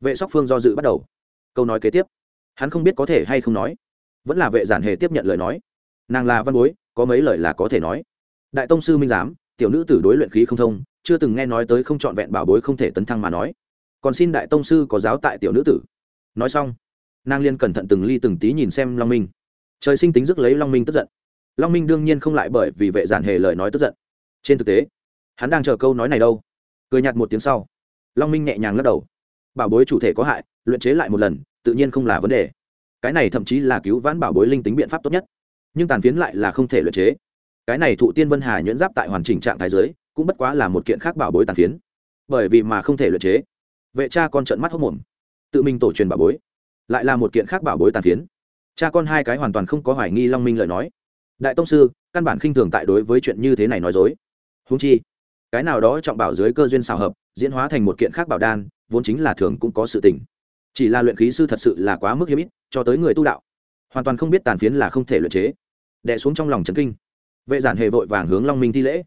vệ sóc phương do dự bắt đầu. Câu nói kế tiếp. Hắn không biết có thể hay không nói. Vẫn là vệ giản hề tiếp nhận lời nói. Nàng là văn bối, có mấy lời là có thể nói. Đại tông sư minh giám, tiểu nữ tử đối luyện khí không thông, chưa từng nghe nói tới không trọn vẹn bảo bối không thể tấn thăng mà nói. Còn xin đại tông sư có giáo tại tiểu nữ tử. Nói xong, nàng liên cẩn thận từng ly từng tí nhìn xem long minh. Trời sinh tính dứt lấy long minh tức giận. Long minh đương nhiên không lại bởi vì vệ giản hề lời nói tức giận. Trên thực tế, hắn đang chờ câu nói này đâu? Cười nhạt một tiếng sau, long minh nhẹ nhàng lắc đầu bảo bối chủ thể có hại, luyện chế lại một lần, tự nhiên không là vấn đề. Cái này thậm chí là cứu vãn bảo bối linh tính biện pháp tốt nhất. Nhưng tàn phiến lại là không thể luyện chế. Cái này thụ tiên vân hà nhuyễn giáp tại hoàn chỉnh trạng thái giới, cũng bất quá là một kiện khác bảo bối tàn phiến. Bởi vì mà không thể luyện chế. Vệ cha con trận mắt hốc mồm. Tự mình tổ truyền bảo bối, lại là một kiện khác bảo bối tàn phiến. Cha con hai cái hoàn toàn không có hoài nghi long minh lời nói. Đại tông sư, căn bản khinh thường tại đối với chuyện như thế này nói dối. Húng chi, cái nào đó trọng bảo dưới cơ duyên xào hợp, diễn hóa thành một kiện khác bảo đan vốn chính là thường cũng có sự tình. Chỉ là luyện khí sư thật sự là quá mức hiếm ít, cho tới người tu đạo, hoàn toàn không biết tàn phiến là không thể luyện chế. Đẻ xuống trong lòng trấn kinh. Vệ giản hề vội vàng hướng long minh thi lễ.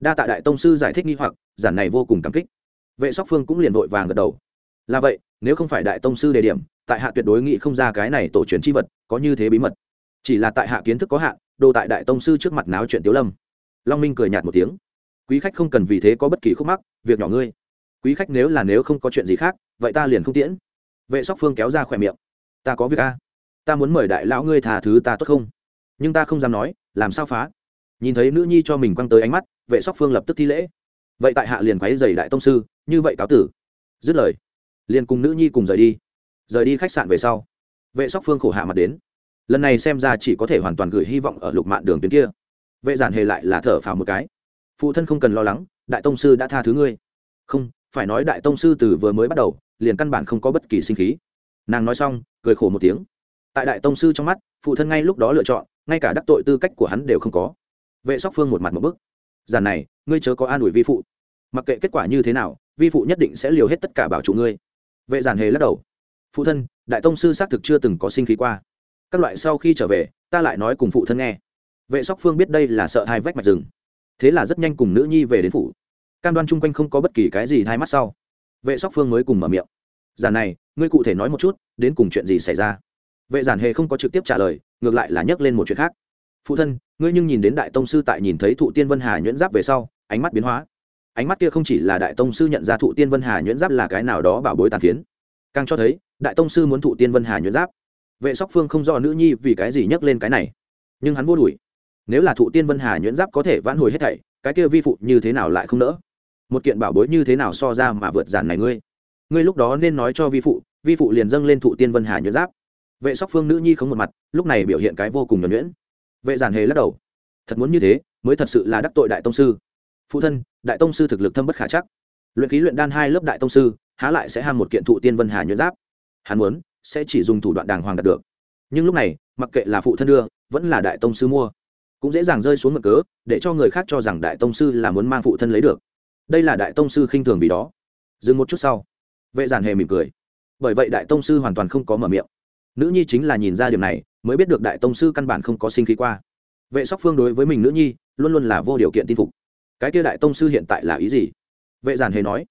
Đa tạ đại tông sư giải thích nghi hoặc, giản này vô cùng cảm kích. Vệ sóc phương cũng liền vội vàng gật đầu. Là vậy, nếu không phải đại tông sư đề điểm, tại hạ tuyệt đối nghĩ không ra cái này tổ truyền chi vật có như thế bí mật. Chỉ là tại hạ kiến thức có hạn, đồ tại đại tông sư trước mặt náo chuyện tiếu lâm. Long minh cười nhạt một tiếng. Quý khách không cần vì thế có bất kỳ khúc mắc, việc nhỏ ngươi quý khách nếu là nếu không có chuyện gì khác, vậy ta liền không tiễn. Vệ sóc phương kéo ra khỏe miệng. Ta có việc a. Ta muốn mời đại lão ngươi thả thứ ta tốt không? Nhưng ta không dám nói, làm sao phá? Nhìn thấy nữ nhi cho mình quăng tới ánh mắt, vệ sóc phương lập tức thi lễ. Vậy tại hạ liền quáy dày đại tông sư, như vậy cáo tử. Dứt lời, liền cùng nữ nhi cùng rời đi. Rời đi khách sạn về sau, vệ sóc phương khổ hạ mặt đến. Lần này xem ra chỉ có thể hoàn toàn gửi hy vọng ở lục mạn đường tuyến kia. Vệ giản hề lại là thở phào một cái. Phụ thân không cần lo lắng, đại tông sư đã tha thứ ngươi. Không phải nói đại tông sư từ vừa mới bắt đầu, liền căn bản không có bất kỳ sinh khí. Nàng nói xong, cười khổ một tiếng. Tại đại tông sư trong mắt, phụ thân ngay lúc đó lựa chọn, ngay cả đắc tội tư cách của hắn đều không có. Vệ sóc phương một mặt một bức. Giàn này, ngươi chớ có an ủi vi phụ. Mặc kệ kết quả như thế nào, vi phụ nhất định sẽ liều hết tất cả bảo chủ ngươi. Vệ giản hề lắc đầu. Phụ thân, đại tông sư xác thực chưa từng có sinh khí qua. Các loại sau khi trở về, ta lại nói cùng phụ thân nghe. Vệ sóc phương biết đây là sợ hai vách mạch rừng. Thế là rất nhanh cùng nữ nhi về đến phủ cam đoan chung quanh không có bất kỳ cái gì thay mắt sau. Vệ sóc phương mới cùng mở miệng. Giản này, ngươi cụ thể nói một chút, đến cùng chuyện gì xảy ra? Vệ giản hề không có trực tiếp trả lời, ngược lại là nhắc lên một chuyện khác. Phụ thân, ngươi nhưng nhìn đến đại tông sư tại nhìn thấy thụ tiên vân hà nhuyễn giáp về sau, ánh mắt biến hóa. Ánh mắt kia không chỉ là đại tông sư nhận ra thụ tiên vân hà nhuyễn giáp là cái nào đó bảo bối tàn phiến, càng cho thấy, đại tông sư muốn thụ tiên vân hà nhuyễn giáp. Vệ sóc phương không do nữ nhi vì cái gì nhắc lên cái này, nhưng hắn vô đùi nếu là thụ tiên vân hà nhuyễn giáp có thể vãn hồi hết thảy, cái kia vi phụ như thế nào lại không nỡ? Một kiện bảo bối như thế nào so ra mà vượt giản này ngươi? Ngươi lúc đó nên nói cho vi phụ vi phụ liền dâng lên thụ tiên vân hà nhuận giáp. Vệ sóc phương nữ nhi không một mặt, lúc này biểu hiện cái vô cùng nhuẩn nhuyễn. Vệ giản hề lắc đầu. Thật muốn như thế, mới thật sự là đắc tội đại tông sư. Phụ thân, đại tông sư thực lực thâm bất khả chắc. Luyện khí luyện đan hai lớp đại tông sư, há lại sẽ ham một kiện thụ tiên vân hà nhuận giáp. Hắn muốn, sẽ chỉ dùng thủ đoạn đàng hoàng đạt được. Nhưng lúc này, mặc kệ là phụ thân đưa, vẫn là đại tông sư mua, cũng dễ dàng rơi xuống ngực cớ, để cho người khác cho rằng đại tông sư là muốn mang phụ thân lấy được đây là đại tông sư khinh thường vì đó. Dừng một chút sau. Vệ giản hề mỉm cười. Bởi vậy đại tông sư hoàn toàn không có mở miệng. Nữ nhi chính là nhìn ra điểm này, mới biết được đại tông sư căn bản không có sinh khí qua. Vệ sóc phương đối với mình nữ nhi, luôn luôn là vô điều kiện tin phục. Cái kia đại tông sư hiện tại là ý gì? Vệ giản hề nói.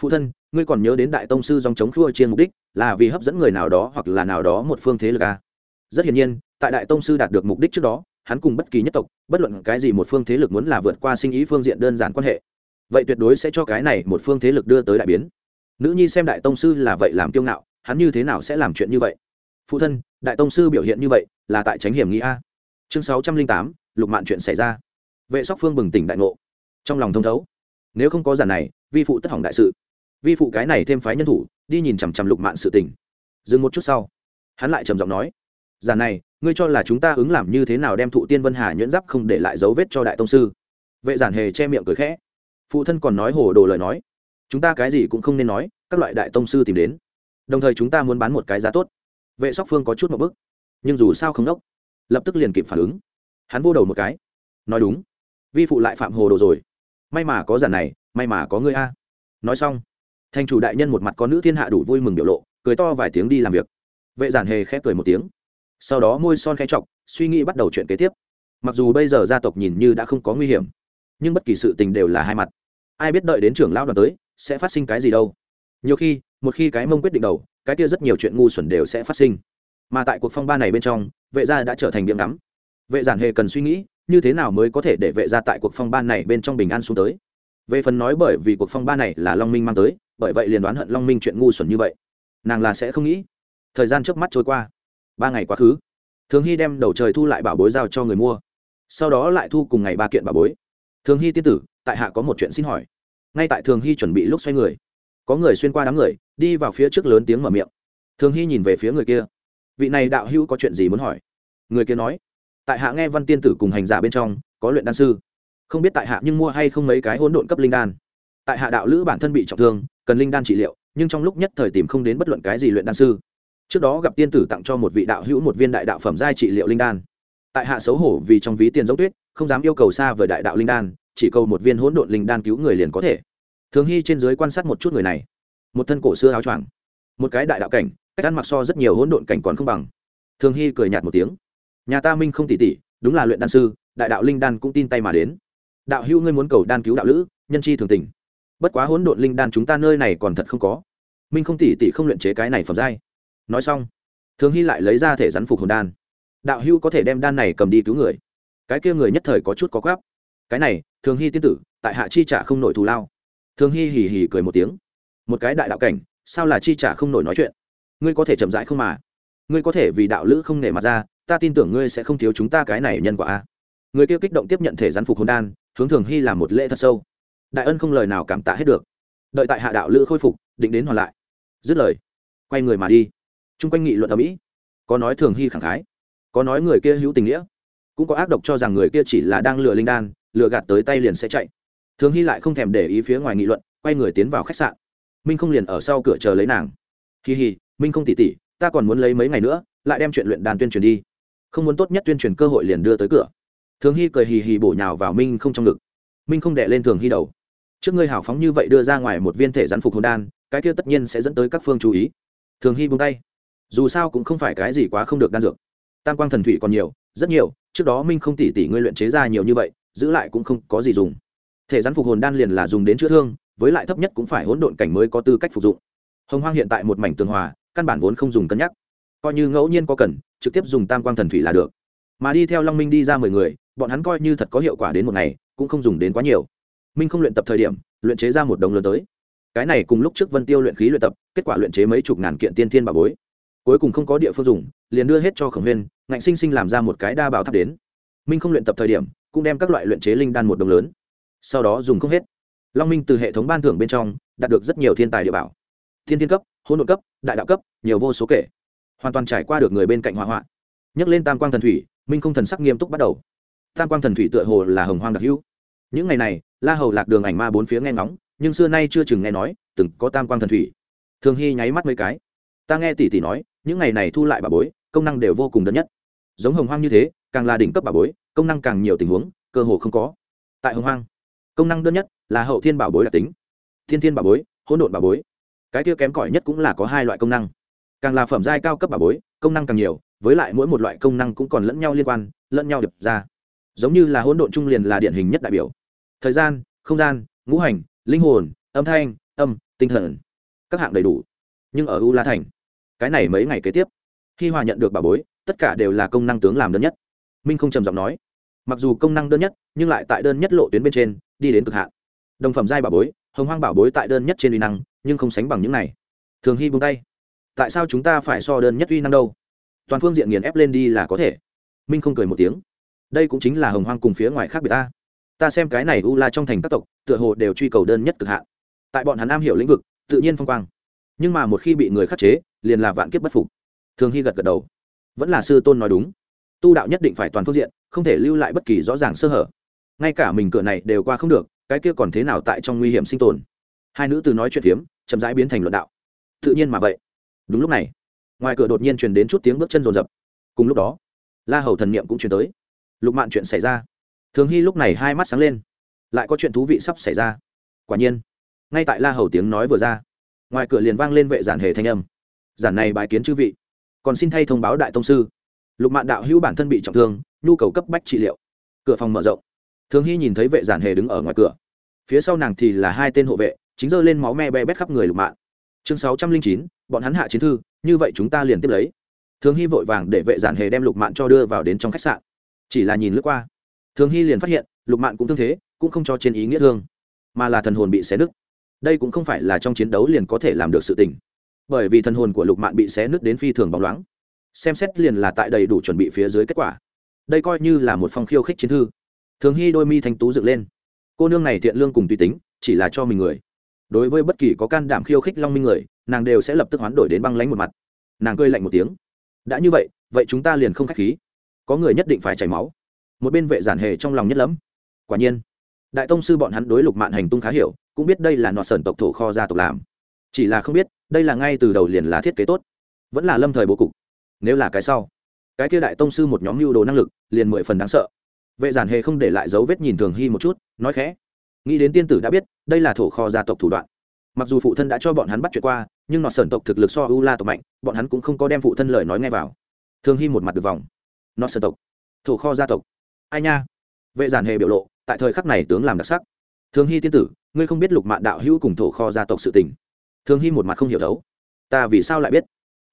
Phụ thân, ngươi còn nhớ đến đại tông sư dòng chống khua chiên mục đích, là vì hấp dẫn người nào đó hoặc là nào đó một phương thế lực à? rất hiển nhiên, tại đại tông sư đạt được mục đích trước đó, hắn cùng bất kỳ nhất tộc, bất luận cái gì một phương thế lực muốn là vượt qua sinh ý phương diện đơn giản quan hệ vậy tuyệt đối sẽ cho cái này một phương thế lực đưa tới đại biến. Nữ nhi xem đại tông sư là vậy làm kiêu ngạo, hắn như thế nào sẽ làm chuyện như vậy? Phụ thân, đại tông sư biểu hiện như vậy, là tại tránh hiểm nghĩ a. Chương sáu trăm linh tám, lục mạn chuyện xảy ra. Vệ sóc phương bừng tỉnh đại ngộ. Trong lòng thông thấu. Nếu không có giản này, vi phụ tất hỏng đại sự. Vi phụ cái này thêm phái nhân thủ, đi nhìn chằm chằm lục mạn sự tình. Dừng một chút sau, hắn lại trầm giọng nói. Giản này, ngươi cho là chúng ta ứng làm như thế nào đem thụ tiên vân hà nhuyễn giáp không để lại dấu vết cho đại tông sư? Vệ giản hề che miệng cười khẽ phụ thân còn nói hồ đồ lời nói. Chúng ta cái gì cũng không nên nói, các loại đại tông sư tìm đến. Đồng thời chúng ta muốn bán một cái giá tốt. Vệ sóc phương có chút một bức. Nhưng dù sao không đốc. Lập tức liền kịp phản ứng. Hắn vô đầu một cái. Nói đúng. Vi phụ lại phạm hồ đồ rồi. May mà có giản này, may mà có ngươi a. Nói xong, thành chủ đại nhân một mặt có nữ thiên hạ đủ vui mừng biểu lộ, cười to vài tiếng đi làm việc. Vệ giản hề khép cười một tiếng. Sau đó môi son khẽ chọc, suy nghĩ bắt đầu chuyện kế tiếp. Mặc dù bây giờ gia tộc nhìn như đã không có nguy hiểm nhưng bất kỳ sự tình đều là hai mặt. Ai biết đợi đến trưởng lão đoàn tới, sẽ phát sinh cái gì đâu. Nhiều khi, một khi cái mông quyết định đầu, cái kia rất nhiều chuyện ngu xuẩn đều sẽ phát sinh. Mà tại cuộc phong ba này bên trong, vệ gia đã trở thành điểm ngắm. Vệ giản hề cần suy nghĩ, như thế nào mới có thể để vệ gia tại cuộc phong ba này bên trong bình an xuống tới. Về phần nói bởi vì cuộc phong ba này là long minh mang tới, bởi vậy liền đoán hận long minh chuyện ngu xuẩn như vậy. Nàng là sẽ không nghĩ. Thời gian trước mắt trôi qua. Ba ngày quá khứ. Thường hy đem đầu trời thu lại bảo bối giao cho người mua. Sau đó lại thu cùng ngày ba kiện bảo bối thường hy tiên tử, tại hạ có một chuyện xin hỏi. Ngay tại thường hy chuẩn bị lúc xoay người, có người xuyên qua đám người, đi vào phía trước lớn tiếng mở miệng. Thường hy nhìn về phía người kia. Vị này đạo hữu có chuyện gì muốn hỏi? Người kia nói, tại hạ nghe văn tiên tử cùng hành giả bên trong, có luyện đan sư. Không biết tại hạ nhưng mua hay không mấy cái hỗn độn cấp linh đan. Tại hạ đạo lữ bản thân bị trọng thương, cần linh đan trị liệu, nhưng trong lúc nhất thời tìm không đến bất luận cái gì luyện đan sư. Trước đó gặp tiên tử tặng cho một vị đạo hữu một viên đại đạo phẩm giai trị liệu linh đan. Tại hạ xấu hổ vì trong ví tiền giống tuyết không dám yêu cầu xa với đại đạo linh đan, chỉ cầu một viên hỗn độn linh đan cứu người liền có thể. Thường hy trên dưới quan sát một chút người này. Một thân cổ xưa áo choàng, một cái đại đạo cảnh, cách ăn mặc so rất nhiều hỗn độn cảnh còn không bằng. Thường hy cười nhạt một tiếng. Nhà ta minh không tỉ tỉ, đúng là luyện đan sư, đại đạo linh đan cũng tin tay mà đến. Đạo hữu ngươi muốn cầu đan cứu đạo lữ, nhân chi thường tình. Bất quá hỗn độn linh đan chúng ta nơi này còn thật không có. Minh không tỉ tỉ không luyện chế cái này phẩm giai. Nói xong, thường hy lại lấy ra thể rắn phục hồn đan. Đạo hữu có thể đem đan này cầm đi cứu người cái kia người nhất thời có chút có gáp cái này, thường hy tiên tử, tại hạ chi trả không nổi thù lao. Thường hy hì hì cười một tiếng. Một cái đại đạo cảnh, sao là chi trả không nổi nói chuyện? Ngươi có thể chậm rãi không mà? Ngươi có thể vì đạo lữ không nể mặt ra, ta tin tưởng ngươi sẽ không thiếu chúng ta cái này nhân quả a. Người kia kích động tiếp nhận thể gián phục hồn đan, hướng thường hy làm một lễ thật sâu. Đại ân không lời nào cảm tạ hết được. Đợi tại hạ đạo lữ khôi phục, định đến hoàn lại. Dứt lời, quay người mà đi. Chung quanh nghị luận ở mỹ có nói thường hy khẳng khái, có nói người kia hữu tình nghĩa cũng có ác độc cho rằng người kia chỉ là đang lừa linh đan, lừa gạt tới tay liền sẽ chạy. Thường hy lại không thèm để ý phía ngoài nghị luận, quay người tiến vào khách sạn. Minh không liền ở sau cửa chờ lấy nàng. Kỳ hì minh không tỉ tỉ ta còn muốn lấy mấy ngày nữa, lại đem chuyện luyện đàn tuyên truyền đi. Không muốn tốt nhất tuyên truyền cơ hội liền đưa tới cửa. Thường hy cười hì hì bổ nhào vào minh không trong ngực. Minh không đệ lên thường hy đầu. Trước ngươi hào phóng như vậy đưa ra ngoài một viên thể rắn phục hồn đan, cái kia tất nhiên sẽ dẫn tới các phương chú ý. Thường hy buông tay. Dù sao cũng không phải cái gì quá không được đan dược. Tam quang thần thủy còn nhiều, rất nhiều trước đó minh không tỉ tỉ ngươi luyện chế ra nhiều như vậy, giữ lại cũng không có gì dùng. Thể rắn phục hồn đan liền là dùng đến chữa thương, với lại thấp nhất cũng phải hỗn độn cảnh mới có tư cách phục dụng. Hồng hoang hiện tại một mảnh tường hòa, căn bản vốn không dùng cân nhắc. Coi như ngẫu nhiên có cần, trực tiếp dùng tam quang thần thủy là được. Mà đi theo long minh đi ra mười người, bọn hắn coi như thật có hiệu quả đến một ngày, cũng không dùng đến quá nhiều. Minh không luyện tập thời điểm, luyện chế ra một đồng lớn tới. Cái này cùng lúc trước vân tiêu luyện khí luyện tập, kết quả luyện chế mấy chục ngàn kiện tiên thiên bà bối cuối cùng không có địa phương dùng, liền đưa hết cho khổng huyên, ngạnh sinh sinh làm ra một cái đa bảo tháp đến. Minh không luyện tập thời điểm, cũng đem các loại luyện chế linh đan một đồng lớn. Sau đó dùng không hết. Long minh từ hệ thống ban thưởng bên trong, đạt được rất nhiều thiên tài địa bảo. Thiên thiên cấp, hỗn độn cấp, đại đạo cấp, nhiều vô số kể. Hoàn toàn trải qua được người bên cạnh hỏa hoạn. Nhắc lên tam quang thần thủy, minh không thần sắc nghiêm túc bắt đầu. Tam quang thần thủy tựa hồ là hồng hoang đặc hữu. Những ngày này, la hầu lạc đường ảnh ma bốn phía nghe ngóng, nhưng xưa nay chưa chừng nghe nói, từng có tam quang thần thủy. Thường hy nháy mắt mấy cái. Ta nghe tỷ tỷ nói những ngày này thu lại bà bối, công năng đều vô cùng đơn nhất. Giống hồng hoang như thế, càng là đỉnh cấp bà bối, công năng càng nhiều tình huống, cơ hồ không có. Tại hồng hoang, công năng đơn nhất là hậu thiên bảo bối đặc tính. Thiên thiên bảo bối, hỗn độn bảo bối. Cái kia kém cỏi nhất cũng là có hai loại công năng. Càng là phẩm giai cao cấp bảo bối, công năng càng nhiều, với lại mỗi một loại công năng cũng còn lẫn nhau liên quan, lẫn nhau đập ra. Giống như là hỗn độn trung liền là điển hình nhất đại biểu. Thời gian, không gian, ngũ hành, linh hồn, âm thanh, âm, tinh thần, các hạng đầy đủ. Nhưng ở u la thành cái này mấy ngày kế tiếp, khi hòa nhận được bà bối, tất cả đều là công năng tướng làm đơn nhất. Minh không trầm giọng nói, mặc dù công năng đơn nhất, nhưng lại tại đơn nhất lộ tuyến bên trên, đi đến cực hạn. Đồng phẩm giai bảo bối, hồng hoang bảo bối tại đơn nhất trên uy năng, nhưng không sánh bằng những này. Thường hy buông tay, tại sao chúng ta phải so đơn nhất uy năng đâu? Toàn phương diện nghiền ép lên đi là có thể. Minh không cười một tiếng, đây cũng chính là hồng hoang cùng phía ngoài khác biệt ta. Ta xem cái này u la trong thành các tộc, tựa hồ đều truy cầu đơn nhất cực hạn. Tại bọn hắn am hiểu lĩnh vực, tự nhiên phong quang. Nhưng mà một khi bị người khắc chế liền là vạn kiếp bất phục. Thường hy gật gật đầu. Vẫn là sư tôn nói đúng. Tu đạo nhất định phải toàn phương diện, không thể lưu lại bất kỳ rõ ràng sơ hở. Ngay cả mình cửa này đều qua không được, cái kia còn thế nào tại trong nguy hiểm sinh tồn? Hai nữ từ nói chuyện phiếm, chậm rãi biến thành luận đạo. Tự nhiên mà vậy. Đúng lúc này, ngoài cửa đột nhiên truyền đến chút tiếng bước chân rồn rập. Cùng lúc đó, la hầu thần niệm cũng truyền tới. Lục mạn chuyện xảy ra. Thường hy lúc này hai mắt sáng lên. Lại có chuyện thú vị sắp xảy ra. Quả nhiên, ngay tại la hầu tiếng nói vừa ra, ngoài cửa liền vang lên vệ giản hề thanh âm giản này bài kiến chư vị. Còn xin thay thông báo đại tông sư. Lục mạn đạo hữu bản thân bị trọng thương, nhu cầu cấp bách trị liệu. Cửa phòng mở rộng. Thường hy nhìn thấy vệ giản hề đứng ở ngoài cửa. Phía sau nàng thì là hai tên hộ vệ, chính giơ lên máu me be bét khắp người lục mạn. Chương sáu trăm linh chín, bọn hắn hạ chiến thư, như vậy chúng ta liền tiếp lấy. Thường hy vội vàng để vệ giản hề đem lục mạn cho đưa vào đến trong khách sạn. Chỉ là nhìn lướt qua, thường hy liền phát hiện, lục mạn cũng thương thế, cũng không cho trên ý nghĩa thương, mà là thần hồn bị xé nứt. Đây cũng không phải là trong chiến đấu liền có thể làm được sự tình bởi vì thần hồn của lục mạn bị xé nứt đến phi thường bóng loáng. Xem xét liền là tại đầy đủ chuẩn bị phía dưới kết quả. Đây coi như là một phong khiêu khích chiến thư. Thường hy đôi mi thanh tú dựng lên. Cô nương này thiện lương cùng tùy tính, chỉ là cho mình người. Đối với bất kỳ có can đảm khiêu khích long minh người, nàng đều sẽ lập tức hoán đổi đến băng lánh một mặt. Nàng cười lạnh một tiếng. Đã như vậy vậy chúng ta liền không k h á c h khí. Có người nhất định phải chảy máu. Một bên vệ giản hề trong lòng nhất lắm quả nhiên, đại tông sư bọn hắn đối lục mạn hành tung khá hiểu, cũng biết đây là nọ sần tộc thổ kho gia tộc làm. Chỉ là không biết đây là ngay từ đầu liền là thiết kế tốt, vẫn là lâm thời bố cục. Nếu là cái sau, cái kia đại tông sư một nhóm mưu đồ năng lực liền mười phần đáng sợ. Vệ giản hề không để lại dấu vết nhìn thường hy một chút, nói khẽ, nghĩ đến tiên tử đã biết, đây là thổ kho gia tộc thủ đoạn. Mặc dù phụ thân đã cho bọn hắn bắt chuyện qua, nhưng nọ sơn tộc thực lực so u la tộc mạnh, bọn hắn cũng không có đem phụ thân lời nói ngay vào. Thường hy một mặt được vòng. Nọ sơn tộc, thổ kho gia tộc. Ai nha? Vệ giản hề biểu lộ, tại thời khắc này tướng làm đặc sắc. Thường hy tiên tử, ngươi không biết lục mạn đạo hữu cùng thổ kho gia tộc sự tình thường hy một mặt không hiểu thấu. Ta vì sao lại biết?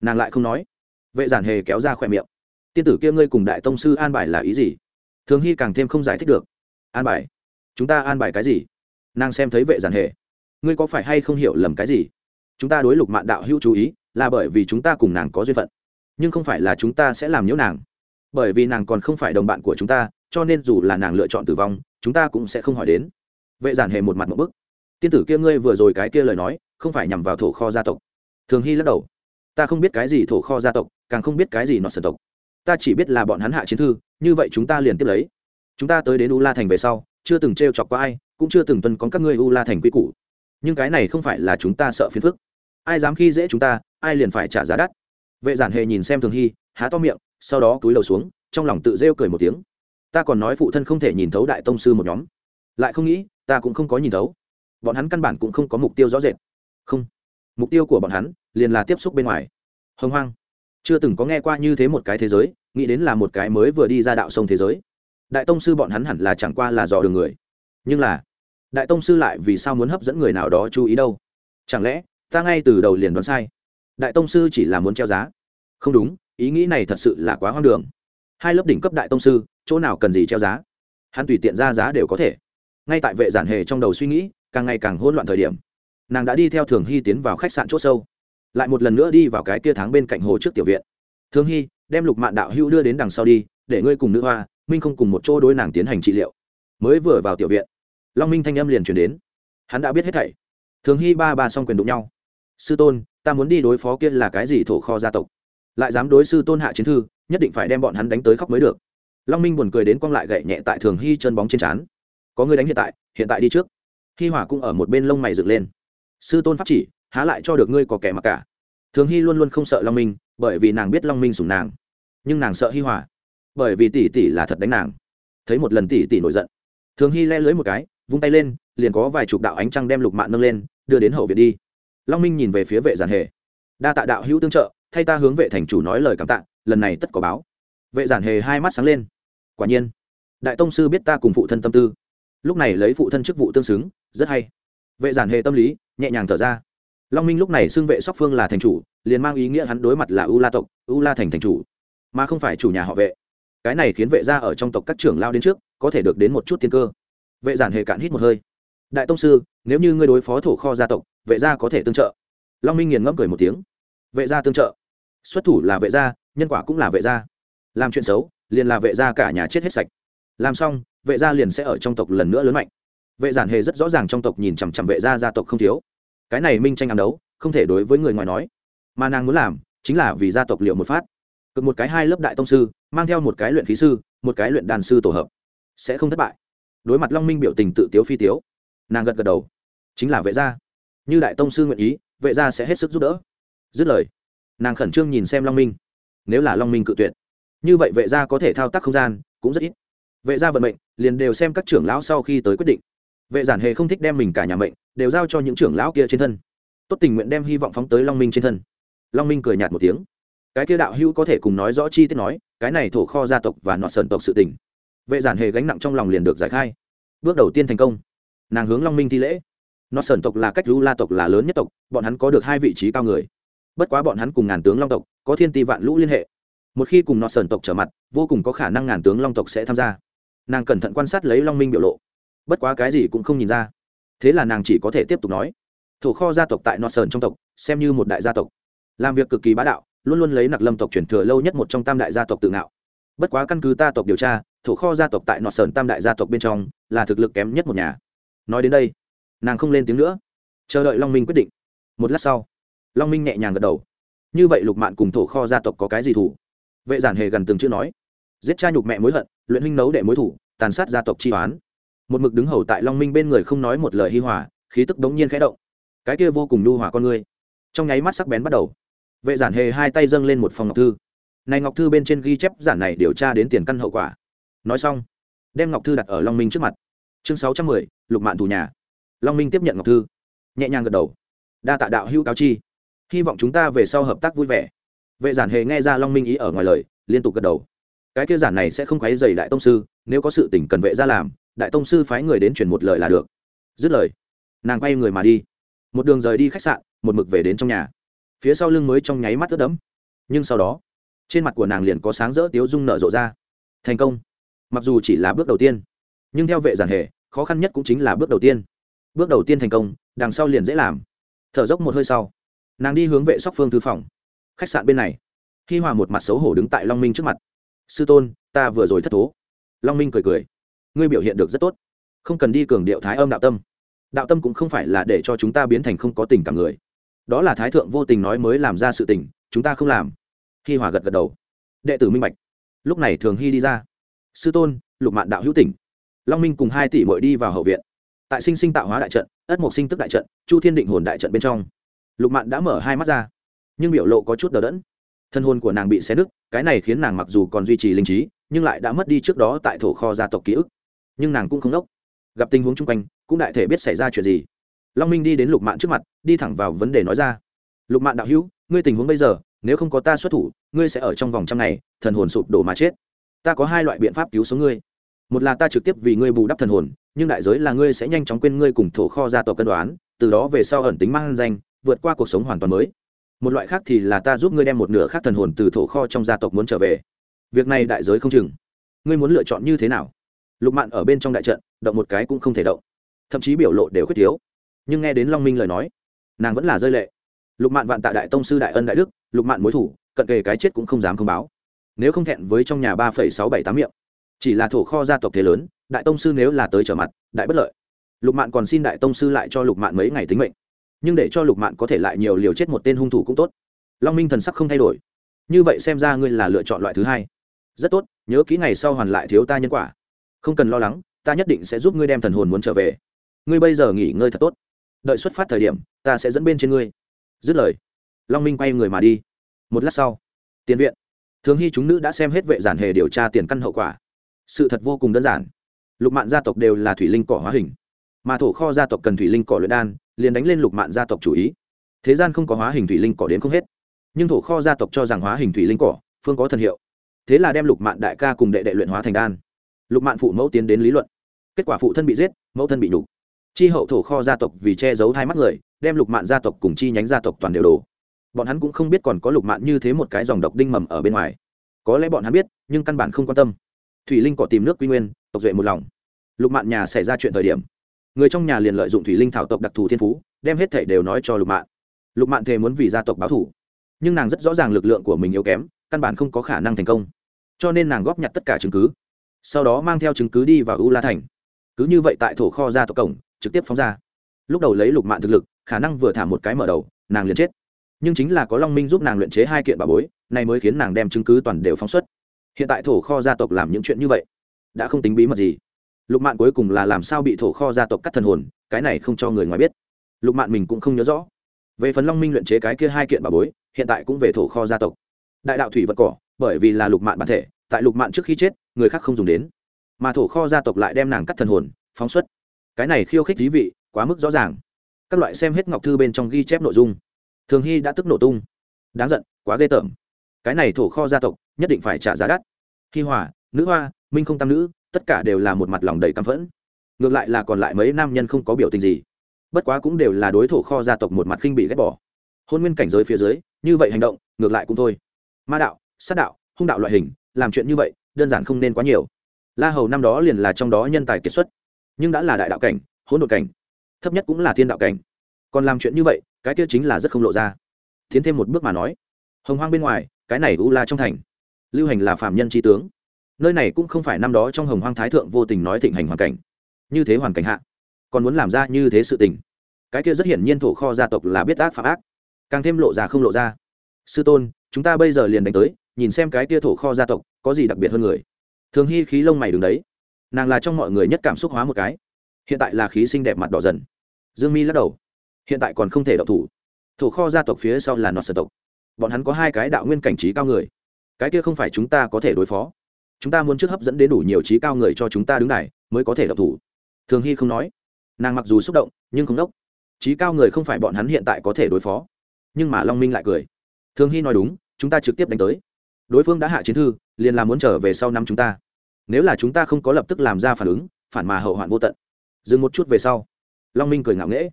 Nàng lại không nói. Vệ giản hề kéo ra khỏe miệng. Tiên tử kia ngươi cùng đại tông sư an bài là ý gì? Thường hy càng thêm không giải thích được. An bài? Chúng ta an bài cái gì? Nàng xem thấy vệ giản hề. Ngươi có phải hay không hiểu lầm cái gì? Chúng ta đối lục mạn đạo hữu chú ý là bởi vì chúng ta cùng nàng có duyên phận. Nhưng không phải là chúng ta sẽ làm nhiễu nàng. Bởi vì nàng còn không phải đồng bạn của chúng ta, cho nên dù là nàng lựa chọn tử vong, chúng ta cũng sẽ không hỏi đến. Vệ giản hề một mặt một bức. Tiên tử kia ngươi vừa rồi cái kia lời nói không phải nhằm vào thổ kho gia tộc. Thường hy lắc đầu. Ta không biết cái gì thổ kho gia tộc, càng không biết cái gì nọ sơn tộc. Ta chỉ biết là bọn hắn hạ chiến thư, như vậy chúng ta liền tiếp lấy. Chúng ta tới đến u la thành về sau, chưa từng t r e o chọc qua ai, cũng chưa từng tuân có các ngươi u la thành quy củ. Nhưng cái này không phải là chúng ta sợ phiền phức. Ai dám khi dễ chúng ta, ai liền phải trả giá đắt. Vệ giản hề nhìn xem thường hy, há to miệng, sau đó túi đầu xuống, trong lòng tự rêu cười một tiếng. Ta còn nói phụ thân không thể nhìn thấu đại tông sư một nhóm. Lại không nghĩ, ta cũng không có nhìn thấu. Bọn hắn căn bản cũng không có mục tiêu rõ rệt không. Mục tiêu của bọn hắn liền là tiếp xúc bên ngoài. Hồng hoang. Chưa từng có nghe qua như thế một cái thế giới, nghĩ đến là một cái mới vừa đi ra đạo sông thế giới. Đại tông sư bọn hắn hẳn là chẳng qua là dò đường người. Nhưng là, đại tông sư lại vì sao muốn hấp dẫn người nào đó chú ý đâu? Chẳng lẽ, ta ngay từ đầu liền đoán sai? Đại tông sư chỉ là muốn treo giá. Không đúng, ý nghĩ này thật sự là quá hoang đường. Hai lớp đỉnh cấp đại tông sư, chỗ nào cần gì treo giá? Hắn tùy tiện ra giá đều có thể. Ngay tại vệ giản hề trong đầu suy nghĩ, càng ngày càng hỗn loạn thời điểm nàng đã đi theo thường hy tiến vào khách sạn c h ỗ sâu lại một lần nữa đi vào cái kia tháng bên cạnh hồ trước tiểu viện thường hy đem lục mạn đạo hữu đưa đến đằng sau đi để ngươi cùng nữ hoa minh không cùng một chỗ đối nàng tiến hành trị liệu mới vừa vào tiểu viện long minh thanh âm liền chuyển đến hắn đã biết hết thảy thường hy ba ba xong quyền đụng nhau sư tôn ta muốn đi đối phó kia là cái gì thổ kho gia tộc lại dám đối sư tôn hạ chiến thư nhất định phải đem bọn hắn đánh tới khóc mới được long minh buồn cười đến quăng lại gậy nhẹ tại thường hy chân bóng trên trán có người đánh hiện tại hiện tại đi trước hy hỏa cũng ở một bên lông mày dựng lên sư tôn pháp chỉ há lại cho được ngươi có kẻ mặc cả. Thường hy luôn luôn không sợ long minh bởi vì nàng biết long minh sủng nàng. Nhưng nàng sợ Hi Hòa, bởi vì tỷ tỷ là thật đánh nàng. Thấy một lần tỷ tỷ nổi giận thường hy le lưới một cái vung tay lên liền có vài chục đạo ánh trăng đem lục mạng nâng lên đưa đến hậu viện đi. Long minh nhìn về phía vệ giản hề. Đa tạ đạo hữu tương trợ thay ta hướng vệ thành chủ nói lời cảm tạ lần này tất có báo. Vệ giản hề hai mắt sáng lên. Quả nhiên đại tông sư biết ta cùng phụ thân tâm tư. Lúc này lấy phụ thân chức vụ tương xứng rất hay vệ giản hề tâm lý, nhẹ nhàng thở ra. Long minh lúc này xưng vệ sóc phương là thành chủ, liền mang ý nghĩa hắn đối mặt là u la tộc, u la thành thành chủ, mà không phải chủ nhà họ vệ. Cái này khiến vệ gia ở trong tộc các trưởng lao đến trước, có thể được đến một chút tiên cơ. Vệ giản hề cạn hít một hơi. Đại tông sư, nếu như ngươi đối phó thổ kho gia tộc, vệ gia có thể tương trợ. Long minh nghiền ngẫm cười một tiếng. Vệ gia tương trợ. Xuất thủ là vệ gia, nhân quả cũng là vệ gia. Làm chuyện xấu, liền là vệ gia cả nhà chết hết sạch. Làm xong, vệ gia liền sẽ ở trong tộc lần nữa lớn mạnh vệ giản hề rất rõ ràng trong tộc nhìn chằm chằm vệ gia gia tộc không thiếu. Cái này minh tranh ám đấu, không thể đối với người ngoài nói. Mà nàng muốn làm, chính là vì gia tộc liệu một phát. Cực một cái hai lớp đại tông sư, mang theo một cái luyện khí sư, một cái luyện đàn sư tổ hợp. Sẽ không thất bại. Đối mặt long minh biểu tình tự tiếu phi tiếu, nàng gật gật đầu. Chính là vệ gia. Như đại tông sư nguyện ý, vệ gia sẽ hết sức giúp đỡ. Dứt lời, nàng khẩn trương nhìn xem long minh. Nếu là long minh cự tuyệt, như vậy vệ gia có thể thao tác không gian cũng rất ít. Vệ gia vận mệnh, liền đều xem các trưởng lão sau khi tới quyết định vệ giản hề không thích đem mình cả nhà mệnh, đều giao cho những trưởng lão kia trên thân. Tốt tình nguyện đem hy vọng phóng tới long minh trên thân. Long minh cười nhạt một tiếng. Cái kia đạo hữu có thể cùng nói rõ chi tiết nói, cái này thổ kho gia tộc và nọ sơn tộc sự tình. Vệ giản hề gánh nặng trong lòng liền được giải khai. Bước đầu tiên thành công. Nàng hướng long minh thi lễ. Nọ sơn tộc là cách lũ la tộc là lớn nhất tộc, bọn hắn có được hai vị trí cao người. Bất quá bọn hắn cùng ngàn tướng long tộc, có thiên ti vạn lũ liên hệ. Một khi cùng nọ sơn tộc trở mặt, vô cùng có khả năng ngàn tướng long tộc sẽ tham gia. Nàng cẩn thận quan sát lấy long minh biểu lộ bất quá cái gì cũng không nhìn ra. Thế là nàng chỉ có thể tiếp tục nói. Thổ kho gia tộc tại nọ sơn trong tộc, xem như một đại gia tộc. Làm việc cực kỳ bá đạo, luôn luôn lấy nặc lâm tộc truyền thừa lâu nhất một trong tam đại gia tộc tự ngạo. Bất quá căn cứ ta tộc điều tra, thổ kho gia tộc tại nọ sơn tam đại gia tộc bên trong là thực lực kém nhất một nhà. Nói đến đây, nàng không lên tiếng nữa. Chờ đợi long minh quyết định. Một lát sau, long minh nhẹ nhàng gật đầu. Như vậy lục mạn cùng thổ kho gia tộc có cái gì thủ? Vệ giản hề gần từng chữ nói. Giết cha nhục mẹ mối hận, luyện huynh nấu đệ mối thủ, tàn sát gia tộc chi oán một mực đứng hầu tại long minh bên người không nói một lời hi hòa, khí tức đống nhiên khẽ động. Cái kia vô cùng nhu hòa con người. Trong nháy mắt sắc bén bắt đầu. Vệ giản hề hai tay dâng lên một phòng ngọc thư. Này ngọc thư bên trên ghi chép giản này điều tra đến tiền căn hậu quả. Nói xong, đem ngọc thư đặt ở long minh trước mặt. Chương sáu trăm mười, lục mạn thủ nhà. Long minh tiếp nhận ngọc thư. Nhẹ nhàng gật đầu. Đa tạ đạo hữu cáo chi. Hy vọng chúng ta về sau hợp tác vui vẻ. Vệ giản hề nghe ra long minh ý ở ngoài lời, liên tục gật đầu. Cái kia giản này sẽ không quấy dày đại tông sư, nếu có sự tỉnh cần vệ ra làm đại tông sư phái người đến truyền một lời là được. Dứt lời, nàng quay người mà đi. Một đường rời đi khách sạn, một mực về đến trong nhà. Phía sau lưng mới trong nháy mắt ướt đẫm. Nhưng sau đó, trên mặt của nàng liền có sáng rỡ tiếu dung nở rộ ra. Thành công. Mặc dù chỉ là bước đầu tiên, nhưng theo vệ giản hệ, khó khăn nhất cũng chính là bước đầu tiên. Bước đầu tiên thành công, đằng sau liền dễ làm. Thở dốc một hơi sau, nàng đi hướng vệ sóc phương thư phòng. Khách sạn bên này khi hòa một mặt xấu hổ đứng tại long minh trước mặt. Sư tôn, ta vừa rồi thất thố. Long minh cười cười ngươi biểu hiện được rất tốt. Không cần đi cường điệu thái âm đạo tâm. Đạo tâm cũng không phải là để cho chúng ta biến thành không có tình cảm người. Đó là thái thượng vô tình nói mới làm ra sự tình, chúng ta không làm. Hi hòa gật gật đầu. Đệ tử minh bạch. Lúc này thường hy đi ra. Sư tôn, lục mạn đạo hữu tỉnh. Long minh cùng hai tỷ mội đi vào hậu viện. Tại sinh sinh tạo hóa đại trận, ất mộc sinh tức đại trận, chu thiên định hồn đại trận bên trong, lục mạn đã mở hai mắt ra. Nhưng biểu lộ có chút đờ đẫn. Thân hôn của nàng bị xé nứt, cái này khiến nàng mặc dù còn duy trì linh trí, nhưng lại đã mất đi trước đó tại thổ kho gia tộc ký ức nhưng nàng cũng không đốc gặp tình huống chung quanh, cũng đại thể biết xảy ra chuyện gì. Long minh đi đến lục mạn trước mặt, đi thẳng vào vấn đề nói ra. Lục mạn đạo hữu, ngươi tình huống bây giờ, nếu không có ta xuất thủ, ngươi sẽ ở trong vòng trăm ngày, thần hồn sụp đổ mà chết. Ta có hai loại biện pháp cứu sống ngươi. Một là ta trực tiếp vì ngươi bù đắp thần hồn, nhưng đại giới là ngươi sẽ nhanh chóng quên ngươi cùng thổ kho gia tộc cân đoán, từ đó về sau ẩn tính mang danh, vượt qua cuộc sống hoàn toàn mới. Một loại khác thì là ta giúp ngươi đem một nửa khác thần hồn từ thổ kho trong gia tộc muốn trở về. Việc này đại giới không chừng. Ngươi muốn lựa chọn như thế nào? Lục mạn ở bên trong đại trận, động một cái cũng không thể động. Thậm chí biểu lộ đều khuyết thiếu. Nhưng nghe đến long minh lời nói, nàng vẫn là rơi lệ. Lục mạn vạn tạ đại tông sư đại ân đại đức, lục mạn mối thủ, cận kề cái chết cũng không dám không báo. Nếu không thẹn với trong nhà ba phẩy sáu bảy tám miệng. Chỉ là thổ kho gia tộc thế lớn, đại tông sư nếu là tới trở mặt, đại bất lợi. Lục mạn còn xin đại tông sư lại cho lục mạn mấy ngày tính mệnh. Nhưng để cho lục mạn có thể lại nhiều liều chết một tên hung thủ cũng tốt. Long minh thần sắc không thay đổi. Như vậy xem ra ngươi là lựa chọn loại thứ hai. Rất tốt, nhớ kỹ ngày sau hoàn lại thiếu ta nhân quả không cần lo lắng, ta nhất định sẽ giúp ngươi đem thần hồn muốn trở về. Ngươi bây giờ nghỉ ngơi thật tốt. Đợi xuất phát thời điểm, ta sẽ dẫn bên trên ngươi. Dứt lời, long minh quay người mà đi. Một lát sau, tiền viện. Thường hy chúng nữ đã xem hết vệ giản hề điều tra tiền căn hậu quả. Sự thật vô cùng đơn giản. Lục mạn gia tộc đều là thủy linh cỏ hóa hình. Mà thổ kho gia tộc cần thủy linh cỏ luyện đan, liền đánh lên lục mạn gia tộc chủ ý. Thế gian không có hóa hình thủy linh cỏ đến không hết. Nhưng thổ kho gia tộc cho rằng hóa hình thủy linh cỏ, phương có thần hiệu. Thế là đem lục mạn đại ca cùng đệ đệ luyện hóa thành đan lục mạn phụ mẫu tiến đến lý luận. Kết quả phụ thân bị giết, mẫu thân bị nhục. Chi hậu thổ kho gia tộc vì che giấu hai mắt người, đem lục mạn gia tộc cùng chi nhánh gia tộc toàn đều đổ. Bọn hắn cũng không biết còn có lục mạn như thế một cái dòng độc đinh mầm ở bên ngoài. Có lẽ bọn hắn biết, nhưng căn bản không quan tâm. Thủy linh cỏ tìm nước quy nguyên, tộc duệ một lòng. Lục mạn nhà xảy ra chuyện thời điểm. Người trong nhà liền lợi dụng thủy linh thảo tộc đặc thù thiên phú, đem hết thể đều nói cho lục mạn. Lục mạn thề muốn vì gia tộc báo thủ nhưng nàng rất rõ ràng lực lượng của mình yếu kém, căn bản không có khả năng thành công. Cho nên nàng góp nhặt tất cả chứng cứ sau đó mang theo chứng cứ đi vào u la thành. Cứ như vậy tại thổ kho ra tộc cổng, trực tiếp phóng ra. Lúc đầu lấy lục mạn thực lực, khả năng vừa thả một cái mở đầu, nàng liền chết. Nhưng chính là có long minh giúp nàng luyện chế hai kiện bà bối, này mới khiến nàng đem chứng cứ toàn đều phóng xuất. Hiện tại thổ kho gia tộc làm những chuyện như vậy, đã không tính bí mật gì. Lục mạn cuối cùng là làm sao bị thổ kho gia tộc cắt thần hồn, cái này không cho người ngoài biết. Lục mạn mình cũng không nhớ rõ. Về phần long minh luyện chế cái kia hai kiện bà bối, hiện tại cũng về thổ kho gia tộc. Đại đạo thủy vật cỏ, bởi vì là lục mạn bản thể tại lục mạn trước khi chết, người khác không dùng đến. Mà thổ kho gia tộc lại đem nàng cắt thần hồn, phóng xuất. Cái này khiêu khích thí vị, quá mức rõ ràng. Các loại xem hết ngọc thư bên trong ghi chép nội dung. Thường hy đã tức nổ tung. Đáng giận, quá ghê tởm. Cái này thổ kho gia tộc, nhất định phải trả giá đắt. Hi hòa, nữ hoa, minh không tam nữ, tất cả đều là một mặt lòng đầy căm phẫn. Ngược lại là còn lại mấy nam nhân không có biểu tình gì. Bất quá cũng đều là đối thủ kho gia tộc một mặt khinh bị ghét bỏ. Hôn nguyên cảnh giới phía dưới, như vậy hành động, ngược lại cũng thôi. Ma đạo, sát đạo, hung đạo loại hình làm chuyện như vậy, đơn giản không nên quá nhiều. La hầu năm đó liền là trong đó nhân tài kiệt xuất, nhưng đã là đại đạo cảnh, hỗn độn cảnh, thấp nhất cũng là thiên đạo cảnh. Còn làm chuyện như vậy, cái kia chính là rất không lộ ra. Tiến thêm một bước mà nói, hồng hoang bên ngoài, cái này u la trong thành, lưu hành là phạm nhân tri tướng. Nơi này cũng không phải năm đó trong hồng hoang thái thượng vô tình nói thịnh hành hoàn cảnh. Như thế hoàn cảnh hạ, còn muốn làm ra như thế sự tình. Cái kia rất hiển nhiên thổ kho gia tộc là biết ác phạm ác, càng thêm lộ ra không lộ ra. Sư tôn, chúng ta bây giờ liền đánh tới nhìn xem cái kia thổ kho gia tộc, có gì đặc biệt hơn người. Thường hy khí lông mày đứng đấy. Nàng là trong mọi người nhất cảm xúc hóa một cái. Hiện tại là khí xinh đẹp mặt đỏ dần. Dương mi lắc đầu. Hiện tại còn không thể độc thủ. Thổ kho gia tộc phía sau là nọt sở tộc. Bọn hắn có hai cái đạo nguyên cảnh trí cao người. Cái kia không phải chúng ta có thể đối phó. Chúng ta muốn trước hấp dẫn đến đủ nhiều trí cao người cho chúng ta đứng này mới có thể độc thủ. Thường hy không nói. Nàng mặc dù xúc động, nhưng không đốc. Trí cao người không phải bọn hắn hiện tại có thể đối phó. Nhưng mà long minh lại cười. Thường hy nói đúng, chúng ta trực tiếp đánh tới đối phương đã hạ chiến thư, liền là muốn trở về sau năm chúng ta. Nếu là chúng ta không có lập tức làm ra phản ứng, phản mà hậu hoạn vô tận. Dừng một chút về sau. Long minh cười ngạo nghễ.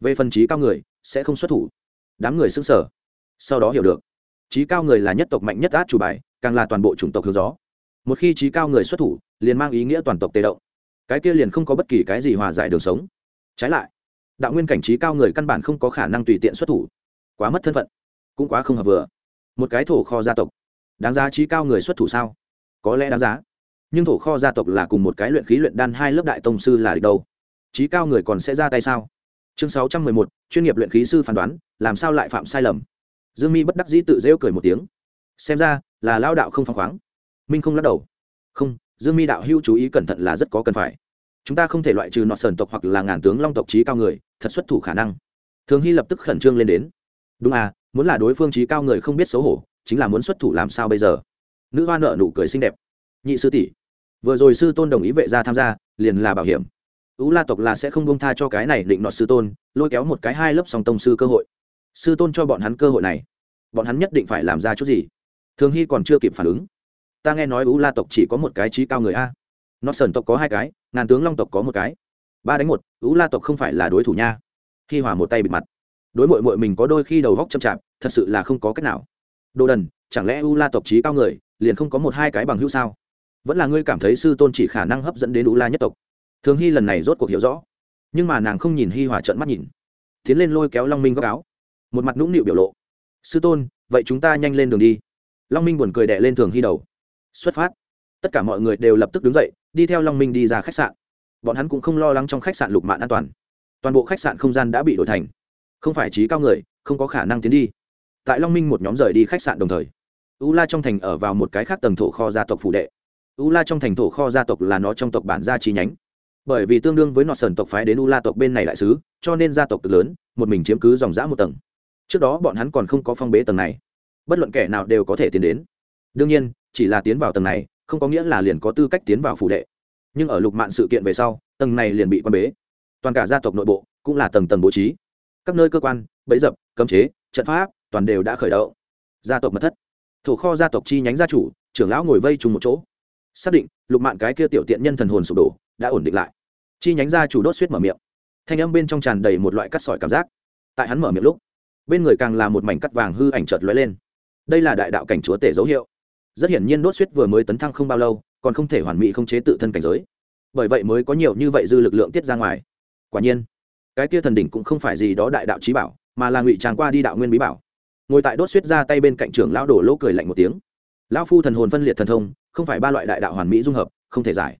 Về phần trí cao người, sẽ không xuất thủ. Đám người xứng sở sau đó hiểu được. Trí cao người là nhất tộc mạnh nhất át chủ bài, càng là toàn bộ chủng tộc hướng gió. Một khi trí cao người xuất thủ, liền mang ý nghĩa toàn tộc tê động. Cái kia liền không có bất kỳ cái gì hòa giải đường sống. Trái lại, đạo nguyên cảnh trí cao người căn bản không có khả năng tùy tiện xuất thủ. Quá mất thân phận, cũng quá không hợp vừa. Một cái thổ kho gia tộc đáng giá trí cao người xuất thủ sao? Có lẽ đáng giá. Nhưng thổ kho gia tộc là cùng một cái luyện khí luyện đan hai lớp đại tông sư là địch đâu. Trí cao người còn sẽ ra tay sao? Chương sáu trăm mười một, chuyên nghiệp luyện khí sư phán đoán, làm sao lại phạm sai lầm? Dương mi bất đắc dĩ tự rêu cười một tiếng. Xem ra, là lao đạo không phăng khoáng. Minh không lắc đầu. Không, dương mi đạo hưu chú ý cẩn thận là rất có cần phải. Chúng ta không thể loại trừ nọ sơn tộc hoặc là ngàn tướng long tộc trí cao người, thật xuất thủ khả năng. Thường hy lập tức khẩn trương lên đến. Đúng à muốn là đối phương trí cao người không biết xấu hổ chính là muốn xuất thủ làm sao bây giờ? Nữ hoa nợ nụ cười xinh đẹp. Nhị sư tỷ, vừa rồi sư tôn đồng ý vệ gia tham gia, liền là bảo hiểm. Ú la tộc là sẽ không bông tha cho cái này định nọt sư tôn, lôi kéo một cái hai lớp song tông sư cơ hội. Sư tôn cho bọn hắn cơ hội này, bọn hắn nhất định phải làm ra chút gì? Thường hy còn chưa kịp phản ứng. Ta nghe nói ú la tộc chỉ có một cái trí cao người a. Nó sơn tộc có hai cái, ngàn tướng long tộc có một cái. Ba đánh một, ú la tộc không phải là đối thủ nha. Khi hòa một tay bịt mặt. Đối mội mội mình có đôi khi đầu góc chậm chạp, thật sự là không có cách nào đồ đần, chẳng lẽ u la tộc trí cao người, liền không có một hai cái bằng hữu sao? Vẫn là ngươi cảm thấy sư tôn chỉ khả năng hấp dẫn đến u la nhất tộc. Thường hy lần này rốt cuộc hiểu rõ. Nhưng mà nàng không nhìn hi hòa trận mắt nhìn. Tiến lên lôi kéo long minh góc áo. Một mặt nũng nịu biểu lộ. Sư tôn, vậy chúng ta nhanh lên đường đi. Long minh buồn cười đẻ lên thường hy đầu. Xuất phát. Tất cả mọi người đều lập tức đứng dậy, đi theo long minh đi ra khách sạn. Bọn hắn cũng không lo lắng trong khách sạn lục mạng an toàn. Toàn bộ khách sạn không gian đã bị đổi thành. Không phải trí cao người, không có khả năng tiến đi tại long minh một nhóm rời đi khách sạn đồng thời. U la trong thành ở vào một cái khác tầng thổ kho gia tộc phụ đệ. U la trong thành thổ kho gia tộc là nó trong tộc bản gia chi nhánh. Bởi vì tương đương với nọ sần tộc phái đến u la tộc bên này đại sứ, cho nên gia tộc cực lớn, một mình chiếm cứ dòng dã một tầng. Trước đó bọn hắn còn không có phong bế tầng này. Bất luận kẻ nào đều có thể tiến đến. Đương nhiên, chỉ là tiến vào tầng này, không có nghĩa là liền có tư cách tiến vào phủ đệ. Nhưng ở lục mạng sự kiện về sau, tầng này liền bị quan bế. Toàn cả gia tộc nội bộ cũng là tầng tầng bố trí. Các nơi cơ quan, bẫy dập, cấm chế, trận pháp toàn đều đã khởi động. Gia tộc mật thất. Thổ kho gia tộc chi nhánh gia chủ, trưởng lão ngồi vây chung một chỗ. Xác định, lục mạn cái kia tiểu tiện nhân thần hồn sụp đổ, đã ổn định lại. Chi nhánh gia chủ đốt suýt mở miệng. Thanh âm bên trong tràn đầy một loại cắt sỏi cảm giác. Tại hắn mở miệng lúc, bên người càng là một mảnh cắt vàng hư ảnh chợt lóe lên. Đây là đại đạo cảnh chúa tể dấu hiệu. Rất hiển nhiên đốt suýt vừa mới tấn thăng không bao lâu, còn không thể hoàn mỹ không chế tự thân cảnh giới. Bởi vậy mới có nhiều như vậy dư lực lượng tiết ra ngoài. Quả nhiên, cái kia thần đỉnh cũng không phải gì đó đại đạo trí bảo, mà là ngụy tràng qua đi đạo nguyên bí bảo ngồi tại đốt suýt ra tay bên cạnh trưởng lão đổ lỗ cười lạnh một tiếng. Lão phu thần hồn phân liệt thần thông, không phải ba loại đại đạo hoàn mỹ dung hợp, không thể giải.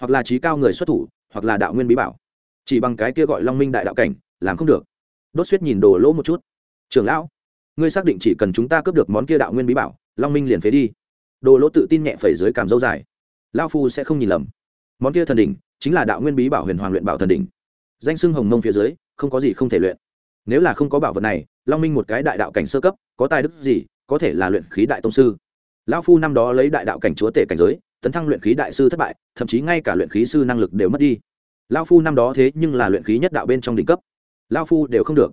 Hoặc là trí cao người xuất thủ, hoặc là đạo nguyên bí bảo. Chỉ bằng cái kia gọi long minh đại đạo cảnh, làm không được. Đốt suýt nhìn đồ lỗ một chút. Trưởng lão, ngươi xác định chỉ cần chúng ta cướp được món kia đạo nguyên bí bảo, long minh liền phế đi. Đồ lỗ tự tin nhẹ phẩy dưới cảm dâu dài. Lao phu sẽ không nhìn lầm. Món kia thần đỉnh chính là đạo nguyên bí bảo huyền hoàng luyện bảo thần đỉnh. Danh sưng hồng mông phía dưới, không có gì không thể luyện. Nếu là không có bảo vật này long minh một cái đại đạo cảnh sơ cấp, có tài đức gì, có thể là luyện khí đại tông sư. Lão phu năm đó lấy đại đạo cảnh chúa tể cảnh giới, tấn thăng luyện khí đại sư thất bại, thậm chí ngay cả luyện khí sư năng lực đều mất đi. Lão phu năm đó thế nhưng là luyện khí nhất đạo bên trong đỉnh cấp. Lão phu đều không được.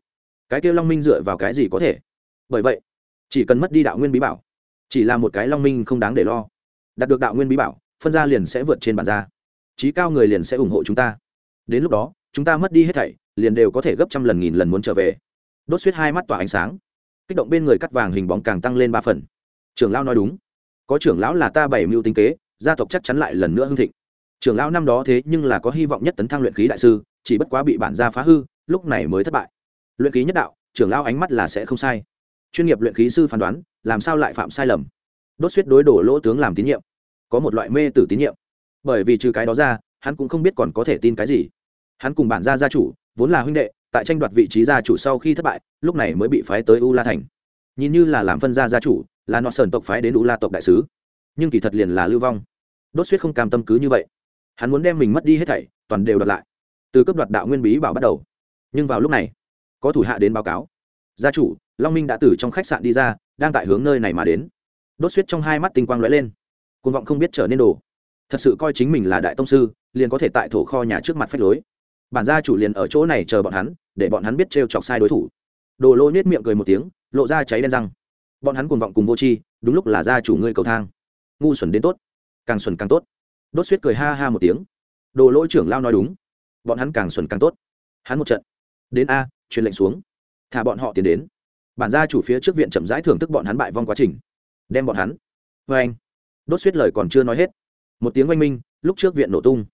Cái kêu long minh dựa vào cái gì có thể? Bởi vậy, chỉ cần mất đi đạo nguyên bí bảo, chỉ là một cái long minh không đáng để lo. Đạt được đạo nguyên bí bảo, phân gia liền sẽ vượt trên bàn gia. Trí cao người liền sẽ ủng hộ chúng ta. Đến lúc đó, chúng ta mất đi hết thảy, liền đều có thể gấp trăm lần nghìn lần muốn trở về đốt suýt hai mắt tỏa ánh sáng. Kích động bên người cắt vàng hình bóng càng tăng lên ba phần. Trưởng lão nói đúng. Có trưởng lão là ta bảy mưu tinh kế, gia tộc chắc chắn lại lần nữa hưng thịnh. Trưởng lão năm đó thế nhưng là có hy vọng nhất tấn thăng luyện khí đại sư, chỉ bất quá bị bản gia phá hư, lúc này mới thất bại. Luyện khí nhất đạo, trưởng lão ánh mắt là sẽ không sai. Chuyên nghiệp luyện khí sư phán đoán, làm sao lại phạm sai lầm? Đốt suýt đối đổ lỗ tướng làm tín nhiệm. Có một loại mê tử tín nhiệm. Bởi vì trừ cái đó ra, hắn cũng không biết còn có thể tin cái gì. Hắn cùng bản gia gia chủ, vốn là huynh đệ tại tranh đoạt vị trí gia chủ sau khi thất bại, lúc này mới bị phái tới u la thành. Nhìn như là làm phân gia gia chủ, là nọ sơn tộc phái đến u la tộc đại sứ. Nhưng kỳ thật liền là lưu vong. Đốt suýt không cam tâm cứ như vậy. Hắn muốn đem mình mất đi hết thảy, toàn đều đoạt lại. Từ cấp đoạt đạo nguyên bí bảo bắt đầu. Nhưng vào lúc này, có thủ hạ đến báo cáo. Gia chủ, long minh đã từ trong khách sạn đi ra, đang tại hướng nơi này mà đến. Đốt suýt trong hai mắt tinh quang lóe lên. Côn vọng không biết trở nên đồ. Thật sự coi chính mình là đại tông sư, liền có thể tại thổ kho nhà trước mặt phách lối. Bản gia chủ liền ở chỗ này chờ bọn hắn để bọn hắn biết trêu e chọc sai đối thủ. Đồ lô nết miệng cười một tiếng, lộ ra cháy đen răng. Bọn hắn cuồng vọng cùng vô tri, đúng lúc là gia chủ ngươi cầu thang. Ngu xuẩn đến tốt, càng xuẩn càng tốt. Đốt suýt cười ha ha một tiếng. Đồ lỗi trưởng lao nói đúng, bọn hắn càng xuẩn càng tốt. Hắn một trận, đến a, truyền lệnh xuống. Thả bọn họ tiến đến. Bản gia chủ phía trước viện chậm rãi thưởng thức bọn hắn bại vong quá trình. Đem bọn hắn. Vê anh, đốt suýt lời còn chưa nói hết. Một tiếng oanh minh, lúc trước viện nổ tung.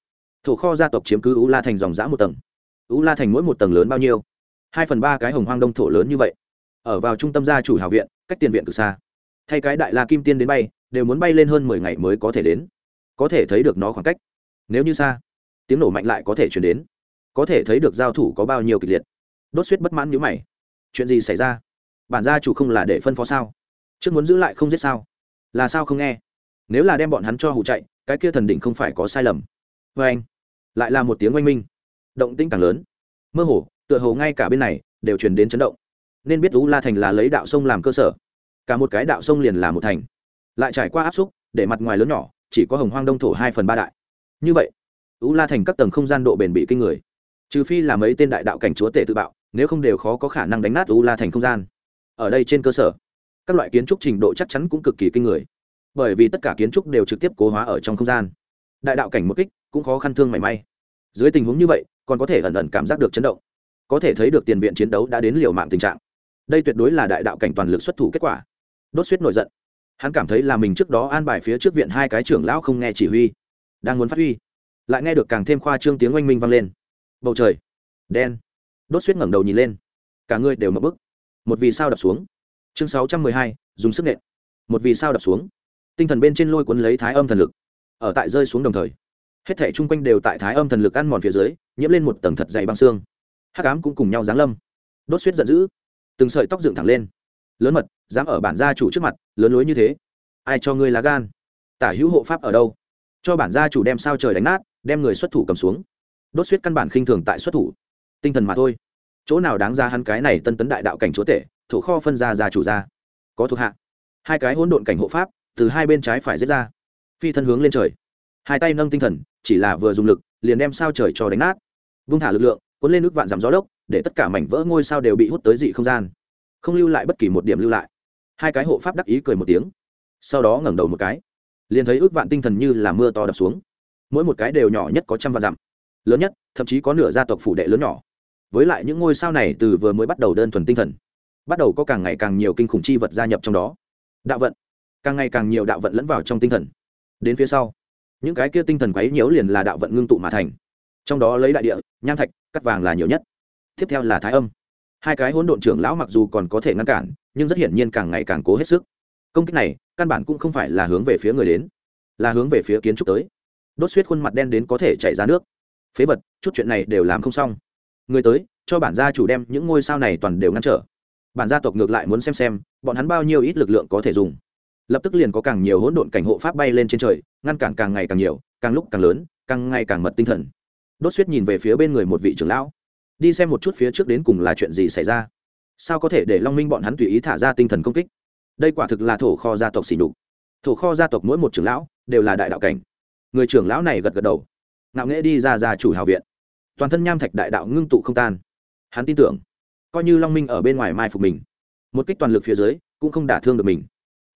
Thổ kho gia tộc chiếm cứ u la thành dòng dã một tầng u la thành mỗi một tầng lớn bao nhiêu? Hai phần ba cái hồng hoang đông thổ lớn như vậy. Ở vào trung tâm gia chủ hào viện, cách tiền viện từ xa. Thay cái đại la kim tiên đến bay, đều muốn bay lên hơn mười ngày mới có thể đến. Có thể thấy được nó khoảng cách. Nếu như xa, tiếng nổ mạnh lại có thể chuyển đến. Có thể thấy được giao thủ có bao nhiêu kịch liệt. Đốt suýt bất mãn nhữ mày. Chuyện gì xảy ra? Bản gia chủ không là để phân phó sao? Trước muốn giữ lại không giết sao? Là sao không nghe? Nếu là đem bọn hắn cho hụ chạy, cái kia thần định không phải có sai lầm. Vê anh. Lại là một tiếng oanh minh động tĩnh càng lớn. Mơ hồ, tựa hồ ngay cả bên này đều truyền đến chấn động. Nên biết u la thành là lấy đạo sông làm cơ sở. Cả một cái đạo sông liền là một thành. Lại trải qua áp xúc, để mặt ngoài lớn nhỏ, chỉ có hồng hoang đông thổ hai phần ba đại. Như vậy, u la thành các tầng không gian độ bền bị kinh người. Trừ phi là mấy tên đại đạo cảnh chúa tể tự bạo, nếu không đều khó có khả năng đánh nát u la thành không gian. Ở đây trên cơ sở, các loại kiến trúc trình độ chắc chắn cũng cực kỳ kinh người. Bởi vì tất cả kiến trúc đều trực tiếp cố hóa ở trong không gian. Đại đạo cảnh một kích, cũng khó khăn thương mảy may. Dưới tình huống như vậy còn có thể ẩn ẩn cảm giác được chấn động. Có thể thấy được tiền viện chiến đấu đã đến liều mạng tình trạng. Đây tuyệt đối là đại đạo cảnh toàn lực xuất thủ kết quả. Đốt suýt nổi giận. Hắn cảm thấy là mình trước đó an bài phía trước viện hai cái trưởng lão không nghe chỉ huy. Đang muốn phát huy. Lại nghe được càng thêm khoa trương tiếng oanh minh vang lên. Bầu trời. Đen. Đốt suýt ngẩng đầu nhìn lên. Cả người đều mập bức. Một vì sao đập xuống. Chương sáu trăm mười hai, dùng sức nện. Một vì sao đập xuống. Tinh thần bên trên lôi cuốn lấy thái âm thần lực. Ở tại rơi xuống đồng thời hết thể chung quanh đều tại thái âm thần lực ăn mòn phía dưới, nhiễm lên một tầng thật dày băng xương. Hắc ám cũng cùng nhau giáng lâm. Đốt suýt giận dữ. Từng sợi tóc dựng thẳng lên. Lớn mật, dám ở bản gia chủ trước mặt, lớn lối như thế. Ai cho ngươi lá gan? Tả hữu hộ pháp ở đâu? Cho bản gia chủ đem sao trời đánh nát, đem người xuất thủ cầm xuống. Đốt suýt căn bản khinh thường tại xuất thủ. Tinh thần mà thôi. Chỗ nào đáng ra hắn cái này tân tấn đại đạo cảnh chúa tể thủ kho phân ra gia chủ ra. Có thuộc hạ. Hai cái hỗn độn cảnh hộ pháp, từ hai bên trái phải giết ra. Phi thân hướng lên trời. Hai tay nâng tinh thần chỉ là vừa dùng lực, liền đem sao trời cho đánh nát. Vung thả lực lượng, cuốn lên nước vạn giảm gió lốc, để tất cả mảnh vỡ ngôi sao đều bị hút tới dị không gian. Không lưu lại bất kỳ một điểm lưu lại. Hai cái hộ pháp đắc ý cười một tiếng. Sau đó ngẩng đầu một cái, liền thấy ước vạn tinh thần như là mưa to đập xuống. Mỗi một cái đều nhỏ nhất có trăm vạn dặm. Lớn nhất, thậm chí có nửa gia tộc phủ đệ lớn nhỏ. Với lại những ngôi sao này từ vừa mới bắt đầu đơn thuần tinh thần, bắt đầu có càng ngày càng nhiều kinh khủng chi vật gia nhập trong đó. Đạo vận, càng ngày càng nhiều đạo vận lẫn vào trong tinh thần. Đến phía sau những cái kia tinh thần quấy nhiễu liền là đạo vận ngưng tụ mà thành. Trong đó lấy đại địa, nham thạch, cắt vàng là nhiều nhất. Tiếp theo là thái âm. Hai cái hỗn độn trưởng lão mặc dù còn có thể ngăn cản, nhưng rất hiển nhiên càng ngày càng cố hết sức. Công kích này, căn bản cũng không phải là hướng về phía người đến, là hướng về phía kiến trúc tới. Đốt suýt khuôn mặt đen đến có thể chảy ra nước. Phế vật, chút chuyện này đều làm không xong. Người tới, cho bản gia chủ đem những ngôi sao này toàn đều ngăn trở. Bản gia tộc ngược lại muốn xem xem, bọn hắn bao nhiêu ít lực lượng có thể dùng lập tức liền có càng nhiều hỗn độn cảnh hộ pháp bay lên trên trời, ngăn cản càng ngày càng nhiều, càng lúc càng lớn, càng ngày càng mật tinh thần. Đốt suýt nhìn về phía bên người một vị trưởng lão. Đi xem một chút phía trước đến cùng là chuyện gì xảy ra. Sao có thể để long minh bọn hắn tùy ý thả ra tinh thần công kích? Đây quả thực là thổ kho gia tộc xỉ đục thổ kho gia tộc mỗi một trưởng lão đều là đại đạo cảnh. Người trưởng lão này gật gật đầu. Ngạo nghễ đi ra ra chủ hào viện. Toàn thân nham thạch đại đạo ngưng tụ không tan. Hắn tin tưởng, coi như long minh ở bên ngoài mai phục mình, một kích toàn lực phía dưới cũng không đả thương được mình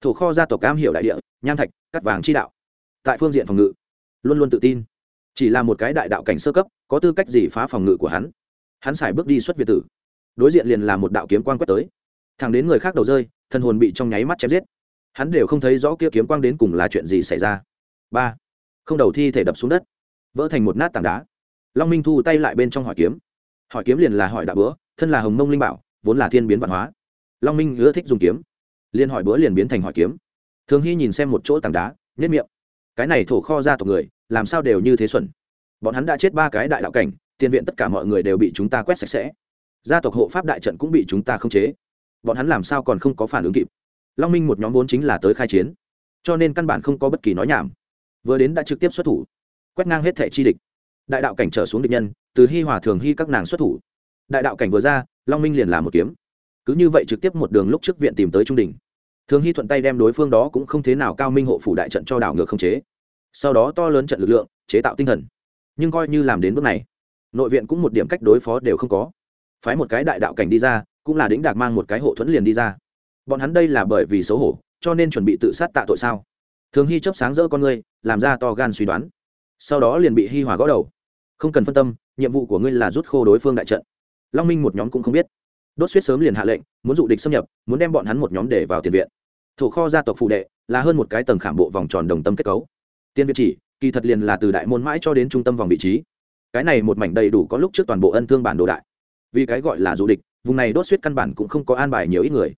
thổ kho gia tộc cam hiểu đại địa, nham thạch, cắt vàng chi đạo. Tại phương diện phòng ngự, luôn luôn tự tin. Chỉ là một cái đại đạo cảnh sơ cấp, có tư cách gì phá phòng ngự của hắn? Hắn xài bước đi xuất việt tử. Đối diện liền là một đạo kiếm quang quét tới. Thẳng đến người khác đầu rơi thân hồn bị trong nháy mắt chém giết. Hắn đều không thấy rõ kia kiếm quang đến cùng là chuyện gì xảy ra. Ba, không đầu thi thể đập xuống đất. Vỡ thành một nát tảng đá. Long minh thu tay lại bên trong hỏi kiếm. Hỏi kiếm liền là hỏi đạo bữa thân là hồng mông linh bảo, vốn là thiên biến văn hóa. Long minh ưa thích dùng kiếm liên hỏi bữa liền biến thành hỏi kiếm. Thường hy nhìn xem một chỗ tảng đá nhất miệng. Cái này thổ kho ra tộc người, làm sao đều như thế xuẩn? Bọn hắn đã chết ba cái đại đạo cảnh, tiền viện tất cả mọi người đều bị chúng ta quét sạch sẽ. Gia tộc hộ pháp đại trận cũng bị chúng ta khống chế. Bọn hắn làm sao còn không có phản ứng kịp? Long minh một nhóm vốn chính là tới khai chiến, cho nên căn bản không có bất kỳ nói nhảm. Vừa đến đã trực tiếp xuất thủ, quét ngang hết thẻ chi địch. Đại đạo cảnh trở xuống địch nhân, từ hi hòa thường hy các nàng xuất thủ. Đại đạo cảnh vừa ra, long minh liền làm một kiếm cứ như vậy trực tiếp một đường lúc trước viện tìm tới trung đình. Thường hy thuận tay đem đối phương đó cũng không thế nào cao minh hộ phủ đại trận cho đảo ngược không chế. Sau đó to lớn trận lực lượng, chế tạo tinh thần. Nhưng coi như làm đến bước này, nội viện cũng một điểm cách đối phó đều không có. Phái một cái đại đạo cảnh đi ra, cũng là đĩnh đạc mang một cái hộ thuẫn liền đi ra. Bọn hắn đây là bởi vì xấu hổ, cho nên chuẩn bị tự sát tạ tội sao? Thường hy chấp sáng rỡ con ngươi, làm ra to gan suy đoán. Sau đó liền bị hi hòa gõ đầu. Không cần phân tâm, nhiệm vụ của ngươi là rút khô đối phương đại trận. Long minh một nhóm cũng không biết đốt suýt sớm liền hạ lệnh, muốn dụ địch xâm nhập, muốn đem bọn hắn một nhóm để vào tiền viện. Thủ kho gia tộc phụ đệ là hơn một cái tầng khảm bộ vòng tròn đồng tâm kết cấu. Tiên viện chỉ, kỳ thật liền là từ đại môn mãi cho đến trung tâm vòng vị trí. Cái này một mảnh đầy đủ có lúc trước toàn bộ ân thương bản đồ đại. Vì cái gọi là dụ địch, vùng này đốt suýt căn bản cũng không có an bài nhiều ít người.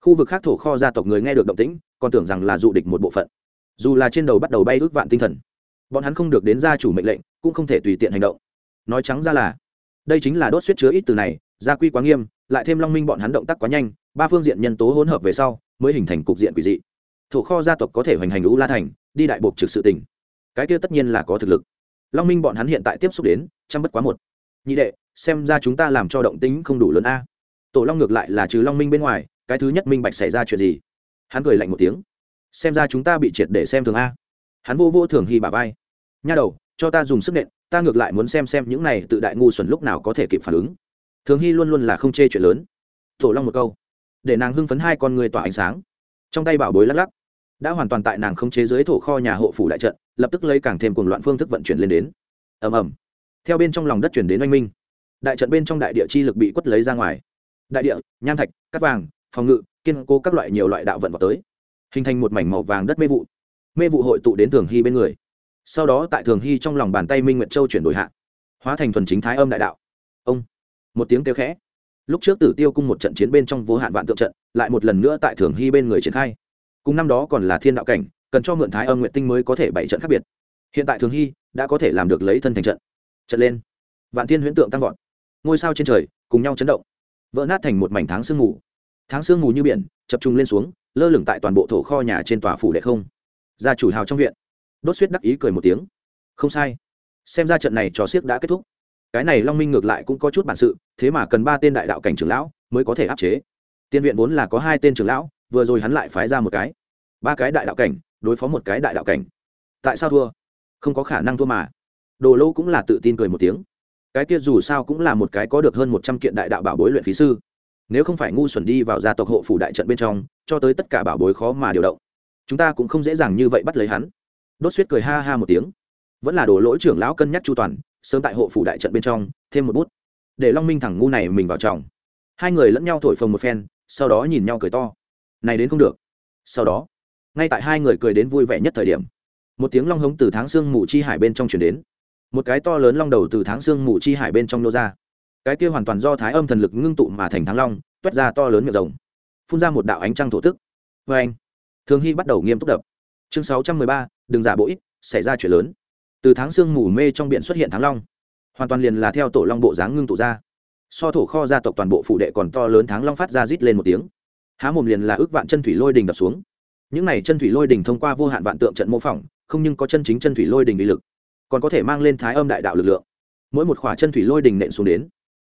Khu vực khác thổ kho gia tộc người nghe được động tĩnh, còn tưởng rằng là dụ địch một bộ phận. Dù là trên đầu bắt đầu bay ước vạn tinh thần, bọn hắn không được đến gia chủ mệnh lệnh, cũng không thể tùy tiện hành động. Nói trắng ra là, đây chính là đốt suýt chứa ít từ này gia quy quá nghiêm, lại thêm long minh bọn hắn động tác quá nhanh, ba phương diện nhân tố hỗn hợp về sau, mới hình thành cục diện quỷ dị. Thổ kho gia tộc có thể hoành hành lũ la thành, đi đại buộc trực sự tình cái kia tất nhiên là có thực lực. Long minh bọn hắn hiện tại tiếp xúc đến, trăm bất quá một. Nhị đệ, xem ra chúng ta làm cho động tính không đủ lớn a. Tổ long ngược lại là trừ long minh bên ngoài, cái thứ nhất minh bạch xảy ra chuyện gì? Hắn cười lạnh một tiếng. Xem ra chúng ta bị triệt để xem thường a. Hắn vô vô thường hy bà vai. Nha đầu, cho ta dùng sức nện, ta ngược lại muốn xem xem những này tự đại ngu xuẩn lúc nào có thể kịp phản ứng thường hy luôn luôn là không chê chuyện lớn. Thổ long một câu, để nàng hưng phấn hai con người tỏa ánh sáng. Trong tay bảo bối lắc lắc, đã hoàn toàn tại nàng không chế dưới thổ kho nhà hộ phủ đại trận, lập tức lấy càng thêm cùng loạn phương thức vận chuyển lên đến. Ầm ầm. Theo bên trong lòng đất chuyển đến oanh minh. Đại trận bên trong đại địa chi lực bị quất lấy ra ngoài. Đại địa, nham thạch cắt vàng, phòng ngự, kiên cố các loại nhiều loại đạo vận vào tới. Hình thành một mảnh màu vàng đất mê vụ. Mê vụ hội tụ đến thường hy bên người. Sau đó tại thường hy trong lòng bàn tay minh nguyệt châu chuyển đổi hạ, hóa thành thuần chính thái âm đại đạo. Ông một tiếng kêu khẽ. Lúc trước tử tiêu cung một trận chiến bên trong vô hạn vạn tượng trận, lại một lần nữa tại thường hy bên người triển khai. Cùng năm đó còn là thiên đạo cảnh, cần cho mượn thái âm nguyện tinh mới có thể bảy trận khác biệt. Hiện tại thường hy đã có thể làm được lấy thân thành trận. Trận lên. Vạn thiên huyễn tượng tăng vọt. Ngôi sao trên trời, cùng nhau chấn động. Vỡ nát thành một mảnh tháng sương mù. Tháng sương mù như biển, chập trung lên xuống, lơ lửng tại toàn bộ thổ kho nhà trên tòa phủ đệ không. Gia chủ hào trong viện. Đốt suýt đắc ý cười một tiếng. Không sai. Xem ra trận này trò xiếc đã kết thúc cái này long minh ngược lại cũng có chút bản sự, thế mà cần ba tên đại đạo cảnh trưởng lão mới có thể áp chế. Tiên viện vốn là có hai tên trưởng lão, vừa rồi hắn lại phái ra một cái. Ba cái đại đạo cảnh, đối phó một cái đại đạo cảnh. Tại sao thua? Không có khả năng thua mà. Đồ lô cũng là tự tin cười một tiếng. Cái kia dù sao cũng là một cái có được hơn một trăm kiện đại đạo bảo bối luyện khí sư. Nếu không phải ngu xuẩn đi vào gia tộc hộ phủ đại trận bên trong, cho tới tất cả bảo bối khó mà điều động. Chúng ta cũng không dễ dàng như vậy bắt lấy hắn. Đốt suýt cười ha ha một tiếng. Vẫn là đồ lỗi trưởng lão cân nhắc chu toàn sớm tại hộ phủ đại trận bên trong, thêm một bút. Để long minh thẳng ngu này mình vào chồng hai người lẫn nhau thổi phồng một phen, sau đó nhìn nhau cười to. Này đến không được. Sau đó, ngay tại hai người cười đến vui vẻ nhất thời điểm, một tiếng long hống từ tháng sương mù chi hải bên trong chuyển đến. Một cái to lớn long đầu từ tháng sương mù chi hải bên trong nô ra. Cái kia hoàn toàn do thái âm thần lực ngưng tụ mà thành thắng long, toét ra to lớn miệng rồng, phun ra một đạo ánh trăng thổ tức. Vâng. Vê anh thường hy bắt đầu nghiêm túc đập. Chương sáu trăm mười ba, đừng giả bộ ít, xảy ra chuyện lớn từ tháng sương mù mê trong biển xuất hiện tháng long, hoàn toàn liền là theo tổ long bộ dáng ngưng tụ ra. So thổ kho gia tộc toàn bộ phụ đệ còn to lớn tháng long phát ra rít lên một tiếng. Há mồm liền là ước vạn chân thủy lôi đình đập xuống. Những này chân thủy lôi đình thông qua vô hạn vạn tượng trận mô phỏng, không nhưng có chân chính chân thủy lôi đình bị lực, còn có thể mang lên thái âm đại đạo lực lượng. Mỗi một khỏa chân thủy lôi đình nện xuống đến,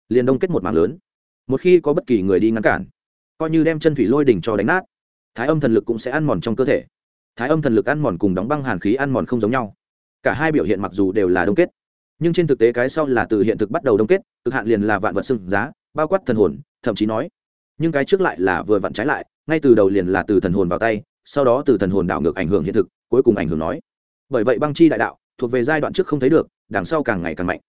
liền đông kết một mảng lớn. Một khi có bất kỳ người đi ngăn cản, coi như đem chân thủy lôi đình cho đánh nát, thái âm thần lực cũng sẽ ăn mòn trong cơ thể. Thái âm thần lực ăn mòn cùng đóng băng hàn khí ăn mòn không giống nhau cả hai biểu hiện mặc dù đều là đông kết, nhưng trên thực tế cái sau là từ hiện thực bắt đầu đông kết, cực hạn liền là vạn vật sưng giá, bao quát thần hồn, thậm chí nói, nhưng cái trước lại là vừa vặn trái lại, ngay từ đầu liền là từ thần hồn vào tay, sau đó từ thần hồn đảo ngược ảnh hưởng hiện thực, cuối cùng ảnh hưởng nói. Bởi vậy băng chi đại đạo thuộc về giai đoạn trước không thấy được, đằng sau càng ngày càng mạnh.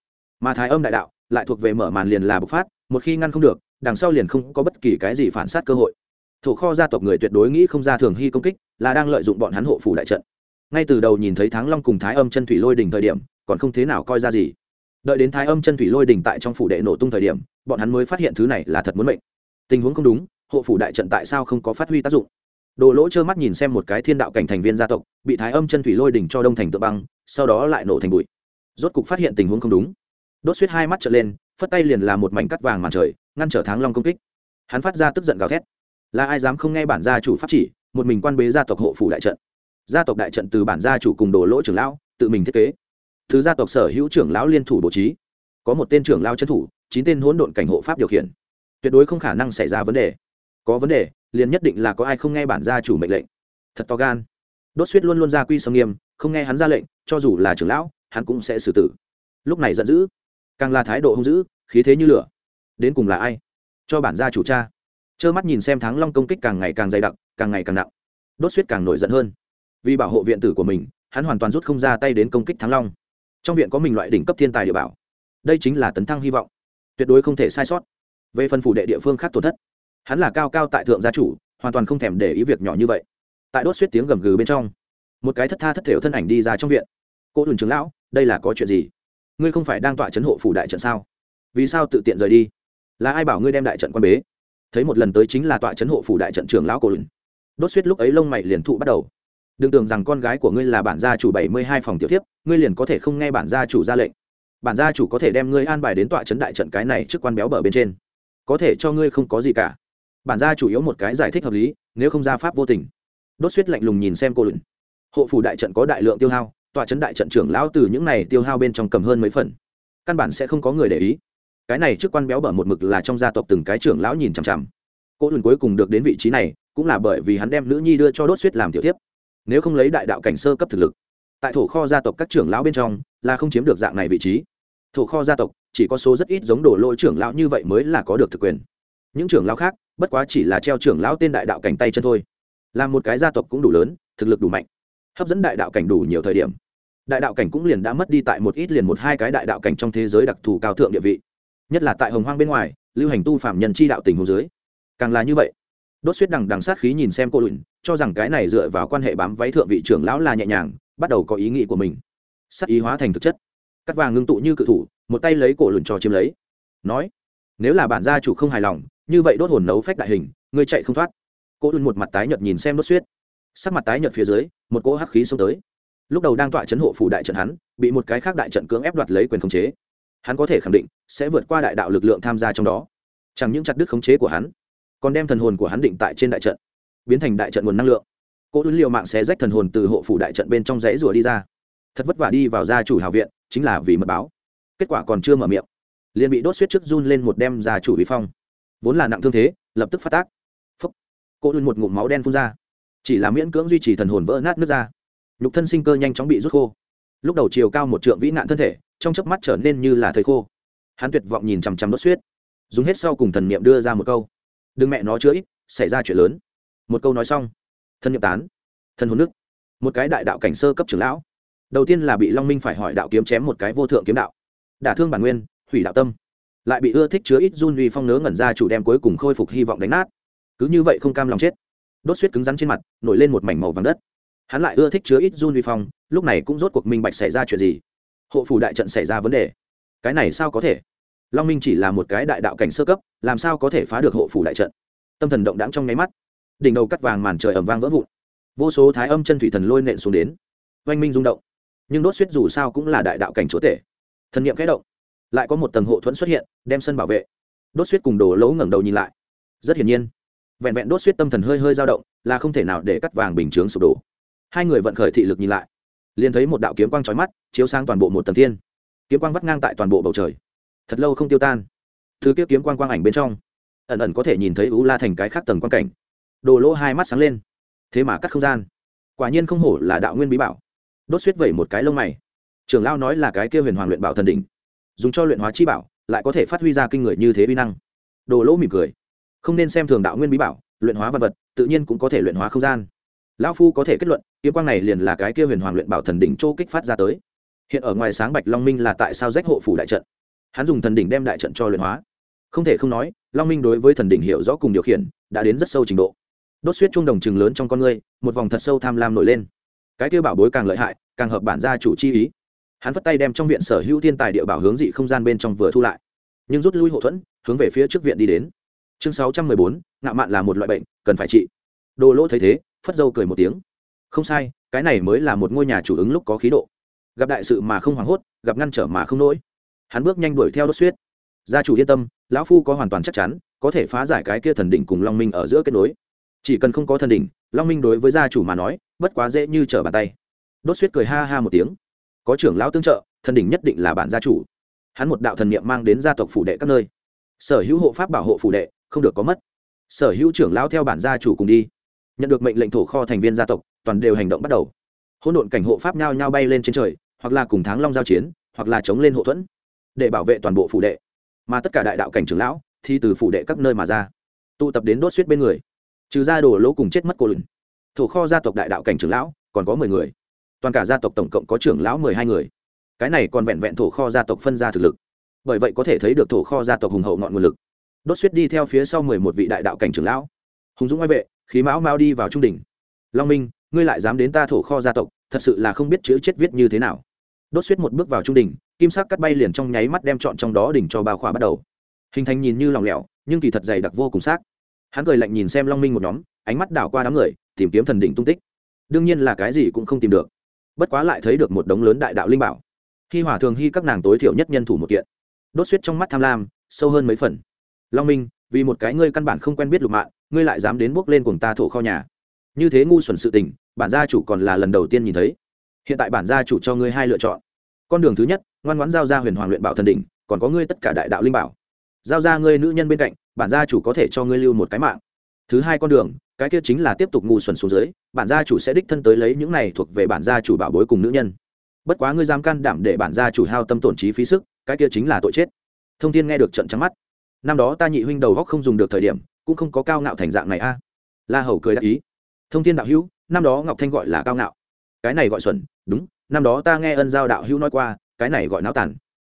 Mà thái âm đại đạo lại thuộc về mở màn liền là bộc phát, một khi ngăn không được, đằng sau liền không có bất kỳ cái gì phản sát cơ hội. Thổ kho gia tộc người tuyệt đối nghĩ không ra thường hy công kích, là đang lợi dụng bọn hắn hộ phủ đại trận ngay từ đầu nhìn thấy thắng long cùng thái âm chân thủy lôi đỉnh thời điểm, còn không thế nào coi ra gì. Đợi đến thái âm chân thủy lôi đỉnh tại trong phủ đệ nổ tung thời điểm, bọn hắn mới phát hiện thứ này là thật muốn mệnh. Tình huống không đúng, hộ phủ đại trận tại sao không có phát huy tác dụng? Đồ lỗ trơ mắt nhìn xem một cái thiên đạo cảnh thành viên gia tộc, bị thái âm chân thủy lôi đỉnh cho đông thành tự băng, sau đó lại nổ thành bụi. Rốt cục phát hiện tình huống không đúng. Đốt suýt hai mắt trở lên, phất tay liền là một mảnh cắt vàng màn trời, ngăn trở thắng long công kích. Hắn phát ra tức giận gào thét. Là ai dám không nghe bản gia chủ pháp chỉ, một mình quan bế gia tộc hộ phủ đại trận? Gia tộc đại trận từ bản gia chủ cùng đồ lỗ trưởng lão, tự mình thiết kế. Thứ gia tộc sở hữu trưởng lão liên thủ bố trí. Có một tên trưởng lão trấn thủ, chín tên hỗn độn cảnh hộ pháp điều khiển. Tuyệt đối không khả năng xảy ra vấn đề. Có vấn đề, liền nhất định là có ai không nghe bản gia chủ mệnh lệnh. Thật to gan. Đốt suýt luôn luôn ra quy sông nghiêm, không nghe hắn ra lệnh, cho dù là trưởng lão, hắn cũng sẽ xử tử. Lúc này giận dữ. Càng là thái độ hung dữ, khí thế như lửa. Đến cùng là ai? Cho bản gia chủ cha. Trơ mắt nhìn xem thắng long công kích càng ngày càng dày đặc, càng ngày càng nặng. Đốt suýt càng nổi giận hơn vì bảo hộ viện tử của mình, hắn hoàn toàn rút không ra tay đến công kích thắng long. Trong viện có mình loại đỉnh cấp thiên tài địa bảo. Đây chính là tấn thăng hy vọng. Tuyệt đối không thể sai sót. Về phần phủ đệ địa phương khác tổn thất, hắn là cao cao tại thượng gia chủ, hoàn toàn không thèm để ý việc nhỏ như vậy. Tại đốt suýt tiếng gầm gừ bên trong, một cái thất tha thất thểu thân ảnh đi ra trong viện. Cô đùn trưởng lão, đây là có chuyện gì? Ngươi không phải đang tọa chấn hộ phủ đại trận sao? Vì sao tự tiện rời đi? Là ai bảo ngươi đem đại trận quan bế? Thấy một lần tới chính là tọa chấn hộ phủ đại trận trưởng lão cô đùn đốt suýt lúc ấy lông mày liền thụ bắt đầu đừng tưởng rằng con gái của ngươi là bản gia chủ bảy mươi hai phòng tiểu tiếp ngươi liền có thể không nghe bản gia chủ ra lệnh. Bản gia chủ có thể đem ngươi an bài đến tọa trấn đại trận cái này trước quan béo bở bên trên. Có thể cho ngươi không có gì cả. Bản gia chủ yếu một cái giải thích hợp lý, nếu không ra pháp vô tình. Đốt suýt lạnh lùng nhìn xem cô lựn hộ phủ đại trận có đại lượng tiêu hao, tọa trấn đại trận trưởng lão từ những này tiêu hao bên trong cầm hơn mấy phần. Căn bản sẽ không có người để ý. Cái này trước quan béo bở một mực là trong gia tộc từng cái trưởng lão nhìn chằm chằm. Cô lùn cuối cùng được đến vị trí này, cũng là bởi vì hắn đem nữ nhi đưa cho đốt suýt làm tiểu tiếp nếu không lấy đại đạo cảnh sơ cấp thực lực. Tại thổ kho gia tộc các trưởng lão bên trong, là không chiếm được dạng này vị trí. Thổ kho gia tộc, chỉ có số rất ít giống đổ lỗi trưởng lão như vậy mới là có được thực quyền. Những trưởng lão khác, bất quá chỉ là treo trưởng lão tên đại đạo cảnh tay chân thôi. Làm một cái gia tộc cũng đủ lớn, thực lực đủ mạnh. Hấp dẫn đại đạo cảnh đủ nhiều thời điểm. Đại đạo cảnh cũng liền đã mất đi tại một ít liền một hai cái đại đạo cảnh trong thế giới đặc thù cao thượng địa vị. Nhất là tại hồng hoang bên ngoài, lưu hành tu phạm nhân chi đạo tình hồ dưới. Càng là như vậy đốt suýt đằng đằng sát khí nhìn xem cô lụn, cho rằng cái này dựa vào quan hệ bám váy thượng vị trưởng lão là nhẹ nhàng, bắt đầu có ý nghĩ của mình. Sắc ý hóa thành thực chất. Cắt vàng ngưng tụ như cự thủ, một tay lấy cổ lụn cho chiếm lấy. Nói, nếu là bản gia chủ không hài lòng, như vậy đốt hồn nấu phách đại hình, ngươi chạy không thoát. Cô lụn một mặt tái nhợt nhìn xem đốt suýt sắc mặt tái nhợt phía dưới, một cỗ hắc khí xông tới. Lúc đầu đang tọa chấn hộ phủ đại trận hắn, bị một cái khác đại trận cưỡng ép đoạt lấy quyền khống chế. Hắn có thể khẳng định, sẽ vượt qua đại đạo lực lượng tham gia trong đó. Chẳng những chặt đứt khống chế của hắn còn đem thần hồn của hắn định tại trên đại trận, biến thành đại trận nguồn năng lượng. Cỗ ứng liệu mạng sẽ rách thần hồn từ hộ phủ đại trận bên trong rẫy rùa đi ra. Thật vất vả đi vào gia chủ hào viện, chính là vì mật báo. Kết quả còn chưa mở miệng, liền bị đốt suýt trước run lên một đem gia chủ vi phong. Vốn là nặng thương thế, lập tức phát tác. Phúc. Cỗ ứng một ngụm máu đen phun ra. Chỉ là miễn cưỡng duy trì thần hồn vỡ nát nước ra. Nhục thân sinh cơ nhanh chóng bị rút khô. Lúc đầu chiều cao một trượng vĩ nạn thân thể, trong chớp mắt trở nên như là thời khô. Hắn tuyệt vọng nhìn chằm chằm đốt suýt dùng hết sau cùng thần niệm đưa ra một câu đừng mẹ nó chữa ít, xảy ra chuyện lớn. Một câu nói xong, thân nhậm tán, thân hồn nước. Một cái đại đạo cảnh sơ cấp trưởng lão. Đầu tiên là bị long minh phải hỏi đạo kiếm chém một cái vô thượng kiếm đạo. Đả thương bản nguyên, hủy đạo tâm. Lại bị ưa thích chứa ít run uy phong nớ ngẩn ra chủ đem cuối cùng khôi phục hy vọng đánh nát. Cứ như vậy không cam lòng chết. Đốt suýt cứng rắn trên mặt, nổi lên một mảnh màu vàng đất. Hắn lại ưa thích chứa ít run vi phong, lúc này cũng rốt cuộc minh bạch xảy ra chuyện gì. Hộ phủ đại trận xảy ra vấn đề. Cái này sao có thể? Long minh chỉ là một cái đại đạo cảnh sơ cấp, làm sao có thể phá được hộ phủ đại trận? Tâm thần động đáng trong nháy mắt, đỉnh đầu cắt vàng màn trời ẩm vang vỡ vụn. Vô số thái âm chân thủy thần lôi nện xuống đến, oanh minh rung động. Nhưng đốt suýt dù sao cũng là đại đạo cảnh chúa tể. Thần nghiệm kẽ động, lại có một tầng hộ thuẫn xuất hiện, đem sân bảo vệ. Đốt suýt cùng đồ lỗ ngẩng đầu nhìn lại. Rất hiển nhiên, vẹn vẹn đốt suýt tâm thần hơi hơi dao động, là không thể nào để cắt vàng bình chướng sụp đổ. Hai người vận khởi thị lực nhìn lại, liền thấy một đạo kiếm quang trói mắt, chiếu sang toàn bộ một tầng thiên. Kiếm quang vắt ngang tại toàn bộ bầu trời thật lâu không tiêu tan. Thứ kia kiếm quang quang ảnh bên trong, ẩn ẩn có thể nhìn thấy u la thành cái khác tầng quang cảnh. Đồ lỗ hai mắt sáng lên. Thế mà cắt không gian. Quả nhiên không hổ là đạo nguyên bí bảo. Đốt suýt vẩy một cái lông mày. Trường lao nói là cái kia huyền hoàng luyện bảo thần đỉnh. Dùng cho luyện hóa chi bảo, lại có thể phát huy ra kinh người như thế vi năng. Đồ lỗ mỉm cười. Không nên xem thường đạo nguyên bí bảo, luyện hóa vật vật, tự nhiên cũng có thể luyện hóa không gian. Lão phu có thể kết luận, kiếm quang này liền là cái kia huyền hoàng luyện bảo thần đỉnh châu kích phát ra tới. Hiện ở ngoài sáng bạch long minh là tại sao rách hộ phủ đại trận? Hắn dùng thần đỉnh đem đại trận cho luyện hóa. Không thể không nói, long minh đối với thần đỉnh hiểu rõ cùng điều khiển, đã đến rất sâu trình độ. Đốt suýt trung đồng chừng lớn trong con người một vòng thật sâu tham lam nổi lên. Cái kêu bảo bối càng lợi hại, càng hợp bản gia chủ chi ý. Hắn vất tay đem trong viện sở hữu thiên tài địa bảo hướng dị không gian bên trong vừa thu lại. Nhưng rút lui hậu thuẫn, hướng về phía trước viện đi đến. Chương sáu trăm mười bốn, ngạo mạn là một loại bệnh, cần phải trị. Đồ lỗ thấy thế, phất dâu cười một tiếng. Không sai, cái này mới là một ngôi nhà chủ ứng lúc có khí độ. Gặp đại sự mà không hoảng hốt, gặp ngăn trở mà không nỗi hắn bước nhanh đuổi theo đốt suyết gia chủ yên tâm, lão phu có hoàn toàn chắc chắn, có thể phá giải cái kia thần đỉnh cùng long minh ở giữa kết nối. Chỉ cần không có thần đỉnh, long minh đối với gia chủ mà nói, bất quá dễ như trở bàn tay. Đốt suyết cười ha ha một tiếng. Có trưởng lão tương trợ, thần đỉnh nhất định là bản gia chủ. Hắn một đạo thần niệm mang đến gia tộc phủ đệ các nơi. Sở hữu hộ pháp bảo hộ phủ đệ, không được có mất. Sở hữu trưởng lão theo bản gia chủ cùng đi. Nhận được mệnh lệnh thổ kho thành viên gia tộc, toàn đều hành động bắt đầu. Hỗn độn cảnh hộ pháp nhao nhao bay lên trên trời, hoặc là cùng tháng long giao chiến, hoặc là chống lên hộ thuẫn để bảo vệ toàn bộ phủ đệ. Mà tất cả đại đạo cảnh trưởng lão thì từ phủ đệ các nơi mà ra, tụ tập đến đốt suýt bên người. Trừ ra đổ lỗ cùng chết mất cô lừng Thủ kho gia tộc đại đạo cảnh trưởng lão còn có mười người. Toàn cả gia tộc tổng cộng có trưởng lão mười hai người. Cái này còn vẹn vẹn thổ kho gia tộc phân ra thực lực. Bởi vậy có thể thấy được thổ kho gia tộc hùng hậu ngọn nguồn lực. Đốt suýt đi theo phía sau mười một vị đại đạo cảnh trưởng lão. Hùng dũng ngoại vệ, khí mão mao đi vào trung đỉnh. Long minh, ngươi lại dám đến ta thổ kho gia tộc, thật sự là không biết chữ chết viết như thế nào đốt suýt một bước vào trung đỉnh, kim sắc cắt bay liền trong nháy mắt đem chọn trong đó đỉnh cho bao khỏa bắt đầu. Hình thành nhìn như lỏng lẻo, nhưng kỳ thật dày đặc vô cùng xác. Hắn cười lạnh nhìn xem long minh một nhóm, ánh mắt đảo qua đám người, tìm kiếm thần đỉnh tung tích. Đương nhiên là cái gì cũng không tìm được. Bất quá lại thấy được một đống lớn đại đạo linh bảo. Khi hỏa thường hy các nàng tối thiểu nhất nhân thủ một kiện. Đốt suýt trong mắt tham lam, sâu hơn mấy phần. Long minh, vì một cái ngươi căn bản không quen biết lục mạng ngươi lại dám đến bước lên cùng ta thổ kho nhà. Như thế ngu xuẩn sự tình, bản gia chủ còn là lần đầu tiên nhìn thấy hiện tại bản gia chủ cho ngươi hai lựa chọn. Con đường thứ nhất, ngoan ngoãn giao ra huyền hoàng luyện bảo thần đỉnh, còn có ngươi tất cả đại đạo linh bảo. Giao ra ngươi nữ nhân bên cạnh, bản gia chủ có thể cho ngươi lưu một cái mạng. Thứ hai con đường, cái kia chính là tiếp tục ngu xuẩn xuống dưới, bản gia chủ sẽ đích thân tới lấy những này thuộc về bản gia chủ bảo bối cùng nữ nhân. Bất quá ngươi dám can đảm để bản gia chủ hao tâm tổn trí phí sức, cái kia chính là tội chết. Thông tin nghe được trận trắng mắt. Năm đó ta nhị huynh đầu góc không dùng được thời điểm, cũng không có cao ngạo thành dạng này a. La hầu cười đáp ý. Thông tin đạo hữu, năm đó ngọc thanh gọi là cao ngạo cái này gọi xuẩn, đúng, năm đó ta nghe ân giao đạo hữu nói qua, cái này gọi náo tàn.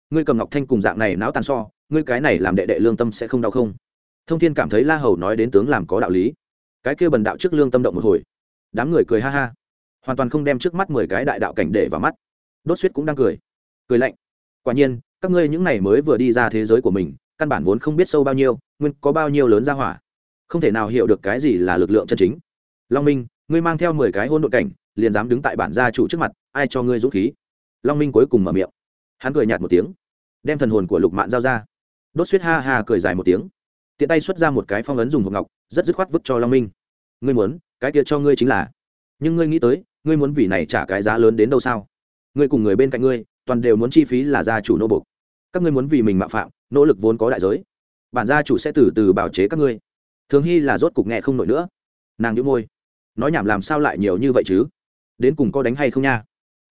Ngươi cầm ngọc thanh cùng dạng này náo tàn so, ngươi cái này làm đệ đệ lương tâm sẽ không đau không? Thông thiên cảm thấy la hầu nói đến tướng làm có đạo lý. Cái kia bần đạo trước lương tâm động một hồi. Đám người cười ha ha. Hoàn toàn không đem trước mắt mười cái đại đạo cảnh để vào mắt. Đốt suýt cũng đang cười. Cười lạnh. Quả nhiên, các ngươi những này mới vừa đi ra thế giới của mình, căn bản vốn không biết sâu bao nhiêu, nguyên có bao nhiêu lớn ra hỏa. Không thể nào hiểu được cái gì là lực lượng chân chính. Long minh, ngươi mang theo mười cái hôn đội cảnh liền dám đứng tại bản gia chủ trước mặt, ai cho ngươi dũng khí? Long minh cuối cùng mở miệng. Hắn cười nhạt một tiếng, đem thần hồn của lục mạn giao ra. Đốt suýt ha ha cười dài một tiếng, tiện tay xuất ra một cái phong ấn dùng hộp ngọc, rất dứt khoát vứt cho long minh. Ngươi muốn, cái kia cho ngươi chính là. Nhưng ngươi nghĩ tới, ngươi muốn vì này trả cái giá lớn đến đâu sao? Ngươi cùng người bên cạnh ngươi, toàn đều muốn chi phí là gia chủ nô bục các ngươi muốn vì mình mạo phạm, nỗ lực vốn có đại giới. Bản gia chủ sẽ từ từ bảo chế các ngươi. Thường hy là rốt cục nghe không nổi nữa. Nàng nhũ môi, nói nhảm làm sao lại nhiều như vậy chứ? Đến cùng có đánh hay không nha?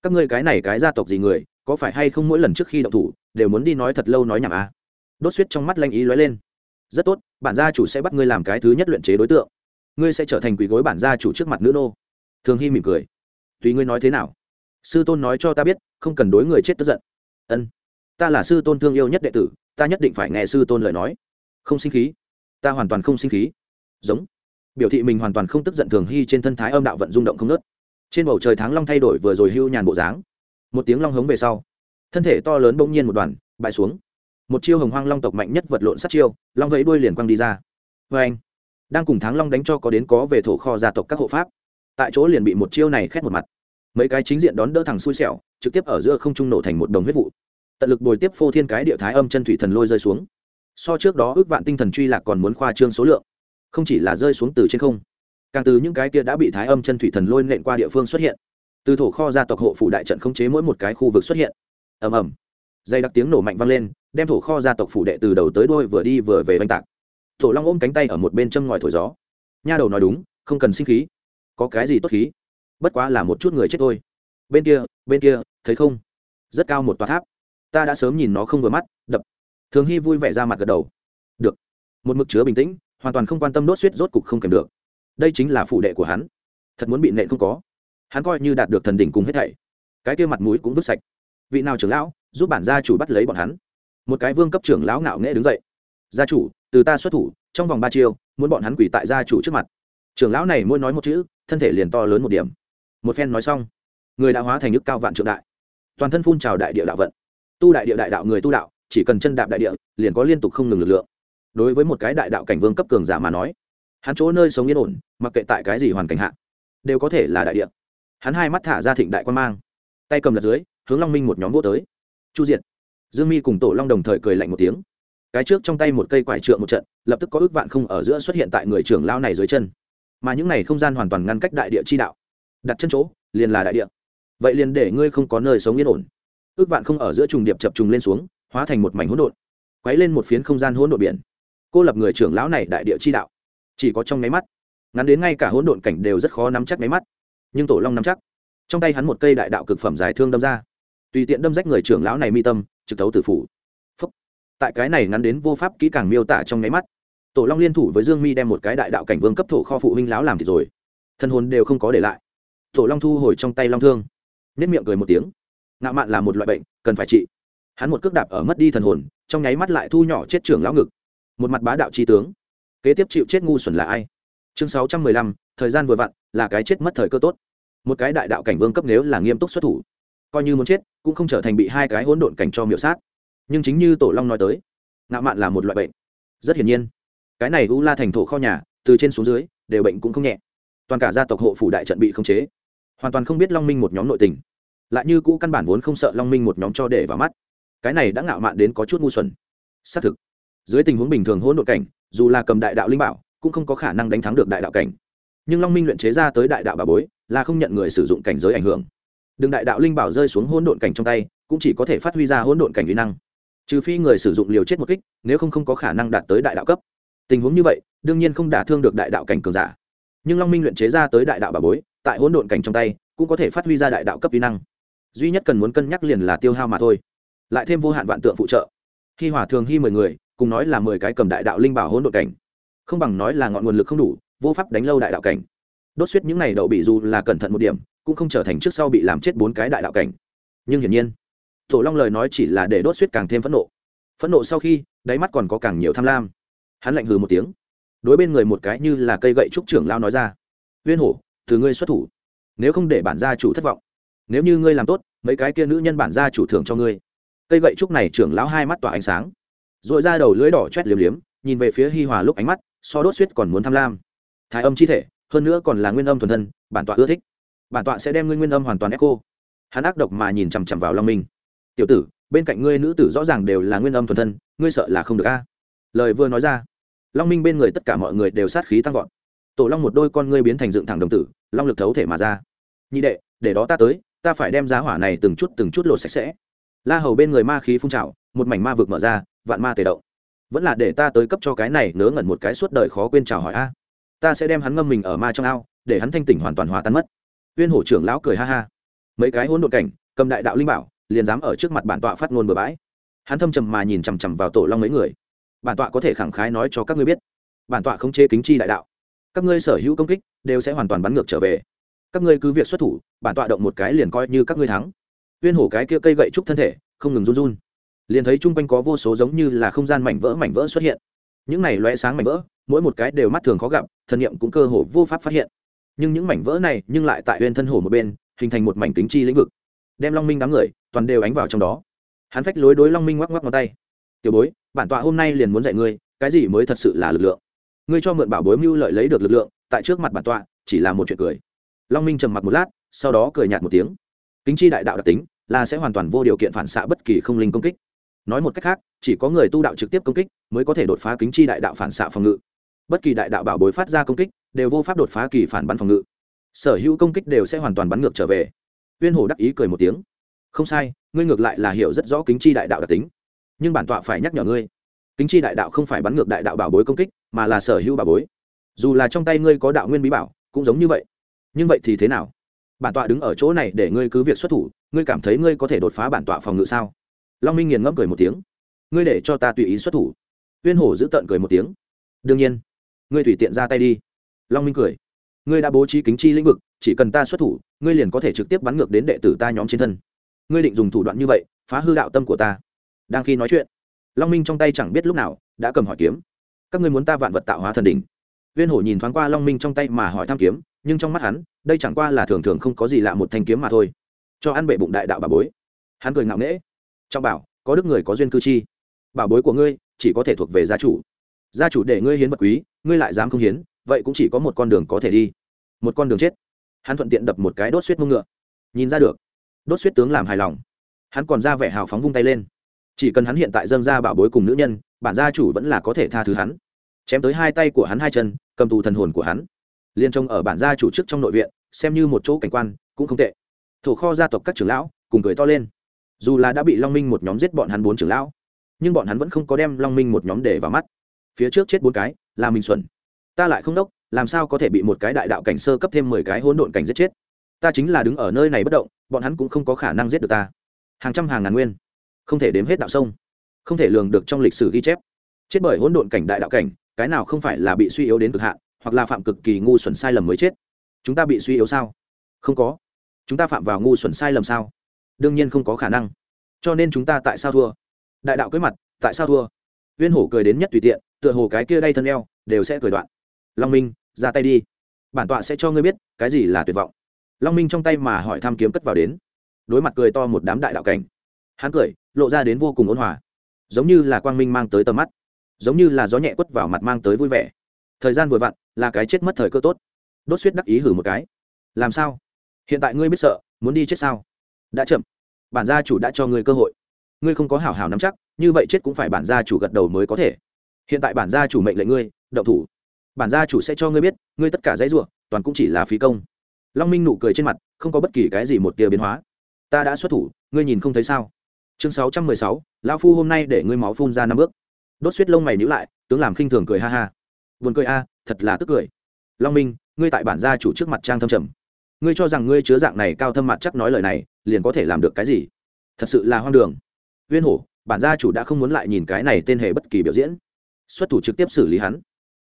Các ngươi cái này cái gia tộc gì người, có phải hay không mỗi lần trước khi động thủ, đều muốn đi nói thật lâu nói nhảm à? Đốt suýt trong mắt lanh ý lóe lên. Rất tốt, bản gia chủ sẽ bắt ngươi làm cái thứ nhất luyện chế đối tượng. Ngươi sẽ trở thành quỷ gối bản gia chủ trước mặt nữ nô. Thường hy mỉm cười. Tùy ngươi nói thế nào? Sư tôn nói cho ta biết, không cần đối người chết tức giận. Ân. Ta là sư tôn thương yêu nhất đệ tử, ta nhất định phải nghe sư tôn lời nói. Không sinh khí. Ta hoàn toàn không sinh khí. Giống. Biểu thị mình hoàn toàn không tức giận thường hy trên thân thái âm đạo vận rung động không nớt trên bầu trời tháng long thay đổi vừa rồi hưu nhàn bộ dáng. Một tiếng long hống về sau, thân thể to lớn bỗng nhiên một đoàn, bại xuống. Một chiêu hồng hoang long tộc mạnh nhất vật lộn sát chiêu, long vẫy đuôi liền quăng đi ra. Vê anh đang cùng tháng long đánh cho có đến có về thổ kho gia tộc các hộ pháp. Tại chỗ liền bị một chiêu này khét một mặt. Mấy cái chính diện đón đỡ thằng xui xẻo, trực tiếp ở giữa không trung nổ thành một đồng huyết vụ. Tận lực bồi tiếp phô thiên cái địa thái âm chân thủy thần lôi rơi xuống. So trước đó ước vạn tinh thần truy lạc còn muốn khoa trương số lượng. Không chỉ là rơi xuống từ trên không càng từ những cái kia đã bị thái âm chân thủy thần lôi nện qua địa phương xuất hiện, từ thổ kho gia tộc hộ phủ đại trận khống chế mỗi một cái khu vực xuất hiện. Ầm ầm. Dây đặc tiếng nổ mạnh vang lên, đem thổ kho gia tộc phủ đệ từ đầu tới đôi vừa đi vừa về oanh tạc. Thổ long ôm cánh tay ở một bên châm ngòi thổi gió. Nha đầu nói đúng, không cần sinh khí. Có cái gì tốt khí? Bất quá là một chút người chết thôi. Bên kia bên kia, thấy không? Rất cao một tòa tháp. Ta đã sớm nhìn nó không vừa mắt, đập. Thường hy vui vẻ ra mặt gật đầu. Được. Một mực chứa bình tĩnh, hoàn toàn không quan tâm đốt suýt rốt cục không kèm được đây chính là phụ đệ của hắn. Thật muốn bị nện không có. Hắn coi như đạt được thần đỉnh cùng hết thảy. Cái kia mặt mũi cũng vứt sạch. Vị nào trưởng lão, giúp bản gia chủ bắt lấy bọn hắn. Một cái vương cấp trưởng lão ngạo nghễ đứng dậy. Gia chủ, từ ta xuất thủ, trong vòng ba chiêu, muốn bọn hắn quỷ tại gia chủ trước mặt. Trưởng lão này mỗi nói một chữ, thân thể liền to lớn một điểm. Một phen nói xong, người đã hóa thành nước cao vạn trượng đại. Toàn thân phun trào đại địa đạo vận. Tu đại địa đại đạo người tu đạo, chỉ cần chân đạp đại địa, liền có liên tục không ngừng lực lượng. Đối với một cái đại đạo cảnh vương cấp cường giả mà nói hắn chỗ nơi sống yên ổn, mặc kệ tại cái gì hoàn cảnh hạ, đều có thể là đại địa. Hắn hai mắt thả ra thịnh đại quan mang, tay cầm lật dưới, hướng long minh một nhóm vô tới. Chu diệt. Dương mi cùng tổ long đồng thời cười lạnh một tiếng. Cái trước trong tay một cây quải trượng một trận, lập tức có ước vạn không ở giữa xuất hiện tại người trưởng lao này dưới chân. Mà những này không gian hoàn toàn ngăn cách đại địa chi đạo. Đặt chân chỗ, liền là đại địa. Vậy liền để ngươi không có nơi sống yên ổn. Ước vạn không ở giữa trùng điệp chập trùng lên xuống, hóa thành một mảnh hỗn độn, quấy lên một phiến không gian hỗn độn biển. Cô lập người trưởng lão này đại địa chi đạo chỉ có trong máy mắt. Ngắn đến ngay cả hỗn độn cảnh đều rất khó nắm chắc máy mắt. Nhưng tổ long nắm chắc. Trong tay hắn một cây đại đạo cực phẩm dài thương đâm ra. Tùy tiện đâm rách người trưởng lão này mi tâm, trực tấu tử phủ. Phúc. tại cái này ngắn đến vô pháp kỹ càng miêu tả trong nháy mắt, tổ long liên thủ với dương mi đem một cái đại đạo cảnh vương cấp thổ kho phụ huynh lão làm thì rồi. Thân hồn đều không có để lại. Tổ long thu hồi trong tay long thương. Nếp miệng cười một tiếng. Ngạo mạn là một loại bệnh, cần phải trị. Hắn một cước đạp ở mất đi thần hồn, trong nháy mắt lại thu nhỏ chết trưởng lão ngực. Một mặt bá đạo tri tướng kế tiếp chịu chết ngu xuẩn là ai? Chương sáu trăm mười lăm, thời gian vừa vặn, là cái chết mất thời cơ tốt. Một cái đại đạo cảnh vương cấp nếu là nghiêm túc xuất thủ, coi như muốn chết, cũng không trở thành bị hai cái hỗn độn cảnh cho miểu sát. Nhưng chính như tổ long nói tới, ngạo mạn là một loại bệnh. Rất hiển nhiên, cái này u la thành thổ kho nhà, từ trên xuống dưới, đều bệnh cũng không nhẹ. Toàn cả gia tộc hộ phủ đại trận bị khống chế. Hoàn toàn không biết long minh một nhóm nội tình. Lại như cũ căn bản vốn không sợ long minh một nhóm cho để vào mắt. Cái này đã ngạo mạn đến có chút ngu xuẩn. Xác thực, dưới tình huống bình thường hỗn độn cảnh dù là cầm đại đạo linh bảo, cũng không có khả năng đánh thắng được đại đạo cảnh. Nhưng long minh luyện chế ra tới đại đạo bà bối, là không nhận người sử dụng cảnh giới ảnh hưởng. Đừng đại đạo linh bảo rơi xuống hỗn độn cảnh trong tay, cũng chỉ có thể phát huy ra hỗn độn cảnh uy năng. Trừ phi người sử dụng liều chết một kích, nếu không không có khả năng đạt tới đại đạo cấp. Tình huống như vậy, đương nhiên không đả thương được đại đạo cảnh cường giả. Nhưng long minh luyện chế ra tới đại đạo bà bối, tại hỗn độn cảnh trong tay, cũng có thể phát huy ra đại đạo cấp uy năng. Duy nhất cần muốn cân nhắc liền là tiêu hao mà thôi. Lại thêm vô hạn vạn tượng phụ trợ. Khi hỏa thường hy mười người cùng nói là mười cái cầm đại đạo linh bảo hỗn độn cảnh. Không bằng nói là ngọn nguồn lực không đủ, vô pháp đánh lâu đại đạo cảnh. Đốt suýt những này đậu bị dù là cẩn thận một điểm, cũng không trở thành trước sau bị làm chết bốn cái đại đạo cảnh. Nhưng hiển nhiên tổ long lời nói chỉ là để đốt suýt càng thêm phẫn nộ. Phẫn nộ sau khi, đáy mắt còn có càng nhiều tham lam. Hắn lạnh hừ một tiếng. Đối bên người một cái như là cây gậy trúc trưởng lao nói ra viên hổ, từ ngươi xuất thủ, nếu không để bản gia chủ thất vọng, nếu như ngươi làm tốt, mấy cái kia nữ nhân bản gia chủ thưởng cho ngươi. Cây gậy trúc này trưởng lão hai mắt tỏa ánh sáng r ồ i ra đầu lưỡi đỏ chét liếm liếm, nhìn về phía hi hòa lúc ánh mắt, so đốt suýt còn muốn tham lam. Thái âm chi thể, hơn nữa còn là nguyên âm thuần thân, bản tọa ưa thích. Bản tọa sẽ đem ngươi nguyên âm hoàn toàn echo. Hắn ác độc mà nhìn chằm chằm vào long minh. Tiểu tử, bên cạnh ngươi nữ tử rõ ràng đều là nguyên âm thuần thân, ngươi sợ là không được a? Lời vừa nói ra, long minh bên người tất cả mọi người đều sát khí tăng vọt. Tổ long một đôi con ngươi biến thành dựng thẳng đồng tử, long lực thấu thể mà ra. Nhị đệ, để đó ta tới, ta phải đem giá hỏa này từng chút từng chút lột sạch sẽ. La hầu bên người ma khí phun trào, một mảnh ma vực mở ra vạn ma tề động. Vẫn là để ta tới cấp cho cái này nớ ngẩn một cái suốt đời khó quên chào hỏi a. Ta sẽ đem hắn ngâm mình ở ma trong ao, để hắn thanh tỉnh hoàn toàn hòa tan mất. Uyên hổ trưởng lão cười ha ha. Mấy cái hỗn độn cảnh, cầm đại đạo linh bảo, liền dám ở trước mặt bản tọa phát ngôn bừa bãi. Hắn thâm trầm mà nhìn chằm chằm vào tổ long mấy người. Bản tọa có thể khẳng khái nói cho các ngươi biết. Bản tọa không chế kính chi đại đạo. Các ngươi sở hữu công kích, đều sẽ hoàn toàn bắn ngược trở về. Các ngươi cứ việc xuất thủ, bản tọa động một cái liền coi như các ngươi thắng. Uyên hổ cái kia cây gậy trúc thân thể, không ngừng run run liền thấy chung quanh có vô số giống như là không gian mảnh vỡ mảnh vỡ xuất hiện. Những này loé sáng mảnh vỡ, mỗi một cái đều mắt thường khó gặp, thần niệm cũng cơ hồ vô pháp phát hiện. Nhưng những mảnh vỡ này, nhưng lại tại huyền thân hồ một bên, hình thành một mảnh kính chi lĩnh vực. Đem long minh đám người, toàn đều ánh vào trong đó. Hắn phách lối đối long minh ngoắc ngoắc ngón tay. Tiểu bối, bản tọa hôm nay liền muốn dạy ngươi, cái gì mới thật sự là lực lượng? Ngươi cho mượn bảo bối mưu lợi lấy được lực lượng, tại trước mặt bản tọa, chỉ là một chuyện cười. Long minh trầm mặc một lát, sau đó cười nhạt một tiếng. Kính chi đại đạo đặc tính, là sẽ hoàn toàn vô điều kiện phản xạ bất kỳ không linh công kích nói một cách khác, chỉ có người tu đạo trực tiếp công kích mới có thể đột phá kính chi đại đạo phản xạ phòng ngự. Bất kỳ đại đạo bảo bối phát ra công kích đều vô pháp đột phá kỳ phản bắn phòng ngự. Sở hữu công kích đều sẽ hoàn toàn bắn ngược trở về. Uyên hổ đắc ý cười một tiếng. Không sai, ngươi ngược lại là hiểu rất rõ kính chi đại đạo đặc tính. Nhưng bản tọa phải nhắc nhở ngươi, kính chi đại đạo không phải bắn ngược đại đạo bảo bối công kích, mà là sở hữu bảo bối. Dù là trong tay ngươi có đạo nguyên bí bảo, cũng giống như vậy. Nhưng vậy thì thế nào? Bản tọa đứng ở chỗ này để ngươi cứ việc xuất thủ, ngươi cảm thấy ngươi có thể đột phá bản tọa phòng ngự sao? Long minh nghiền ngẫm cười một tiếng. Ngươi để cho ta tùy ý xuất thủ. Uyên hổ giữ tợn cười một tiếng. Đương nhiên, ngươi tùy tiện ra tay đi. Long minh cười. Ngươi đã bố trí kính chi lĩnh vực, chỉ cần ta xuất thủ, ngươi liền có thể trực tiếp bắn ngược đến đệ tử ta nhóm trên thân. Ngươi định dùng thủ đoạn như vậy, phá hư đạo tâm của ta. Đang khi nói chuyện, long minh trong tay chẳng biết lúc nào đã cầm hỏi kiếm. Các ngươi muốn ta vạn vật tạo hóa thần đỉnh. Viên hổ nhìn thoáng qua long minh trong tay mà hỏi tham kiếm, nhưng trong mắt hắn, đây chẳng qua là thường thường không có gì lạ một thanh kiếm mà thôi. Cho ăn bệ bụng đại đạo bà bối. Hắn cười ngạo nghễ trong bảo, có đức người có duyên cư chi. Bảo bối của ngươi, chỉ có thể thuộc về gia chủ. Gia chủ để ngươi hiến vật quý, ngươi lại dám không hiến, vậy cũng chỉ có một con đường có thể đi. Một con đường chết. Hắn thuận tiện đập một cái đốt suýt mông ngựa. Nhìn ra được. Đốt suýt tướng làm hài lòng. Hắn còn ra vẻ hào phóng vung tay lên. Chỉ cần hắn hiện tại dâng ra bảo bối cùng nữ nhân, bản gia chủ vẫn là có thể tha thứ hắn. Chém tới hai tay của hắn hai chân, cầm tù thần hồn của hắn. Liên trông ở bản gia chủ chức trong nội viện, xem như một chỗ cảnh quan, cũng không tệ. Thổ kho gia tộc các trưởng lão, cùng cười to lên dù là đã bị long minh một nhóm giết bọn hắn bốn trưởng lão, nhưng bọn hắn vẫn không có đem long minh một nhóm để vào mắt. Phía trước chết bốn cái, là minh xuẩn. Ta lại không đốc, làm sao có thể bị một cái đại đạo cảnh sơ cấp thêm mười cái hỗn độn cảnh giết chết? Ta chính là đứng ở nơi này bất động, bọn hắn cũng không có khả năng giết được ta. Hàng trăm hàng ngàn nguyên, không thể đếm hết đạo sông, không thể lường được trong lịch sử ghi chép. Chết bởi hỗn độn cảnh đại đạo cảnh, cái nào không phải là bị suy yếu đến cực hạn, hoặc là phạm cực kỳ ngu xuẩn sai lầm mới chết? Chúng ta bị suy yếu sao? Không có. Chúng ta phạm vào ngu xuẩn sai lầm sao? Đương nhiên không có khả năng. Cho nên chúng ta tại sao thua? Đại đạo cưới mặt, tại sao thua? Viên hổ cười đến nhất tùy tiện, tựa hồ cái kia đay thân eo, đều sẽ cười đoạn. Long minh, ra tay đi. Bản tọa sẽ cho ngươi biết, cái gì là tuyệt vọng. Long minh trong tay mà hỏi tham kiếm cất vào đến. Đối mặt cười to một đám đại đạo cảnh. Hắn cười, lộ ra đến vô cùng ôn hòa. Giống như là quang minh mang tới tầm mắt. Giống như là gió nhẹ quất vào mặt mang tới vui vẻ. Thời gian vừa vặn, là cái chết mất thời cơ tốt. Đốt suýt đắc ý hử một cái. Làm sao? Hiện tại ngươi biết sợ, muốn đi chết sao? Đã chậm bản gia chủ đã cho ngươi cơ hội. Ngươi không có hảo hảo nắm chắc, như vậy chết cũng phải bản gia chủ gật đầu mới có thể. Hiện tại bản gia chủ mệnh lệnh ngươi, động thủ. Bản gia chủ sẽ cho ngươi biết, ngươi tất cả dãy ruộng toàn cũng chỉ là phí công. Long minh nụ cười trên mặt, không có bất kỳ cái gì một tia biến hóa. Ta đã xuất thủ, ngươi nhìn không thấy sao? Chương sáu trăm mười sáu, lão phu hôm nay để ngươi máu phun ra năm bước. Đốt suýt lông mày nhữ lại, tướng làm khinh thường cười ha ha. Buồn cười a, thật là tức cười. Long minh, ngươi tại bản gia chủ trước mặt trang thâm trầm. Ngươi cho rằng ngươi chứa dạng này cao thâm mặt chắc nói lời này liền có thể làm được cái gì? Thật sự là hoang đường. Viên hổ, bản gia chủ đã không muốn lại nhìn cái này tên hề bất kỳ biểu diễn. Xuất thủ trực tiếp xử lý hắn.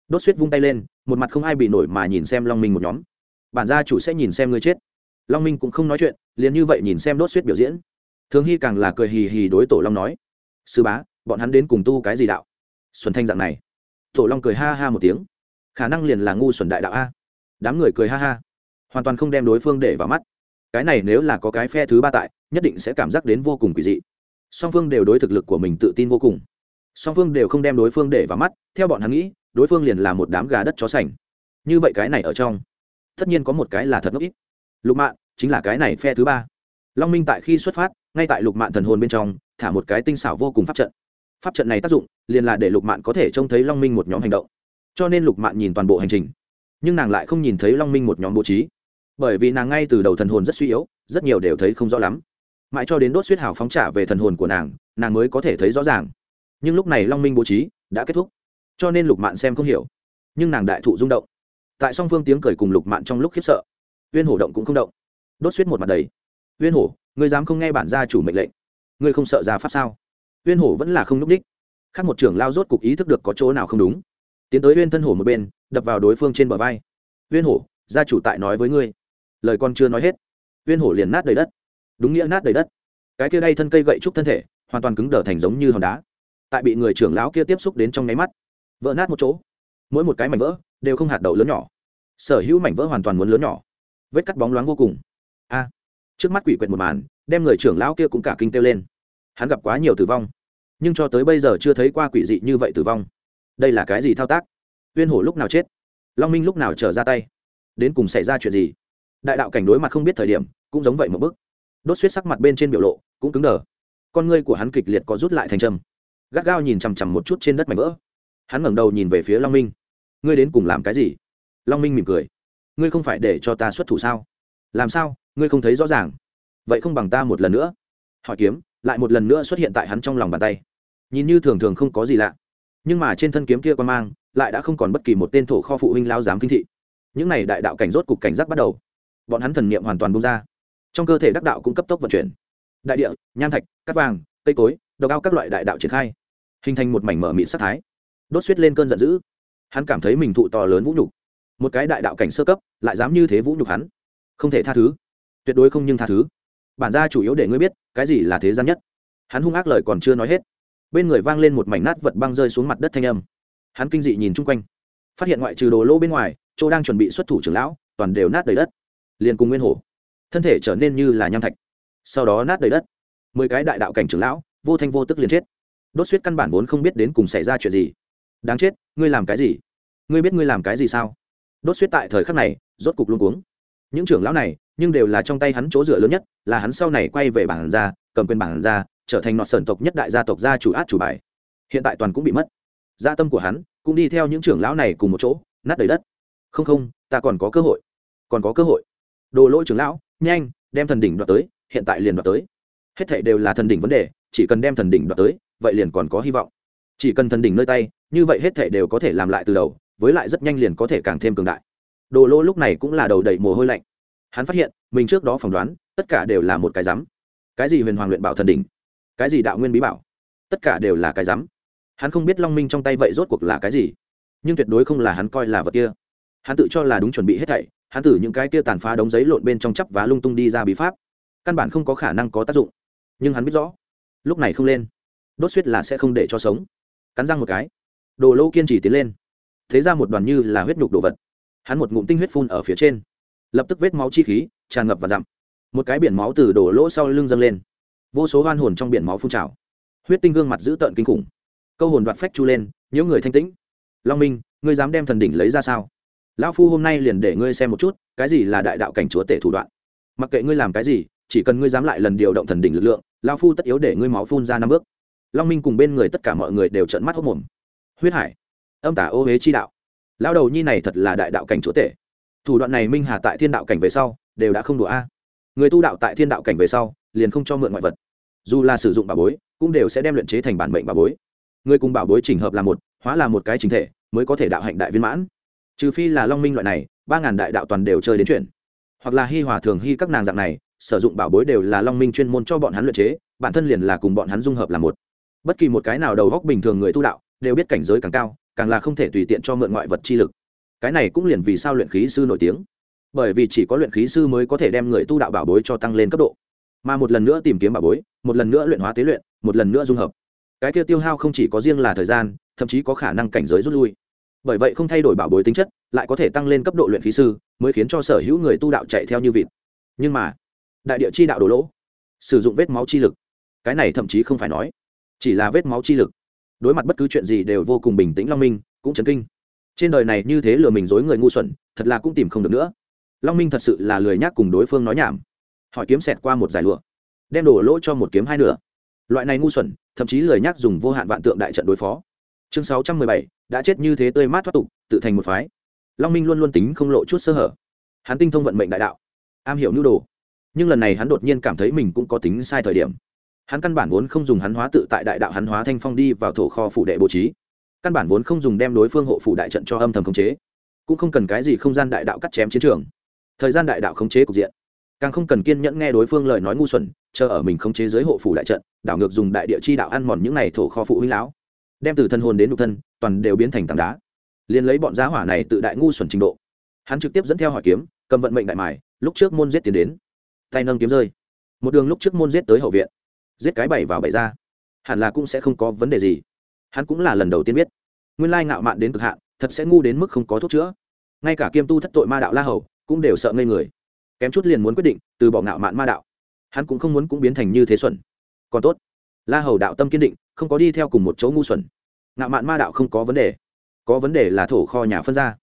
Đốt suýt vung tay lên, một mặt không ai bị nổi mà nhìn xem long minh một nhóm. Bản gia chủ sẽ nhìn xem ngươi chết. Long minh cũng không nói chuyện, liền như vậy nhìn xem đốt suýt biểu diễn. Thường hy càng là cười hì hì đối tổ long nói, sư bá, bọn hắn đến cùng tu cái gì đạo? Xuân thanh dạng này. Tổ long cười ha ha một tiếng. Khả năng liền là ngu xuẩn đại đạo a. Đám người cười ha ha. Hoàn toàn không đem đối phương để vào mắt cái này nếu là có cái phe thứ ba tại, nhất định sẽ cảm giác đến vô cùng quỷ dị. Song phương đều đối thực lực của mình tự tin vô cùng. Song phương đều không đem đối phương để vào mắt, theo bọn hắn nghĩ, đối phương liền là một đám gà đất chó sành. Như vậy cái này ở trong, tất nhiên có một cái là thật ngốc ít. Lục mạng chính là cái này phe thứ ba. Long minh tại khi xuất phát, ngay tại lục mạng thần hồn bên trong, thả một cái tinh xảo vô cùng pháp trận. Pháp trận này tác dụng, liền là để lục mạng có thể trông thấy long minh một nhóm hành động. Cho nên lục mạng nhìn toàn bộ hành trình, nhưng nàng lại không nhìn thấy long minh một nhóm bố trí bởi vì nàng ngay từ đầu thần hồn rất suy yếu, rất nhiều đều thấy không rõ lắm. Mãi cho đến đốt suýt hào phóng trả về thần hồn của nàng nàng mới có thể thấy rõ ràng. Nhưng lúc này long minh bố trí đã kết thúc, cho nên lục mạn xem không hiểu. Nhưng nàng đại thụ rung động. Tại song phương tiếng cười cùng lục mạn trong lúc khiếp sợ, uyên hổ động cũng không động. Đốt suýt một mặt đầy. Uyên hổ, ngươi dám không nghe bản gia chủ mệnh lệnh? Ngươi không sợ ra pháp sao? Uyên hổ vẫn là không n ú c đích. Khác một trưởng lao rốt cục ý thức được có chỗ nào không đúng. Tiến tới uyên thân hổ một bên, đập vào đối phương trên bờ vai. Uyên hổ, gia chủ tại nói với ngươi lời con chưa nói hết. Uyên hổ liền nát đầy đất. Đúng nghĩa nát đầy đất. Cái kia đây thân cây gậy trúc thân thể, hoàn toàn cứng đờ thành giống như hòn đá. Tại bị người trưởng lão kia tiếp xúc đến trong nháy mắt, vỡ nát một chỗ. Mỗi một cái mảnh vỡ đều không hạt đậu lớn nhỏ. Sở hữu mảnh vỡ hoàn toàn muốn lớn nhỏ. Vết cắt bóng loáng vô cùng. A! Trước mắt quỷ quyệt một màn, đem người trưởng lão kia cũng cả kinh têu lên. Hắn gặp quá nhiều tử vong. Nhưng cho tới bây giờ chưa thấy qua quỷ dị như vậy tử vong. Đây là cái gì thao tác? Uyên hổ lúc nào chết? Long minh lúc nào trở ra tay? Đến cùng xảy ra chuyện gì? Đại đạo cảnh đối mặt không biết thời điểm, cũng giống vậy một bức đốt suýt sắc mặt bên trên biểu lộ, cũng cứng đờ. Con ngươi của hắn kịch liệt có rút lại thành trầm. Gắt gao nhìn chằm chằm một chút trên đất mảnh vỡ. Hắn ngẩng đầu nhìn về phía long minh. Ngươi đến cùng làm cái gì? Long minh mỉm cười. Ngươi không phải để cho ta xuất thủ sao? Làm sao? Ngươi không thấy rõ ràng. Vậy không bằng ta một lần nữa. Hỏi kiếm, lại một lần nữa xuất hiện tại hắn trong lòng bàn tay. Nhìn như thường thường không có gì lạ. Nhưng mà trên thân kiếm kia quan mang, lại đã không còn bất kỳ một tên thổ kho phụ huynh lao dám kinh thị. Những này đại đạo cảnh rốt cục cảnh giác bắt đầu bọn hắn thần niệm hoàn toàn bung ra. Trong cơ thể đắc đạo cũng cấp tốc vận chuyển. Đại địa, nham thạch cắt vàng, cây cối, độc ao các loại đại đạo triển khai, hình thành một mảnh mở mịn sắc thái. Đốt suýt lên cơn giận dữ. Hắn cảm thấy mình thụ to lớn vũ nhục. Một cái đại đạo cảnh sơ cấp, lại dám như thế vũ nhục hắn. Không thể tha thứ. Tuyệt đối không nhưng tha thứ. Bản ra chủ yếu để ngươi biết, cái gì là thế gian nhất. Hắn hung ác lời còn chưa nói hết. Bên người vang lên một mảnh nát vật băng rơi xuống mặt đất thanh âm. Hắn kinh dị nhìn chung quanh. Phát hiện ngoại trừ đồ lỗ bên ngoài, chỗ đang chuẩn bị xuất thủ trưởng lão, toàn đều nát đầy đất liền cùng nguyên hổ. Thân thể trở nên như là nham thạch. Sau đó nát đầy đất. Mười cái đại đạo cảnh trưởng lão, vô thanh vô tức liền chết. Đốt suýt căn bản vốn không biết đến cùng xảy ra chuyện gì. Đáng chết, ngươi làm cái gì? Ngươi biết ngươi làm cái gì sao? Đốt suýt tại thời khắc này, rốt cục luôn cuống. Những trưởng lão này, nhưng đều là trong tay hắn chỗ dựa lớn nhất, là hắn sau này quay về bản ra cầm quyền bản ra trở thành nọ sởn tộc nhất đại gia tộc gia chủ át chủ bài. Hiện tại toàn cũng bị mất. Gia tâm của hắn cũng đi theo những trưởng lão này cùng một chỗ, nát đầy đất. Không không, ta còn có cơ hội. Còn có cơ hội đồ lỗi trưởng lão, nhanh, đem thần đỉnh đoạt tới, hiện tại liền đoạt tới. Hết thảy đều là thần đỉnh vấn đề, chỉ cần đem thần đỉnh đoạt tới, vậy liền còn có hy vọng. Chỉ cần thần đỉnh nơi tay, như vậy hết thảy đều có thể làm lại từ đầu, với lại rất nhanh liền có thể càng thêm cường đại. Đồ lô lúc này cũng là đầu đầy mồ hôi lạnh. Hắn phát hiện, mình trước đó phỏng đoán, tất cả đều là một cái rắm cái gì huyền hoàng luyện bảo thần đỉnh? Cái gì đạo nguyên bí bảo? Tất cả đều là cái rắm hắn không biết long minh trong tay vậy rốt cuộc là cái gì. Nhưng tuyệt đối không là hắn coi là vật kia. Hắn tự cho là đúng chuẩn bị hết thảy hắn tử những cái kia tàn phá đống giấy lộn bên trong chắp và lung tung đi ra bí pháp. Căn bản không có khả năng có tác dụng. Nhưng hắn biết rõ, lúc này không lên, đốt suýt là sẽ không để cho sống. Cắn răng một cái, đồ lô kiên trì tiến lên. Thế ra một đoàn như là huyết nhục đồ vật. Hắn một ngụm tinh huyết phun ở phía trên. Lập tức vết máu chi khí tràn ngập và dặm. Một cái biển máu từ đổ lỗ sau lưng dâng lên. Vô số hoan hồn trong biển máu phun trào. Huyết tinh gương mặt dữ tợn kinh khủng. Câu hồn đoạt phách chu lên những người thanh tĩnh. Long minh, ngươi dám đem thần đỉnh lấy ra sao? Lão phu hôm nay liền để ngươi xem một chút, cái gì là đại đạo cảnh chúa tể thủ đoạn. Mặc kệ ngươi làm cái gì, chỉ cần ngươi dám lại lần điều động thần đỉnh lực lượng, lão phu tất yếu để ngươi máu phun ra năm bước. Long minh cùng bên người tất cả mọi người đều trợn mắt hốc mồm huyết hải, âm tả ô huế chi đạo. Lão đầu nhi này thật là đại đạo cảnh chúa tể. Thủ đoạn này minh hà tại thiên đạo cảnh về sau, đều đã không đủ a. Người tu đạo tại thiên đạo cảnh về sau, liền không cho mượn ngoại vật. Dù là sử dụng bà bối, cũng đều sẽ đem luyện chế thành bản mệnh bà bối. Người cùng bảo bối chỉnh hợp là một, hóa là một cái chính thể, mới có thể đạo hạnh đại viên mãn trừ phi là long minh loại này, ba ngàn đại đạo toàn đều chơi đến chuyện. Hoặc là hi hòa thường hi các nàng dạng này, sử dụng bảo bối đều là long minh chuyên môn cho bọn hắn luyện chế, bản thân liền là cùng bọn hắn dung hợp là một. Bất kỳ một cái nào đầu góc bình thường người tu đạo, đều biết cảnh giới càng cao, càng là không thể tùy tiện cho mượn ngoại vật chi lực. Cái này cũng liền vì sao luyện khí sư nổi tiếng. Bởi vì chỉ có luyện khí sư mới có thể đem người tu đạo bảo bối cho tăng lên cấp độ. Mà một lần nữa tìm kiếm bảo bối, một lần nữa luyện hóa tế luyện, một lần nữa dung hợp. Cái kia tiêu hao không chỉ có riêng là thời gian, thậm chí có khả năng cảnh giới rút lui bởi vậy không thay đổi bảo bối tính chất, lại có thể tăng lên cấp độ luyện khí sư, mới khiến cho sở hữu người tu đạo chạy theo như vịt. Nhưng mà, đại địa chi đạo đổ lỗ, sử dụng vết máu chi lực, cái này thậm chí không phải nói, chỉ là vết máu chi lực. Đối mặt bất cứ chuyện gì đều vô cùng bình tĩnh long minh, cũng chấn kinh. Trên đời này như thế lừa mình dối người ngu xuẩn, thật là cũng tìm không được nữa. Long minh thật sự là lười nhác cùng đối phương nói nhảm. Hỏi kiếm xẹt qua một giải lụa, đem đổ lỗ cho một kiếm hai nửa. Loại này ngu xuẩn, thậm chí lười nhác dùng vô hạn vạn tượng đại trận đối phó. Chương sáu trăm mười bảy đã chết như thế tươi mát thoát tục, tự thành một phái. Long minh luôn luôn tính không lộ chút sơ hở. Hắn tinh thông vận mệnh đại đạo, am hiểu nhu đồ. Nhưng lần này hắn đột nhiên cảm thấy mình cũng có tính sai thời điểm. Hắn căn bản vốn không dùng hắn hóa tự tại đại đạo hắn hóa thanh phong đi vào thổ kho phủ đệ bố trí. Căn bản vốn không dùng đem đối phương hộ phủ đại trận cho âm thầm khống chế. Cũng không cần cái gì không gian đại đạo cắt chém chiến trường. Thời gian đại đạo khống chế cục diện. Càng không cần kiên nhẫn nghe đối phương lời nói ngu xuẩn, chờ ở mình khống chế giới hộ phủ đại trận, đảo ngược dùng đại địa chi đạo ăn mòn những này thổ kho phụ huynh lão đem từ thân hồn đến nụ thân, toàn đều biến thành tảng đá. Liền lấy bọn giá hỏa này tự đại ngu xuẩn trình độ. Hắn trực tiếp dẫn theo hỏi kiếm, cầm vận mệnh đại mài, lúc trước môn giết tiến đến. Tay nâng kiếm rơi. Một đường lúc trước môn giết tới hậu viện. Giết cái bảy vào bảy ra. Hẳn là cũng sẽ không có vấn đề gì. Hắn cũng là lần đầu tiên biết. Nguyên lai ngạo mạn đến cực hạn, thật sẽ ngu đến mức không có thuốc chữa. Ngay cả kiêm tu thất tội ma đạo la hầu, cũng đều sợ ngây người. Kém chút liền muốn quyết định từ bỏ ngạo mạn ma đạo. Hắn cũng không muốn cũng biến thành như thế xuẩn. Còn tốt la hầu đạo tâm kiên định, không có đi theo cùng một chỗ ngu xuẩn. Ngạo mạn ma đạo không có vấn đề. Có vấn đề là thổ kho nhà phân ra.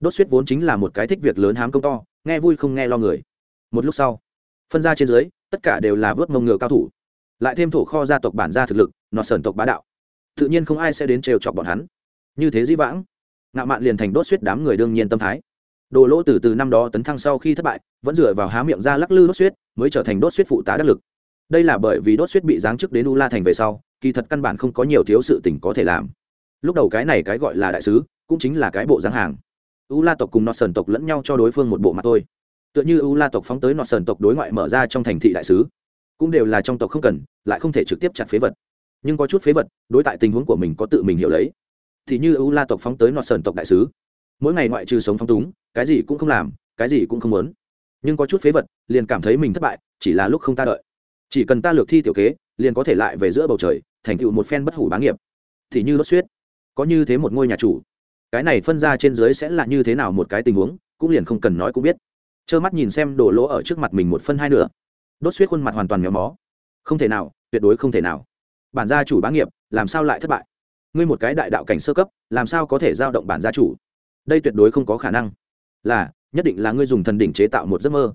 Đốt suýt vốn chính là một cái thích việc lớn hám công to, nghe vui không nghe lo người. Một lúc sau, phân ra trên dưới, tất cả đều là vớt mông ngựa cao thủ. Lại thêm thổ kho gia tộc bản gia thực lực nọ sởn tộc bá đạo. Tự nhiên không ai sẽ đến trêu chọc bọn hắn. Như thế dĩ vãng, ngạo mạn liền thành đốt suýt đám người đương nhiên tâm thái. Đồ lỗ từ từ năm đó tấn thăng sau khi thất bại, vẫn dựa vào há miệng ra lắc lư đốt suýt mới trở thành đốt suýt phụ tá đắc lực đây là bởi vì đốt suýt bị giáng chức đến u la thành về sau, kỳ thật căn bản không có nhiều thiếu sự tình có thể làm. Lúc đầu cái này cái gọi là đại sứ, cũng chính là cái bộ giáng hàng. U la tộc cùng nọ sần tộc lẫn nhau cho đối phương một bộ mặt thôi. Tựa như u la tộc phóng tới nọ sần tộc đối ngoại mở ra trong thành thị đại sứ, cũng đều là trong tộc không cần, lại không thể trực tiếp chặt phế vật. Nhưng có chút phế vật, đối tại tình huống của mình có tự mình hiểu lấy. Thì như u la tộc phóng tới nọ sần tộc đại sứ, mỗi ngày ngoại trừ sống phóng túng, cái gì cũng không làm, cái gì cũng không muốn. Nhưng có chút phế vật, liền cảm thấy mình thất bại, chỉ là lúc không ta đợi chỉ cần ta lược thi tiểu kế, liền có thể lại về giữa bầu trời, thành tựu một phen bất hủ bá nghiệp. Thì như đốt suyết, có như thế một ngôi nhà chủ. Cái này phân ra trên dưới sẽ là như thế nào một cái tình huống, cũng liền không cần nói cũng biết. Trơ mắt nhìn xem đổ lỗ ở trước mặt mình một phân hai nửa. Đốt suyết khuôn mặt hoàn toàn méo mó. Không thể nào, tuyệt đối không thể nào. Bản gia chủ bá nghiệp, làm sao lại thất bại? Ngươi một cái đại đạo cảnh sơ cấp, làm sao có thể giao động bản gia chủ? Đây tuyệt đối không có khả năng. Là, nhất định là ngươi dùng thần đỉnh chế tạo một giấc mơ.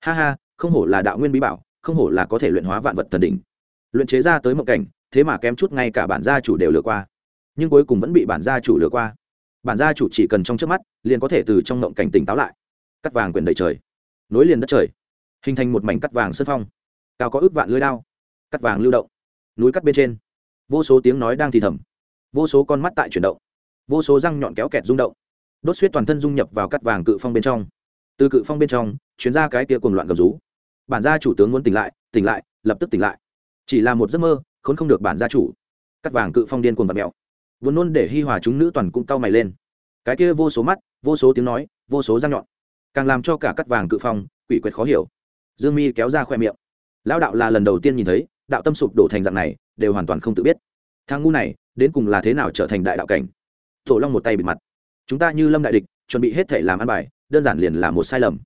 Ha ha, không hổ là đạo nguyên bí bảo không hổ là có thể luyện hóa vạn vật thần đỉnh. Luyện chế ra tới mộng cảnh, thế mà kém chút ngay cả bản gia chủ đều lừa qua. Nhưng cuối cùng vẫn bị bản gia chủ lừa qua. Bản gia chủ chỉ cần trong trước mắt, liền có thể từ trong mộng cảnh tỉnh táo lại. Cắt vàng quyền đầy trời. Nối liền đất trời. Hình thành một mảnh cắt vàng sân phong. Cao có ước vạn lưới đao. Cắt vàng lưu động. Núi cắt bên trên. Vô số tiếng nói đang thì thầm. Vô số con mắt tại chuyển động. Vô số răng nhọn kéo kẹt rung động. Đốt suýt toàn thân dung nhập vào cắt vàng cự phong bên trong. Từ cự phong bên trong chuyến ra cái kia cuồng loạn gầm rú bản gia chủ tướng muốn tỉnh lại tỉnh lại, lập tức tỉnh lại. Chỉ là một giấc mơ, khốn không được bản gia chủ. Cắt vàng cự phong điên cuồng vật mèo. Vốn nôn để hi hòa chúng nữ toàn cũng cau mày lên. Cái kia vô số mắt, vô số tiếng nói, vô số răng nhọn. Càng làm cho cả cắt vàng cự phong, quỷ quyệt khó hiểu. Dương mi kéo ra khoe miệng. Lão đạo là lần đầu tiên nhìn thấy, đạo tâm sụp đổ thành dạng này, đều hoàn toàn không tự biết. Thang ngu này, đến cùng là thế nào trở thành đại đạo cảnh? Tổ long một tay bịt mặt. Chúng ta như lâm đại địch, chuẩn bị hết thể làm ăn bài, đơn giản liền là một sai lầm.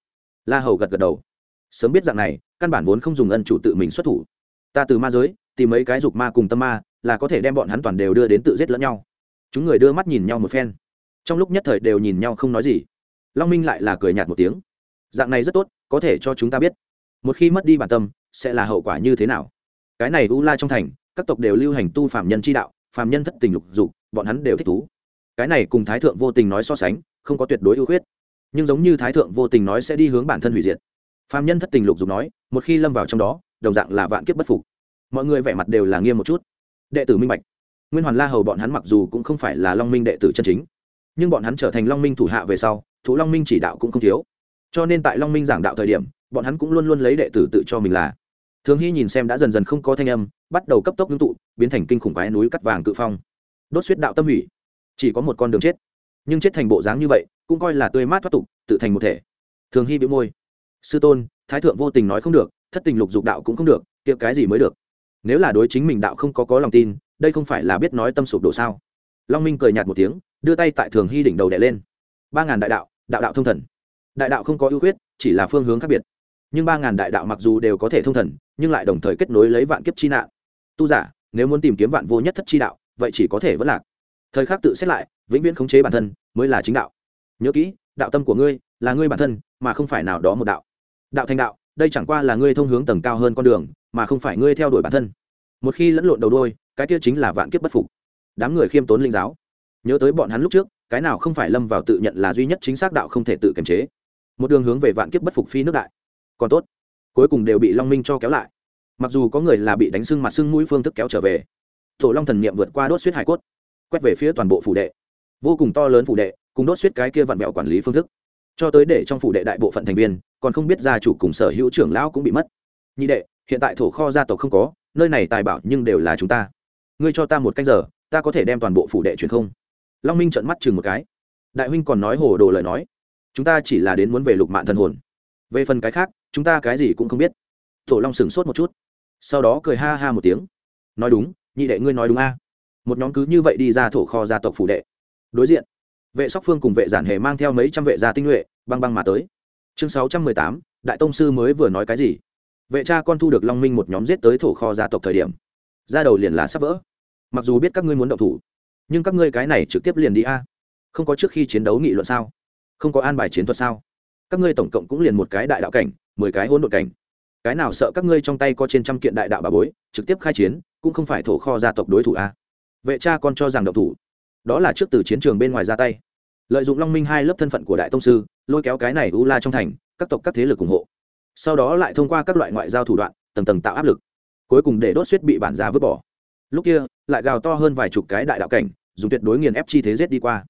La hầu gật gật đầu sớm biết dạng này, căn bản vốn không dùng ân chủ tự mình xuất thủ. Ta từ ma giới, tìm mấy cái dục ma cùng tâm ma, là có thể đem bọn hắn toàn đều đưa đến tự giết lẫn nhau. Chúng người đưa mắt nhìn nhau một phen. Trong lúc nhất thời đều nhìn nhau không nói gì. Long minh lại là cười nhạt một tiếng. Dạng này rất tốt, có thể cho chúng ta biết. Một khi mất đi bản tâm, sẽ là hậu quả như thế nào? Cái này u la trong thành, các tộc đều lưu hành tu phạm nhân chi đạo, phạm nhân thất tình lục dục, bọn hắn đều thích thú. Cái này cùng thái thượng vô tình nói so sánh, không có tuyệt đối ưu khuyết. Nhưng giống như thái thượng vô tình nói sẽ đi hướng bản thân hủy diệt phạm nhân thất tình lục dục nói, một khi lâm vào trong đó, đồng dạng là vạn kiếp bất phục. Mọi người vẻ mặt đều là nghiêm một chút. Đệ tử minh bạch. Nguyên hoàn la hầu bọn hắn mặc dù cũng không phải là long minh đệ tử chân chính, nhưng bọn hắn trở thành long minh thủ hạ về sau, thủ long minh chỉ đạo cũng không thiếu. Cho nên tại long minh giảng đạo thời điểm, bọn hắn cũng luôn luôn lấy đệ tử tự cho mình là. Thường hy nhìn xem đã dần dần không có thanh âm, bắt đầu cấp tốc ngưng tụ, biến thành kinh khủng quái núi cắt vàng cự phong. Đốt suýt đạo tâm hủy. Chỉ có một con đường chết. Nhưng chết thành bộ dáng như vậy, cũng coi là tươi mát thoát tục, tự thành một thể. Thường hy bị môi sư tôn, thái thượng vô tình nói không được, thất tình lục dục đạo cũng không được tiệc cái gì mới được? Nếu là đối chính mình đạo không có có lòng tin, đây không phải là biết nói tâm sụp đổ sao? Long minh cười nhạt một tiếng, đưa tay tại thường hy đỉnh đầu đẻ lên. Ba ngàn đại đạo đạo đạo thông thần. Đại đạo không có ưu khuyết, chỉ là phương hướng khác biệt. Nhưng ba ngàn đại đạo mặc dù đều có thể thông thần, nhưng lại đồng thời kết nối lấy vạn kiếp chi nạn. Tu giả, nếu muốn tìm kiếm vạn vô nhất thất chi đạo, vậy chỉ có thể vẫn lạc. Thời khắc tự xét lại, vĩnh viễn khống chế bản thân, mới là chính đạo. Nhớ kỹ, đạo tâm của ngươi là ngươi bản thân mà không phải nào đó một đạo. Đạo thành đạo, đây chẳng qua là ngươi thông hướng tầng cao hơn con đường, mà không phải ngươi theo đuổi bản thân. Một khi lẫn lộn đầu đôi cái kia chính là vạn kiếp bất phục. Đám người khiêm tốn linh giáo. Nhớ tới bọn hắn lúc trước, cái nào không phải lâm vào tự nhận là duy nhất chính xác đạo không thể tự kiềm chế. Một đường hướng về vạn kiếp bất phục phi nước đại. Còn tốt, cuối cùng đều bị long minh cho kéo lại. Mặc dù có người là bị đánh sưng mặt sưng mũi phương thức kéo trở về tổ long thần niệm vượt qua đốt suýt hải cốt, quét về phía toàn bộ phủ đệ. Vô cùng to lớn phủ đệ, cùng đốt suýt cái kia vặn vẹo quản lý phương thức cho tới để trong phủ đệ đại bộ phận thành viên, còn không biết gia chủ cùng sở hữu trưởng lão cũng bị mất. Nhị đệ, hiện tại thổ kho gia tộc không có, nơi này tài bảo nhưng đều là chúng ta. Ngươi cho ta một canh giờ, ta có thể đem toàn bộ phủ đệ truyền không? Long minh trợn mắt chừng một cái. Đại huynh còn nói hồ đồ lời nói. Chúng ta chỉ là đến muốn về lục mạng thần hồn. Về phần cái khác, chúng ta cái gì cũng không biết. Thổ long sửng sốt một chút. Sau đó cười ha ha một tiếng. Nói đúng, nhị đệ ngươi nói đúng a. Một nhóm cứ như vậy đi ra thổ kho gia tộc phủ đệ. Đối diện vệ sóc phương cùng vệ giản hề mang theo mấy trăm vệ gia tinh nhuệ, băng băng mà tới. Chương sáu trăm mười tám, đại tông sư mới vừa nói cái gì? Vệ cha con thu được long minh một nhóm giết tới thổ kho gia tộc thời điểm, ra đầu liền là sắp vỡ. Mặc dù biết các ngươi muốn động thủ, nhưng các ngươi cái này trực tiếp liền đi a. Không có trước khi chiến đấu nghị luận sao? Không có an bài chiến thuật sao? Các ngươi tổng cộng cũng liền một cái đại đạo cảnh, mười cái hỗn độn cảnh. Cái nào sợ các ngươi trong tay có trên trăm kiện đại đạo bà bối, trực tiếp khai chiến, cũng không phải thổ kho gia tộc đối thủ a. Vệ cha con cho rằng động thủ, đó là trước từ chiến trường bên ngoài ra tay lợi dụng long minh hai lớp thân phận của đại tông sư, lôi kéo cái này u la trong thành, các tộc các thế lực ủng hộ. Sau đó lại thông qua các loại ngoại giao thủ đoạn, tầng tầng tạo áp lực, cuối cùng để đốt suýt bị bản gia vứt bỏ. Lúc kia, lại gào to hơn vài chục cái đại đạo cảnh, dùng tuyệt đối nghiền ép chi thế giết đi qua.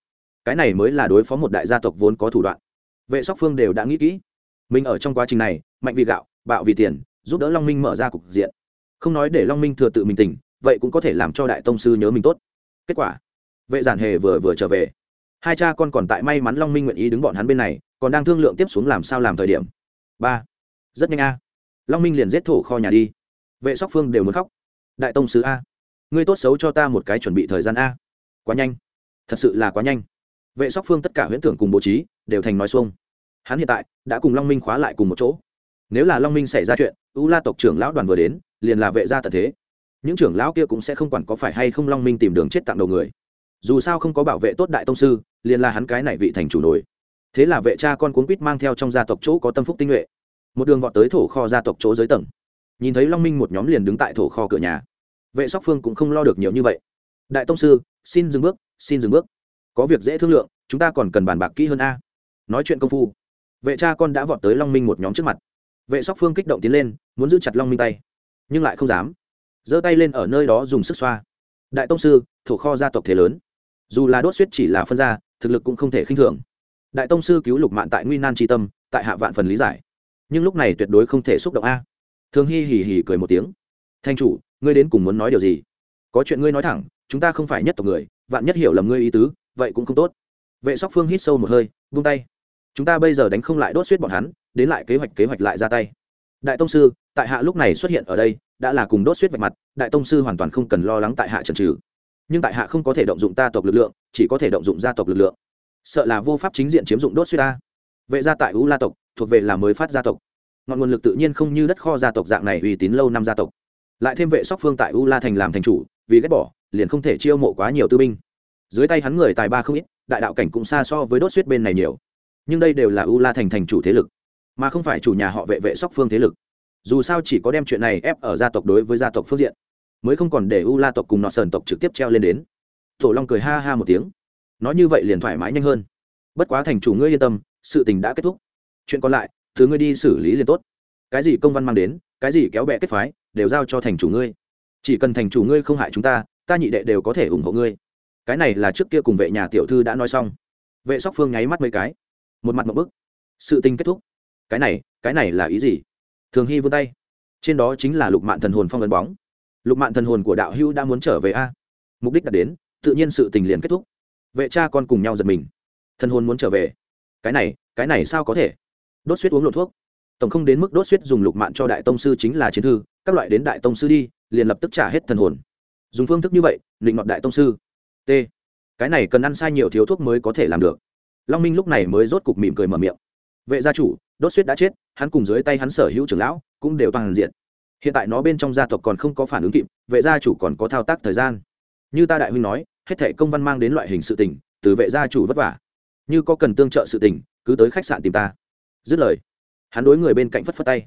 Cái này mới là đối phó một đại gia tộc vốn có thủ đoạn. Vệ sóc phương đều đã nghĩ kỹ. Mình ở trong quá trình này, mạnh vì gạo, bạo vì tiền, giúp đỡ long minh mở ra cục diện. Không nói để long minh thừa tự mình tỉnh, vậy cũng có thể làm cho đại tông sư nhớ mình tốt. Kết quả, vệ giản hề vừa vừa trở về hai cha con còn tại may mắn long minh nguyện ý đứng bọn hắn bên này, còn đang thương lượng tiếp xuống làm sao làm thời điểm. Ba. Rất nhanh a. Long minh liền giết thổ kho nhà đi. Vệ sóc phương đều muốn khóc. Đại tông sứ a. Ngươi tốt xấu cho ta một cái chuẩn bị thời gian a. Quá nhanh. Thật sự là quá nhanh. Vệ sóc phương tất cả huyễn tưởng cùng bố trí, đều thành nói xuông. Hắn hiện tại đã cùng long minh khóa lại cùng một chỗ. Nếu là long minh xảy ra chuyện, u la tộc trưởng lão đoàn vừa đến, liền là vệ gia tật thế. Những trưởng lão kia cũng sẽ không quản có phải hay không long minh tìm đường chết tặng đầu người dù sao không có bảo vệ tốt đại tông sư, liền là hắn cái này vị thành chủ nổi. Thế là vệ cha con cuốn quýt mang theo trong gia tộc chỗ có tâm phúc tinh nhuệ. Một đường vọt tới thổ kho gia tộc chỗ dưới tầng. Nhìn thấy long minh một nhóm liền đứng tại thổ kho cửa nhà. Vệ sóc phương cũng không lo được nhiều như vậy. Đại tông sư, xin dừng bước, xin dừng bước. Có việc dễ thương lượng, chúng ta còn cần bàn bạc kỹ hơn a. Nói chuyện công phu, vệ cha con đã vọt tới long minh một nhóm trước mặt. Vệ sóc phương kích động tiến lên, muốn giữ chặt long minh tay, nhưng lại không dám. Giơ tay lên ở nơi đó dùng sức xoa. Đại tông sư, thổ kho gia tộc thế lớn dù là đốt suýt chỉ là phân gia thực lực cũng không thể khinh thường. Đại tông sư cứu lục mạn tại nguy nan tri tâm, tại hạ vạn phần lý giải. Nhưng lúc này tuyệt đối không thể xúc động a. Thường hy hì hì cười một tiếng. Thanh chủ, ngươi đến cùng muốn nói điều gì? Có chuyện ngươi nói thẳng, chúng ta không phải nhất tộc người, vạn nhất hiểu lầm ngươi ý tứ, vậy cũng không tốt. Vệ sóc phương hít sâu một hơi vung tay. Chúng ta bây giờ đánh không lại đốt suýt bọn hắn, đến lại kế hoạch kế hoạch lại ra tay. Đại tông sư, tại hạ lúc này xuất hiện ở đây, đã là cùng đốt suýt vạch mặt, đại tông sư hoàn toàn không cần lo lắng tại hạ trần trừ nhưng tại hạ không có thể động dụng ta tộc lực lượng, chỉ có thể động dụng gia tộc lực lượng. Sợ là vô pháp chính diện chiếm dụng đốt suýt ta. Vệ gia tại u la tộc, thuộc về là mới phát gia tộc. Ngọn nguồn lực tự nhiên không như đất kho gia tộc dạng này uy tín lâu năm gia tộc. Lại thêm vệ sóc phương tại u la thành làm thành chủ, vì ghét bỏ, liền không thể chiêu mộ quá nhiều tư binh. Dưới tay hắn người tài ba không ít, đại đạo cảnh cũng xa so với đốt suýt bên này nhiều. Nhưng đây đều là u la thành thành chủ thế lực, mà không phải chủ nhà họ vệ vệ sóc phương thế lực. Dù sao chỉ có đem chuyện này ép ở gia tộc đối với gia tộc phương diện mới không còn để u la tộc cùng nọ sờn tộc trực tiếp treo lên đến. Tổ long cười ha ha một tiếng. Nói như vậy liền thoải mái nhanh hơn. Bất quá thành chủ ngươi yên tâm, sự tình đã kết thúc. Chuyện còn lại, thứ ngươi đi xử lý liền tốt. Cái gì công văn mang đến, cái gì kéo bẹ kết phái, đều giao cho thành chủ ngươi. Chỉ cần thành chủ ngươi không hại chúng ta ta nhị đệ đều có thể ủng hộ ngươi. Cái này là trước kia cùng vệ nhà tiểu thư đã nói xong. Vệ sóc phương nháy mắt mấy cái. Một mặt một bức. Sự tình kết thúc. Cái này cái này là ý gì? Thường hy vươn tay. Trên đó chính là lục mạn thần hồn phong ấn bóng lục mạn thần hồn của đạo hữu đã muốn trở về a. Mục đích đã đến, tự nhiên sự tình liền kết thúc. Vệ cha con cùng nhau giật mình. Thần hồn muốn trở về. Cái này cái này sao có thể? Đốt suýt uống lộ thuốc. Tổng không đến mức đốt suýt dùng lục mạn cho đại tông sư chính là chiến thư, các loại đến đại tông sư đi, liền lập tức trả hết thần hồn. Dùng phương thức như vậy, định mọt đại tông sư. T. Cái này cần ăn sai nhiều thiếu thuốc mới có thể làm được. Long minh lúc này mới rốt cục mỉm cười mở miệng. Vệ gia chủ, đốt suýt đã chết, hắn cùng dưới tay hắn sở hữu trưởng lão cũng đều toàn diện hiện tại nó bên trong gia tộc còn không có phản ứng kịp, vệ gia chủ còn có thao tác thời gian. Như ta đại huynh nói, hết thệ công văn mang đến loại hình sự tình, từ vệ gia chủ vất vả. Như có cần tương trợ sự tình, cứ tới khách sạn tìm ta. Dứt lời, hắn đối người bên cạnh phất phất tay.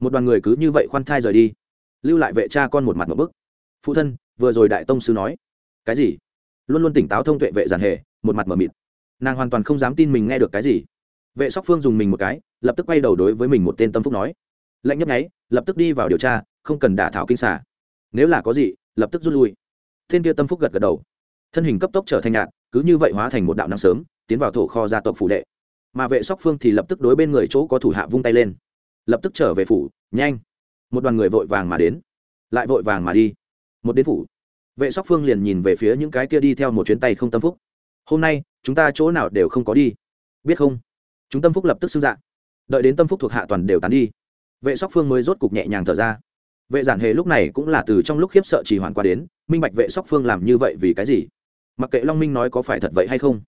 Một đoàn người cứ như vậy khoan thai rời đi. Lưu lại vệ cha con một mặt một bức. Phụ thân, vừa rồi đại tông sư nói. Cái gì? Luôn luôn tỉnh táo thông tuệ vệ giản hề, một mặt m ở mịt. Nàng hoàn toàn không dám tin mình nghe được cái gì. Vệ sóc phương dùng mình một cái, lập tức quay đầu đối với mình một tên tâm phúc nói lệnh nhấp nháy, lập tức đi vào điều tra, không cần đả thảo kinh xả nếu là có gì, lập tức rút lui. Thiên kia tâm phúc gật gật đầu. Thân hình cấp tốc trở thành nhạt, cứ như vậy hóa thành một đạo nắng sớm, tiến vào thổ kho gia tộc phủ đệ. Mà vệ sóc phương thì lập tức đối bên người chỗ có thủ hạ vung tay lên. Lập tức trở về phủ, nhanh. Một đoàn người vội vàng mà đến. Lại vội vàng mà đi. Một đến phủ. Vệ sóc phương liền nhìn về phía những cái kia đi theo một chuyến tay không tâm phúc. Hôm nay, chúng ta chỗ nào đều không có đi. Biết không? Chúng tâm phúc lập tức xưng dạ. Đợi đến tâm phúc thuộc hạ toàn đều tán đi vệ sóc phương mới rốt cục nhẹ nhàng thở ra. Vệ giản hề lúc này cũng là từ trong lúc khiếp sợ trì hoàn qua đến, minh bạch vệ sóc phương làm như vậy vì cái gì? Mặc kệ long minh nói có phải thật vậy hay không,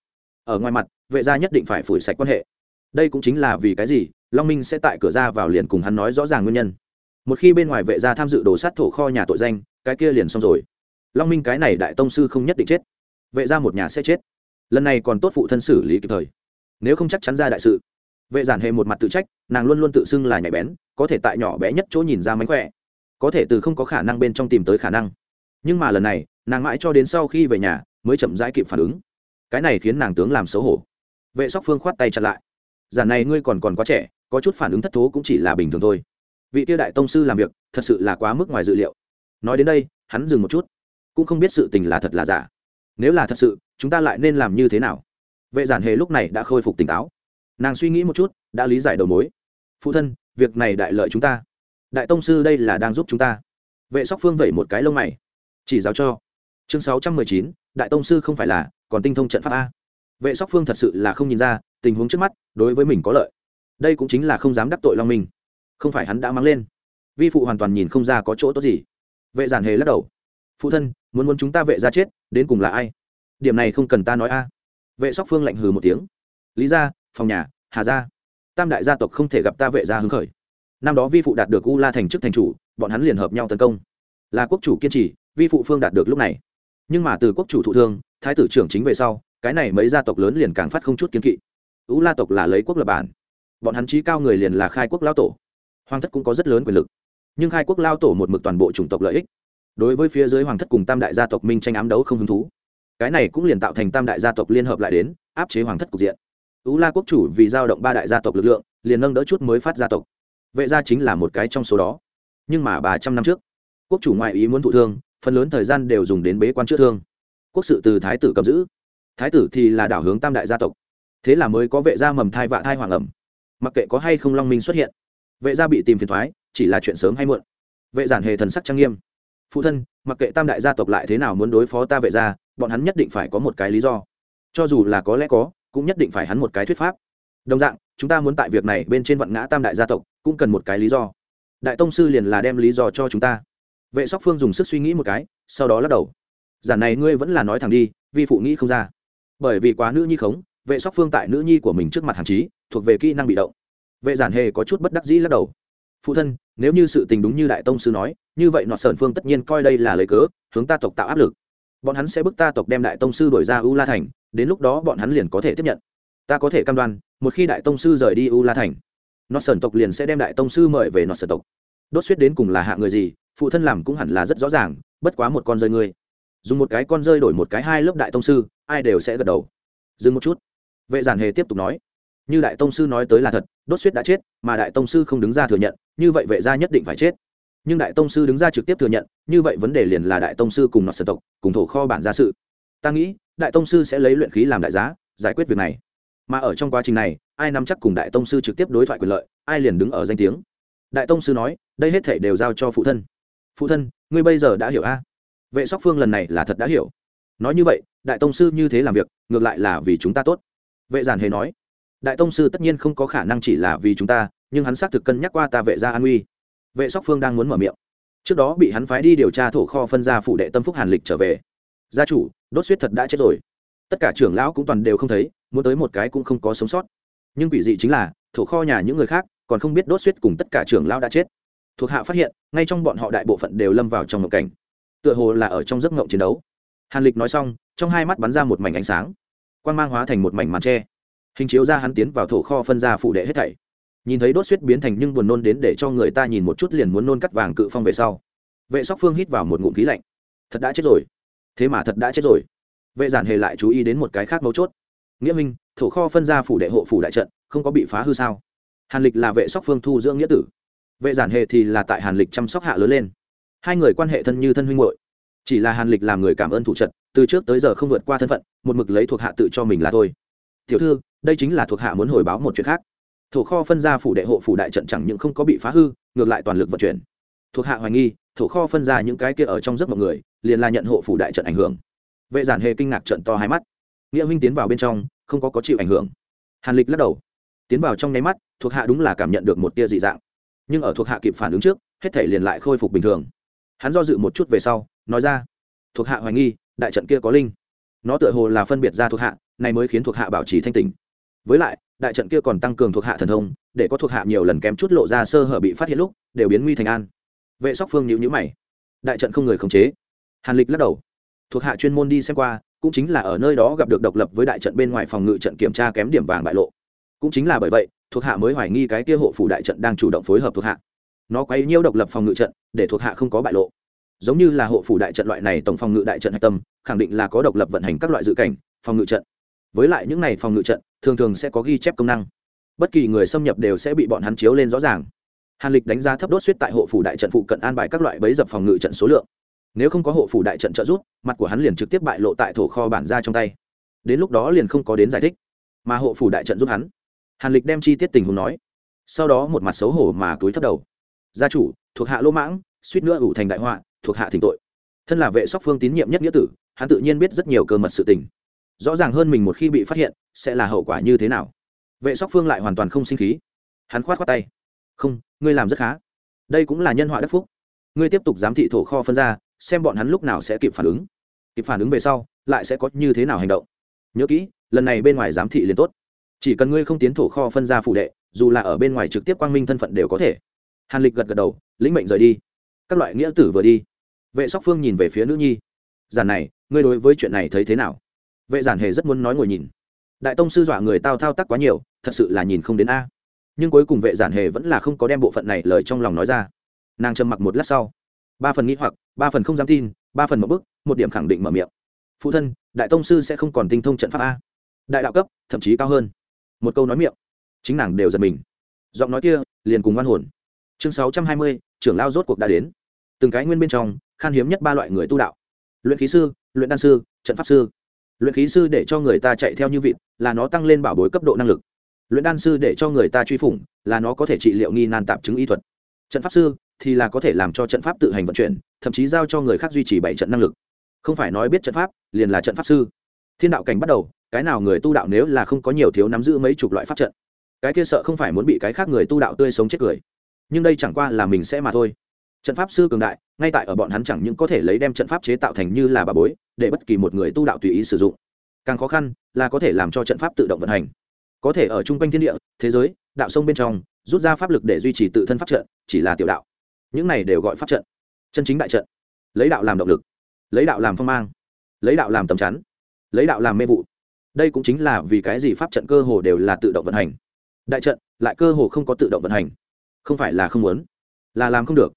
ở ngoài mặt, vệ gia nhất định phải phủi sạch quan hệ. Đây cũng chính là vì cái gì, long minh sẽ tại cửa ra vào liền cùng hắn nói rõ ràng nguyên nhân. Một khi bên ngoài vệ gia tham dự đồ sát thổ kho nhà tội danh, cái kia liền xong rồi. Long minh cái này đại tông sư không nhất định chết. Vệ gia một nhà sẽ chết. Lần này còn tốt phụ thân xử lý kịp thời. Nếu không chắc chắn ra đại sự vệ giản hề một mặt tự trách, nàng luôn luôn tự xưng là nhạy bén, có thể tại nhỏ bé nhất chỗ nhìn ra mánh khỏe. Có thể từ không có khả năng bên trong tìm tới khả năng. Nhưng mà lần này, nàng mãi cho đến sau khi về nhà, mới chậm rãi kịp phản ứng. Cái này khiến nàng tướng làm xấu hổ. Vệ sóc phương khoát tay chặt lại. Giản này ngươi còn còn quá trẻ, có chút phản ứng thất thố cũng chỉ là bình thường thôi. Vị tiêu đại tông sư làm việc, thật sự là quá mức ngoài dự liệu. Nói đến đây, hắn dừng một chút. Cũng không biết sự tình là thật là giả. Nếu là thật sự, chúng ta lại nên làm như thế nào? Vệ giản hề lúc này đã khôi phục tỉnh táo nàng suy nghĩ một chút, đã lý giải đầu mối. Phụ thân, việc này đại lợi chúng ta. Đại tông sư đây là đang giúp chúng ta. Vệ sóc phương vẩy một cái lông mày. Chỉ giáo cho. Chương sáu trăm mười chín, đại tông sư không phải là, còn tinh thông trận pháp a. Vệ sóc phương thật sự là không nhìn ra, tình huống trước mắt, đối với mình có lợi. Đây cũng chính là không dám đắc tội long minh. Không phải hắn đã mang lên. Vi phụ hoàn toàn nhìn không ra có chỗ tốt gì. Vệ giản hề lắc đầu. Phụ thân, muốn muốn chúng ta vệ ra chết, đến cùng là ai? Điểm này không cần ta nói a. Vệ sóc phương lạnh hừ một tiếng. Lý gia phòng nhà, hà gia. Tam đại gia tộc không thể gặp ta vệ gia hứng khởi. Năm đó vi phụ đạt được u la thành chức thành chủ, bọn hắn liền hợp nhau tấn công. Là quốc chủ kiên trì, vi phụ phương đạt được lúc này. Nhưng mà từ quốc chủ thụ thương, thái tử trưởng chính về sau, cái này mấy gia tộc lớn liền càng phát không chút kiến kỵ. U la tộc là lấy quốc lập bản. Bọn hắn trí cao người liền là khai quốc lao tổ. Hoàng thất cũng có rất lớn quyền lực. Nhưng khai quốc lao tổ một mực toàn bộ chủng tộc lợi ích. Đối với phía dưới hoàng thất cùng tam đại gia tộc minh tranh ám đấu không hứng thú. Cái này cũng liền tạo thành tam đại gia tộc liên hợp lại đến, áp chế hoàng thất cục diện ú la quốc chủ vì giao động ba đại gia tộc lực lượng, liền nâng đỡ chút mới phát gia tộc. Vệ gia chính là một cái trong số đó. Nhưng mà ba trăm năm trước, quốc chủ ngoại ý muốn thụ thương, phần lớn thời gian đều dùng đến bế quan chữa thương. Quốc sự từ thái tử cầm giữ. Thái tử thì là đảo hướng tam đại gia tộc. Thế là mới có vệ gia mầm thai vạ thai hoàng ẩm. Mặc kệ có hay không long minh xuất hiện, vệ gia bị tìm phiền thoái, chỉ là chuyện sớm hay muộn. Vệ giản hề thần sắc trang nghiêm. Phụ thân, mặc kệ tam đại gia tộc lại thế nào muốn đối phó ta vệ gia, bọn hắn nhất định phải có một cái lý do. Cho dù là có lẽ có cũng nhất định phải hắn một cái thuyết pháp. Đồng dạng, chúng ta muốn tại việc này bên trên vận ngã tam đại gia tộc, cũng cần một cái lý do. Đại tông sư liền là đem lý do cho chúng ta. Vệ sóc phương dùng sức suy nghĩ một cái, sau đó lắc đầu. Giản này ngươi vẫn là nói thẳng đi vì phụ nghĩ không ra. Bởi vì quá nữ nhi khống, vệ sóc phương tại nữ nhi của mình trước mặt hàn chí thuộc về kỹ năng bị động. Vệ giản hề có chút bất đắc dĩ lắc đầu. Phụ thân, nếu như sự tình đúng như đại tông sư nói, như vậy nọ sơn phương tất nhiên coi đây là lời cớ, hướng ta tộc tạo áp lực bọn hắn sẽ bức ta tộc đem đại tông sư đổi ra u la thành, đến lúc đó bọn hắn liền có thể tiếp nhận. Ta có thể cam đoan, một khi đại tông sư rời đi u la thành nó sơn tộc liền sẽ đem đại tông sư mời về nó sơn tộc. Đốt suýt đến cùng là hạ người gì, phụ thân làm cũng hẳn là rất rõ ràng, bất quá một con rơi ngươi. Dùng một cái con rơi đổi một cái hai lớp đại tông sư, ai đều sẽ gật đầu. Dừng một chút. Vệ giản hề tiếp tục nói. Như đại tông sư nói tới là thật, đốt suýt đã chết, mà đại tông sư không đứng ra thừa nhận, như vậy vệ gia nhất định phải chết nhưng đại tông sư đứng ra trực tiếp thừa nhận, như vậy vấn đề liền là đại tông sư cùng nọt sơn tộc, cùng thổ kho bản gia sự. Ta nghĩ, đại tông sư sẽ lấy luyện khí làm đại giá, giải quyết việc này. Mà ở trong quá trình này, ai nắm chắc cùng đại tông sư trực tiếp đối thoại quyền lợi, ai liền đứng ở danh tiếng. Đại tông sư nói, đây hết thể đều giao cho phụ thân. Phụ thân, ngươi bây giờ đã hiểu a? Vệ sóc phương lần này là thật đã hiểu. Nói như vậy, đại tông sư như thế làm việc, ngược lại là vì chúng ta tốt. Vệ giản hề nói, đại tông sư tất nhiên không có khả năng chỉ là vì chúng ta, nhưng hắn xác thực cân nhắc qua ta vệ gia an uy vệ sóc phương đang muốn mở miệng. Trước đó bị hắn phái đi điều tra thổ kho phân ra phủ đệ tâm phúc hàn lịch trở về. Gia chủ, đốt suýt thật đã chết rồi. Tất cả trưởng lão cũng toàn đều không thấy, muốn tới một cái cũng không có sống sót. Nhưng quỷ dị chính là, thổ kho nhà những người khác còn không biết đốt suýt cùng tất cả trưởng lão đã chết. Thuộc hạ phát hiện, ngay trong bọn họ đại bộ phận đều lâm vào trong ngộng cảnh. Tựa hồ là ở trong giấc ngộng chiến đấu. Hàn lịch nói xong, trong hai mắt bắn ra một mảnh ánh sáng. Quan mang hóa thành một mảnh màn tre. Hình chiếu ra hắn tiến vào thổ kho phân ra phụ đệ hết thảy nhìn thấy đốt suýt biến thành nhưng buồn nôn đến để cho người ta nhìn một chút liền muốn nôn cắt vàng cự phong về sau. Vệ sóc phương hít vào một ngụm khí lạnh. Thật đã chết rồi. Thế mà thật đã chết rồi. Vệ giản hề lại chú ý đến một cái khác mấu chốt. Nghĩa minh, thổ kho phân ra phủ đệ hộ phủ đại trận, không có bị phá hư sao? Hàn lịch là vệ sóc phương thu dưỡng nghĩa tử. Vệ giản hề thì là tại hàn lịch chăm sóc hạ lớn lên. Hai người quan hệ thân như thân huynh hội chỉ là hàn lịch làm người cảm ơn thủ trận, từ trước tới giờ không vượt qua thân phận, một mực lấy thuộc hạ tự cho mình là thôi. Tiểu thư, đây chính là thuộc hạ muốn hồi báo một chuyện khác thổ kho phân ra phủ đệ hộ phủ đại trận chẳng những không có bị phá hư, ngược lại toàn lực vận chuyển. Thuộc hạ hoài nghi, thổ kho phân ra những cái kia ở trong giấc mọi người, liền là nhận hộ phủ đại trận ảnh hưởng. Vệ giản hề kinh ngạc trận to hai mắt. Nghĩa huynh tiến vào bên trong, không có có chịu ảnh hưởng. Hàn lịch lắc đầu. Tiến vào trong nháy mắt, thuộc hạ đúng là cảm nhận được một tia dị dạng. Nhưng ở thuộc hạ kịp phản ứng trước, hết thể liền lại khôi phục bình thường. Hắn do dự một chút về sau, nói ra. Thuộc hạ hoài nghi, đại trận kia có linh. Nó tựa hồ là phân biệt ra thuộc hạ, này mới khiến thuộc hạ bảo trì thanh tình với lại, đại trận kia còn tăng cường thuộc hạ thần thông, để có thuộc hạ nhiều lần kém chút lộ ra sơ hở bị phát hiện lúc, đều biến nguy thành an. Vệ sóc phương nhịu nhữ mày. Đại trận không người khống chế. Hàn lịch lắc đầu. Thuộc hạ chuyên môn đi xem qua, cũng chính là ở nơi đó gặp được độc lập với đại trận bên ngoài phòng ngự trận kiểm tra kém điểm vàng bại lộ. Cũng chính là bởi vậy, thuộc hạ mới hoài nghi cái kia hộ phủ đại trận đang chủ động phối hợp thuộc hạ. Nó quấy nhiễu độc lập phòng ngự trận, để thuộc hạ không có bại lộ. Giống như là hộ phủ đại trận loại này tổng phòng ngự đại trận hạch tâm, khẳng định là có độc lập vận hành các loại dự cảnh, phòng ngự trận với lại những này phòng ngự trận, thường thường sẽ có ghi chép công năng. Bất kỳ người xâm nhập đều sẽ bị bọn hắn chiếu lên rõ ràng. Hàn lịch đánh giá thấp đốt suýt tại hộ phủ đại trận phụ cận an bài các loại bấy dập phòng ngự trận số lượng. Nếu không có hộ phủ đại trận trợ giúp, mặt của hắn liền trực tiếp bại lộ tại thổ kho bản ra trong tay. Đến lúc đó liền không có đến giải thích, mà hộ phủ đại trận giúp hắn. Hàn lịch đem chi tiết tình huống nói. Sau đó một mặt xấu hổ mà túi thấp đầu. Gia chủ, thuộc hạ lỗ mãng, suýt nữa ủ thành đại họa, thuộc hạ thỉnh tội. Thân là vệ sóc phương tín nhiệm nhất nghĩa tử, hắn tự nhiên biết rất nhiều cơ mật sự tình rõ ràng hơn mình một khi bị phát hiện, sẽ là hậu quả như thế nào? Vệ sóc phương lại hoàn toàn không sinh khí. Hắn khoát khoát tay. Không, ngươi làm rất khá. Đây cũng là nhân họa đất phúc. Ngươi tiếp tục giám thị thổ kho phân ra, xem bọn hắn lúc nào sẽ kịp phản ứng. Kịp phản ứng về sau, lại sẽ có như thế nào hành động. Nhớ kỹ, lần này bên ngoài giám thị liền tốt. Chỉ cần ngươi không tiến thổ kho phân ra phụ đệ, dù là ở bên ngoài trực tiếp quang minh thân phận đều có thể. Hàn lịch gật gật đầu, lĩnh mệnh rời đi. Các loại nghĩa tử vừa đi. Vệ sóc phương nhìn về phía nữ nhi. Giản này, ngươi đối với chuyện này thấy thế nào? Vệ giản hề rất muốn nói ngồi nhìn. Đại tông sư dọa người tao thao tác quá nhiều, thật sự là nhìn không đến a. Nhưng cuối cùng vệ giản hề vẫn là không có đem bộ phận này lời trong lòng nói ra. Nàng trầm mặc một lát sau. Ba phần nghĩ hoặc, ba phần không dám tin, ba phần một bức, một điểm khẳng định mở miệng. Phụ thân, đại tông sư sẽ không còn tinh thông trận pháp a. Đại đạo cấp, thậm chí cao hơn. Một câu nói miệng. Chính nàng đều giật mình. Giọng nói kia, liền cùng ngoan hồn. Chương sáu trăm hai mươi, trưởng lao rốt cuộc đã đến. Từng cái nguyên bên trong, khan hiếm nhất ba loại người tu đạo. Luyện khí sư, luyện đan sư, trận pháp sư luyện khí sư để cho người ta chạy theo như vịt, là nó tăng lên bảo bối cấp độ năng lực. Luyện đan sư để cho người ta truy phủng, là nó có thể trị liệu nghi nan tạp chứng y thuật. Trận pháp sư thì là có thể làm cho trận pháp tự hành vận chuyển, thậm chí giao cho người khác duy trì bảy trận năng lực. Không phải nói biết trận pháp, liền là trận pháp sư. Thiên đạo cảnh bắt đầu, cái nào người tu đạo nếu là không có nhiều thiếu nắm giữ mấy chục loại pháp trận. Cái kia sợ không phải muốn bị cái khác người tu đạo tươi sống chết cười. Nhưng đây chẳng qua là mình sẽ mà thôi. Trận pháp sư cường đại ngay tại ở bọn hắn chẳng những có thể lấy đem trận pháp chế tạo thành như là bà bối, để bất kỳ một người tu đạo tùy ý sử dụng. Càng khó khăn là có thể làm cho trận pháp tự động vận hành. Có thể ở chung quanh thiên địa, thế giới, đạo sông bên trong, rút ra pháp lực để duy trì tự thân pháp trận, chỉ là tiểu đạo. Những này đều gọi pháp trận. Chân chính đại trận. Lấy đạo làm động lực. Lấy đạo làm phong mang. Lấy đạo làm tầm chắn. Lấy đạo làm mê vụ. Đây cũng chính là vì cái gì pháp trận cơ hồ đều là tự động vận hành. Đại trận lại cơ hồ không có tự động vận hành. Không phải là không muốn, là làm không được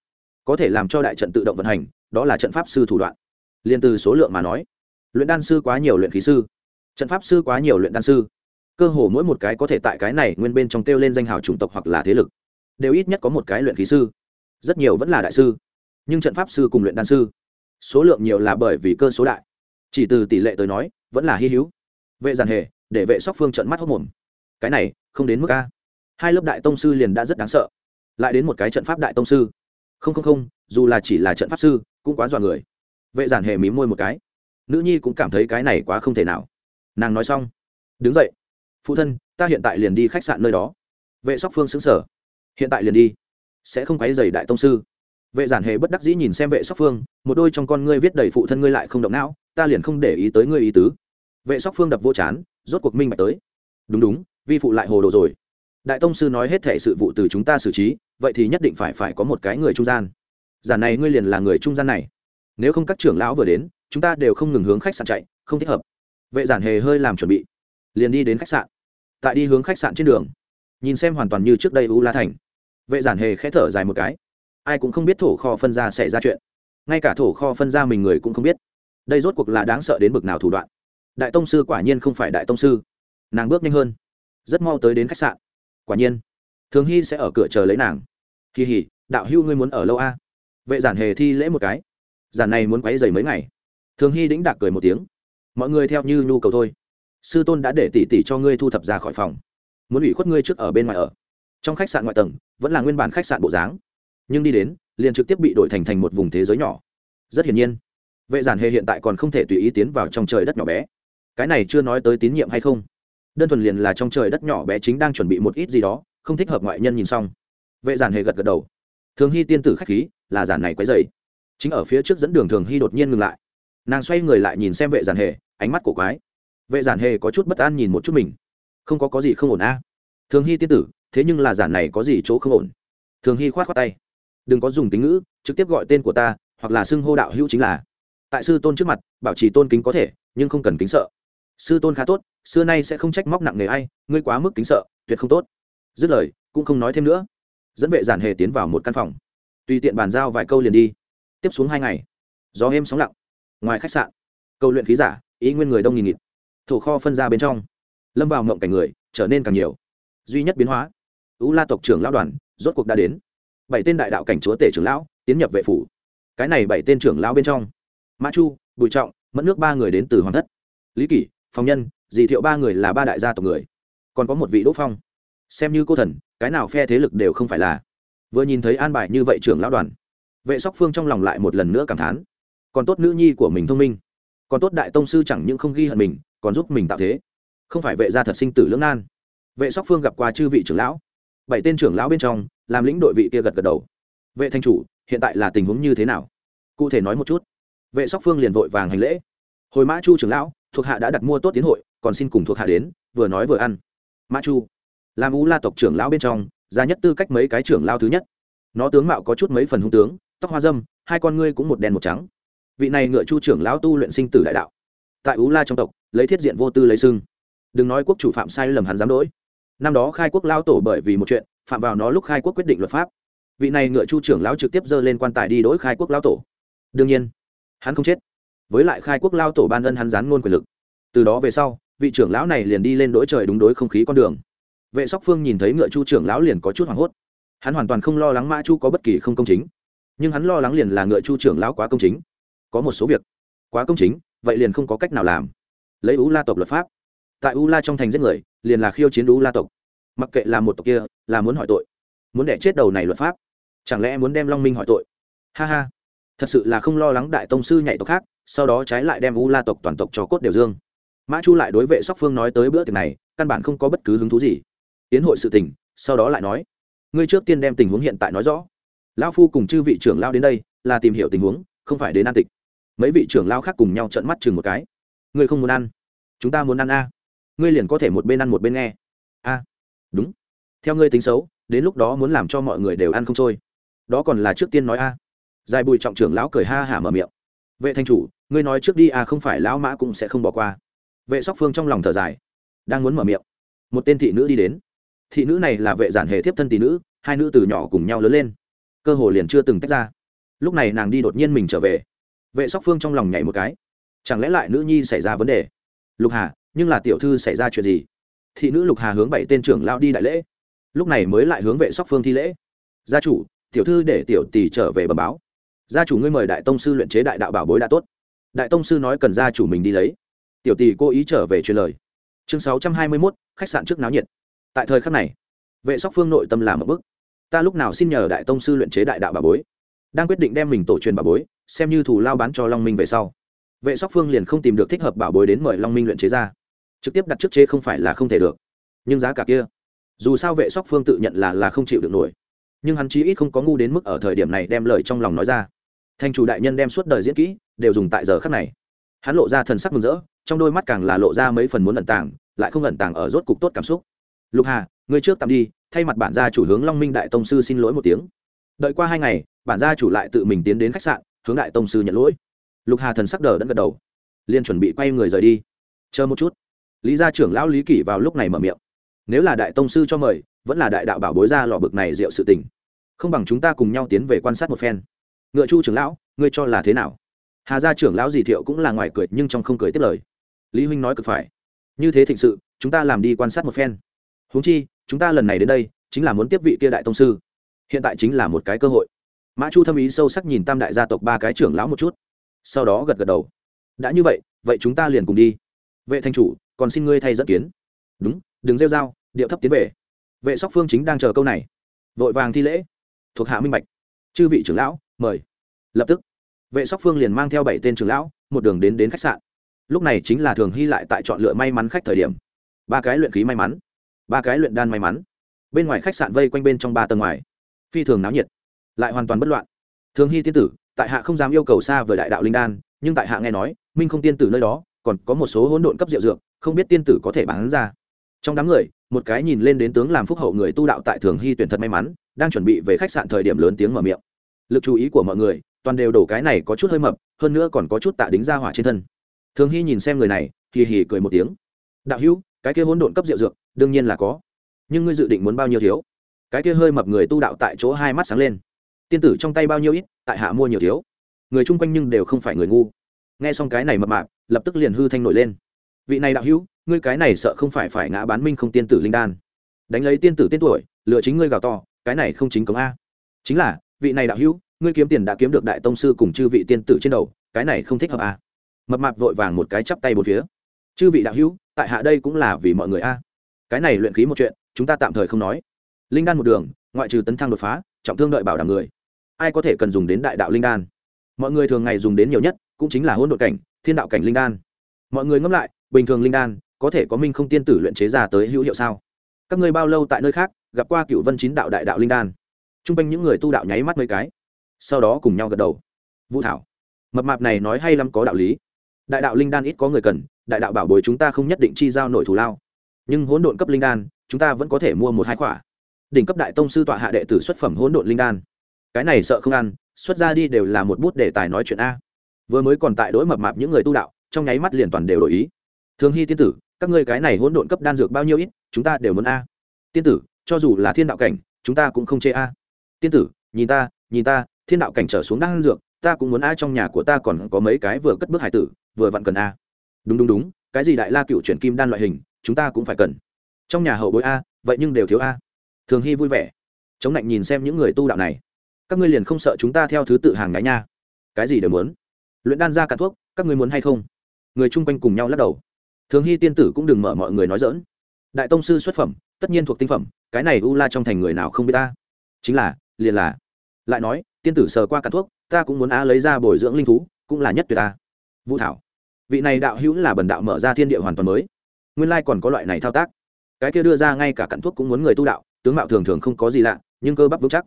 có thể làm cho đại trận tự động vận hành, đó là trận pháp sư thủ đoạn. Liền từ số lượng mà nói, luyện đan sư quá nhiều luyện khí sư, trận pháp sư quá nhiều luyện đan sư, cơ hồ mỗi một cái có thể tại cái này nguyên bên trong kêu lên danh hào chủng tộc hoặc là thế lực, đều ít nhất có một cái luyện khí sư, rất nhiều vẫn là đại sư, nhưng trận pháp sư cùng luyện đan sư, số lượng nhiều là bởi vì cơ số đại, chỉ từ tỷ lệ tới nói, vẫn là hy hữu, vệ giàn hề, để vệ sóc phương trận mắt hốc mồm, cái này không đến mức a, hai lớp đại tông sư liền đã rất đáng sợ, lại đến một cái trận pháp đại tông sư không không không, dù là chỉ là trận pháp sư, cũng quá dọa người. Vệ giản hề mí môi một cái. Nữ nhi cũng cảm thấy cái này quá không thể nào. Nàng nói xong, đứng dậy. Phụ thân, ta hiện tại liền đi khách sạn nơi đó. Vệ sóc phương xứng sở hiện tại liền đi. Sẽ không quấy dày đại tông sư. Vệ giản hề bất đắc dĩ nhìn xem vệ sóc phương, một đôi trong con ngươi viết đầy phụ thân ngươi lại không động não, ta liền không để ý tới ngươi ý tứ. Vệ sóc phương đập vô chán, rốt cuộc minh bạch tới. Đúng đúng, vi phụ lại hồ đồ rồi đại tông sư nói hết thể sự vụ từ chúng ta xử trí, vậy thì nhất định phải phải có một cái người trung gian. Giả này ngươi liền là người trung gian này. Nếu không các trưởng lão vừa đến, chúng ta đều không ngừng hướng khách sạn chạy, không thích hợp. Vệ giản hề hơi làm chuẩn bị, liền đi đến khách sạn. Tại đi hướng khách sạn trên đường, nhìn xem hoàn toàn như trước đây u la thành. Vệ giản hề khẽ thở dài một cái. Ai cũng không biết thổ kho phân ra sẽ ra chuyện. Ngay cả thổ kho phân ra mình người cũng không biết. Đây rốt cuộc là đáng sợ đến bực nào thủ đoạn. Đại tông sư quả nhiên không phải đại tông sư. Nàng bước nhanh hơn. Rất mau tới đến khách sạn quả nhiên, thường hy sẽ ở cửa chờ lấy nàng. Kỳ hỉ, đạo hưu ngươi muốn ở lâu a vệ giản hề thi lễ một cái. Giản này muốn quấy dày mấy ngày. Thường hy đĩnh đạc cười một tiếng. Mọi người theo như nhu cầu thôi. Sư tôn đã để tỷ tỷ cho ngươi thu thập ra khỏi phòng. Muốn ủy khuất ngươi trước ở bên ngoài ở. Trong khách sạn ngoại tầng, vẫn là nguyên bản khách sạn bộ dáng. Nhưng đi đến, liền trực tiếp bị đổi thành thành một vùng thế giới nhỏ. Rất hiển nhiên, vệ giản hề hiện tại còn không thể tùy ý tiến vào trong trời đất nhỏ bé. Cái này chưa nói tới tín nhiệm hay không? Đơn thuần liền là trong trời đất nhỏ bé chính đang chuẩn bị một ít gì đó, không thích hợp ngoại nhân nhìn xong. Vệ giản hề gật gật đầu. Thường hy tiên tử khách khí, là giản này quấy dày chính ở phía trước dẫn đường thường hy đột nhiên ngừng lại. Nàng xoay người lại nhìn xem vệ giản hề, ánh mắt cổ quái. Vệ giản hề có chút bất an nhìn một chút mình. Không có có gì không ổn a thường hy tiên tử, thế nhưng là giản này có gì chỗ không ổn? Thường hy khoát khoát tay. Đừng có dùng tính ngữ, trực tiếp gọi tên của ta, hoặc là xưng hô đạo hữu chính là. Tại sư tôn trước mặt, bảo trì tôn kính có thể, nhưng không cần kính sợ. Sư tôn khá tốt xưa nay sẽ không trách móc nặng nề ai, ngươi quá mức kính sợ, tuyệt không tốt. Dứt lời, cũng không nói thêm nữa. Dẫn vệ giản hề tiến vào một căn phòng. Tùy tiện bàn giao vài câu liền đi. Tiếp xuống hai ngày, gió êm sóng lặng. Ngoài khách sạn câu luyện khí giả, ý nguyên người đông nghìn nghịt. Thổ kho phân ra bên trong, lâm vào mộng cảnh người, trở nên càng nhiều. Duy nhất biến hóa ưu la tộc trưởng lão đoàn, rốt cuộc đã đến. Bảy tên đại đạo cảnh chúa tể trưởng lão, tiến nhập vệ phủ. Cái này bảy tên trưởng lão bên trong mã chu, bùi trọng mất nước ba người đến từ hoàng thất. Lý kỷ, phong nhân dì thiệu ba người là ba đại gia tộc người, còn có một vị đỗ phong. Xem như cô thần, cái nào phe thế lực đều không phải là. Vừa nhìn thấy an bài như vậy trưởng lão đoàn, vệ sóc phương trong lòng lại một lần nữa cảm thán. Còn tốt nữ nhi của mình thông minh, còn tốt đại tông sư chẳng những không ghi hận mình, còn giúp mình tạo thế. Không phải vệ gia thật sinh tử lưỡng nan. Vệ sóc phương gặp qua chư vị trưởng lão. Bảy tên trưởng lão bên trong, làm lĩnh đội vị kia gật gật đầu. Vệ thanh chủ, hiện tại là tình huống như thế nào? Cụ thể nói một chút. Vệ sóc phương liền vội vàng hành lễ. Hồi mã chu trưởng lão, thuộc hạ đã đặt mua tốt tiến hội còn xin cùng thuộc hạ đến, vừa nói vừa ăn. Mã chu làm u la tộc trưởng lão bên trong, ra nhất tư cách mấy cái trưởng lao thứ nhất. Nó tướng mạo có chút mấy phần hung tướng, tóc hoa dâm, hai con ngươi cũng một đen một trắng. Vị này ngựa chu trưởng lão tu luyện sinh tử đại đạo. Tại u la trong tộc, lấy thiết diện vô tư lấy sưng đừng nói quốc chủ phạm sai lầm hắn dám đỗi. Năm đó khai quốc lao tổ bởi vì một chuyện, phạm vào nó lúc khai quốc quyết định luật pháp. Vị này ngựa chu trưởng lão trực tiếp dơ lên quan tài đi đỗi khai quốc lao tổ. Đương nhiên, hắn không chết. Với lại khai quốc lao tổ ban ân hắn gián ngôn quyền lực. Từ đó về sau vị trưởng lão này liền đi lên đỗi trời đúng đối không khí con đường. Vệ sóc phương nhìn thấy ngựa chu trưởng lão liền có chút hoảng hốt. Hắn hoàn toàn không lo lắng mã chu có bất kỳ không công chính, nhưng hắn lo lắng liền là ngựa chu trưởng lão quá công chính. Có một số việc, quá công chính, vậy liền không có cách nào làm. Lấy u la tộc luật pháp, tại u la trong thành giết người, liền là khiêu chiến u la tộc. Mặc kệ là một tộc kia, là muốn hỏi tội, muốn đẻ chết đầu này luật pháp, chẳng lẽ muốn đem long minh hỏi tội? Ha ha, thật sự là không lo lắng đại tông sư nhảy tộc khác, sau đó trái lại đem u la tộc toàn tộc cho cốt đều dương mã chu lại đối vệ sóc phương nói tới bữa tiệc này, căn bản không có bất cứ hứng thú gì. Tiến hội sự tình, sau đó lại nói. Ngươi trước tiên đem tình huống hiện tại nói rõ. Lão phu cùng chư vị trưởng lao đến đây, là tìm hiểu tình huống, không phải đến an tịch. Mấy vị trưởng lao khác cùng nhau trận mắt chừng một cái. Ngươi không muốn ăn. Chúng ta muốn ăn a. Ngươi liền có thể một bên ăn một bên nghe. A. Đúng. Theo ngươi tính xấu, đến lúc đó muốn làm cho mọi người đều ăn không trôi. Đó còn là trước tiên nói a. Dài bùi trọng trưởng lão cười ha hả mở miệng. Vệ thanh chủ, ngươi nói trước đi a, không phải lão mã cũng sẽ không bỏ qua vệ sóc phương trong lòng thở dài, đang muốn mở miệng. Một tên thị nữ đi đến. Thị nữ này là vệ giản hề thiếp thân tỷ nữ, hai nữ từ nhỏ cùng nhau lớn lên. Cơ hồ liền chưa từng tách ra. Lúc này nàng đi đột nhiên mình trở về. Vệ sóc phương trong lòng nhảy một cái. Chẳng lẽ lại nữ nhi xảy ra vấn đề? Lục hà, nhưng là tiểu thư xảy ra chuyện gì? Thị nữ lục hà hướng bảy tên trưởng lao đi đại lễ. Lúc này mới lại hướng vệ sóc phương thi lễ. Gia chủ, tiểu thư để tiểu tỷ trở về bẩm báo. Gia chủ ngươi mời đại tông sư luyện chế đại đạo bảo bối đã tốt. Đại tông sư nói cần gia chủ mình đi lấy tiểu tỷ cố ý trở về truyền lời. Chương sáu trăm hai mươi mốt, khách sạn trước náo nhiệt. Tại thời khắc này, vệ sóc phương nội tâm làm một bức. Ta lúc nào xin nhờ đại tông sư luyện chế đại đạo bà bối? Đang quyết định đem mình tổ truyền bà bối, xem như thủ lao bán cho long minh về sau. Vệ sóc phương liền không tìm được thích hợp bảo bối đến mời long minh luyện chế ra. Trực tiếp đặt trước chế không phải là không thể được. Nhưng giá cả kia, dù sao vệ sóc phương tự nhận là là không chịu được nổi. Nhưng hắn chí ít không có ngu đến mức ở thời điểm này đem lời trong lòng nói ra. Thành chủ đại nhân đem suốt đời diễn kỹ, đều dùng tại giờ khắc này. Hắn lộ ra thần sắc mừng rỡ trong đôi mắt càng là lộ ra mấy phần muốn ẩn tàng, lại không ẩn tàng ở rốt cục tốt cảm xúc. Lục hà, ngươi trước tạm đi, thay mặt bản gia chủ hướng long minh đại tông sư xin lỗi một tiếng. Đợi qua hai ngày, bản gia chủ lại tự mình tiến đến khách sạn, hướng đại tông sư nhận lỗi. Lục hà thần sắc đờ đẫn gật đầu. Liền chuẩn bị quay người rời đi. Chờ một chút. Lý gia trưởng lão lý kỷ vào lúc này mở miệng. Nếu là đại tông sư cho mời, vẫn là đại đạo bảo bối ra lò bực này diệu sự tình. Không bằng chúng ta cùng nhau tiến về quan sát một phen. Ngựa chu trưởng lão, ngươi cho là thế nào? Hà gia trưởng lão dì thiệu cũng là ngoài cười, nhưng trong không cười tiếp lời lý huynh nói cực phải. Như thế thịnh sự, chúng ta làm đi quan sát một phen. Huống chi, chúng ta lần này đến đây, chính là muốn tiếp vị kia đại tông sư. Hiện tại chính là một cái cơ hội. Mã chu thâm ý sâu sắc nhìn tam đại gia tộc ba cái trưởng lão một chút. Sau đó gật gật đầu. Đã như vậy vậy chúng ta liền cùng đi. Vệ thanh chủ, còn xin ngươi thay dẫn kiến. Đúng, đừng rêu dao điệu thấp tiến về. Vệ sóc phương chính đang chờ câu này. Vội vàng thi lễ. Thuộc hạ minh bạch. Chư vị trưởng lão, mời. Lập tức, vệ sóc phương liền mang theo bảy tên trưởng lão, một đường đến đến khách sạn lúc này chính là thường hy lại tại chọn lựa may mắn khách thời điểm. Ba cái luyện khí may mắn, ba cái luyện đan may mắn. Bên ngoài khách sạn vây quanh bên trong ba tầng ngoài, phi thường náo nhiệt, lại hoàn toàn bất loạn. Thường hy tiên tử, tại hạ không dám yêu cầu xa về đại đạo linh đan, nhưng tại hạ nghe nói, minh không tiên tử nơi đó còn có một số hỗn độn cấp rượu dược, không biết tiên tử có thể bán ra. Trong đám người, một cái nhìn lên đến tướng làm phúc hậu người tu đạo tại thường hy tuyển thật may mắn, đang chuẩn bị về khách sạn thời điểm lớn tiếng mở miệng. Lực chú ý của mọi người, toàn đều đổ cái này có chút hơi mập, hơn nữa còn có chút tạ đính ra hỏa trên thân thường hy nhìn xem người này thì hì cười một tiếng. Đạo hữu, cái kia hỗn độn cấp rượu dược, đương nhiên là có. Nhưng ngươi dự định muốn bao nhiêu thiếu? Cái kia hơi mập người tu đạo tại chỗ hai mắt sáng lên. Tiên tử trong tay bao nhiêu ít, tại hạ mua nhiều thiếu. Người chung quanh nhưng đều không phải người ngu. Nghe xong cái này mập mạp, lập tức liền hư thanh nổi lên. Vị này đạo hữu, ngươi cái này sợ không phải phải ngã bán minh không tiên tử linh đan. Đánh lấy tiên tử tên tuổi lựa chính ngươi gào to, cái này không chính cống a. Chính là, vị này đạo hữu, ngươi kiếm tiền đã kiếm được đại tông sư cùng chư vị tiên tử trên đầu, cái này không thích hợp a mập mạp vội vàng một cái chắp tay một phía. Chư vị đạo hữu, tại hạ đây cũng là vì mọi người a. Cái này luyện khí một chuyện, chúng ta tạm thời không nói. Linh đan một đường, ngoại trừ tấn thăng đột phá, trọng thương đợi bảo đảm người. Ai có thể cần dùng đến đại đạo linh đan? Mọi người thường ngày dùng đến nhiều nhất, cũng chính là hôn đội cảnh, thiên đạo cảnh linh đan. Mọi người ngẫm lại, bình thường linh đan, có thể có minh không tiên tử luyện chế ra tới hữu hiệu sao? Các ngươi bao lâu tại nơi khác, gặp qua cựu vân chín đạo đại đạo linh đan? T r u n g quanh những người tu đạo nháy mắt mấy cái, sau đó cùng nhau gật đầu. Vũ thảo, mập mạp này nói hay lắm có đạo lý đại đạo linh đan ít có người cần, đại đạo bảo bối chúng ta không nhất định chi giao nội thù lao. Nhưng hỗn độn cấp linh đan, chúng ta vẫn có thể mua một hai quả. Đỉnh cấp đại tông sư tọa hạ đệ tử xuất phẩm hỗn độn linh đan. Cái này sợ không ăn, xuất ra đi đều là một bút để tài nói chuyện a. Vừa mới còn tại đối mập mạp những người tu đạo, trong nháy mắt liền toàn đều đổi ý. Thường hy tiên tử, các ngươi cái này hỗn độn cấp đan dược bao nhiêu ít, chúng ta đều muốn a. Tiên tử, cho dù là thiên đạo cảnh, chúng ta cũng không chê a. Tiên tử, nhìn ta nhìn ta, thiên đạo cảnh trở xuống đan dược, ta cũng muốn a, trong nhà của ta còn có mấy cái vừa cất bước hải tử vừa vặn cần a. Đúng đúng đúng, cái gì đại la cựu chuyển kim đan loại hình, chúng ta cũng phải cần. Trong nhà hậu bối a, vậy nhưng đều thiếu a. Thường hy vui vẻ. Chống lạnh nhìn xem những người tu đạo này. Các ngươi liền không sợ chúng ta theo thứ tự hàng nhái nha. Cái gì đều muốn. Luyện đan ra cả thuốc, các ngươi muốn hay không? Người chung quanh cùng nhau lắc đầu. Thường hy tiên tử cũng đừng mở mọi người nói dỡn đại tông sư xuất phẩm, tất nhiên thuộc tinh phẩm, cái này u la trong thành người nào không biết ta? Chính là, liền là. Lại nói, tiên tử sờ qua cả thuốc, ta cũng muốn á lấy ra bồi dưỡng linh thú, cũng là nhất tuyệt ta. Vũ thảo vị này đạo hữu là bần đạo mở ra thiên địa hoàn toàn mới. Nguyên lai còn có loại này thao tác. Cái kia đưa ra ngay cả cặn thuốc cũng muốn người tu đạo, tướng mạo thường thường không có gì lạ, nhưng cơ bắp vững chắc.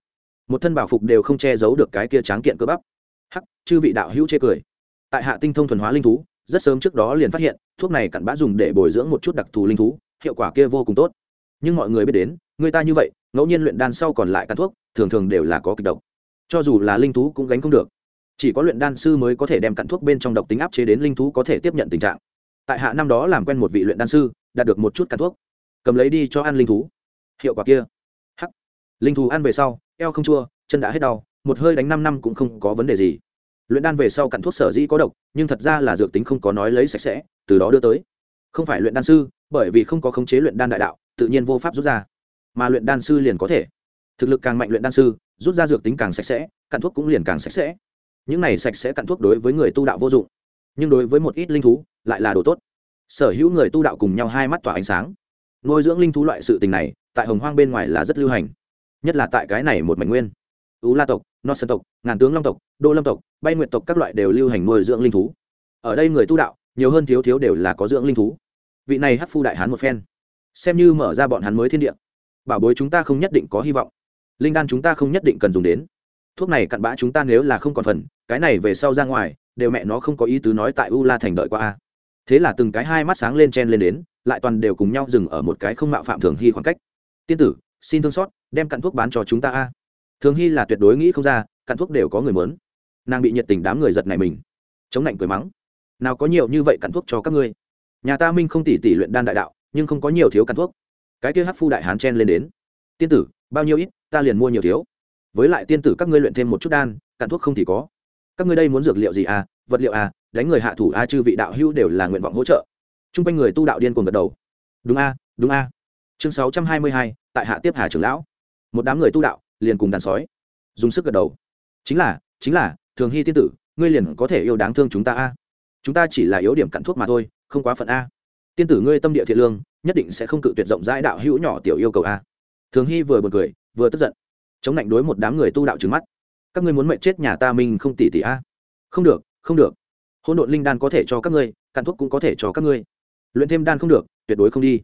Một thân bảo phục đều không che giấu được cái kia tráng kiện cơ bắp. Hắc, chư vị đạo hữu chê cười. Tại hạ tinh thông thuần hóa linh thú, rất sớm trước đó liền phát hiện, thuốc này cặn bã dùng để bồi dưỡng một chút đặc thù linh thú, hiệu quả kia vô cùng tốt. Nhưng mọi người biết đến, người ta như vậy, ngẫu nhiên luyện đan sau còn lại cặn thuốc, thường thường đều là có kịch độc. Cho dù là linh thú cũng gánh không được chỉ có luyện đan sư mới có thể đem cặn thuốc bên trong độc tính áp chế đến linh thú có thể tiếp nhận tình trạng. Tại hạ năm đó làm quen một vị luyện đan sư, đạt được một chút cặn thuốc. Cầm lấy đi cho ăn linh thú. Hiệu quả kia. Hắc. Linh thú ăn về sau, eo không chua, chân đã hết đau, một hơi đánh năm năm cũng không có vấn đề gì. Luyện đan về sau cặn thuốc sở dĩ có độc, nhưng thật ra là dược tính không có nói lấy sạch sẽ, từ đó đưa tới. Không phải luyện đan sư, bởi vì không có khống chế luyện đan đại đạo, tự nhiên vô pháp rút ra. Mà luyện đan sư liền có thể. Thực lực càng mạnh luyện đan sư, rút ra dược tính càng sạch sẽ, cặn thuốc cũng liền càng sạch sẽ những này sạch sẽ cặn thuốc đối với người tu đạo vô dụng. Nhưng đối với một ít linh thú, lại là đồ tốt. Sở hữu người tu đạo cùng nhau hai mắt tỏa ánh sáng. Nuôi dưỡng linh thú loại sự tình này, tại hồng hoang bên ngoài là rất lưu hành. Nhất là tại cái này một mảnh nguyên. Ú la tộc no sơn tộc, ngàn tướng long tộc, đô lâm tộc, bay nguyện tộc các loại đều lưu hành nuôi dưỡng linh thú. Ở đây người tu đạo, nhiều hơn thiếu thiếu đều là có dưỡng linh thú. Vị này hát phu đại hán một phen. Xem như mở ra bọn hắn mới thiên địa. Bảo bối chúng ta không nhất định có hy vọng. Linh đan chúng ta không nhất định cần dùng đến thuốc này cặn bã chúng ta nếu là không còn phần, cái này về sau ra ngoài, đều mẹ nó không có ý tứ nói tại u la thành đợi qua a. Thế là từng cái hai mắt sáng lên chen lên đến, lại toàn đều cùng nhau dừng ở một cái không mạo phạm thường hy khoảng cách. Tiên tử, xin thương xót, đem cặn thuốc bán cho chúng ta a. Thường hy là tuyệt đối nghĩ không ra, cặn thuốc đều có người mớn nàng bị nhiệt tình đám người giật này mình. Chống lạnh cười mắng, nào có nhiều như vậy cặn thuốc cho các ngươi. Nhà ta minh không tỉ tỉ luyện đan đại đạo, nhưng không có nhiều thiếu cặn thuốc. Cái kia hát phu đại hán chen lên đến, tiên tử, bao nhiêu ít, ta liền mua nhiều thiếu với lại tiên tử các ngươi luyện thêm một chút đan cặn thuốc không thì có. Các ngươi đây muốn dược liệu gì à? Vật liệu à? Đánh người hạ thủ a à, chư vị đạo hữu đều là nguyện vọng hỗ trợ. T r u n g quanh người tu đạo điên cuồng gật đầu. Đúng a đúng a. Chương sáu trăm hai mươi hai tại hạ tiếp hà trưởng lão. Một đám người tu đạo liền cùng đàn sói. Dùng sức gật đầu. Chính là chính là thường hy tiên tử ngươi liền có thể yêu đáng thương chúng ta a. Chúng ta chỉ là yếu điểm cặn thuốc mà thôi không quá phận a. Tiên tử ngươi tâm địa thiện lương nhất định sẽ không cự tuyệt rộng rãi đạo hữu nhỏ tiểu yêu cầu a. Thường hy vừa b u ồ n cười vừa tức giận chống lạnh đối một đám người tu đạo trứng mắt. Các ngươi muốn mệnh chết nhà ta mình không tỷ tỷ a? Không được không được. Hỗn độn linh đan có thể cho các ngươi cạn thuốc cũng có thể cho các ngươi. Luyện thêm đan không được, tuyệt đối không đi.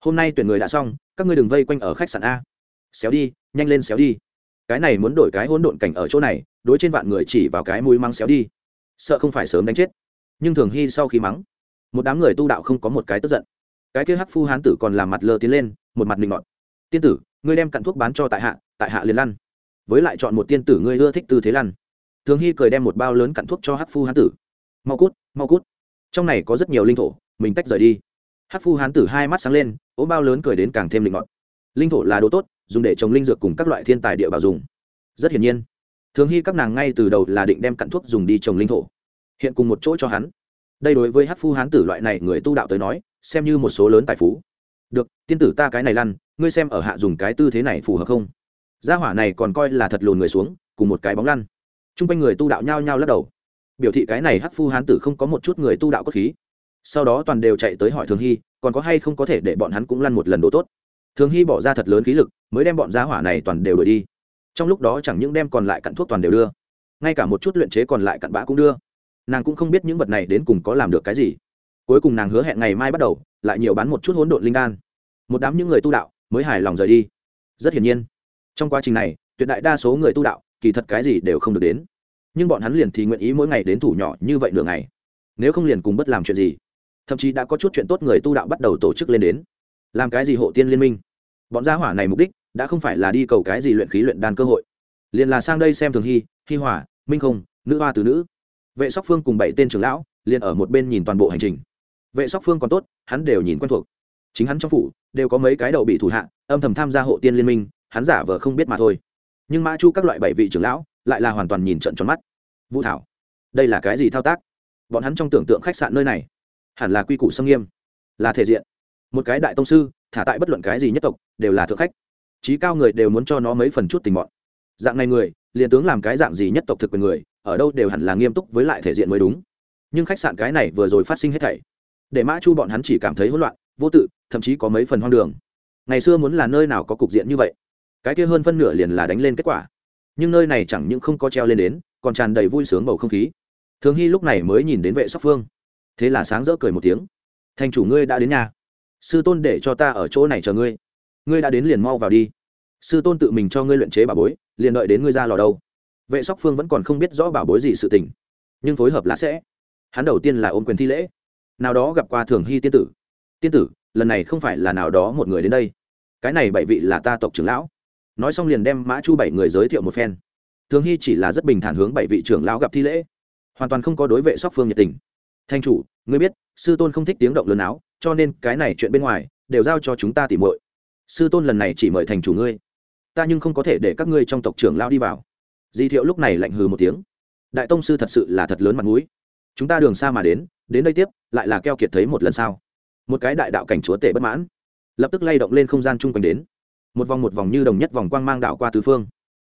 Hôm nay tuyển người đã xong, các ngươi đừng vây quanh ở khách sạn a. Xéo đi, nhanh lên xéo đi. Cái này muốn đổi cái hỗn độn cảnh ở chỗ này, đối trên vạn người chỉ vào cái mũi măng xéo đi. Sợ không phải sớm đánh chết. Nhưng thường hy sau khi mắng, một đám người tu đạo không có một cái tức giận. Cái kia hắc phu hán tử còn làm mặt lơ tiến lên, một mặt mình ngọt tiên tử, ngươi đem cặn thuốc bán cho tại hạ tại hạ liền lăn. Với lại chọn một tiên tử ngươi ưa thích tư thế lăn. Thường hy cười đem một bao lớn cặn thuốc cho hắc phu hán tử. Mau cút mau cút. Trong này có rất nhiều linh thổ, mình tách rời đi. Hát phu hán tử hai mắt sáng lên, ốm bao lớn cười đến càng thêm linh ngọt. Linh thổ là đồ tốt, dùng để trồng linh dược cùng các loại thiên tài địa bảo dùng. Rất hiển nhiên, thường hy các nàng ngay từ đầu là định đem cặn thuốc dùng đi trồng linh thổ. Hiện cùng một chỗ cho hắn. Đây đối với hát phu hán tử loại này người tu đạo tới nói, xem như một số lớn tài phú. Được, tiên tử ta cái này lăn, ngươi xem ở hạ dùng cái tư thế này phù hợp không? Gia hỏa này còn coi là thật lùn người xuống, cùng một cái bóng lăn. T r u n g quanh người tu đạo nhao nhao lắc đầu. Biểu thị cái này hắc phu hán tử không có một chút người tu đạo cốt khí. Sau đó toàn đều chạy tới hỏi thường hy, còn có hay không có thể để bọn hắn cũng lăn một lần đồ tốt. Thường hy bỏ ra thật lớn khí lực, mới đem bọn gia hỏa này toàn đều đổi đi. Trong lúc đó chẳng những đem còn lại cặn thuốc toàn đều đưa, ngay cả một chút luyện chế còn lại cặn bã cũng đưa. Nàng cũng không biết những vật này đến cùng có làm được cái gì. Cuối cùng nàng hứa hẹn ngày mai bắt đầu, lại nhiều bán một chút hỗn độn linh đan. Một đám những người tu đạo mới hài lòng rời đi. Rất hiển nhiên trong quá trình này, tuyệt đại đa số người tu đạo, kỳ thật cái gì đều không được đến. Nhưng bọn hắn liền thì nguyện ý mỗi ngày đến thủ nhỏ như vậy nửa ngày. Nếu không liền cùng bất làm chuyện gì. Thậm chí đã có chút chuyện tốt người tu đạo bắt đầu tổ chức lên đến. Làm cái gì hộ tiên liên minh? Bọn gia hỏa này mục đích đã không phải là đi cầu cái gì luyện khí luyện đan cơ hội. Liền là sang đây xem thường hy hy hỏa, minh không, nữ hoa từ nữ. Vệ sóc phương cùng bảy tên trưởng lão liền ở một bên nhìn toàn bộ hành trình. Vệ sóc phương còn tốt, hắn đều nhìn quen thuộc. Chính hắn trong phủ đều có mấy cái đầu bị thủ hạ, âm thầm tham gia hộ tiên liên minh hắn giả vờ không biết mà thôi. Nhưng mã chu các loại bảy vị trưởng lão lại là hoàn toàn nhìn trận tròn mắt. Vũ thảo, đây là cái gì thao tác? Bọn hắn trong tưởng tượng khách sạn nơi này hẳn là quy củ sâm nghiêm, là thể diện. Một cái đại tông sư, thả tại bất luận cái gì nhất tộc, đều là thượng khách. Trí cao người đều muốn cho nó mấy phần chút tình bọn dạng này người, liền tướng làm cái dạng gì nhất tộc thực quyền người, ở đâu đều hẳn là nghiêm túc với lại thể diện mới đúng. Nhưng khách sạn cái này vừa rồi phát sinh hết thảy, để mã chu bọn hắn chỉ cảm thấy hỗn loạn, vô tự, thậm chí có mấy phần hoang đường. Ngày xưa muốn là nơi nào có cục diện như vậy? Cái kia hơn phân nửa liền là đánh lên kết quả. Nhưng nơi này chẳng những không có treo lên đến, còn tràn đầy vui sướng bầu không khí. Thường hy lúc này mới nhìn đến vệ sóc phương. Thế là sáng rỡ cười một tiếng. Thành chủ ngươi đã đến nhà. Sư tôn để cho ta ở chỗ này chờ ngươi. Ngươi đã đến liền mau vào đi. Sư tôn tự mình cho ngươi luyện chế bảo bối, liền đợi đến ngươi ra lò đâu. Vệ sóc phương vẫn còn không biết rõ bảo bối gì sự tình, nhưng phối hợp lá sẽ. Hắn đầu tiên là ôm quyền thi lễ. Nào đó gặp qua thường hy tiên tử. Tiên tử, lần này không phải là nào đó một người đến đây. Cái này bảy vị là ta tộc trưởng lão nói xong liền đem mã chu bảy người giới thiệu một phen. Thường hy chỉ là rất bình thản hướng bảy vị trưởng lão gặp thi lễ, hoàn toàn không có đối vệ sóc phương nhiệt tình. Thanh chủ, ngươi biết, sư tôn không thích tiếng động lớn áo, cho nên cái này chuyện bên ngoài đều giao cho chúng ta tỉ mội sư tôn lần này chỉ mời thành chủ ngươi. Ta nhưng không có thể để các ngươi trong tộc trưởng lao đi vào. Di thiệu lúc này lạnh hừ một tiếng. Đại tông sư thật sự là thật lớn mặt mũi. Chúng ta đường xa mà đến đến đây tiếp, lại là keo kiệt thấy một lần sau một cái đại đạo cảnh chúa tể bất mãn, lập tức lay động lên không gian chung quanh đến một vòng một vòng như đồng nhất vòng quang mang đạo qua tứ phương.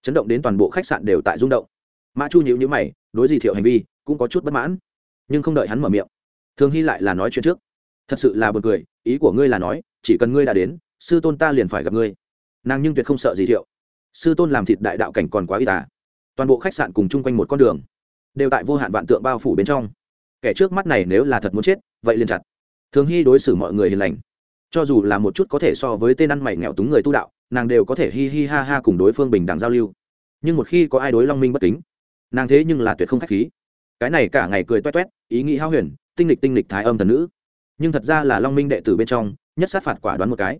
Chấn động đến toàn bộ khách sạn đều tại rung động. Mã chu nhịu nhữ mày, đối di thiệu hành vi cũng có chút bất mãn, nhưng không đợi hắn mở miệng. Thường hy lại là nói chuyện trước. Thật sự là b u ồ n cười, ý của ngươi là nói, chỉ cần ngươi đã đến, sư tôn ta liền phải gặp ngươi. Nàng nhưng tuyệt không sợ gì thiệu. Sư tôn làm thịt đại đạo cảnh còn quá y tả toàn bộ khách sạn cùng chung quanh một con đường, đều tại vô hạn vạn tượng bao phủ bên trong. Kẻ trước mắt này nếu là thật muốn chết, vậy liền chặt. Thường hy đối xử mọi người hiền lành cho dù là một chút có thể so với tên ăn mày nghèo túng người tu đạo, nàng đều có thể hi hi ha ha cùng đối phương bình đẳng giao lưu. Nhưng một khi có ai đối long minh bất kính, nàng thế nhưng là tuyệt không k h á c h khí. Cái này cả ngày cười toét toét, ý nghĩ hao huyền, tinh lịch tinh lịch thái âm thần nữ. Nhưng thật ra là long minh đệ tử bên trong, nhất sát phạt quả đoán một cái.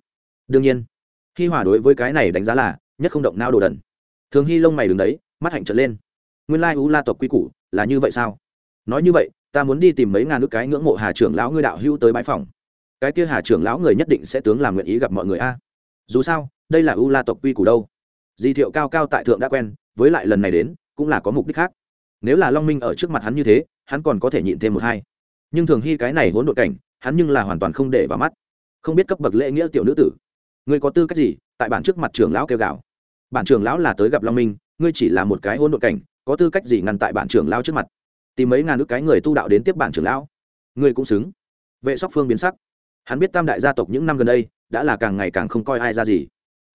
Đương nhiên, hi hòa đối với cái này đánh giá là nhất không động nao đồ đần. Thường hy lông mày đứng đấy, mắt hạnh trở lên. Nguyên lai u la tộc quy củ là như vậy sao? Nói như vậy, ta muốn đi tìm mấy ngàn nước cái ngưỡng mộ hà trưởng lão ngươi đạo hữu tới bãi phòng cái kia hà trưởng lão người nhất định sẽ tướng làm nguyện ý gặp mọi người a. Dù sao, đây là u la tộc quy củ đâu. Di thiệu cao cao tại thượng đã quen, với lại lần này đến, cũng là có mục đích khác. Nếu là long minh ở trước mặt hắn như thế, hắn còn có thể nhịn thêm một hai. Nhưng thường hy cái này hỗn độn cảnh, hắn nhưng là hoàn toàn không để vào mắt. Không biết cấp bậc lễ nghĩa tiểu nữ tử. Ngươi có tư cách gì, tại bản trước mặt trưởng lão kêu gào? Bản trưởng lão là tới gặp long minh, ngươi chỉ là một cái hỗn độn cảnh, có tư cách gì ngăn tại bản trưởng lão trước mặt? Tìm mấy ngàn nước cái người tu đạo đến tiếp bản trưởng lão. Ngươi cũng xứng. Vệ sóc phương biến sắc hắn biết tam đại gia tộc những năm gần đây đã là càng ngày càng không coi ai ra gì.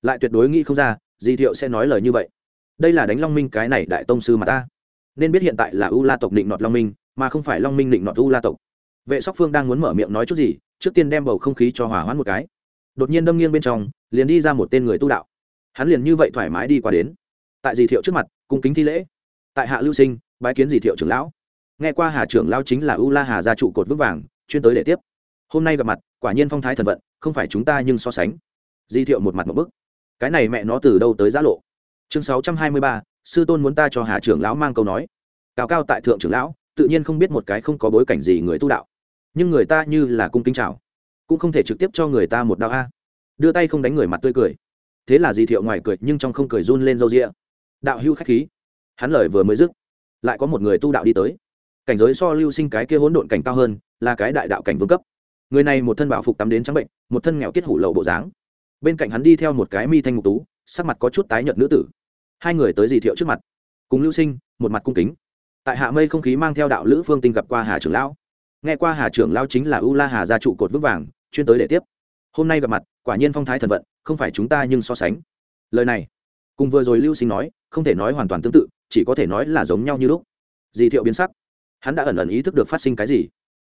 Lại tuyệt đối nghĩ không ra, di thiệu sẽ nói lời như vậy. Đây là đánh long minh cái này đại tông sư mà ta. Nên biết hiện tại là u la tộc định nọt long minh, mà không phải long minh định nọt u la tộc. Vệ sóc phương đang muốn mở miệng nói chút gì, trước tiên đem bầu không khí cho hỏa hoãn một cái. Đột nhiên đâm nghiêng bên trong, liền đi ra một tên người tu đạo. Hắn liền như vậy thoải mái đi qua đến. Tại dì thiệu trước mặt, cung kính thi lễ. Tại hạ lưu sinh, bái kiến dì thiệu trưởng lão. Nghe qua hà trưởng lão chính là u la hà gia trụ cột vững vàng, chuyên tới để tiếp. Hôm nay gặp mặt quả nhiên phong thái thần vận, không phải chúng ta nhưng so sánh. Di thiệu một mặt một bức. Cái này mẹ nó từ đâu tới giã lộ? Chương sáu trăm hai mươi ba, sư tôn muốn ta cho hà trưởng lão mang câu nói. Cao cao tại thượng trưởng lão, tự nhiên không biết một cái không có bối cảnh gì người tu đạo. Nhưng người ta như là cung kính chào. Cũng không thể trực tiếp cho người ta một đạo a. Đưa tay không đánh người mặt tươi cười. Thế là di thiệu ngoài cười, nhưng trong không cười run lên râu rịa đạo hưu khách khí. Hắn lời vừa mới dứt, lại có một người tu đạo đi tới. Cảnh giới so lưu sinh cái kia hỗn độn cảnh cao hơn, là cái đại đạo cảnh vương cấp người này một thân bảo phục tắm đến trắng bệnh, một thân nghèo kết hủ lậu bộ dáng. Bên cạnh hắn đi theo một cái mi thanh ngục tú, sắc mặt có chút tái nhợt nữ tử. Hai người tới dì thiệu trước mặt. Cùng lưu sinh, một mặt cung kính. Tại hạ mây không khí mang theo đạo lữ phương tinh gặp qua hà trưởng lão. Nghe qua hà trưởng lão chính là u la hà gia trụ cột vững vàng, chuyên tới để tiếp. Hôm nay gặp mặt, quả nhiên phong thái thần vận, không phải chúng ta nhưng so sánh. Lời này, cùng vừa rồi lưu sinh nói, không thể nói hoàn toàn tương tự, chỉ có thể nói là giống nhau như lúc. Dì thiệu biến sắc. Hắn đã ẩn ẩn ý thức được phát sinh cái gì,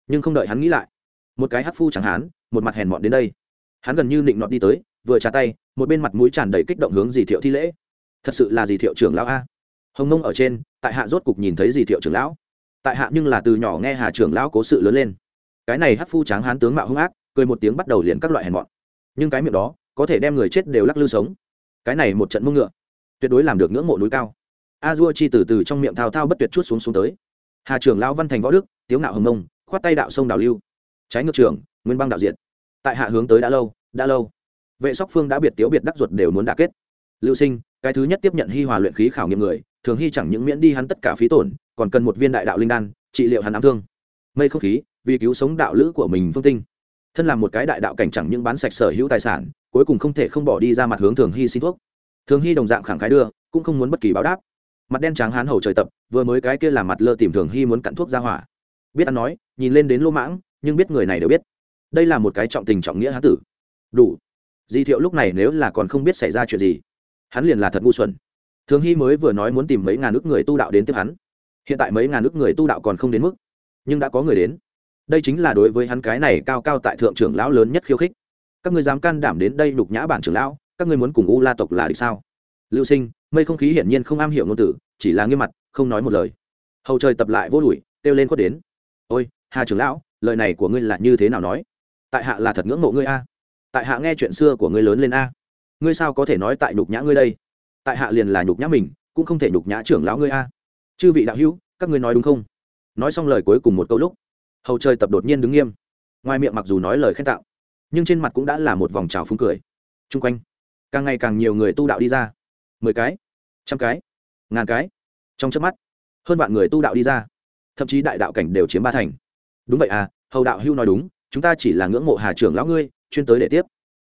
nhưng không đợi hắn nghĩ lại một cái hát phu chẳng hán, một mặt hèn mọn đến đây. Hắn gần như nịnh nọt đi tới, vừa trả tay, một bên mặt mũi tràn đầy kích động hướng dì thiệu thi lễ. Thật sự là dì thiệu trưởng lão a. Hồng nông ở trên, tại hạ rốt cục nhìn thấy Dì thiệu trưởng lão. Tại hạ nhưng là từ nhỏ nghe hà trưởng lão cố sự lớn lên. Cái này hắc phu tráng hán tướng mạo hung ác, cười một tiếng bắt đầu liền các loại hèn mọn. Nhưng cái miệng đó, có thể đem người chết đều lắc lư sống. Cái này một trận mông ngựa, tuyệt đối làm được ngưỡng mộ núi cao. A dua chi từ từ trong miệng thao thao bất tuyệt chút xuống xuống tới. Hà trưởng lão văn thành võ đức, tiếu ngạo hồng nông khoát tay đạo sông đào lưu trái ngược trường, nguyên băng đạo diện tại hạ hướng tới đã lâu đã lâu. Vệ sóc phương đã biệt tiếu biệt đắc ruột đều muốn đà kết. Lưu sinh cái thứ nhất tiếp nhận hy hòa luyện khí khảo nghiệm người thường hy chẳng những miễn đi hắn tất cả phí tổn còn cần một viên đại đạo linh đan trị liệu hắn ám thương. Mây không khí vì cứu sống đạo lữ của mình phương tinh. Thân làm một cái đại đạo cảnh chẳng những bán sạch sở hữu tài sản cuối cùng không thể không bỏ đi ra mặt hướng thường hy xin thuốc. Thường hy đồng dạng khẳng khái đưa cũng không muốn bất kỳ báo đáp. Mặt đen trắng hán hầu trời tập vừa mới cái kia làm mặt lơ tìm thường hy muốn cặn thuốc ra hỏa. Biết ăn nói nhìn lên đến lô mãng nhưng biết người này đều biết. Đây là một cái trọng tình trọng nghĩa hán tử. Đủ. Di thiệu lúc này nếu là còn không biết xảy ra chuyện gì, hắn liền là thật ngu xuẩn. Thường hy mới vừa nói muốn tìm mấy ngàn ước người tu đạo đến tiếp hắn. Hiện tại mấy ngàn ước người tu đạo còn không đến mức, nhưng đã có người đến. Đây chính là đối với hắn cái này cao cao tại thượng trưởng lão lớn nhất khiêu khích. Các ngươi dám can đảm đến đây nhục nhã bản trưởng lão, các ngươi muốn cùng u la tộc là địch sao? Lưu sinh, mây không khí hiển nhiên không am hiểu ngôn tử chỉ là nghiêm mặt, không nói một lời. Hầu trời tập lại vô đùi kêu lên quất đến. Ôi, hà trưởng lão lời này của ngươi là như thế nào nói? Tại hạ là thật ngưỡng mộ ngươi a. Tại hạ nghe chuyện xưa của ngươi lớn lên a. Ngươi sao có thể nói tại nhục nhã ngươi đây? Tại hạ liền là nhục nhã mình, cũng không thể nhục nhã trưởng lão ngươi a. Chư vị đạo hữu, các ngươi nói đúng không? Nói xong lời cuối cùng một câu lúc, hầu trời tập đột nhiên đứng nghiêm. Ngoài miệng mặc dù nói lời khen tạo nhưng trên mặt cũng đã là một vòng trào phúng cười. T r u n g quanh, càng ngày càng nhiều người tu đạo đi ra. Mười cái, trăm cái, ngàn cái. Trong chớp mắt, hơn vạn người tu đạo đi ra. Thậm chí đại đạo cảnh đều chiếm ba thành đúng vậy à hầu đạo hưu nói đúng chúng ta chỉ là ngưỡng mộ hà trưởng lão ngươi chuyên tới để tiếp.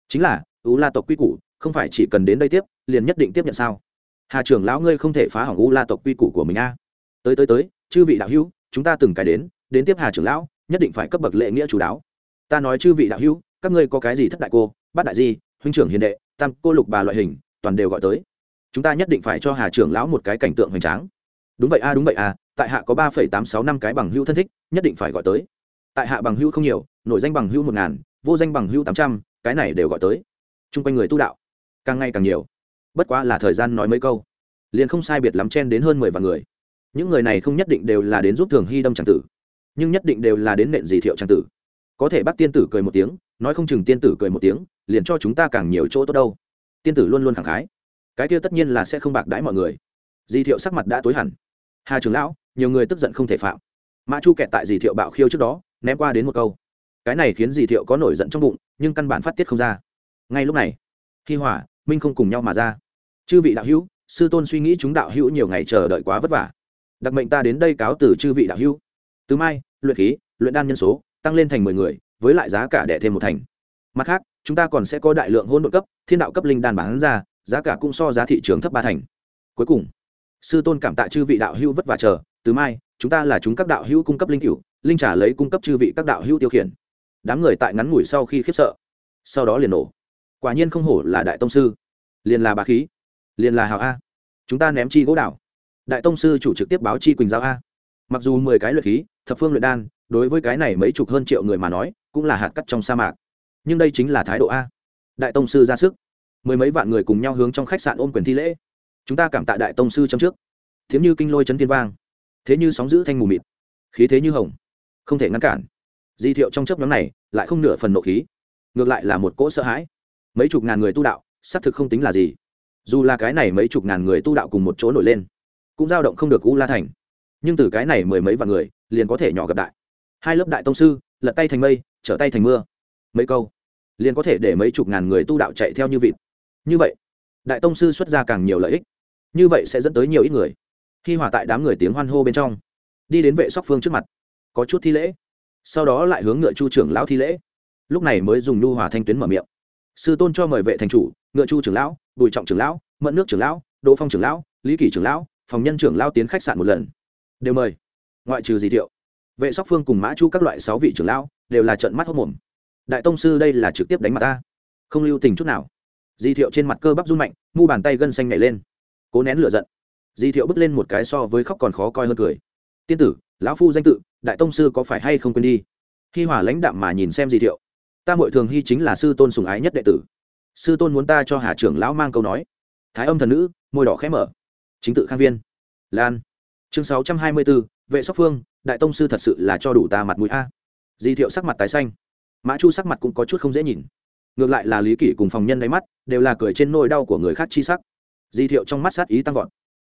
Chính là ú la tộc quy củ không phải chỉ cần đến đây tiếp liền nhất định tiếp nhận sao? Hà trưởng lão ngươi không thể phá hỏng ú la tộc quy củ của mình a tới tới tới chư vị đạo hưu, chúng ta từng cái đến đến tiếp hà trưởng lão nhất định phải cấp bậc lệ nghĩa chủ đáo ta nói chư vị đạo hưu, các ngươi có cái gì thất đại cô bát đại di huynh trưởng hiền đệ tam cô lục bà loại hình toàn đều gọi tới. Chúng ta nhất định phải cho hà trưởng lão một cái cảnh tượng hoành tráng. Đúng vậy a đúng vậy a tại hạ có ba phẩy tám sáu năm cái bằng hữu thân thích, nhất định phải gọi tới. Tại hạ bằng hữu không nhiều, nổi danh bằng hữu một ngàn, vô danh bằng hữu tám trăm, cái này đều gọi tới. Trung quanh người tu đạo, càng ngày càng nhiều. Bất quá là thời gian nói mấy câu, liền không sai biệt lắm chen đến hơn mười vạn người. Những người này không nhất định đều là đến giúp thường hy đâm tràng tử, nhưng nhất định đều là đến nện gì thiệu tràng tử. Có thể bắt tiên tử cười một tiếng, nói không chừng tiên tử cười một tiếng, liền cho chúng ta càng nhiều chỗ tốt đâu. Tiên tử luôn luôn khẳng khái. Cái kia tất nhiên là sẽ không bạc đãi mọi người. Di thiệu sắc mặt đã tối hẳn. Hà trường lão nhiều người tức giận không thể phạm. Mã chu kẹt tại dì thiệu bạo khiêu trước đó, ném qua đến một câu. Cái này khiến dì thiệu có nổi giận trong bụng, nhưng căn bản phát tiết không ra. Ngay lúc này khi hỏa, minh không cùng nhau mà ra. Chư vị đạo hữu, sư tôn suy nghĩ chúng đạo hữu nhiều ngày chờ đợi quá vất vả. Đặc mệnh ta đến đây cáo từ chư vị đạo hữu. Từ mai, luyện khí, luyện đan nhân số, tăng lên thành mười người, với lại giá cả đẻ thêm một thành. Mặt khác, chúng ta còn sẽ có đại lượng hôn đội cấp, thiên đạo cấp linh đan bán ra, giá cả cũng so giá thị trường thấp ba thành. Cuối cùng, sư tôn cảm tạ chư vị đạo hữu vất vả chờ từ mai, chúng ta là chúng các đạo hữu cung cấp linh cựu linh trả lấy cung cấp chư vị các đạo hữu tiêu khiển. Đám người tại ngắn ngủi sau khi khiếp sợ, sau đó liền nổ. Quả nhiên không hổ là đại tông sư. Liền là bà khí, liền là hào a. Chúng ta ném chi gỗ đảo. Đại tông sư chủ trực tiếp báo chi quỳnh giao a. Mặc dù mười cái luyện khí, thập phương luyện đan, đối với cái này mấy chục hơn triệu người mà nói, cũng là hạt cắt trong sa mạc. Nhưng đây chính là thái độ a. Đại tông sư ra sức. Mười mấy vạn người cùng nhau hướng trong khách sạn ôm quyền thi lễ. Chúng ta cảm tạ đại tông sư trong trước. Thiếu như kinh lôi chấn thiên vang thế như sóng giữ thanh mù mịt, khí thế như hồng, không thể ngăn cản. Di thiệu trong chấp nhóm này lại không nửa phần nộ khí, ngược lại là một cỗ sợ hãi. Mấy chục ngàn người tu đạo, xác thực không tính là gì. Dù là cái này mấy chục ngàn người tu đạo cùng một chỗ nổi lên, cũng dao động không được u la thành. Nhưng từ cái này mười mấy vạn người, liền có thể nhỏ gặp đại. Hai lớp đại tông sư, lật tay thành mây, trở tay thành mưa. Mấy câu, liền có thể để mấy chục ngàn người tu đạo chạy theo như vịt. Như vậy, đại tông sư xuất ra càng nhiều lợi ích. Như vậy sẽ dẫn tới nhiều ít người thi hòa tại đám người tiếng hoan hô bên trong, đi đến vệ sóc phương trước mặt, có chút thi lễ. Sau đó lại hướng ngựa chu trưởng lão thi lễ. Lúc này mới dùng nhu hòa thanh tuyến mở miệng. Sư tôn cho mời vệ thành chủ, ngựa chu trưởng lão, bùi trọng trưởng lão mận nước trưởng lão, đỗ phong trưởng lão, lý kỷ trưởng lão, phòng nhân trưởng lão tiến khách sạn một lần. Đều mời. Ngoại trừ gì thiệu, vệ sóc phương cùng mã chu các loại sáu vị trưởng lão đều là trận mắt hốc mồm. Đại tông sư đây là trực tiếp đánh mặt ta. Không lưu tình chút nào. Di thiệu trên mặt cơ bắp run mạnh, mu bàn tay gân xanh nhảy lên. Cố nén lửa giận di thiệu bước lên một cái so với khóc còn khó coi hơn cười. Tiên tử, lão phu danh tự, đại tông sư có phải hay không quên đi? Hi hỏa lãnh đạm mà nhìn xem di thiệu. Ta mội thường hy chính là sư tôn sùng ái nhất đệ tử. Sư tôn muốn ta cho hà trưởng lão mang câu nói. Thái âm thần nữ, môi đỏ khẽ mở. Chính tự khang viên. Lan. Chương sáu trăm hai mươi bốn vệ sóc phương, đại tông sư thật sự là cho đủ ta mặt mũi a. Di thiệu sắc mặt tái xanh. Mã chu sắc mặt cũng có chút không dễ nhìn. Ngược lại là lý kỷ cùng phòng nhân đáy mắt, đều là cười trên nôi đau của người khác chi sắc. Di thiệu trong mắt sát ý tăng vọt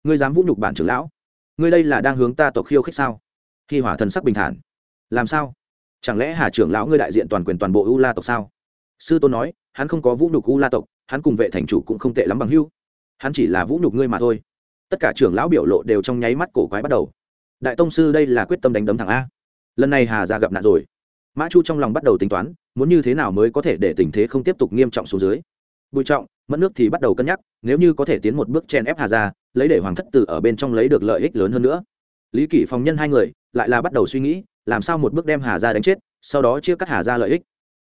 ngươi dám vũ nhục bản trưởng lão, ngươi đây là đang hướng ta tộc khiêu khích sao? Khi hỏa thần sắc bình thản. Làm sao? Chẳng lẽ hà trưởng lão ngươi đại diện toàn quyền toàn bộ u la tộc sao? Sư tôn nói, hắn không có vũ nhục u la tộc, hắn cùng vệ thành chủ cũng không tệ lắm bằng hưu hắn chỉ là vũ nhục ngươi mà thôi. Tất cả trưởng lão biểu lộ đều trong nháy mắt cổ quái bắt đầu. Đại tông sư đây là quyết tâm đánh đấm thằng a. Lần này hà ra gặp nạn rồi. Mã chu trong lòng bắt đầu tính toán, muốn như thế nào mới có thể để tình thế không tiếp tục nghiêm trọng xuống dưới. Bùi trọng mất nước thì bắt đầu cân nhắc, nếu như có thể tiến một bước chen ép hà ra lấy để hoàng thất tử ở bên trong lấy được lợi ích lớn hơn nữa. Lý kỷ phòng nhân hai người, lại là bắt đầu suy nghĩ, làm sao một bước đem hà ra đánh chết, sau đó chia cắt hà ra lợi ích.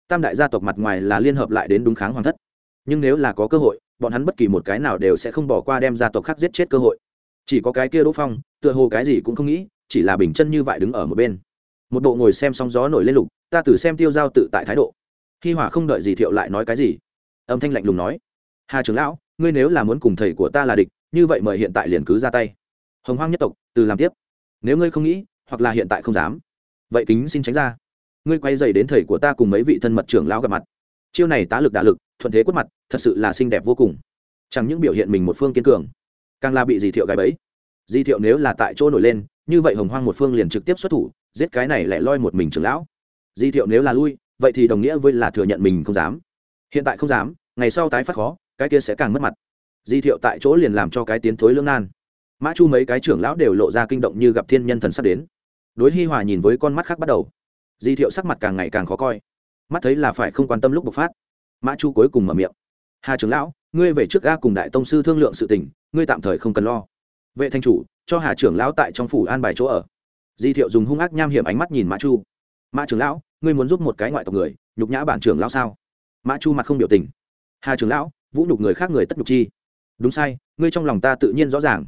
Tam đại gia tộc mặt ngoài là liên hợp lại đến đúng kháng hoàng thất. Nhưng nếu là có cơ hội, bọn hắn bất kỳ một cái nào đều sẽ không bỏ qua đem gia tộc khác giết chết cơ hội. Chỉ có cái kia đỗ phong, tựa hồ cái gì cũng không nghĩ, chỉ là bình chân như vậy đứng ở một bên. Một bộ ngồi xem sóng gió nổi lên lục, ta từ xem tiêu giao tự tại thái độ. Hi hỏa không đợi gì thiệu lại nói cái gì. Âm thanh lạnh lùng nói, hà trưởng lão, ngươi nếu là muốn cùng thầy của ta là địch như vậy mời hiện tại liền cứ ra tay. Hồng hoang nhất tộc, từ làm tiếp. Nếu ngươi không nghĩ, hoặc là hiện tại không dám, vậy kính xin tránh ra. Ngươi quay dày đến thầy của ta cùng mấy vị thân mật trưởng lão gặp mặt. Chiêu này tá lực đả lực, thuận thế quất mặt, thật sự là xinh đẹp vô cùng. Chẳng những biểu hiện mình một phương kiên cường, càng là bị dì thiệu gài bẫy. Dì thiệu nếu là tại chỗ nổi lên, như vậy hồng hoang một phương liền trực tiếp xuất thủ, giết cái này lại loi một mình trưởng lão. Dì thiệu nếu là lui, vậy thì đồng nghĩa với là thừa nhận mình không dám. Hiện tại không dám, ngày sau tái phát khó, cái kia sẽ càng mất mặt di thiệu tại chỗ liền làm cho cái tiến thối lưỡng nan. Mã chu mấy cái trưởng lão đều lộ ra kinh động như gặp thiên nhân thần sắp đến. Đối hi hòa nhìn với con mắt khác bắt đầu. Di thiệu sắc mặt càng ngày càng khó coi. Mắt thấy là phải không quan tâm lúc bộc phát. Mã chu cuối cùng mở miệng. Hà trưởng lão, ngươi về trước ga cùng đại tông sư thương lượng sự tình, ngươi tạm thời không cần lo. Vệ thanh chủ, cho hà trưởng lão tại trong phủ an bài chỗ ở. Di thiệu dùng hung ác nham hiểm ánh mắt nhìn mã chu. Mã trưởng lão, ngươi muốn giúp một cái ngoại tộc người, nhục nhã bản trưởng lão sao? Mã chu mặt không biểu tình. Hà trưởng lão, vũ nhục người khác người tất nhục chi đúng sai, ngươi trong lòng ta tự nhiên rõ ràng.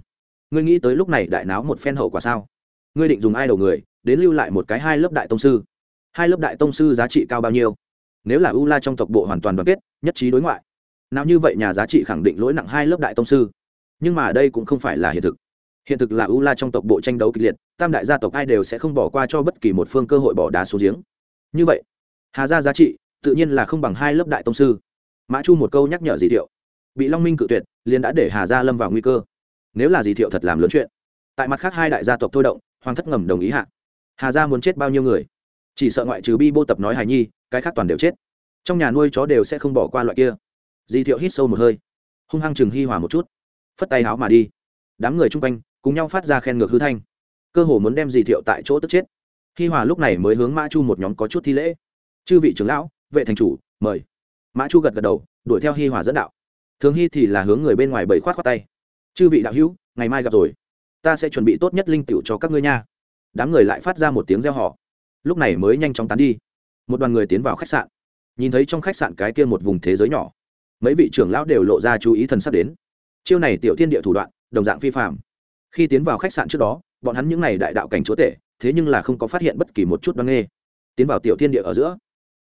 Ngươi nghĩ tới lúc này đại náo một phen hậu quả sao? Ngươi định dùng ai đầu người, đến lưu lại một cái hai lớp đại tông sư? Hai lớp đại tông sư giá trị cao bao nhiêu? Nếu là u la trong tộc bộ hoàn toàn đoàn kết, nhất trí đối ngoại, nào như vậy nhà giá trị khẳng định lỗi nặng hai lớp đại tông sư. Nhưng mà đây cũng không phải là hiện thực. Hiện thực là u la trong tộc bộ tranh đấu kịch liệt, tam đại gia tộc ai đều sẽ không bỏ qua cho bất kỳ một phương cơ hội bỏ đá xuống giếng. Như vậy, hà gia giá trị tự nhiên là không bằng hai lớp đại tông sư. Mã chu một câu nhắc nhở dì thiệu bị long minh cự tuyệt, liền đã để hà gia lâm vào nguy cơ. Nếu là gì thiệu thật làm lớn chuyện, tại mặt khác hai đại gia tộc thôi động, hoàng thất ngầm đồng ý hạ. Hà gia muốn chết bao nhiêu người? Chỉ sợ ngoại trừ bi bô tập nói hài nhi, cái khác toàn đều chết. Trong nhà nuôi chó đều sẽ không bỏ qua loại kia. Di thiệu hít sâu một hơi, hung hăng chừng hi hòa một chút. Phất tay áo mà đi. Đám người chung quanh cùng nhau phát ra khen ngược hư thanh. Cơ hồ muốn đem di thiệu tại chỗ tức chết. Hi hòa lúc này mới hướng mã chu một nhóm có chút thi lễ. Chư vị trưởng lão, vệ thành chủ, mời. Mã chu gật gật đầu, đuổi theo hi hòa dẫn đạo thường hy thì là hướng người bên ngoài bầy khoát khoát tay. Chư vị đạo hữu, ngày mai gặp rồi. Ta sẽ chuẩn bị tốt nhất linh tiểu cho các ngươi nha. Đám người lại phát ra một tiếng reo họ lúc này mới nhanh chóng tán đi. Một đoàn người tiến vào khách sạn. Nhìn thấy trong khách sạn cái kia một vùng thế giới nhỏ, mấy vị trưởng lão đều lộ ra chú ý thần sắp đến. Chiêu này tiểu thiên địa thủ đoạn, đồng dạng phi phạm khi tiến vào khách sạn trước đó, bọn hắn những n à y đại đạo cảnh chúa tể, thế nhưng là không có phát hiện bất kỳ một chút đoan nghê tiến vào tiểu thiên địa ở giữa,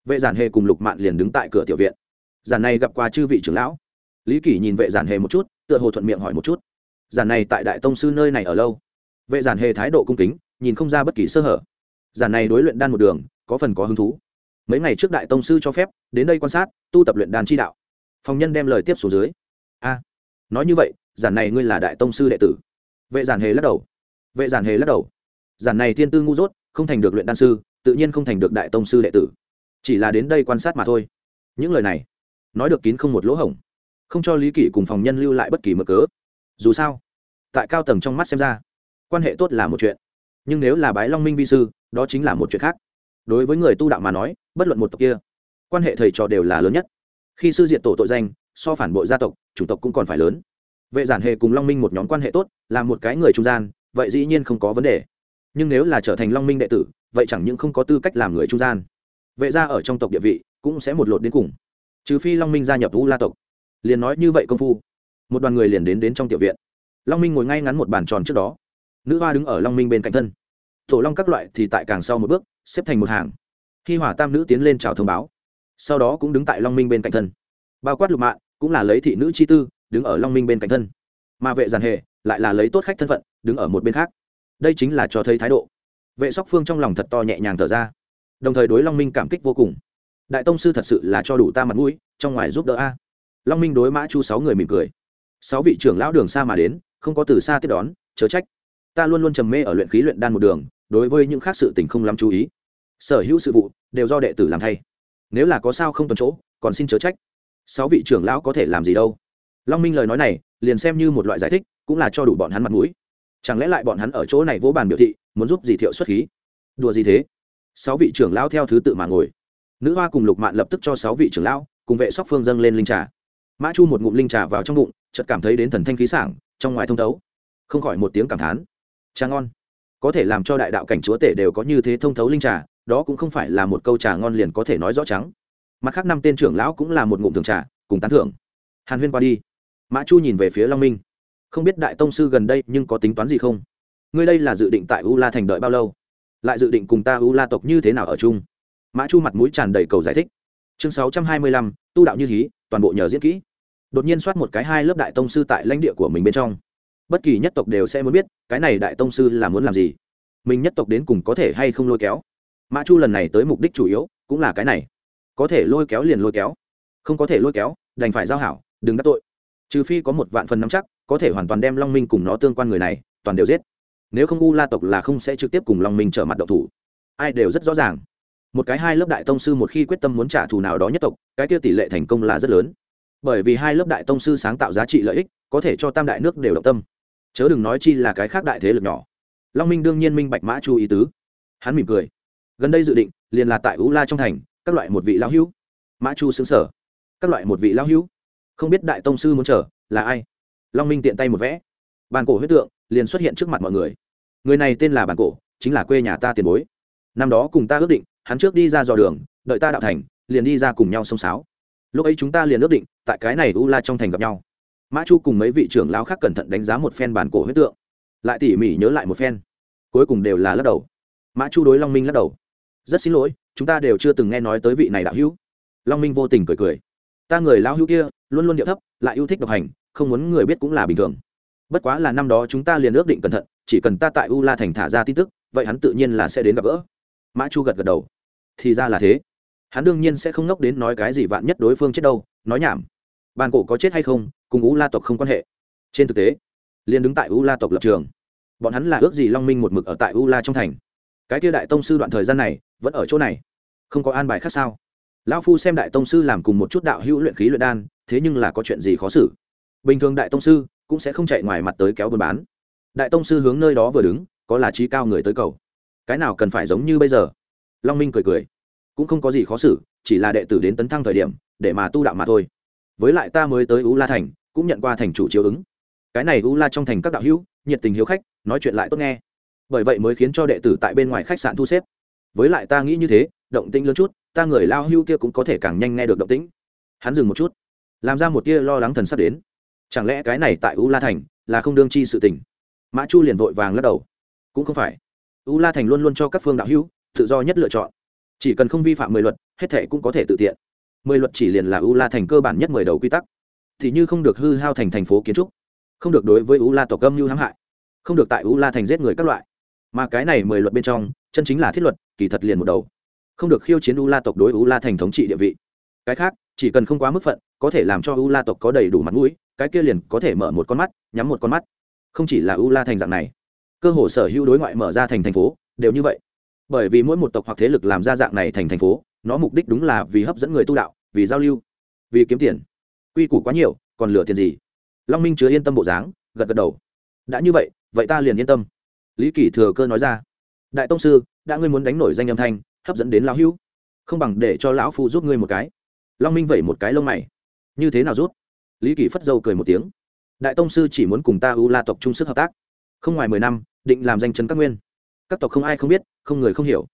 vệ giản hề cùng lục mạn liền đứng tại cửa tiểu viện. Giản này gặp qua chư vị trưởng lão lý kỷ nhìn vệ giản hề một chút, tựa hồ thuận miệng hỏi một chút. Giản này tại đại tông sư nơi này ở lâu? Vệ giản hề thái độ cung kính, nhìn không ra bất kỳ sơ hở. Giản này đối luyện đan một đường, có phần có hứng thú. Mấy ngày trước đại tông sư cho phép, đến đây quan sát, tu tập luyện đan chi đạo. Phòng nhân đem lời tiếp xuống dưới. A, nói như vậy, giản này ngươi là đại tông sư đệ tử. Vệ giản hề lắc đầu. Vệ giản hề lắc đầu. Giản này thiên tư ngu dốt, không thành được luyện đan sư, tự nhiên không thành được đại tông sư đệ tử. Chỉ là đến đây quan sát mà thôi. Những lời này, nói được kín không một lỗ hổng không cho lý kỷ cùng phòng nhân lưu lại bất kỳ mở cớ. Dù sao, tại cao tầng trong mắt xem ra, quan hệ tốt là một chuyện. Nhưng nếu là bái long minh vi sư, đó chính là một chuyện khác. Đối với người tu đạo mà nói, bất luận một tộc kia, quan hệ thầy trò đều là lớn nhất. Khi sư diện tổ tội danh, so phản bội gia tộc, chủng tộc cũng còn phải lớn. Vệ giản hề cùng long minh một nhóm quan hệ tốt, là một cái người trung gian, vậy dĩ nhiên không có vấn đề. Nhưng nếu là trở thành long minh đệ tử, vậy chẳng những không có tư cách làm người trung gian. Vệ gia ở trong tộc địa vị cũng sẽ một lột đến cùng. Trừ phi long minh gia nhập u la tộc liền nói như vậy công phu. Một đoàn người liền đến đến trong tiểu viện. Long minh ngồi ngay ngắn một bàn tròn trước đó. Nữ hoa đứng ở long minh bên cạnh thân. Tổ long các loại thì tại càng sau một bước, xếp thành một hàng. Khi hỏa tam nữ tiến lên chào thông báo, sau đó cũng đứng tại long minh bên cạnh thân. Bao quát lục mạ cũng là lấy thị nữ chi tư, đứng ở long minh bên cạnh thân. Mà vệ giàn hề, lại là lấy tốt khách thân phận, đứng ở một bên khác. Đây chính là cho thấy thái độ. Vệ sóc phương trong lòng thật to nhẹ nhàng thở ra. Đồng thời đối long minh cảm kích vô cùng. Đại tông sư thật sự là cho đủ ta mặt mũi, trong ngoài giúp đỡ a long minh đối mã chu sáu người mỉm cười. Sáu vị trưởng lão đường xa mà đến, không có từ xa tiếp đón chớ trách. Ta luôn luôn trầm mê ở luyện khí luyện đan một đường, đối với những khác sự tình không lắm chú ý. Sở hữu sự vụ, đều do đệ tử làm thay. Nếu là có sao không tuần chỗ, còn xin chớ trách. Sáu vị trưởng lão có thể làm gì đâu. Long minh lời nói này, liền xem như một loại giải thích, cũng là cho đủ bọn hắn mặt mũi. Chẳng lẽ lại bọn hắn ở chỗ này vỗ bàn biểu thị, muốn giúp gì thiệu xuất khí? Đùa gì thế? Sáu vị trưởng lão theo thứ tự mà ngồi. Nữ hoa cùng lục mạn lập tức cho sáu vị trưởng lão, cùng vệ sóc phương dâng lên linh trà mã chu một ngụm linh trà vào trong bụng, chợt cảm thấy đến thần thanh khí sảng, trong ngoài thông thấu. Không khỏi một tiếng cảm thán. Trà ngon. Có thể làm cho đại đạo cảnh chúa tể đều có như thế thông thấu linh trà, đó cũng không phải là một câu trà ngon liền có thể nói rõ trắng. Mặt khác năm tên trưởng lão cũng là một ngụm thường trà, cùng tán thưởng. Hàn huyên qua đi. Mã chu nhìn về phía long minh. Không biết đại tông sư gần đây nhưng có tính toán gì không? Ngươi đây là dự định tại u la thành đợi bao lâu? Lại dự định cùng ta u la tộc như thế nào ở chung? Mã chu mặt mũi tràn đầy cầu giải thích. Chương sáu trăm hai mươi lăm, tu đạo như hí, toàn bộ nhờ diễn kỹ đột nhiên soát một cái hai lớp đại tông sư tại lãnh địa của mình bên trong. Bất kỳ nhất tộc đều sẽ muốn biết, cái này đại tông sư là muốn làm gì? Mình nhất tộc đến cùng có thể hay không lôi kéo? Mã chu lần này tới mục đích chủ yếu cũng là cái này. Có thể lôi kéo liền lôi kéo. Không có thể lôi kéo, đành phải giao hảo, đừng đắc tội. Trừ phi có một vạn phần nắm chắc, có thể hoàn toàn đem long minh cùng nó tương quan người này, toàn đều giết. Nếu không u la tộc là không sẽ trực tiếp cùng long minh trở mặt độc thủ. Ai đều rất rõ ràng. Một cái hai lớp đại tông sư một khi quyết tâm muốn trả thù nào đó nhất tộc, cái kia tỷ lệ thành công là rất lớn bởi vì hai lớp đại tông sư sáng tạo giá trị lợi ích, có thể cho tam đại nước đều động tâm. Chớ đừng nói chi là cái khác đại thế lực nhỏ. Long minh đương nhiên minh bạch mã chu ý tứ. Hắn mỉm cười. Gần đây dự định, liền là tại u la trong thành, các loại một vị lão hữu. Mã chu xứng sở các loại một vị lão hữu? Không biết đại tông sư muốn chờ, là ai? Long minh tiện tay một vẽ. Bàn cổ huyết tượng, liền xuất hiện trước mặt mọi người. Người này tên là bàn cổ, chính là quê nhà ta tiền bối. Năm đó cùng ta ước định, hắn trước đi ra dò đường, đợi ta đạo thành, liền đi ra cùng nhau sông sáo. Lúc ấy chúng ta liền ước định tại cái này u la trong thành gặp nhau. Mã chu cùng mấy vị trưởng lão khác cẩn thận đánh giá một phen bản cổ huyết tượng. Lại tỉ mỉ nhớ lại một phen. Cuối cùng đều là lắc đầu. Mã chu đối long minh lắc đầu. Rất xin lỗi, chúng ta đều chưa từng nghe nói tới vị này đạo hữu. Long minh vô tình cười cười. Ta người lão hữu kia, luôn luôn điệu thấp, lại yêu thích độc hành, không muốn người biết cũng là bình thường. Bất quá là năm đó chúng ta liền ước định cẩn thận, chỉ cần ta tại u la thành thả ra tin tức, vậy hắn tự nhiên là sẽ đến gặp gỡ. Mã chu gật gật đầu. Thì ra là thế. Hắn đương nhiên sẽ không ngốc đến nói cái gì vạn nhất đối phương chết đâu nói nhảm. Bàn cổ có chết hay không, cùng u la tộc không quan hệ. Trên thực tế, liền đứng tại u la tộc lập trường, bọn hắn là ước gì long minh một mực ở tại u la trong thành. Cái kia đại tông sư đoạn thời gian này, vẫn ở chỗ này. Không có an bài khác sao? Lão phu xem đại tông sư làm cùng một chút đạo hữu luyện khí luyện đan, thế nhưng là có chuyện gì khó xử? Bình thường đại tông sư cũng sẽ không chạy ngoài mặt tới kéo buôn bán. Đại tông sư hướng nơi đó vừa đứng, có là trí cao người tới cầu. Cái nào cần phải giống như bây giờ? Long minh cười cười. Cũng không có gì khó xử, chỉ là đệ tử đến tấn thăng thời điểm để mà tu đạo mà thôi. Với lại ta mới tới u la thành, cũng nhận qua thành chủ chiếu ứng. Cái này u la trong thành các đạo hữu, nhiệt tình hiếu khách, nói chuyện lại tốt nghe. Bởi vậy mới khiến cho đệ tử tại bên ngoài khách sạn thu xếp. Với lại ta nghĩ như thế, động tĩnh lớn chút, ta người lao hưu kia cũng có thể càng nhanh nghe được động tĩnh. Hắn dừng một chút, làm ra một tia lo lắng thần sắp đến. Chẳng lẽ cái này tại u la thành là không đương chi sự tình? Mã chu liền vội vàng lắc đầu. Cũng không phải. U la thành luôn luôn cho các phương đạo hữu tự do nhất lựa chọn. Chỉ cần không vi phạm mười luật, hết thảy cũng có thể tự tiện mười luật chỉ liền là u la thành cơ bản nhất mười đầu quy tắc. Thì như không được hư hao thành thành phố kiến trúc, không được đối với u la tộc âm như hãm hại, không được tại u la thành giết người các loại. Mà cái này mười luật bên trong, chân chính là thiết luật, kỳ thật liền một đầu. Không được khiêu chiến u la tộc đối u la thành thống trị địa vị. Cái khác, chỉ cần không quá mức phận, có thể làm cho u la tộc có đầy đủ mặt mũi, cái kia liền có thể mở một con mắt, nhắm một con mắt. Không chỉ là u la thành dạng này, cơ hồ sở hữu đối ngoại mở ra thành thành phố, đều như vậy. Bởi vì mỗi một tộc hoặc thế lực làm ra dạng này thành thành phố nó mục đích đúng là vì hấp dẫn người tu đạo, vì giao lưu, vì kiếm tiền. Quy củ quá nhiều, còn lừa tiền gì? Long minh chứa yên tâm bộ dáng, gật gật đầu. Đã như vậy vậy ta liền yên tâm. Lý kỷ thừa cơ nói ra. Đại tông sư, đã ngươi muốn đánh nổi danh âm thanh, hấp dẫn đến lão hữu. Không bằng để cho lão phu giúp ngươi một cái. Long minh vẩy một cái lông mày. Như thế nào rút? Lý kỷ phất dâu cười một tiếng. Đại tông sư chỉ muốn cùng ta u la tộc chung sức hợp tác. Không ngoài mười năm, định làm danh chân các nguyên. Các tộc không ai không biết, không người không hiểu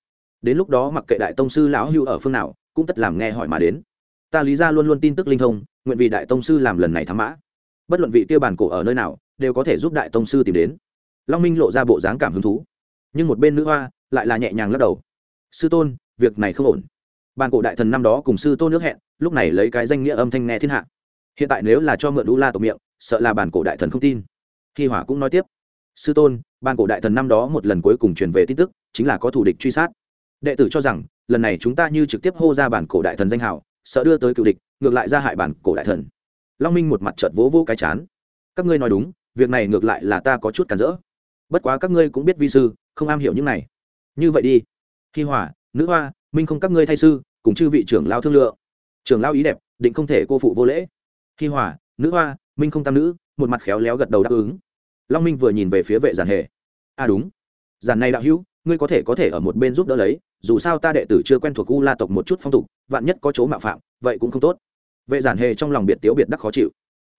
đến lúc đó mặc kệ đại tông sư lão hưu ở phương nào, cũng tất làm nghe hỏi mà đến. Ta lý ra luôn luôn tin tức linh thông, nguyện vì đại tông sư làm lần này thám mã. Bất luận vị tiêu bản cổ ở nơi nào, đều có thể giúp đại tông sư tìm đến. Long minh lộ ra bộ dáng cảm hứng thú. Nhưng một bên nữ hoa lại là nhẹ nhàng lắc đầu. Sư tôn, việc này không ổn. Bàn cổ đại thần năm đó cùng sư tôn nước hẹn, lúc này lấy cái danh nghĩa âm thanh nghe thiên hạ. Hiện tại nếu là cho mượn đu la tổ miệng, sợ là bản cổ đại thần không tin. Hi hỏa cũng nói tiếp. Sư tôn ban cổ đại thần năm đó một lần cuối cùng truyền về tin tức, chính là có thủ địch truy sát đệ tử cho rằng, lần này chúng ta như trực tiếp hô ra bản cổ đại thần danh hào, sợ đưa tới cựu địch, ngược lại ra hại bản cổ đại thần. Long minh một mặt trợt vỗ vỗ cái chán. Các ngươi nói đúng, việc này ngược lại là ta có chút cản rỡ. Bất quá các ngươi cũng biết vi sư, không am hiểu những này. Như vậy đi. Hi hỏa nữ hoa, minh không các ngươi thay sư, cùng chư vị trưởng lao thương lượng. Trưởng lao ý đẹp, định không thể cô phụ vô lễ. Hi hỏa nữ hoa, minh không tam nữ, một mặt khéo léo gật đầu đáp ứng. Long minh vừa nhìn về phía vệ giản hề. À đúng. Giản này đạo hữu, ngươi có thể có thể ở một bên giúp đỡ lấy dù sao ta đệ tử chưa quen thuộc u la tộc một chút phong tục, vạn nhất có chỗ mạo phạm, vậy cũng không tốt. Vệ giản hề trong lòng biệt tiếu biệt đắc khó chịu.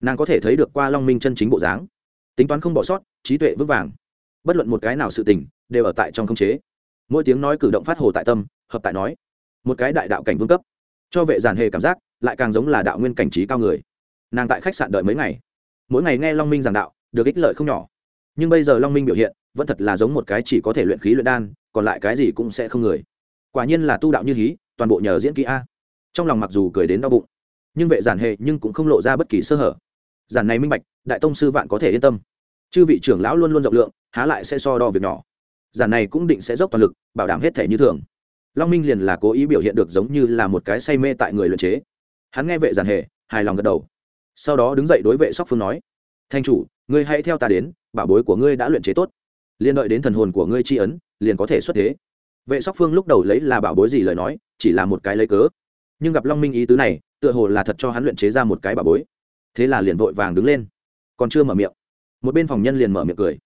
Nàng có thể thấy được qua long minh chân chính bộ dáng. Tính toán không bỏ sót, trí tuệ vững vàng. Bất luận một cái nào sự tình, đều ở tại trong không chế. Mỗi tiếng nói cử động phát hồ tại tâm, hợp tại nói. Một cái đại đạo cảnh vương cấp. Cho vệ giản hề cảm giác, lại càng giống là đạo nguyên cảnh trí cao người. Nàng tại khách sạn đợi mấy ngày. Mỗi ngày nghe long minh giảng đạo, được ích lợi không nhỏ. Nhưng bây giờ long minh biểu hiện, vẫn thật là giống một cái chỉ có thể luyện khí luyện đan, còn lại cái gì cũng sẽ không người quả nhiên là tu đạo như hí, toàn bộ nhờ diễn kỹ a. Trong lòng mặc dù cười đến đau bụng, nhưng vệ giản hệ nhưng cũng không lộ ra bất kỳ sơ hở. Giản này minh bạch, đại tông sư vạn có thể yên tâm. Chư vị trưởng lão luôn luôn rộng lượng, há lại sẽ so đo việc nhỏ. Giản này cũng định sẽ dốc toàn lực, bảo đảm hết thể như thường. Long minh liền là cố ý biểu hiện được giống như là một cái say mê tại người luyện chế. Hắn nghe vệ giản hệ, hài lòng gật đầu. Sau đó đứng dậy đối vệ sóc phương nói, thanh chủ, ngươi hãy theo ta đến, bảo bối của ngươi đã luyện chế tốt. Liền đợi đến thần hồn của ngươi tri ấn, liền có thể xuất thế vệ sóc phương lúc đầu lấy là bảo bối gì lời nói, chỉ là một cái lấy cớ. Nhưng gặp long minh ý tứ này, tựa hồ là thật cho hắn luyện chế ra một cái bảo bối. Thế là liền vội vàng đứng lên. Còn chưa mở miệng, một bên phòng nhân liền mở miệng cười.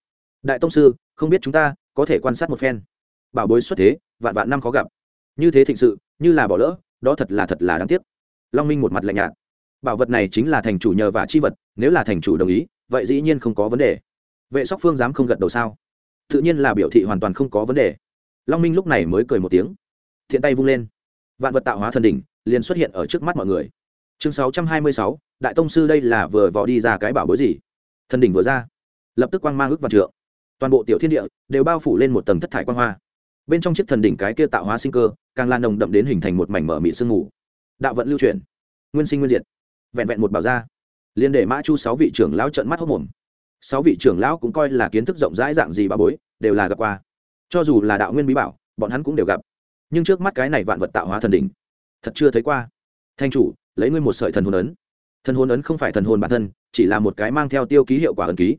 Đại tông sư, không biết chúng ta có thể quan sát một phen. Bảo bối xuất thế, vạn vạn năm khó gặp. Như thế thịnh sự, như là bỏ lỡ, đó thật là thật là đáng tiếc. Long minh một mặt lạnh nhạt. Bảo vật này chính là thành chủ nhờ và chi vật, nếu là thành chủ đồng ý, vậy dĩ nhiên không có vấn đề. Vệ sóc phương dám không gật đầu sao? Tự nhiên là biểu thị hoàn toàn không có vấn đề long minh lúc này mới cười một tiếng. Thiện tay vung lên. Vạn vật tạo hóa thần đỉnh, liền xuất hiện ở trước mắt mọi người. Chương sáu trăm hai mươi sáu, đại tông sư đây là vừa vò đi ra cái bảo bối gì? Thần đỉnh vừa ra, lập tức quang mang ước và trượng. Toàn bộ tiểu thiên địa đều bao phủ lên một tầng thất thải quang hoa. Bên trong chiếc thần đỉnh cái kia tạo hóa sinh cơ, càng lan nồng đậm đến hình thành một mảnh mở mị sương mù. Đạo vận lưu chuyển, nguyên sinh nguyên diệt, vẹn vẹn một bảo ra liền để mã chu sáu vị trưởng lão trận mắt hốc mồm. Sáu vị trưởng lão cũng coi là kiến thức rộng rãi dạng gì bà bối, đều là gặp qua cho dù là đạo nguyên bí bảo, bọn hắn cũng đều gặp. Nhưng trước mắt cái này vạn vật tạo hóa thần đỉnh, thật chưa thấy qua. Thanh chủ, lấy ngươi một sợi thần hồn ấn. Thần hồn ấn không phải thần hồn bản thân, chỉ là một cái mang theo tiêu ký hiệu quả ấn ký.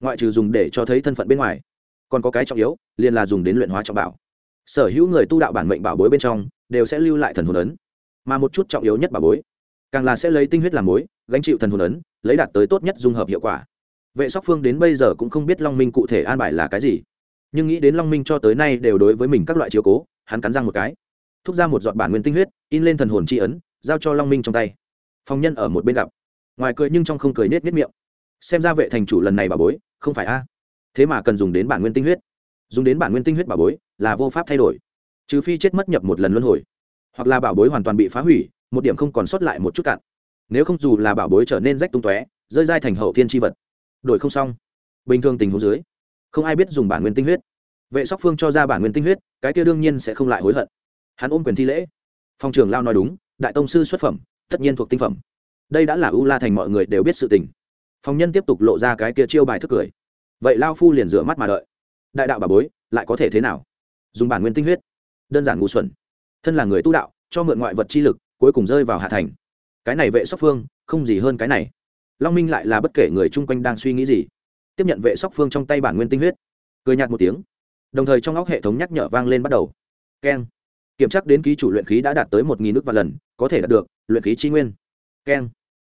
Ngoại trừ dùng để cho thấy thân phận bên ngoài, còn có cái trọng yếu, liền là dùng đến luyện hóa trọng bảo. Sở hữu người tu đạo bản mệnh bảo bối bên trong, đều sẽ lưu lại thần hồn ấn. Mà một chút trọng yếu nhất bảo bối, càng là sẽ lấy tinh huyết làm mối, gánh chịu thần hồn ấn, lấy đạt tới tốt nhất dung hợp hiệu quả. Vệ sóc phương đến bây giờ cũng không biết long minh cụ thể an bài là cái gì nhưng nghĩ đến long minh cho tới nay đều đối với mình các loại chiếu cố, hắn cắn răng một cái. Thúc ra một giọt bản nguyên tinh huyết, in lên thần hồn c ấn, giao cho long minh trong tay. Phong nhân ở một bên gặp. Ngoài cười nhưng trong không cười nết nết miệng. Xem ra vệ thành chủ lần này bà bối, không phải a. Thế mà cần dùng đến bản nguyên tinh huyết. Dùng đến bản nguyên tinh huyết bà bối là vô pháp thay đổi. Trừ phi chết mất nhập một lần luân hồi. Hoặc là bảo bối hoàn toàn bị phá hủy, một điểm không còn sót lại một chút cạn. Nếu không dù là bảo bối trở nên rách tung tóe, rơi dai thành hậu thiên tri vật. Đổi không xong. Bình thường tình huống dưới không ai biết dùng bản nguyên tinh huyết. Vệ sóc phương cho ra bản nguyên tinh huyết, cái kia đương nhiên sẽ không lại hối hận. Hắn ôm quyền thi lễ. Phong trường lao nói đúng, đại tông sư xuất phẩm, tất nhiên thuộc tinh phẩm. Đây đã là ưu la thành mọi người đều biết sự tình. Phong nhân tiếp tục lộ ra cái kia chiêu bài thức cười. Vậy lao phu liền rửa mắt mà đợi. Đại đạo bà bối, lại có thể thế nào? Dùng bản nguyên tinh huyết. Đơn giản ngu xuẩn. Thân là người tu đạo, cho mượn ngoại vật chi lực, cuối cùng rơi vào hạ thành. Cái này vệ sóc phương, không gì hơn cái này. Long minh lại là bất kể người chung quanh đang suy nghĩ gì tiếp nhận vệ sóc phương trong tay bản nguyên tinh huyết. Cười nhạt một tiếng. Đồng thời trong óc hệ thống nhắc nhở vang lên bắt đầu. Keng. Kiểm tra đến ký chủ luyện khí đã đạt tới một nghìn nước và lần, có thể đạt được luyện khí chi nguyên. Keng.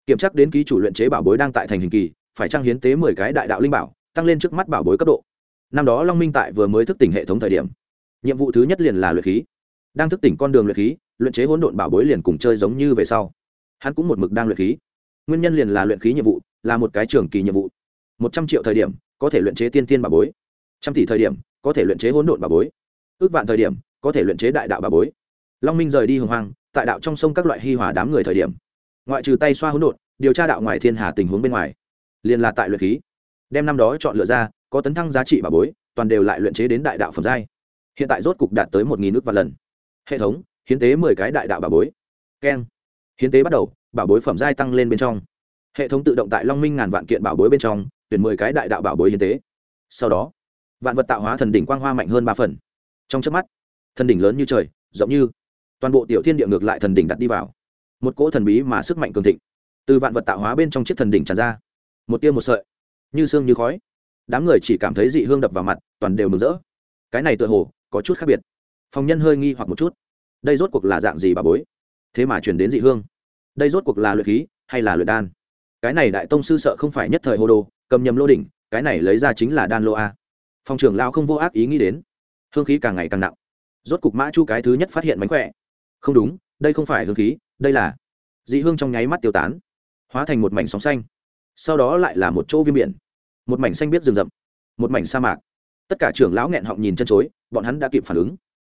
Kiểm tra đến ký chủ luyện chế bảo bối đang tại thành hình kỳ, phải trang hiến tế mười cái đại đạo linh bảo, tăng lên trước mắt bảo bối cấp độ. Năm đó long minh tại vừa mới thức tỉnh hệ thống thời điểm, nhiệm vụ thứ nhất liền là luyện khí. Đang thức tỉnh con đường luyện khí, luyện chế hỗn độn bảo bối liền cùng chơi giống như về sau. Hắn cũng một mực đang luyện khí. Nguyên nhân liền là luyện khí nhiệm vụ, là một cái trường kỳ nhiệm vụ một trăm triệu thời điểm, có thể luyện chế tiên tiên bà bối. Trăm tỷ thời điểm, có thể luyện chế hỗn độn bà bối. Ước vạn thời điểm, có thể luyện chế đại đạo bà bối. Long minh rời đi hồng hoang, tại đạo trong sông các loại hi hòa đám người thời điểm. Ngoại trừ tay xoa hỗn độn, điều tra đạo ngoài thiên hà tình huống bên ngoài, liền là tại luyện khí. Đem năm đó chọn lựa ra, có tấn thăng giá trị bà bối, toàn đều lại luyện chế đến đại đạo phẩm giai. Hiện tại rốt cục đạt tới một nghìn nước vạn lần. Hệ thống, hiến tế mười cái đại đạo bà bối. Keng. Hiến tế bắt đầu bảo bối phẩm giai tăng lên bên trong. Hệ thống tự động tại long minh ngàn vạn kiện bảo bối bên trong tuyển mười cái đại đạo bảo bối hiến tế. Sau đó, vạn vật tạo hóa thần đỉnh quang hoa mạnh hơn ba phần. Trong trước mắt, thần đỉnh lớn như trời, rộng như toàn bộ tiểu thiên địa ngược lại thần đỉnh đặt đi vào. Một cỗ thần bí mà sức mạnh cường thịnh, từ vạn vật tạo hóa bên trong chiếc thần đỉnh tràn ra. Một tia một sợi, như xương như khói. Đám người chỉ cảm thấy dị hương đập vào mặt, toàn đều mừng rỡ. Cái này tựa hồ có chút khác biệt. Phòng nhân hơi nghi hoặc một chút. Đây rốt cuộc là dạng gì bà bối? Thế mà chuyển đến dị hương. Đây rốt cuộc là luyện khí hay là luyện đan? Cái này đại tông sư sợ không phải nhất thời hô đồ cầm nhầm lô đỉnh, cái này lấy ra chính là đan lô a. Phòng trưởng lao không vô ác ý nghĩ đến. Hương khí càng ngày càng nặng. Rốt cục mã chu cái thứ nhất phát hiện mánh khỏe. Không đúng, đây không phải hương khí, đây là dị hương trong nháy mắt tiêu tán, hóa thành một mảnh sóng xanh. Sau đó lại là một chỗ viêm biển. Một mảnh xanh biết rừng rậm, một mảnh sa mạc. Tất cả trưởng lão nghẹn họng nhìn chân chối, bọn hắn đã kịp phản ứng.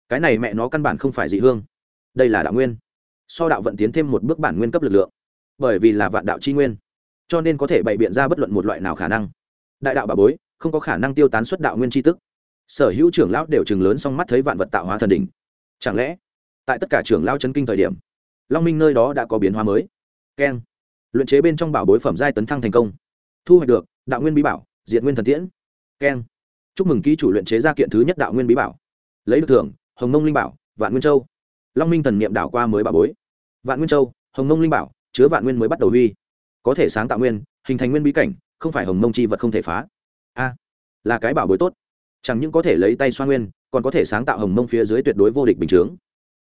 Cái này mẹ nó căn bản không phải dị hương. Đây là đạo nguyên. So đạo vận tiến thêm một bước bản nguyên cấp lực lượng. Bởi vì là vạn đạo c nguyên cho nên có thể bày biện ra bất luận một loại nào khả năng. Đại đạo bà bối, không có khả năng tiêu tán xuất đạo nguyên tri tức. Sở hữu trưởng lão đều chừng lớn song mắt thấy vạn vật tạo hóa thần đỉnh. Chẳng lẽ, tại tất cả trưởng lao chân kinh thời điểm, long minh nơi đó đã có biến hóa mới? Keng. Luyện chế bên trong bảo bối phẩm giai tấn thăng thành công. Thu hoạch được, đạo nguyên bí bảo diện nguyên thần tiễn. Keng. Chúc mừng ký chủ luyện chế gia kiện thứ nhất đạo nguyên bí bảo. Lấy được thưởng, hồng nông linh bảo, vạn nguyên châu. Long minh thần niệm đảo qua mới bảo bối. Vạn nguyên châu, hồng nông linh bảo, chứa vạn nguyên mới bắt đầu huy có thể sáng tạo nguyên, hình thành nguyên bí cảnh, không phải hồng mông chi vật không thể phá. A, là cái bảo bối tốt. Chẳng những có thể lấy tay xoa nguyên, còn có thể sáng tạo hồng mông phía dưới tuyệt đối vô địch bình chướng.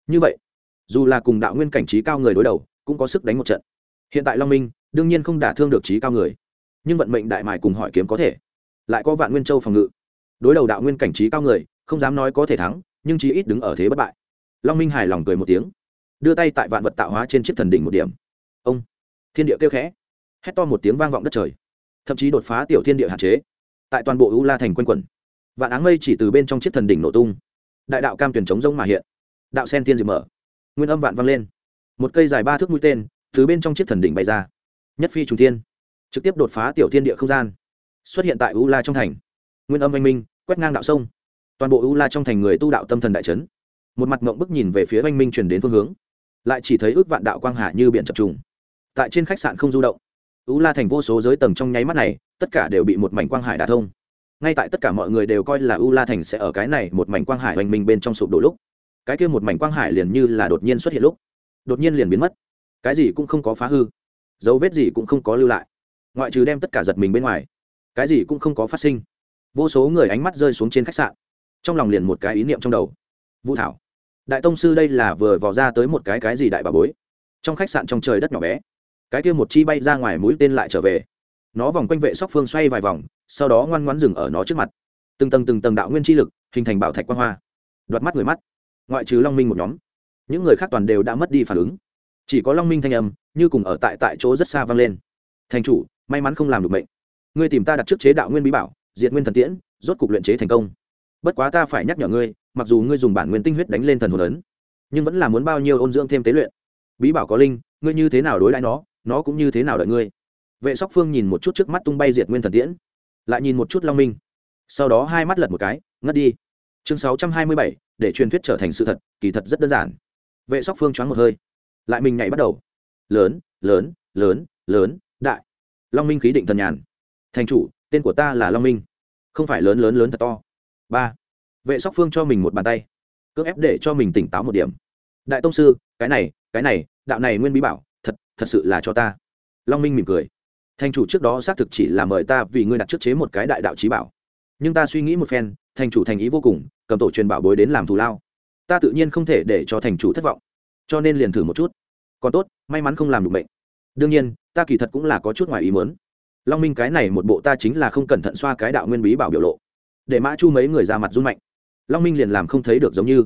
Như vậy, dù là cùng đạo nguyên cảnh trí cao người đối đầu, cũng có sức đánh một trận. Hiện tại long minh, đương nhiên không đả thương được trí cao người. Nhưng vận mệnh đại mài cùng hỏi kiếm có thể. Lại có vạn nguyên châu phòng ngự. Đối đầu đạo nguyên cảnh trí cao người, không dám nói có thể thắng, nhưng chí ít đứng ở thế bất bại. Long minh hài lòng cười một tiếng. Đưa tay tại vạn vật tạo hóa trên chiếc thần đỉnh một điểm. Ông, thiên địa kêu khẽ hét to một tiếng vang vọng đất trời. Thậm chí đột phá tiểu thiên địa hạn chế. Tại toàn bộ u la thành quân quẩn, vạn áng mây chỉ từ bên trong chiếc thần đỉnh nổ tung. Đại đạo cam tuyển chống rông mà hiện. Đạo sen thiên diệp mở. Nguyên âm vạn vang lên. Một cây dài ba thước mũi tên từ bên trong chiếc thần đỉnh bay ra. Nhất phi trùng thiên. Trực tiếp đột phá tiểu thiên địa không gian. Xuất hiện tại u la trong thành. Nguyên âm anh minh, quét ngang đạo sông. Toàn bộ u la trong thành người tu đạo tâm thần đại trấn một mặt mộng bức nhìn về phía anh minh truyền đến phương hướng. Lại chỉ thấy ước vạn đạo quang hạ như biển chập trùng. Tại trên khách sạn không du động u la thành vô số giới tầng trong nháy mắt này, tất cả đều bị một mảnh quang hải đả thông. Ngay tại tất cả mọi người đều coi là u la thành sẽ ở cái này một mảnh quang hải hoành minh bên trong sụp đổ lúc, cái kia một mảnh quang hải liền như là đột nhiên xuất hiện lúc, đột nhiên liền biến mất. Cái gì cũng không có phá hư, dấu vết gì cũng không có lưu lại, ngoại trừ đem tất cả giật mình bên ngoài, cái gì cũng không có phát sinh. Vô số người ánh mắt rơi xuống trên khách sạn, trong lòng liền một cái ý niệm trong đầu. Vũ thảo, đại tông sư đây là vừa vò ra tới một cái cái gì đại bà bối? Trong khách sạn trong trời đất nhỏ bé cái kia một chi bay ra ngoài mũi tên lại trở về. Nó vòng quanh vệ sóc phương xoay vài vòng, sau đó ngoan ngoãn dừng ở nó trước mặt. Từng tầng từng tầng đạo nguyên chi lực, hình thành bảo thạch quan hoa. Đoạt mắt người mắt. Ngoại trừ long minh một nhóm, những người khác toàn đều đã mất đi phản ứng. Chỉ có long minh thanh âm, như cùng ở tại tại chỗ rất xa vang lên. Thành chủ, may mắn không làm được mệnh. Ngươi tìm ta đặt trước chế đạo nguyên bí bảo, diệt nguyên thần tiễn, rốt cục luyện chế thành công. Bất quá ta phải nhắc nhở ngươi, mặc dù ngươi dùng bản nguyên tinh huyết đánh lên thần hồn ấn, nhưng vẫn là muốn bao nhiêu ôn dưỡng thêm tế luyện. Bí bảo có linh, ngươi như thế nào đối đãi nó? Nó cũng như thế nào đợi ngươi? Vệ sóc phương nhìn một chút trước mắt tung bay diệt nguyên thần tiễn, lại nhìn một chút long minh. Sau đó hai mắt lật một cái, ngất đi. Chương sáu trăm hai mươi bảy, để truyền thuyết trở thành sự thật, kỳ thật rất đơn giản. Vệ sóc phương choáng một hơi, lại mình nhảy bắt đầu. Lớn lớn lớn lớn, đại. Long minh khí định thần nhàn. Thành chủ, tên của ta là long minh. Không phải lớn lớn lớn thật to. Ba. Vệ sóc phương cho mình một bàn tay, cưỡng ép để cho mình tỉnh táo một điểm. Đại tông sư, cái này cái này, đạo này nguyên bí bảo thật sự là cho ta. Long minh mỉm cười. Thành chủ trước đó xác thực chỉ là mời ta vì ngươi đặt trước chế một cái đại đạo trí bảo. Nhưng ta suy nghĩ một phen thành chủ thành ý vô cùng, cầm tổ truyền bảo bối đến làm thù lao. Ta tự nhiên không thể để cho thành chủ thất vọng. Cho nên liền thử một chút. Còn tốt, may mắn không làm được bệnh đương nhiên, ta kỳ thật cũng là có chút ngoài ý muốn. Long minh cái này một bộ ta chính là không cẩn thận xoa cái đạo nguyên bí bảo biểu lộ. Để mã chu mấy người ra mặt run mạnh. Long minh liền làm không thấy được giống như.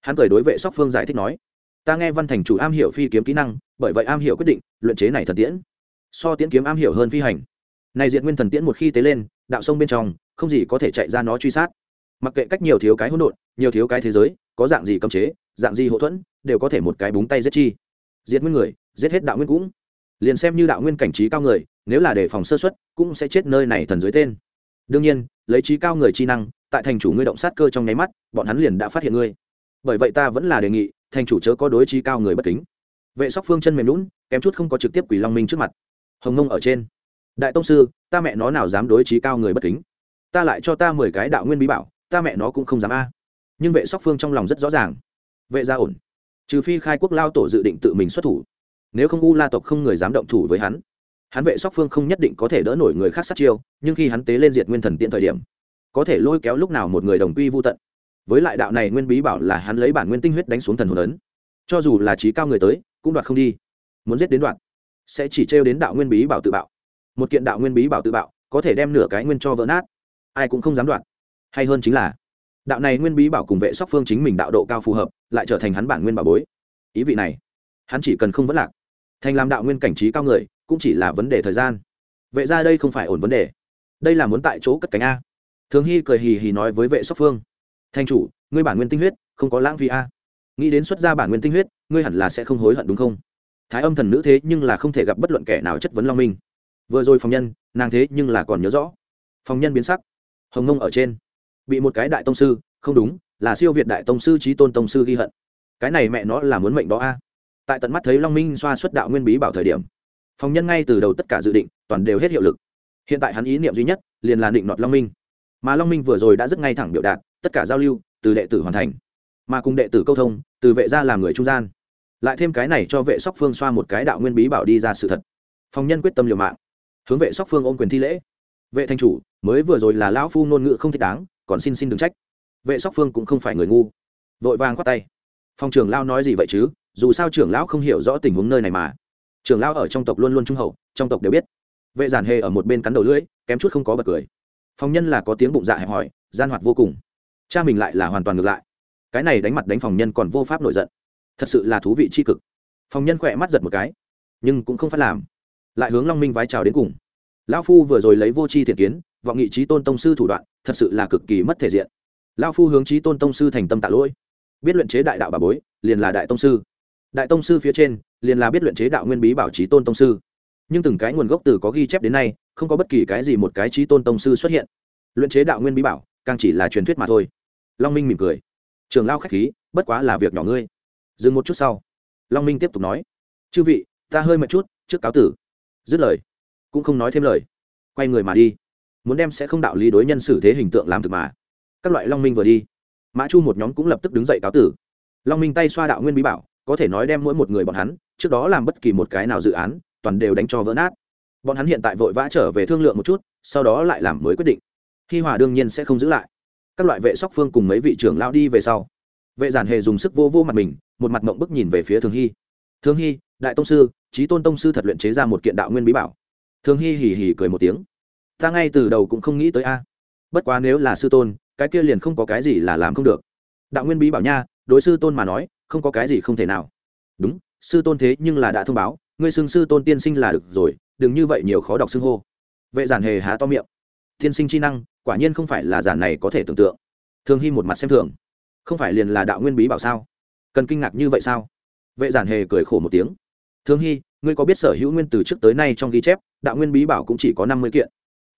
Hắn cười đối vệ sóc phương giải thích nói ta nghe văn thành chủ am hiểu phi kiếm kỹ năng, bởi vậy am hiểu quyết định, luyện chế này thần tiễn. So tiễn kiếm am hiểu hơn phi hành. Này diện nguyên thần tiễn một khi tế lên, đạo sông bên trong, không gì có thể chạy ra nó truy sát. Mặc kệ cách nhiều thiếu cái hỗn độn, nhiều thiếu cái thế giới, có dạng gì cấm chế, dạng gì hậu thuẫn, đều có thể một cái búng tay giết chi. Diệt nguyên người, giết hết đạo nguyên cũng. Liền xem như đạo nguyên cảnh trí cao người, nếu là đề phòng sơ xuất cũng sẽ chết nơi này thần dưới tên. Đương nhiên, lấy trí cao người chi năng, tại thành chủ ngươi động sát cơ trong nháy mắt, bọn hắn liền đã phát hiện ngươi bởi vậy ta vẫn là đề nghị, thành chủ chớ có đối trí cao người bất kính. Vệ sóc phương chân mềm lún kém chút không có trực tiếp quỷ long minh trước mặt. Hồng nông ở trên. Đại tông sư, ta mẹ nó nào dám đối trí cao người bất kính? Ta lại cho ta mười cái đạo nguyên bí bảo, ta mẹ nó cũng không dám a. Nhưng vệ sóc phương trong lòng rất rõ ràng. Vệ gia ổn. Trừ phi khai quốc lao tổ dự định tự mình xuất thủ. Nếu không u la tộc không người dám động thủ với hắn hắn vệ sóc phương không nhất định có thể đỡ nổi người khác sát chiêu, nhưng khi hắn tế lên diệt nguyên thần tiện thời điểm, có thể lôi kéo lúc nào một người đồng quy vô tận với lại đạo này nguyên bí bảo là hắn lấy bản nguyên tinh huyết đánh xuống thần hồn ấn. Cho dù là trí cao người tới, cũng đoạt không đi. Muốn giết đến đoạn sẽ chỉ trêu đến đạo nguyên bí bảo tự bạo. Một kiện đạo nguyên bí bảo tự bạo, có thể đem nửa cái nguyên cho vỡ nát. Ai cũng không dám đoạt. Hay hơn chính là, đạo này nguyên bí bảo cùng vệ sóc phương chính mình đạo độ cao phù hợp, lại trở thành hắn bản nguyên bảo bối. Ý vị này, hắn chỉ cần không vấn lạc. Thành làm đạo nguyên cảnh trí cao người, cũng chỉ là vấn đề thời gian. Vậy ra đây không phải ổn vấn đề. Đây là muốn tại chỗ cất cánh a. Thường hy cười hì hì nói với vệ sóc phương thanh chủ, ngươi bản nguyên tinh huyết, không có lãng phí a. Nghĩ đến xuất ra bản nguyên tinh huyết, ngươi hẳn là sẽ không hối hận đúng không? Thái âm thần nữ thế nhưng là không thể gặp bất luận kẻ nào chất vấn long minh. Vừa rồi phòng nhân, nàng thế nhưng là còn nhớ rõ. Phòng nhân biến sắc. Hồng ngông ở trên. Bị một cái đại tông sư, không đúng, là siêu việt đại tông sư trí tôn tông sư ghi hận. Cái này mẹ nó là muốn mệnh đó a. Tại tận mắt thấy long minh xoa xuất đạo nguyên bí bảo thời điểm, phòng nhân ngay từ đầu tất cả dự định, toàn đều hết hiệu lực. Hiện tại hắn ý niệm duy nhất, liền là định nọt long minh. Mà long minh vừa rồi đã rất ngay thẳng biểu đạt tất cả giao lưu, từ đệ tử hoàn thành, mà cùng đệ tử câu thông, từ vệ gia làm người trung gian. Lại thêm cái này cho vệ sóc phương xoa một cái đạo nguyên bí bảo đi ra sự thật. Phòng nhân quyết tâm liều mạng, hướng vệ sóc phương ôm quyền thi lễ. Vệ thanh chủ, mới vừa rồi là lão phu ngôn ngữ không thích đáng, còn xin xin đừng trách. Vệ sóc phương cũng không phải người ngu. Vội vàng khoát tay. Phòng trưởng lao nói gì vậy chứ? Dù sao trưởng lão không hiểu rõ tình huống nơi này mà. Trưởng lão ở trong tộc luôn luôn trung hậu, trong tộc đều biết. Vệ giản hề ở một bên cắn đầu lưỡi, kém chút không có bật cười. Phòng nhân là có tiếng bụng dạ hẹp hòi gian hoạt vô cùng cha mình lại là hoàn toàn ngược lại. Cái này đánh mặt đánh phòng nhân còn vô pháp nổi giận. Thật sự là thú vị c h i cực. Phòng nhân khỏe mắt giật một cái, nhưng cũng không phát làm. Lại hướng long minh vái chào đến cùng. Lão phu vừa rồi lấy vô c h i thiện kiến, vọng nghị trí tôn tông sư thủ đoạn, thật sự là cực kỳ mất thể diện. Lão phu hướng trí tôn tông sư thành tâm tạ lỗi. Biết luyện chế đại đạo bà bối, liền là đại tông sư. Đại tông sư phía trên, liền là biết luyện chế đạo nguyên bí bảo trí tôn tông sư. Nhưng từng cái nguồn gốc từ có ghi chép đến nay, không có bất kỳ cái gì một cái trí tôn tông sư xuất hiện. Luyện chế đạo nguyên bí bảo, càng chỉ là truyền thuyết mà thôi long minh mỉm cười. Trường lao k h á c h khí, bất quá là việc nhỏ ngươi. Dừng một chút sau, long minh tiếp tục nói, chư vị, ta hơi mệt chút, trước cáo tử. Dứt lời, cũng không nói thêm lời, quay người mà đi. Muốn đem sẽ không đạo lý đối nhân xử thế hình tượng làm thực mà. Các loại long minh vừa đi, mã chu một nhóm cũng lập tức đứng dậy cáo tử. Long minh tay xoa đạo nguyên bí bảo, có thể nói đem mỗi một người bọn hắn, trước đó làm bất kỳ một cái nào dự án, toàn đều đánh cho vỡ nát. Bọn hắn hiện tại vội vã trở về thương lượng một chút, sau đó lại làm mới quyết định. Hi hòa đương nhiên sẽ không giữ lại các loại vệ sóc phương cùng mấy vị trưởng lao đi về sau. Vệ giản hề dùng sức vô vô mặt mình, một mặt mộng bức nhìn về phía thường hy. Thường hy, đại tông sư trí tôn tông sư thật luyện chế ra một kiện đạo nguyên bí bảo. Thường hy hì hì cười một tiếng. Ta ngay từ đầu cũng không nghĩ tới a. Bất quá nếu là sư tôn, cái kia liền không có cái gì là làm không được. Đạo nguyên bí bảo nha, đối sư tôn mà nói, không có cái gì không thể nào. Đúng, sư tôn thế nhưng là đã thông báo, ngươi xưng sư tôn tiên sinh là được rồi, đừng như vậy nhiều khó đọc xưng hô. Vệ giản hề há to miệng tiên sinh chi năng, quả nhiên không phải là giản này có thể tưởng tượng. Thường hy một mặt xem thường. Không phải liền là đạo nguyên bí bảo sao? Cần kinh ngạc như vậy sao? Vệ giản hề cười khổ một tiếng. Thương hy, ngươi có biết sở hữu nguyên từ trước tới nay trong ghi chép, đạo nguyên bí bảo cũng chỉ có năm mươi kiện?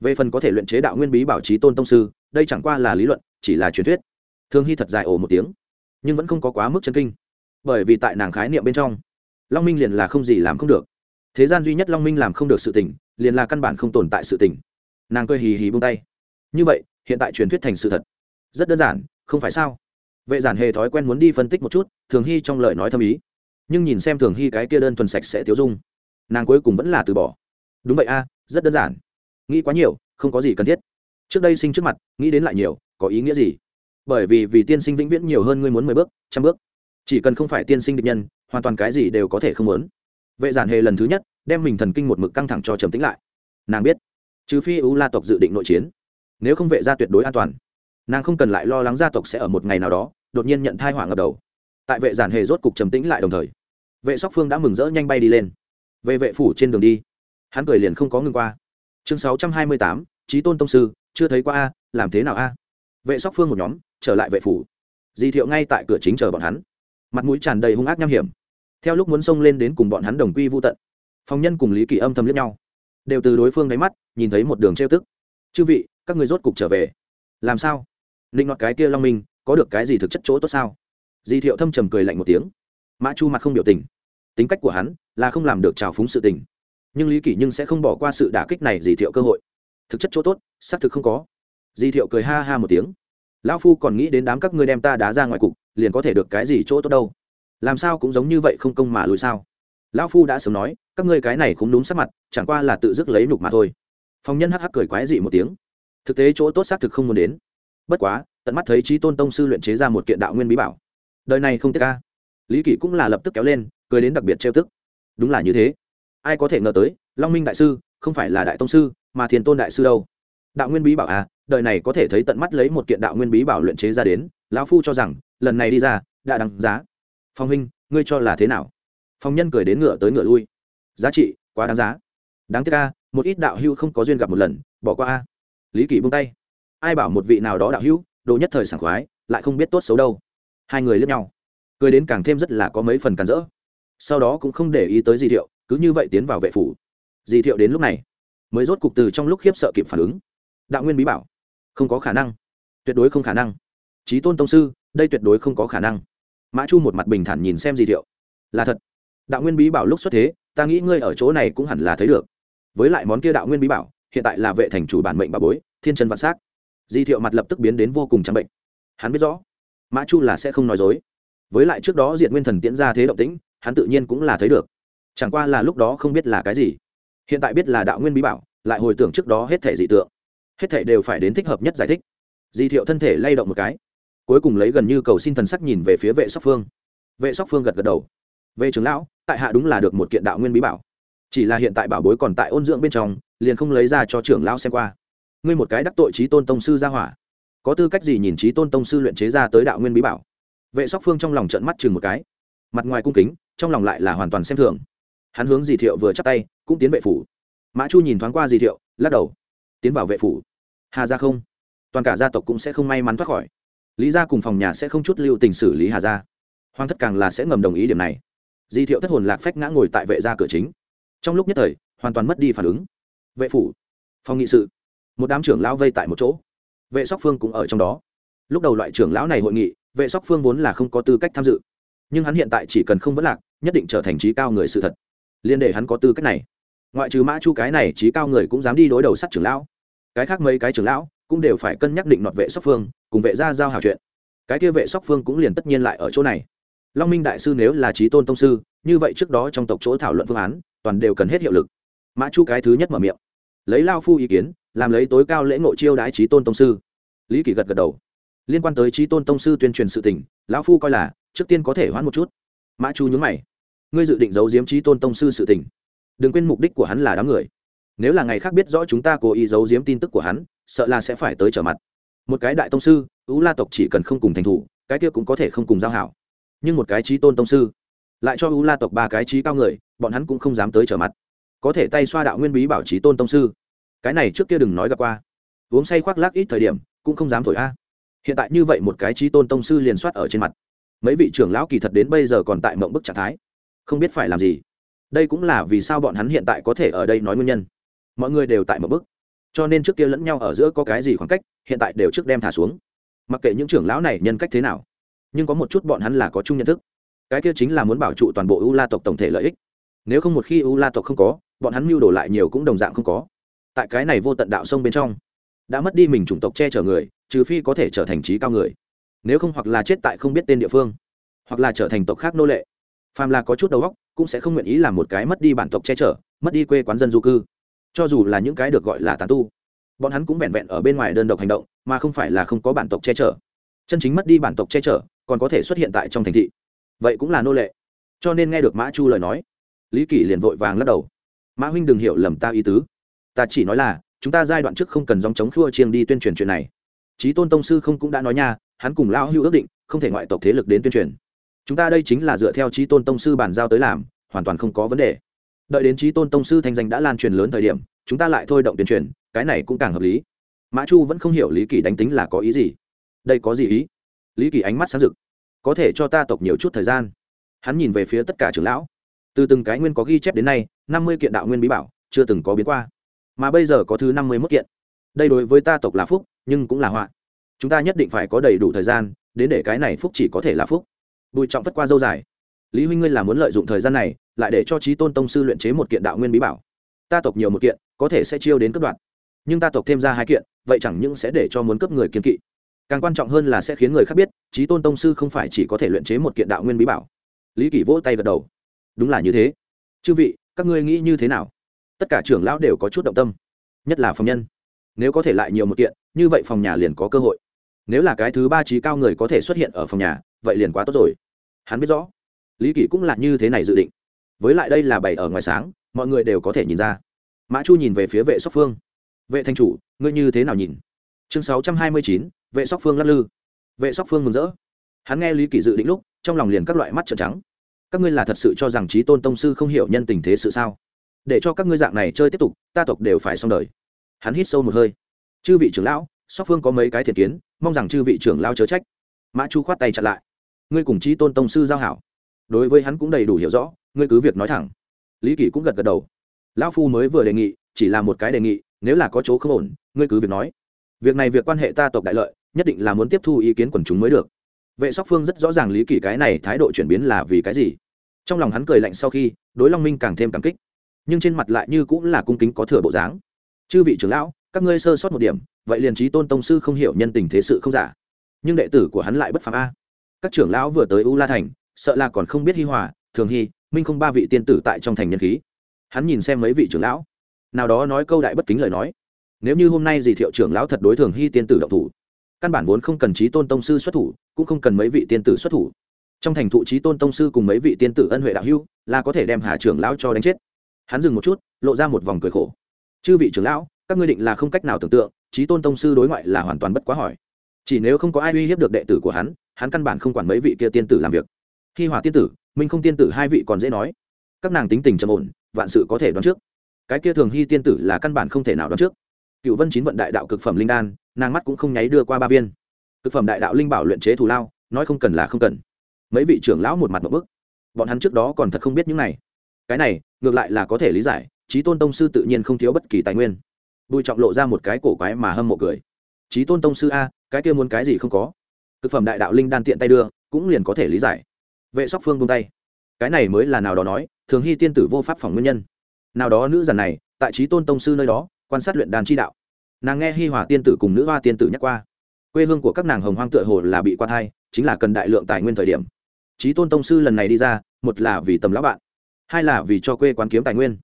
Về phần có thể luyện chế đạo nguyên bí bảo trí tôn tông sư, đây chẳng qua là lý luận, chỉ là truyền thuyết. Thương hy thật dài ồ một tiếng. Nhưng vẫn không có quá mức chân kinh. Bởi vì tại nàng khái niệm bên trong, long minh liền là không gì làm không được. Thế gian duy nhất long minh làm không được sự tình, liền là căn bản không tồn tại sự tình nàng cười hì hì buông tay. Như vậy, hiện tại truyền thuyết thành sự thật. Rất đơn giản, không phải sao? Vệ giản hề thói quen muốn đi phân tích một chút, thường hy trong lời nói thâm ý. Nhưng nhìn xem thường hy cái kia đơn thuần sạch sẽ tiêu dung, nàng cuối cùng vẫn là từ bỏ. Đúng vậy a, rất đơn giản. Nghĩ quá nhiều, không có gì cần thiết. Trước đây sinh trước mặt, nghĩ đến lại nhiều, có ý nghĩa gì? Bởi vì vì tiên sinh vĩnh viễn nhiều hơn ngươi muốn mười bước, trăm bước. Chỉ cần không phải tiên sinh định nhân, hoàn toàn cái gì đều có thể không muốn. Vệ giản hề lần thứ nhất, đem mình thần kinh một mực căng thẳng cho trầm tính lại. Nàng biết trừ phi u la tộc dự định nội chiến. Nếu không vệ ra tuyệt đối an toàn. Nàng không cần lại lo lắng gia tộc sẽ ở một ngày nào đó, đột nhiên nhận thai hỏa ngập đầu. Tại vệ giản hề rốt cục trầm tĩnh lại đồng thời, vệ sóc phương đã mừng rỡ nhanh bay đi lên. Về vệ phủ trên đường đi, hắn cười liền không có ngừng qua. Chương sáu trăm hai mươi tám trí tôn tông sư, chưa thấy qua a, làm thế nào a? Vệ sóc phương một nhóm, trở lại vệ phủ. Di thiệu ngay tại cửa chính chờ bọn hắn. Mặt mũi tràn đầy hung ác nham hiểm. Theo lúc muốn xông lên đến cùng bọn hắn đồng quy vô tận, phong nhân cùng lý kỳ âm thầm liếc nhau đều từ đối phương đáy mắt nhìn thấy một đường trêu tức. Chư vị, các người rốt cục trở về. Làm sao? Ninh ngọt cái kia long minh có được cái gì thực chất chỗ tốt sao? Di thiệu thâm trầm cười lạnh một tiếng. Mã chu mặt không biểu tình. Tính cách của hắn là không làm được trào phúng sự tình. Nhưng lý kỷ nhưng sẽ không bỏ qua sự đả kích này di thiệu cơ hội. Thực chất chỗ tốt, xác thực không có. Di thiệu cười ha ha một tiếng. Lão phu còn nghĩ đến đám các ngươi đem ta đá ra ngoài cục, liền có thể được cái gì chỗ tốt đâu? Làm sao cũng giống như vậy không công mà lùi sao? Lão phu đã sớm nói, các ngươi cái này cũng đúng sắc mặt, chẳng qua là tự dứt lấy nục mà thôi. Phong nhân hắc hắc cười quái dị một tiếng. Thực tế chỗ tốt xác thực không muốn đến. Bất quá, tận mắt thấy trí tôn tông sư luyện chế ra một kiện đạo nguyên bí bảo. Đời này không tiếc ca lý kỷ cũng là lập tức kéo lên, cười đến đặc biệt trêu tức. Đúng là như thế. Ai có thể ngờ tới, long minh đại sư, không phải là đại tông sư, mà thiền tôn đại sư đâu. Đạo nguyên bí bảo à đời này có thể thấy tận mắt lấy một kiện đạo nguyên bí bảo luyện chế ra đến, lão phu cho rằng, lần này đi ra, đã đáng giá. Phong huynh, ngươi cho là thế nào? Phong nhân cười đến ngựa tới ngựa lui. Giá trị, quá đáng giá. Đáng tiếc ca một ít đạo hưu không có duyên gặp một lần, bỏ qua a. Lý kỷ buông tay. Ai bảo một vị nào đó đạo hữu, đồ nhất thời sảng khoái, lại không biết tốt xấu đâu. Hai người lướt nhau. Cười đến càng thêm rất là có mấy phần càn rỡ. Sau đó cũng không để ý tới di thiệu, cứ như vậy tiến vào vệ phủ. Di thiệu đến lúc này, mới rốt cục từ trong lúc khiếp sợ kịp phản ứng. Đạo nguyên bí bảo, không có khả năng. Tuyệt đối không khả năng. Trí tôn tông sư, đây tuyệt đối không có khả năng. Mã chu một mặt bình thản nhìn xem di thiệu. Là thật đạo nguyên bí bảo lúc xuất thế, ta nghĩ ngươi ở chỗ này cũng hẳn là thấy được. Với lại món kia đạo nguyên bí bảo, hiện tại là vệ thành chủ bản mệnh bà bối, thiên chân vạn s á c di thiệu mặt lập tức biến đến vô cùng trắng bệnh. Hắn biết rõ, mã chu là sẽ không nói dối. Với lại trước đó diện nguyên thần tiễn ra thế động tĩnh, hắn tự nhiên cũng là thấy được. Chẳng qua là lúc đó không biết là cái gì. Hiện tại biết là đạo nguyên bí bảo, lại hồi tưởng trước đó hết thể dị tượng. Hết thể đều phải đến thích hợp nhất giải thích. Di thiệu thân thể lay động một cái. Cuối cùng lấy gần như cầu xin thần sắc nhìn về phía vệ sóc phương. Vệ sóc phương gật gật đầu. Vệ trưởng lão tại hạ đúng là được một kiện đạo nguyên bí bảo. Chỉ là hiện tại bảo bối còn tại ôn dưỡng bên trong, liền không lấy ra cho trưởng lão xem qua. Ngươi một cái đắc tội trí tôn tông sư ra hỏa. Có tư cách gì nhìn trí tôn tông sư luyện chế ra tới đạo nguyên bí bảo? Vệ sóc phương trong lòng trận mắt chừng một cái. Mặt ngoài cung kính, trong lòng lại là hoàn toàn xem thường. Hắn hướng dì thiệu vừa chắc tay, cũng tiến vệ phủ. Mã chu nhìn thoáng qua dì thiệu, lắc đầu. Tiến vào vệ phủ. Hà gia không? Toàn cả gia tộc cũng sẽ không may mắn thoát khỏi. Lý gia cùng phòng nhà sẽ không chút lưu tình xử lý hà gia. Hoàng thất càng là sẽ ngầm đồng ý điểm này di thiệu thất hồn lạc phách ngã ngồi tại vệ gia cửa chính. Trong lúc nhất thời, hoàn toàn mất đi phản ứng. Vệ phủ, phòng nghị sự. Một đám trưởng lão vây tại một chỗ. Vệ sóc phương cũng ở trong đó. Lúc đầu loại trưởng lão này hội nghị, vệ sóc phương vốn là không có tư cách tham dự. Nhưng hắn hiện tại chỉ cần không vấn lạc, nhất định trở thành trí cao người sự thật. Liên để hắn có tư cách này. Ngoại trừ mã chu cái này trí cao người cũng dám đi đối đầu sát trưởng lão. Cái khác mấy cái trưởng lão cũng đều phải cân nhắc định nọt vệ sóc phương, cùng vệ gia giao hào chuyện. Cái kia vệ sóc phương cũng liền tất nhiên lại ở chỗ này long minh đại sư nếu là trí tôn tông sư, như vậy trước đó trong tộc chỗ thảo luận phương án, toàn đều cần hết hiệu lực. Mã chu cái thứ nhất mở miệng. Lấy lao phu ý kiến, làm lấy tối cao lễ ngộ chiêu đãi trí tôn tông sư. Lý kỷ gật gật đầu. Liên quan tới trí tôn tông sư tuyên truyền sự tình, lão phu coi là, trước tiên có thể hoãn một chút. Mã chu nhúng mày. Ngươi dự định giấu giếm trí tôn tông sư sự tình. Đừng quên mục đích của hắn là đám người. Nếu là ngày khác biết rõ chúng ta cố ý giấu giếm tin tức của hắn, sợ là sẽ phải tới trở mặt. Một cái đại tông sư ứ la tộc chỉ cần không cùng thành thủ, cái kia cũng có thể không cùng giao hảo nhưng một cái trí tôn tông sư, lại cho U la tộc ba cái trí cao người, bọn hắn cũng không dám tới trở mặt. Có thể tay xoa đạo nguyên bí bảo trí tôn tông sư. Cái này trước kia đừng nói gặp qua. Uống say khoác lác ít thời điểm, cũng không dám thổi a. Hiện tại như vậy một cái trí tôn tông sư liền soát ở trên mặt. Mấy vị trưởng lão kỳ thật đến bây giờ còn tại mộng bức trạng thái. Không biết phải làm gì. Đây cũng là vì sao bọn hắn hiện tại có thể ở đây nói nguyên nhân. Mọi người đều tại mộng bức. Cho nên trước kia lẫn nhau ở giữa có cái gì khoảng cách, hiện tại đều trước đem thả xuống. Mặc kệ những trưởng lão này nhân cách thế nào nhưng có một chút bọn hắn là có chung nhận thức. Cái kia chính là muốn bảo trụ toàn bộ u la tộc tổng thể lợi ích. Nếu không một khi u la tộc không có, bọn hắn mưu đồ lại nhiều cũng đồng dạng không có. Tại cái này vô tận đạo sông bên trong, đã mất đi mình chủng tộc che chở người, trừ phi có thể trở thành trí cao người. Nếu không hoặc là chết tại không biết tên địa phương, hoặc là trở thành tộc khác nô lệ. Phàm là có chút đầu óc, cũng sẽ không nguyện ý làm một cái mất đi bản tộc che chở, mất đi quê quán dân du cư. Cho dù là những cái được gọi là tàn tu, bọn hắn cũng vẹn vẹn ở bên ngoài đơn độc hành động, mà không phải là không có bản tộc che chở. Chân chính mất đi bản tộc che chở còn có thể xuất hiện tại trong thành thị. Vậy cũng là nô lệ. Cho nên nghe được mã chu lời nói, lý kỷ liền vội vàng lắc đầu. Mã huynh đừng hiểu lầm ta ý tứ. Ta chỉ nói là, chúng ta giai đoạn trước không cần dòng chống khua chiêng đi tuyên truyền chuyện này. Trí tôn tông sư không cũng đã nói nha, hắn cùng lao hưu ước định, không thể ngoại tộc thế lực đến tuyên truyền. Chúng ta đây chính là dựa theo trí tôn tông sư bàn giao tới làm, hoàn toàn không có vấn đề. Đợi đến trí tôn tông sư thanh danh đã lan truyền lớn thời điểm, chúng ta lại thôi động tuyên truyền, cái này cũng càng hợp lý. Mã chu vẫn không hiểu lý kỳ đánh tính là có ý gì. Đây có gì ý? Lý kỳ ánh mắt sáng rực có thể cho ta tộc nhiều chút thời gian. Hắn nhìn về phía tất cả trưởng lão. Từ từng cái nguyên có ghi chép đến nay, năm mươi kiện đạo nguyên bí bảo chưa từng có biến qua. Mà bây giờ có thứ năm mươi mốt kiện. Đây đối với ta tộc là phúc, nhưng cũng là họa. Chúng ta nhất định phải có đầy đủ thời gian, đến để cái này phúc chỉ có thể là phúc. Bùi trọng vất qua dâu dài. Lý huynh ngươi là muốn lợi dụng thời gian này, lại để cho trí tôn tông sư luyện chế một kiện đạo nguyên bí bảo. Ta tộc nhiều một kiện, có thể sẽ chiêu đến cấp đoạn. Nhưng ta tộc thêm ra hai kiện, vậy chẳng những sẽ để cho muốn cấp người kiên kỵ. Càng quan trọng hơn là sẽ khiến người khác biết trí tôn tông sư không phải chỉ có thể luyện chế một kiện đạo nguyên bí bảo. Lý kỷ vỗ tay gật đầu. Đúng là như thế. Chư vị, các ngươi nghĩ như thế nào? Tất cả trưởng lão đều có chút động tâm. Nhất là phòng nhân. Nếu có thể lại nhiều một kiện, như vậy phòng nhà liền có cơ hội. Nếu là cái thứ ba trí cao người có thể xuất hiện ở phòng nhà, vậy liền quá tốt rồi. Hắn biết rõ. Lý kỷ cũng là như thế này dự định. Với lại đây là bày ở ngoài sáng, mọi người đều có thể nhìn ra. Mã chu nhìn về phía vệ sóc phương. Vệ thanh chủ, ngươi như thế nào nhìn? Chương sáu trăm hai mươi chín, vệ sóc phương lắc lư vệ sóc phương mừng rỡ. Hắn nghe lý kỳ dự định lúc, trong lòng liền các loại mắt trợn trắng. Các ngươi là thật sự cho rằng trí tôn tông sư không hiểu nhân tình thế sự sao? Để cho các ngươi dạng này chơi tiếp tục, ta tộc đều phải xong đời. Hắn hít sâu một hơi. Chư vị trưởng lão, sóc phương có mấy cái thiện kiến, mong rằng chư vị trưởng lao chớ trách. Mã chu khoát tay chặn lại. Ngươi cùng trí tôn tông sư giao hảo. Đối với hắn cũng đầy đủ hiểu rõ, ngươi cứ việc nói thẳng. Lý kỷ cũng gật gật đầu. Lão phu mới vừa đề nghị, chỉ là một cái đề nghị, nếu là có chỗ không ổn, ngươi cứ việc nói. Việc này việc quan hệ ta tộc đại lợi nhất định là muốn tiếp thu ý kiến quần chúng mới được. Vệ sóc phương rất rõ ràng lý kỷ cái này thái độ chuyển biến là vì cái gì. Trong lòng hắn cười lạnh sau khi, đối long minh càng thêm cảm kích. Nhưng trên mặt lại như cũng là cung kính có thừa bộ dáng. Chư vị trưởng lão, các ngươi sơ sót một điểm, vậy liền trí tôn tông sư không hiểu nhân tình thế sự không giả. Nhưng đệ tử của hắn lại bất phàm a. Các trưởng lão vừa tới u la thành, sợ là còn không biết hi hòa, thường hy minh không ba vị tiên tử tại trong thành nhân khí. Hắn nhìn xem mấy vị trưởng lão, nào đó nói câu đại bất kính lời nói. Nếu như hôm nay dì thiệu trưởng lão thật đối thường hy tiên tử động thủ căn bản vốn không cần trí tôn tông sư xuất thủ, cũng không cần mấy vị tiên tử xuất thủ. Trong thành thụ trí tôn tông sư cùng mấy vị tiên tử ân huệ đạo hưu là có thể đem hà trưởng lão cho đánh chết. Hắn dừng một chút, lộ ra một vòng cười khổ. Chư vị trưởng lão, các ngươi định là không cách nào tưởng tượng, trí tôn tông sư đối ngoại là hoàn toàn bất quá hỏi. Chỉ nếu không có ai uy hiếp được đệ tử của hắn hắn căn bản không quản mấy vị kia tiên tử làm việc. Khi hòa tiên tử, minh không tiên tử hai vị còn dễ nói. Các nàng tính tình trầm ổn, vạn sự có thể đoán trước. Cái kia thường hy tiên tử là căn bản không thể nào đoán trước. Cựu vân chín vận đại đạo cực phẩm linh đan nàng mắt cũng không nháy đưa qua ba viên. Thực phẩm đại đạo linh bảo luyện chế thù lao, nói không cần là không cần. Mấy vị trưởng lão một mặt một bức. Bọn hắn trước đó còn thật không biết những này. Cái này, ngược lại là có thể lý giải trí tôn tông sư tự nhiên không thiếu bất kỳ tài nguyên. Bùi trọng lộ ra một cái cổ quái mà hâm mộ cười. Trí tôn tông sư a, cái kia muốn cái gì không có. Thực phẩm đại đạo linh đan tiện tay đưa, cũng liền có thể lý giải. Vệ sóc phương buông tay. Cái này mới là nào đó nói, thường hy tiên tử vô pháp phòng nguyên nhân. Nào đó nữ giản này, tại trí tôn tông sư nơi đó, quan sát luyện đàn chi đạo nàng nghe hi hòa tiên tử cùng nữ hoa tiên tử nhắc qua. Quê hương của các nàng hồng hoang tựa hồ là bị qua thai, chính là cần đại lượng tài nguyên thời điểm. Trí tôn tông sư lần này đi ra, một là vì tầm lão bạn, hai là vì cho quê quán kiếm tài nguyên.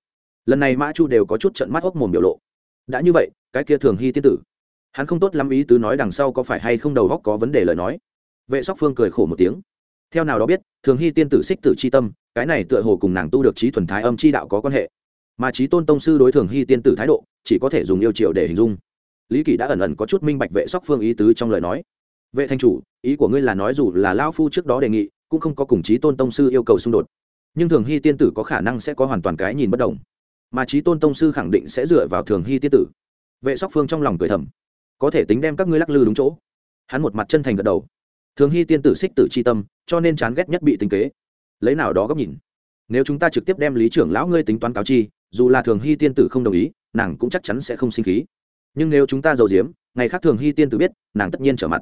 Lần này mã chu đều có chút trận mắt hốc mồm biểu lộ. Đã như vậy, cái kia thường hy tiên tử, hắn không tốt lắm ý tứ nói đằng sau có phải hay không đầu góc có vấn đề lời nói. Vệ sóc phương cười khổ một tiếng. Theo nào đó biết, thường hy tiên tử xích tử c h i tâm, cái này tựa hồ cùng nàng tu được trí thuần thái âm c h i đạo có quan hệ. Mà trí tôn tông sư đối thường hy tiên tử thái độ, chỉ có thể dùng yêu triệu để hình dung lý kỷ đã ẩn ẩn có chút minh bạch vệ sóc phương ý tứ trong lời nói. Vệ thanh chủ, ý của ngươi là nói dù là lao phu trước đó đề nghị, cũng không có cùng chí tôn tông sư yêu cầu xung đột. Nhưng thường hy tiên tử có khả năng sẽ có hoàn toàn cái nhìn bất đồng. Mà chí tôn tông sư khẳng định sẽ dựa vào thường hy tiên tử. Vệ sóc phương trong lòng cười thầm. Có thể tính đem các ngươi lắc lư đúng chỗ. Hắn một mặt chân thành gật đầu. Thường hy tiên tử xích tử c h i tâm, cho nên chán ghét nhất bị tính kế. Lấy nào đó góc nhìn. Nếu chúng ta trực tiếp đem lý trưởng lão ngươi tính toán cáo chi, dù là thường hy tiên tử không đồng ý, nàng cũng chắc chắn sẽ không sinh khí nhưng nếu chúng ta giàu diếm ngày khác thường hy tiên tử biết, nàng tất nhiên trở mặt.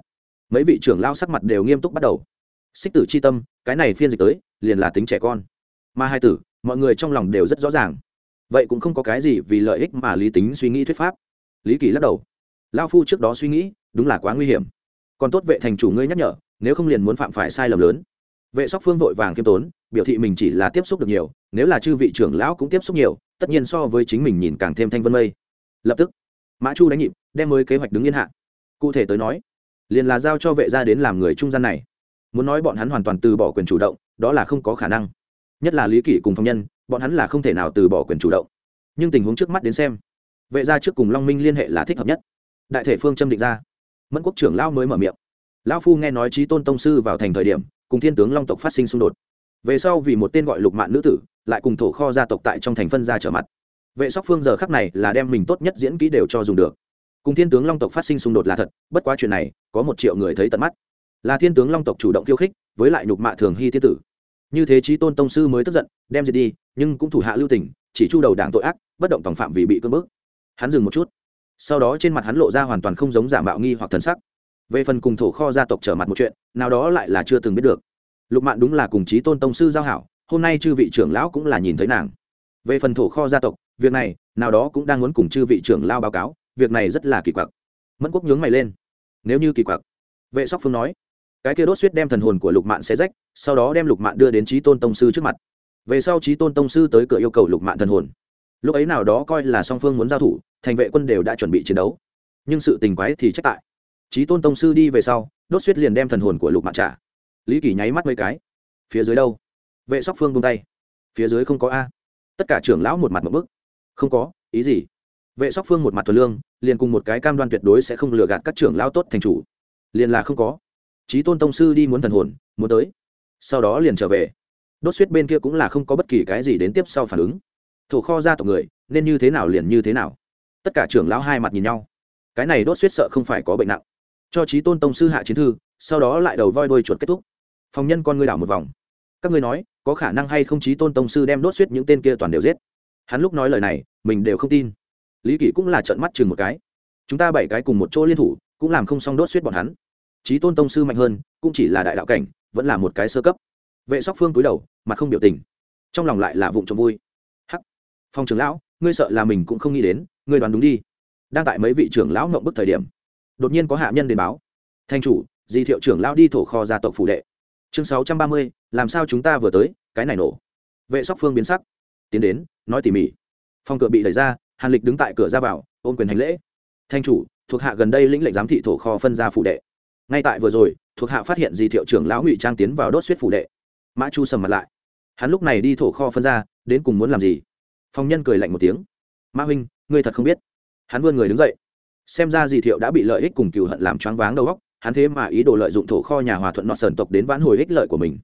Mấy vị trưởng lao sắc mặt đều nghiêm túc bắt đầu. Xích tử c h i tâm, cái này phiên dịch tới, liền là tính trẻ con. Mà hai tử, mọi người trong lòng đều rất rõ ràng. Vậy cũng không có cái gì vì lợi ích mà lý tính suy nghĩ thuyết pháp. Lý kỳ lắc đầu. Lao phu trước đó suy nghĩ, đúng là quá nguy hiểm. Còn tốt vệ thành chủ ngươi nhắc nhở, nếu không liền muốn phạm phải sai lầm lớn. Vệ sóc phương vội vàng k i ê m tốn, biểu thị mình chỉ là tiếp xúc được nhiều, nếu là chư vị trưởng lão cũng tiếp xúc nhiều, tất nhiên so với chính mình nhìn càng thêm thanh vân mây. Lập tức mã chu đánh nhịp, đem mới kế hoạch đứng yên hạ. Cụ thể tới nói, liền là giao cho vệ gia đến làm người trung gian này. Muốn nói bọn hắn hoàn toàn từ bỏ quyền chủ động, đó là không có khả năng. Nhất là lý kỷ cùng phong nhân, bọn hắn là không thể nào từ bỏ quyền chủ động. Nhưng tình huống trước mắt đến xem, vệ gia trước cùng long minh liên hệ là thích hợp nhất. Đại thể phương châm định ra. Mẫn quốc trưởng lao mới mở miệng. Lão phu nghe nói trí tôn tông sư vào thành thời điểm, cùng thiên tướng long tộc phát sinh xung đột. Về sau vì một tên gọi lục mạng nữ tử, lại cùng thổ kho gia tộc tại trong thành phân ra trở mặt vệ sóc phương giờ khắc này là đem mình tốt nhất diễn kỹ đều cho dùng được. Cùng thiên tướng long tộc phát sinh xung đột là thật, bất quá chuyện này, có một triệu người thấy tận mắt. Là thiên tướng long tộc chủ động khiêu khích, với lại nhục mạ thường hy thiên tử. Như thế trí tôn tông sư mới tức giận, đem diệt đi, nhưng cũng thủ hạ lưu tình, chỉ chu đầu đảng tội ác, bất động tòng phạm vì bị cưỡng bức. Hắn dừng một chút. Sau đó trên mặt hắn lộ ra hoàn toàn không giống giả mạo nghi hoặc thần sắc. Về phần cùng thổ kho gia tộc trở mặt một chuyện, nào đó lại là chưa từng biết được. Lục mạn đúng là cùng chí tôn tông sư giao hảo, hôm nay chư vị trưởng lão cũng là nhìn thấy nàng. Về phần thổ kho gia tộc việc này, nào đó cũng đang muốn cùng chư vị trưởng lao báo cáo, việc này rất là kỳ quặc. Mẫn quốc nhướng mày lên. Nếu như kỳ quặc. Vệ sóc phương nói. Cái kia đốt suýt đem thần hồn của lục mạn xé rách, sau đó đem lục mạn đưa đến trí tôn tông sư trước mặt. Về sau trí tôn tông sư tới cửa yêu cầu lục mạn thần hồn. Lúc ấy nào đó coi là song phương muốn giao thủ, thành vệ quân đều đã chuẩn bị chiến đấu. Nhưng sự tình quái thì trách tại. Trí tôn tông sư đi về sau, đốt suýt liền đem thần hồn của lục mạn trả. Lý kỳ nháy mắt mấy cái. Phía dưới đâu? Vệ sóc phương bông tay. Phía dưới không có a. Tất cả trưởng lão một mặt một bức không có, ý gì? Vệ sóc phương một mặt thuần lương, liền cùng một cái cam đoan tuyệt đối sẽ không lừa gạt các trưởng lão tốt thành chủ. Liền là không có. Trí tôn tông sư đi muốn thần hồn, muốn tới. Sau đó liền trở về. Đốt suýt bên kia cũng là không có bất kỳ cái gì đến tiếp sau phản ứng. Thổ kho ra tộc người, nên như thế nào liền như thế nào. Tất cả trưởng lão hai mặt nhìn nhau. Cái này đốt suýt sợ không phải có bệnh nặng. Cho trí tôn tông sư hạ chiến thư, sau đó lại đầu voi đôi chuột kết thúc. Phòng nhân con ngươi đảo một vòng. Các ngươi nói, có khả năng hay không trí tôn tông sư đem đốt suýt những tên kia toàn đều giết? Hắn lúc nói lời này, mình đều không tin. Lý kỷ cũng là trận mắt chừng một cái. Chúng ta bảy cái cùng một chỗ liên thủ, cũng làm không xong đốt suýt bọn hắn. Trí tôn tông sư mạnh hơn, cũng chỉ là đại đạo cảnh, vẫn là một cái sơ cấp. Vệ sóc phương túi đầu mà không biểu tình. Trong lòng lại là vụng trộm vui. Hắc. Phong trưởng lão, ngươi sợ là mình cũng không nghĩ đến, ngươi đoán đúng đi. Đang tại mấy vị trưởng lão ngậm bức thời điểm, đột nhiên có hạ nhân đến báo. Thanh chủ, di thiệu trưởng lão đi thổ kho gia tộc phủ đệ. Chương sáu trăm ba mươi, làm sao chúng ta vừa tới, cái này nổ. Vệ sóc phương biến sắc tiến đến, nói tỉ mỉ. Phòng cửa bị đẩy ra, hàn lịch đứng tại cửa ra vào, ôm quyền hành lễ. Thanh chủ, thuộc hạ gần đây lĩnh lệnh giám thị thổ kho phân ra phủ đệ. Ngay tại vừa rồi, thuộc hạ phát hiện di thiệu trưởng lão ngụy trang tiến vào đốt suýt phủ đệ. Mã chu sầm mặt lại. Hắn lúc này đi thổ kho phân ra, đến cùng muốn làm gì? Phong nhân cười lạnh một tiếng. Mã huynh, ngươi thật không biết. Hắn vươn người đứng dậy. Xem ra di thiệu đã bị lợi ích cùng cừu hận làm choáng váng đầu óc, hắn thế mà ý đồ lợi dụng thổ kho nhà hòa thuận nọ sơn tộc đến vãn hồi ích lợi của mình.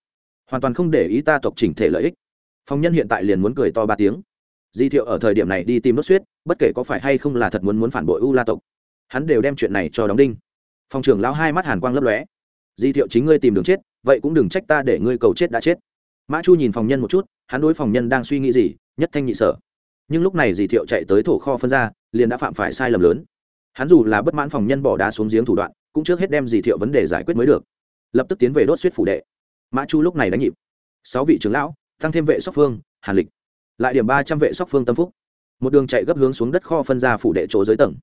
Hoàn toàn không để ý ta tộc chỉnh thể lợi ích phong nhân hiện tại liền muốn cười to ba tiếng. Di thiệu ở thời điểm này đi tìm Nốt suýt bất kể có phải hay không là thật muốn muốn phản bội u la tộc, hắn đều đem chuyện này cho đóng đinh. Phong trưởng lão hai mắt hàn quang lấp lóe. Di thiệu chính ngươi tìm đường chết, vậy cũng đừng trách ta để ngươi cầu chết đã chết. Mã chu nhìn phòng nhân một chút, hắn đối phòng nhân đang suy nghĩ gì, nhất thanh nhị sở. Nhưng lúc này di thiệu chạy tới thổ kho phân ra, liền đã phạm phải sai lầm lớn. Hắn dù là bất mãn phòng nhân bỏ đá xuống giếng thủ đoạn, cũng trước hết đem di thiệu vấn đề giải quyết mới được. Lập tức tiến về đốt suýt phủ đệ. Mã chu lúc này đánh nhịp. Sáu vị trưởng lão tăng thêm vệ sóc phương, hàn lịch. Lại điểm ba trăm vệ sóc phương tâm phúc. Một đường chạy gấp hướng xuống đất kho phân ra phủ đệ chỗ dưới tầng.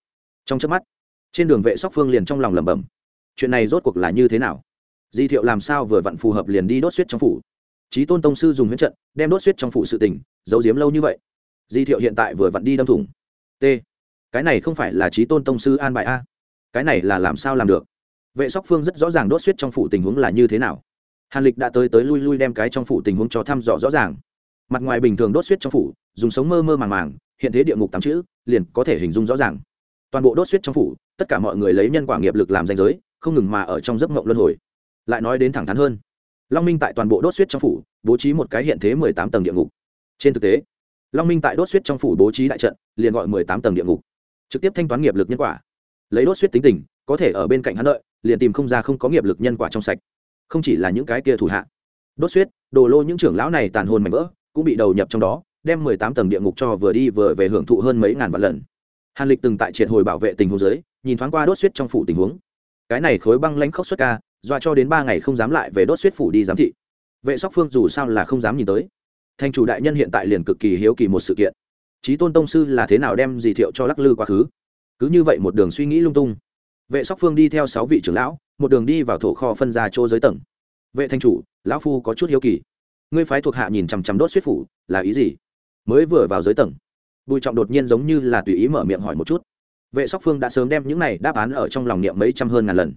Trong trước mắt, trên đường vệ sóc phương liền trong lòng lẩm bẩm, chuyện này rốt cuộc là như thế nào? Di thiệu làm sao vừa vặn phù hợp liền đi đốt suýt trong phủ? Trí tôn tông sư dùng huyết trận, đem đốt suýt trong phủ sự tình, giấu giếm lâu như vậy. Di thiệu hiện tại vừa vặn đi đâm thủng. T. Cái này không phải là trí tôn tông sư an bài a? Cái này là làm sao làm được? Vệ sóc phương rất rõ ràng đốt suýt trong phủ tình huống là như thế nào hàn lịch đã tới tới lui lui đem cái trong phủ tình huống cho thăm dò rõ ràng. Mặt ngoài bình thường đốt suýt trong phủ, dùng sống mơ mơ màng màng, hiện thế địa ngục tám chữ, liền có thể hình dung rõ ràng. Toàn bộ đốt suýt trong phủ, tất cả mọi người lấy nhân quả nghiệp lực làm danh giới, không ngừng mà ở trong giấc mộng luân hồi. Lại nói đến thẳng thắn hơn, long minh tại toàn bộ đốt suýt trong phủ, bố trí một cái hiện thế mười tám tầng địa ngục. Trên thực tế, long minh tại đốt suýt trong phủ bố trí đại trận, liền gọi mười tám tầng địa ngục. Trực tiếp thanh toán nghiệp lực nhân quả. Lấy đốt suýt tính tình, có thể ở bên cạnh hắn lợi liền tìm không ra không có nghiệp lực nhân quả trong sạch không chỉ là những cái kia thủ hạ. Đốt suýt đồ lô những trưởng lão này tàn hồn mảnh vỡ, cũng bị đầu nhập trong đó, đem mười tám tầng địa ngục cho vừa đi vừa về hưởng thụ hơn mấy ngàn vạn lần. Hàn lịch từng tại triệt hồi bảo vệ tình huống dưới, nhìn thoáng qua đốt suýt trong phủ tình huống. Cái này khối băng lãnh khốc xuất ca, doa cho đến ba ngày không dám lại về đốt suýt phủ đi giám thị. Vệ sóc phương dù sao là không dám nhìn tới. Thành chủ đại nhân hiện tại liền cực kỳ hiếu kỳ một sự kiện. Trí tôn tông sư là thế nào đem dì thiệu cho lắc lư quá khứ? Cứ như vậy một đường suy nghĩ lung tung. Vệ sóc phương đi theo sáu vị trưởng lão một đường đi vào thổ kho phân ra chỗ dưới tầng. Vệ thanh chủ, lão phu có chút hiếu kỳ. Ngươi phái thuộc hạ nhìn chằm chằm đốt suýt phủ, là ý gì? Mới vừa vào dưới tầng, bùi trọng đột nhiên giống như là tùy ý mở miệng hỏi một chút. Vệ sóc phương đã sớm đem những này đáp án ở trong lòng niệm mấy trăm hơn ngàn lần.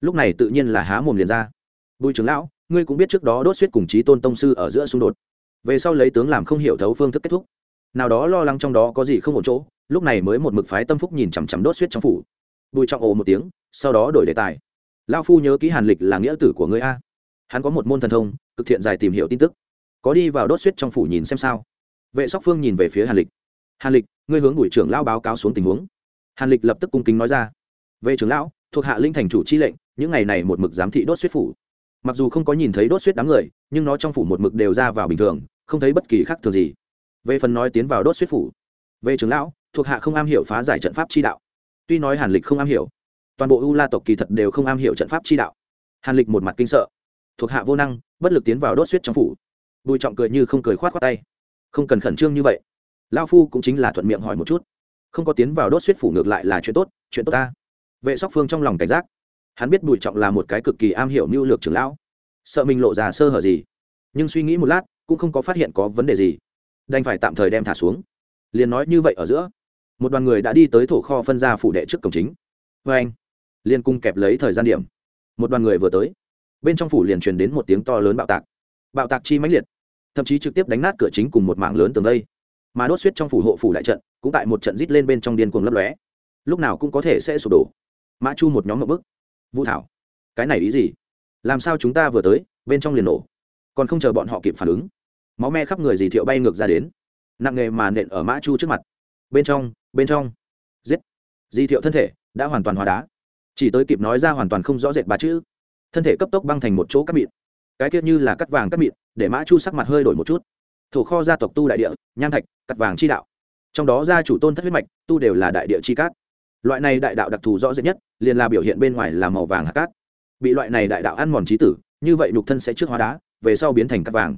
Lúc này tự nhiên là há mồm liền ra. Bùi trưởng lão, ngươi cũng biết trước đó đốt suýt cùng chí tôn tông sư ở giữa xung đột. Về sau lấy tướng làm không hiểu thấu phương thức kết thúc. Nào đó lo lắng trong đó có gì không một chỗ, lúc này mới một mực phái tâm phúc nhìn chằm chằm đốt suýt trong phủ. Bùi trọng ồ một tiếng, sau đó đổi đề tài lao phu nhớ ký hàn lịch là nghĩa tử của ngươi a. Hắn có một môn thần thông, cực thiện dài tìm hiểu tin tức. Có đi vào đốt suýt trong phủ nhìn xem sao. Vệ sóc phương nhìn về phía hàn lịch. Hàn lịch, ngươi hướng bùi trưởng lao báo cáo xuống tình huống. Hàn lịch lập tức cung kính nói ra. Về trưởng lão, thuộc hạ linh thành chủ chi lệnh, những ngày này một mực giám thị đốt suýt phủ. Mặc dù không có nhìn thấy đốt suýt đám người, nhưng nó trong phủ một mực đều ra vào bình thường, không thấy bất kỳ khác thường gì. Về phần nói tiến vào đốt suýt phủ về trưởng lão, thuộc hạ không am hiểu phá giải trận pháp chi đạo. Tuy nói hàn lịch không am hiểu toàn bộ u la tộc kỳ thật đều không am hiểu trận pháp chi đạo. Hàn lịch một mặt kinh sợ. Thuộc hạ vô năng, bất lực tiến vào đốt suýt trong phủ. Bùi trọng cười như không cười khoát khoát tay. Không cần khẩn trương như vậy. Lao phu cũng chính là thuận miệng hỏi một chút. Không có tiến vào đốt suýt phủ ngược lại là chuyện tốt chuyện tốt ta. Vệ sóc phương trong lòng cảnh giác. Hắn biết bùi trọng là một cái cực kỳ am hiểu mưu lược trưởng lão. Sợ mình lộ ra sơ hở gì. Nhưng suy nghĩ một lát, cũng không có phát hiện có vấn đề gì. Đành phải tạm thời đem thả xuống. Liền nói như vậy ở giữa, một đoàn người đã đi tới thổ kho phân ra phủ đệ trước cổng chính. Vê anh liên cung kẹp lấy thời gian điểm. Một đoàn người vừa tới bên trong phủ liền truyền đến một tiếng to lớn bạo tạc. Bạo tạc chi mãnh liệt thậm chí trực tiếp đánh nát cửa chính cùng một mảng lớn tường lây, mà đốt suýt trong phủ hộ phủ đại trận cũng tại một trận rít lên bên trong điên cuồng lấp lóe. Lúc nào cũng có thể sẽ sụp đổ. Mã chu một nhóm ngậm bức. Vũ thảo cái này ý gì? Làm sao chúng ta vừa tới bên trong liền nổ? Còn không chờ bọn họ kịp phản ứng máu me khắp người dì thiệu bay ngược ra đến nặng nghề mà nện ở mã chu trước mặt. Bên trong bên trong. Giết. Dì thiệu thân thể đã hoàn toàn hóa đá chỉ tới kịp nói ra hoàn toàn không rõ rệt ba chữ, thân thể cấp tốc băng thành một chỗ cắt mịn. Cái kia như là cắt vàng cắt mịn, để mã chu sắc mặt hơi đổi một chút. Thổ kho gia tộc tu đại địa, nham thạch, cắt vàng chi đạo. Trong đó gia chủ tôn thất huyết mạch, tu đều là đại địa chi cát. Loại này đại đạo đặc thù rõ rệt nhất, liền là biểu hiện bên ngoài là màu vàng hạt cát. Bị loại này đại đạo ăn mòn trí tử, như vậy nhục thân sẽ trước hóa đá, về sau biến thành cắt vàng.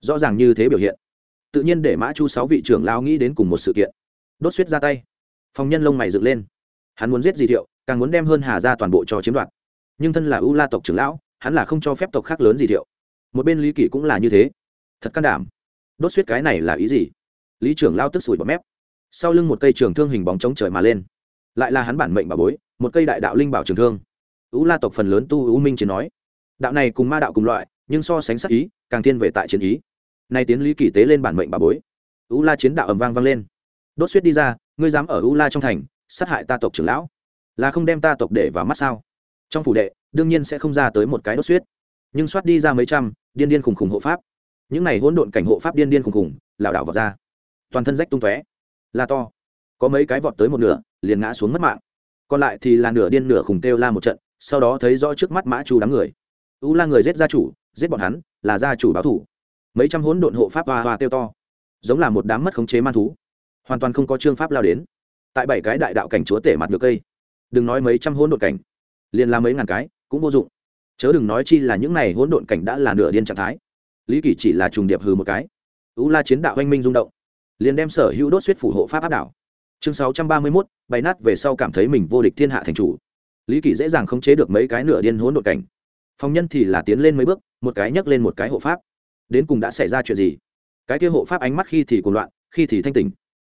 Rõ ràng như thế biểu hiện. Tự nhiên để mã chu sáu vị trưởng lao nghĩ đến cùng một sự kiện. Đốt suýt ra tay. Phòng nhân lông mày dựng lên. Hắn muốn giết gì thiệu càng muốn đem hơn hà ra toàn bộ cho chiếm đoạt. Nhưng thân là u la tộc trưởng lão, hắn là không cho phép tộc khác lớn gì thiệu. Một bên lý kỷ cũng là như thế. Thật can đảm. Đốt suýt cái này là ý gì? Lý trưởng lao tức sủi bọt mép. Sau lưng một cây trường thương hình bóng trống trời mà lên. Lại là hắn bản mệnh bà bối, một cây đại đạo linh bảo trường thương. U la tộc phần lớn tu u minh chỉ nói. Đạo này cùng ma đạo cùng loại, nhưng so sánh sắc ý, càng thiên về tại chiến ý. Nay tiến lý kỷ tế lên bản mệnh bà bối. U la chiến đạo ầm vang vang lên. Đốt suýt đi ra, ngươi dám ở u la trong thành, sát hại ta tộc trưởng lão là không đem ta tộc để vào mắt sao? Trong phủ đệ, đương nhiên sẽ không ra tới một cái đốt suýt nhưng soát đi ra mấy trăm, điên điên khùng khùng hộ pháp. Những này hỗn độn cảnh hộ pháp điên điên khùng khùng lảo đảo vào ra. Toàn thân rách tung tóe là to. Có mấy cái vọt tới một nửa, liền ngã xuống mất mạng. Còn lại thì là nửa điên nửa khùng kêu la một trận, sau đó thấy rõ trước mắt mã chu đám người. U la người giết gia chủ, giết bọn hắn, là gia chủ báo thủ. Mấy trăm hỗn độn hộ pháp hoa hoa kêu to, giống là một đám mất khống chế man thú. Hoàn toàn không có chương pháp lao đến. Tại bảy cái đại đạo cảnh chúa tể mặt ngược cây đừng nói mấy trăm hỗn độn cảnh liền là mấy ngàn cái cũng vô dụng. Chớ đừng nói chi là những này hỗn độn cảnh đã là nửa điên trạng thái. Lý kỳ chỉ là trùng điệp hừ một cái. U la chiến đạo oanh minh rung động liền đem sở hữu đốt suýt phủ hộ pháp áp đảo. Chương sáu trăm ba mươi 631, bày nát về sau cảm thấy mình vô địch thiên hạ thành chủ. Lý kỳ dễ dàng khống chế được mấy cái nửa điên hỗn độn cảnh. Phong nhân thì là tiến lên mấy bước một cái nhấc lên một cái hộ pháp. Đến cùng đã xảy ra chuyện gì? Cái kia hộ pháp ánh mắt khi thì cuồng loạn khi thì thanh tịnh.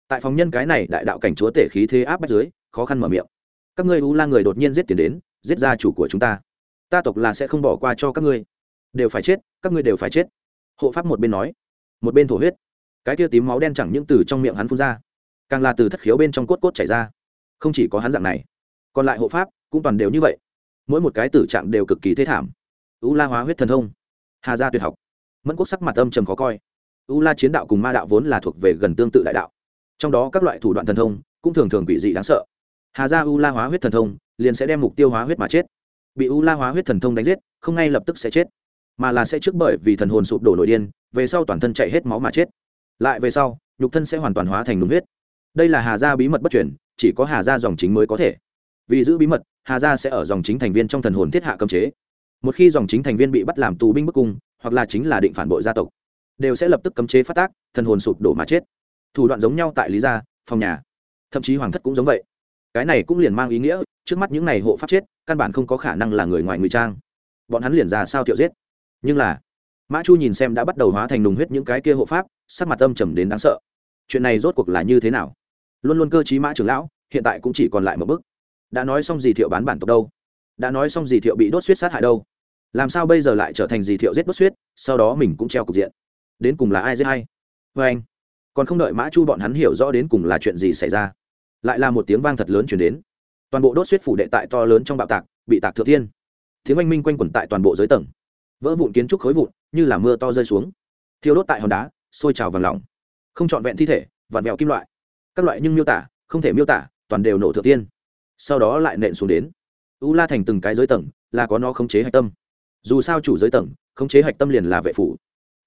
tại phòng nhân cái này đại đạo cảnh chúa tể khí thế áp bách dưới khó khăn mở miệng các ngươi u la người đột nhiên giết tiền đến, giết gia chủ của chúng ta. Ta tộc là sẽ không bỏ qua cho các ngươi. Đều phải chết, các ngươi đều phải chết. Hộ pháp một bên nói, một bên thổ huyết. Cái tia tím máu đen chẳng những từ trong miệng hắn phun ra, càng là từ thất khiếu bên trong cốt cốt chảy ra. Không chỉ có hắn dạng này, còn lại hộ pháp cũng toàn đều như vậy. Mỗi một cái tử trạng đều cực kỳ thế thảm. U la hóa huyết thần thông, hà gia tuyệt học. Mẫn quốc sắc mặt âm trầm khó coi. U la chiến đạo cùng ma đạo vốn là thuộc về gần tương tự đại đạo. Trong đó các loại thủ đoạn thần thông cũng thường thường bị dị đáng sợ hà gia u la hóa huyết thần thông, liền sẽ đem mục tiêu hóa huyết mà chết. Bị u la hóa huyết thần thông đánh giết, không ngay lập tức sẽ chết, mà là sẽ trước bởi vì thần hồn sụp đổ nội điên, về sau toàn thân chạy hết máu mà chết. Lại về sau, nhục thân sẽ hoàn toàn hóa thành đúng huyết. Đây là hà gia bí mật bất chuyển chỉ có hà gia dòng chính mới có thể. Vì giữ bí mật, hà gia sẽ ở dòng chính thành viên trong thần hồn thiết hạ cấm chế. Một khi dòng chính thành viên bị bắt làm tù binh bức cung, hoặc là chính là định phản bội gia tộc, đều sẽ lập tức cấm chế phát tác, thần hồn sụp đổ mà chết. Thủ đoạn giống nhau tại lý gia, phòng nhà. Thậm chí hoàng thất cũng giống vậy cái này cũng liền mang ý nghĩa, trước mắt những này hộ pháp chết, căn bản không có khả năng là người ngoài ngụy trang. Bọn hắn liền ra sao thiệu giết. Nhưng là, mã chu nhìn xem đã bắt đầu hóa thành nùng huyết những cái kia hộ pháp, sắc mặt âm trầm đến đáng sợ. Chuyện này rốt cuộc là như thế nào? Luôn luôn cơ chí mã trưởng lão, hiện tại cũng chỉ còn lại một bước. Đã nói xong gì thiệu bán bản tộc đâu? Đã nói xong gì thiệu bị đốt suýt sát hại đâu? Làm sao bây giờ lại trở thành gì thiệu giết đốt suýt sau đó mình cũng treo cục diện. Đến cùng là ai giết hay vê anh còn không đợi mã chu bọn hắn hiểu rõ đến cùng là chuyện gì xảy ra lại là một tiếng vang thật lớn chuyển đến. Toàn bộ đốt suýt phủ đệ tại to lớn trong bạo tạc, bị tạc thượng thiên. Tiếng oanh minh quanh quẩn tại toàn bộ giới tầng. Vỡ vụn kiến trúc khối vụn, như là mưa to rơi xuống. Thiêu đốt tại hòn đá, sôi trào vàng lỏng. Không trọn vẹn thi thể vạt vẹo kim loại. Các loại nhưng miêu tả, không thể miêu tả, toàn đều nổ thượng tiên sau đó lại nện xuống đến. U la thành từng cái giới tầng, là có nó khống chế hạch tâm. Dù sao chủ giới tầng, khống chế hạch tâm liền là vệ phủ.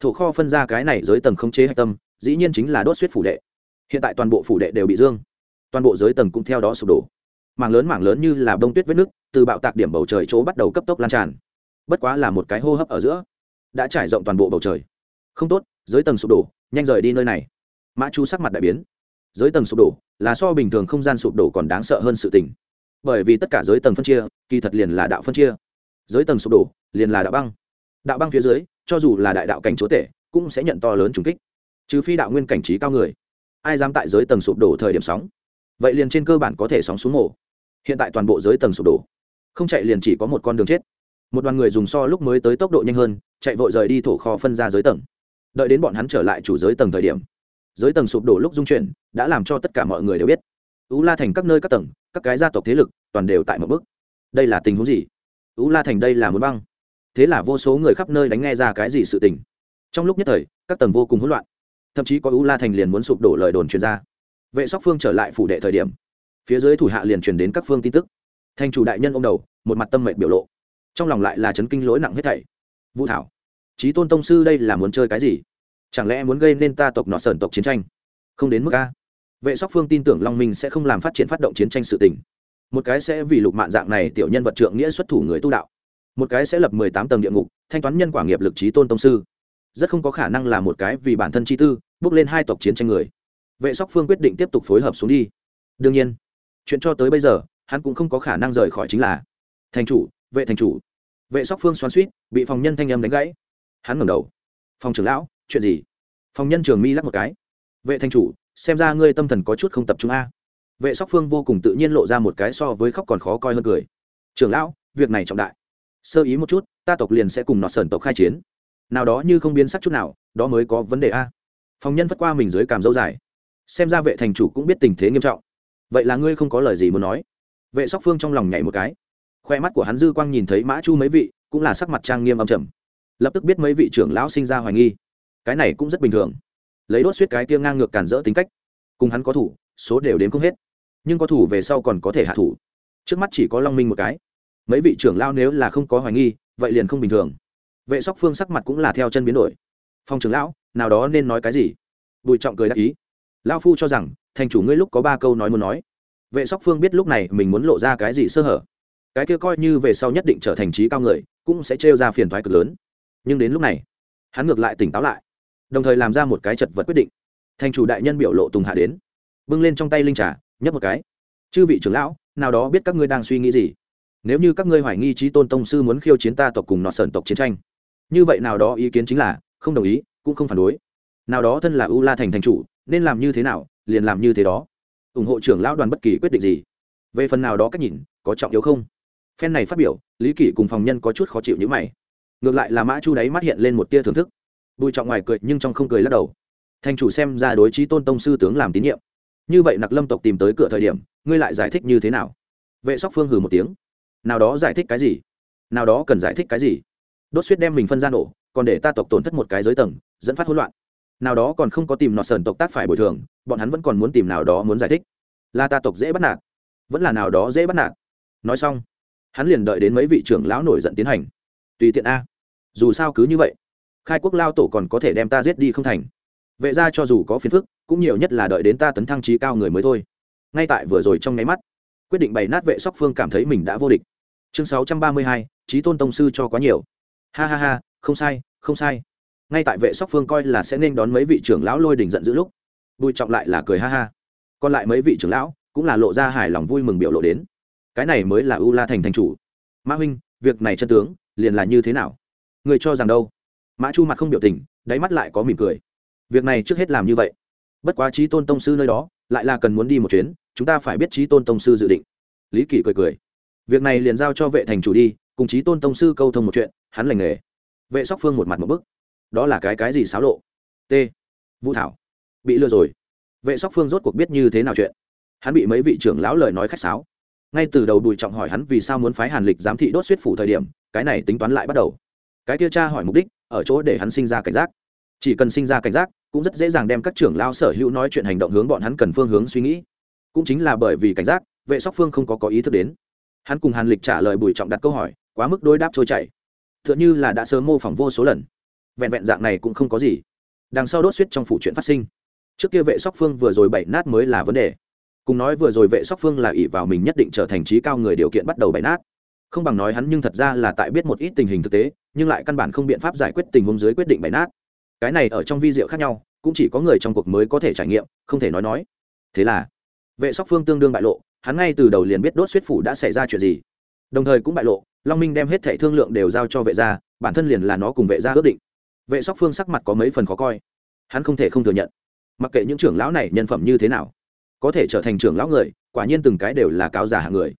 Thổ kho phân ra cái này giới tầng khống chế hạch tâm, dĩ nhiên chính là đốt suýt phủ đệ. Hiện tại toàn bộ phủ đệ đều bị dương toàn bộ giới tầng cũng theo đó sụp đổ. Mảng lớn mảng lớn như là bông tuyết vết nước, từ bạo tạc điểm bầu trời chỗ bắt đầu cấp tốc lan tràn. Bất quá là một cái hô hấp ở giữa, đã trải rộng toàn bộ bầu trời. Không tốt dưới tầng sụp đổ, nhanh rời đi nơi này. Mã chu sắc mặt đại biến. Giới tầng sụp đổ, là so bình thường không gian sụp đổ còn đáng sợ hơn sự tình. Bởi vì tất cả giới tầng phân chia, kỳ thật liền là đạo phân chia. Giới tầng sụp đổ, liền là đạo băng. Đạo băng phía dưới, cho dù là đại đạo cảnh chúa tể, cũng sẽ nhận to lớn trùng kích. Trừ phi đạo nguyên cảnh trí cao người. Ai dám tại giới tầng sụp đổ thời điểm sóng? Vậy liền trên cơ bản có thể sóng xuống mổ. Hiện tại toàn bộ giới tầng sụp đổ. Không chạy liền chỉ có một con đường chết. Một đoàn người dùng so lúc mới tới tốc độ nhanh hơn, chạy vội rời đi thổ kho phân ra giới tầng. Đợi đến bọn hắn trở lại chủ giới tầng thời điểm, giới tầng sụp đổ lúc dung chuyển, đã làm cho tất cả mọi người đều biết. Ú la thành các nơi các tầng, các cái gia tộc thế lực, toàn đều tại một bước. Đây là tình huống gì? Ú la thành đây là muốn băng. Thế là vô số người khắp nơi đánh nghe ra cái gì sự tình. Trong lúc nhất thời, các tầng vô cùng hỗn loạn. Thậm chí có ú la thành liền muốn sụp đổ lời đồn truyền ra vệ sóc phương trở lại phủ đệ thời điểm, phía dưới thủ hạ liền truyền đến các phương tin tức. Thành chủ đại nhân ô m đầu, một mặt tâm mệnh biểu lộ. Trong lòng lại là chấn kinh lỗi nặng hết thảy. Vũ thảo trí tôn tông sư đây là muốn chơi cái gì? Chẳng lẽ muốn gây nên ta tộc nọ sởn tộc chiến tranh? Không đến mức a. Vệ sóc phương tin tưởng long minh sẽ không làm phát triển phát động chiến tranh sự tình. Một cái sẽ vì lục mạng dạng này tiểu nhân vật trượng nghĩa xuất thủ người tu đạo. Một cái sẽ lập mười tám tầng địa ngục, thanh toán nhân quả nghiệp lực trí tôn tông sư. Rất không có khả năng là một cái vì bản thân chi tư, bước lên hai tộc chiến tranh người vệ sóc phương quyết định tiếp tục phối hợp xuống đi. Đương nhiên, chuyện cho tới bây giờ, hắn cũng không có khả năng rời khỏi chính là thành chủ, vệ thành chủ. Vệ sóc phương xoắn suýt bị phòng nhân thanh âm đánh gãy. Hắn ngẩng đầu. Phòng trưởng lão, chuyện gì? Phòng nhân trường mi lắc một cái. Vệ thành chủ, xem ra ngươi tâm thần có chút không tập trung a. Vệ sóc phương vô cùng tự nhiên lộ ra một cái so với khóc còn khó coi hơn cười. Trưởng lão, việc này trọng đại. Sơ ý một chút, ta tộc liền sẽ cùng nọ sờn tộc khai chiến. Nào đó như không biến sắc chút nào, đó mới có vấn đề a. Phòng nhân vất qua mình dưới cảm dâu dài xem ra vệ thành chủ cũng biết tình thế nghiêm trọng. Vậy là ngươi không có lời gì muốn nói? Vệ sóc phương trong lòng nhảy một cái. Khoe mắt của hắn dư quang nhìn thấy mã chu mấy vị, cũng là sắc mặt trang nghiêm âm trầm. Lập tức biết mấy vị trưởng lão sinh ra hoài nghi. Cái này cũng rất bình thường. Lấy đốt suýt cái kia ngang ngược cản rỡ tính cách. Cùng hắn có thủ, số đều đến không hết. Nhưng có thủ về sau còn có thể hạ thủ. Trước mắt chỉ có long minh một cái. Mấy vị trưởng lao nếu là không có hoài nghi, vậy liền không bình thường. Vệ sóc phương sắc mặt cũng là theo chân biến đổi. Phong trưởng lão, nào đó nên nói cái gì? Bùi trọng cười đáp ý lao phu cho rằng, thành chủ ngươi lúc có ba câu nói muốn nói. Vệ sóc phương biết lúc này mình muốn lộ ra cái gì sơ hở. Cái kia coi như về sau nhất định trở thành trí cao người, cũng sẽ trêu ra phiền thoái cực lớn. Nhưng đến lúc này, hắn ngược lại tỉnh táo lại, đồng thời làm ra một cái chật vật quyết định. Thành chủ đại nhân biểu lộ tùng hạ đến, bưng lên trong tay linh trà, nhấp một cái. Chư vị trưởng lão, nào đó biết các ngươi đang suy nghĩ gì? Nếu như các ngươi hoài nghi trí tôn tông sư muốn khiêu chiến ta tộc cùng nọ sởn tộc chiến tranh, như vậy nào đó ý kiến chính là không đồng ý, cũng không phản đối. Nào đó thân là u la thành thành chủ nên làm như thế nào, liền làm như thế đó. Ủng hộ trưởng lão đoàn bất kỳ quyết định gì. Về phần nào đó cách nhìn, có trọng yếu không? Phen này phát biểu, lý kỷ cùng phòng nhân có chút khó chịu như mày. Ngược lại là mã chu đáy mắt hiện lên một tia thưởng thức. Bùi trọng ngoài cười nhưng trong không cười lắc đầu. Thành chủ xem ra đối trí tôn tông sư tướng làm tín nhiệm. Như vậy nặc lâm tộc tìm tới cửa thời điểm, ngươi lại giải thích như thế nào? Vệ sóc phương hừ một tiếng. Nào đó giải thích cái gì? Nào đó cần giải thích cái gì? Đốt suýt đem mình phân ra nổ, còn để ta tộc tổn thất một cái giới tầng, dẫn phát hỗn loạn nào đó còn không có tìm nọ sờn tộc tác phải bồi thường, bọn hắn vẫn còn muốn tìm nào đó muốn giải thích. Là ta tộc dễ bắt nạt, vẫn là nào đó dễ bắt nạt. Nói xong, hắn liền đợi đến mấy vị trưởng lão nổi giận tiến hành. Tùy tiện a, dù sao cứ như vậy, khai quốc lao tổ còn có thể đem ta giết đi không thành. Vệ ra cho dù có phiền phức, cũng nhiều nhất là đợi đến ta tấn thăng trí cao người mới thôi. Ngay tại vừa rồi trong nháy mắt, quyết định bày nát vệ sóc phương cảm thấy mình đã vô địch. Chương sáu trăm ba mươi hai trí tôn tông sư cho quá nhiều. Ha ha ha, không sai không sai ngay tại vệ sóc phương coi là sẽ nên đón mấy vị trưởng lão lôi đình giận dữ lúc, bùi trọng lại là cười ha ha. Còn lại mấy vị trưởng lão cũng là lộ ra hài lòng vui mừng biểu lộ đến. Cái này mới là u la thành thành chủ. Mã huynh, việc này chân tướng liền là như thế nào? Người cho rằng đâu? Mã chu mặt không biểu tình, đáy mắt lại có mỉm cười. Việc này trước hết làm như vậy. Bất quá trí tôn tông sư nơi đó lại là cần muốn đi một chuyến, chúng ta phải biết trí tôn tông sư dự định. Lý kỷ cười cười. Việc này liền giao cho vệ thành chủ đi, cùng trí tôn tông sư câu thông một chuyện, hắn lành nghề. Vệ sóc phương một mặt một bức đó là cái cái gì xáo lộ? T. Vũ thảo. Bị lừa rồi. Vệ sóc phương rốt cuộc biết như thế nào chuyện. Hắn bị mấy vị trưởng lão lời nói khách sáo. Ngay từ đầu bùi trọng hỏi hắn vì sao muốn phái hàn lịch giám thị đốt suýt phủ thời điểm, cái này tính toán lại bắt đầu. Cái kia cha hỏi mục đích, ở chỗ để hắn sinh ra cảnh giác. Chỉ cần sinh ra cảnh giác, cũng rất dễ dàng đem các trưởng lao sở hữu nói chuyện hành động hướng bọn hắn cần phương hướng suy nghĩ. Cũng chính là bởi vì cảnh giác, vệ sóc phương không có có ý thức đến. Hắn cùng hàn lịch trả lời bùi trọng đặt câu hỏi, quá mức đối đáp trôi chảy. T h ư ợ n h ư là đã sớm mô phỏng vô số lần vẹn vẹn dạng này cũng không có gì. Đằng sau đốt suýt trong phủ chuyện phát sinh. Trước kia vệ sóc phương vừa rồi bảy nát mới là vấn đề. Cùng nói vừa rồi vệ sóc phương là ỷ vào mình nhất định trở thành trí cao người điều kiện bắt đầu bảy nát. Không bằng nói hắn nhưng thật ra là tại biết một ít tình hình thực tế, nhưng lại căn bản không biện pháp giải quyết tình huống dưới quyết định bảy nát. Cái này ở trong vi diệu khác nhau, cũng chỉ có người trong cuộc mới có thể trải nghiệm, không thể nói nói. Thế là, vệ sóc phương tương đương bại lộ, hắn ngay từ đầu liền biết đốt suýt phủ đã xảy ra chuyện gì. Đồng thời cũng bại lộ, long minh đem hết thẻ thương lượng đều giao cho vệ gia, bản thân liền là nó cùng vệ gia ước định vệ sóc phương sắc mặt có mấy phần khó coi. Hắn không thể không thừa nhận, mặc kệ những trưởng lão này nhân phẩm như thế nào, có thể trở thành trưởng lão người, quả nhiên từng cái đều là cáo giả hạng người.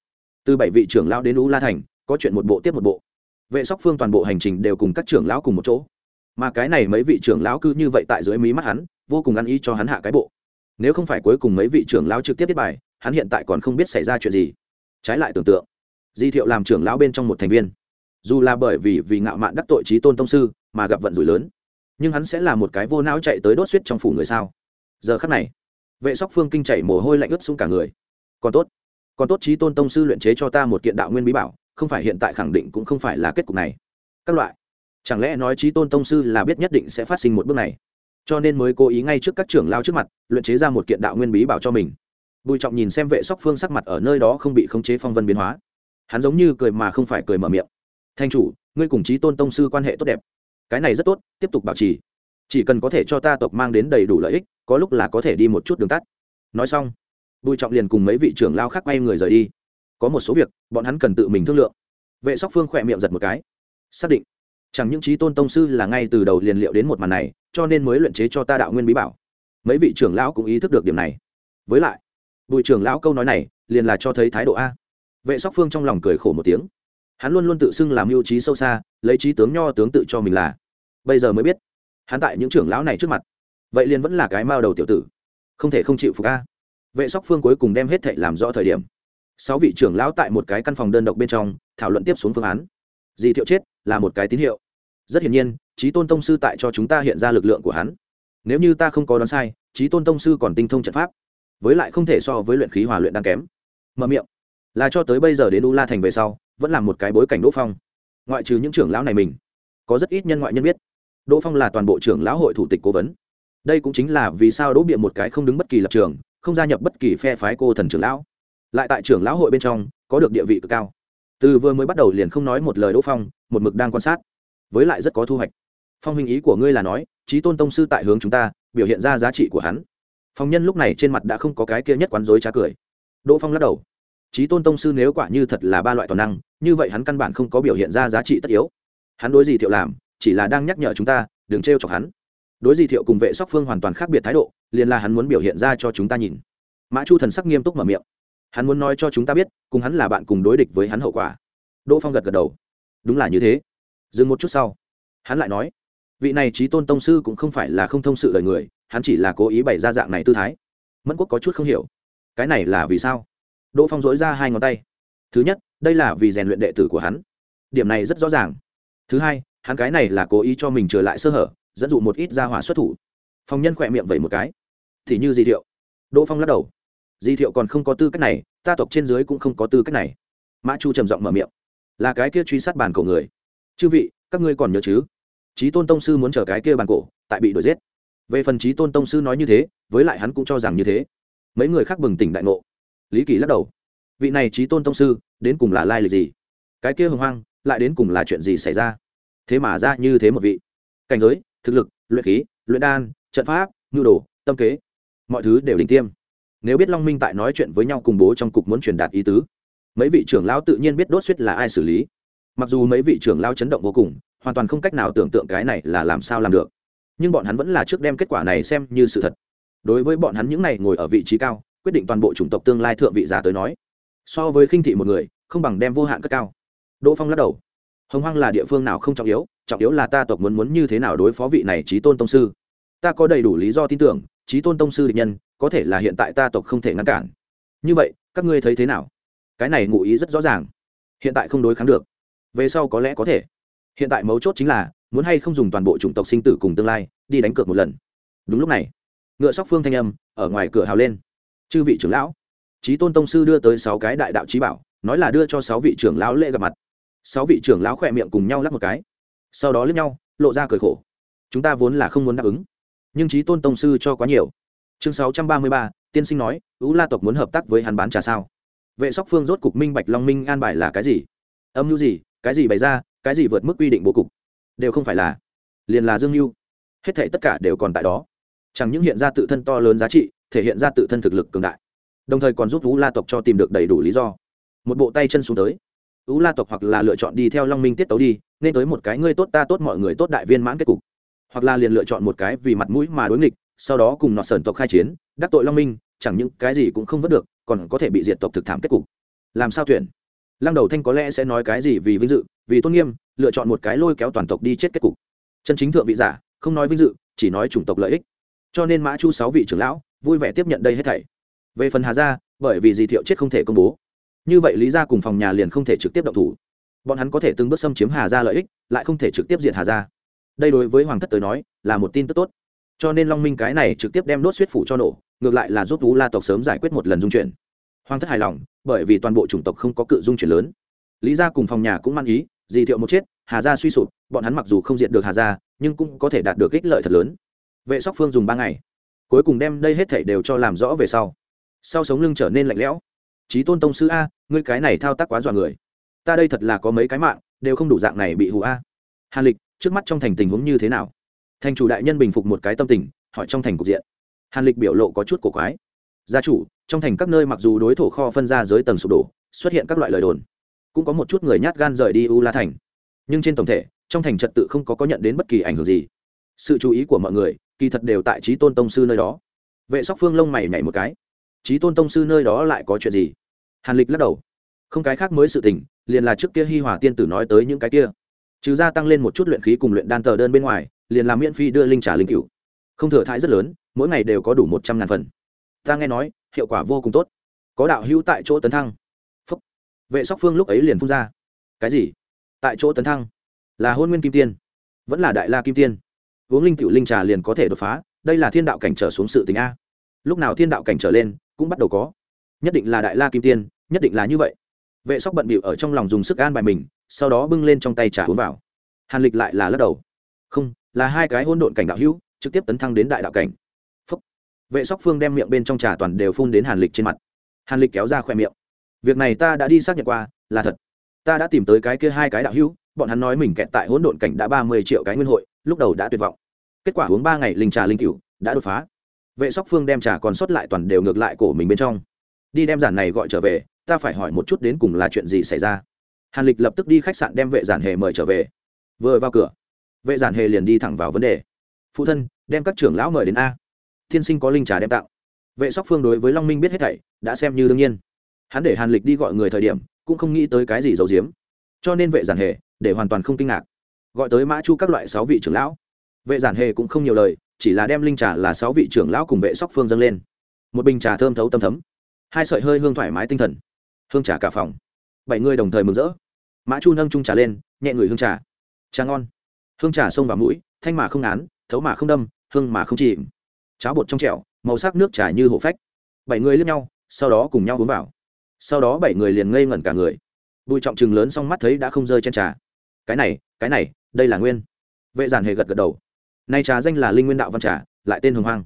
Từ bảy vị trưởng lão đến u la thành, có chuyện một bộ tiếp một bộ. Vệ sóc phương toàn bộ hành trình đều cùng các trưởng lão cùng một chỗ. Mà cái này mấy vị trưởng lão cứ như vậy tại dưới mí mắt hắn, vô cùng ăn ý cho hắn hạ cái bộ. Nếu không phải cuối cùng mấy vị trưởng lão trực tiếp viết bài, hắn hiện tại còn không biết xảy ra chuyện gì. Trái lại tưởng tượng, di thiệu làm trưởng lão bên trong một thành viên. Dù là bởi vì vì ngạo mạn đắc tội trí tôn tông sư mà gặp vận rủi lớn. Nhưng hắn sẽ là một cái vô não chạy tới đốt suýt trong phủ người sao? Giờ khắc này, vệ sóc phương kinh chảy mồ hôi lạnh ướt xuống cả người. Còn tốt còn tốt trí tôn tông sư luyện chế cho ta một kiện đạo nguyên bí bảo, không phải hiện tại khẳng định cũng không phải là kết cục này. Các loại, chẳng lẽ nói trí tôn tông sư là biết nhất định sẽ phát sinh một bước này? Cho nên mới cố ý ngay trước các trưởng lao trước mặt, luyện chế ra một kiện đạo nguyên bí bảo cho mình. Bùi trọng nhìn xem vệ sóc phương sắc mặt ở nơi đó không bị khống chế phong vân biến hóa. Hắn giống như cười mà không phải cười mở miệng. Thanh chủ, ngươi cùng trí tôn tông sư quan hệ tốt đẹp cái này rất tốt, tiếp tục bảo trì. Chỉ cần có thể cho ta tộc mang đến đầy đủ lợi ích, có lúc là có thể đi một chút đường tắt. Nói xong, bùi trọng liền cùng mấy vị trưởng lao khác quay người rời đi. Có một số việc, bọn hắn cần tự mình thương lượng. Vệ sóc phương khỏe miệng giật một cái. Xác định, chẳng những trí tôn tông sư là ngay từ đầu liền liệu đến một màn này, cho nên mới luyện chế cho ta đạo nguyên bí bảo. Mấy vị trưởng lão cũng ý thức được điểm này. Với lại, bùi trưởng lão câu nói này, liền là cho thấy thái độ a. Vệ sóc phương trong lòng cười khổ một tiếng. Hắn luôn luôn tự xưng làm mưu trí sâu xa, lấy trí tướng nho tướng tự cho mình là bây giờ mới biết hắn tại những trưởng lão này trước mặt vậy liền vẫn là cái mao đầu tiểu tử không thể không chịu phục a. vệ sóc phương cuối cùng đem hết thệ làm rõ thời điểm sáu vị trưởng lão tại một cái căn phòng đơn độc bên trong thảo luận tiếp xuống phương án dì thiệu chết là một cái tín hiệu rất hiển nhiên trí tôn tông sư tại cho chúng ta hiện ra lực lượng của hắn nếu như ta không có đoán sai trí tôn tông sư còn tinh thông trận pháp với lại không thể so với luyện khí hòa luyện đang kém mở miệng là cho tới bây giờ đến u la thành về sau vẫn là một cái bối cảnh đỗ phong ngoại trừ những trưởng lão này mình có rất ít nhân ngoại nhân biết đỗ phong là toàn bộ trưởng lão hội thủ tịch cố vấn. Đây cũng chính là vì sao đỗ biện một cái không đứng bất kỳ lập trường, không gia nhập bất kỳ phe phái cô thần trưởng lão. Lại tại trưởng lão hội bên trong, có được địa vị cực cao. Từ vừa mới bắt đầu liền không nói một lời đỗ phong, một mực đang quan sát. Với lại rất có thu hoạch. Phong hình ý của ngươi là nói trí tôn tông sư tại hướng chúng ta, biểu hiện ra giá trị của hắn. Phong nhân lúc này trên mặt đã không có cái kia nhất quán dối trá cười. Đỗ phong lắc đầu. Trí tôn tông sư nếu quả như thật là ba loại toàn năng, như vậy hắn căn bản không có biểu hiện ra giá trị tất yếu. Hắn đối gì thiệu làm? Chỉ là đang nhắc nhở chúng ta, đừng t r e o chọc hắn. Đối Di thiệu cùng vệ sóc phương hoàn toàn khác biệt thái độ, liền là hắn muốn biểu hiện ra cho chúng ta nhìn. Mã chu thần sắc nghiêm túc mở miệng. Hắn muốn nói cho chúng ta biết, cùng hắn là bạn cùng đối địch với hắn hậu quả. Đỗ phong gật gật đầu. Đúng là như thế. Dừng một chút sau. Hắn lại nói, vị này trí tôn tông sư cũng không phải là không thông sự lời người, hắn chỉ là cố ý bày ra dạng này tư thái. Mẫn quốc có chút không hiểu. Cái này là vì sao? Đỗ phong dối ra hai ngón tay. Thứ nhất, đây là vì rèn luyện đệ tử của hắn. Điểm này rất rõ ràng. Thứ hai hắn cái này là cố ý cho mình trở lại sơ hở, dẫn dụ một ít ra hỏa xuất thủ. Phong nhân khỏe miệng vậy một cái. Thì như di thiệu. Đỗ phong lắc đầu. Di thiệu còn không có tư cách này, ta tộc trên dưới cũng không có tư cách này. Mã chu trầm giọng mở miệng. Là cái kia truy sát bàn cổ người. Chư vị, các ngươi còn nhớ chứ? Trí tôn tông sư muốn chở cái kia bàn cổ, tại bị đuổi giết. Về phần trí tôn tông sư nói như thế, với lại hắn cũng cho rằng như thế. Mấy người khác bừng tỉnh đại ngộ. Lý kỳ lắc đầu. Vị này trí tôn tông sư, đến cùng là lai lịch gì? Cái kia hồng hoang, lại đến cùng là chuyện gì xảy ra? Thế mà ra như thế một vị. Cảnh giới, thực lực, luyện khí, luyện đan, trận pháp, nhu đồ, tâm kế. Mọi thứ đều đỉnh tiêm. Nếu biết long minh tại nói chuyện với nhau cùng bố trong cục muốn truyền đạt ý tứ, mấy vị trưởng lão tự nhiên biết đốt suýt là ai xử lý. Mặc dù mấy vị trưởng lão chấn động vô cùng, hoàn toàn không cách nào tưởng tượng cái này là làm sao làm được. Nhưng bọn hắn vẫn là trước đem kết quả này xem như sự thật. Đối với bọn hắn những này ngồi ở vị trí cao, quyết định toàn bộ chủng tộc tương lai thượng vị giả tới nói, so với khinh thị một người, không bằng đem vô hạn cất cao. Đỗ phong lắc đầu hồng hoang là địa phương nào không trọng yếu trọng yếu là ta tộc muốn muốn như thế nào đối phó vị này trí tôn tông sư. Ta có đầy đủ lý do tin tưởng trí tôn tông sư địch nhân, có thể là hiện tại ta tộc không thể ngăn cản. Như vậy, các ngươi thấy thế nào? Cái này ngụ ý rất rõ ràng. Hiện tại không đối kháng được. Về sau có lẽ có thể. Hiện tại mấu chốt chính là, muốn hay không dùng toàn bộ chủng tộc sinh tử cùng tương lai, đi đánh cược một lần. Đúng lúc này, ngựa sóc phương thanh âm, ở ngoài cửa hào lên. Chư vị trưởng lão trí tôn tông sư đưa tới sáu cái đại đạo trí bảo, nói là đưa cho sáu vị trưởng lão lễ gặp mặt sáu vị trưởng lão khỏe miệng cùng nhau lắp một cái. Sau đó lướt nhau, lộ ra cười khổ. Chúng ta vốn là không muốn đáp ứng, nhưng trí tôn tông sư cho quá nhiều. Chương sáu trăm ba mươi ba, tiên sinh nói ứ la tộc muốn hợp tác với hắn bán trà sao? Vệ sóc phương rốt cục minh bạch long minh an bài là cái gì. Âm mưu gì, cái gì bày ra, cái gì vượt mức quy định bố cục. Đều không phải là, liền là dương mưu. Hết thể tất cả đều còn tại đó. Chẳng những hiện ra tự thân to lớn giá trị, thể hiện ra tự thân thực lực cường đại. Đồng thời còn giúp Vũ la tộc cho tìm được đầy đủ lý do. Một bộ tay chân xuống tới ú la tộc hoặc là lựa chọn đi theo long minh tiết tấu đi, nên tới một cái ngươi tốt ta tốt mọi người tốt đại viên mãn kết cục. Hoặc là liền lựa chọn một cái vì mặt mũi mà đối nghịch, sau đó cùng nọ sờn tộc khai chiến, đắc tội long minh, chẳng những cái gì cũng không vớt được, còn có thể bị diệt tộc thực thảm kết cục. Làm sao tuyển? Lăng đầu thanh có lẽ sẽ nói cái gì vì vinh dự, vì tôn nghiêm, lựa chọn một cái lôi kéo toàn tộc đi chết kết cục. Chân chính thượng vị giả, không nói vinh dự, chỉ nói chủng tộc lợi ích. Cho nên mã chu sáu vị trưởng lão, vui vẻ tiếp nhận đây hết thảy. Về phần hà gia, bởi vì dì thiệu chết không thể công bố như vậy lý gia cùng phòng nhà liền không thể trực tiếp động thủ. Bọn hắn có thể từng bước xâm chiếm hà gia lợi ích, lại không thể trực tiếp diệt hà gia. Đây đối với hoàng thất tới nói, là một tin tức tốt. Cho nên long minh cái này trực tiếp đem đốt suyết phủ cho nổ, ngược lại là giúp vũ la tộc sớm giải quyết một lần dung chuyển hoàng thất hài lòng, bởi vì toàn bộ chủng tộc không có cự dung chuyển lớn. Lý gia cùng phòng nhà cũng mang ý, dì thiệu một chết, hà gia suy sụp, bọn hắn mặc dù không diệt được hà gia, nhưng cũng có thể đạt được ích lợi thật lớn. Vệ sóc phương dùng ba ngày, cuối cùng đem đây hết thảy đều cho làm rõ về sau. Sau sống lưng trở nên lạnh lẽo trí tôn tông sư a, ngươi cái này thao tác quá dọa người. Ta đây thật là có mấy cái mạng, đều không đủ dạng này bị hù a. Hàn lịch, trước mắt trong thành tình huống như thế nào? Thành chủ đại nhân bình phục một cái tâm tình, hỏi trong thành cục diện. Hàn lịch biểu lộ có chút cổ quái. Gia chủ, trong thành các nơi mặc dù đối thủ kho phân ra dưới tầng sụp đổ, xuất hiện các loại lời đồn, cũng có một chút người nhát gan rời đi u la thành. Nhưng trên tổng thể, trong thành trật tự không có có nhận đến bất kỳ ảnh hưởng gì. Sự chú ý của mọi người, kỳ thật đều tại trí tôn tông sư nơi đó. Vệ sóc phương lông mày nhảy một cái trí tôn tông sư nơi đó lại có chuyện gì? Hàn lịch lắc đầu. Không cái khác mới sự tình, liền là trước kia hi hòa tiên tử nói tới những cái kia. Trừ ra tăng lên một chút luyện khí cùng luyện đan tờ đơn bên ngoài, liền làm miễn phí đưa linh trả linh cựu không thừa thãi rất lớn, mỗi ngày đều có đủ một trăm ngàn phần. Ta nghe nói, hiệu quả vô cùng tốt. Có đạo hữu tại chỗ tấn thăng. Phúc. vệ sóc phương lúc ấy liền phun ra. Cái gì? Tại chỗ tấn thăng? Là hôn nguyên kim tiên. Vẫn là đại la kim tiên. Uống linh cựu linh trà liền có thể đột phá, đây là thiên đạo cảnh trở xuống sự tình a. Lúc nào thiên đạo cảnh trở lên cũng bắt đầu có. Nhất định là đại la kim tiên, nhất định là như vậy. Vệ sóc bận bịu ở trong lòng dùng sức an bài mình, sau đó bưng lên trong tay trà uống vào. Hàn lịch lại là lắc đầu. Không, là hai cái hôn độn cảnh đạo hữu, trực tiếp tấn thăng đến đại đạo cảnh. Phúc. vệ sóc phương đem miệng bên trong trà toàn đều phun đến hàn lịch trên mặt. Hàn lịch kéo ra khoe miệng. Việc này ta đã đi xác nhận qua, là thật. Ta đã tìm tới cái kia hai cái đạo hữu, bọn hắn nói mình kẹt tại hỗn độn cảnh đã ba mươi triệu cái nguyên hội, lúc đầu đã tuyệt vọng. Kết quả uống ba ngày linh trà linh cựu đã đột phá vệ sóc phương đem trà còn sót lại toàn đều ngược lại cổ mình bên trong. Đi đem giản này gọi trở về, ta phải hỏi một chút đến cùng là chuyện gì xảy ra. Hàn lịch lập tức đi khách sạn đem vệ giản hề mời trở về. Vừa vào cửa, vệ giản hề liền đi thẳng vào vấn đề. Phụ thân, đem các trưởng lão mời đến a. Thiên sinh có linh trà đem tạo vệ sóc phương đối với long minh biết hết thảy, đã xem như đương nhiên. Hắn để hàn lịch đi gọi người thời điểm, cũng không nghĩ tới cái gì giấu giếm. Cho nên vệ giản hề, để hoàn toàn không kinh ngạc. Gọi tới mã chu các loại sáu vị trưởng lão vệ giản hề cũng không nhiều lời, chỉ là đem linh trà là sáu vị trưởng lão cùng vệ sóc phương dâng lên. Một bình trà thơm thấu tâm thấm, hai sợi hơi hương thoải mái tinh thần, hương trà cả phòng. Bảy người đồng thời mừng rỡ. Mã chu nâng trung trà lên, nhẹ người hương trà. Trà ngon. Hương trà sông vào mũi, thanh mà không án, thấu mà không đâm, hương mà không chìm. Cháo bột trong trẻo, màu sắc nước trà như hổ phách. Bảy người lướt nhau, sau đó cùng nhau uống vào. Sau đó bảy người liền ngây ngẩn cả người. Bùi trọng chừng lớn xong mắt thấy đã không rơi trên trà. Cái này cái này, đây là nguyên. Vệ giản hề gật gật đầu nay trà danh là linh nguyên đạo văn trà, lại tên hồng hoang.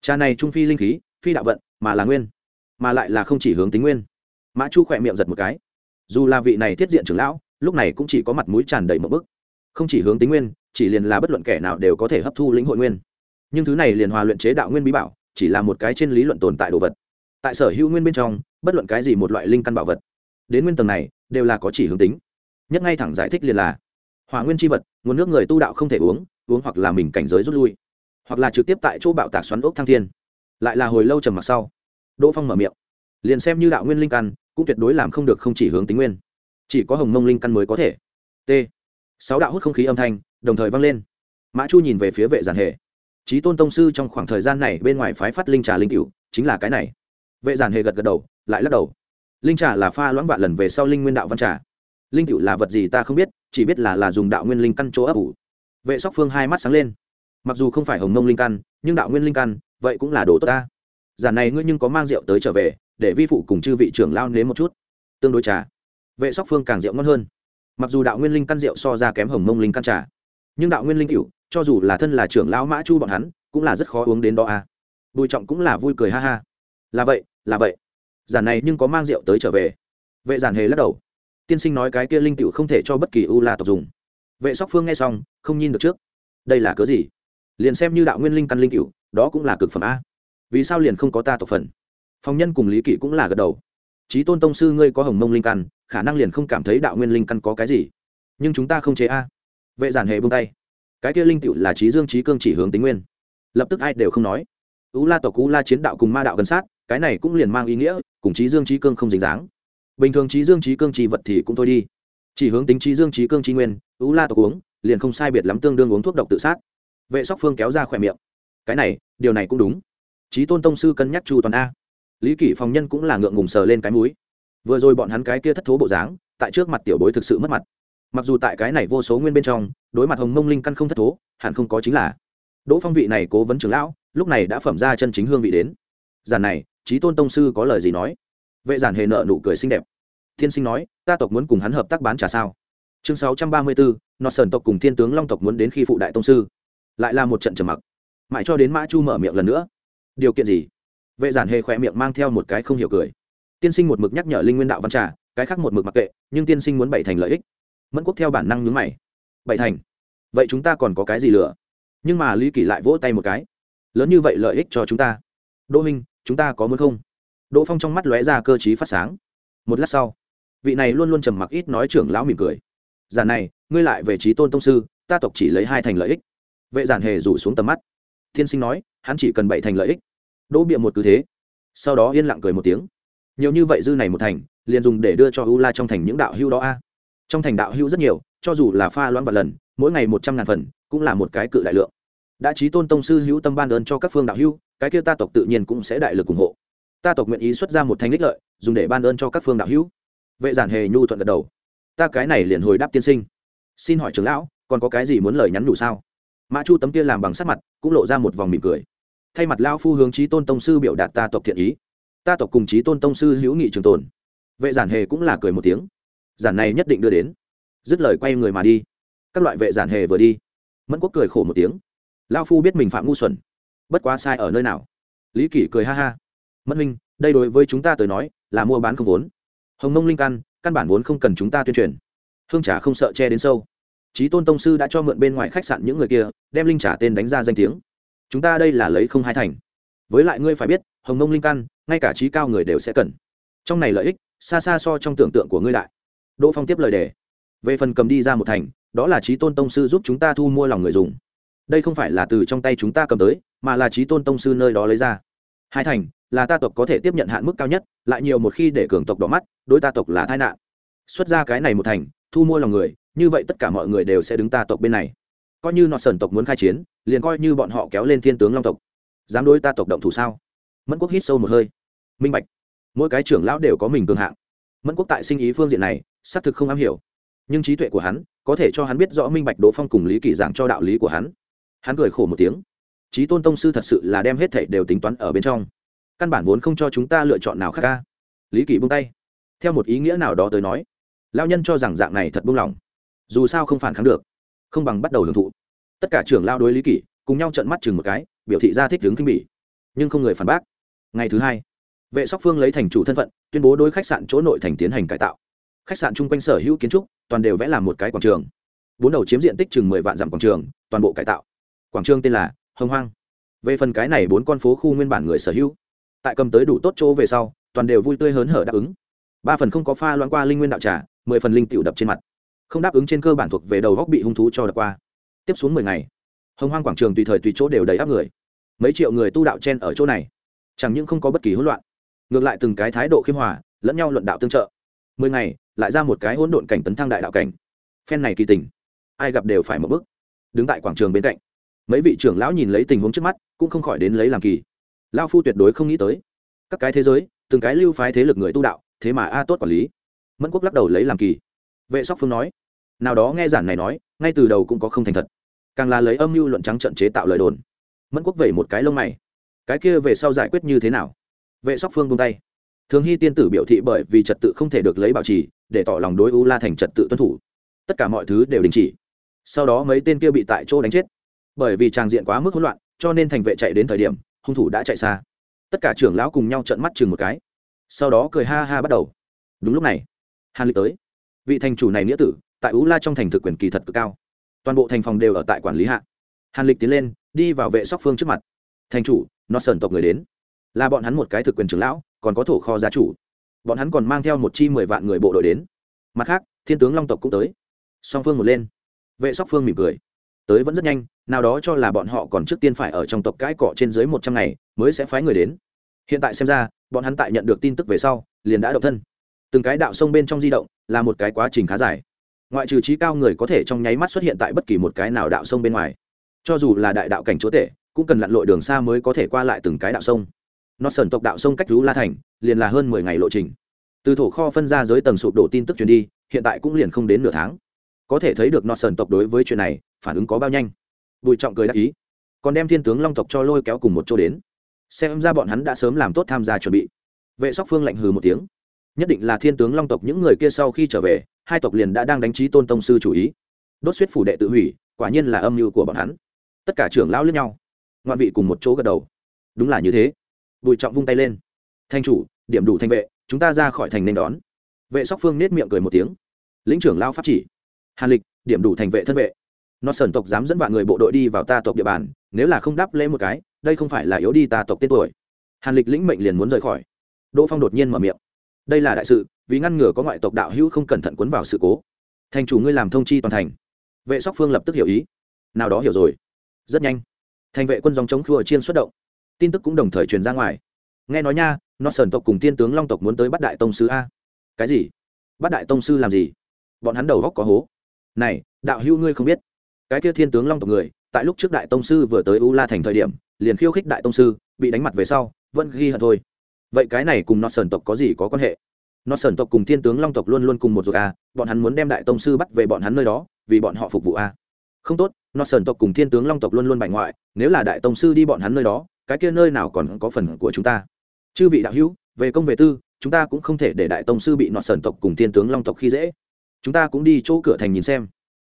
Trà này trung phi linh khí, phi đạo vận, mà là nguyên, mà lại là không chỉ hướng tính nguyên. Mã chu khỏe miệng giật một cái. Dù là vị này thiết diện trưởng lão, lúc này cũng chỉ có mặt mũi tràn đầy một bức. Không chỉ hướng tính nguyên, chỉ liền là bất luận kẻ nào đều có thể hấp thu lĩnh hội nguyên. Nhưng thứ này liền hòa luyện chế đạo nguyên bí bảo, chỉ là một cái trên lý luận tồn tại đồ vật. Tại sở hữu nguyên bên trong, bất luận cái gì một loại linh căn bảo vật, đến nguyên tầng này, đều là có chỉ hướng tính. Nhất ngay thẳng giải thích liền là, hỏa nguyên chi vật, nguồn nước người tu đạo không thể uống uống hoặc là mình cảnh giới rút lui, hoặc là trực tiếp tại chỗ bạo tạc xoắn ốc thăng thiên. Lại là hồi lâu trầm mặc sau, đỗ phong mở miệng. Liền xem như đạo nguyên linh căn, cũng tuyệt đối làm không được không chỉ hướng tính nguyên. Chỉ có hồng mông linh căn mới có thể. T. Sáu đạo hút không khí âm thanh đồng thời vang lên. Mã chu nhìn về phía vệ giản hề trí tôn tông sư trong khoảng thời gian này bên ngoài phái phát linh trà linh cựu chính là cái này. Vệ giản hề gật gật đầu, lại lắc đầu. Linh trà là pha loãng vạn lần về sau linh nguyên đạo văn trà. Linh cựu là vật gì ta không biết, chỉ biết là là dùng đạo nguyên linh căn chỗ ấp ủ vệ sóc phương hai mắt sáng lên. Mặc dù không phải hồng mông linh căn, nhưng đạo nguyên linh căn, vậy cũng là đồ tốt ta. Giản này ngươi nhưng có mang rượu tới trở về, để vi phụ cùng chư vị trưởng lao nếm một chút. Tương đối trà. Vệ sóc phương càng rượu ngon hơn. Mặc dù đạo nguyên linh căn rượu so ra kém hồng mông linh căn trà, nhưng đạo nguyên linh cựu cho dù là thân là trưởng lão mã chu bọn hắn, cũng là rất khó uống đến đó à. Bùi trọng cũng là vui cười ha ha. Là vậy là vậy. Giản này nhưng có mang rượu tới trở về. Vệ giản hề lắc đầu. Tiên sinh nói cái kia linh cựu không thể cho bất kỳ u la tộc dùng vệ sóc phương nghe xong, không nhìn được trước. Đây là cớ gì? Liền xem như đạo nguyên linh căn linh cựu đó cũng là cực phẩm a. Vì sao liền không có ta tộc phần? Phong nhân cùng lý kỷ cũng là gật đầu. Trí tôn tông sư ngươi có hồng mông linh căn, khả năng liền không cảm thấy đạo nguyên linh căn có cái gì. Nhưng chúng ta không chế a. Vệ giản hề buông tay. Cái kia linh cựu là trí dương trí cương chỉ hướng tính nguyên. Lập tức ai đều không nói. Ú la tộc ú la chiến đạo cùng ma đạo gần sát, cái này cũng liền mang ý nghĩa, cùng trí dương trí cương không dính dáng. Bình thường trí dương trí cương trì vật thì cũng thôi đi chỉ hướng tính trí dương trí cương trí nguyên, ú la tộc uống, liền không sai biệt lắm tương đương uống thuốc độc tự sát. Vệ sóc phương kéo ra khỏe miệng. Cái này, điều này cũng đúng. Trí tôn tông sư cân nhắc chu toàn a. Lý kỷ phòng nhân cũng là ngượng ngùng sờ lên cái múi vừa rồi bọn hắn cái kia thất thố bộ dáng, tại trước mặt tiểu bối thực sự mất mặt. Mặc dù tại cái này vô số nguyên bên trong, đối mặt hồng mông linh căn không thất thố, hẳn không có chính là. Đỗ phong vị này cố vấn trưởng lão, lúc này đã phẩm ra chân chính hương vị đến. Giản này trí tôn tông sư có lời gì nói? Vệ giản hề nợ nụ cười xinh đẹp thiên sinh nói, ta tộc muốn cùng hắn hợp tác bán trà sao? Chương sáu trăm ba mươi bốn nọ sơn tộc cùng thiên tướng long tộc muốn đến khi phụ đại tông sư. Lại là một trận trầm mặc. Mãi cho đến mã chu mở miệng lần nữa. Điều kiện gì? Vệ giản hề khỏe miệng mang theo một cái không hiểu cười. Tiên sinh một mực nhắc nhở linh nguyên đạo văn trà, cái khác một mực mặc kệ, nhưng tiên sinh muốn bảy thành lợi ích. Mẫn quốc theo bản năng nhướng mày. Bảy thành? Vậy chúng ta còn có cái gì lừa? Nhưng mà lý kỷ lại vỗ tay một cái. Lớn như vậy lợi ích cho chúng ta? Đỗ minh, chúng ta có muốn không? Đỗ phong trong mắt lóe ra cơ t phát sáng. Một lát sau vị này luôn luôn trầm mặc ít nói trưởng lão mỉm cười. Giả này, ngươi lại về trí tôn tông sư, ta tộc chỉ lấy hai thành lợi ích. Vệ giản hề rủ xuống tầm mắt. Thiên sinh nói, hắn chỉ cần bảy thành lợi ích. Đỗ bịa một cứ thế. Sau đó yên lặng cười một tiếng. Nhiều như vậy dư này một thành, liền dùng để đưa cho u la trong thành những đạo hưu đó a. Trong thành đạo hưu rất nhiều, cho dù là pha loãng vài lần, mỗi ngày một trăm ngàn phần, cũng là một cái cự đại lượng. Đã trí tôn tông sư hữu tâm ban ơn cho các phương đạo hưu cái kia ta tộc tự nhiên cũng sẽ đại lực ủng hộ. Ta tộc nguyện ý xuất ra một thanh đích lợi, dùng để ban ơn cho các phương đạo hữu vệ giản hề nhu thuận gật đầu. Ta cái này liền hồi đáp tiên sinh. Xin hỏi trưởng lão, còn có cái gì muốn lời nhắn đủ sao? Mã chu tấm kia làm bằng sắc mặt, cũng lộ ra một vòng mỉm cười. Thay mặt lao phu hướng trí tôn tông sư biểu đạt ta tộc thiện ý. Ta tộc cùng trí tôn tông sư hữu nghị trường tồn. Vệ giản hề cũng là cười một tiếng. Giản này nhất định đưa đến. Dứt lời quay người mà đi. Các loại vệ giản hề vừa đi. Mẫn quốc cười khổ một tiếng. Lao phu biết mình phạm ngu xuẩn. Bất quá sai ở nơi nào? Lý kỷ cười ha ha. Mẫn minh đây đối với chúng ta tới nói, là mua bán không vốn hồng nông linh căn căn bản vốn không cần chúng ta tuyên truyền. Hương trà không sợ che đến sâu. Trí tôn tông sư đã cho mượn bên ngoài khách sạn những người kia, đem linh trả tên đánh ra danh tiếng. Chúng ta đây là lấy không hai thành. Với lại ngươi phải biết, hồng nông linh căn, ngay cả trí cao người đều sẽ cần. Trong này lợi ích, xa xa so trong tưởng tượng của ngươi lại đỗ phong tiếp lời đề. Về phần cầm đi ra một thành, đó là trí tôn tông sư giúp chúng ta thu mua lòng người dùng. Đây không phải là từ trong tay chúng ta cầm tới, mà là trí tôn tông sư nơi đó lấy ra hai thành, là ta tộc có thể tiếp nhận hạn mức cao nhất, lại nhiều một khi để cường tộc đỏ mắt, đối ta tộc là tai nạn. Xuất ra cái này một thành, thu mua lòng người, như vậy tất cả mọi người đều sẽ đứng ta tộc bên này. Coi như nọ sần tộc muốn khai chiến, liền coi như bọn họ kéo lên thiên tướng long tộc. Dám đối ta tộc động thủ sao? Mẫn quốc hít sâu một hơi. Minh bạch. Mỗi cái trưởng lão đều có mình cường hạng. Mẫn quốc tại sinh ý phương diện này, xác thực không am hiểu. Nhưng trí tuệ của hắn, có thể cho hắn biết rõ minh bạch đỗ phong cùng lý kỳ giảng cho đạo lý của hắn. Hắn cười khổ một tiếng trí tôn tông sư thật sự là đem hết thảy đều tính toán ở bên trong. Căn bản vốn không cho chúng ta lựa chọn nào khác ca lý kỳ buông tay. Theo một ý nghĩa nào đó tới nói lao nhân cho rằng dạng này thật buông lỏng. Dù sao không phản kháng được, không bằng bắt đầu hưởng thụ. Tất cả trưởng lao đối lý kỷ cùng nhau trận mắt chừng một cái, biểu thị ra thích đứng kinh bỉ, nhưng không người phản bác. Ngày thứ hai, vệ sóc phương lấy thành chủ thân phận, tuyên bố đối khách sạn chỗ nội thành tiến hành cải tạo. Khách sạn chung quanh sở hữu kiến trúc, toàn đều vẽ làm một cái quảng trường. Bốn đầu chiếm diện tích chừng mười vạn dặm quảng trường, toàn bộ cải tạo. Quảng trường tên là hồng hoang. Về phần cái này bốn con phố khu nguyên bản người sở hữu, tại cầm tới đủ tốt chỗ về sau, toàn đều vui tươi hớn hở đáp ứng. Ba phần không có pha loãng qua linh nguyên đạo trà, mười phần linh tiểu đập trên mặt. Không đáp ứng trên cơ bản thuộc về đầu góc bị hung thú cho đập qua. Tiếp xuống mười ngày, hồng hoang quảng trường tùy thời tùy chỗ đều đầy áp người. Mấy triệu người tu đạo chen ở chỗ này, chẳng những không có bất kỳ hỗn loạn, ngược lại từng cái thái độ khiêm hòa, lẫn nhau luận đạo tương trợ. Mười ngày, lại ra một cái hỗn độn cảnh tấn thăng đại đạo cảnh. Phen này kỳ tình, ai gặp đều phải một bước. Đứng tại quảng trường bên cạnh mấy vị trưởng lão nhìn lấy tình huống trước mắt, cũng không khỏi đến lấy làm kỳ. Lao phu tuyệt đối không nghĩ tới, các cái thế giới, từng cái lưu phái thế lực người tu đạo, thế mà a tốt quản lý. Mẫn quốc lắc đầu lấy làm kỳ. Vệ sóc phương nói, nào đó nghe giản này nói, ngay từ đầu cũng có không thành thật. Càng là lấy âm mưu luận trắng trận chế tạo lời đồn. Mẫn quốc vẩy một cái lông mày. Cái kia về sau giải quyết như thế nào? Vệ sóc phương buông tay. Thường hy tiên tử biểu thị bởi vì trật tự không thể được lấy bảo trì, để tỏ lòng đối u la thành trật tự tuân thủ. Tất cả mọi thứ đều đình chỉ. Sau đó mấy tên kia bị tại chỗ đánh chết bởi vì tràng diện quá mức hỗn loạn, cho nên thành vệ chạy đến thời điểm, hung thủ đã chạy xa. Tất cả trưởng lão cùng nhau trợn mắt chừng một cái. Sau đó cười ha ha bắt đầu. Đúng lúc này, hàn lịch tới. Vị thành chủ này nghĩa tử, tại ú la trong thành thực quyền kỳ thật cực cao. Toàn bộ thành phòng đều ở tại quản lý hạ. Hàn lịch tiến lên, đi vào vệ sóc phương trước mặt. Thành chủ, nó sờn tộc người đến. Là bọn hắn một cái thực quyền trưởng lão, còn có thổ kho gia chủ. Bọn hắn còn mang theo một chi mười vạn người bộ đội đến. Mặt khác, thiên tướng long tộc cũng tới. Song phương một lên. Vệ sóc phương mỉm cười tới vẫn rất nhanh, nào đó cho là bọn họ còn trước tiên phải ở trong tộc cãi cọ trên dưới một trăm ngày mới sẽ phái người đến. Hiện tại xem ra, bọn hắn tại nhận được tin tức về sau, liền đã độc thân. Từng cái đạo sông bên trong di động là một cái quá trình khá dài. Ngoại trừ trí cao người có thể trong nháy mắt xuất hiện tại bất kỳ một cái nào đạo sông bên ngoài. Cho dù là đại đạo cảnh chúa tể, cũng cần lặn lội đường xa mới có thể qua lại từng cái đạo sông. Nó sần tộc đạo sông cách rú la thành, liền là hơn mười ngày lộ trình. Từ thổ kho phân ra dưới tầng sụp đổ tin tức truyền đi, hiện tại cũng liền không đến nửa tháng. Có thể thấy được nó sần tộc đối với chuyện này phản ứng có bao nhanh. Bùi trọng cười đáp ý. Còn đem thiên tướng long tộc cho lôi kéo cùng một chỗ đến. Xem ra bọn hắn đã sớm làm tốt tham gia chuẩn bị. Vệ sóc phương lạnh hừ một tiếng. Nhất định là thiên tướng long tộc những người kia sau khi trở về, hai tộc liền đã đang đánh trí tôn tông sư chủ ý. Đốt suýt phủ đệ tự hủy, quả nhiên là âm mưu của bọn hắn. Tất cả trưởng lão lẫn nhau. Ngoạn vị cùng một chỗ gật đầu. Đúng là như thế. Bùi trọng vung tay lên. Thanh chủ, điểm đủ thanh vệ, chúng ta ra khỏi thành nên đón. Vệ sóc phương nết miệng cười một tiếng. Lĩnh trưởng lao pháp chỉ. Hàn lịch, điểm đủ thành vệ thân vệ nó sơn tộc dám dẫn vạn người bộ đội đi vào ta tộc địa bàn, nếu là không đáp lễ một cái, đây không phải là yếu đi ta tộc tên tuổi. Hàn lịch lĩnh mệnh liền muốn rời khỏi. Đỗ phong đột nhiên mở miệng. Đây là đại sự, vì ngăn ngừa có ngoại tộc đạo hữu không cẩn thận cuốn vào sự cố. Thành chủ ngươi làm thông chi toàn thành. Vệ sóc phương lập tức hiểu ý. Nào đó hiểu rồi. Rất nhanh. Thành vệ quân dòng chống khua chiên xuất động. Tin tức cũng đồng thời truyền ra ngoài. Nghe nói nha, nó sơn tộc cùng tiên tướng long tộc muốn tới bắt đại tông sư a. Cái gì? Bắt đại tông sư làm gì? Bọn hắn đầu góc có hố. Này, đạo hữu ngươi không biết cái kia thiên tướng long tộc người, tại lúc trước đại tông sư vừa tới u la thành thời điểm, liền khiêu khích đại tông sư, bị đánh mặt về sau, vẫn ghi hận thôi. Vậy cái này cùng nó sờn tộc có gì có quan hệ? Nó sờn tộc cùng thiên tướng long tộc luôn luôn cùng một ruột a bọn hắn muốn đem đại tông sư bắt về bọn hắn nơi đó, vì bọn họ phục vụ a không tốt nó sờn tộc cùng thiên tướng long tộc luôn luôn bại ngoại, nếu là đại tông sư đi bọn hắn nơi đó, cái kia nơi nào còn có phần của chúng ta? Chư vị đạo hữu, về công về tư, chúng ta cũng không thể để đại tông sư bị nọ sờn tộc cùng thiên tướng long tộc khi dễ. Chúng ta cũng đi chỗ cửa thành nhìn xem.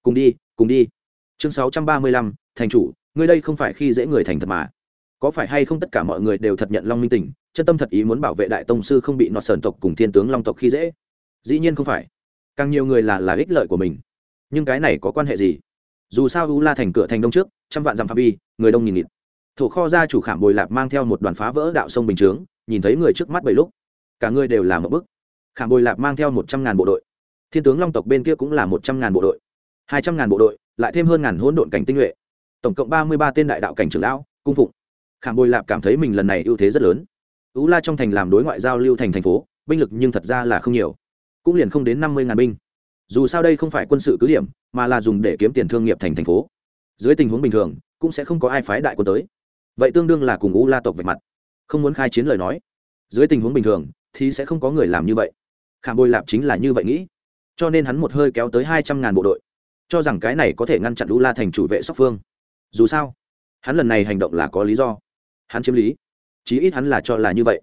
Cùng đi cùng đi chương sáu trăm ba mươi lăm, thành chủ, ngươi đây không phải khi dễ người thành thật mà. Có phải hay không tất cả mọi người đều thật nhận long minh tình chân tâm thật ý muốn bảo vệ đại tông sư không bị nọ sờn tộc cùng thiên tướng long tộc khi dễ? Dĩ nhiên không phải. Càng nhiều người là là ích lợi của mình. Nhưng cái này có quan hệ gì? Dù sao u la thành cửa thành đông trước, trăm vạn dặm phạm vi, người đông nghìn nghịt. Thổ kho gia chủ khảm bồi lạp mang theo một đoàn phá vỡ đạo sông bình chướng, nhìn thấy người trước mắt bảy lúc. Cả người đều là một bức. Khảm bồi lạp mang theo một trăm ngàn bộ đội. Thiên tướng long tộc bên kia cũng là một trăm ngàn bộ đội. Hai trăm ngàn bộ đội lại thêm hơn ngàn hỗn độn cảnh tinh nhuệ. Tổng cộng ba mươi ba tên đại đạo cảnh trưởng lão, cung phụng. Khảm bồi lạp cảm thấy mình lần này ưu thế rất lớn. Ú la trong thành làm đối ngoại giao lưu thành thành phố, binh lực nhưng thật ra là không nhiều, cũng liền không đến năm mươi ngàn binh. Dù sao đây không phải quân sự cứ điểm, mà là dùng để kiếm tiền thương nghiệp thành thành phố. Dưới tình huống bình thường, cũng sẽ không có ai phái đại quân tới. Vậy tương đương là cùng u la tộc vạch mặt. Không muốn khai chiến lời nói. Dưới tình huống bình thường, thì sẽ không có người làm như vậy. Khảm bồi lạp chính là như vậy nghĩ. Cho nên hắn một hơi kéo tới hai trăm ngàn bộ đội cho rằng cái này có thể ngăn chặn u la thành chủ vệ sóc phương. Dù sao, hắn lần này hành động là có lý do. Hắn chiếm lý. Chí ít hắn là cho là như vậy.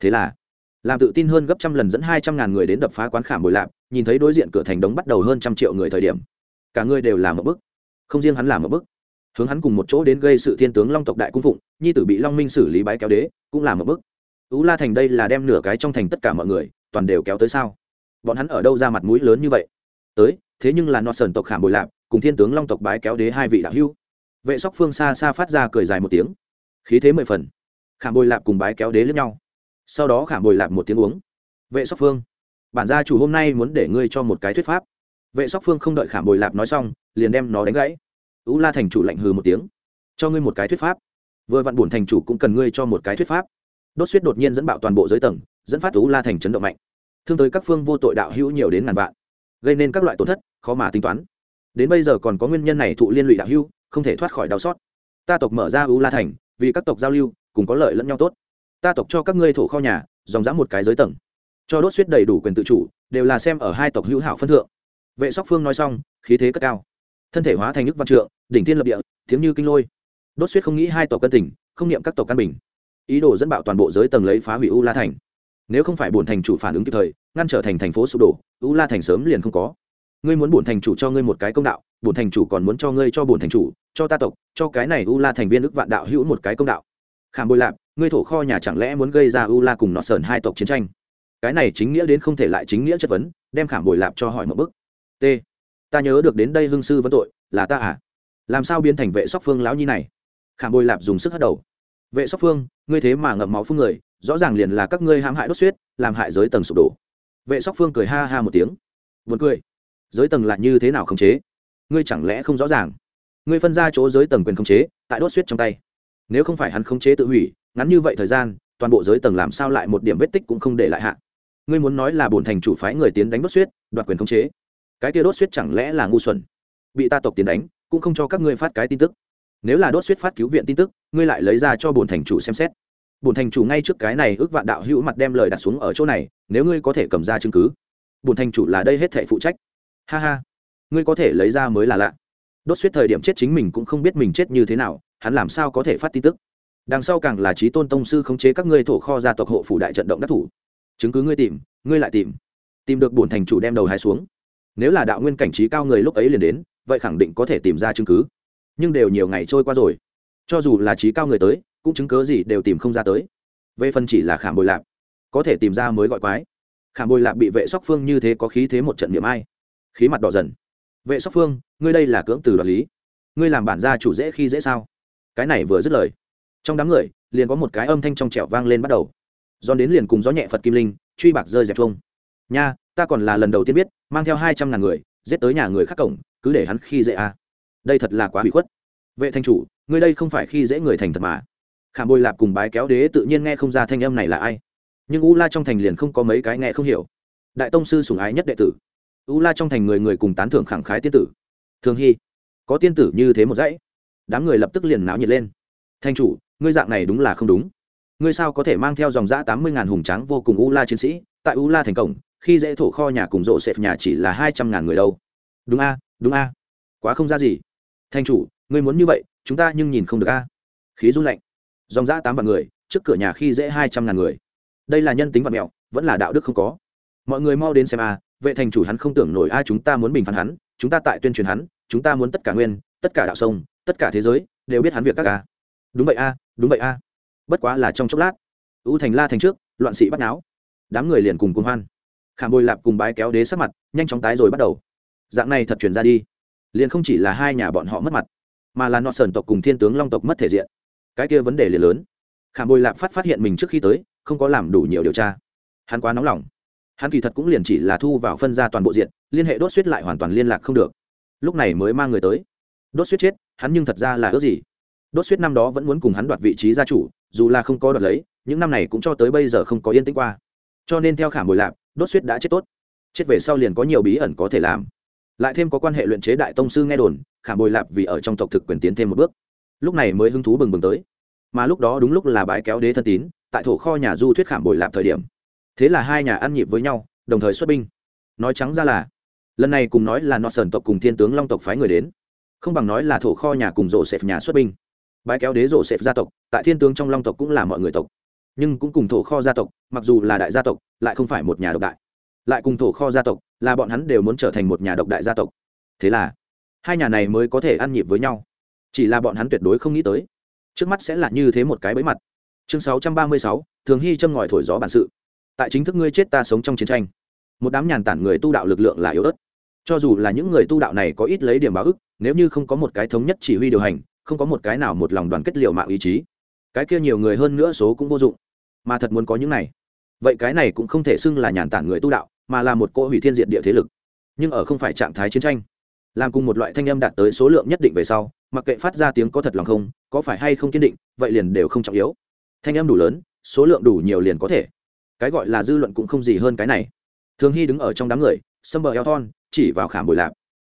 Thế là, làm tự tin hơn gấp trăm lần dẫn hai trăm ngàn người đến đập phá quán khảm bồi lạp, nhìn thấy đối diện cửa thành đống bắt đầu hơn trăm triệu người thời điểm, cả người đều làm một bức. Không riêng hắn làm một bức, hướng hắn cùng một chỗ đến gây sự thiên tướng long tộc đại cung phụng, nhi tử bị long minh xử lý bái kéo đế, cũng làm một bức. Ú la thành đây là đem nửa cái trong thành tất cả mọi người, toàn đều kéo tới sao? Bọn hắn ở đâu ra mặt mũi lớn như vậy? Tới thế nhưng là nọ sờn tộc khảm bồi lạp, cùng thiên tướng long tộc bái kéo đế hai vị đạo hưu vệ sóc phương xa xa phát ra cười dài một tiếng. Khí thế mười phần. Khảm bồi lạp cùng bái kéo đế lẫn nhau. Sau đó khảm bồi lạp một tiếng uống. Vệ sóc phương, bản gia chủ hôm nay muốn để ngươi cho một cái thuyết pháp. Vệ sóc phương không đợi khảm bồi lạp nói xong, liền đem nó đánh gãy. Ú la thành chủ lạnh hừ một tiếng. Cho ngươi một cái thuyết pháp. Vừa vặn bổn thành chủ cũng cần ngươi cho một cái thuyết pháp. Đốt suýt đột nhiên dẫn bạo toàn bộ giới tầng, dẫn phát ú la thành chấn động mạnh. Thương tới các phương vô tội đạo hữu nhiều đến ngàn vạn gây nên các loại tổn thất khó mà tính toán. Đến bây giờ còn có nguyên nhân này thụ liên lụy đạo hưu, không thể thoát khỏi đau xót. Ta tộc mở ra ưu la thành vì các tộc giao lưu cùng có lợi lẫn nhau tốt. Ta tộc cho các ngươi thổ kho nhà dòng dã một cái giới tầng. Cho đốt suýt đầy đủ quyền tự chủ đều là xem ở hai tộc hữu hảo phân thượng. Vệ sóc phương nói xong khí thế cất cao. Thân thể hóa thành nước văn trượng đỉnh thiên lập địa tiếng như kinh lôi. Đốt suýt không nghĩ hai tộc cân tỉnh, không niệm các tộc căn bình. Ý đồ dẫn bạo toàn bộ giới tầng lấy phá hủy u la thành nếu không phải bổn thành chủ phản ứng kịp thời, ngăn trở thành thành phố sụp đổ, u la thành sớm liền không có. Ngươi muốn bổn thành chủ cho ngươi một cái công đạo, bổn thành chủ còn muốn cho ngươi cho bổn thành chủ, cho ta tộc, cho cái này u la thành viên ức vạn đạo hữu một cái công đạo. Khảm bồi lạp, ngươi thổ kho nhà chẳng lẽ muốn gây ra u la cùng nọ sờn hai tộc chiến tranh? Cái này chính nghĩa đến không thể lại chính nghĩa chất vấn, đem khảm bồi lạp cho hỏi một bức. T. Ta nhớ được đến đây hương sư vấn tội, là ta à? Làm sao biến thành vệ sóc phương lão nhi này? Khảm bồi lạp dùng sức hất đầu. Vệ sóc phương, ngươi thế mà ngậm máu phương người rõ ràng liền là các ngươi hãm hại đốt suyết làm hại giới tầng sụp đổ. Vệ sóc phương cười ha ha một tiếng. Buồn cười. Giới tầng là như thế nào khống chế? Ngươi chẳng lẽ không rõ ràng? Ngươi phân ra chỗ giới tầng quyền khống chế, tại đốt suyết trong tay. Nếu không phải hắn khống chế tự hủy, ngắn như vậy thời gian, toàn bộ giới tầng làm sao lại một điểm vết tích cũng không để lại hạ. Ngươi muốn nói là bổn thành chủ phái người tiến đánh đốt suyết đoạt quyền khống chế. Cái kia đốt suyết chẳng lẽ là ngu xuẩn? Bị ta tộc tiến đánh, cũng không cho các ngươi phát cái tin tức. Nếu là đốt suyết phát cứu viện tin tức, ngươi lại lấy ra cho bổn thành chủ xem xét bổn thành chủ ngay trước cái này ước vạn đạo hữu mặt đem lời đặt xuống ở chỗ này, nếu ngươi có thể cầm ra chứng cứ. Bổn thành chủ là đây hết thể phụ trách. Ha ha, ngươi có thể lấy ra mới là lạ. Đốt suýt thời điểm chết chính mình cũng không biết mình chết như thế nào, hắn làm sao có thể phát tin tức? Đằng sau càng là trí tôn tông sư khống chế các ngươi thổ kho gia tộc hộ phủ đại trận động đắc thủ. Chứng cứ ngươi tìm, ngươi lại tìm. Tìm được bổn thành chủ đem đầu hai xuống. Nếu là đạo nguyên cảnh trí cao người lúc ấy liền đến, vậy khẳng định có thể tìm ra chứng cứ. Nhưng đều nhiều ngày trôi qua rồi. Cho dù là trí cao người tới cũng chứng cớ gì đều tìm không ra tới. Về phần chỉ là khảm bồi lạp, có thể tìm ra mới gọi quái. Khảm bồi lạp bị vệ sóc phương như thế có khí thế một trận miệng ai. Khí mặt đỏ dần. Vệ sóc phương, ngươi đây là cưỡng từ đoạt lý. Ngươi làm bản gia chủ dễ khi dễ sao? Cái này vừa dứt lời, trong đám người, liền có một cái âm thanh trong trẻo vang lên bắt đầu. Giòn đến liền cùng gió nhẹ phật kim linh, truy bạc rơi dẹp trông nha, ta còn là lần đầu tiên biết, mang theo hai trăm ngàn người, giết tới nhà người khác cổng, cứ để hắn khi dễ à. đây thật là quá bị khuất. Vệ thanh chủ, ngươi đây không phải khi dễ người thành thật mà khảm bồi lạp cùng bái kéo đế tự nhiên nghe không ra thanh âm này là ai. Nhưng u la trong thành liền không có mấy cái nghe không hiểu. Đại tông sư sùng ái nhất đệ tử. U la trong thành người người cùng tán thưởng khẳng khái tiên tử. Thường hy, có tiên tử như thế một dãy. Đám người lập tức liền náo nhiệt lên. Thanh chủ, ngươi dạng này đúng là không đúng. Ngươi sao có thể mang theo dòng giã tám mươi ngàn hùng tráng vô cùng u la chiến sĩ, tại u la thành cổng, khi dễ thổ kho nhà cùng rộ xẹp nhà chỉ là hai trăm ngàn người đâu. Đúng a đúng a. Quá không ra gì. Thanh chủ, ngươi muốn như vậy, chúng ta nhưng nhìn không được a. Khí run lạnh dòng giã tám vạn người, trước cửa nhà khi dễ hai trăm ngàn người. Đây là nhân tính vật mẹo, vẫn là đạo đức không có. Mọi người mau đến xem a, vệ thành chủ hắn không tưởng nổi ai chúng ta muốn bình phán hắn, chúng ta tại tuyên truyền hắn, chúng ta muốn tất cả nguyên, tất cả đạo sông, tất cả thế giới, đều biết hắn việc các ca đúng vậy a, đúng vậy a. Bất quá là trong chốc lát. Ưu thành la thành trước, loạn sĩ bắt náo. Đám người liền cùng cùng hoan. Khảm bồi lạp cùng bái kéo đế sắc mặt, nhanh chóng tái rồi bắt đầu. Dạng này thật chuyển ra đi. Liền không chỉ là hai nhà bọn họ mất mặt, mà là nọ sờn tộc cùng thiên tướng long tộc mất thể diện cái kia vấn đề liền lớn. Khảm bồi lạp phát phát hiện mình trước khi tới, không có làm đủ nhiều điều tra. Hắn quá nóng lòng. Hắn kỳ thật cũng liền chỉ là thu vào phân ra toàn bộ diện, liên hệ đốt suýt lại hoàn toàn liên lạc không được. Lúc này mới mang người tới. Đốt suýt chết, hắn nhưng thật ra là ước gì? Đốt suýt năm đó vẫn muốn cùng hắn đoạt vị trí gia chủ, dù là không có đoạt lấy, những năm này cũng cho tới bây giờ không có yên tĩnh qua. Cho nên theo khảm bồi lạp, đốt suýt đã chết tốt. Chết về sau liền có nhiều bí ẩn có thể làm. Lại thêm có quan hệ luyện chế đại tông sư nghe đồn, khảm bồi lạp vì ở trong tộc thực quyền tiến thêm một bước lúc này mới hứng thú bừng bừng tới. Mà lúc đó đúng lúc là bái kéo đế thân tín, tại thổ kho nhà du thuyết khảm bồi lạp thời điểm. Thế là hai nhà ăn nhịp với nhau, đồng thời xuất binh. Nói trắng ra là, lần này cùng nói là nọ sờn tộc cùng thiên tướng long tộc phái người đến. Không bằng nói là thổ kho nhà cùng rổ xẹp nhà xuất binh. Bãi kéo đế rổ xẹp gia tộc, tại thiên tướng trong long tộc cũng là mọi người tộc. Nhưng cũng cùng thổ kho gia tộc, mặc dù là đại gia tộc, lại không phải một nhà độc đại. Lại cùng thổ kho gia tộc, là bọn hắn đều muốn trở thành một nhà độc đại gia tộc. Thế là, hai nhà này mới có thể ăn nhịp với nhau chỉ là bọn hắn tuyệt đối không nghĩ tới. Trước mắt sẽ là như thế một cái bẫy mặt. Chương sáu trăm ba mươi sáu, thường hy châm ngòi thổi gió bản sự. Tại chính thức ngươi chết ta sống trong chiến tranh. Một đám nhàn tản người tu đạo lực lượng là yếu ớt. Cho dù là những người tu đạo này có ít lấy điểm báo ức, nếu như không có một cái thống nhất chỉ huy điều hành, không có một cái nào một lòng đoàn kết liệu mạng ý chí, cái kia nhiều người hơn nữa số cũng vô dụng. Mà thật muốn có những này. Vậy cái này cũng không thể xưng là nhàn tản người tu đạo, mà là một cỗ hủy thiên diện địa thế lực. Nhưng ở không phải trạng thái chiến tranh, làm cùng một loại thanh âm đạt tới số lượng nhất định về sau mặc kệ phát ra tiếng có thật lòng không, có phải hay không kiên định, vậy liền đều không trọng yếu. Thanh em đủ lớn, số lượng đủ nhiều liền có thể. Cái gọi là dư luận cũng không gì hơn cái này. Thường hy đứng ở trong đám người, sâm bờ eo thon, chỉ vào khảm bồi lạp.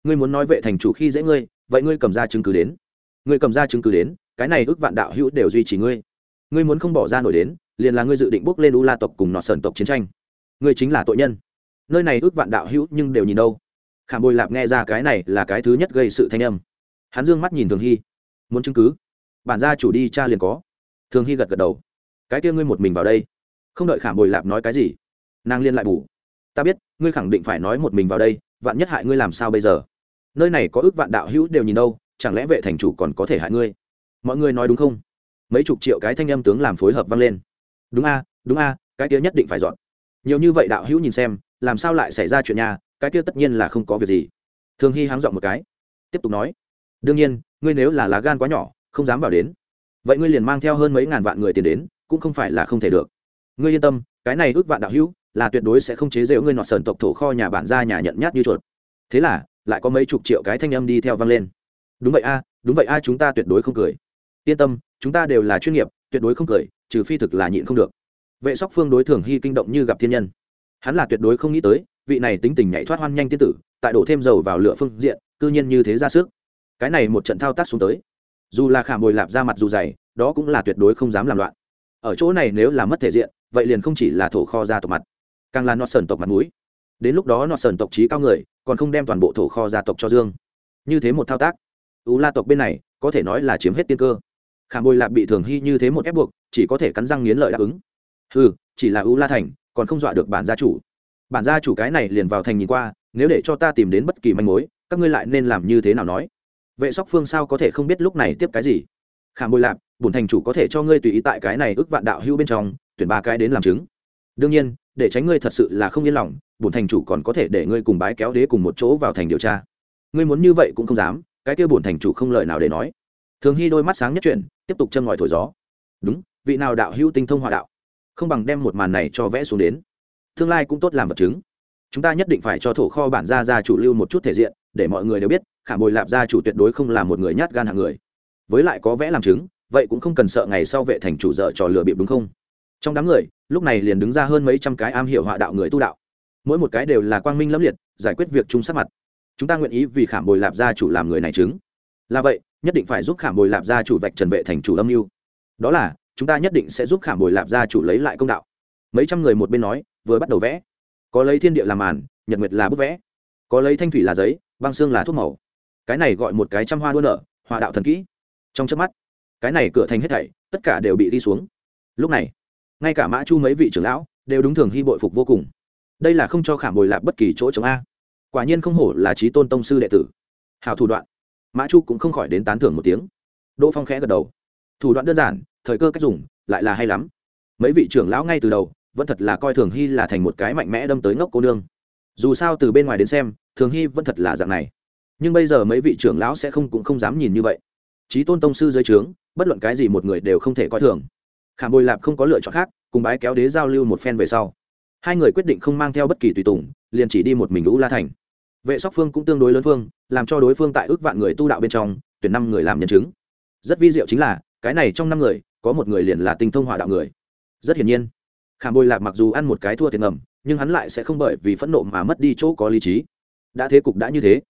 Ngươi muốn nói vệ thành chủ khi dễ ngươi, vậy ngươi cầm ra chứng cứ đến. Ngươi cầm ra chứng cứ đến, cái này ước vạn đạo hữu đều duy trì ngươi. Ngươi muốn không bỏ ra nổi đến, liền là ngươi dự định bước lên u la tộc cùng nọ sần tộc chiến tranh. Ngươi chính là tội nhân. Nơi này ước vạn đạo hữu nhưng đều nhìn đâu. Khảm bồi lạp nghe ra cái này là cái thứ nhất gây sự thanh âm hắn dương mắt nhìn thường hy. Muốn chứng cứ? Bản gia chủ đi cha liền có. Thường hy gật gật đầu. Cái kia ngươi một mình vào đây. Không đợi khảm bồi lạp nói cái gì, nàng liên lại bù. Ta biết, ngươi khẳng định phải nói một mình vào đây, vạn nhất hại ngươi làm sao bây giờ? Nơi này có ước vạn đạo hữu đều nhìn đâu, chẳng lẽ vệ thành chủ còn có thể hại ngươi? Mọi người nói đúng không? Mấy chục triệu cái thanh âm tướng làm phối hợp vang lên. Đúng a đúng a, cái kia nhất định phải dọn. Nhiều như vậy đạo hữu nhìn xem, làm sao lại xảy ra chuyện nhà cái kia tất nhiên là không có việc gì. Thường hy háng dọn một cái. Tiếp tục nói đương nhiên, ngươi nếu là lá gan quá nhỏ, không dám vào đến. Vậy ngươi liền mang theo hơn mấy ngàn vạn người tiền đến, cũng không phải là không thể được. Ngươi yên tâm, cái này ước vạn đạo hữu, là tuyệt đối sẽ không chế giễu ngươi nọt sờn tộc thổ kho nhà bản gia nhà nhận nhát như chuột. Thế là, lại có mấy chục triệu cái thanh âm đi theo vang lên. Đúng vậy a, đúng vậy a, chúng ta tuyệt đối không cười. Yên tâm, chúng ta đều là chuyên nghiệp, tuyệt đối không cười, trừ phi thực là nhịn không được. Vệ sóc phương đối thường hy kinh động như gặp thiên nhân. Hắn là tuyệt đối không nghĩ tới, vị này tính tình nhảy thoát hoan nhanh tiên tử, tại đổ thêm dầu vào lửa phương diện, cư nhiên như thế ra sức cái này một trận thao tác xuống tới. Dù là khả bồi lạp ra mặt dù dày, đó cũng là tuyệt đối không dám làm loạn. Ở chỗ này nếu là mất thể diện, vậy liền không chỉ là thổ kho gia tộc mặt, càng là nọ sờn tộc mặt mũi. Đến lúc đó nọ sờn tộc trí cao người, còn không đem toàn bộ thổ kho gia tộc cho dương. Như thế một thao tác ú la tộc bên này, có thể nói là chiếm hết tiên cơ. Khả bồi lạp bị thường hy như thế một ép buộc, chỉ có thể cắn răng nghiến lợi đáp ứng. Ừ chỉ là ú la thành, còn không dọa được bản gia chủ. Bản gia chủ cái này liền vào thành nhìn qua, nếu để cho ta tìm đến bất kỳ manh mối, các ngươi lại nên làm như thế nào nói? Vệ sóc phương sao có thể không biết lúc này tiếp cái gì? Khả bồi lạp bùn thành chủ có thể cho ngươi tùy ý tại cái này ước vạn đạo hưu bên trong, tuyển ba cái đến làm chứng. Đương nhiên, để tránh ngươi thật sự là không yên lòng bùn thành chủ còn có thể để ngươi cùng bái kéo đế cùng một chỗ vào thành điều tra. Ngươi muốn như vậy cũng không dám, cái kia bùn thành chủ không lời nào để nói. Thường hy đôi mắt sáng nhất chuyện, tiếp tục châm ngòi thổi gió. Đúng, vị nào đạo hưu tinh thông hòa đạo? Không bằng đem một màn này cho vẽ xuống đến. Tương lai cũng tốt làm vật chứng. Chúng ta nhất định phải cho thổ kho bản gia gia chủ lưu một chút thể diện, để mọi người đều biết khả bồi lạp gia chủ tuyệt đối không là một người nhát gan hạng người. Với lại có vẽ làm chứng, vậy cũng không cần sợ ngày sau vệ thành chủ dợ trò lừa bịp đúng không? Trong đám người, lúc này liền đứng ra hơn mấy trăm cái am hiểu họa đạo người tu đạo. Mỗi một cái đều là quang minh lẫm liệt, giải quyết việc chung sát mặt. Chúng ta nguyện ý vì khảm bồi lạp gia chủ làm người này chứng. Là vậy, nhất định phải giúp khảm bồi lạp gia chủ vạch trần vệ thành chủ âm mưu. Đó là, chúng ta nhất định sẽ giúp khảm bồi lạp gia chủ lấy lại công đạo. Mấy trăm người một bên nói, vừa bắt đầu vẽ. Có lấy thiên địa làm màn, nhật nguyệt là bức vẽ. Có lấy thanh thủy là giấy, băng xương là thuốc màu cái này gọi một cái trăm hoa đua nở hòa đạo thần kỹ. Trong chớp mắt, cái này cửa thành hết thảy, tất cả đều bị đi xuống. Lúc này, ngay cả mã chu mấy vị trưởng lão đều đúng thường hy bội phục vô cùng. Đây là không cho khảm bồi lạc bất kỳ chỗ chống a. Quả nhiên không hổ là trí tôn tông sư đệ tử. Hào thủ đoạn. Mã chu cũng không khỏi đến tán thưởng một tiếng. Đỗ phong khẽ gật đầu. Thủ đoạn đơn giản, thời cơ cách dùng, lại là hay lắm. Mấy vị trưởng lão ngay từ đầu, vẫn thật là coi thường hy là thành một cái mạnh mẽ đâm tới ngốc cô nương. Dù sao từ bên ngoài đến xem, thường hy vẫn thật là dạng này nhưng bây giờ mấy vị trưởng lão sẽ không cũng không dám nhìn như vậy. Trí tôn tông sư dưới trướng, bất luận cái gì một người đều không thể coi thường. Khả bồi lạp không có lựa chọn khác, cùng bái kéo đế giao lưu một phen về sau. Hai người quyết định không mang theo bất kỳ tùy tùng, liền chỉ đi một mình lũ la thành. Vệ sóc phương cũng tương đối lớn phương làm cho đối phương tại ước vạn người tu đạo bên trong, tuyển năm người làm nhân chứng. Rất vi diệu chính là, cái này trong năm người, có một người liền là tinh thông hỏa đạo người. Rất hiển nhiên khả bồi lạp mặc dù ăn một cái thua tiền ngầm, nhưng hắn lại sẽ không bởi vì phẫn nộ mà mất đi chỗ có lý trí. Đã thế cục đã như thế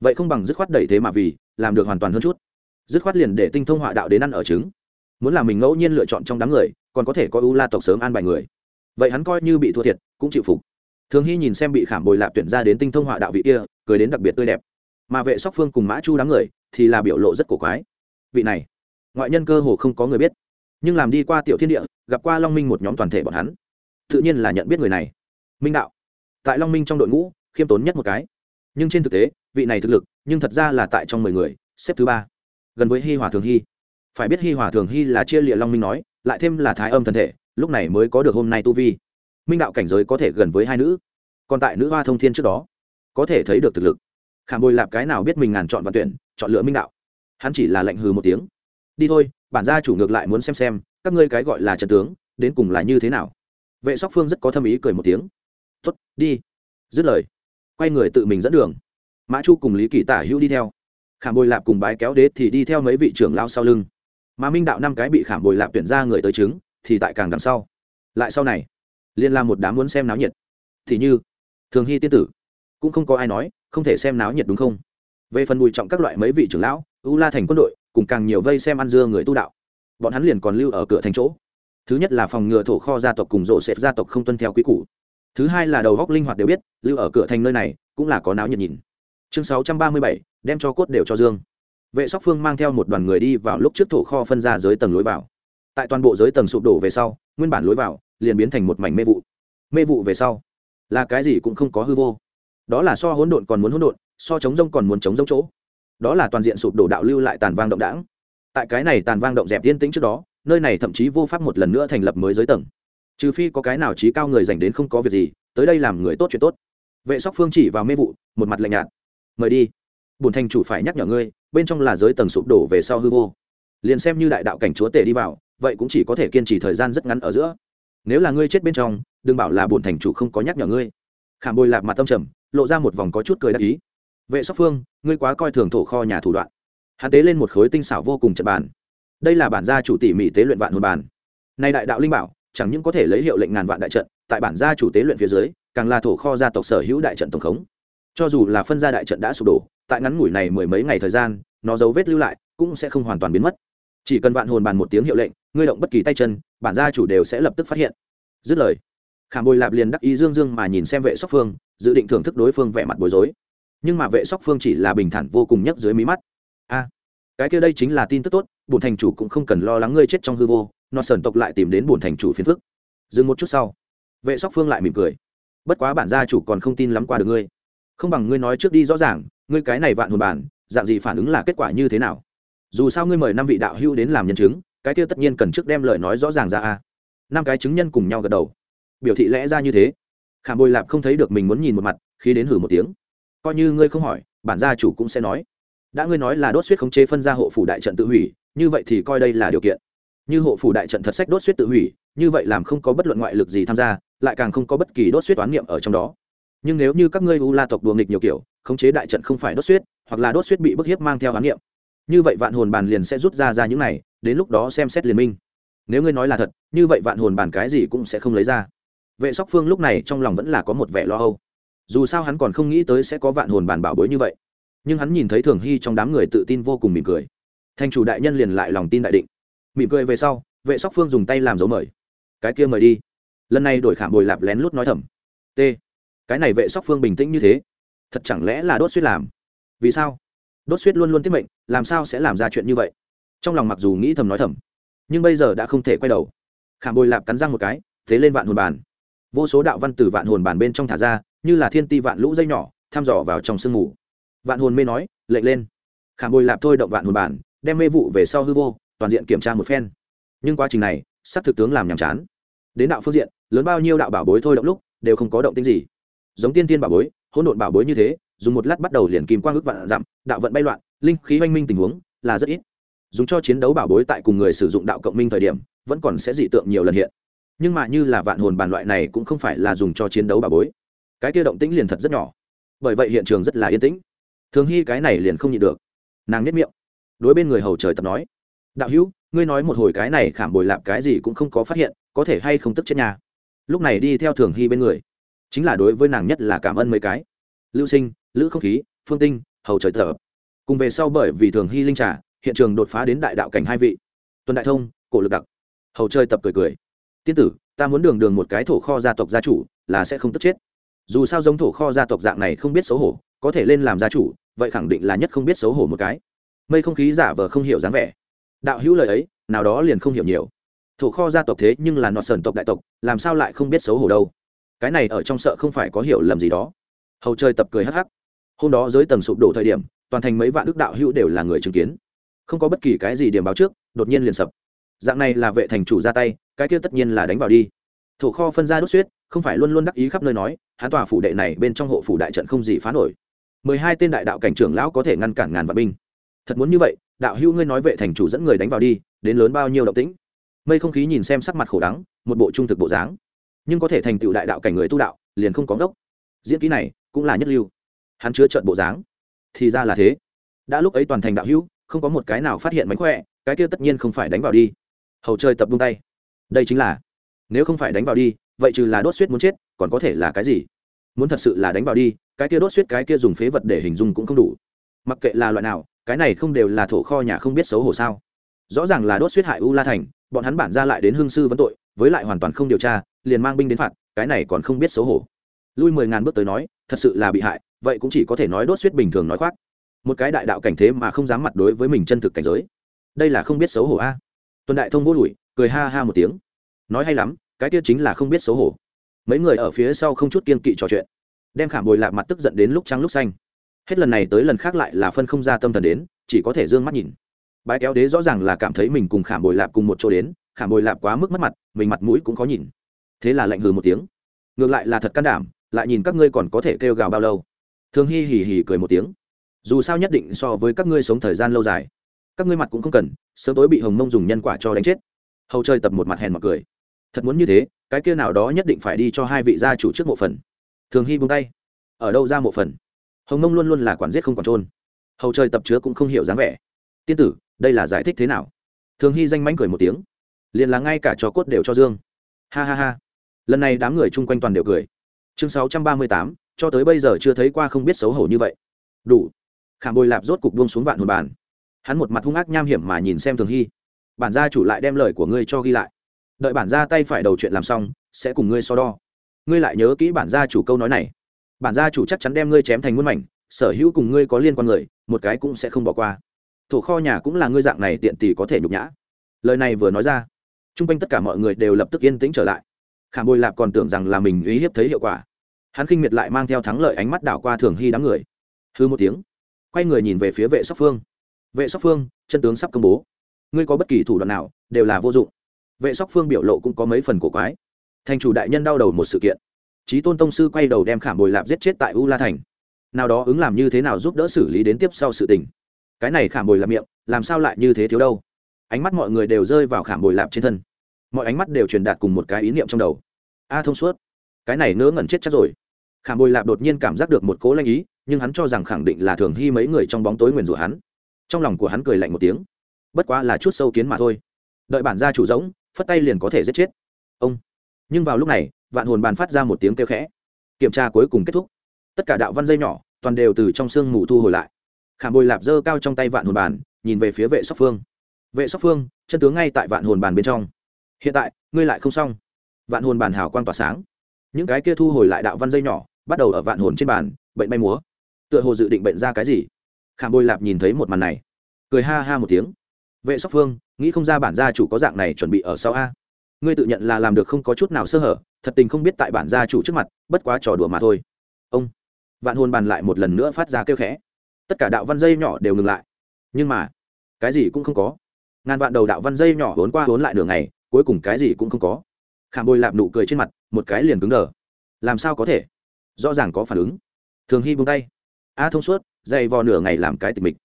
vậy không bằng dứt khoát đẩy thế mà vì, làm được hoàn toàn hơn chút. Dứt khoát liền để tinh thông họa đạo đến ăn ở trứng. Muốn làm mình ngẫu nhiên lựa chọn trong đám người, còn có thể có u la tộc sớm an bài người. Vậy hắn coi như bị thua thiệt, cũng chịu phục. Thường hy nhìn xem bị khảm bồi lạp tuyển ra đến tinh thông họa đạo vị kia, cười đến đặc biệt tươi đẹp. Mà vệ sóc phương cùng mã chu đám người, thì là biểu lộ rất cổ quái. Vị này, ngoại nhân cơ hồ không có người biết. Nhưng làm đi qua tiểu thiên địa, gặp qua long minh một nhóm toàn thể bọn hắn. Tự nhiên là nhận biết người này. Minh đạo. Tại long minh trong đội ngũ, khiêm tốn nhất một cái. Nhưng trên thực tế vị này thực lực, nhưng thật ra là tại trong mười người, xếp thứ ba. Gần với hi hòa thường hy phải biết hi hòa thường hy là chia lịa long minh nói, lại thêm là thái âm thân thể, lúc này mới có được hôm nay tu vi. Minh đạo cảnh giới có thể gần với hai nữ. Còn tại nữ hoa thông thiên trước đó, có thể thấy được thực lực. Khảm bồi lạp cái nào biết mình ngàn chọn và tuyển, chọn lựa minh đạo. Hắn chỉ là lệnh hừ một tiếng. Đi thôi, bản gia chủ ngược lại muốn xem xem, các ngươi cái gọi là trần tướng, đến cùng là như thế nào. Vệ sóc phương rất có thâm ý cười một tiếng. Tuất đi. Dứt lời, quay người tự mình dẫn đường mã chu cùng lý kỳ tả hữu đi theo. Khảm bồi lạp cùng bái kéo đế thì đi theo mấy vị trưởng lao sau lưng. Mà minh đạo năm cái bị khảm bồi lạp tuyển ra người tới chứng thì tại càng đằng sau. Lại sau này, liên la một đám muốn xem náo nhiệt. Thì như, thường hy tiên tử, cũng không có ai nói, không thể xem náo nhiệt đúng không? Về phần bùi trọng các loại mấy vị trưởng lão, u la thành quân đội, cùng càng nhiều vây xem ăn dưa người tu đạo. Bọn hắn liền còn lưu ở cửa thành chỗ. Thứ nhất là phòng ngừa thổ kho gia tộc cùng rộ xẹp gia tộc không tuân theo quý củ. Thứ hai là đầu góc linh hoạt đều biết, lưu ở cửa thành nơi này, cũng là có náo nhiệt nhìn chương sáu trăm ba mươi bảy, đem cho cốt đều cho dương. Vệ sóc phương mang theo một đoàn người đi vào lúc trước thổ kho phân ra dưới tầng lối vào. Tại toàn bộ giới tầng sụp đổ về sau, nguyên bản lối vào liền biến thành một mảnh mê vụ. Mê vụ về sau, là cái gì cũng không có hư vô. Đó là so hỗn độn còn muốn hỗn độn, so chống rông còn muốn chống rông chỗ. Đó là toàn diện sụp đổ đạo lưu lại tàn vang động đảng. Tại cái này tàn vang động dẹp tiên tĩnh trước đó, nơi này thậm chí vô pháp một lần nữa thành lập mới giới tầng. Trừ phi có cái nào trí cao người dành đến không có việc gì, tới đây làm người tốt chuyện tốt. Vệ sóc phương chỉ vào mê vụ, một mặt lạnh nhạt mời đi. Bùn thành chủ phải nhắc nhở ngươi, bên trong là giới tầng sụp đổ về sau hư vô. Liền xem như đại đạo cảnh chúa tể đi vào, vậy cũng chỉ có thể kiên trì thời gian rất ngắn ở giữa. Nếu là ngươi chết bên trong, đừng bảo là bổn thành chủ không có nhắc nhở ngươi. Khảm bồi lạp mặt tâm trầm, lộ ra một vòng có chút cười đắc ý. Vệ sóc phương, ngươi quá coi thường thổ kho nhà thủ đoạn. Hắn tế lên một khối tinh xảo vô cùng trận bàn. Đây là bản gia chủ tỉ mỉ tế luyện vạn hồn bàn. Nay đại đạo linh bảo, chẳng những có thể lấy hiệu lệnh ngàn vạn đại trận, tại bản gia chủ tế luyện phía dưới, càng là thổ kho gia tộc sở hữu đại trận tổng khống cho dù là phân gia đại trận đã sụp đổ, tại ngắn ngủi này mười mấy ngày thời gian, nó dấu vết lưu lại cũng sẽ không hoàn toàn biến mất. Chỉ cần vạn hồn bàn một tiếng hiệu lệnh, ngươi động bất kỳ tay chân, bản gia chủ đều sẽ lập tức phát hiện. Dứt lời, khảm bồi lạp liền đắc ý dương dương mà nhìn xem vệ sóc phương, dự định thưởng thức đối phương vẻ mặt bối rối. Nhưng mà vệ sóc phương chỉ là bình thản vô cùng nhất dưới mí mắt. A, cái kia đây chính là tin tức tốt bùn thành chủ cũng không cần lo lắng ngươi chết trong hư vô, nó sờn tộc lại tìm đến bùn thành chủ phiền phức. Dừng một chút sau, vệ sóc phương lại mỉm cười. Bất quá bản gia chủ còn không tin lắm qua được ngươi không bằng ngươi nói trước đi rõ ràng, ngươi cái này vạn hồn bản, dạng gì phản ứng là kết quả như thế nào? Dù sao ngươi mời năm vị đạo hưu đến làm nhân chứng, cái kia tất nhiên cần trước đem lời nói rõ ràng ra a. Năm cái chứng nhân cùng nhau gật đầu. Biểu thị lẽ ra như thế. Khảm bồi lạp không thấy được mình muốn nhìn một mặt, khi đến hử một tiếng. Coi như ngươi không hỏi, bản gia chủ cũng sẽ nói. Đã ngươi nói là đốt suýt khống chế phân ra hộ phủ đại trận tự hủy, như vậy thì coi đây là điều kiện. Như hộ phủ đại trận thật sách đốt suýt tự hủy, như vậy làm không có bất luận ngoại lực gì tham gia, lại càng không có bất kỳ đốt suýt toán niệm ở trong đó nhưng nếu như các ngươi u la tộc đùa nghịch nhiều kiểu, khống chế đại trận không phải đốt suýt hoặc là đốt suýt bị bức hiếp mang theo ám niệm. Như vậy vạn hồn bàn liền sẽ rút ra ra những này, đến lúc đó xem xét liên minh. Nếu ngươi nói là thật, như vậy vạn hồn bàn cái gì cũng sẽ không lấy ra. Vệ sóc phương lúc này trong lòng vẫn là có một vẻ lo âu. Dù sao hắn còn không nghĩ tới sẽ có vạn hồn bàn bảo bối như vậy. Nhưng hắn nhìn thấy thường hy trong đám người tự tin vô cùng mỉm cười. Thành chủ đại nhân liền lại lòng tin đại định. Mỉm cười về sau, vệ sóc phương dùng tay làm dấu mời. Cái kia mời đi. Lần này đổi khảm bồi lạp lén lút nói thầm. T cái này vệ sóc phương bình tĩnh như thế, thật chẳng lẽ là đốt suýt làm? Vì sao? Đốt suýt luôn luôn tiết mệnh, làm sao sẽ làm ra chuyện như vậy? Trong lòng mặc dù nghĩ thầm nói thầm, nhưng bây giờ đã không thể quay đầu. Khảm bồi lạp cắn răng một cái, thế lên vạn hồn bàn. Vô số đạo văn từ vạn hồn bàn bên trong thả ra, như là thiên ti vạn lũ dây nhỏ, thăm dò vào trong sương mù. Vạn hồn mê nói, lệnh lên. Khảm bồi lạp thôi động vạn hồn bàn, đem mê vụ về sau hư vô, toàn diện kiểm tra một phen. Nhưng quá trình này sắc thực tướng làm nhàm chán. Đến đạo phương diện, lớn bao nhiêu đạo bảo bối thôi động lúc, đều không có động tính gì giống tiên tiên bảo bối, hỗn độn bảo bối như thế, dùng một lát bắt đầu liền kìm quang ước vạn dặm, đạo vận bay loạn, linh khí oanh minh tình huống là rất ít. Dùng cho chiến đấu bảo bối tại cùng người sử dụng đạo cộng minh thời điểm, vẫn còn sẽ dị tượng nhiều lần hiện. Nhưng mà như là vạn hồn bàn loại này cũng không phải là dùng cho chiến đấu bảo bối. Cái kia động tĩnh liền thật rất nhỏ. Bởi vậy hiện trường rất là yên tĩnh. Thường hy cái này liền không nhịn được. Nàng nhất miệng, đối bên người hầu trời tập nói, đạo hữu, ngươi nói một hồi cái này khảm bồi lạp cái gì cũng không có phát hiện, có thể hay không tức chết nhà? Lúc này đi theo thường hy bên người chính là đối với nàng nhất là cảm ơn mấy cái. Lưu sinh, lữ không khí, phương tinh, hầu trời thở. Cùng về sau bởi vì thường hy linh trà, hiện trường đột phá đến đại đạo cảnh hai vị. Tuần đại thông, cổ lực đặc. Hầu chơi tập cười cười. Tiên tử, ta muốn đường đường một cái thổ kho gia tộc gia chủ, là sẽ không tức chết. Dù sao giống thổ kho gia tộc dạng này không biết xấu hổ, có thể lên làm gia chủ, vậy khẳng định là nhất không biết xấu hổ một cái. Mây không khí giả vờ không hiểu dáng vẻ. Đạo hữu lời ấy, nào đó liền không hiểu nhiều. Thổ kho gia tộc thế nhưng là nọ sần tộc đại tộc, làm sao lại không biết xấu hổ đâu? Cái này ở trong sợ không phải có hiểu lầm gì đó. Hầu chơi tập cười hắc hắc. Hôm đó dưới tầng sụp đổ thời điểm, toàn thành mấy vạn đức đạo hữu đều là người chứng kiến. Không có bất kỳ cái gì điểm báo trước, đột nhiên liền sập. Dạng này là vệ thành chủ ra tay, cái kia tất nhiên là đánh vào đi. Thổ kho phân ra đốt suyết không phải luôn luôn đắc ý khắp nơi nói hán tòa phủ đệ này bên trong hộ phủ đại trận không gì phá nổi. Mười hai tên đại đạo cảnh trưởng lão có thể ngăn cản ngàn vạn binh. Thật muốn như vậy, đạo hữu ngươi nói vệ thành chủ dẫn người đánh vào đi, đến lớn bao nhiêu động tĩnh. Mây không khí nhìn xem sắc mặt khổ đắng, một bộ trung thực bộ dáng nhưng có thể thành tựu đại đạo cảnh người tu đạo, liền không có gốc diễn kỹ này cũng là nhất lưu. Hắn chứa trợn bộ dáng, thì ra là thế. Đã lúc ấy toàn thành đạo hữu, không có một cái nào phát hiện mánh khỏe, cái kia tất nhiên không phải đánh vào đi. Hầu chơi tập bung tay. Đây chính là, nếu không phải đánh vào đi, vậy trừ là đốt suýt muốn chết, còn có thể là cái gì? Muốn thật sự là đánh vào đi, cái kia đốt suýt cái kia dùng phế vật để hình dung cũng không đủ. Mặc kệ là loại nào, cái này không đều là thổ kho nhà không biết xấu hổ sao? Rõ ràng là đốt suýt hại u la thành bọn hắn bản ra lại đến hương sư vấn tội, với lại hoàn toàn không điều tra, liền mang binh đến phạt, cái này còn không biết xấu hổ. Lui mười ngàn bước tới nói, thật sự là bị hại, vậy cũng chỉ có thể nói đốt suýt bình thường nói khoác. Một cái đại đạo cảnh thế mà không dám mặt đối với mình chân thực cảnh giới. Đây là không biết xấu hổ a. Tuần đại thông vô lùi cười ha ha một tiếng. Nói hay lắm, cái kia chính là không biết xấu hổ. Mấy người ở phía sau không chút kiên kỵ trò chuyện. Đem khảm bồi lạc mặt tức giận đến lúc trắng lúc xanh. Hết lần này tới lần khác lại là phân không ra tâm thần đến, chỉ có thể d ư ơ n g mắt nhìn bái kéo đế rõ ràng là cảm thấy mình cùng khảm bồi lạp cùng một chỗ đến, khảm bồi lạp quá mức mất mặt, mình mặt mũi cũng khó nhìn. Thế là lạnh hừ một tiếng. Ngược lại là thật can đảm, lại nhìn các ngươi còn có thể kêu gào bao lâu. Thường hi hì hì cười một tiếng. Dù sao nhất định so với các ngươi sống thời gian lâu dài. Các ngươi mặt cũng không cần, sớm tối bị hồng mông dùng nhân quả cho đánh chết. Hầu trời tập một mặt hèn mặc cười. Thật muốn như thế, cái kia nào đó nhất định phải đi cho hai vị gia chủ trước mộ phần. Thường hy buông tay. Ở đâu ra mộ phần? Hồng mông luôn luôn là quản giết không còn trôn hầu trời tập chứa cũng không hiểu dáng vẻ. Tiên tử đây là giải thích thế nào? Thường hy danh mánh cười một tiếng. Liền là ngay cả cho cốt đều cho dương. Ha ha ha. Lần này đám người chung quanh toàn đều cười. Chương sáu trăm ba mươi tám, cho tới bây giờ chưa thấy qua không biết xấu hổ như vậy. Đủ. Khảm bồi lạp rốt cục buông xuống vạn hồn bàn. Hắn một mặt hung ác nham hiểm mà nhìn xem thường hy. Bản gia chủ lại đem lời của ngươi cho ghi lại. Đợi bản gia tay phải đầu chuyện làm xong, sẽ cùng ngươi so đo. Ngươi lại nhớ kỹ bản gia chủ câu nói này. Bản gia chủ chắc chắn đem ngươi chém thành muôn mảnh, sở hữu cùng ngươi có liên quan người, một cái cũng sẽ không bỏ qua thổ kho nhà cũng là ngươi dạng này tiện tỷ có thể nhục nhã. Lời này vừa nói ra, chung quanh tất cả mọi người đều lập tức yên tĩnh trở lại. Khảm bồi lạp còn tưởng rằng là mình uy hiếp thấy hiệu quả. Hắn khinh miệt lại mang theo thắng lợi ánh mắt đảo qua thường hy đám người. Hư một tiếng, quay người nhìn về phía vệ sóc phương. Vệ sóc phương, chân tướng sắp công bố. Ngươi có bất kỳ thủ đoạn nào, đều là vô dụng. Vệ sóc phương biểu lộ cũng có mấy phần cổ quái. Thành chủ đại nhân đau đầu một sự kiện. Trí tôn tông sư quay đầu đem khảm bồi lạp giết chết tại u la thành. Nào đó ứng làm như thế nào giúp đỡ xử lý đến tiếp sau sự tình cái này khảm bồi lạp miệng, làm sao lại như thế thiếu đâu? Ánh mắt mọi người đều rơi vào khảm bồi lạp trên thân. Mọi ánh mắt đều truyền đạt cùng một cái ý niệm trong đầu. A thông suốt. Cái này nỡ ngẩn chết chắc rồi. Khảm bồi lạp đột nhiên cảm giác được một cố lanh ý, nhưng hắn cho rằng khẳng định là thường hy mấy người trong bóng tối nguyền rủa hắn. Trong lòng của hắn cười lạnh một tiếng. Bất quá là chút sâu kiến mà thôi. Đợi bản gia chủ giống phất tay liền có thể giết chết. Ông. Nhưng vào lúc này, vạn hồn bàn phát ra một tiếng kêu khẽ. Kiểm tra cuối cùng kết thúc. Tất cả đạo văn dây nhỏ, toàn đều từ trong sương mù thu hồi lại khảm bồi lạp dơ cao trong tay vạn hồn bàn, nhìn về phía vệ sóc phương. Vệ sóc phương, chân tướng ngay tại vạn hồn bàn bên trong. Hiện tại, ngươi lại không xong. Vạn hồn bàn hào quang tỏa sáng. Những cái kia thu hồi lại đạo văn dây nhỏ, bắt đầu ở vạn hồn trên bàn, bệnh bay múa. Tựa hồ dự định bệnh ra cái gì? Khảm bồi lạp nhìn thấy một màn này. Cười ha ha một tiếng. Vệ sóc phương, nghĩ không ra bản gia chủ có dạng này chuẩn bị ở sau a. Ngươi tự nhận là làm được không có chút nào sơ hở, thật tình không biết tại bản gia chủ trước mặt, bất quá trò đùa mà thôi. Ông. Vạn hồn bàn lại một lần nữa phát ra kêu khẽ tất cả đạo văn dây nhỏ đều ngừng lại. Nhưng mà, cái gì cũng không có. Ngàn vạn đầu đạo văn dây nhỏ vốn qua vốn lại đường này cuối cùng cái gì cũng không có. Khảm Bôi lạp nụ cười trên mặt, một cái liền cứng đờ. Làm sao có thể? Rõ ràng có phản ứng. Thường hy buông tay. A thông suốt, dày vò nửa ngày làm cái tịch mịch.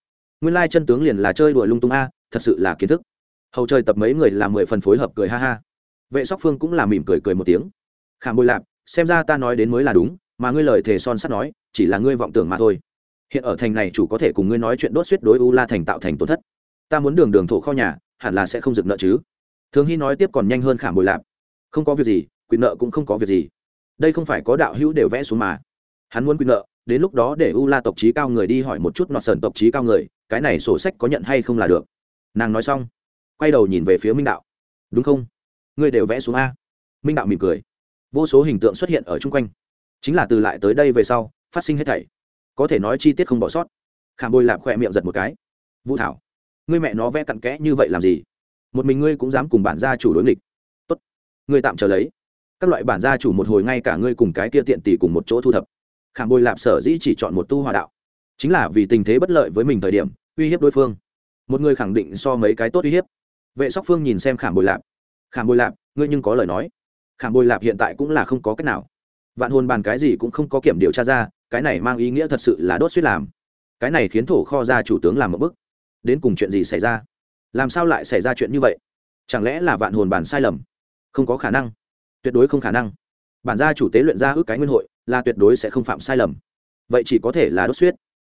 Nguyên lai chân tướng liền là chơi đùa lung tung a, thật sự là kiến thức. Hầu chơi tập mấy người làm mười phần phối hợp cười ha ha. Vệ sóc phương cũng là mỉm cười cười một tiếng. Khảm Bôi lạp, xem ra ta nói đến mới là đúng, mà ngươi lời thề son sắt nói, chỉ là ngươi vọng tưởng mà thôi hiện ở thành này chủ có thể cùng ngươi nói chuyện đốt suýt đối u la thành tạo thành tổn thất. Ta muốn đường đường thổ kho nhà, hẳn là sẽ không dừng nợ chứ. Thường hy nói tiếp còn nhanh hơn khảm bồi lạp. Không có việc gì, quyền nợ cũng không có việc gì. Đây không phải có đạo hữu đều vẽ xuống mà. Hắn muốn quyền nợ, đến lúc đó để u la tộc trí cao người đi hỏi một chút nọ sần tộc trí cao người, cái này sổ sách có nhận hay không là được. Nàng nói xong, quay đầu nhìn về phía minh đạo. Đúng không? Ngươi đều vẽ xuống a. Minh đạo mỉm cười. Vô số hình tượng xuất hiện ở chung quanh. Chính là từ lại tới đây về sau, phát sinh hết thảy có thể nói chi tiết không bỏ sót. Khảm bôi lạp khỏe miệng giật một cái. Vũ thảo, ngươi mẹ nó vẽ cặn kẽ như vậy làm gì? Một mình ngươi cũng dám cùng bản gia chủ đối nghịch. Tốt, ngươi tạm trở lấy. Các loại bản gia chủ một hồi ngay cả ngươi cùng cái kia tiện tỷ cùng một chỗ thu thập. Khảm bôi lạp sở dĩ chỉ chọn một tu hòa đạo, chính là vì tình thế bất lợi với mình thời điểm, uy hiếp đối phương. Một người khẳng định so mấy cái tốt uy hiếp. Vệ sóc phương nhìn xem khảm bồi lạp. Khảm bồi lạp, ngươi nhưng có lời nói. Khảm bồi lạp hiện tại cũng là không có cách nào. Vạn hồn bàn cái gì cũng không có kiểm điều tra ra cái này mang ý nghĩa thật sự là đốt suýt làm. Cái này khiến thổ kho ra chủ tướng làm một bức. Đến cùng chuyện gì xảy ra? Làm sao lại xảy ra chuyện như vậy? Chẳng lẽ là vạn hồn bản sai lầm? Không có khả năng. Tuyệt đối không khả năng. Bản gia chủ tế luyện ra ước cái nguyên hội, là tuyệt đối sẽ không phạm sai lầm. Vậy chỉ có thể là đốt suyết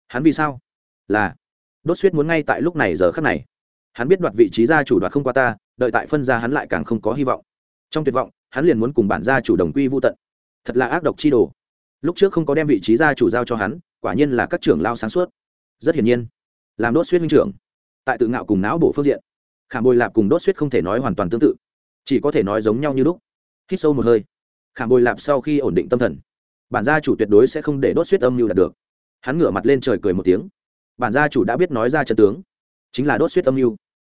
hắn vì sao? Là, đốt suyết muốn ngay tại lúc này giờ khắc này. Hắn biết đoạt vị trí gia chủ đoạt không qua ta, đợi tại phân gia hắn lại càng không có hy vọng. Trong tuyệt vọng, hắn liền muốn cùng bản gia chủ đồng quy vô tận. Thật là ác độc chi đồ lúc trước không có đem vị trí gia chủ giao cho hắn, quả nhiên là các trưởng lao sáng suốt. Rất hiển nhiên, làm đốt suýt huynh trưởng, tại tự ngạo cùng não bổ phương diện, khảm bồi lạp cùng đốt suýt không thể nói hoàn toàn tương tự, chỉ có thể nói giống nhau như lúc. Hít sâu một hơi, khảm bồi lạp sau khi ổn định tâm thần, bản gia chủ tuyệt đối sẽ không để đốt suýt âm mưu đạt được. Hắn ngửa mặt lên trời cười một tiếng, bản gia chủ đã biết nói ra trận tướng, chính là đốt suýt âm mưu.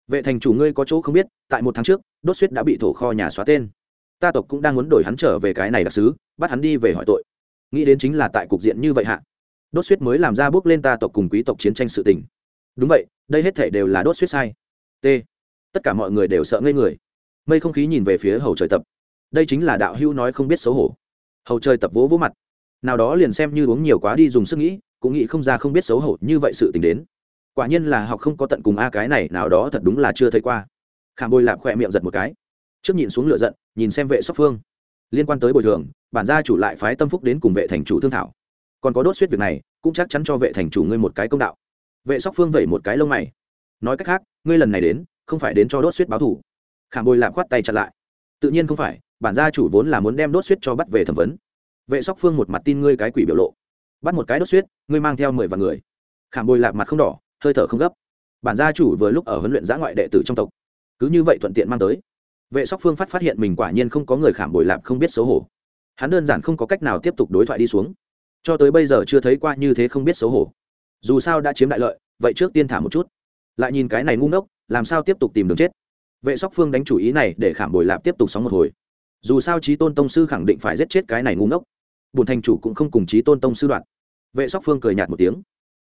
Vệ thành chủ ngươi có chỗ không biết, tại một tháng trước, đốt suýt đã bị thổ kho nhà xóa tên. Ta tộc cũng đang muốn đổi hắn trở về cái này đặc sứ, bắt hắn đi về hỏi tội nghĩ đến chính là tại cục diện như vậy hạ, đốt suýt mới làm ra bước lên ta tộc cùng quý tộc chiến tranh sự tình. Đúng vậy, đây hết thể đều là đốt suýt sai. T. Tất cả mọi người đều sợ ngây người. Mây không khí nhìn về phía hầu trời tập. Đây chính là đạo hưu nói không biết xấu hổ. Hầu trời tập vỗ vỗ mặt. Nào đó liền xem như uống nhiều quá đi dùng sức nghĩ, cũng nghĩ không ra không biết xấu hổ như vậy sự tình đến. Quả nhiên là học không có tận cùng a cái này, nào đó thật đúng là chưa thấy qua. Khảm bôi lạp khỏe miệng giật một cái. Trước nhìn xuống lửa giận, nhìn xem vệ sóc phương liên quan tới bồi thường, bản gia chủ lại phái tâm phúc đến cùng vệ thành chủ thương thảo. Còn có đốt suýt việc này, cũng chắc chắn cho vệ thành chủ ngươi một cái công đạo. Vệ sóc phương vẩy một cái lông mày. Nói cách khác, ngươi lần này đến, không phải đến cho đốt suýt báo thủ khảm bồi lạp khoát tay chặt lại. Tự nhiên không phải, bản gia chủ vốn là muốn đem đốt suýt cho bắt về thẩm vấn. Vệ sóc phương một mặt tin ngươi cái quỷ biểu lộ. Bắt một cái đốt suýt ngươi mang theo mười vạn người. Khảm bồi lạp mặt không đỏ, hơi thở không gấp. Bản gia chủ vừa lúc ở huấn luyện giã ngoại đệ tử trong tộc. Cứ như vậy thuận tiện mang tới vệ sóc phương phát phát hiện mình quả nhiên không có người khảm bồi lạp không biết xấu hổ. Hắn đơn giản không có cách nào tiếp tục đối thoại đi xuống. Cho tới bây giờ chưa thấy qua như thế không biết xấu hổ. Dù sao đã chiếm đại lợi, vậy trước tiên thả một chút. Lại nhìn cái này ngu ngốc, làm sao tiếp tục tìm đường chết? Vệ sóc phương đánh chủ ý này để khảm bồi lạp tiếp tục sóng một hồi. Dù sao trí tôn tông sư khẳng định phải giết chết cái này ngu ngốc. Bùn thành chủ cũng không cùng trí tôn tông sư đoạn. Vệ sóc phương cười nhạt một tiếng.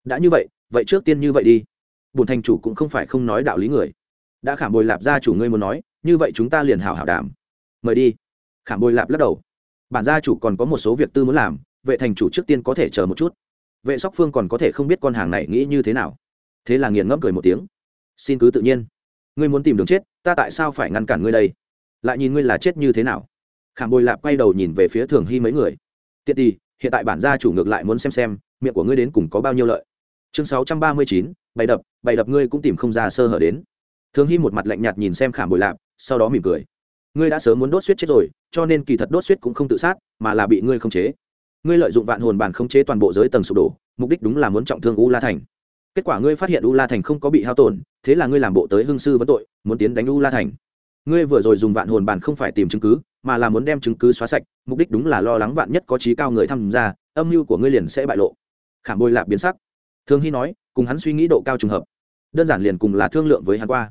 Đã như vậy vậy trước tiên như vậy đi. Bùn thành chủ cũng không phải không nói đạo lý người. Đã khảm bồi lạp gia chủ ngươi muốn nói như vậy chúng ta liền hảo hảo đảm mời đi. Khảm bồi lạp lắc đầu. Bản gia chủ còn có một số việc tư muốn làm, vệ thành chủ trước tiên có thể chờ một chút. Vệ sóc phương còn có thể không biết con hàng này nghĩ như thế nào. Thế là nghiền ngẫm cười một tiếng. Xin cứ tự nhiên. Ngươi muốn tìm đường chết, ta tại sao phải ngăn cản ngươi đây? Lại nhìn ngươi là chết như thế nào? Khảm bồi lạp quay đầu nhìn về phía thường hy mấy người. Tiện tì hiện tại bản gia chủ ngược lại muốn xem xem, miệng của ngươi đến cùng có bao nhiêu lợi. Chương sáu trăm ba mươi chín, bày đập bày đập ngươi cũng tìm không ra sơ hở đến. Thường hy một mặt lạnh nhạt nhìn xem khảm bồi lạp sau đó mỉm cười. Ngươi đã sớm muốn đốt suýt chết rồi, cho nên kỳ thật đốt suýt cũng không tự sát, mà là bị ngươi khống chế. Ngươi lợi dụng vạn hồn bản khống chế toàn bộ giới tầng sụp đổ, mục đích đúng là muốn trọng thương u la thành. Kết quả ngươi phát hiện u la thành không có bị hao tổn, thế là ngươi làm bộ tới hưng sư vấn tội, muốn tiến đánh u la thành. Ngươi vừa rồi dùng vạn hồn bản không phải tìm chứng cứ, mà là muốn đem chứng cứ xóa sạch, mục đích đúng là lo lắng vạn nhất có trí cao người tham gia, âm mưu của ngươi liền sẽ bại lộ. Khảm bôi lạp biến sắc. Thương hy nói, cùng hắn suy nghĩ độ cao trùng hợp. Đơn giản liền cùng là thương lượng với hắn qua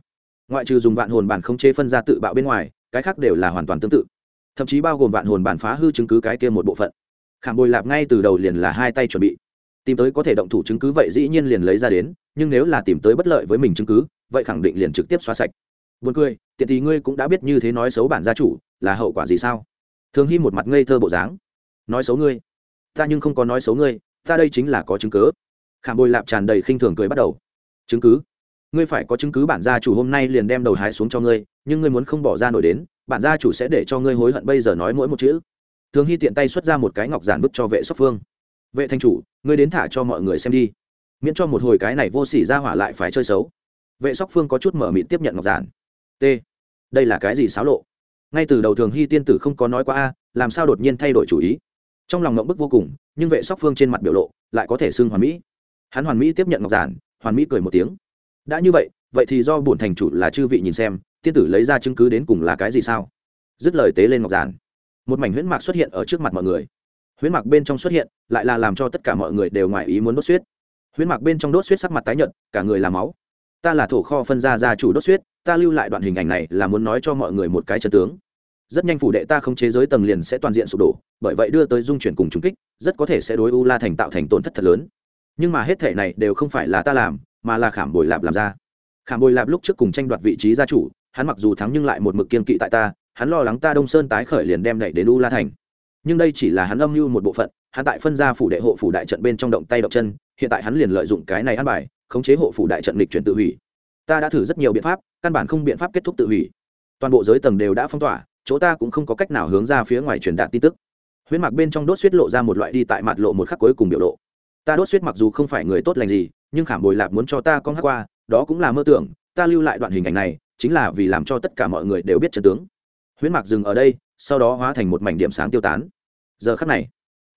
ngoại trừ dùng vạn hồn bản không chế phân ra tự bạo bên ngoài cái khác đều là hoàn toàn tương tự thậm chí bao gồm vạn hồn bản phá hư chứng cứ cái kia một bộ phận khảm bồi lạp ngay từ đầu liền là hai tay chuẩn bị tìm tới có thể động thủ chứng cứ vậy dĩ nhiên liền lấy ra đến nhưng nếu là tìm tới bất lợi với mình chứng cứ vậy khẳng định liền trực tiếp xóa sạch Buồn cười, tiện thì ngươi cũng đã biết như thế nói xấu bản gia chủ, là hậu quả gì sao? Thường Hy một mặt ngây thơ bộ dáng. Nói xấu ngươi? Ta nhưng không có nói xấu ngươi, ta đây chính là có chứng cứ. Khảm Bồi Lạp tràn đầy khinh thường cười bắt đầu. Chứng cứ? Ngươi phải có chứng cứ bản gia chủ hôm nay liền đem đầu hái xuống cho ngươi, nhưng ngươi muốn không bỏ ra nổi đến, bản gia chủ sẽ để cho ngươi hối hận bây giờ nói mỗi một chữ. Thường Hy tiện tay xuất ra một cái ngọc giản bức cho vệ Sóc Phương. Vệ thanh chủ, ngươi đến thả cho mọi người xem đi. Miễn cho một hồi cái này vô sỉ ra hỏa lại phải chơi xấu. Vệ Sóc Phương có chút mở miệng tiếp nhận ngọc giản t đây là cái gì xáo lộ ngay từ đầu thường hy tiên tử không có nói qua a làm sao đột nhiên thay đổi chủ ý trong lòng ngậm bức vô cùng nhưng vệ sóc phương trên mặt biểu lộ lại có thể xưng hoàn mỹ hắn hoàn mỹ tiếp nhận ngọc giản hoàn mỹ cười một tiếng đã như vậy vậy thì do bổn thành chủ là chư vị nhìn xem, tiên tử lấy ra chứng cứ đến cùng là cái gì sao? Dứt lời tế lên ngọc giản. Một mảnh huyễn mạc xuất hiện ở trước mặt mọi người. Huyễn mạc bên trong xuất hiện, lại là làm cho tất cả mọi người đều ngoài ý muốn đốt suýt huyễn mạc bên trong đốt suýt sắc mặt tái nhợt, cả người làm máu. Ta là thổ kho phân ra gia chủ đốt suýt ta lưu lại đoạn hình ảnh này là muốn nói cho mọi người một cái chân tướng. Rất nhanh phủ đệ ta không chế giới tầng liền sẽ toàn diện sụp đổ, bởi vậy đưa tới dung chuyển cùng trung kích, rất có thể sẽ đối u la thành tạo thành tổn thất thật lớn. Nhưng mà hết thể này đều không phải là ta làm mà là khảm bồi lạp làm ra. Khảm bồi lạp lúc trước cùng tranh đoạt vị trí gia chủ, hắn mặc dù thắng nhưng lại một mực kiên kỵ tại ta, hắn lo lắng ta đông sơn tái khởi liền đem đẩy đến u la thành. Nhưng đây chỉ là hắn âm mưu một bộ phận, hắn tại phân ra phủ đệ hộ phủ đại trận bên trong động tay động chân, hiện tại hắn liền lợi dụng cái này ăn bài, khống chế hộ phủ đại trận lịch chuyển tự hủy. Ta đã thử rất nhiều biện pháp, căn bản không biện pháp kết thúc tự hủy. Toàn bộ giới tầng đều đã phong tỏa, chỗ ta cũng không có cách nào hướng ra phía ngoài truyền đạt tin tức. Huyễn mặc bên trong đốt suýt lộ ra một loại đi tại mặt lộ một khắc cuối cùng biểu lộ ta đốt suýt mặc dù không phải người tốt lành gì, nhưng khảm bồi lạp muốn cho ta con hát qua, đó cũng là mơ tưởng, ta lưu lại đoạn hình ảnh này, chính là vì làm cho tất cả mọi người đều biết chân tướng. Huyễn mặc dừng ở đây, sau đó hóa thành một mảnh điểm sáng tiêu tán. Giờ khắc này,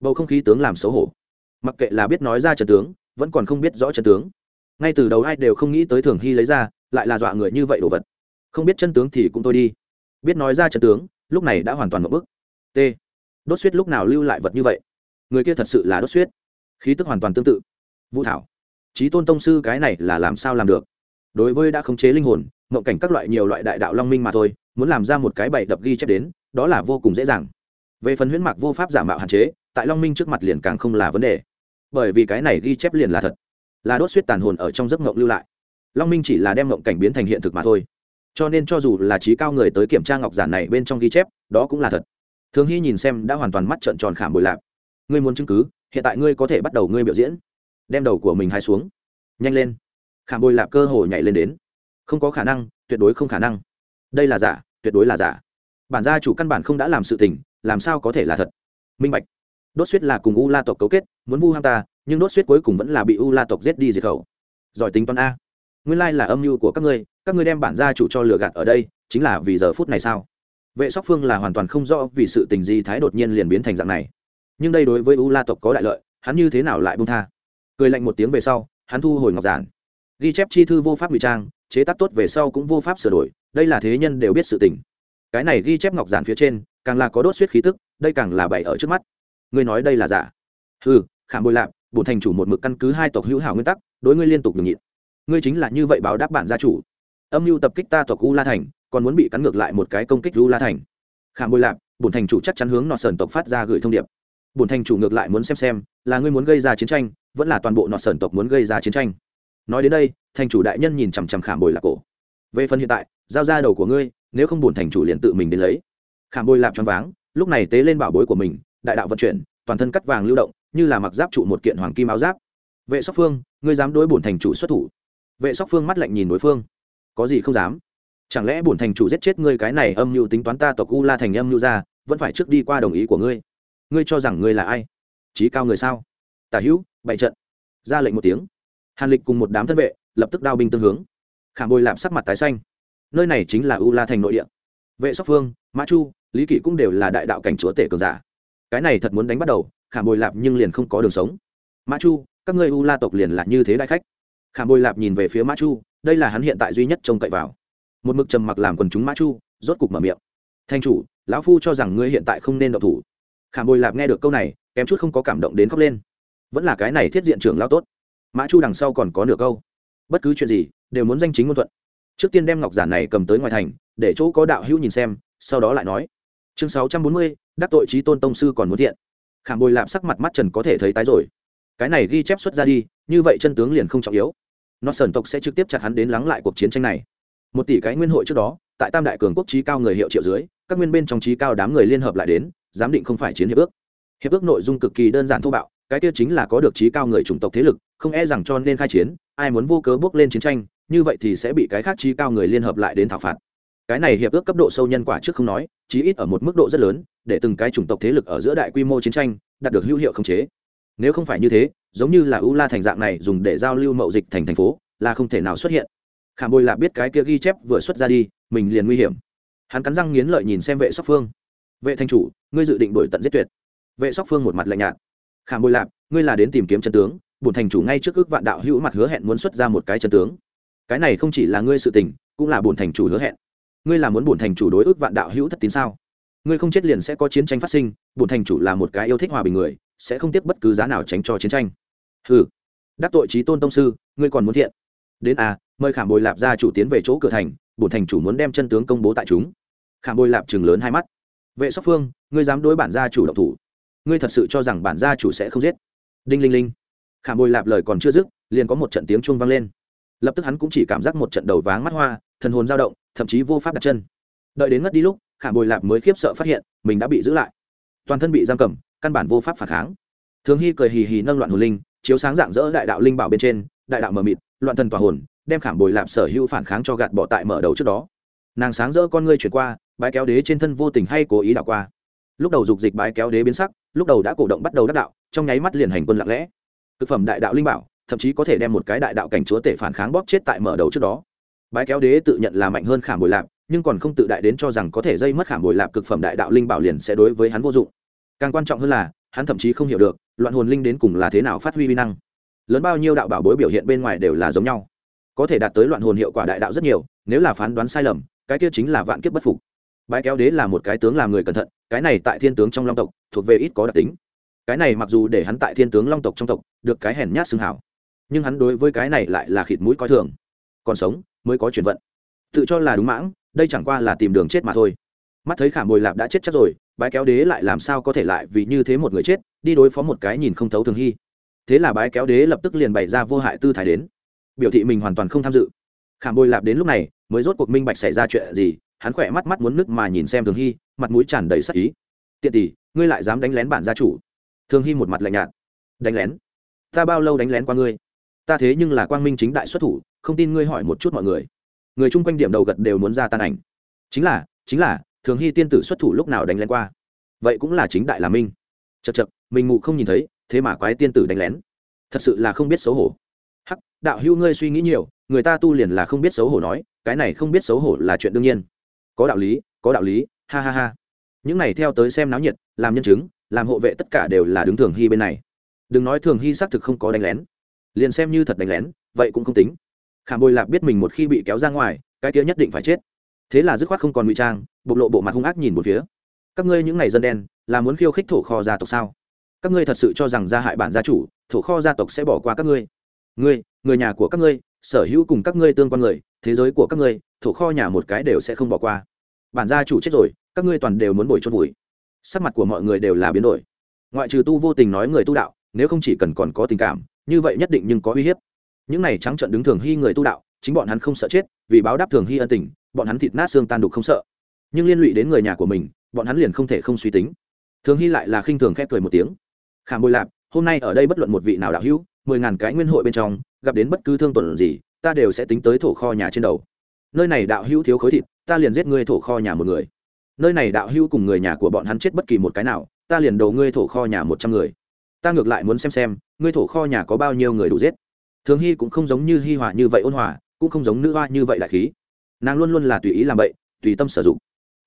bầu không khí tướng làm xấu hổ. Mặc kệ là biết nói ra chân tướng, vẫn còn không biết rõ chân tướng. Ngay từ đầu ai đều không nghĩ tới thường hy lấy ra, lại là dọa người như vậy đồ vật. Không biết chân tướng thì cũng thôi đi. Biết nói ra chân tướng, lúc này đã hoàn toàn một bức t. Đốt suýt lúc nào lưu lại vật như vậy? Người kia thật sự là đốt suýt khí tức hoàn toàn tương tự. Vũ thảo trí tôn tông sư cái này là làm sao làm được? Đối với đã khống chế linh hồn ngộng cảnh các loại nhiều loại đại đạo long minh mà thôi, muốn làm ra một cái bậy đập ghi chép đến, đó là vô cùng dễ dàng. Về phần huyễn mạc vô pháp giả mạo hạn chế, tại long minh trước mặt liền càng không là vấn đề. Bởi vì cái này ghi chép liền là thật. Là đốt suýt tàn hồn ở trong giấc ngộng lưu lại. Long minh chỉ là đem ngộng cảnh biến thành hiện thực mà thôi. Cho nên cho dù là trí cao người tới kiểm tra ngọc giản này bên trong ghi chép, đó cũng là thật. Thường hy nhìn xem đã hoàn toàn mắt trợn tròn khảm bồi lạp ngươi muốn chứng cứ? Hiện tại ngươi có thể bắt đầu ngươi biểu diễn. Đem đầu của mình hai xuống. Nhanh lên. Khảm bồi lạp cơ hồ nhảy lên đến. Không có khả năng, tuyệt đối không khả năng. Đây là giả, tuyệt đối là giả. Bản gia chủ căn bản không đã làm sự tình, làm sao có thể là thật? Minh bạch. Đốt suýt là cùng u la tộc cấu kết, muốn vu ham ta, nhưng đốt suýt cuối cùng vẫn là bị u la tộc giết đi diệt khẩu. Giỏi tính toán a. Nguyên lai là âm mưu của các ngươi các ngươi đem bản gia chủ cho lừa gạt ở đây, chính là vì giờ phút này sao? Vệ sóc phương là hoàn toàn không rõ vì sự tình gì thái đột nhiên liền biến thành dạng này nhưng đây đối với u la tộc có đại lợi, hắn như thế nào lại bung tha? Cười lạnh một tiếng về sau, hắn thu hồi ngọc giản. Ghi chép chi thư vô pháp ngụy trang, chế tác tốt về sau cũng vô pháp sửa đổi, đây là thế nhân đều biết sự tình. Cái này ghi chép ngọc giản phía trên, càng là có đốt suýt khí tức, đây càng là bày ở trước mắt. Ngươi nói đây là giả? Ừ khảm bồi lạp bổn thành chủ một mực căn cứ hai tộc hữu hảo nguyên tắc, đối ngươi liên tục nhường nhịn. Ngươi chính là như vậy báo đáp bản gia chủ. Âm mưu tập kích ta tộc u la thành, còn muốn bị cắn ngược lại một cái công kích u la thành. Khảm bồi lạp bổn thành chủ chắc chắn hướng nọ sờn tộc phát ra gửi thông điệp bổn thành chủ ngược lại muốn xem xem, là ngươi muốn gây ra chiến tranh, vẫn là toàn bộ nọ sởn tộc muốn gây ra chiến tranh. Nói đến đây, thành chủ đại nhân nhìn chằm chằm khảm bồi lạc cổ. Về phần hiện tại, giao ra đầu của ngươi, nếu không bổn thành chủ liền tự mình đến lấy. Khảm bồi lạp choáng váng, lúc này tế lên bảo bối của mình, đại đạo vận chuyển, toàn thân cắt vàng lưu động, như là mặc giáp trụ một kiện hoàng kim áo giáp. Vệ sóc phương, ngươi dám đối bổn thành chủ xuất thủ? Vệ sóc phương mắt lạnh nhìn đối phương. Có gì không dám? Chẳng lẽ bổn thành chủ giết chết ngươi cái này âm mưu tính toán ta tộc u la thành âm mưu ra, vẫn phải trước đi qua đồng ý của ngươi? Ngươi cho rằng ngươi là ai? Trí cao người sao? Tả hữu bại trận. Ra lệnh một tiếng. Hàn lịch cùng một đám thân vệ lập tức đao binh tương hướng. Khảm bồi lạp sắc mặt tái xanh. Nơi này chính là u la thành nội địa. Vệ sóc phương, mã chu, lý kỷ cũng đều là đại đạo cảnh chúa tể cường giả. Cái này thật muốn đánh bắt đầu, khảm bồi lạp nhưng liền không có đường sống. Mã chu, các ngươi u la tộc liền là như thế đại khách. Khảm bồi lạp nhìn về phía mã chu, đây là hắn hiện tại duy nhất trông cậy vào. Một mực trầm mặc làm quần chúng mã chu, rốt cục mở miệng. Thanh chủ, lão phu cho rằng ngươi hiện tại không nên động thủ. Khả bồi lạp nghe được câu này, kém chút không có cảm động đến khóc lên. Vẫn là cái này thiết diện trưởng lao tốt. Mã chu đằng sau còn có nửa câu. Bất cứ chuyện gì, đều muốn danh chính ngôn thuận. Trước tiên đem ngọc giản này cầm tới ngoài thành, để chỗ có đạo hữu nhìn xem, sau đó lại nói. Chương sáu trăm bốn mươi, đắc tội trí tôn tông sư còn muốn thiện. Khảm bồi lạp sắc mặt mắt trần có thể thấy tái rồi. Cái này ghi chép xuất ra đi, như vậy chân tướng liền không trọng yếu. Nó sờn tộc sẽ trực tiếp chặt hắn đến lắng lại cuộc chiến tranh này. Một tỷ cái nguyên hội trước đó, tại tam đại cường quốc trí cao người hiệu triệu dưới, các nguyên bên trong trí cao đám người liên hợp lại đến giám định không phải chiến hiệp ước. Hiệp ước nội dung cực kỳ đơn giản thô bạo, cái kia chính là có được trí cao người chủng tộc thế lực, không e rằng cho nên khai chiến, ai muốn vô cớ bước lên chiến tranh, như vậy thì sẽ bị cái khác trí cao người liên hợp lại đến thảo phạt. Cái này hiệp ước cấp độ sâu nhân quả trước không nói, chí ít ở một mức độ rất lớn, để từng cái chủng tộc thế lực ở giữa đại quy mô chiến tranh, đạt được hữu hiệu khống chế. Nếu không phải như thế, giống như là u la thành dạng này dùng để giao lưu mậu dịch thành thành phố, là không thể nào xuất hiện. Khảm bồi là biết cái kia ghi chép vừa xuất ra đi, mình liền nguy hiểm. Hắn cắn răng nghiến lợi nhìn xem vệ sóc phương vệ thanh chủ ngươi dự định đổi tận giết tuyệt. Vệ sóc phương một mặt lạnh nhạt. Khảm bồi lạp ngươi là đến tìm kiếm chân tướng bùn thành chủ ngay trước ước vạn đạo hữu mặt hứa hẹn muốn xuất ra một cái chân tướng. Cái này không chỉ là ngươi sự tình cũng là bùn thành chủ hứa hẹn. Ngươi là muốn bùn thành chủ đối ước vạn đạo hữu thất tín sao? Ngươi không chết liền sẽ có chiến tranh phát sinh bùn thành chủ là một cái yêu thích hòa bình người sẽ không tiếp bất cứ giá nào tránh cho chiến tranh. Hừ, đắc tội trí tôn tông sư ngươi còn muốn thiện. Đến a à, mời khảm bồi lạp ra chủ tiến về chỗ cửa thành bùn thành chủ muốn đem chân tướng công bố tại chúng. Khảm bồi lạp chừng lớn hai mắt vệ sóc phương, ngươi dám đối bản gia chủ động thủ. Ngươi thật sự cho rằng bản gia chủ sẽ không giết? Đinh linh linh. Khảm bồi lạp lời còn chưa dứt, liền có một trận tiếng chuông vang lên. Lập tức hắn cũng chỉ cảm giác một trận đầu váng mắt hoa, thần hồn dao động, thậm chí vô pháp đặt chân. Đợi đến ngất đi lúc khảm bồi lạp mới khiếp sợ phát hiện, mình đã bị giữ lại. Toàn thân bị giam cầm, căn bản vô pháp phản kháng. Thường hy cười hì hì nâng loạn hồn linh, chiếu sáng dạng dỡ đại đạo linh bảo bên trên, đại đạo mờ mịt, loạn thần tòa hồn, đem khảm bồi lạp sở hữu phản kháng cho gạt bỏ tại mở đầu trước đó. Nàng sáng dỡ con ngươi chuyển qua bái kéo đế trên thân vô tình hay cố ý đảo qua. Lúc đầu dục dịch bái kéo đế biến sắc, lúc đầu đã cổ động bắt đầu đắc đạo, trong nháy mắt liền hành quân lặng lẽ. Thực phẩm đại đạo linh bảo, thậm chí có thể đem một cái đại đạo cảnh chúa tể phản kháng bóp chết tại mở đầu trước đó. Bái kéo đế tự nhận là mạnh hơn khảm bồi lạp, nhưng còn không tự đại đến cho rằng có thể dây mất khảm bồi lạp cực phẩm đại đạo linh bảo liền sẽ đối với hắn vô dụng. Càng quan trọng hơn là, hắn thậm chí không hiểu được, loạn hồn linh đến cùng là thế nào phát huy vi năng. Lớn bao nhiêu đạo bảo bối biểu hiện bên ngoài đều là giống nhau. Có thể đạt tới loạn hồn hiệu quả đại đạo rất nhiều, nếu là phán đoán sai lầm, cái kia chính là vạn kiếp bất phục bái kéo đế là một cái tướng làm người cẩn thận, cái này tại thiên tướng trong long tộc, thuộc về ít có đặc tính. Cái này mặc dù để hắn tại thiên tướng long tộc trong tộc, được cái hèn nhát xương hảo, nhưng hắn đối với cái này lại là khịt mũi coi thường. Còn sống, mới có chuyển vận. Tự cho là đúng mãng, đây chẳng qua là tìm đường chết mà thôi. Mắt thấy khảm bồi lạp đã chết chắc rồi, bái kéo đế lại làm sao có thể lại vì như thế một người chết, đi đối phó một cái nhìn không thấu thường hy. Thế là bái kéo đế lập tức liền bày ra vô hại tư thái đến. Biểu thị mình hoàn toàn không tham dự. Khảm bồi lạp đến lúc này, mới rốt cuộc minh bạch xảy ra chuyện gì hắn khỏe mắt mắt muốn nứt mà nhìn xem thường hy, mặt mũi tràn đầy sắc ý. Tiện tỷ, ngươi lại dám đánh lén bản gia chủ. Thường hy một mặt lạnh nhạt. Đánh lén? Ta bao lâu đánh lén qua ngươi? Ta thế nhưng là quang minh chính đại xuất thủ, không tin ngươi hỏi một chút mọi người. Người chung quanh điểm đầu gật đều muốn ra tan ảnh. Chính là chính là, thường hy tiên tử xuất thủ lúc nào đánh lén qua? Vậy cũng là chính đại là minh. Chật chật mình mụ không nhìn thấy, thế mà quái tiên tử đánh lén. Thật sự là không biết xấu hổ. Hắc, đạo hữu ngươi suy nghĩ nhiều, người ta tu liền là không biết xấu hổ nói, cái này không biết xấu hổ là chuyện đương nhiên có đạo lý, có đạo lý, ha ha ha. Những này theo tới xem náo nhiệt, làm nhân chứng, làm hộ vệ tất cả đều là đứng thường hy bên này. Đừng nói thường hy xác thực không có đánh lén. Liền xem như thật đánh lén, vậy cũng không tính. Khảm bồi lạp biết mình một khi bị kéo ra ngoài, cái kia nhất định phải chết. Thế là dứt khoát không còn ngụy trang, bộc lộ bộ mặt hung ác nhìn một phía. Các ngươi những ngày dân đen, là muốn khiêu khích thổ kho gia tộc sao? Các ngươi thật sự cho rằng gia hại bản gia chủ, thổ kho gia tộc sẽ bỏ qua các ngươi? Ngươi, người nhà của các ngươi, sở hữu cùng các ngươi tương quan người, thế giới của các ngươi thổ kho nhà một cái đều sẽ không bỏ qua. Bản gia chủ chết rồi, các ngươi toàn đều muốn bồi chôn vùi. Sắc mặt của mọi người đều là biến đổi. Ngoại trừ tu vô tình nói người tu đạo, nếu không chỉ cần còn có tình cảm, như vậy nhất định nhưng có uy hiếp. Những này trắng trận đứng thường hy người tu đạo, chính bọn hắn không sợ chết, vì báo đáp thường hy ân tình, bọn hắn thịt nát xương tan đục không sợ. Nhưng liên lụy đến người nhà của mình, bọn hắn liền không thể không suy tính. Thường hy lại là khinh thường khép cười một tiếng. Khảm bồi lạp, hôm nay ở đây bất luận một vị nào đạo hữu, mười ngàn cái nguyên hội bên trong, gặp đến bất cứ thương tuần gì, ta đều sẽ tính tới thổ kho nhà trên đầu nơi này đạo hữu thiếu khối thịt, ta liền giết ngươi thổ kho nhà một người. Nơi này đạo hữu cùng người nhà của bọn hắn chết bất kỳ một cái nào, ta liền đầu ngươi thổ kho nhà một trăm người. Ta ngược lại muốn xem xem, ngươi thổ kho nhà có bao nhiêu người đủ giết. Thường hy cũng không giống như hi hòa như vậy ôn hòa, cũng không giống nữ hoa như vậy đại khí. Nàng luôn luôn là tùy ý làm bậy, tùy tâm sử dụng.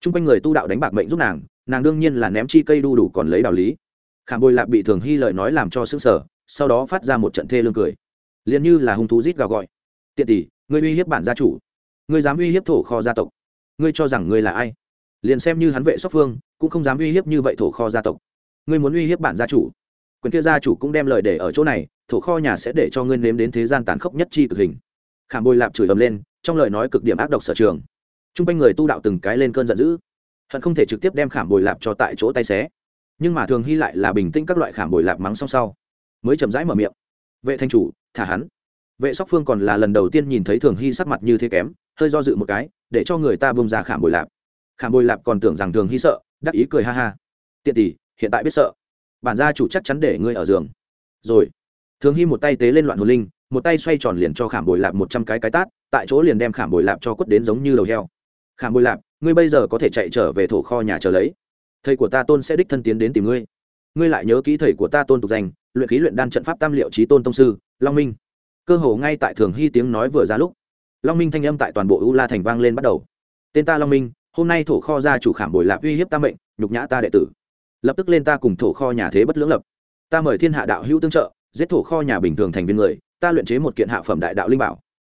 T r u n g quanh người tu đạo đánh bạc mệnh giúp nàng nàng đương nhiên là ném chi cây đu đủ còn lấy đạo lý. Khảm bồi lạp bị thường hy lời nói làm cho xứng sở sau đó phát ra một trận thê lương cười. Liền như là hung thú rít gào gọi. Tiện tỷ, ngươi uy hiếp bản gia chủ ngươi dám uy hiếp thổ kho gia tộc. Ngươi cho rằng ngươi là ai? Liền xem như hắn vệ sóc phương, cũng không dám uy hiếp như vậy thổ kho gia tộc. Ngươi muốn uy hiếp bản gia chủ. Quyền kia gia chủ cũng đem lời để ở chỗ này, thổ kho nhà sẽ để cho ngươi nếm đến thế gian tàn khốc nhất chi cực hình. Khảm bồi lạp chửi ầm lên, trong lời nói cực điểm ác độc sở trường. T r u n g quanh người tu đạo từng cái lên cơn giận dữ. Hận không thể trực tiếp đem khảm bồi lạp cho tại chỗ tay xé. Nhưng mà thường hy lại là bình tĩnh các loại khảm bồi lạp mắng song sau, mới chậm rãi mở miệng. Vệ thanh chủ, thả hắn. Vệ sóc phương còn là lần đầu tiên nhìn thấy thường hy sắc mặt như thế kém hơi do dự một cái, để cho người ta bông ra khảm bồi lạp. Khảm bồi lạp còn tưởng rằng thường hy sợ, đắc ý cười ha ha. Tiện tỷ, hiện tại biết sợ. Bản gia chủ chắc chắn để ngươi ở giường. Rồi. Thường hy một tay tế lên loạn hồn linh, một tay xoay tròn liền cho khảm bồi lạp một trăm cái cái tát, tại chỗ liền đem khảm bồi lạp cho quất đến giống như đầu heo. Khảm bồi lạp, ngươi bây giờ có thể chạy trở về thổ kho nhà chờ lấy. Thầy của ta tôn sẽ đích thân tiến đến tìm ngươi. Ngươi lại nhớ kỹ thầy của ta tôn tục danh, luyện khí luyện đan trận pháp tam liệu trí tôn tông sư, long minh. Cơ hồ ngay tại thường hy tiếng nói vừa ra lúc long minh thanh âm tại toàn bộ u la thành vang lên bắt đầu. Tên ta long minh, hôm nay thổ kho gia chủ khảm bồi lạp uy hiếp ta mệnh, nhục nhã ta đệ tử. Lập tức lên ta cùng thổ kho nhà thế bất lưỡng lập. Ta mời thiên hạ đạo hữu tương trợ, giết thổ kho nhà bình thường thành viên người, ta luyện chế một kiện hạ phẩm đại đạo linh bảo.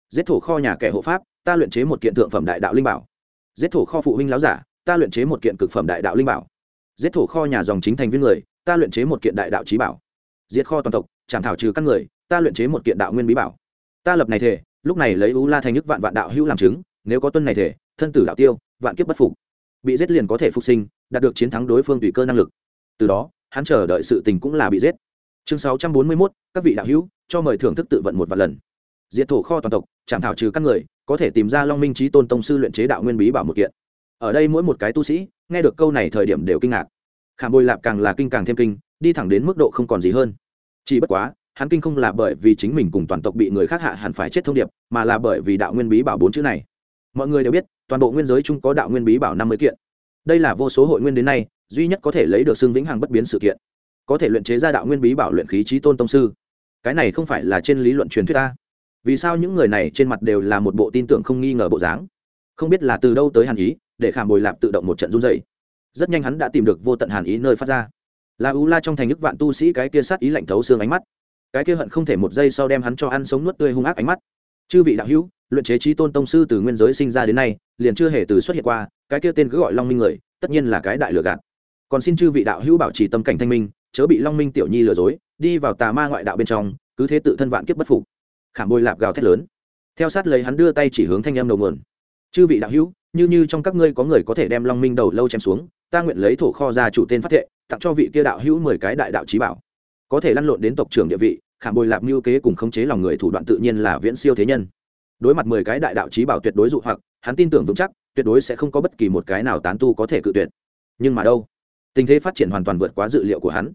Giết thổ kho nhà kẻ hộ pháp, ta luyện chế một kiện thượng phẩm đại đạo linh bảo. Giết thổ kho phụ huynh láo giả, ta luyện chế một kiện cực phẩm đại đạo linh bảo. Giết thổ kho nhà dòng chính thành viên người, ta luyện chế một kiện đại đạo trí bảo. Giết kho toàn tộc chẳng thảo trừ các người, ta luyện chế một kiện đạo nguyên bí bảo. Ta lập này thể lúc này lấy U la thành nhức vạn vạn đạo hữu làm chứng nếu có tuân này thể thân tử đạo tiêu vạn kiếp bất phục. Bị giết liền có thể phục sinh đạt được chiến thắng đối phương tùy cơ năng lực. Từ đó hắn chờ đợi sự tình cũng là bị giết. Chương sáu trăm bốn mươi 641, các vị đạo hữu cho mời thưởng thức tự vận một vạn lần. Diệt thổ kho toàn tộc chạm thảo trừ các người có thể tìm ra long minh trí tôn tông sư luyện chế đạo nguyên bí bảo một kiện. Ở đây mỗi một cái tu sĩ nghe được câu này thời điểm đều kinh ngạc. Khảm bồi lạp càng là kinh càng thêm kinh đi thẳng đến mức độ không còn gì hơn. Chỉ bất quá hắn kinh không là bởi vì chính mình cùng toàn tộc bị người khác hạ hẳn phải chết thông điệp, mà là bởi vì đạo nguyên bí bảo bốn chữ này. Mọi người đều biết, toàn bộ nguyên giới chung có đạo nguyên bí bảo năm mươi kiện. Đây là vô số hội nguyên đến nay, duy nhất có thể lấy được xương vĩnh hằng bất biến sự kiện. Có thể luyện chế ra đạo nguyên bí bảo luyện khí trí tôn tông sư. Cái này không phải là trên lý luận truyền thuyết ta. Vì sao những người này trên mặt đều là một bộ tin tưởng không nghi ngờ bộ dáng? Không biết là từ đâu tới hàn ý, để khảm bồi lạp tự động một trận run dày rất nhanh hắn đã tìm được vô tận hàn ý nơi phát ra. Là u la trong thành nước vạn tu sĩ cái kia sát ý lạnh thấu xương ánh mắt cái kia hận không thể một giây sau đem hắn cho ăn sống nuốt tươi hung ác ánh mắt. Chư vị đạo hữu, luyện chế trí tôn tông sư từ nguyên giới sinh ra đến nay, liền chưa hề từ xuất hiện qua, cái kia tên cứ gọi long minh người, tất nhiên là cái đại lừa gạt. Còn xin chư vị đạo hữu bảo trì tâm cảnh thanh minh, chớ bị long minh tiểu nhi lừa dối, đi vào tà ma ngoại đạo bên trong, cứ thế tự thân vạn kiếp bất phục. Khảm bôi lạp gào thét lớn. Theo sát lấy hắn đưa tay chỉ hướng thanh em đầu nguồn. Chư vị đạo hữu, như như trong các ngươi có người có thể đem long minh đầu lâu chém xuống, ta nguyện lấy thổ kho ra chủ tên phát thệ, tặng cho vị kia đạo hữu mười cái đại đạo trí bảo có thể lăn lộn đến tộc trưởng địa vị, khảm bồi lạp mưu kế cùng khống chế lòng người thủ đoạn tự nhiên là viễn siêu thế nhân. Đối mặt mười cái đại đạo trí bảo tuyệt đối dụ hoặc, hắn tin tưởng vững chắc, tuyệt đối sẽ không có bất kỳ một cái nào tán tu có thể cự tuyệt. Nhưng mà đâu? Tình thế phát triển hoàn toàn vượt quá dự liệu của hắn.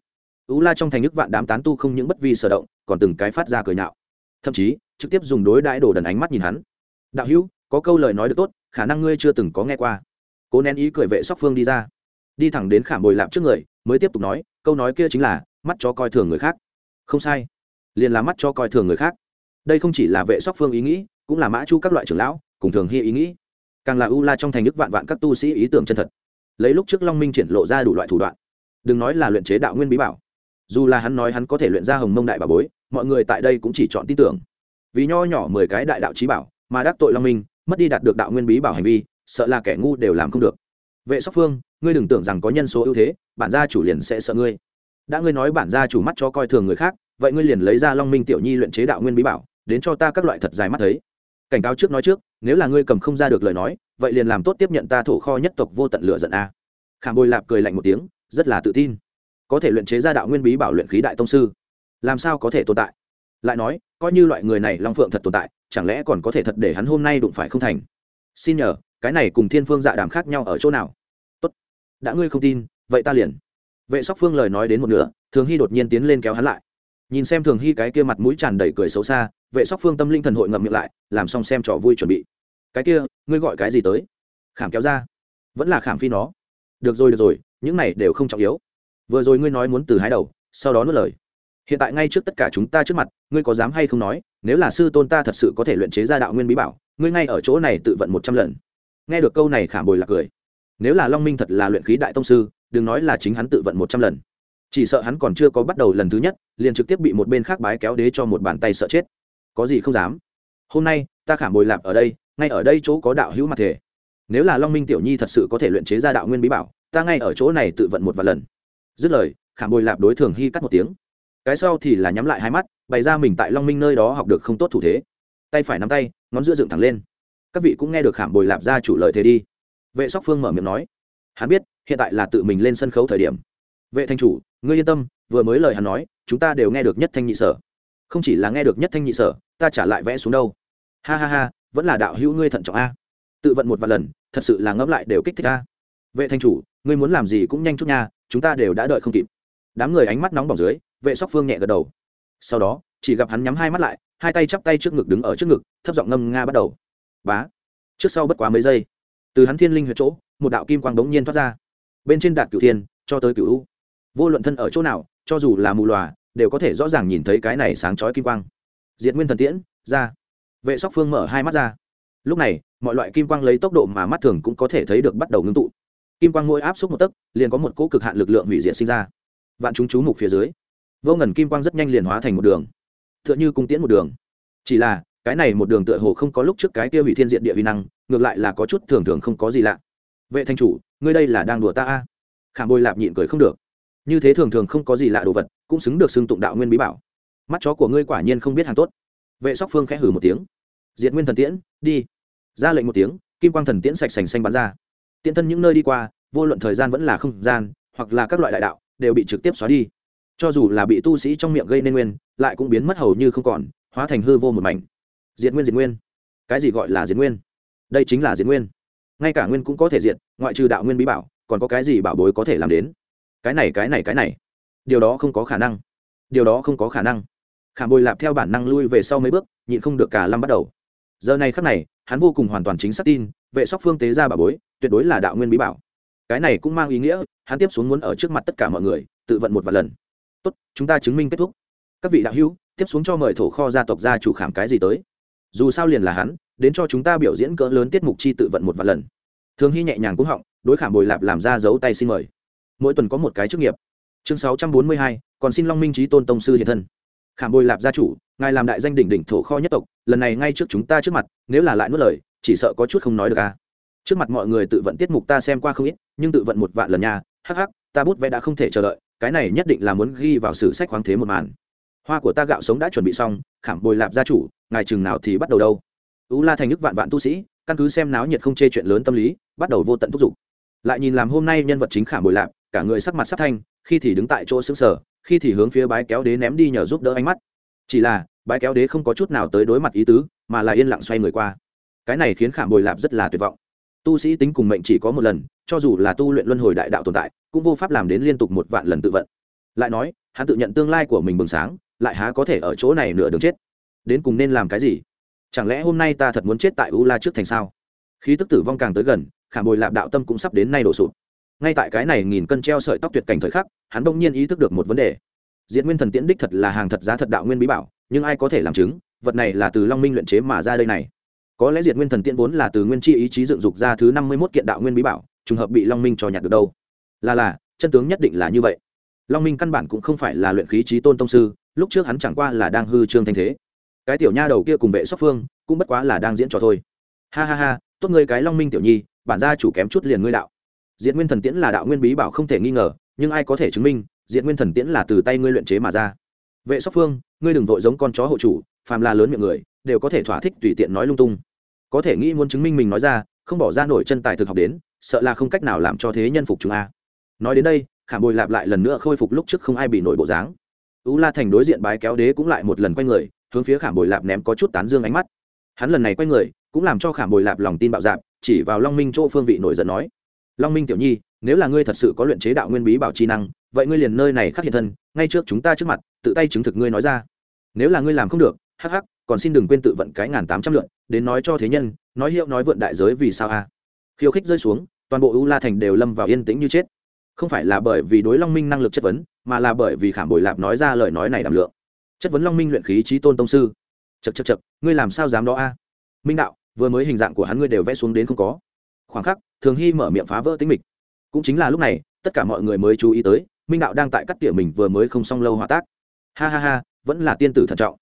Ú la trong thành nước vạn đám tán tu không những bất vi sở động, còn từng cái phát ra cười nhạo. Thậm chí, trực tiếp dùng đối đãi đồ đần ánh mắt nhìn hắn. Đạo hữu, có câu lời nói được tốt, khả năng ngươi chưa từng có nghe qua. Cố nén ý cười vệ sóc phương đi ra. Đi thẳng đến khảm bồi lạp trước người, mới tiếp tục nói, câu nói kia chính là mắt cho coi thường người khác. Không sai. Liền là mắt cho coi thường người khác. Đây không chỉ là vệ sóc phương ý nghĩ, cũng là mã chu các loại trưởng lão, cùng thường hy ý nghĩ. Càng là u la trong thành đức vạn vạn các tu sĩ ý tưởng chân thật. Lấy lúc trước long minh triển lộ ra đủ loại thủ đoạn. Đừng nói là luyện chế đạo nguyên bí bảo. Dù là hắn nói hắn có thể luyện ra hồng mông đại bà bối, mọi người tại đây cũng chỉ chọn tin tưởng. Vì nho nhỏ mười cái đại đạo trí bảo, mà đắc tội long minh, mất đi đạt được đạo nguyên bí bảo hành vi, sợ là kẻ ngu đều làm không được. Vệ sóc phương, ngươi đừng tưởng rằng có nhân số ưu thế, bản gia chủ liền sẽ sợ ngươi đã ngươi nói bản gia chủ mắt cho coi thường người khác, vậy ngươi liền lấy ra long minh tiểu nhi luyện chế đạo nguyên bí bảo, đến cho ta các loại thật dài mắt thấy. Cảnh cáo trước nói trước, nếu là ngươi cầm không ra được lời nói, vậy liền làm tốt tiếp nhận ta thổ kho nhất tộc vô tận lửa giận a. Khảm bồi lạp cười lạnh một tiếng, rất là tự tin. Có thể luyện chế ra đạo nguyên bí bảo luyện khí đại tông sư, làm sao có thể tồn tại? Lại nói, coi như loại người này long phượng thật tồn tại, chẳng lẽ còn có thể thật để hắn hôm nay đụng phải không thành? Xin nhờ, cái này cùng thiên phương dạ đàm khác nhau ở chỗ nào? Tốt. Đã ngươi không tin, vậy ta liền vệ sóc phương lời nói đến một nửa, thường hy đột nhiên tiến lên kéo hắn lại. Nhìn xem thường hy cái kia mặt mũi tràn đầy cười xấu xa, vệ sóc phương tâm linh thần hội ngậm miệng lại, làm xong xem trò vui chuẩn bị. Cái kia, ngươi gọi cái gì tới? Khảm kéo ra. Vẫn là khảm phi nó. Được rồi được rồi, những này đều không trọng yếu. Vừa rồi ngươi nói muốn từ hái đầu, sau đó nuốt lời. Hiện tại ngay trước tất cả chúng ta trước mặt, ngươi có dám hay không nói, nếu là sư tôn ta thật sự có thể luyện chế ra đạo nguyên bí bảo, ngươi ngay ở chỗ này tự vận một trăm lần. Nghe được câu này khảm bồi là cười. Nếu là long minh thật là luyện khí đại tông sư đừng nói là chính hắn tự vận một trăm lần. Chỉ sợ hắn còn chưa có bắt đầu lần thứ nhất, liền trực tiếp bị một bên khác bái kéo đế cho một bàn tay sợ chết. Có gì không dám? Hôm nay, ta khảm bồi lạp ở đây, ngay ở đây chỗ có đạo hữu mặt thể nếu là long minh tiểu nhi thật sự có thể luyện chế ra đạo nguyên bí bảo, ta ngay ở chỗ này tự vận một vài lần. Dứt lời, khảm bồi lạp đối thường hy cắt một tiếng. Cái sau thì là nhắm lại hai mắt, bày ra mình tại long minh nơi đó học được không tốt thủ thế. Tay phải nắm tay, ngón giữa dựng thẳng lên. Các vị cũng nghe được khảm bồi lạp ra chủ lời thế đi. Vệ sóc phương mở miệng nói. Hắn biết hiện tại là tự mình lên sân khấu thời điểm. Vệ thanh chủ, ngươi yên tâm, vừa mới lời hắn nói, chúng ta đều nghe được nhất thanh nhị sở. Không chỉ là nghe được nhất thanh nhị sở, ta trả lại vẽ xuống đâu. Ha ha ha, vẫn là đạo hữu ngươi thận trọng a. Tự vận một vài lần, thật sự là ngẫm lại đều kích thích a. Vệ thanh chủ, ngươi muốn làm gì cũng nhanh chút nha, chúng ta đều đã đợi không kịp. Đám người ánh mắt nóng bỏng dưới, vệ sóc phương nhẹ gật đầu. Sau đó, chỉ gặp hắn nhắm hai mắt lại, hai tay chắp tay trước ngực đứng ở trước ngực, thấp giọng ngâm nga bắt đầu. Bá, trước sau bất quá mấy giây. Từ hắn thiên linh huyệt chỗ, một đạo kim quang bỗng nhiên thoát ra bên trên đạt cửu thiên, cho tới cửu u. Vô luận thân ở chỗ nào, cho dù là mù lòa, đều có thể rõ ràng nhìn thấy cái này sáng chói kim quang. Diệt nguyên thần tiễn, ra. Vệ sóc phương mở hai mắt ra. Lúc này, mọi loại kim quang lấy tốc độ mà mắt thường cũng có thể thấy được bắt đầu ngưng tụ. Kim quang mỗi áp suất một tấc, liền có một cỗ cực hạn lực lượng hủy diệt sinh ra. Vạn chúng chú mục phía dưới, vô ngần kim quang rất nhanh liền hóa thành một đường. T h ư ợ n h ư cung tiễn một đường. Chỉ là, cái này một đường tựa hồ không có lúc trước cái kia hủy thiên diện địa huy năng, ngược lại là có chút thường thường không có gì lạ. Vệ thanh chủ ngươi đây là đang đùa ta a? Khảm bôi lạp nhịn cười không được. Như thế thường thường không có gì lạ đồ vật, cũng xứng được xưng tụng đạo nguyên bí bảo. Mắt chó của ngươi quả nhiên không biết hàng tốt. Vệ sóc phương khẽ hử một tiếng. Diệt nguyên thần tiễn, đi. Ra lệnh một tiếng, kim quang thần tiễn sạch sành xanh bắn ra. Tiễn thân những nơi đi qua, vô luận thời gian vẫn là không gian, hoặc là các loại đại đạo, đều bị trực tiếp xóa đi. Cho dù là bị tu sĩ trong miệng gây nên nguyên, lại cũng biến mất hầu như không còn, hóa thành hư vô một mảnh. Diệt nguyên diệt nguyên. Cái gì gọi là diệt nguyên? Đây chính là diệt nguyên ngay cả nguyên cũng có thể diệt, ngoại trừ đạo nguyên bí bảo, còn có cái gì bảo bối có thể làm đến? Cái này cái này cái này. Điều đó không có khả năng. Điều đó không có khả năng. Khả bồi lạp theo bản năng lui về sau mấy bước, nhịn không được cả lâm bắt đầu. Giờ này khắc này, hắn vô cùng hoàn toàn chính xác tin, vệ sóc phương tế ra bảo bối, tuyệt đối là đạo nguyên bí bảo. Cái này cũng mang ý nghĩa, hắn tiếp xuống muốn ở trước mặt tất cả mọi người, tự vận một vài lần. Tốt, chúng ta chứng minh kết thúc. Các vị đạo hữu, tiếp xuống cho mời thổ kho gia tộc gia chủ khảm cái gì tới. Dù sao liền là hắn đến cho chúng ta biểu diễn cỡ lớn tiết mục chi tự vận một vài lần. Thường hy nhẹ nhàng cũng họng, đối khảm bồi lạp làm ra dấu tay xin mời. Mỗi tuần có một cái chức nghiệp. Chương sáu trăm bốn mươi hai, còn xin long minh trí tôn tông sư hiện thân. Khảm bồi lạp gia chủ, ngài làm đại danh đỉnh đỉnh thổ kho nhất tộc, lần này ngay trước chúng ta trước mặt, nếu là lại nuốt lời, chỉ sợ có chút không nói được à. Trước mặt mọi người tự vận tiết mục ta xem qua không ít, nhưng tự vận một vạn lần nha, hắc hắc, ta bút vẽ đã không thể chờ đợi, cái này nhất định là muốn ghi vào sử sách khoáng thế một màn. Hoa của ta gạo sống đã chuẩn bị xong, khảm bồi lạp gia chủ, ngài chừng nào thì bắt đầu đâu? U la thành nước vạn vạn tu sĩ, căn cứ xem náo nhiệt không chê chuyện lớn tâm lý, bắt đầu vô tận thúc giục. Lại nhìn làm hôm nay nhân vật chính khảm bồi lạp, cả người sắc mặt sắc thanh, khi thì đứng tại chỗ xứng sở khi thì hướng phía bái kéo đế ném đi nhờ giúp đỡ ánh mắt. Chỉ là, bái kéo đế không có chút nào tới đối mặt ý tứ, mà là yên lặng xoay người qua. Cái này khiến khảm bồi lạp rất là tuyệt vọng. Tu sĩ tính cùng mệnh chỉ có một lần, cho dù là tu luyện luân hồi đại đạo tồn tại, cũng vô pháp làm đến liên tục một vạn lần tự vận. Lại nói, hắn tự nhận tương lai của mình bừng sáng, lại há có thể ở chỗ này nửa đường chết. Đến cùng nên làm cái gì? Chẳng lẽ hôm nay ta thật muốn chết tại u la trước thành sao? Khí tức tử vong càng tới gần, khả bồi lạp đạo tâm cũng sắp đến nay đổ sụp. Ngay tại cái này nghìn cân treo sợi tóc tuyệt cảnh thời khắc, hắn bỗng nhiên ý thức được một vấn đề. Diễn nguyên thần tiễn đích thật là hàng thật giá thật đạo nguyên bí bảo, nhưng ai có thể làm chứng, vật này là từ long minh luyện chế mà ra đây này. Có lẽ diệt nguyên thần tiễn vốn là từ nguyên chi ý chí dựng dục ra thứ năm mươi mốt kiện đạo nguyên bí bảo, trùng hợp bị long minh cho nhặt được đâu. Là là, chân tướng nhất định là như vậy. Long minh căn bản cũng không phải là luyện khí trí tôn tông sư, lúc trước hắn chẳng qua là đang hư trương thanh thế cái tiểu nha đầu kia cùng vệ sóc phương cũng bất quá là đang diễn trò thôi. Ha ha ha, tốt ngươi cái long minh tiểu nhi, bản gia chủ kém chút liền ngươi đạo. Diện nguyên thần tiễn là đạo nguyên bí bảo không thể nghi ngờ, nhưng ai có thể chứng minh diện nguyên thần tiễn là từ tay ngươi luyện chế mà ra. Vệ sóc phương, ngươi đừng vội giống con chó hộ chủ, phàm là lớn miệng người, đều có thể thỏa thích tùy tiện nói lung tung. Có thể nghĩ muốn chứng minh mình nói ra, không bỏ ra nổi chân tài thực học đến, sợ là không cách nào làm cho thế nhân phục chúng a. Nói đến đây khảm bồi lạp lại lần nữa khôi phục lúc trước không ai bị nổi bộ dáng. Ú la thành đối diện bái kéo đế cũng lại một lần quay người hướng phía khảm bồi lạp ném có chút tán dương ánh mắt. Hắn lần này quay người, cũng làm cho khảm bồi lạp lòng tin bạo dạp chỉ vào long minh chỗ phương vị nổi giận nói, long minh tiểu nhi, nếu là ngươi thật sự có luyện chế đạo nguyên bí bảo chi năng, vậy ngươi liền nơi này khắc hiện thân, ngay trước chúng ta trước mặt, tự tay chứng thực ngươi nói ra. Nếu là ngươi làm không được, hắc hắc, còn xin đừng quên tự vận cái ngàn tám trăm lượn đến nói cho thế nhân, nói hiệu nói vượn đại giới vì sao a? Khiêu khích rơi xuống, toàn bộ u la thành đều lâm vào yên tĩnh như chết. Không phải là bởi vì đối long minh năng lực chất vấn, mà là bởi vì khảm bồi lạp nói ra lời nói này đảm lượng chất vấn long minh luyện khí trí tôn tông sư. Chật chật chật ngươi làm sao dám đó a? Minh đạo, vừa mới hình dạng của hắn ngươi đều vẽ xuống đến không có. Khoảng khắc, thường hy mở miệng phá vỡ tính mịch. Cũng chính là lúc này, tất cả mọi người mới chú ý tới, minh đạo đang tại cắt tỉa mình vừa mới không xong lâu hòa tác. Ha ha ha, vẫn là tiên tử thận trọng.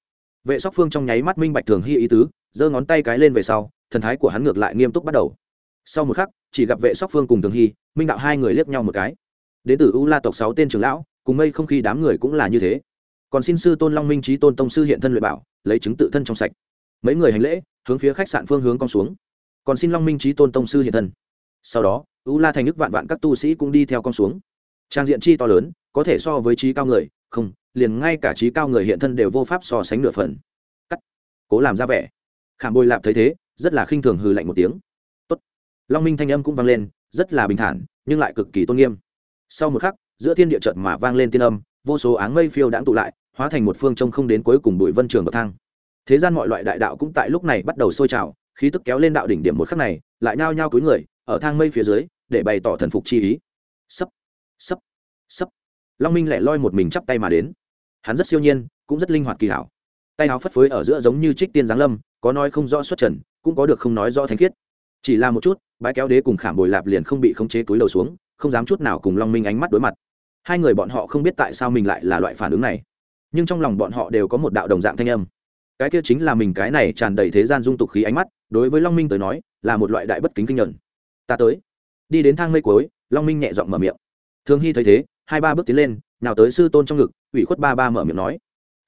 Vệ sóc phương trong nháy mắt minh bạch thường hy ý tứ, giơ ngón tay cái lên về sau, thần thái của hắn ngược lại nghiêm túc bắt đầu. Sau một khắc, chỉ gặp vệ sóc phương cùng thường hy, minh đạo hai người liếc nhau một cái. Đến từ u la tộc sáu tên trưởng lão, cùng mây không khí đám người cũng là như thế còn xin sư tôn long minh trí tôn tông sư hiện thân luyện bảo, lấy chứng tự thân trong sạch. Mấy người hành lễ, hướng phía khách sạn phương hướng con xuống. Còn xin long minh trí tôn tông sư hiện thân. Sau đó, u la thành nước vạn vạn các tu sĩ cũng đi theo con xuống. Trang diện chi to lớn, có thể so với trí cao người, không, liền ngay cả trí cao người hiện thân đều vô pháp so sánh nửa phần. Cắt. Cố làm ra vẻ. Khảm bồi lạp thấy thế, rất là khinh thường hừ lạnh một tiếng. Tốt. long minh thanh âm cũng vang lên, rất là bình thản, nhưng lại cực kỳ tôn nghiêm. Sau một khắc, giữa thiên địa trận mà vang lên tiên âm, vô số áng mây phiêu đãng tụ lại hóa thành một phương trông không đến cuối cùng bụi vân trường bậc thang. Thế gian mọi loại đại đạo cũng tại lúc này bắt đầu sôi trào, khí tức kéo lên đạo đỉnh điểm một khắc này, lại nhao nhao cúi người, ở thang mây phía dưới, để bày tỏ thần phục chi ý. Sấp sấp sấp. Long minh lẻ loi một mình chắp tay mà đến. Hắn rất siêu nhiên, cũng rất linh hoạt kỳ hảo. Tay áo phất phới ở giữa giống như trích tiên giáng lâm, có nói không rõ xuất trần, cũng có được không nói rõ thánh khiết. Chỉ là một chút, bãi kéo đế cùng khảm bồi lạp liền không bị khống chế túi đầu xuống, không dám chút nào cùng long minh ánh mắt đối mặt. Hai người bọn họ không biết tại sao mình lại là loại phản ứng này nhưng trong lòng bọn họ đều có một đạo đồng dạng thanh âm. Cái kia chính là mình cái này tràn đầy thế gian dung tục khí ánh mắt, đối với long minh tới nói, là một loại đại bất kính kinh nhuận ta tới. Đi đến thang mây cuối, long minh nhẹ giọng mở miệng. Thường hy thấy thế, hai ba bước tiến lên, nào tới sư tôn trong ngực, ủy khuất ba ba mở miệng nói.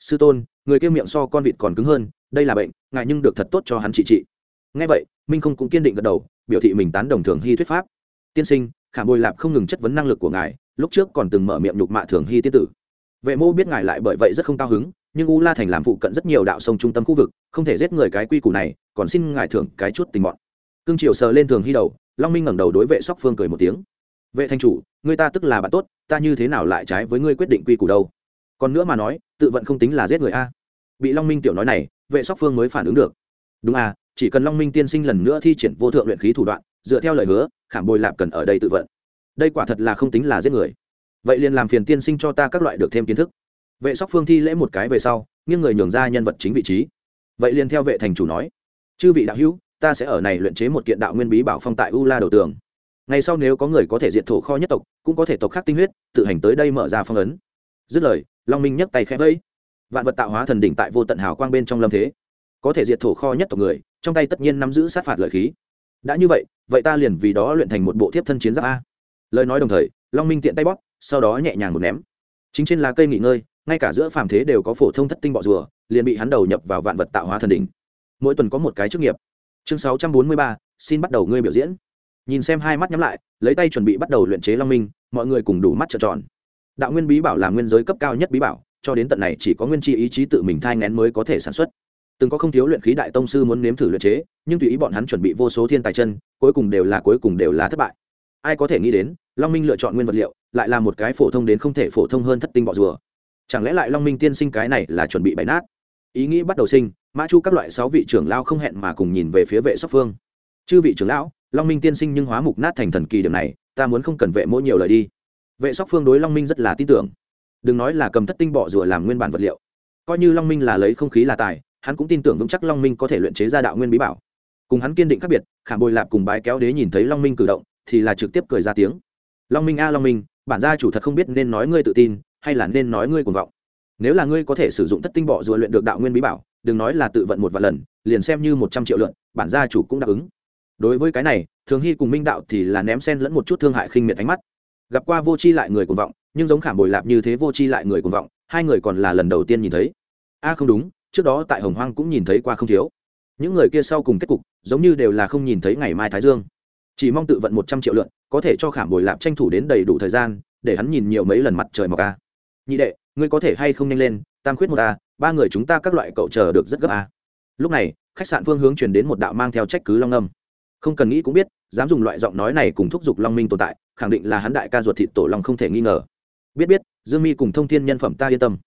Sư tôn, người kia miệng so con vịt còn cứng hơn, đây là bệnh ngại nhưng được thật tốt cho hắn trị trị. Ngay vậy, minh không cũng kiên định gật đầu, biểu thị mình tán đồng thường hy thuyết pháp. Tiên sinh khả bồi lạp không ngừng chất vấn năng lực của ngài, lúc trước còn từng mở miệng nhục mạ thường hy tiên tử vệ mô biết ngài lại bởi vậy rất không cao hứng, nhưng u la thành làm phụ cận rất nhiều đạo sông trung tâm khu vực, không thể giết người cái quy củ này, còn xin ngài thưởng cái chút tình mọn. Cương triều sờ lên thường hy đầu, long minh ngẩng đầu đối vệ sóc phương cười một tiếng. Vệ thanh chủ, người ta tức là bạn tốt, ta như thế nào lại trái với ngươi quyết định quy củ đâu? Còn nữa mà nói, tự vận không tính là giết người a. Bị long minh tiểu nói này, vệ sóc phương mới phản ứng được. Đúng à chỉ cần long minh tiên sinh lần nữa thi triển vô thượng luyện khí thủ đoạn, dựa theo lời hứa, khảm bồi lạp cần ở đây tự vận. Đây quả thật là không tính là giết người vậy liền làm phiền tiên sinh cho ta các loại được thêm kiến thức. Vệ sóc phương thi lễ một cái về sau, nghiêng người nhường ra nhân vật chính vị trí. Vậy liền theo vệ thành chủ nói, chư vị đạo hữu, ta sẽ ở này luyện chế một kiện đạo nguyên bí bảo phong tại u la đầu tường. Ngày sau nếu có người có thể diệt thổ kho nhất tộc, cũng có thể tộc khác tinh huyết, tự hành tới đây mở ra phong ấn. Dứt lời, long minh nhấc tay khẽ vẫy. Vạn vật tạo hóa thần đỉnh tại vô tận hào quang bên trong lâm thế. Có thể diệt thổ kho nhất tộc người, trong tay tất nhiên nắm giữ sát phạt lợi khí. Đã như vậy vậy ta liền vì đó luyện thành một bộ thiếp thân chiến giáp a. Lời nói đồng thời, long minh tiện tay bóp sau đó nhẹ nhàng một ném. Chính trên lá cây nghỉ ngơi, ngay cả giữa phàm thế đều có phổ thông thất tinh bọ rùa, liền bị hắn đầu nhập vào vạn vật tạo hóa thần đỉnh. Mỗi tuần có một cái chức nghiệp. Chương sáu trăm bốn mươi ba, xin bắt đầu ngươi biểu diễn. Nhìn xem hai mắt nhắm lại, lấy tay chuẩn bị bắt đầu luyện chế long minh, mọi người cùng đủ mắt trợn tròn. Đạo nguyên bí bảo là nguyên giới cấp cao nhất bí bảo, cho đến tận này chỉ có nguyên chi ý chí tự mình thai ngén mới có thể sản xuất. Từng có không thiếu luyện khí đại tông sư muốn nếm thử luyện chế, nhưng tùy ý bọn hắn chuẩn bị vô số thiên tài chân, cuối cùng đều là cuối cùng đều là thất bại ai có thể nghĩ đến, long minh lựa chọn nguyên vật liệu, lại là một cái phổ thông đến không thể phổ thông hơn thất tinh bọ rùa. Chẳng lẽ lại long minh tiên sinh cái này là chuẩn bị bày nát? Ý nghĩ bắt đầu sinh, mã chu các loại sáu vị trưởng lao không hẹn mà cùng nhìn về phía vệ sóc phương. Chư vị trưởng lão, long minh tiên sinh nhưng hóa mục nát thành thần kỳ điểm này, ta muốn không cần vệ mỗi nhiều lời đi. Vệ sóc phương đối long minh rất là tin tưởng. Đừng nói là cầm thất tinh bọ rùa làm nguyên bản vật liệu. Coi như long minh là lấy không khí là tài, hắn cũng tin tưởng vững chắc long minh có thể luyện chế ra đạo nguyên bí bảo. Cùng hắn kiên định khác biệt, khảm bồi lạp cùng bái kéo đế nhìn thấy long minh cử động thì là trực tiếp cười ra tiếng. Long minh a, long minh, bản gia chủ thật không biết nên nói ngươi tự tin, hay là nên nói ngươi cuồng vọng. Nếu là ngươi có thể sử dụng thất tinh bọ rùa luyện được đạo nguyên bí bảo, đừng nói là tự vận một vài lần, liền xem như một trăm triệu lượn bản gia chủ cũng đáp ứng. Đối với cái này, thường hy cùng minh đạo thì là ném sen lẫn một chút thương hại khinh miệt ánh mắt. Gặp qua vô c h i lại người cuồng vọng, nhưng giống khảm bồi lạp như thế vô c h i lại người cuồng vọng, hai người còn là lần đầu tiên nhìn thấy. A, không đúng, trước đó tại hồng hoang cũng nhìn thấy qua không thiếu. Những người kia sau cùng kết cục, giống như đều là không nhìn thấy ngày mai thái dương chỉ mong tự vận một trăm triệu lượn, có thể cho khảm bồi lạp tranh thủ đến đầy đủ thời gian, để hắn nhìn nhiều mấy lần mặt trời mọc a. Nhị đệ, ngươi có thể hay không nhanh lên, tam khuyết một a, ba người chúng ta các loại cậu chờ được rất gấp a. Lúc này, khách sạn phương hướng chuyển đến một đạo mang theo trách cứ long âm. Không cần nghĩ cũng biết, dám dùng loại giọng nói này cùng thúc giục long minh tồn tại, khẳng định là hắn đại ca ruột thịt tổ long không thể nghi ngờ. Biết biết, dương mi cùng thông thiên nhân phẩm ta yên tâm.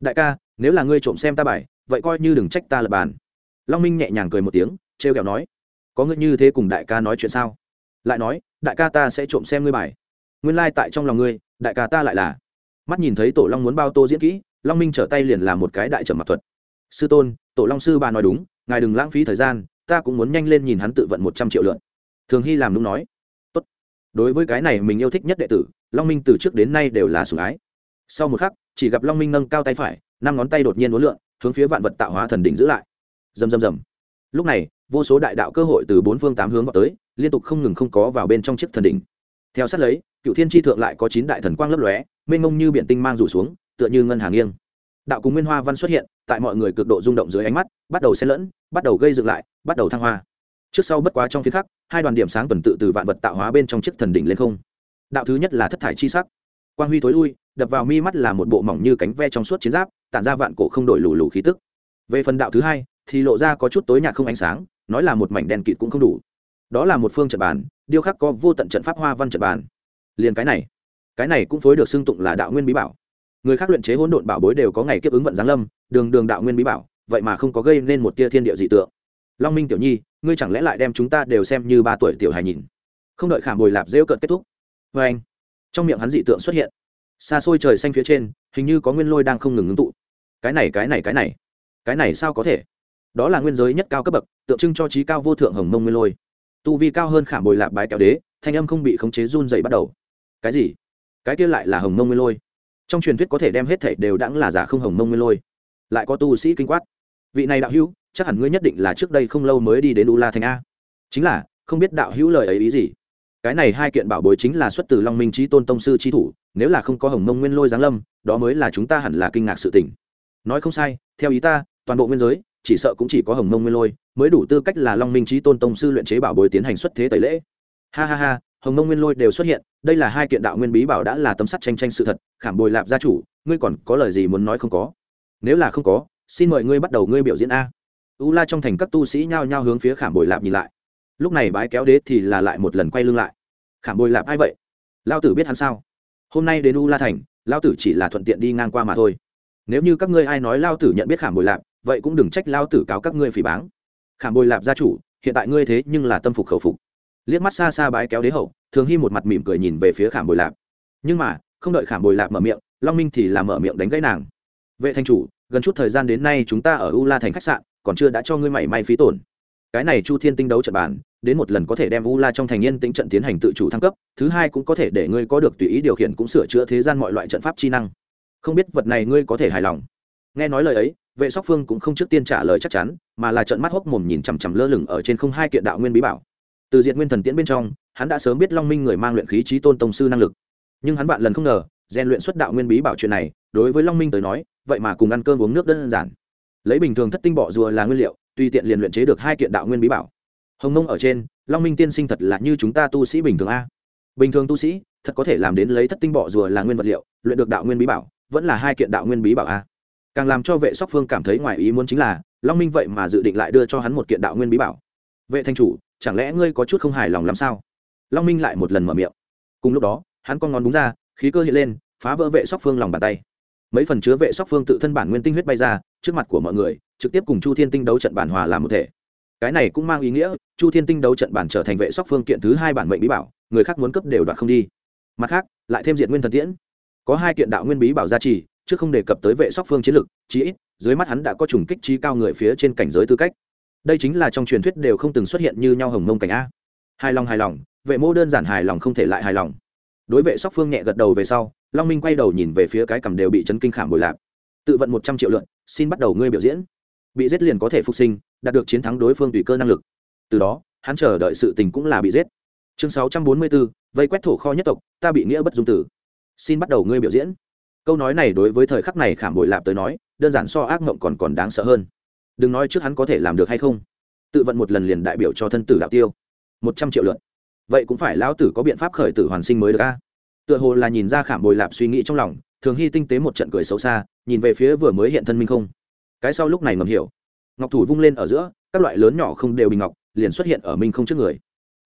Đại ca, nếu là ngươi trộm xem ta bài, vậy coi như đừng trách ta lập bàn. Long minh nhẹ nhàng cười một tiếng, trêu kẹo nói, có ngươi như thế cùng đại ca nói chuyện sao? Lại nói, đại ca ta sẽ trộm xem ngươi bài. Nguyên lai、like、tại trong lòng ngươi, đại ca ta lại là. Mắt nhìn thấy tổ long muốn bao tô diễn kỹ, long minh trở tay liền làm một cái đại trầm mặc thuật. Sư tôn, tổ long sư bà nói đúng, ngài đừng lãng phí thời gian, ta cũng muốn nhanh lên nhìn hắn tự vận một trăm triệu lượn thường hy làm đúng nói. Tốt. đối với cái này mình yêu thích nhất đệ tử, long minh từ trước đến nay đều là sủng ái. Sau một khắc, chỉ gặp long minh nâng cao tay phải, năm ngón tay đột nhiên uốn lượn, hướng phía vạn vật tạo hóa thần đỉnh giữ lại. Rầm rầm rầm lúc này, vô số đại đạo cơ hội từ bốn phương tám hướng vào tới, liên tục không ngừng không có vào bên trong chiếc thần đỉnh. Theo sát lấy, cựu thiên tri thượng lại có chín đại thần quang lấp lóe, mênh mông như biển tinh mang rủ xuống, tựa như ngân hàng nghiêng. Đạo cùng nguyên hoa văn xuất hiện, tại mọi người cực độ rung động dưới ánh mắt, bắt đầu xen lẫn, bắt đầu gây dựng lại, bắt đầu thăng hoa. Trước sau bất quá trong phía khắc, hai đoàn điểm sáng tuần tự từ vạn vật tạo hóa bên trong chiếc thần đỉnh lên không. Đạo thứ nhất là thất thải chi sắc. Quang huy tối lui, đập vào mi mắt là một bộ mỏng như cánh ve trong suốt chiến giáp, tản ra vạn cổ không đổi lù lù khí tức. Về phần đạo thứ hai thì lộ ra có chút tối nhạt không ánh sáng, nói là một mảnh đèn kịt cũng không đủ. Đó là một phương trận bàn, điêu khắc có vô tận trận pháp hoa văn trận bàn. Liền cái này cái này cũng phối được xưng tụng là đạo nguyên bí bảo. Người khác luyện chế hỗn độn bảo bối đều có ngày kiếp ứng vận giáng lâm, đường đường đạo nguyên bí bảo, vậy mà không có gây nên một tia thiên địa dị tượng. Long minh tiểu nhi, ngươi chẳng lẽ lại đem chúng ta đều xem như ba tuổi tiểu hài nhìn? Không đợi khảm bồi lạp rêu cợt kết thúc vê anh, trong miệng hắn dị tượng xuất hiện. Xa xôi trời xanh phía trên, hình như có nguyên lôi đang không ngừng ngưng tụ. Cái này cái này cái này cái này sao có thể? Đó là nguyên giới nhất cao cấp bậc, tượng trưng cho trí cao vô thượng hồng mông nguyên lôi. Tu vi cao hơn khảm bồi lạp bái kéo đế, thanh âm không bị khống chế run dậy bắt đầu. Cái gì? Cái kia lại là hồng mông nguyên lôi. Trong truyền thuyết có thể đem hết thể đều đãng là giả không hồng mông nguyên lôi. Lại có tu sĩ kinh quát. Vị này đạo hữu, chắc hẳn ngươi nhất định là trước đây không lâu mới đi đến u la thành a. Chính là, không biết đạo hữu lời ấy ý gì? Cái này hai kiện bảo bối chính là xuất từ long minh trí tôn tông sư trí thủ, nếu là không có hồng mông nguyên lôi giáng lâm, đó mới là chúng ta hẳn là kinh ngạc sự tình. Nói không sai, theo ý ta, toàn bộ nguyên giới chỉ sợ cũng chỉ có hồng mông nguyên lôi, mới đủ tư cách là long minh trí tôn tông sư luyện chế bảo bối tiến hành xuất thế tẩy lễ. Ha ha ha, hồng mông nguyên lôi đều xuất hiện, đây là hai kiện đạo nguyên bí bảo đã là tấm sắt tranh tranh sự thật, khảm bồi lạp gia chủ, ngươi còn có lời gì muốn nói không có? Nếu là không có, xin mời ngươi bắt đầu ngươi biểu diễn a. U la trong thành các tu sĩ nhao nhao hướng phía khảm bồi lạp nhìn lại. Lúc này bái kéo đế thì là lại một lần quay lưng lại. Khảm bồi lạp ai vậy? Lao tử biết hắn sao? Hôm nay đến u la thành lao tử chỉ là thuận tiện đi ngang qua mà thôi. Nếu như các ngươi ai nói lao tử nhận biết khảm bồi lạp vậy cũng đừng trách lao tử cáo các ngươi phỉ báng. Khảm bồi lạp gia chủ, hiện tại ngươi thế nhưng là tâm phục khẩu phục. Liếc mắt xa xa bái kéo đế hậu, thường hy một mặt mỉm cười nhìn về phía khảm bồi lạp. Nhưng mà, không đợi khảm bồi lạp mở miệng, long minh thì làm mở miệng đánh gãy nàng. Vệ thanh chủ, gần chút thời gian đến nay chúng ta ở u la thành khách sạn, còn chưa đã cho ngươi mảy may phí tổn. Cái này chu thiên tinh đấu trận bàn, đến một lần có thể đem u la trong thành yên tĩnh trận tiến hành tự chủ thăng cấp, thứ hai cũng có thể để ngươi có được tùy ý điều khiển cũng sửa chữa thế gian mọi loại trận pháp chi năng. Không biết vật này ngươi có thể hài lòng. Nghe nói lời ấy vệ sóc phương cũng không trước tiên trả lời chắc chắn, mà là trận mắt hốc mồm nhìn chằm chằm lơ lửng ở trên không hai kiện đạo nguyên bí bảo. Từ diện nguyên thần tiễn bên trong, hắn đã sớm biết long minh người mang luyện khí trí tôn tông sư năng lực. Nhưng hắn vạn lần không ngờ, rèn luyện xuất đạo nguyên bí bảo chuyện này, đối với long minh tới nói, vậy mà cùng ăn cơm uống nước đơn giản. Lấy bình thường thất tinh bỏ rùa là nguyên liệu, tùy tiện liền luyện chế được hai kiện đạo nguyên bí bảo. Hồng mông ở trên, long minh tiên sinh thật là như chúng ta tu sĩ bình thường a. Bình thường tu sĩ, thật có thể làm đến lấy thất tinh bỏ rùa là nguyên vật liệu, luyện được đạo nguyên bí bảo, vẫn là hai kiện đạo nguyên bí bảo a càng làm cho vệ sóc phương cảm thấy ngoài ý muốn chính là, long minh vậy mà dự định lại đưa cho hắn một kiện đạo nguyên bí bảo. Vệ thanh chủ, chẳng lẽ ngươi có chút không hài lòng làm sao? Long minh lại một lần mở miệng. Cùng lúc đó, hắn con ngón búng ra, khí cơ hiện lên, phá vỡ vệ sóc phương lòng bàn tay. Mấy phần chứa vệ sóc phương tự thân bản nguyên tinh huyết bay ra, trước mặt của mọi người, trực tiếp cùng chu thiên tinh đấu trận bản hòa làm một thể. Cái này cũng mang ý nghĩa, chu thiên tinh đấu trận bản trở thành vệ sóc phương kiện thứ hai bản mệnh bí bảo, người khác muốn cấp đều đoạt không đi. Mặt khác, lại thêm diện nguyên thần tiễn. Có hai kiện đạo nguyên bí bảo gia trì chứ không đề cập tới vệ sóc phương chiến lực chí ít, dưới mắt hắn đã có trùng kích trí cao người phía trên cảnh giới tư cách. Đây chính là trong truyền thuyết đều không từng xuất hiện như nhau hồng mông cảnh a. Hài lòng hài lòng, vệ mô đơn giản hài lòng không thể lại hài lòng. Đối vệ sóc phương nhẹ gật đầu về sau, long minh quay đầu nhìn về phía cái cầm đều bị chấn kinh khảm bồi lạc. tự vận một trăm triệu lượn xin bắt đầu ngươi biểu diễn. Bị giết liền có thể phục sinh, đạt được chiến thắng đối phương tùy cơ năng lực. Từ đó, hắn chờ đợi sự tình cũng là bị giết. Chương sáu trăm bốn mươi bốn, vây quét thổ kho nhất tộc, ta bị nghĩa bất dung tử. Xin bắt đầu ngươi biểu diễn câu nói này đối với thời khắc này khảm bồi lạp tới nói, đơn giản so ác mộng còn còn đáng sợ hơn. Đừng nói trước hắn có thể làm được hay không. Tự vận một lần liền đại biểu cho thân tử đạo tiêu. Một trăm triệu lượt. Vậy cũng phải lão tử có biện pháp khởi tử hoàn sinh mới được a. Tựa hồ là nhìn ra khảm bồi lạp suy nghĩ trong lòng, thường hy tinh tế một trận cười xấu xa, nhìn về phía vừa mới hiện thân minh không. Cái sau lúc này ngầm hiểu. Ngọc thủ vung lên ở giữa, các loại lớn nhỏ không đều bình ngọc liền xuất hiện ở minh không trước người.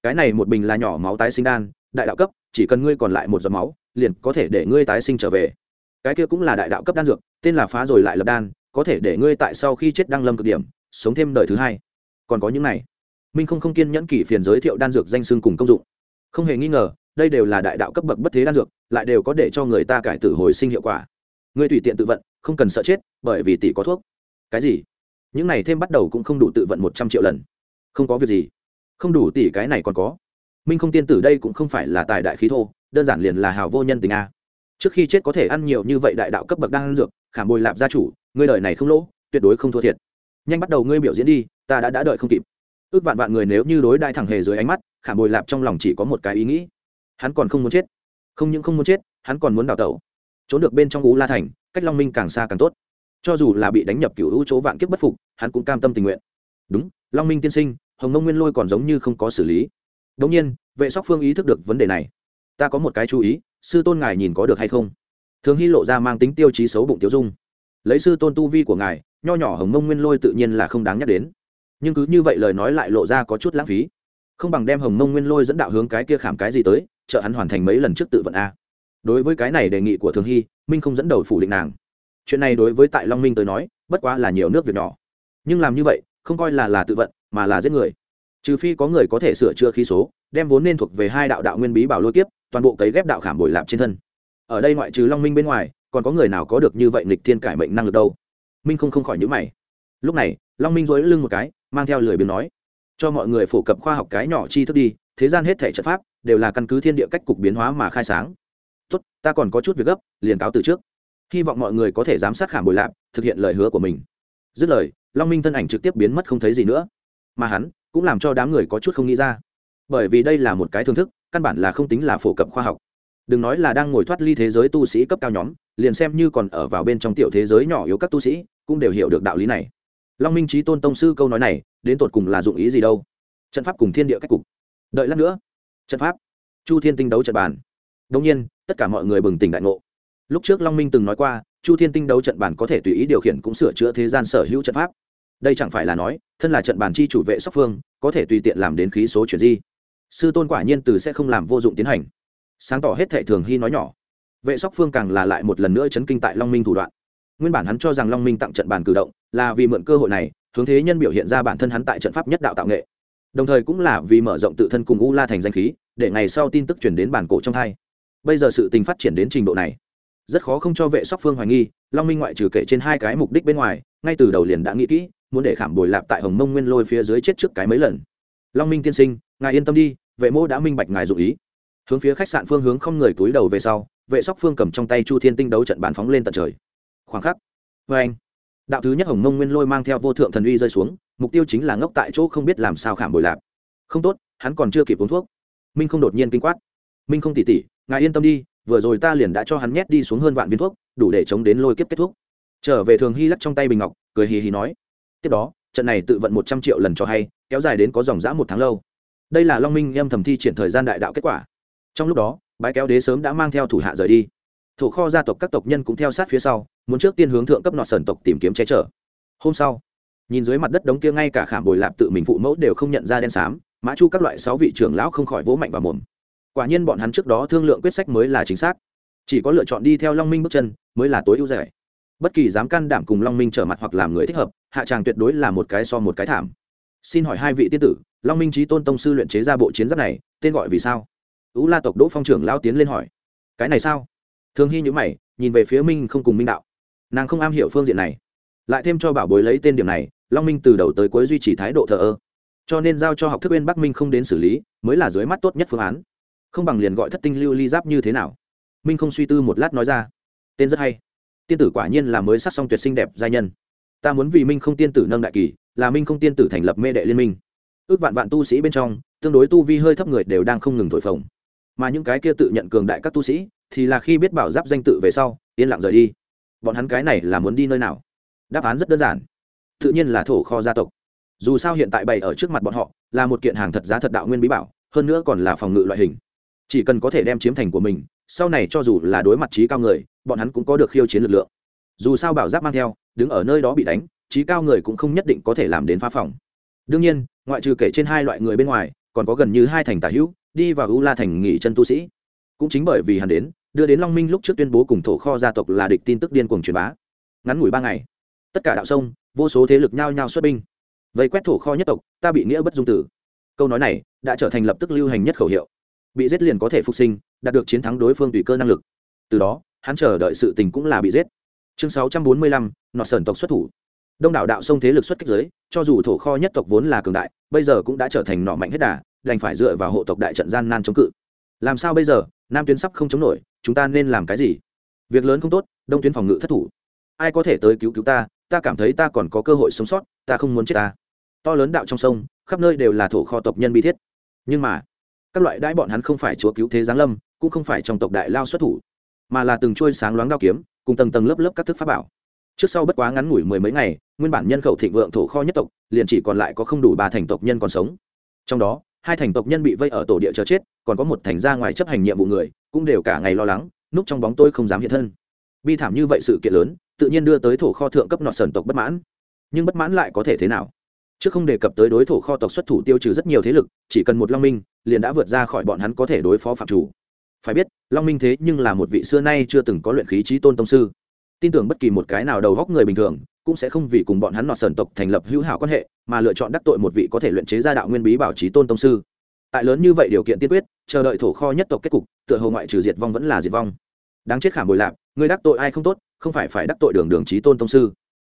Cái này một bình là nhỏ máu tái sinh đan, đại đạo cấp, chỉ cần ngươi còn lại một giọt máu, liền có thể để ngươi tái sinh trở về cái kia cũng là đại đạo cấp đan dược, tên là phá rồi lại lập đan, có thể để ngươi tại sau khi chết đăng lâm cực điểm, sống thêm đời thứ hai. Còn có những này, minh không không kiên nhẫn kỷ phiền giới thiệu đan dược danh xưng cùng công dụng. Không hề nghi ngờ, đây đều là đại đạo cấp bậc bất thế đan dược, lại đều có để cho người ta cải tử hồi sinh hiệu quả. Ngươi tùy tiện tự vận, không cần sợ chết, bởi vì tỷ có thuốc. Cái gì? Những này thêm bắt đầu cũng không đủ tự vận một trăm triệu lần. Không có việc gì. Không đủ tỷ cái này còn có. Minh không tiên tử đây cũng không phải là tài đại khí thô, đơn giản liền là hào vô nhân tình a trước khi chết có thể ăn nhiều như vậy đại đạo cấp bậc đang ăn dược khảm bồi lạp gia chủ, ngươi đời này không lỗ, tuyệt đối không thua thiệt. Nhanh bắt đầu ngươi biểu diễn đi, ta đã đã đợi không kịp. Ước vạn vạn người nếu như đối đại thẳng hề dưới ánh mắt khảm bồi lạp trong lòng chỉ có một cái ý nghĩ. Hắn còn không muốn chết. Không những không muốn chết, hắn còn muốn đào tẩu. Trốn được bên trong ú la thành, cách long minh càng xa càng tốt. Cho dù là bị đánh nhập cựu hữu chỗ vạn kiếp bất phục, hắn cũng cam tâm tình nguyện. Đúng, long minh tiên sinh, hồng mông nguyên lôi còn giống như không có xử lý. Đông nhiên, vệ sóc phương ý thức được vấn đề này. Ta có một cái chú ý sư tôn ngài nhìn có được hay không? Thường hy lộ ra mang tính tiêu chí xấu bụng tiêu dung. Lấy sư tôn tu vi của ngài, nho nhỏ hồng mông nguyên lôi tự nhiên là không đáng nhắc đến. Nhưng cứ như vậy lời nói lại lộ ra có chút lãng phí. Không bằng đem hồng mông nguyên lôi dẫn đạo hướng cái kia khảm cái gì tới, trợ hắn hoàn thành mấy lần trước tự vận a. Đối với cái này đề nghị của thường hy, minh không dẫn đầu phủ định nàng. Chuyện này đối với tại long minh tới nói, bất quá là nhiều nước việc nhỏ. Nhưng làm như vậy, không coi là là tự vận, mà là giết người. Trừ phi có người có thể sửa chữa khí số, đem vốn nên thuộc về hai đạo đạo nguyên bí bảo lôi kiếp toàn bộ cấy ghép đạo khảm bồi lạp trên thân. Ở đây ngoại trừ long minh bên ngoài, còn có người nào có được như vậy nghịch thiên cải mệnh năng lực đâu? Minh không không khỏi nhữ mày. Lúc này, long minh dối lưng một cái, mang theo lười biếng nói, cho mọi người phổ cập khoa học cái nhỏ chi thức đi, thế gian hết thể trận pháp đều là căn cứ thiên địa cách cục biến hóa mà khai sáng. Tốt, ta còn có chút việc gấp, liền cáo từ trước. Hy vọng mọi người có thể giám sát khảm bồi lạp, thực hiện lời hứa của mình. Dứt lời, long minh thân ảnh trực tiếp biến mất không thấy gì nữa. Mà hắn cũng làm cho đám người có chút không nghĩ ra. Bởi vì đây là một cái thưởng thức căn bản là không tính là phổ cập khoa học. Đừng nói là đang ngồi thoát ly thế giới tu sĩ cấp cao nhóm, liền xem như còn ở vào bên trong tiểu thế giới nhỏ yếu các tu sĩ, cũng đều hiểu được đạo lý này. Long minh trí tôn tông sư câu nói này, đến tột cùng là dụng ý gì đâu? Trận pháp cùng thiên địa cách cục. Đợi lát nữa. Trận pháp. Chu thiên tinh đấu trận bàn. Đông nhiên, tất cả mọi người bừng tỉnh đại ngộ. Lúc trước long minh từng nói qua, chu thiên tinh đấu trận bàn có thể tùy ý điều khiển cũng sửa chữa thế gian sở hữu trận pháp. Đây chẳng phải là nói, thân là trận bàn chi chủ vệ sóc phương, có thể tùy tiện làm đến khí số chuyển di sư tôn quả nhiên từ sẽ không làm vô dụng tiến hành. Sáng tỏ hết thệ thường hy nói nhỏ. Vệ sóc phương càng là lại một lần nữa chấn kinh tại long minh thủ đoạn. Nguyên bản hắn cho rằng long minh tặng trận bàn cử động là vì mượn cơ hội này, hướng thế nhân biểu hiện ra bản thân hắn tại trận pháp nhất đạo tạo nghệ. Đồng thời cũng là vì mở rộng tự thân cùng u la thành danh khí, để ngày sau tin tức chuyển đến bản cổ trong thai bây giờ sự tình phát triển đến trình độ này, rất khó không cho vệ sóc phương hoài nghi, long minh ngoại trừ kể trên hai cái mục đích bên ngoài, ngay từ đầu liền đã nghĩ kỹ, muốn để khảm bồi lạp tại hồng mông nguyên lôi phía dưới chết trước cái mấy lần. Long minh tiên sinh ngài yên tâm đi, vệ mô đã minh bạch ngài dụ ý. Hướng phía khách sạn phương hướng không người túi đầu về sau, vệ sóc phương cầm trong tay chu thiên tinh đấu trận bàn phóng lên tận trời. Khoảng khắc vê anh, đạo thứ nhất hồng mông nguyên lôi mang theo vô thượng thần uy rơi xuống, mục tiêu chính là ngốc tại chỗ không biết làm sao khảm bồi lạp không tốt, hắn còn chưa kịp uống thuốc. Minh không đột nhiên kinh quát. Minh không tỉ tỉ ngài yên tâm đi, vừa rồi ta liền đã cho hắn nhét đi xuống hơn vạn viên thuốc, đủ để chống đến lôi kiếp kết thúc. Trở về thường hy lắc trong tay bình ngọc, cười hì hì nói. Tiếp đó, trận này tự vận một trăm triệu lần cho hay, kéo dài đến có dòng dã một tháng lâu đây là long minh em thầm thi triển thời gian đại đạo kết quả. Trong lúc đó, bái kéo đế sớm đã mang theo thủ hạ rời đi. Thủ kho gia tộc các tộc nhân cũng theo sát phía sau, muốn trước tiên hướng thượng cấp nọt sần tộc tìm kiếm che chở. Hôm sau, nhìn dưới mặt đất đống kia ngay cả khảm bồi lạp tự mình phụ mẫu đều không nhận ra đen xám, mã chu các loại sáu vị trưởng lão không khỏi vỗ mạnh vào mồm. Quả nhiên bọn hắn trước đó thương lượng quyết sách mới là chính xác. Chỉ có lựa chọn đi theo long minh bước chân, mới là tối ưu rẻ. Bất kỳ dám can đảm cùng long minh trở mặt hoặc làm người thích hợp, hạ tràng tuyệt đối là một cái so một cái thảm xin hỏi hai vị tiên tử, long minh trí tôn tông sư luyện chế ra bộ chiến giáp này, tên gọi vì sao? Ú la tộc đỗ phong trưởng lao tiến lên hỏi. Cái này sao? Thường hy nhữ mày, nhìn về phía minh không cùng minh đạo. Nàng không am hiểu phương diện này. Lại thêm cho bảo bối lấy tên điểm này, long minh từ đầu tới cuối duy trì thái độ thờ ơ. Cho nên giao cho học thức bên bắc minh không đến xử lý, mới là dưới mắt tốt nhất phương án. Không bằng liền gọi thất tinh lưu ly giáp như thế nào? Minh không suy tư một lát nói ra. Tên rất hay. Tiên tử quả nhiên là mới sắc xong tuyệt sinh đẹp giai nhân ta muốn vì minh không tiên tử nâng đại kỳ, là minh không tiên tử thành lập mê đệ liên minh. Ước vạn vạn tu sĩ bên trong, tương đối tu vi hơi thấp người đều đang không ngừng thổi phồng. Mà những cái kia tự nhận cường đại các tu sĩ, thì là khi biết bảo giáp danh tự về sau, yên lặng rời đi. Bọn hắn cái này là muốn đi nơi nào? Đáp án rất đơn giản. Tự nhiên là thổ kho gia tộc. Dù sao hiện tại bày ở trước mặt bọn họ, là một kiện hàng thật giá thật đạo nguyên bí bảo, hơn nữa còn là phòng ngự loại hình. Chỉ cần có thể đem chiếm thành của mình, sau này cho dù là đối mặt trí cao người, bọn hắn cũng có được khiêu chiến lực lượng. Dù sao bảo giáp mang theo đứng ở nơi đó bị đánh, trí cao người cũng không nhất định có thể làm đến phá phòng. Đương nhiên, ngoại trừ kể trên hai loại người bên ngoài, còn có gần như hai thành tả hữu, đi vào u la thành nghỉ chân tu sĩ. Cũng chính bởi vì hắn đến, đưa đến long minh lúc trước tuyên bố cùng thổ kho gia tộc là địch tin tức điên cuồng truyền bá. Ngắn ngủi ba ngày, tất cả đạo sông, vô số thế lực nhao nhao xuất binh. Vây quét thổ kho nhất tộc, ta bị nghĩa bất dung tử. Câu nói này đã trở thành lập tức lưu hành nhất khẩu hiệu. Bị giết liền có thể phục sinh, đạt được chiến thắng đối phương tùy cơ năng lực. Từ đó, hắn chờ đợi sự tình cũng là bị giết chương sáu trăm bốn mươi lăm nọ sờn tộc xuất thủ. Đông đảo đạo sông thế lực xuất kích giới, cho dù thổ kho nhất tộc vốn là cường đại, bây giờ cũng đã trở thành nọ mạnh hết đà, đành phải dựa vào hộ tộc đại trận gian nan chống cự. Làm sao bây giờ? Nam tuyến sắp không chống nổi, chúng ta nên làm cái gì? Việc lớn không tốt, đông tuyến phòng ngự thất thủ. Ai có thể tới cứu cứu ta? Ta cảm thấy ta còn có cơ hội sống sót, ta không muốn chết ta. To lớn đạo trong sông, khắp nơi đều là thổ kho tộc nhân bi thiết. Nhưng mà, các loại đãi bọn hắn không phải chúa cứu thế giáng lâm, cũng không phải trong tộc đại lao xuất thủ, mà là từng trôi sáng loáng đao kiếm cùng tầng tầng lớp lớp các thức pháp bảo. Trước sau bất quá ngắn ngủi mười mấy ngày, nguyên bản nhân khẩu thịnh vượng thổ kho nhất tộc, liền chỉ còn lại có không đủ ba thành tộc nhân còn sống. Trong đó, hai thành tộc nhân bị vây ở tổ địa chờ chết, còn có một thành ra ngoài chấp hành nhiệm vụ người, cũng đều cả ngày lo lắng, núp trong bóng tôi không dám hiện thân. Bi thảm như vậy sự kiện lớn, tự nhiên đưa tới thổ kho thượng cấp nọ sần tộc bất mãn. Nhưng bất mãn lại có thể thế nào? Trước không đề cập tới đối thổ kho tộc xuất thủ tiêu trừ rất nhiều thế lực, chỉ cần một long minh, liền đã vượt ra khỏi bọn hắn có thể đối phó phạm chủ phải biết, long minh thế nhưng là một vị xưa nay chưa từng có luyện khí trí tôn tông sư. Tin tưởng bất kỳ một cái nào đầu góc người bình thường, cũng sẽ không vì cùng bọn hắn nọ sần tộc thành lập hữu hảo quan hệ, mà lựa chọn đắc tội một vị có thể luyện chế ra đạo nguyên bí bảo trí tôn tông sư. Tại lớn như vậy điều kiện tiên quyết, chờ đợi thổ kho nhất tộc kết cục, tựa hồ ngoại trừ diệt vong vẫn là diệt vong. Đáng chết khảm bồi lạp người đắc tội ai không tốt, không phải phải đắc tội đường đường trí tôn tông sư.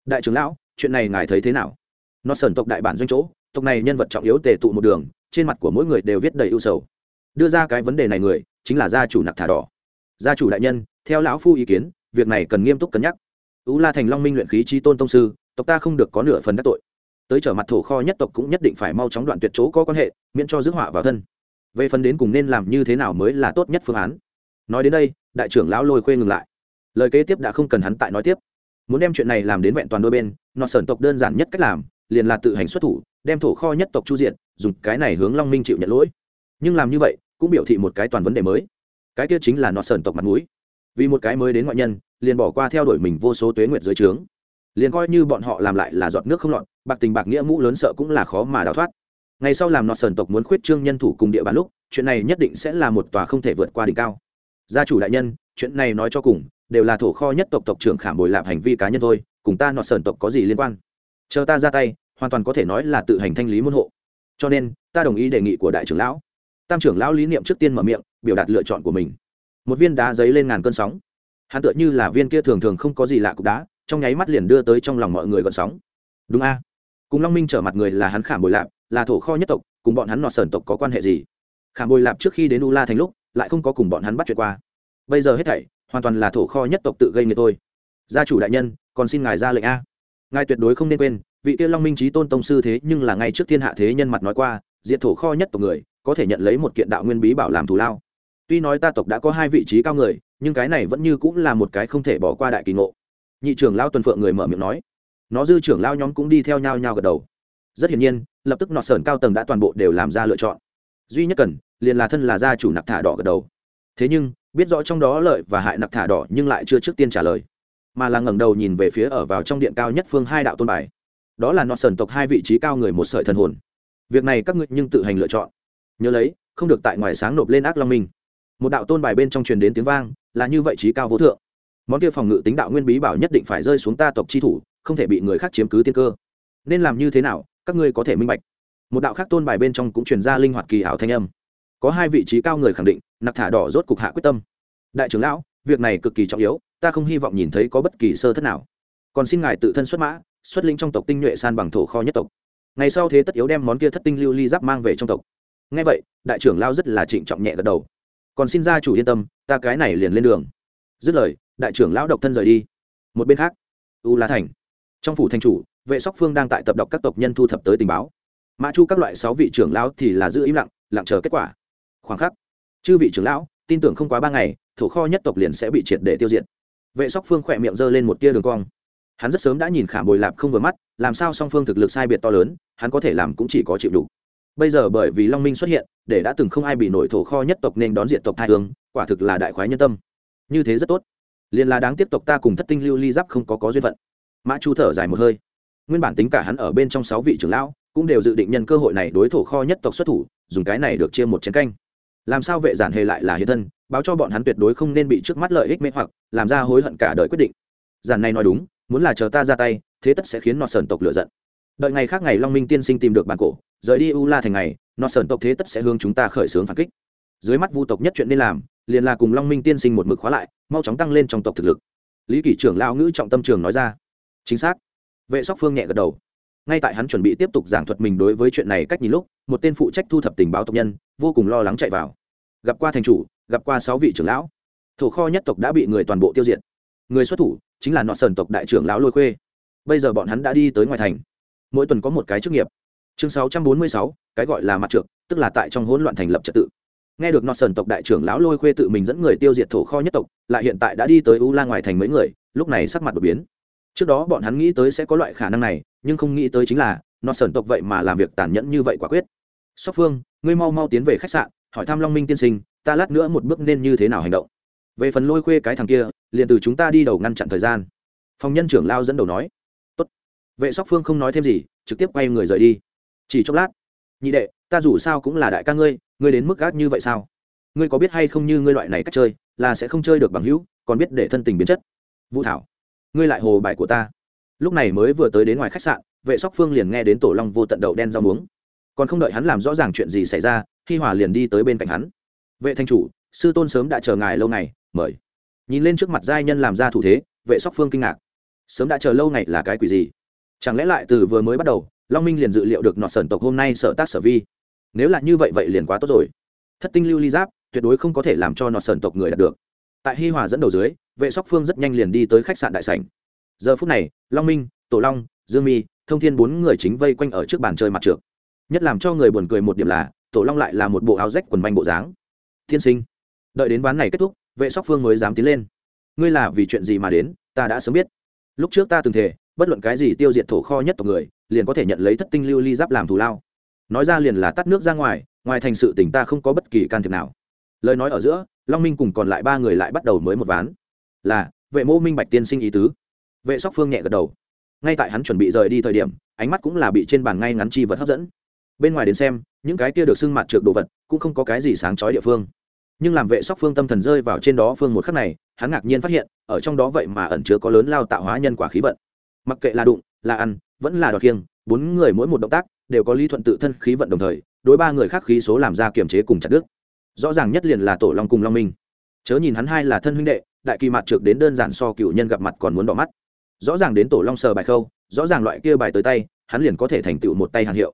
Đại trưởng lão, chuyện này ngài thấy thế nào? Nọ sần tộc đại bản doanh chỗ, tộc này nhân vật trọng yếu tề tụ một đường, trên mặt của mỗi người đều viết đầy ưu sầu. Đưa ra cái vấn đề này người chính là gia chủ nặc thả đỏ. Gia chủ đại nhân, theo lão phu ý kiến, việc này cần nghiêm túc cân nhắc. Ú la thành long minh luyện khí trí tôn tông sư, tộc ta không được có nửa phần đắc tội. Tới trở mặt thổ kho nhất tộc cũng nhất định phải mau chóng đoạn tuyệt chỗ có quan hệ, miễn cho dứt họa vào thân. Về phần đến cùng nên làm như thế nào mới là tốt nhất phương án. Nói đến đây, đại trưởng lão lôi khuê ngừng lại. Lời kế tiếp đã không cần hắn tại nói tiếp. Muốn đem chuyện này làm đến vẹn toàn đôi bên nọ sởn tộc đơn giản nhất cách làm, liền là tự hành xuất thủ, đem thổ kho nhất tộc chu diện, dùng cái này hướng long minh chịu nhận lỗi. Nhưng làm như vậy cũng biểu thị một cái toàn vấn đề mới. Cái kia chính là nọ sơn tộc mặt mũi. Vì một cái mới đến ngoại nhân, liền bỏ qua theo đuổi mình vô số tuế nguyệt dưới trướng. Liền coi như bọn họ làm lại là giọt nước không lọt, bạc tình bạc nghĩa mũ lớn sợ cũng là khó mà đào thoát. Ngày sau làm nọ sờn tộc muốn khuyết trương nhân thủ cùng địa bàn lúc, chuyện này nhất định sẽ là một tòa không thể vượt qua đỉnh cao. Gia chủ đại nhân, chuyện này nói cho cùng, đều là thổ kho nhất tộc tộc trưởng khảm bồi lạp hành vi cá nhân thôi, cùng ta nọ sờn tộc có gì liên quan? Chờ ta ra tay, hoàn toàn có thể nói là tự hành thanh lý môn hộ. Cho nên, ta đồng ý đề nghị của đại trưởng lão tam trưởng lão lý niệm trước tiên mở miệng, biểu đạt lựa chọn của mình. Một viên đá giấy lên ngàn cơn sóng. Hắn tựa như là viên kia thường thường không có gì lạ cục đá, trong nháy mắt liền đưa tới trong lòng mọi người gọn sóng. Đúng a. Cùng long minh trở mặt người là hắn khảm bồi lạp, là thổ kho nhất tộc, cùng bọn hắn nọ sờn tộc có quan hệ gì? Khảm bồi lạp trước khi đến u la thành lúc, lại không có cùng bọn hắn bắt chuyện qua. Bây giờ hết thảy, hoàn toàn là thổ kho nhất tộc tự gây người tôi gia chủ đại nhân, còn xin ngài ra lệnh a. Ngài tuyệt đối không nên quên, vị kia long minh trí tôn tông sư thế nhưng là ngay trước thiên hạ thế nhân mặt nói qua, diệt thổ kho nhất tộc người có thể nhận lấy một kiện đạo nguyên bí bảo làm thù lao. Tuy nói ta tộc đã có hai vị trí cao người, nhưng cái này vẫn như cũng là một cái không thể bỏ qua đại kỳ ngộ. Nhị trưởng lao tuần phượng người mở miệng nói. Nó dư trưởng lao nhóm cũng đi theo nhau nhau gật đầu. Rất hiển nhiên, lập tức nọ sởn cao tầng đã toàn bộ đều làm ra lựa chọn. Duy nhất cần, liền là thân là gia chủ nặc thả đỏ gật đầu. Thế nhưng, biết rõ trong đó lợi và hại nặc thả đỏ nhưng lại chưa trước tiên trả lời. Mà là ngẩng đầu nhìn về phía ở vào trong điện cao nhất phương hai đạo tôn bài. Đó là nọ sởn tộc hai vị trí cao người một sợi thần hồn. Việc này các ngươi nhưng tự hành lựa chọn nhớ lấy, không được tại ngoài sáng nộp lên ác long minh. Một đạo tôn bài bên trong truyền đến tiếng vang, là như vậy trí cao vô thượng. Món kia phòng ngự tính đạo nguyên bí bảo nhất định phải rơi xuống ta tộc chi thủ, không thể bị người khác chiếm cứ tiên cơ. Nên làm như thế nào, các ngươi có thể minh bạch. Một đạo khác tôn bài bên trong cũng truyền ra linh hoạt kỳ ảo thanh âm. Có hai vị trí cao người khẳng định, nặc thả đỏ rốt cục hạ quyết tâm. Đại trưởng lão, việc này cực kỳ trọng yếu, ta không hy vọng nhìn thấy có bất kỳ sơ thất nào. Còn xin ngài tự thân xuất mã, xuất linh trong tộc tinh nhuệ san bằng thổ kho nhất tộc. Ngày sau thế tất yếu đem món kia thất tinh lưu ly giáp mang về trong tộc ngay vậy, đại trưởng lao rất là trịnh trọng nhẹ gật đầu. Còn xin gia chủ yên tâm, ta cái này liền lên đường. Dứt lời, đại trưởng lão độc thân rời đi. Một bên khác, u la thành. Trong phủ thành chủ, vệ sóc phương đang tại tập đọc các tộc nhân thu thập tới tình báo. Mã chu các loại sáu vị trưởng lão thì là giữ im lặng lặng chờ kết quả. Khoảng khắc, chư vị trưởng lão, tin tưởng không quá ba ngày thủ kho nhất tộc liền sẽ bị triệt để tiêu diệt. Vệ sóc phương khỏe miệng giơ lên một tia đường cong. Hắn rất sớm đã nhìn khả bồi lạp không vừa mắt, làm sao song phương thực lực sai biệt to lớn, hắn có thể làm cũng chỉ có chịu đủ bây giờ bởi vì long minh xuất hiện, để đã từng không ai bị nổi thổ kho nhất tộc nên đón diện tộc thai hương, quả thực là đại khoái nhân tâm. Như thế rất tốt. Liền là đáng tiếp tộc ta cùng thất tinh lưu ly giáp không có có duyên phận. Mã chu thở dài một hơi. Nguyên bản tính cả hắn ở bên trong sáu vị trưởng lão, cũng đều dự định nhân cơ hội này đối thổ kho nhất tộc xuất thủ, dùng cái này được chia một chén canh. Làm sao vệ giản hề lại là hiện thân, báo cho bọn hắn tuyệt đối không nên bị trước mắt lợi ích mê hoặc, làm ra hối hận cả đời quyết định. Giản này nói đúng, muốn là chờ ta ra tay, thế tất sẽ khiến nọt sơn tộc lựa giận đợi ngày khác ngày long minh tiên sinh tìm được bản cổ, rời đi u la thành ngày, nó sởn tộc thế tất sẽ hướng chúng ta khởi xướng phản kích. Dưới mắt vu tộc nhất chuyện nên làm, liền là cùng long minh tiên sinh một mực khóa lại, mau chóng tăng lên trong tộc thực lực. Lý kỷ trưởng lao ngữ trọng tâm trường nói ra. Chính xác. Vệ sóc phương nhẹ gật đầu. Ngay tại hắn chuẩn bị tiếp tục giảng thuật mình đối với chuyện này cách nhìn lúc, một tên phụ trách thu thập tình báo tộc nhân, vô cùng lo lắng chạy vào. Gặp qua thành chủ, gặp qua sáu vị trưởng lão. Thổ kho nhất tộc đã bị người toàn bộ tiêu diệt. Người xuất thủ, chính là nọ sần tộc đại trưởng lão lôi khuê. Bây giờ bọn hắn đã đi tới ngoài thành mỗi tuần có một cái chức nghiệp. Chương sáu trăm bốn mươi sáu, cái gọi là mặt trượt tức là tại trong hỗn loạn thành lập trật tự. Nghe được nọ sần tộc đại trưởng lão lôi khuê tự mình dẫn người tiêu diệt thổ kho nhất tộc, lại hiện tại đã đi tới u la ngoài thành mấy người, lúc này sắc mặt đột biến. Trước đó bọn hắn nghĩ tới sẽ có loại khả năng này, nhưng không nghĩ tới chính là nọ sần tộc vậy mà làm việc tàn nhẫn như vậy quả quyết. Sóc phương, ngươi mau mau tiến về khách sạn, hỏi thăm long minh tiên sinh, ta lát nữa một bước nên như thế nào hành động. Về phần lôi khuê cái thằng kia, liền từ chúng ta đi đầu ngăn chặn thời gian. Phòng nhân trưởng lao dẫn đầu nói vệ sóc phương không nói thêm gì, trực tiếp quay người rời đi. Chỉ chốc lát, nhị đệ, ta dù sao cũng là đại ca ngươi ngươi đến mức gác như vậy sao? Ngươi có biết hay không như ngươi loại này cách chơi, là sẽ không chơi được bằng hữu, còn biết để thân tình biến chất. Vũ thảo, ngươi lại hồ bài của ta. Lúc này mới vừa tới đến ngoài khách sạn, vệ sóc phương liền nghe đến tổ long vô tận đậu đen rau muống. Còn không đợi hắn làm rõ ràng chuyện gì xảy ra khi hòa liền đi tới bên cạnh hắn. Vệ thanh chủ, sư tôn sớm đã chờ ngài lâu ngày, mời. Nhìn lên trước mặt giai nhân làm ra thủ thế, vệ sóc phương kinh ngạc. Sớm đã chờ lâu ngày là cái quỷ gì? Chẳng lẽ lại từ vừa mới bắt đầu, long minh liền dự liệu được nọt sởn tộc hôm nay sở tác sở vi? Nếu là như vậy vậy liền quá tốt rồi. Thất tinh lưu ly giáp, tuyệt đối không có thể làm cho nọt sởn tộc người đạt được. Tại hi hòa dẫn đầu dưới, vệ sóc phương rất nhanh liền đi tới khách sạn đại sảnh. Giờ phút này, long minh, tổ long, dương mi, thông thiên bốn người chính vây quanh ở trước bàn chơi mặt trượt nhất làm cho người buồn cười một điểm là, tổ long lại là một bộ áo rách quần manh bộ dáng. Thiên sinh, đợi đến ván này kết thúc, vệ sóc phương mới dám tiến lên. Ngươi là vì chuyện gì mà đến, ta đã sớm biết. Lúc trước ta từng thể bất luận cái gì tiêu diệt thổ kho nhất tộc người, liền có thể nhận lấy thất tinh lưu ly giáp làm thù lao. Nói ra liền là tắt nước ra ngoài ngoài thành sự tỉnh ta không có bất kỳ can thiệp nào. Lời nói ở giữa, long minh cùng còn lại ba người lại bắt đầu mới một ván. Là, vệ mô minh bạch tiên sinh ý tứ. Vệ sóc phương nhẹ gật đầu. Ngay tại hắn chuẩn bị rời đi thời điểm, ánh mắt cũng là bị trên bàn ngay ngắn chi vật hấp dẫn. Bên ngoài đến xem, những cái kia được xưng mặt trượt đồ vật cũng không có cái gì sáng chói địa phương. Nhưng làm vệ sóc phương tâm thần rơi vào trên đó phương một khắc này, hắn ngạc nhiên phát hiện, ở trong đó vậy mà ẩn chứa có lớn lao tạo hóa nhân quả khí vận mặc kệ là đụng, là ăn, vẫn là đọt kiêng bốn người mỗi một động tác đều có lý thuận tự thân khí vận đồng thời, đối ba người khác khí số làm ra kiềm chế cùng chặt đứt. rõ ràng nhất liền là tổ long cùng long minh. Chớ nhìn hắn hai là thân huynh đệ, đại kỳ mặt trượt đến đơn giản so cựu nhân gặp mặt còn muốn đỏ mắt. Rõ ràng đến tổ long sờ bài khâu, rõ ràng loại kia bài tới tay, hắn liền có thể thành tựu một tay hàng hiệu.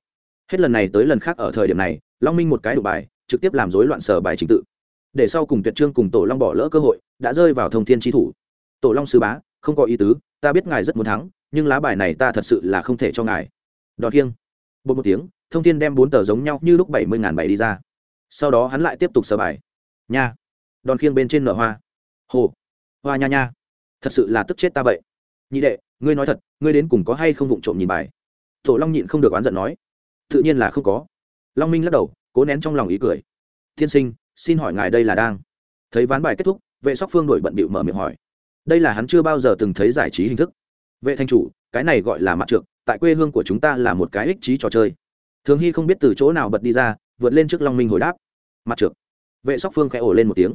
Hết lần này tới lần khác ở thời điểm này, long minh một cái đủ bài, trực tiếp làm rối loạn sờ bài trình tự. Để sau cùng tuyệt trương cùng tổ long bỏ lỡ cơ hội, đã rơi vào thông thiên tri thủ. Tổ long sư bá, không có ý tứ, ta biết ngài rất muốn thắng nhưng lá bài này ta thật sự là không thể cho ngài. Đọt kiêng. Bột một tiếng, thông thiên đem bốn tờ giống nhau như lúc bảy mươi ngàn bảy đi ra. Sau đó hắn lại tiếp tục sờ bài. Nha. Đòn khiêng bên trên nở hoa. Hồ. Hoa nha nha. Thật sự là tức chết ta vậy. Nhị đệ, ngươi nói thật, ngươi đến cùng có hay không vụng trộm nhìn bài? Tổ long nhịn không được oán giận nói. Tự nhiên là không có. Long minh lắc đầu, cố nén trong lòng ý cười. Tiên sinh, xin hỏi ngài đây là đang? Thấy ván bài kết thúc, vệ sóc phương đổi bận bịu mở miệng hỏi. Đây là hắn chưa bao giờ từng thấy giải trí hình thức vệ thanh chủ, cái này gọi là mặt trượng tại quê hương của chúng ta là một cái ích trí trò chơi. Thường hy không biết từ chỗ nào bật đi ra, vượt lên trước long minh hồi đáp. Mặt trượng vệ sóc phương khẽ ổ lên một tiếng.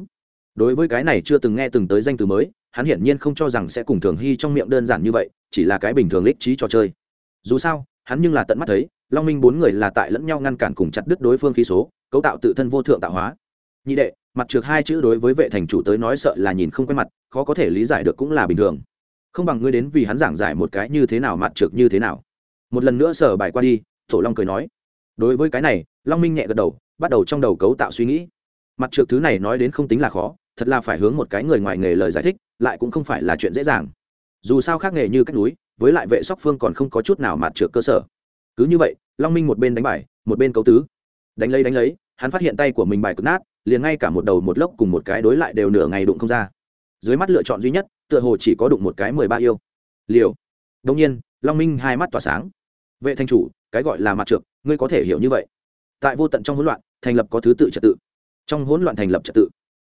Đối với cái này chưa từng nghe từng tới danh từ mới, hắn hiển nhiên không cho rằng sẽ cùng thường hy trong miệng đơn giản như vậy, chỉ là cái bình thường ích trí trò chơi. Dù sao, hắn nhưng là tận mắt thấy, long minh bốn người là tại lẫn nhau ngăn cản cùng chặt đứt đối phương khí số, cấu tạo tự thân vô thượng tạo hóa. Nhị đệ, mặt trược hai chữ đối với vệ thành chủ tới nói sợ là nhìn không quen mặt, khó có thể lý giải được cũng là bình thường không bằng ngươi đến vì hắn giảng giải một cái như thế nào, mặt trượt như thế nào. Một lần nữa sở bài qua đi tổ long cười nói. Đối với cái này, long minh nhẹ gật đầu, bắt đầu trong đầu cấu tạo suy nghĩ. Mặt trượt thứ này nói đến không tính là khó, thật là phải hướng một cái người ngoài nghề lời giải thích, lại cũng không phải là chuyện dễ dàng. Dù sao khác nghề như cách núi, với lại vệ sóc phương còn không có chút nào mặt trượt cơ sở. Cứ như vậy, long minh một bên đánh bài, một bên cấu tứ. Đánh lấy đánh lấy, hắn phát hiện tay của mình bài cực nát, liền ngay cả một đầu một lốc cùng một cái đối lại đều nửa ngày đụng không ra dưới mắt lựa chọn duy nhất, tựa hồ chỉ có đụng một cái mười ba yêu. Liều. Đông nhiên, long minh hai mắt tỏa sáng. Vệ thanh chủ, cái gọi là mặt trượt ngươi có thể hiểu như vậy. Tại vô tận trong hỗn loạn, thành lập có thứ tự trật tự. Trong hỗn loạn thành lập trật tự,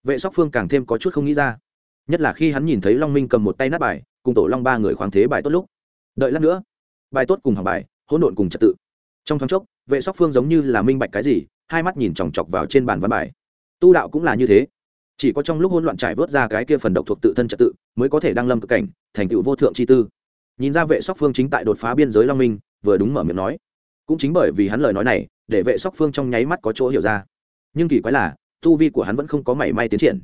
vệ sóc phương càng thêm có chút không nghĩ ra. Nhất là khi hắn nhìn thấy long minh cầm một tay nát bài, cùng tổ long ba người khoáng thế bài tốt lúc. Đợi lát nữa, bài tốt cùng hàng bài, hỗn độn cùng trật tự. Trong thoáng chốc, vệ sóc phương giống như là minh bạch cái gì, hai mắt nhìn chòng chọc vào trên bàn văn bài. Tu đạo cũng là như thế chỉ có trong lúc hỗn loạn trải vớt ra cái kia phần độc thuộc tự thân trật tự, mới có thể đăng lâm cực cảnh, thành tựu vô thượng chi tư. Nhìn ra vệ sóc phương chính tại đột phá biên giới long minh, vừa đúng mở miệng nói. Cũng chính bởi vì hắn lời nói này, để vệ sóc phương trong nháy mắt có chỗ hiểu ra. Nhưng kỳ quái là, tu vi của hắn vẫn không có mảy may tiến triển.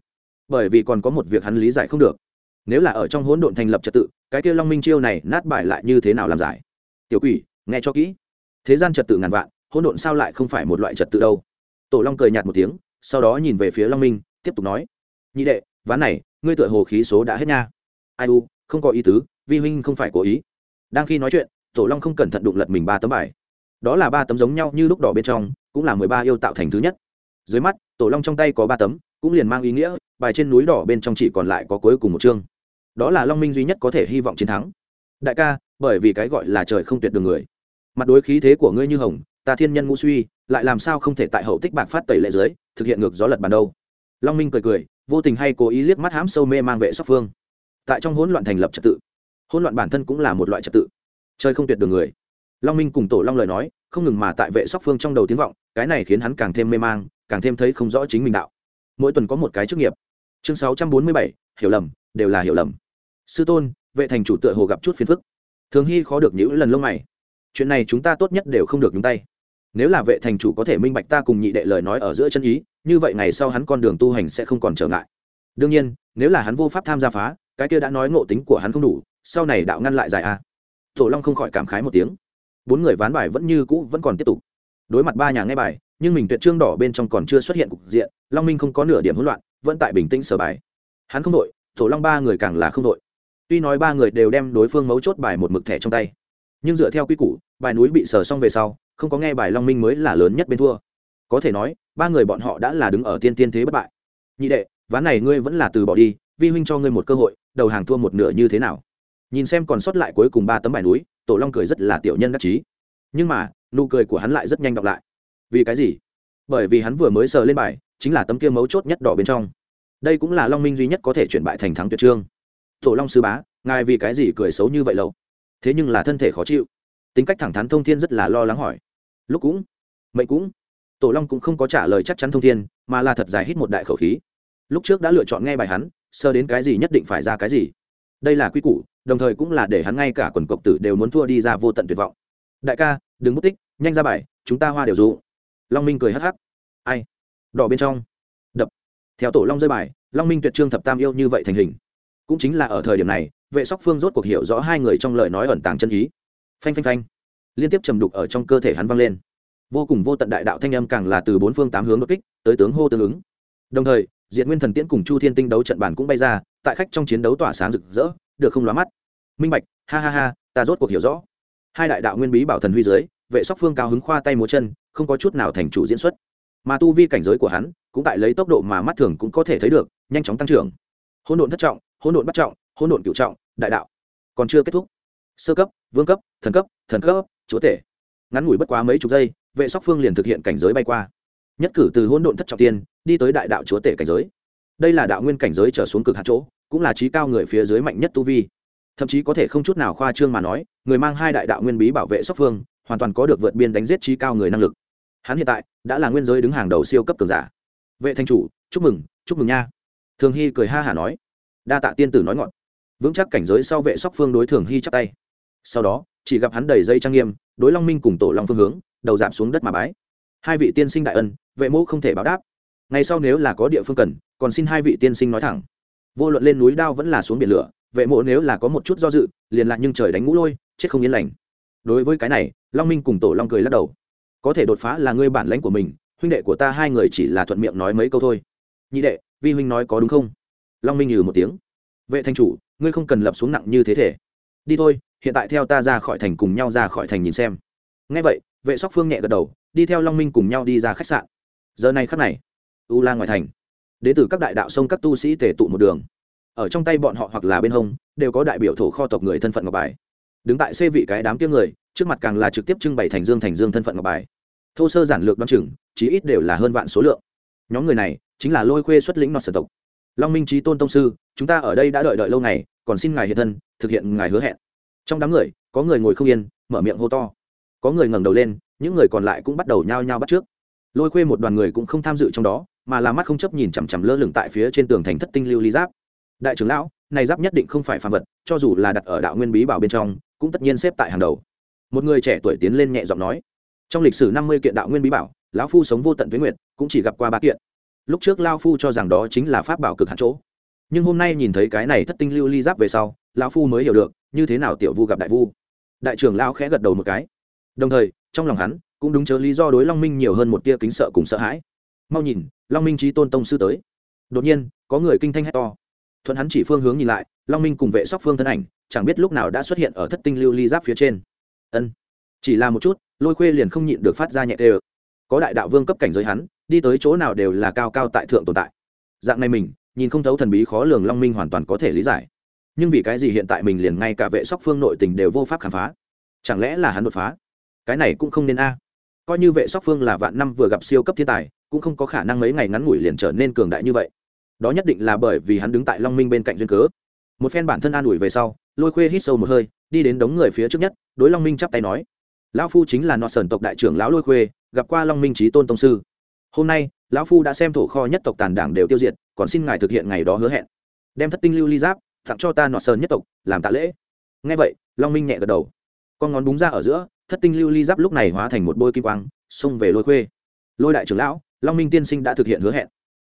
Bởi vì còn có một việc hắn lý giải không được. Nếu là ở trong hỗn độn thành lập trật tự, cái kia long minh chiêu này nát bài lại như thế nào làm giải? Tiểu quỷ, nghe cho kỹ. Thế gian trật tự ngàn vạn, hỗn độn sao lại không phải một loại trật tự đâu? Tổ long cười nhạt một tiếng, sau đó nhìn về phía long minh tiếp tục nói, nhị đệ, ván này, ngươi tựa hồ khí số đã hết nha. Ai u, không có ý tứ, vi huynh không phải cố ý. Đang khi nói chuyện, tổ long không cẩn thận đụng lật mình ba tấm bài. Đó là ba tấm giống nhau như lúc đỏ bên trong, cũng là mười ba yêu tạo thành thứ nhất. Dưới mắt, tổ long trong tay có ba tấm, cũng liền mang ý nghĩa, bài trên núi đỏ bên trong chỉ còn lại có cuối cùng một chương. Đó là long minh duy nhất có thể hy vọng chiến thắng. Đại ca, bởi vì cái gọi là trời không tuyệt đường người. Mặt đối khí thế của ngươi như hồng, ta thiên nhân ngũ suy lại làm sao không thể tại hậu tích bạc phát tẩy lệ dưới, thực hiện ngược gió lật bàn đâu? Long minh cười cười, vô tình hay cố ý liếc mắt hãm sâu mê mang vệ sóc phương. Tại trong hỗn loạn thành lập trật tự, hỗn loạn bản thân cũng là một loại trật tự. Chơi không tuyệt đường người. Long minh cùng tổ long lời nói, không ngừng mà tại vệ sóc phương trong đầu tiếng vọng, cái này khiến hắn càng thêm mê mang, càng thêm thấy không rõ chính mình đạo. Mỗi tuần có một cái chức nghiệp. Chương sáu trăm bốn mươi bảy, hiểu lầm, đều là hiểu lầm. Sư tôn, vệ thành chủ tựa hồ gặp chút phiền phức. Thường hy khó được những lần lông mày. Chuyện này chúng ta tốt nhất đều không được nhúng tay. Nếu là vệ thành chủ có thể minh bạch ta cùng nhị đệ lời nói ở giữa chân ý như vậy ngày sau hắn con đường tu hành sẽ không còn trở ngại. Đương nhiên, nếu là hắn vô pháp tham gia phá, cái kia đã nói ngộ tính của hắn không đủ, sau này đạo ngăn lại dài a. À. tổ long không khỏi cảm khái một tiếng. Bốn người ván bài vẫn như cũ vẫn còn tiếp tục. Đối mặt ba nhà nghe bài, nhưng mình tuyệt trương đỏ bên trong còn chưa xuất hiện cục diện, long minh không có nửa điểm hỗn loạn, vẫn tại bình tĩnh sở bài. Hắn không đội, tổ long ba người càng là không đội. Tuy nói ba người đều đem đối phương mấu chốt bài một mực thẻ trong tay, nhưng dựa theo quy củ, bài núi bị sờ xong về sau, không có nghe bài long minh mới là lớn nhất bên thua. Có thể nói ba người bọn họ đã là đứng ở tiên tiên thế bất bại. Nhị đệ, ván này ngươi vẫn là từ bỏ đi, vi huynh cho ngươi một cơ hội, đầu hàng thua một nửa như thế nào? Nhìn xem còn sót lại cuối cùng ba tấm bài núi, tổ long cười rất là tiểu nhân đắc chí. Nhưng mà, nụ cười của hắn lại rất nhanh đọc lại. Vì cái gì? Bởi vì hắn vừa mới sờ lên bài, chính là tấm kia mấu chốt nhất đỏ bên trong. Đây cũng là long minh duy nhất có thể chuyển bại thành thắng tuyệt trương. Tổ long sư bá, ngài vì cái gì cười xấu như vậy lâu? Thế nhưng là thân thể khó chịu. Tính cách thẳng thắn thông thiên rất là lo lắng hỏi. Lúc cũng, mệnh cũng tổ long cũng không có trả lời chắc chắn thông thiên, mà là thật dài hít một đại khẩu khí. Lúc trước đã lựa chọn nghe bài hắn, sơ đến cái gì nhất định phải ra cái gì. Đây là quy củ, đồng thời cũng là để hắn ngay cả quần cộc tử đều muốn thua đi ra vô tận tuyệt vọng. Đại ca, đừng mất tích, nhanh ra bài, chúng ta hoa đều dụ. Long minh cười hắc hắc. Ai? Đỏ bên trong. Đập. Theo tổ long rơi bài, long minh tuyệt trương thập tam yêu như vậy thành hình. Cũng chính là ở thời điểm này, vệ sóc phương rốt cuộc hiểu rõ hai người trong lời nói ẩn tàng chân ý. Phanh phanh phanh. Liên tiếp trầm đục ở trong cơ thể hắn vang lên vô cùng vô tận đại đạo thanh âm càng là từ bốn phương tám hướng đột kích, tới tướng hô tương ứng. Đồng thời diện nguyên thần tiễn cùng chu thiên tinh đấu trận bản cũng bay ra, tại khách trong chiến đấu tỏa sáng rực rỡ, được không lóa mắt. Minh bạch, ha ha ha, ta rốt cuộc hiểu rõ. Hai đại đạo nguyên bí bảo thần huy dưới, vệ sóc phương cao hứng khoa tay múa chân, không có chút nào thành chủ diễn xuất. Mà tu vi cảnh giới của hắn, cũng tại lấy tốc độ mà mắt thường cũng có thể thấy được, nhanh chóng tăng trưởng. Hỗn độn thất trọng, hỗn độn bắt trọng, hỗn độn cựu trọng, đại đạo. Còn chưa kết thúc. Sơ cấp, vương cấp, thần cấp thần cấp, chúa tể. Ngắn ngủi bất quá mấy chục giây vệ sóc phương liền thực hiện cảnh giới bay qua. Nhất cử từ hỗn độn thất trọng tiên, đi tới đại đạo chúa tể cảnh giới. Đây là đạo nguyên cảnh giới trở xuống cực hạt chỗ, cũng là trí cao người phía dưới mạnh nhất tu vi. Thậm chí có thể không chút nào khoa trương mà nói, người mang hai đại đạo nguyên bí bảo vệ sóc phương, hoàn toàn có được vượt biên đánh giết trí cao người năng lực. Hắn hiện tại đã là nguyên giới đứng hàng đầu siêu cấp cường giả. Vệ thanh chủ, chúc mừng chúc mừng nha. Thường hy cười ha hả nói. Đa tạ tiên tử nói ngọn. Vững chắc cảnh giới sau vệ sóc phương đối thường hy chắp tay. Sau đó, chỉ gặp hắn đầy dây trang nghiêm, đối long minh cùng tổ long phương hướng đầu giảm xuống đất mà bái. Hai vị tiên sinh đại ân, vệ mẫu không thể báo đáp. Ngày sau nếu là có địa phương cần, còn xin hai vị tiên sinh nói thẳng. Vô luận lên núi đao vẫn là xuống biển lửa, vệ mộ nếu là có một chút do dự, liền lại nhưng trời đánh ngũ lôi, chết không yên lành. Đối với cái này, long minh cùng tổ long cười lắc đầu. Có thể đột phá là ngươi bản lãnh của mình, huynh đệ của ta hai người chỉ là thuận miệng nói mấy câu thôi. Nhị đệ, vi huynh nói có đúng không? Long minh nhừ một tiếng. Vệ thanh chủ, ngươi không cần lập xuống nặng như thế thể. Đi thôi, hiện tại theo ta ra khỏi thành cùng nhau ra khỏi thành nhìn xem. Ngay vậy vệ sóc phương nhẹ gật đầu, đi theo long minh cùng nhau đi ra khách sạn. Giờ này khắc này, u la ngoài thành. Đến từ các đại đạo sông các tu sĩ tề tụ một đường. Ở trong tay bọn họ hoặc là bên hông, đều có đại biểu thổ kho tộc người thân phận ngọc bài. Đứng tại xê vị cái đám tiếng người, trước mặt càng là trực tiếp trưng bày thành dương thành dương thân phận ngọc bài. Thô sơ giản lược đ o ă n chừng, chí ít đều là hơn vạn số lượng. Nhóm người này, chính là lôi khuê xuất lĩnh nọt sở tộc. Long minh trí tôn tông sư, chúng ta ở đây đã đợi đợi lâu ngày, còn xin ngài hiện thân, thực hiện ngài hứa hẹn. Trong đám người, có người ngồi không yên, mở miệng hô to có người ngẩng đầu lên, những người còn lại cũng bắt đầu nhao nhao bắt trước. Lôi khuê một đoàn người cũng không tham dự trong đó, mà là mắt không chấp nhìn chằm chằm lơ lửng tại phía trên tường thành thất tinh lưu ly giáp. Đại trưởng lão, này giáp nhất định không phải phàm vật, cho dù là đặt ở đạo nguyên bí bảo bên trong, cũng tất nhiên xếp tại hàng đầu. Một người trẻ tuổi tiến lên nhẹ giọng nói, trong lịch sử năm mươi kiện đạo nguyên bí bảo, lão phu sống vô tận tuyến nguyện cũng chỉ gặp qua ba kiện. Lúc trước lao phu cho rằng đó chính là pháp bảo cực hạn chỗ. Nhưng hôm nay nhìn thấy cái này thất tinh lưu ly giáp về sau, lão phu mới hiểu được, như thế nào tiểu vu gặp đại vu. Đại trưởng lão khẽ gật đầu một cái đồng thời, trong lòng hắn cũng đúng chớ lý do đối long minh nhiều hơn một tia kính sợ cùng sợ hãi. Mau nhìn, long minh trí tôn tông sư tới. Đột nhiên, có người kinh thanh hét to. Thuận hắn chỉ phương hướng nhìn lại, long minh cùng vệ sóc phương thân ảnh, chẳng biết lúc nào đã xuất hiện ở thất tinh lưu ly giáp phía trên. Ân, chỉ là một chút, lôi khuê liền không nhịn được phát ra nhẹ tê ơ có đại đạo vương cấp cảnh giới hắn, đi tới chỗ nào đều là cao cao tại thượng tồn tại. Dạng này mình, nhìn không thấu thần bí khó lường long minh hoàn toàn có thể lý giải. Nhưng vì cái gì hiện tại mình liền ngay cả vệ sóc phương nội tình đều vô pháp khám phá? Chẳng lẽ là hắn đột phá? Cái này cũng không nên a. Coi như vệ sóc phương là vạn năm vừa gặp siêu cấp thiên tài, cũng không có khả năng mấy ngày ngắn ngủi liền trở nên cường đại như vậy. Đó nhất định là bởi vì hắn đứng tại long minh bên cạnh duyên cớ. Một phen bản thân an ủi về sau, lôi khuê hít sâu một hơi, đi đến đống người phía trước nhất, đối long minh chắp tay nói, lão phu chính là nọ sơn tộc đại trưởng lão lôi khuê, gặp qua long minh trí tôn tông sư. Hôm nay, lão phu đã xem thổ kho nhất tộc tàn đảng đều tiêu diệt, còn xin ngài thực hiện ngày đó hứa hẹn. Đem thất tinh lưu ly giáp, tặng cho ta nọ sơn nhất tộc, làm tạ lễ. Ngay vậy, long minh nhẹ gật đầu. Con ngón búng ra ở giữa thất tinh lưu ly giáp lúc này hóa thành một bôi kim quang, xông về lôi khuê. Lôi đại trưởng lão, long minh tiên sinh đã thực hiện hứa hẹn.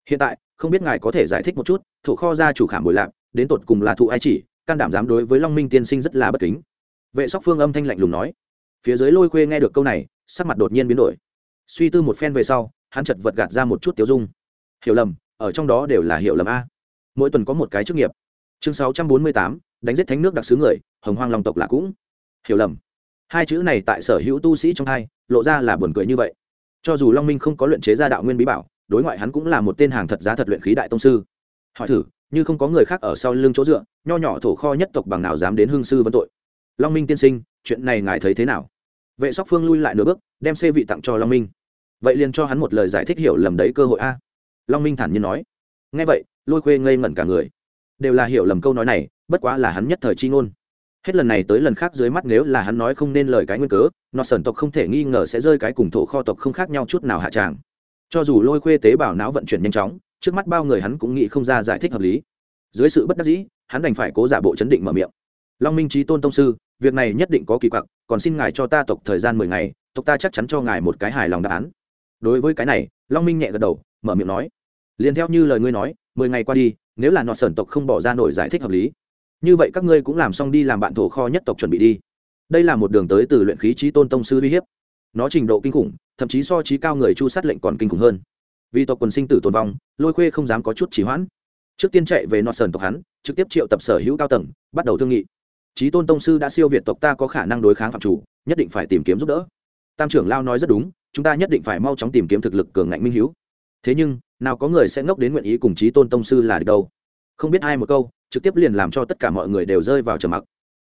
Hiện tại, không biết ngài có thể giải thích một chút thủ kho gia chủ khảm bồi lạp đến tột cùng là thụ ai chỉ, can đảm dám đối với long minh tiên sinh rất là bất kính. Vệ sóc phương âm thanh lạnh lùng nói. Phía dưới lôi khuê nghe được câu này, sắc mặt đột nhiên biến đổi. Suy tư một phen về sau, hắn chật vật gạt ra một chút tiêu dung. Hiểu lầm, ở trong đó đều là hiểu lầm a. Mỗi tuần có một cái chức nghiệp. Chương sáu trăm bốn mươi tám, đánh giết thánh nước đặc xứ người, hồng hoang long tộc là cũng. Hiểu lầm hai chữ này tại sở hữu tu sĩ trong hai lộ ra là buồn cười như vậy. Cho dù long minh không có luyện chế ra đạo nguyên bí bảo, đối ngoại hắn cũng là một tên hàng thật giá thật luyện khí đại tông sư. Hỏi thử, như không có người khác ở sau lưng chỗ dựa, nho nhỏ thổ kho nhất tộc bằng nào dám đến hương sư vấn tội? Long minh tiên sinh, chuyện này ngài thấy thế nào? Vệ sóc phương lui lại nửa bước, đem xê vị tặng cho long minh. Vậy liền cho hắn một lời giải thích hiểu lầm đấy cơ hội a. Long minh thản nhiên nói. Ngay vậy, lôi khuê ngây ngẩn cả người. Đều là hiểu lầm câu nói này, bất quá là hắn nhất thời chi ngôn hết lần này tới lần khác dưới mắt nếu là hắn nói không nên lời cái nguyên cớ nọ sần tộc không thể nghi ngờ sẽ rơi cái cùng thổ kho tộc không khác nhau chút nào hạ tràng. Cho dù lôi khuê tế bào não vận chuyển nhanh chóng, trước mắt bao người hắn cũng nghĩ không ra giải thích hợp lý. Dưới sự bất đắc dĩ, hắn đành phải cố giả bộ chấn định mở miệng. Long minh trí tôn tông sư, việc này nhất định có kỳ quặc, còn xin ngài cho ta tộc thời gian mười ngày, tộc ta chắc chắn cho ngài một cái hài lòng đáp án. Đối với cái này, long minh nhẹ gật đầu, mở miệng nói. Liền theo như lời ngươi nói, mười ngày qua đi, nếu là nọ sẩn tộc không bỏ ra nổi giải thích hợp lý như vậy các ngươi cũng làm xong đi làm bạn thổ kho nhất tộc chuẩn bị đi. Đây là một đường tới từ luyện khí trí tôn tông sư uy hiếp. Nó trình độ kinh khủng, thậm chí so trí cao người chu sát lệnh còn kinh khủng hơn. Vì tộc quần sinh tử tồn vong, lôi khuê không dám có chút chỉ hoãn. Trước tiên chạy về nọ sờn tộc hắn, trực tiếp triệu tập sở hữu cao tầng, bắt đầu thương nghị. Trí tôn tông sư đã siêu việt tộc ta có khả năng đối kháng phạm chủ, nhất định phải tìm kiếm giúp đỡ. Tam trưởng lao nói rất đúng, chúng ta nhất định phải mau chóng tìm kiếm thực lực cường ngạnh minh hiếu. Thế nhưng, nào có người sẽ ngốc đến nguyện ý cùng trí tôn tông sư là được đâu? Không biết ai một câu trực tiếp liền làm cho tất cả mọi người đều rơi vào trầm mặc.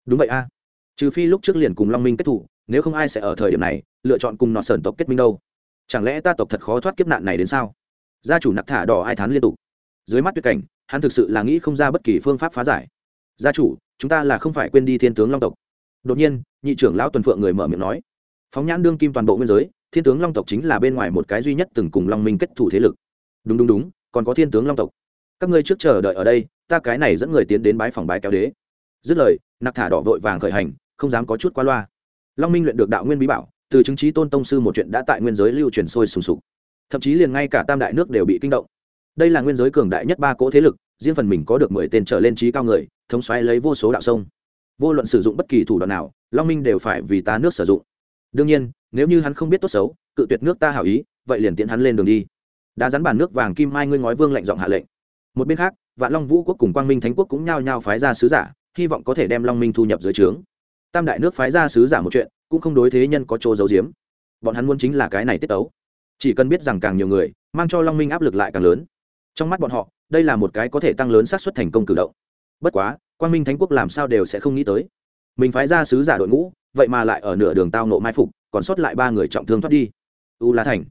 Đúng vậy a. Trừ phi lúc trước liền cùng long minh kết thủ, nếu không ai sẽ ở thời điểm này lựa chọn cùng nọ sờn tộc kết minh đâu. Chẳng lẽ ta tộc thật khó thoát kiếp nạn này đến sao? Gia chủ nặc thả đỏ ai thán liên tục. Dưới mắt tuyệt cảnh, hắn thực sự là nghĩ không ra bất kỳ phương pháp phá giải. Gia chủ, chúng ta là không phải quên đi thiên tướng long tộc. Đột nhiên, nhị trưởng lão tuần phượng người mở miệng nói. Phóng nhãn đương kim toàn bộ nguyên giới, thiên tướng long tộc chính là bên ngoài một cái duy nhất từng cùng long minh kết thủ thế lực. Đúng đúng đúng, còn có thiên tướng long tộc. Các ngươi trước chờ đợi ở đây ta cái này dẫn người tiến đến bái phòng bái kéo đế. Dứt lời, nặc thả đỏ vội vàng khởi hành, không dám có chút qua loa. Long minh luyện được đạo nguyên bí bảo, từ chứng trí tôn tông sư một chuyện đã tại nguyên giới lưu truyền sôi sùng sục. Thậm chí liền ngay cả tam đại nước đều bị kinh động. Đây là nguyên giới cường đại nhất ba cỗ thế lực, riêng phần mình có được mười tên trở lên trí cao người, thống xoáy lấy vô số đạo sông. Vô luận sử dụng bất kỳ thủ đoạn nào, long minh đều phải vì ta nước sử dụng. Đương nhiên, nếu như hắn không biết tốt xấu, cự tuyệt nước ta hảo ý, vậy liền tiễn hắn lên đường đi. Đã rắn bàn nước vàng kim mai ngươi ngói vương lệnh giọng hạ lệnh. Một bên khác vạn long vũ quốc cùng quang minh thánh quốc cũng nhao nhao phái ra sứ giả, hy vọng có thể đem long minh thu nhập dưới trướng. Tam đại nước phái ra sứ giả một chuyện, cũng không đối thế nhân có chỗ giấu giếm. Bọn hắn muốn chính là cái này tiết tấu. Chỉ cần biết rằng càng nhiều người, mang cho long minh áp lực lại càng lớn. Trong mắt bọn họ, đây là một cái có thể tăng lớn xác suất thành công cử động. Bất quá, quang minh thánh quốc làm sao đều sẽ không nghĩ tới. Mình phái ra sứ giả đội ngũ, vậy mà lại ở nửa đường tao nộ mai phục, còn sót lại ba người trọng thương thoát đi. U la thành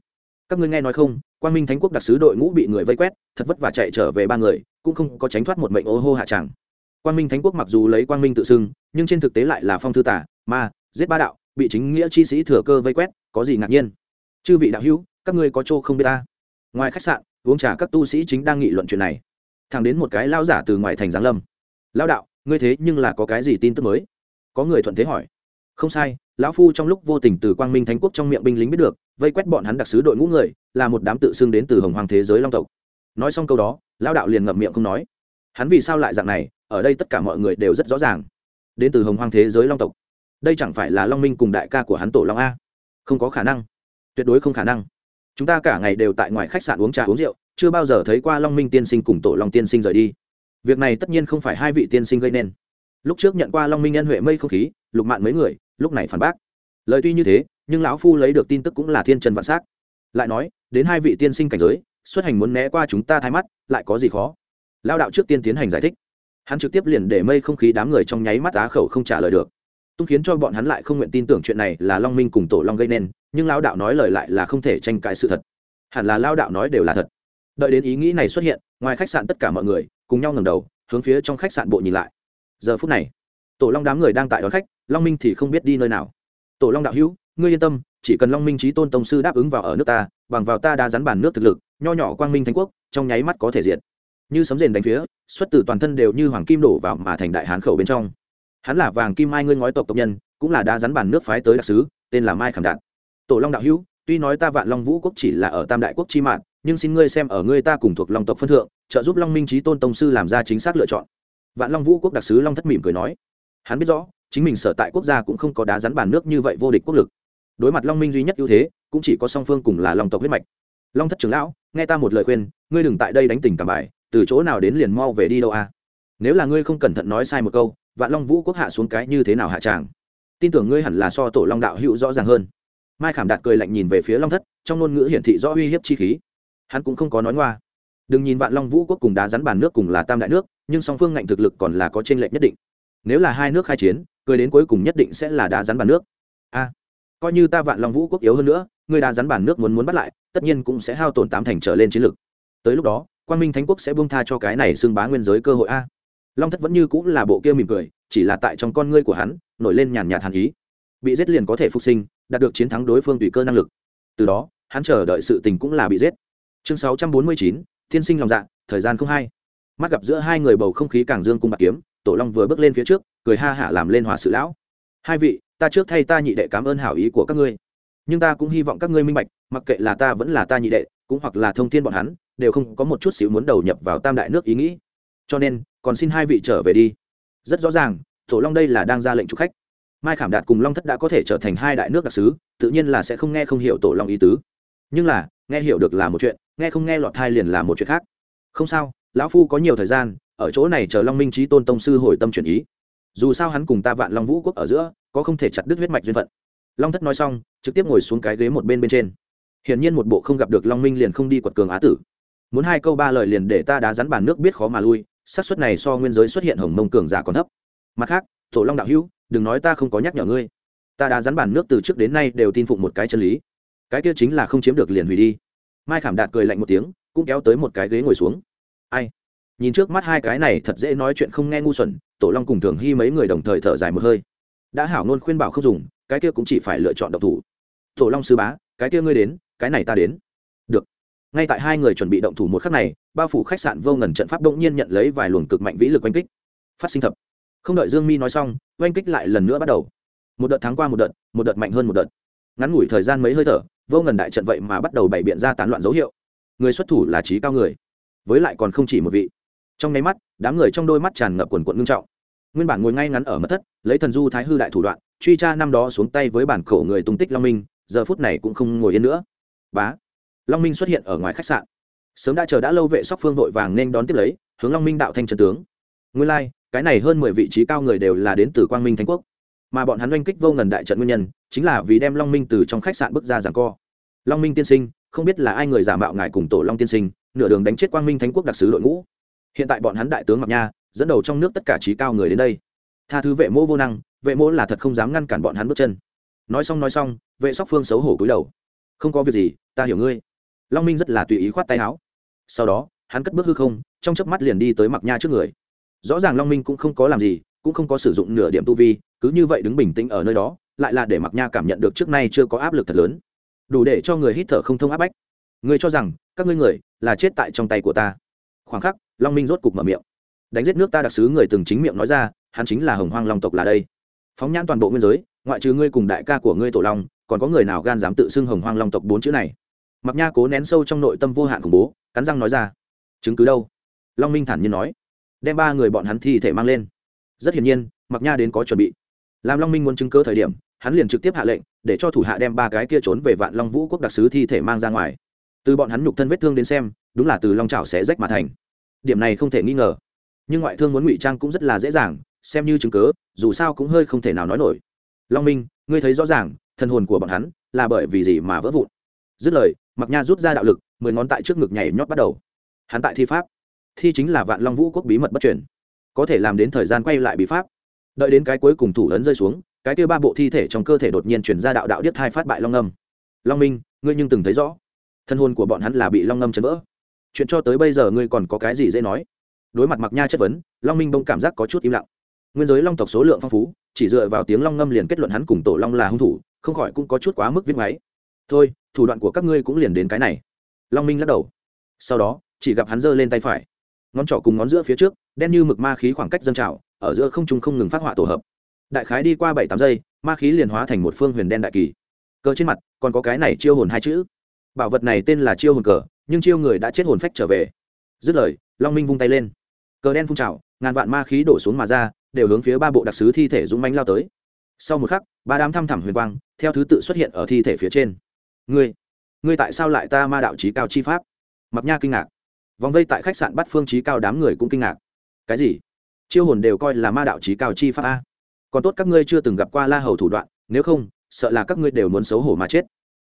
các ngươi nghe nói không quan minh thánh quốc đặc sứ đội ngũ bị người vây quét, thật vất vả chạy trở về ba người, cũng không có tránh thoát một mệnh ô hô hạ tràng quan minh thánh quốc mặc dù lấy quan minh tự xưng, nhưng trên thực tế lại là phong thư tả, ma, giết ba đạo, bị chính nghĩa chi sĩ thừa cơ vây quét, có gì ngạc nhiên? Chư vị đạo hữu, các ngươi có chỗ không biết ta? Ngoài khách sạn, uống trà các tu sĩ chính đang nghị luận chuyện này. Thẳng đến một cái lao giả từ ngoài thành giáng lâm. Lao đạo, ngươi thế nhưng là có cái gì tin tức mới? Có người thuận thế hỏi. Không sai, lão phu trong lúc vô tình từ quang minh thánh quốc trong miệng binh lính biết được vây quét bọn hắn đặc sứ đội ngũ người, là một đám tự xưng đến từ hồng hoàng thế giới long tộc. Nói xong câu đó lao đạo liền ngậm miệng không nói. Hắn vì sao lại dạng này, ở đây tất cả mọi người đều rất rõ ràng. Đến từ hồng hoàng thế giới long tộc. Đây chẳng phải là long minh cùng đại ca của hắn tổ long a? Không có khả năng. Tuyệt đối không khả năng. Chúng ta cả ngày đều tại ngoài khách sạn uống trà uống rượu, chưa bao giờ thấy qua long minh tiên sinh cùng tổ long tiên sinh rời đi. Việc này tất nhiên không phải hai vị tiên sinh gây nên. Lúc trước nhận qua long minh nhân huệ mây không khí, lục mạn mấy người, lúc này phản bác lời tuy như thế, nhưng lão phu lấy được tin tức cũng là thiên trần vạn s á c lại nói, đến hai vị tiên sinh cảnh giới, xuất hành muốn né qua chúng ta thay mắt, lại có gì khó? Lao đạo trước tiên tiến hành giải thích. Hắn trực tiếp liền để mây không khí đám người trong nháy mắt á khẩu không trả lời được. Tung khiến cho bọn hắn lại không nguyện tin tưởng chuyện này là long minh cùng tổ long gây nên, nhưng lao đạo nói lời lại là không thể tranh cãi sự thật. Hẳn là lao đạo nói đều là thật. Đợi đến ý nghĩ này xuất hiện, ngoài khách sạn tất cả mọi người cùng nhau ngầm đầu, hướng phía trong khách sạn bộ nhìn lại. Giờ phút này, tổ long đám người đang tại đón khách, long minh thì không biết đi nơi nào tổ long đạo hữu, ngươi yên tâm, chỉ cần long minh trí tôn tông sư đáp ứng vào ở nước ta, bằng vào ta đã rắn bản nước thực lực, nho nhỏ quang minh thánh quốc, trong nháy mắt có thể diệt. như sấm rền đánh phía, xuất từ toàn thân đều như hoàng kim đổ vào mà thành đại hán khẩu bên trong. Hắn là vàng kim mai ngươi ngói tộc tộc nhân, cũng là đa rắn bản nước phái tới đặc sứ, tên là mai khảm đạt. Tổ long đạo hữu, tuy nói ta vạn long vũ quốc chỉ là ở tam đại quốc chi mạng, nhưng xin ngươi xem ở ngươi ta cùng thuộc long tộc phân thượng, trợ giúp long minh trí tôn tông sư làm ra chính xác lựa chọn. Vạn long vũ quốc đặc sứ long thất mỉm cười nói. Hắn biết rõ chính mình sở tại quốc gia cũng không có đá rắn bàn nước như vậy vô địch quốc lực. Đối mặt long minh duy nhất ưu thế, cũng chỉ có song phương cùng là lòng tộc huyết mạch. Long thất trưởng lão, nghe ta một lời khuyên, ngươi đừng tại đây đánh tình cảm bài, từ chỗ nào đến liền mau về đi đâu à? Nếu là ngươi không cẩn thận nói sai một câu, vạn long vũ quốc hạ xuống cái như thế nào hạ tràng? Tin tưởng ngươi hẳn là so tổ long đạo hữu rõ ràng hơn. Mai khảm đạt cười lạnh nhìn về phía long thất, trong ngôn ngữ hiển thị rõ uy hiếp chi khí. Hắn cũng không có nói ngoa. Đừng nhìn vạn long vũ quốc cùng đá rắn bàn nước cùng là tam đại nước, nhưng song phương ngạnh thực lực còn là có t r ê n lệch nhất định. Nếu là hai nước khai chiến cười đến cuối cùng nhất định sẽ là đá rắn bàn nước. A, coi như ta vạn long vũ quốc yếu hơn nữa, người đá rắn bàn nước muốn muốn bắt lại, tất nhiên cũng sẽ hao tổn tám thành trở lên chiến lực. Tới lúc đó quan minh thánh quốc sẽ buông tha cho cái này xưng bá nguyên giới cơ hội a. Long thất vẫn như cũng là bộ kia mỉm cười, chỉ là tại trong con ngươi của hắn, nổi lên nhàn nhạt hàn ý. Bị giết liền có thể phục sinh, đạt được chiến thắng đối phương tùy cơ năng lực. Từ đó, hắn chờ đợi sự tình cũng là bị giết. Chương sáu trăm bốn mươi chín, thiên sinh lòng dạ thời gian không hay mắt gặp giữa hai người bầu không khí càng dương cung bạc kiếm tổ long vừa bước lên phía trước, cười ha hả làm lên hòa sự lão. Hai vị, ta trước thay ta nhị đệ cảm ơn hảo ý của các ngươi. Nhưng ta cũng hy vọng các ngươi minh bạch, mặc kệ là ta vẫn là ta nhị đệ, cũng hoặc là thông thiên bọn hắn, đều không có một chút xíu muốn đầu nhập vào tam đại nước ý nghĩ. Cho nên, còn xin hai vị trở về đi. Rất rõ ràng, tổ long đây là đang ra lệnh chủ khách. Mai khảm đạt cùng long thất đã có thể trở thành hai đại nước đặc sứ, tự nhiên là sẽ không nghe không hiểu tổ long ý tứ. Nhưng là, nghe hiểu được là một chuyện, nghe không nghe lọt thai liền là một chuyện khác. Không sao, lão phu có nhiều thời gian ở chỗ này chờ long minh trí tôn tông sư hồi tâm chuyển ý. Dù sao hắn cùng ta vạn long vũ quốc ở giữa, có không thể chặt đứt huyết mạch duyên phận. Long thất nói xong, trực tiếp ngồi xuống cái ghế một bên bên trên. Hiển nhiên một bộ không gặp được long minh liền không đi quật cường á tử. Muốn hai câu ba lời liền để ta đá rắn bàn nước biết khó mà lui, xác suất này so nguyên giới xuất hiện hồng mông cường giả còn thấp. Mặt khác, tổ long đạo hữu, đừng nói ta không có nhắc nhở ngươi. Ta đã rắn bàn nước từ trước đến nay đều tin phụng một cái chân lý. Cái kia chính là không chiếm được liền hủy đi. Mai khảm đạt cười lạnh một tiếng, cũng kéo tới một cái ghế ngồi xuống. Ai? Nhìn trước mắt hai cái này thật dễ nói chuyện không nghe ngu xuẩn, tổ long cùng thường hy mấy người đồng thời thở dài một hơi. Đã hảo nôn khuyên bảo không dùng, cái kia cũng chỉ phải lựa chọn độc thủ. Tổ long sư bá, cái kia ngươi đến, cái này ta đến. Được. Ngay tại hai người chuẩn bị động thủ một khắc này, bao phủ khách sạn vô ngần trận pháp động nhiên nhận lấy vài luồng cực mạnh vĩ lực oanh kích. Phát sinh thập. Không đợi dương mi nói xong, oanh kích lại lần nữa bắt đầu. Một đợt thắng qua một đợt một đợt mạnh hơn một đợt. Ngắn ngủi thời gian mấy hơi thở, vô ngần đại trận vậy mà bắt đầu bày biện ra tán loạn dấu hiệu. Người xuất thủ là trí cao người, với lại còn không chỉ một vị trong nháy mắt đám người trong đôi mắt tràn ngập quần quận ngưng trọng. Nguyên bản ngồi ngay ngắn ở mật thất lấy thần du thái hư đại thủ đoạn truy tra năm đó xuống tay với bản cổ người tung tích long minh giờ phút này cũng không ngồi yên nữa. Bá long minh xuất hiện ở ngoài khách sạn. Sớm đã chờ đã lâu vệ sóc phương vội vàng nên đón tiếp lấy hướng long minh đạo thanh trần tướng. Nguyên lai、like, cái này hơn mười vị trí cao người đều là đến từ quang minh thánh quốc. Mà bọn hắn oanh kích vô ngần đại trận nguyên nhân chính là vì đem long minh từ trong khách sạn bước ra giảng co. Long minh tiên sinh không biết là ai người giả mạo ngài cùng tổ long tiên sinh nửa đường đánh chết quang minh thánh quốc đặc sứ đội ngũ hiện tại bọn hắn đại tướng mặc nha, dẫn đầu trong nước tất cả trí cao người đến đây. Tha thứ vệ mỗ vô năng, vệ mỗ là thật không dám ngăn cản bọn hắn bước chân. Nói xong nói xong, vệ sóc phương xấu hổ cúi đầu. Không có việc gì, ta hiểu ngươi. Long minh rất là tùy ý khoát tay áo. Sau đó, hắn cất bước hư không, trong chớp mắt liền đi tới mặc nha trước người. Rõ ràng long minh cũng không có làm gì, cũng không có sử dụng nửa điểm tu vi, cứ như vậy đứng bình tĩnh ở nơi đó, lại là để mặc nha cảm nhận được trước nay chưa có áp lực thật lớn. Đủ để cho người hít thở không thông áp bách. Người cho rằng, các ngươi người là chết tại trong tay của ta khoảng khắc, long minh rốt cục mở miệng. Đánh giết nước ta đặc sứ người từng chính miệng nói ra, hắn chính là hồng hoang long tộc là đây. Phóng nhãn toàn bộ nguyên giới, ngoại trừ ngươi cùng đại ca của ngươi tổ long, còn có người nào gan dám tự xưng hồng hoang long tộc bốn chữ này? Mặc nha cố nén sâu trong nội tâm vô hạn khủng bố, cắn răng nói ra. Chứng cứ đâu? Long minh thản nhiên nói. Đem ba người bọn hắn thi thể mang lên. Rất hiển nhiên mặc nha đến có chuẩn bị. Làm long minh muốn chứng cơ thời điểm, hắn liền trực tiếp hạ lệnh, để cho thủ hạ đem ba cái kia trốn về vạn long vũ quốc đặc sứ thi thể mang ra ngoài từ bọn hắn nhục thân vết thương đến xem, đúng là từ long trào sẽ rách mà thành. Điểm này không thể nghi ngờ. Nhưng ngoại thương muốn ngụy trang cũng rất là dễ dàng, xem như chứng cớ, dù sao cũng hơi không thể nào nói nổi. Long minh, ngươi thấy rõ ràng, thân hồn của bọn hắn là bởi vì gì mà vỡ vụn? Dứt lời mặc nha rút ra đạo lực, mười ngón tại trước ngực nhảy nhót bắt đầu. Hắn tại thi pháp. Thi chính là vạn long vũ quốc bí mật bất chuyển có thể làm đến thời gian quay lại bí pháp. Đợi đến cái cuối cùng thủ lớn rơi xuống, cái kia ba bộ thi thể trong cơ thể đột nhiên chuyển ra đạo đạo điếc thai phát bại long âm. Long minh, ngươi nhưng từng thấy rõ thân hôn của bọn hắn là bị long ngâm chấn vỡ. Chuyện cho tới bây giờ ngươi còn có cái gì dễ nói? Đối mặt mặc nha chất vấn, long minh bông cảm giác có chút im lặng. Nguyên giới long tộc số lượng phong phú, chỉ dựa vào tiếng long ngâm liền kết luận hắn cùng tổ long là hung thủ, không khỏi cũng có chút quá mức viết máy. Thôi, thủ đoạn của các ngươi cũng liền đến cái này. Long minh lắc đầu. Sau đó, chỉ gặp hắn giơ lên tay phải. Ngón trỏ cùng ngón giữa phía trước, đen như mực ma khí khoảng cách dâng trào, ở giữa không trung không ngừng phát họa tổ hợp. Đại khái đi qua bảy tám giây, ma khí liền hóa thành một phương huyền đen đại kỳ. Cơ trên mặt, còn có cái này chiêu hồn hai chữ bảo vật này tên là chiêu hồn cờ, nhưng chiêu người đã chết hồn phách trở về. Dứt lời, long minh vung tay lên. Cờ đen phun trào, ngàn vạn ma khí đổ xuống mà ra, đều hướng phía ba bộ đặc sứ thi thể dũng mánh lao tới. Sau một khắc, ba đám thăm thẳm huyền quang, theo thứ tự xuất hiện ở thi thể phía trên. Ngươi ngươi tại sao lại ta ma đạo trí cao chi pháp? Mặc nha kinh ngạc. Vòng vây tại khách sạn bắt phương trí cao đám người cũng kinh ngạc. Cái gì? Chiêu hồn đều coi là ma đạo trí cao chi pháp a. Còn tốt các ngươi chưa từng gặp qua la hầu thủ đoạn, nếu không, sợ là các ngươi đều muốn xấu hổ mà chết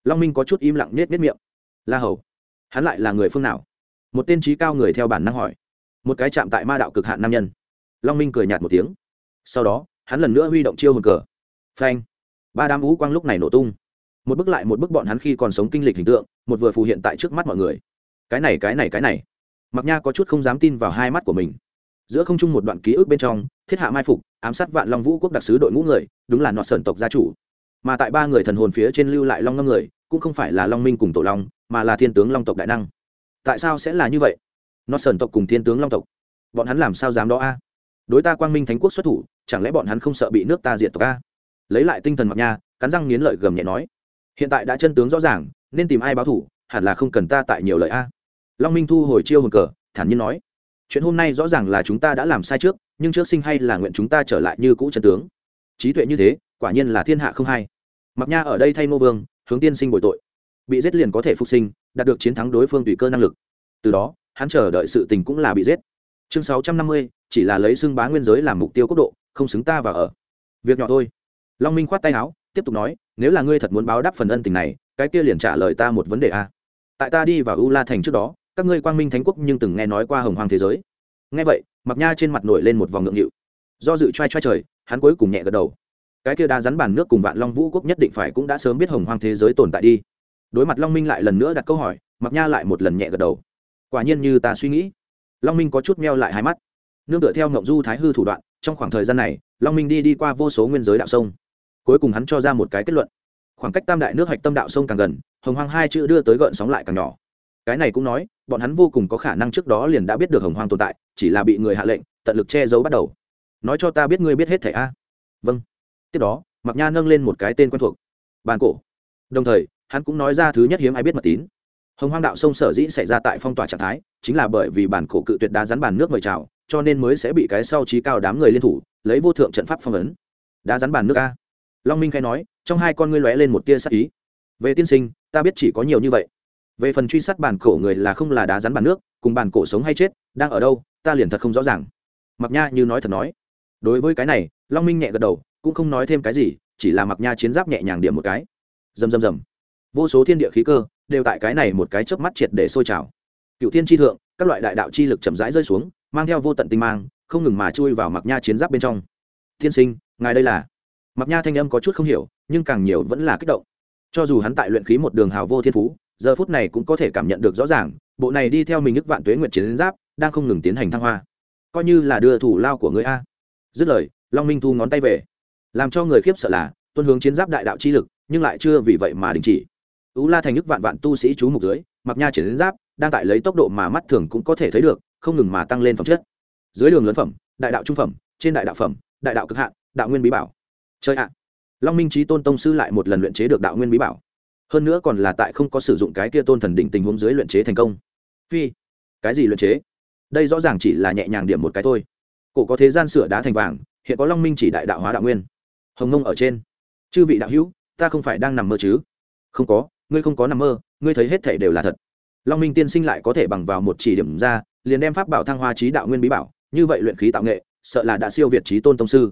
long minh có chút im lặng nết nết miệng. La hầu, hắn lại là người phương nào? Một tên trí cao người theo bản năng hỏi. Một cái chạm tại ma đạo cực hạn nam nhân. Long minh cười nhạt một tiếng. Sau đó, hắn lần nữa huy động chiêu hồn cờ. Phanh. Ba đám ú quang lúc này nổ tung. Một bức lại một bức bọn hắn khi còn sống kinh lịch hình tượng, một vừa phù hiện tại trước mắt mọi người. Cái này cái này cái này. Mặc nha có chút không dám tin vào hai mắt của mình. Giữa không trung một đoạn ký ức bên trong, thiết hạ mai phục, ám sát vạn long vũ quốc đặc sứ đội ngũ người, đúng là nọ sơn tộc gia chủ mà tại ba người thần hồn phía trên lưu lại long ngâm người, cũng không phải là long minh cùng tổ long, mà là thiên tướng long tộc đại năng. Tại sao sẽ là như vậy? Nó sơn tộc cùng thiên tướng long tộc. Bọn hắn làm sao dám đó a? Đối ta quang minh thánh quốc xuất thủ, chẳng lẽ bọn hắn không sợ bị nước ta diệt tộc a? Lấy lại tinh thần mặc nha, cắn răng nghiến lợi gầm nhẹ nói. Hiện tại đã chân tướng rõ ràng, nên tìm ai báo thủ, hẳn là không cần ta tại nhiều lời a. Long minh thu hồi chiêu hồn cờ, thản nhiên nói. Chuyện hôm nay rõ ràng là chúng ta đã làm sai trước, nhưng trước sinh hay là nguyện chúng ta trở lại như cũ chân tướng. Trí tuệ như thế quả nhiên là thiên hạ không hay. Mặc nha ở đây thay nô vương, hướng tiên sinh bồi tội. Bị giết liền có thể phục sinh, đạt được chiến thắng đối phương tùy cơ năng lực. Từ đó, hắn chờ đợi sự tình cũng là bị giết. Chương sáu trăm năm mươi, chỉ là lấy xưng bá nguyên giới làm mục tiêu quốc độ, không xứng ta và ở. Việc nhỏ thôi. Long minh khoát tay áo, tiếp tục nói, nếu là ngươi thật muốn báo đáp phần ân tình này, cái kia liền trả lời ta một vấn đề a. Tại ta đi vào u la thành trước đó, các ngươi quang minh thánh quốc nhưng từng nghe nói qua hồng hoàng thế giới. Nghe vậy, mặc nha trên mặt nổi lên một vòng ngượng nghịu. Do dự trai trai trời, hắn cuối cùng nhẹ gật đầu cái kia đá rắn bàn nước cùng vạn long vũ quốc nhất định phải cũng đã sớm biết hồng hoàng thế giới tồn tại đi. Đối mặt long minh lại lần nữa đặt câu hỏi mặc nha lại một lần nhẹ gật đầu. Quả nhiên như ta suy nghĩ. Long minh có chút meo lại hai mắt. Nương tựa theo ngộng du thái hư thủ đoạn, trong khoảng thời gian này, long minh đi đi qua vô số nguyên giới đạo sông. Cuối cùng hắn cho ra một cái kết luận. Khoảng cách tam đại nước hạch tâm đạo sông càng gần, hồng hoang hai chữ đưa tới gợn sóng lại càng nhỏ. Cái này cũng nói, bọn hắn vô cùng có khả năng trước đó liền đã biết được hồng hoang tồn tại, chỉ là bị người hạ lệnh, tận lực che giấu bắt đầu. Nói cho ta biết ngươi biết hết thẻ a? Vâng tiếp đó mặc nha nâng lên một cái tên quen thuộc, bàn cổ. Đồng thời, hắn cũng nói ra thứ nhất hiếm ai biết mật tín. Hồng hoang đạo sông sở dĩ xảy ra tại phong tỏa trạng thái, chính là bởi vì bản cổ cự tuyệt đá rắn bàn nước mời chào, cho nên mới sẽ bị cái sau trí cao đám người liên thủ, lấy vô thượng trận pháp phong ấn. Đá rắn bàn nước a. Long minh khai nói, trong hai con ngươi lóe lên một tia sắc ý. Về tiên sinh, ta biết chỉ có nhiều như vậy. Về phần truy sát bản cổ người là không là đá rắn bàn nước, cùng bản cổ sống hay chết, đang ở đâu, ta liền thật không rõ ràng. Mặc nha như nói thật nói. Đối với cái này, long minh nhẹ gật đầu cũng không nói thêm cái gì, chỉ là mặc nha chiến giáp nhẹ nhàng điểm một cái. Rầm rầm rầm. Vô số thiên địa khí cơ đều tại cái này một cái chớp mắt triệt để sôi trào. Cựu thiên tri thượng, các loại đại đạo chi lực chậm rãi rơi xuống, mang theo vô tận tinh mang, không ngừng mà chui vào mặc nha chiến giáp bên trong. Thiên sinh, ngài đây là? Mặc nha thanh âm có chút không hiểu, nhưng càng nhiều vẫn là kích động. Cho dù hắn tại luyện khí một đường hào vô thiên phú, giờ phút này cũng có thể cảm nhận được rõ ràng, bộ này đi theo mình nước vạn tuế nguyện chiến giáp, đang không ngừng tiến hành thăng hoa. Coi như là đưa thủ lao của người a. Dứt lời, long minh thu ngón tay về làm cho người khiếp sợ là, tuân hướng chiến giáp đại đạo chi lực, nhưng lại chưa vì vậy mà đình chỉ. Ú la thành nhức vạn vạn tu sĩ chú mục dưới, mặc nha chiến giáp, đang tại lấy tốc độ mà mắt thường cũng có thể thấy được, không ngừng mà tăng lên phẩm chất. Dưới đường lớn phẩm, đại đạo trung phẩm, trên đại đạo phẩm, đại đạo cực hạn, đạo nguyên bí bảo. Chơi ạ! Long minh trí tôn tông sư lại một lần luyện chế được đạo nguyên bí bảo. Hơn nữa còn là tại không có sử dụng cái kia tôn thần đỉnh tình huống dưới luyện chế thành công. Phi! Cái gì luyện chế? Đây rõ ràng chỉ là nhẹ nhàng điểm một cái thôi. Cổ có thế gian sửa đá thành vàng, hiện có long minh chỉ đại đạo hóa đạo nguyên hồng ngông ở trên. Chư vị đạo hữu, ta không phải đang nằm mơ chứ? Không có, ngươi không có nằm mơ, ngươi thấy hết thể đều là thật. Long minh tiên sinh lại có thể bằng vào một chỉ điểm ra, liền đem pháp bảo thăng hoa trí đạo nguyên bí bảo, như vậy luyện khí tạo nghệ, sợ là đã siêu việt trí tôn tông sư.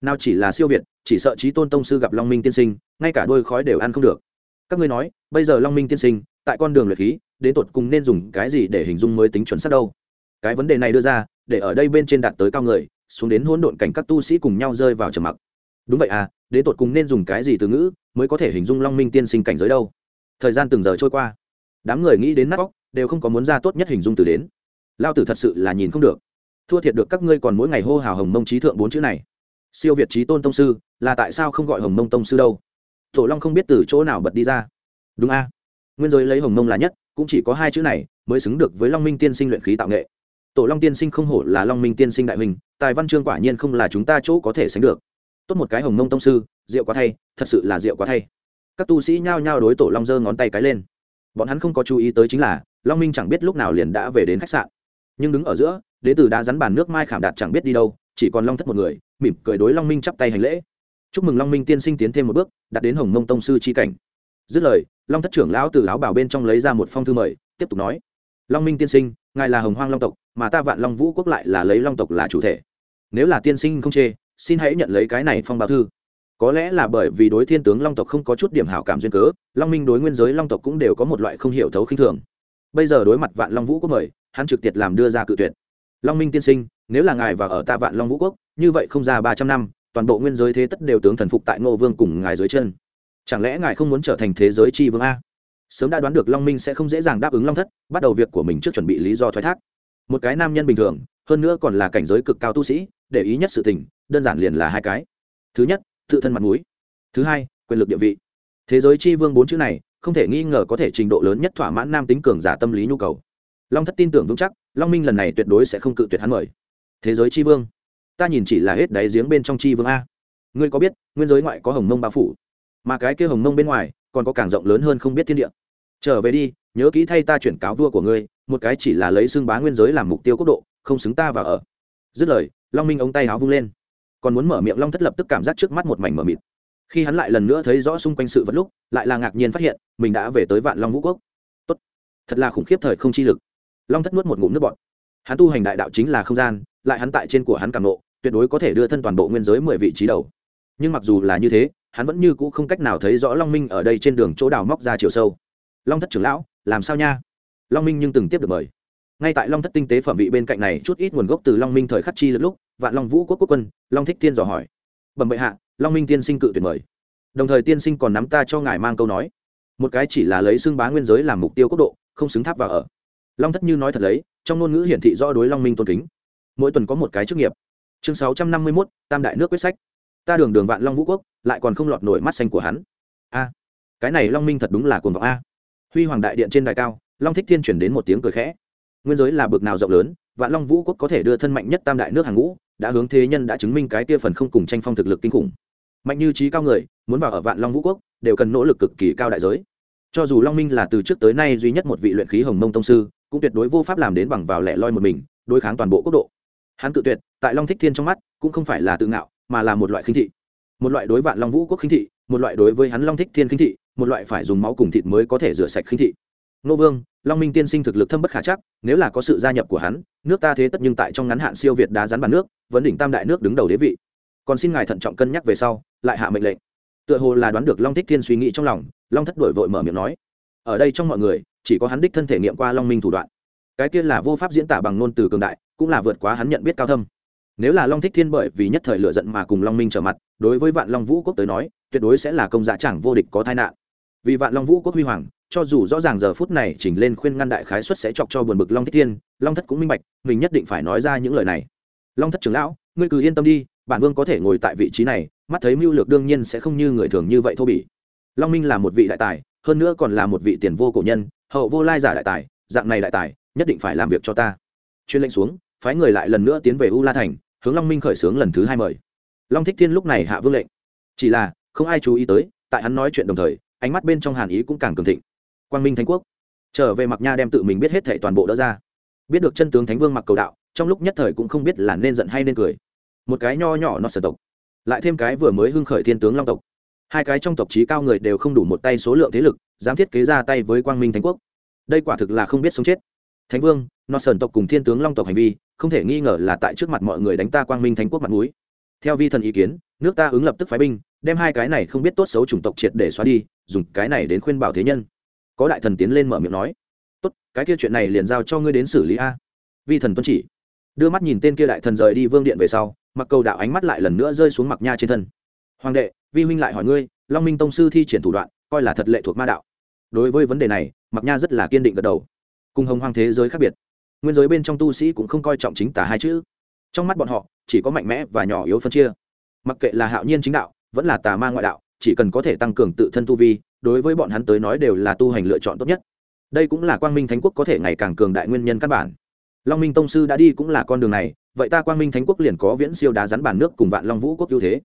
Nào chỉ là siêu việt, chỉ sợ trí tôn tông sư gặp long minh tiên sinh, ngay cả đôi khói đều ăn không được. Các ngươi nói, bây giờ long minh tiên sinh, tại con đường luyện khí, đến tột cùng nên dùng cái gì để hình dung mới tính chuẩn xác đâu? Cái vấn đề này đưa ra, để ở đây bên trên đạt tới cao người, xuống đến hỗn độn cảnh các tu sĩ cùng nhau rơi vào trầm mặc đúng vậy à đến tột cùng nên dùng cái gì từ ngữ mới có thể hình dung long minh tiên sinh cảnh giới đâu? Thời gian từng giờ trôi qua, đám người nghĩ đến nát bóc đều không có muốn ra tốt nhất hình dung từ đến. Lao tử thật sự là nhìn không được. Thua thiệt được các ngươi còn mỗi ngày hô hào hồng mông trí thượng bốn chữ này. Siêu việt trí tôn tông sư, là tại sao không gọi hồng mông tông sư đâu? Tổ long không biết từ chỗ nào bật đi ra. Đúng a. Nguyên giới lấy hồng mông là nhất, cũng chỉ có hai chữ này mới xứng được với long minh tiên sinh luyện khí tạo nghệ. Tổ long tiên sinh không hổ là long minh tiên sinh đại minh tài văn chương quả nhiên không là chúng ta chỗ có thể sánh được tốt một cái hồng nông tông sư, rượu quá thay, thật sự là rượu quá thay. Các tu sĩ nhao nhao đối tổ long giơ ngón tay cái lên. Bọn hắn không có chú ý tới chính là, long minh chẳng biết lúc nào liền đã về đến khách sạn. Nhưng đứng ở giữa, đế tử đã rắn bàn nước mai khảm đạt chẳng biết đi đâu, chỉ còn long thất một người, mỉm cười đối long minh chắp tay hành lễ. Chúc mừng long minh tiên sinh tiến thêm một bước, đạt đến hồng mông tông sư c cảnh. Dứt lời, long thất trưởng lão từ áo bảo bên trong lấy ra một phong thư mời, tiếp tục nói. Long minh tiên sinh, ngài là hồng hoang long tộc, mà ta vạn long vũ quốc lại là lấy long tộc là chủ thể. Nếu là tiên sinh không chê xin hãy nhận lấy cái này phong báo thư. Có lẽ là bởi vì đối thiên tướng long tộc không có chút điểm hảo cảm duyên cớ, long minh đối nguyên giới long tộc cũng đều có một loại không hiểu thấu khinh thường. Bây giờ đối mặt vạn long vũ quốc mời, hắn trực tiệt làm đưa ra cự tuyệt. Long minh tiên sinh, nếu là ngài và ở ta vạn long vũ quốc, như vậy không ra ba trăm năm, toàn bộ nguyên giới thế tất đều tướng thần phục tại ngô vương cùng ngài dưới chân. Chẳng lẽ ngài không muốn trở thành thế giới tri vương a? Sớm đã đoán được long minh sẽ không dễ dàng đáp ứng long thất, bắt đầu việc của mình trước chuẩn bị lý do thoái thác. Một cái nam nhân bình thường, hơn nữa còn là cảnh giới cực cao tu sĩ, để ý nhất sự tình đơn giản liền là hai cái. Thứ nhất, tự thân mặt mũi. Thứ hai, quyền lực địa vị. Thế giới chi vương bốn chữ này, không thể nghi ngờ có thể trình độ lớn nhất thỏa mãn nam tính cường giả tâm lý nhu cầu. Long thất tin tưởng vững chắc, long minh lần này tuyệt đối sẽ không cự tuyệt hắn mời. Thế giới chi vương. Ta nhìn chỉ là hết đáy giếng bên trong chi vương a. Ngươi có biết, nguyên giới ngoại có hồng mông bao phủ? Mà cái kia hồng mông bên ngoài, còn có càng rộng lớn hơn không biết thiên địa. Trở về đi, nhớ kỹ thay ta chuyển cáo vua của ngươi, một cái chỉ là lấy xương bá nguyên giới làm mục tiêu quốc độ, không xứng ta và ở. Dứt lời, long minh ống tay áo vung lên còn muốn mở miệng long thất lập tức cảm giác trước mắt một mảnh mờ mịt. Khi hắn lại lần nữa thấy rõ xung quanh sự vật lúc, lại là ngạc nhiên phát hiện, mình đã về tới vạn long vũ quốc. Tốt. Thật là khủng khiếp thời không chi lực. Long thất nuốt một ngụm nước bọt. Hắn tu hành đại đạo chính là không gian, lại hắn tại trên của hắn cảm nộ, tuyệt đối có thể đưa thân toàn bộ nguyên giới mười vị trí đầu. Nhưng mặc dù là như thế, hắn vẫn như cũ không cách nào thấy rõ long minh ở đây trên đường chỗ đào móc ra chiều sâu. Long thất trưởng lão, làm sao nha? Long minh nhưng từng tiếp được mời ngay tại long thất tinh tế phẩm vị bên cạnh này, chút ít nguồn gốc từ long minh thời khắc chi lực lúc, vạn long vũ quốc quốc quân, long thích tiên dò hỏi. Bẩm bệ hạ, long minh tiên sinh cự tuyệt mời. Đồng thời tiên sinh còn nắm ta cho ngài mang câu nói. Một cái chỉ là lấy xương bá nguyên giới làm mục tiêu quốc độ, không xứng tháp vào ở. Long thất như nói thật lấy, trong ngôn ngữ hiển thị rõ đối long minh tôn kính. Mỗi tuần có một cái chức nghiệp. Chương sáu trăm năm mươi mốt, tam đại nước quyết sách. Ta đường đường vạn long vũ quốc, lại còn không lọt nổi mắt xanh của hắn. A, cái này long minh thật đúng là cuồng vọng a. Huy hoàng đại điện trên đài cao, long thích thiên chuyển đến một tiếng cười khẽ nguyên giới là bực nào rộng lớn, vạn long vũ quốc có thể đưa thân mạnh nhất tam đại nước hàng ngũ, đã hướng thế nhân đã chứng minh cái kia phần không cùng tranh phong thực lực kinh khủng. Mạnh như trí cao người, muốn vào ở vạn long vũ quốc, đều cần nỗ lực cực kỳ cao đại giới. Cho dù long minh là từ trước tới nay duy nhất một vị luyện khí hồng mông tông sư, cũng tuyệt đối vô pháp làm đến bằng vào lẻ loi một mình, đối kháng toàn bộ quốc độ. Hắn cự tuyệt, tại long thích thiên trong mắt, cũng không phải là tự ngạo, mà là một loại khinh thị. Một loại đối vạn long vũ quốc khinh thị, một loại đối với hắn long thích thiên khinh thị, một loại phải dùng máu cùng thịt mới có thể rửa sạch khinh thị. Nô vương long minh tiên sinh thực lực thâm bất khả chắc, nếu là có sự gia nhập của hắn, nước ta thế tất nhưng tại trong ngắn hạn siêu việt đá rắn bàn nước, vấn đỉnh tam đại nước đứng đầu đế vị. Còn xin ngài thận trọng cân nhắc về sau, lại hạ mệnh lệnh. Tựa hồ là đoán được long thích thiên suy nghĩ trong lòng, long thất đổi vội mở miệng nói, ở đây trong mọi người, chỉ có hắn đích thân thể nghiệm qua long minh thủ đoạn. Cái kia là vô pháp diễn tả bằng ngôn từ cường đại, cũng là vượt quá hắn nhận biết cao thâm. Nếu là long thích thiên bởi vì nhất thời lựa giận mà cùng long minh trở mặt, đối với vạn long vũ quốc tới nói, tuyệt đối sẽ là công dạ chẳng vô địch có tai nạn. Vì vạn long vũ quốc huy hoàng cho dù rõ ràng giờ phút này chỉnh lên khuyên ngăn đại khái xuất sẽ chọc cho buồn bực long thích thiên, long thất cũng minh bạch, mình nhất định phải nói ra những lời này. Long thất trưởng lão, ngươi cứ yên tâm đi, bản vương có thể ngồi tại vị trí này, mắt thấy mưu lược đương nhiên sẽ không như người thường như vậy thô bỉ. Long minh là một vị đại tài, hơn nữa còn là một vị tiền vô cổ nhân, hậu vô lai giả đại tài, dạng này đại tài, nhất định phải làm việc cho ta. Chuyên lệnh xuống, phái người lại lần nữa tiến về u la thành, hướng long minh khởi xướng lần thứ hai mời. Long thích thiên lúc này hạ vương lệnh. Chỉ là, không ai chú ý tới, tại hắn nói chuyện đồng thời, ánh mắt bên trong hàn ý cũng càng cường thịnh quang minh thánh quốc. Trở về mặc nha đem tự mình biết hết thệ toàn bộ đỡ ra. Biết được chân tướng thánh vương mặc cầu đạo, trong lúc nhất thời cũng không biết là nên giận hay nên cười. Một cái nho nhỏ nó sở tộc, lại thêm cái vừa mới hưng khởi thiên tướng long tộc. Hai cái trong tộc trí cao người đều không đủ một tay số lượng thế lực, dám thiết kế ra tay với quang minh thánh quốc. Đây quả thực là không biết sống chết. Thánh vương nó sờn tộc cùng thiên tướng long tộc hành vi, không thể nghi ngờ là tại trước mặt mọi người đánh ta quang minh thánh quốc mặt núi theo vi thần ý kiến, nước ta ứng lập tức phái binh, đem hai cái này không biết tốt xấu chủng tộc triệt để xóa đi, dùng cái này đến khuyên bảo thế nhân có đại thần tiến lên mở miệng nói, tốt, cái kia chuyện này liền giao cho ngươi đến xử lý a. Vi thần tuân chỉ, đưa mắt nhìn tên kia đại thần rời đi vương điện về sau, mặc cầu đạo ánh mắt lại lần nữa rơi xuống mặc nha trên thân. Hoàng đệ, vi huynh lại hỏi ngươi, long minh tông sư thi triển thủ đoạn, coi là thật lệ thuộc ma đạo. Đối với vấn đề này, mặc nha rất là kiên định gật đầu. Cùng hồng hoàng thế giới khác biệt, nguyên giới bên trong tu sĩ cũng không coi trọng chính tả hai chữ. Trong mắt bọn họ, chỉ có mạnh mẽ và nhỏ yếu phân chia. Mặc kệ là hạo nhiên chính đạo, vẫn là tà ma ngoại đạo, chỉ cần có thể tăng cường tự thân tu vi đối với bọn hắn tới nói đều là tu hành lựa chọn tốt nhất. Đây cũng là quang minh thánh quốc có thể ngày càng cường đại nguyên nhân căn bản. Long minh tông sư đã đi cũng là con đường này, vậy ta quang minh thánh quốc liền có viễn siêu đá rắn bản nước cùng vạn long vũ quốc ưu thế.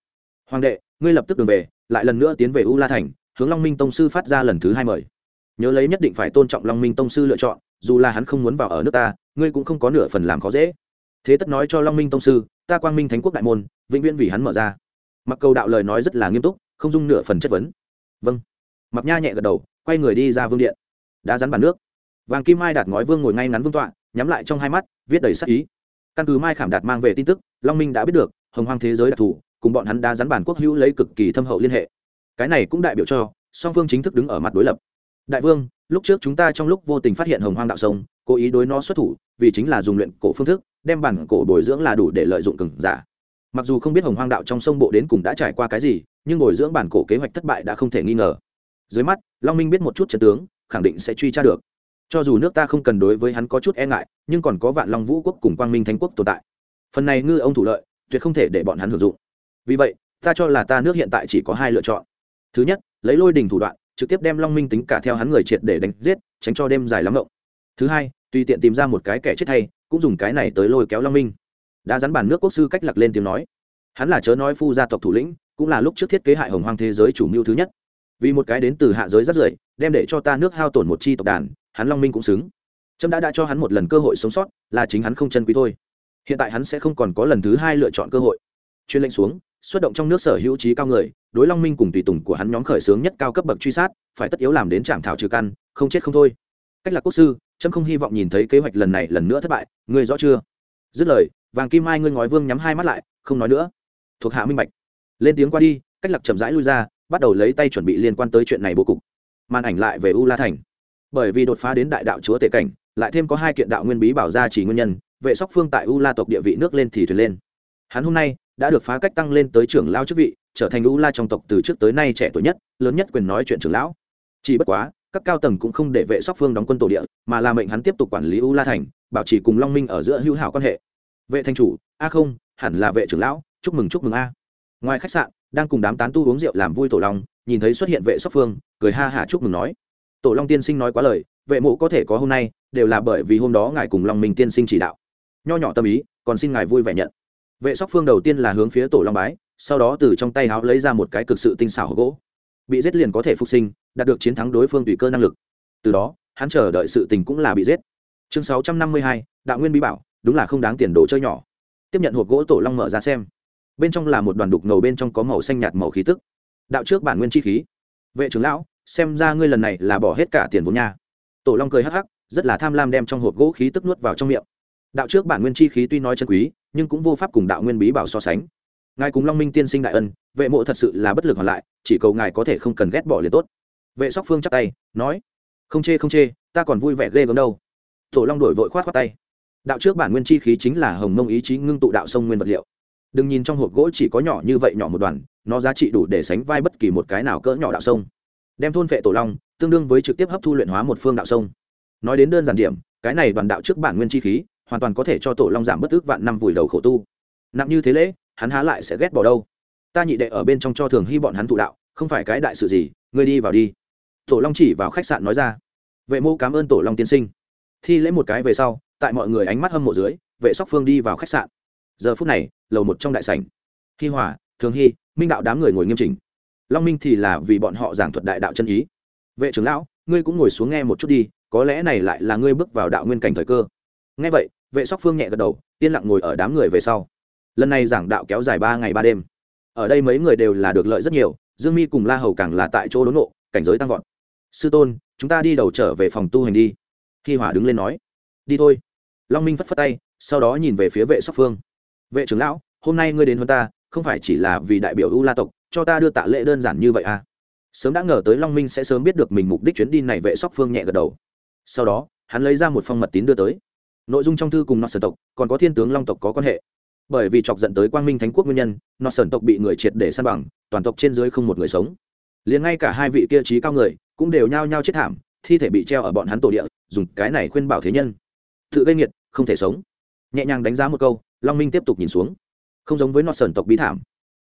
Hoàng đệ, ngươi lập tức đường về, lại lần nữa tiến về u la thành, hướng long minh tông sư phát ra lần thứ hai mời. Nhớ lấy nhất định phải tôn trọng long minh tông sư lựa chọn, dù là hắn không muốn vào ở nước ta, ngươi cũng không có nửa phần làm khó dễ. Thế tất nói cho long minh tông sư, ta quang minh thánh quốc đại môn, vĩnh viễn vì hắn mở ra. Mặc cầu đạo lời nói rất là nghiêm túc, không dung nửa phần chất vấn. Vâng mặc nha nhẹ gật đầu, quay người đi ra vương điện. Đã rắn bàn nước. Vàng kim mai đạt ngói vương ngồi ngay ngắn vương tọa, nhắm lại trong hai mắt, viết đầy sắc ý. Căn cứ mai khảm đạt mang về tin tức, long minh đã biết được, hồng hoang thế giới đặc thù, cùng bọn hắn đã rắn bản quốc hữu lấy cực kỳ thâm hậu liên hệ. Cái này cũng đại biểu cho, song phương chính thức đứng ở mặt đối lập. Đại vương, lúc trước chúng ta trong lúc vô tình phát hiện hồng hoang đạo sông, cố ý đối nó xuất thủ, vì chính là dùng luyện cổ phương thức, đem bản cổ bồi dưỡng là đủ để lợi dụng cừng giả. Mặc dù không biết hồng hoang đạo trong sông bộ đến cùng đã trải qua cái gì, nhưng bồi dưỡng bản cổ kế hoạch thất bại đã không thể nghi ngờ dưới mắt, long minh biết một chút trận tướng, khẳng định sẽ truy tra được. Cho dù nước ta không cần đối với hắn có chút e ngại, nhưng còn có vạn long vũ quốc cùng quang minh thánh quốc tồn tại. Phần này ngư ông thủ lợi, tuyệt không thể để bọn hắn hưởng dụng. Vì vậy, ta cho là ta nước hiện tại chỉ có hai lựa chọn. Thứ nhất, lấy lôi đình thủ đoạn, trực tiếp đem long minh tính cả theo hắn người triệt để đánh giết, tránh cho đêm dài lắm ngộng. Thứ hai, tùy tiện tìm ra một cái kẻ chết hay, cũng dùng cái này tới lôi kéo long minh. Đã dắn bản nước quốc sư cách lặc lên tiếng nói. Hắn là chớ nói phu gia tộc thủ lĩnh, cũng là lúc trước thiết kế hại hồng hoang thế giới chủ mưu thứ nhất vì một cái đến từ hạ giới rất rưởi, đem để cho ta nước hao tổn một chi tộc đàn, hắn long minh cũng xứng. Trâm đã đã cho hắn một lần cơ hội sống sót, là chính hắn không chân quý thôi. Hiện tại hắn sẽ không còn có lần thứ hai lựa chọn cơ hội. Chuyên lệnh xuống, xuất động trong nước sở hữu trí cao người, đối long minh cùng tùy tùng của hắn nhóm khởi xướng nhất cao cấp bậc truy sát, phải tất yếu làm đến trạm thảo trừ căn, không chết không thôi. Cách là quốc sư, trâm không hy vọng nhìn thấy kế hoạch lần này lần nữa thất bại, ngươi rõ chưa? Dứt lời, vàng kim mai ngươi ngói vương nhắm hai mắt lại, không nói nữa. Thuộc hạ minh bạch. Lên tiếng qua đi, cách lạc chậm rãi lui ra bắt đầu lấy tay chuẩn bị liên quan tới chuyện này bố cục. Màn ảnh lại về u la thành. Bởi vì đột phá đến đại đạo chúa tể cảnh, lại thêm có hai kiện đạo nguyên bí bảo ra chỉ nguyên nhân, vệ sóc phương tại u la tộc địa vị nước lên thì thuyền lên. Hắn hôm nay đã được phá cách tăng lên tới trưởng lao chức vị, trở thành u la trong tộc từ trước tới nay trẻ tuổi nhất, lớn nhất quyền nói chuyện trưởng lão. Chỉ bất quá, các cao tầng cũng không để vệ sóc phương đóng quân tổ địa, mà là mệnh hắn tiếp tục quản lý u la thành, bảo trì cùng long minh ở giữa hữu hảo quan hệ. Vệ thanh chủ, a không, hẳn là vệ trưởng lão, chúc mừng chúc mừng a. Ngoài khách sạn đang cùng đám tán tu uống rượu làm vui tổ long, nhìn thấy xuất hiện vệ sóc phương, cười ha hả chúc mừng nói. Tổ long tiên sinh nói quá lời, vệ mộ có thể có hôm nay, đều là bởi vì hôm đó ngài cùng long minh tiên sinh chỉ đạo. Nho nhỏ tâm ý, còn xin ngài vui vẻ nhận. Vệ sóc phương đầu tiên là hướng phía tổ long bái, sau đó từ trong tay háo lấy ra một cái cực sự tinh xảo gỗ. Bị giết liền có thể phục sinh, đạt được chiến thắng đối phương tùy cơ năng lực. Từ đó, hắn chờ đợi sự tình cũng là bị giết. Chương sáu trăm năm mươi hai, đạo nguyên bí bảo, đúng là không đáng tiền đồ chơi nhỏ. Tiếp nhận hộp gỗ tổ long mở ra xem bên trong là một đoàn đục ngầu, bên trong có màu xanh nhạt màu khí tức. Đạo trước bản nguyên chi khí. Vệ trưởng lão, xem ra ngươi lần này là bỏ hết cả tiền vốn nhà tổ long cười hắc hắc, rất là tham lam đem trong hộp gỗ khí tức nuốt vào trong miệng. Đạo trước bản nguyên chi khí tuy nói chân quý, nhưng cũng vô pháp cùng đạo nguyên bí bảo so sánh. Ngài cùng long minh tiên sinh đại ân, vệ mộ thật sự là bất lực hoàn lại, chỉ cầu ngài có thể không cần ghét bỏ liền tốt. Vệ sóc phương chắp tay, nói, không chê không chê, ta còn vui vẻ ghê gớm đâu. Tổ long đổi vội khoát khoát tay. Đạo trước bản nguyên chi khí chính là hồng mông ý chí ngưng tụ đạo sông nguyên vật liệu đừng nhìn trong hộp gỗ chỉ có nhỏ như vậy nhỏ một đoàn, nó giá trị đủ để sánh vai bất kỳ một cái nào cỡ nhỏ đạo sông. Đem thôn vệ tổ long, tương đương với trực tiếp hấp thu luyện hóa một phương đạo sông. Nói đến đơn giản điểm, cái này đoàn đạo trước bản nguyên chi khí, hoàn toàn có thể cho tổ long giảm bất ước vạn năm vùi đầu khổ tu. Nặng như thế lễ, hắn há lại sẽ ghét bỏ đâu. Ta nhị đệ ở bên trong cho thường hy bọn hắn thụ đạo, không phải cái đại sự gì, ngươi đi vào đi. Tổ long chỉ vào khách sạn nói ra. Vệ mô cảm ơn tổ long tiên sinh. Thi lễ một cái về sau, tại mọi người ánh mắt hâm mộ dưới, vệ sóc phương đi vào khách sạn. Giờ phút này lầu một trong đại sảnh. Hi hòa, thường hy minh đạo đám người ngồi nghiêm chỉnh. Long minh thì là vì bọn họ giảng thuật đại đạo chân ý. Vệ trưởng lão, ngươi cũng ngồi xuống nghe một chút đi, có lẽ này lại là ngươi bước vào đạo nguyên cảnh thời cơ. Nghe vậy, vệ sóc phương nhẹ gật đầu, yên lặng ngồi ở đám người về sau. Lần này giảng đạo kéo dài ba ngày ba đêm. Ở đây mấy người đều là được lợi rất nhiều, dương mi cùng la hầu càng là tại chỗ đốn nộ cảnh giới tăng vọt. Sư tôn, chúng ta đi đầu trở về phòng tu hành đi. Hi hỏa đứng lên nói. Đi thôi. Long minh phất phất tay, sau đó nhìn về phía vệ sóc phương vệ trưởng lão, hôm nay ngươi đến hơn ta, không phải chỉ là vì đại biểu u la tộc, cho ta đưa tạ lễ đơn giản như vậy à? Sớm đã ngờ tới long minh sẽ sớm biết được mình mục đích chuyến đi này, vệ sóc phương nhẹ gật đầu. Sau đó, hắn lấy ra một phong mật tín đưa tới. Nội dung trong thư cùng nọ sơn tộc, còn có thiên tướng long tộc có quan hệ. Bởi vì chọc dẫn tới quang minh thánh quốc nguyên nhân nọ sơn tộc bị người triệt để săn bằng, toàn tộc trên dưới không một người sống. Liền ngay cả hai vị kia trí cao người, cũng đều nhao nhao chết thảm, thi thể bị treo ở bọn hắn tổ địa, dùng cái này khuyên bảo thế nhân. Tự gây nghiệt, không thể sống. Nhẹ nhàng đánh giá một câu long minh tiếp tục nhìn xuống. Không giống với nọ sơn tộc bí thảm.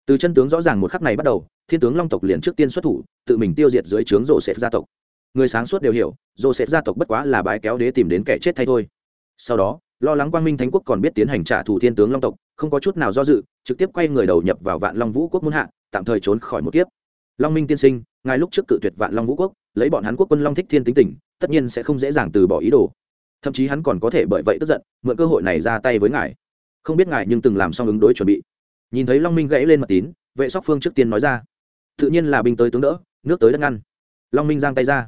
Từ chân tướng rõ ràng một khắc này bắt đầu, thiên tướng long tộc liền trước tiên xuất thủ, tự mình tiêu diệt dưới trướng rổ sệt gia tộc. Người sáng suốt đều hiểu rổ sệt gia tộc bất quá là bái kéo đế tìm đến kẻ chết thay thôi. Sau đó, lo lắng quang minh thánh quốc còn biết tiến hành trả thù thiên tướng long tộc, không có chút nào do dự, trực tiếp quay người đầu nhập vào vạn long vũ quốc muôn hạ, tạm thời trốn khỏi một kiếp. Long minh tiên sinh, ngài lúc trước cự tuyệt vạn long vũ quốc, lấy bọn hắn quốc quân long thích thiên tính tình, tất nhiên sẽ không dễ dàng từ bỏ ý đồ. Thậm chí hắn còn có thể bởi vậy tức giận, mượn cơ hội này ra tay với ngài không biết ngài nhưng từng làm xong ứng đối chuẩn bị. Nhìn thấy long minh gãy lên mặt tín, vệ sóc phương trước tiên nói ra. Tự nhiên là binh tới tướng đỡ, nước tới đất ngăn. Long minh giang tay ra.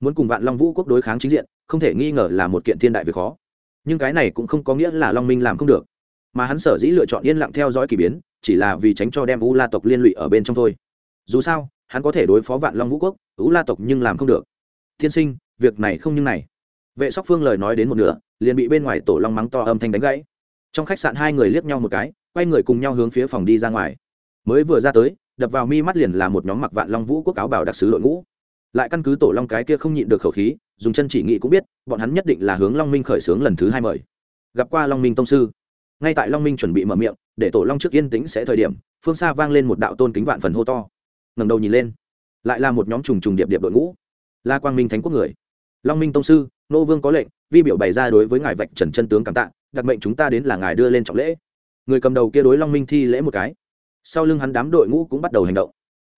Muốn cùng vạn long vũ quốc đối kháng chính diện, không thể nghi ngờ là một kiện thiên đại việc khó. Nhưng cái này cũng không có nghĩa là long minh làm không được. Mà hắn sở dĩ lựa chọn yên lặng theo dõi k ỳ biến, chỉ là vì tránh cho đem u la tộc liên lụy ở bên trong thôi. Dù sao, hắn có thể đối phó vạn long vũ quốc, u la tộc nhưng làm không được. Tiên sinh, việc này không như này. Vệ sóc phương lời nói đến một nửa, liền bị bên ngoài tổ long mắng to âm thanh đánh gãy trong khách sạn hai người liếc nhau một cái, quay người cùng nhau hướng phía phòng đi ra ngoài. Mới vừa ra tới, đập vào mi mắt liền là một nhóm mặc vạn long vũ quốc áo bảo đặc sứ đội ngũ. Lại căn cứ tổ long cái kia không nhịn được khẩu khí, dùng chân chỉ nghị cũng biết, bọn hắn nhất định là hướng long minh khởi xướng lần thứ hai mời. Gặp qua long minh tông sư. Ngay tại long minh chuẩn bị mở miệng, để tổ long trước yên tĩnh sẽ thời điểm, phương xa vang lên một đạo tôn kính vạn phần hô to. Ngầm đầu nhìn lên, lại là một nhóm trùng trùng điệp điệp đội ngũ. La quang minh thánh quốc người. Long minh tông sư nô vương có lệnh, vi biểu bày ra đối với ngài vạch trần chân tướng cảm tạ, đặc mệnh chúng ta đến là ngài đưa lên trọng lễ. Người cầm đầu kia đối long minh thi lễ một cái. Sau lưng hắn đám đội ngũ cũng bắt đầu hành động.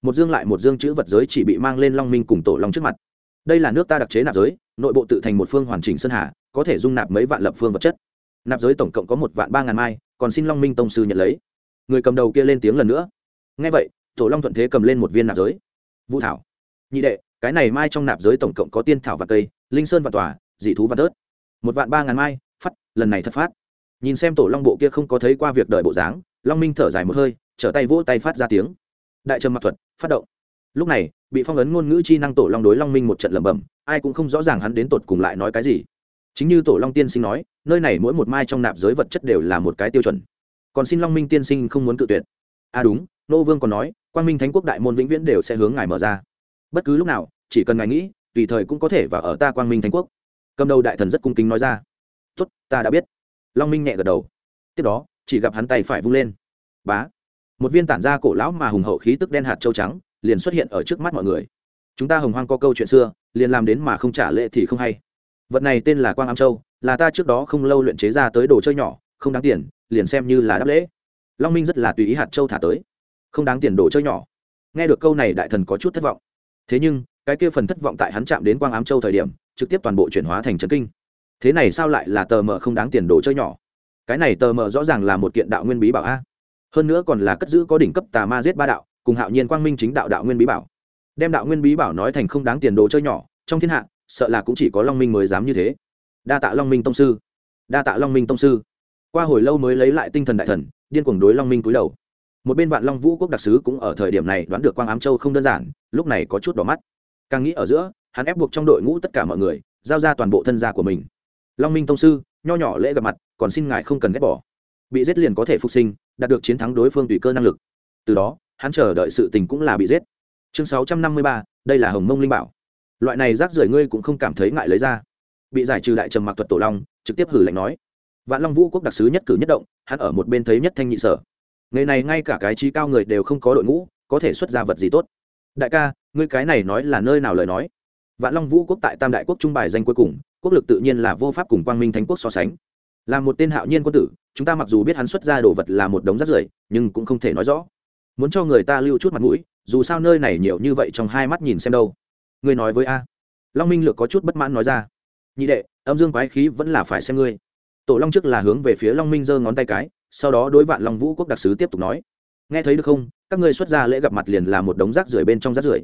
Một dương lại một dương chữ vật giới chỉ bị mang lên long minh cùng tổ long trước mặt. Đây là nước ta đặc chế nạp giới, nội bộ tự thành một phương hoàn chỉnh sơn hà, có thể dung nạp mấy vạn lập phương vật chất. Nạp giới tổng cộng có một vạn ba ngàn mai, còn xin long minh tông sư nhận lấy. Người cầm đầu kia lên tiếng lần nữa. Ngay vậy, tổ long thuận thế cầm lên một viên nạp giới. Vũ thảo. Nhị đệ, cái này mai trong nạp giới tổng cộng có tiên thảo và cây, linh sơn và tòa dị thú và tớt. Một vạn ba ngàn mai, phát, lần này thật phát. Nhìn xem tổ long bộ kia không có thấy qua việc đợi bộ dáng, long minh thở dài một hơi, trở tay vỗ tay phát ra tiếng. Đại trầm mặc thuật, phát động. Lúc này, bị phong ấn ngôn ngữ chi năng tổ long đối long minh một trận lẩm bẩm, ai cũng không rõ ràng hắn đến tột cùng lại nói cái gì. Chính như tổ long tiên sinh nói, nơi này mỗi một mai trong nạp giới vật chất đều là một cái tiêu chuẩn. Còn xin long minh tiên sinh không muốn cự tuyệt. À đúng, nô vương còn nói, quang minh thánh quốc đại môn vĩnh viễn đều sẽ hướng ngài mở ra. Bất cứ lúc nào, chỉ cần ngài nghĩ, tùy thời cũng có thể và ở ta quang minh thánh quốc cầm đầu đại thần rất cung kính nói ra. Tốt, ta đã biết. Long minh nhẹ gật đầu. Tiếp đó, chỉ gặp hắn tay phải vung lên. Bá! Một viên tản ra cổ lão mà hùng hậu khí tức đen hạt châu trắng liền xuất hiện ở trước mắt mọi người. Chúng ta hồng hoang có câu chuyện xưa, liền làm đến mà không trả lễ thì không hay. Vật này tên là quang am châu, là ta trước đó không lâu luyện chế ra tới đồ chơi nhỏ, không đáng tiền, liền xem như là đáp lễ. Long minh rất là tùy ý hạt châu thả tới. Không đáng tiền đồ chơi nhỏ. Nghe được câu này đại thần có chút thất vọng. Thế nhưng, cái kia phần thất vọng tại hắn chạm đến quang ám châu thời điểm trực tiếp toàn bộ chuyển hóa thành trấn kinh. Thế này sao lại là tờ mờ không đáng tiền đồ chơi nhỏ? Cái này tờ mờ rõ ràng là một kiện đạo nguyên bí bảo a. Hơn nữa còn là cất giữ có đỉnh cấp tà ma giết ba đạo, cùng hạo nhiên quang minh chính đạo đạo nguyên bí bảo. Đem đạo nguyên bí bảo nói thành không đáng tiền đồ chơi nhỏ, trong thiên hạ, sợ là cũng chỉ có long minh mới dám như thế. Đa tạ long minh tông sư. Đa tạ long minh tông sư. Qua hồi lâu mới lấy lại tinh thần đại thần, điên cuồng đối long minh cúi đầu. Một bên vạn long vũ quốc đặc sứ cũng ở thời điểm này đoán được quang ám châu không đơn giản, lúc này có chút đỏ mắt. Càng nghĩ ở giữa hắn ép buộc trong đội ngũ tất cả mọi người, giao ra toàn bộ thân gia của mình. Long minh tông sư, nho nhỏ lễ gặp mặt, còn xin ngài không cần ghét bỏ. Bị giết liền có thể phục sinh, đạt được chiến thắng đối phương tùy cơ năng lực. Từ đó, hắn chờ đợi sự tình cũng là bị giết. Chương sáu trăm năm mươi ba, đây là hồng mông linh bảo. Loại này rác rưởi ngươi cũng không cảm thấy ngại lấy ra. Bị giải trừ đại trầm mặc thuật tổ long, trực tiếp hử lạnh nói. Vạn long vũ quốc đặc sứ nhất cử nhất động, hắn ở một bên thấy nhất thanh nhị sở. Ngày này ngay cả cái trí cao người đều không có đội ngũ, có thể xuất ra vật gì tốt. Đại ca, ngươi cái này nói là nơi nào lời nói? Vạn long vũ quốc tại tam đại quốc trung bài danh cuối cùng, quốc lực tự nhiên là vô pháp cùng quang minh thánh quốc so sánh. Là một tên hạo nhiên quân tử, chúng ta mặc dù biết hắn xuất ra đồ vật là một đống rác rưởi, nhưng cũng không thể nói rõ. Muốn cho người ta lưu chút mặt mũi, dù sao nơi này nhiều như vậy trong hai mắt nhìn xem đâu. Ngươi nói với a. Long minh lược có chút bất mãn nói ra. Nhị đệ, âm dương quái khí vẫn là phải xem ngươi. Tổ long trước là hướng về phía long minh giơ ngón tay cái, sau đó đối vạn long vũ quốc đặc sứ tiếp tục nói. Nghe thấy được không? Các ngươi xuất ra lễ gặp mặt liền là một đống rác rưởi bên trong rác rưởi.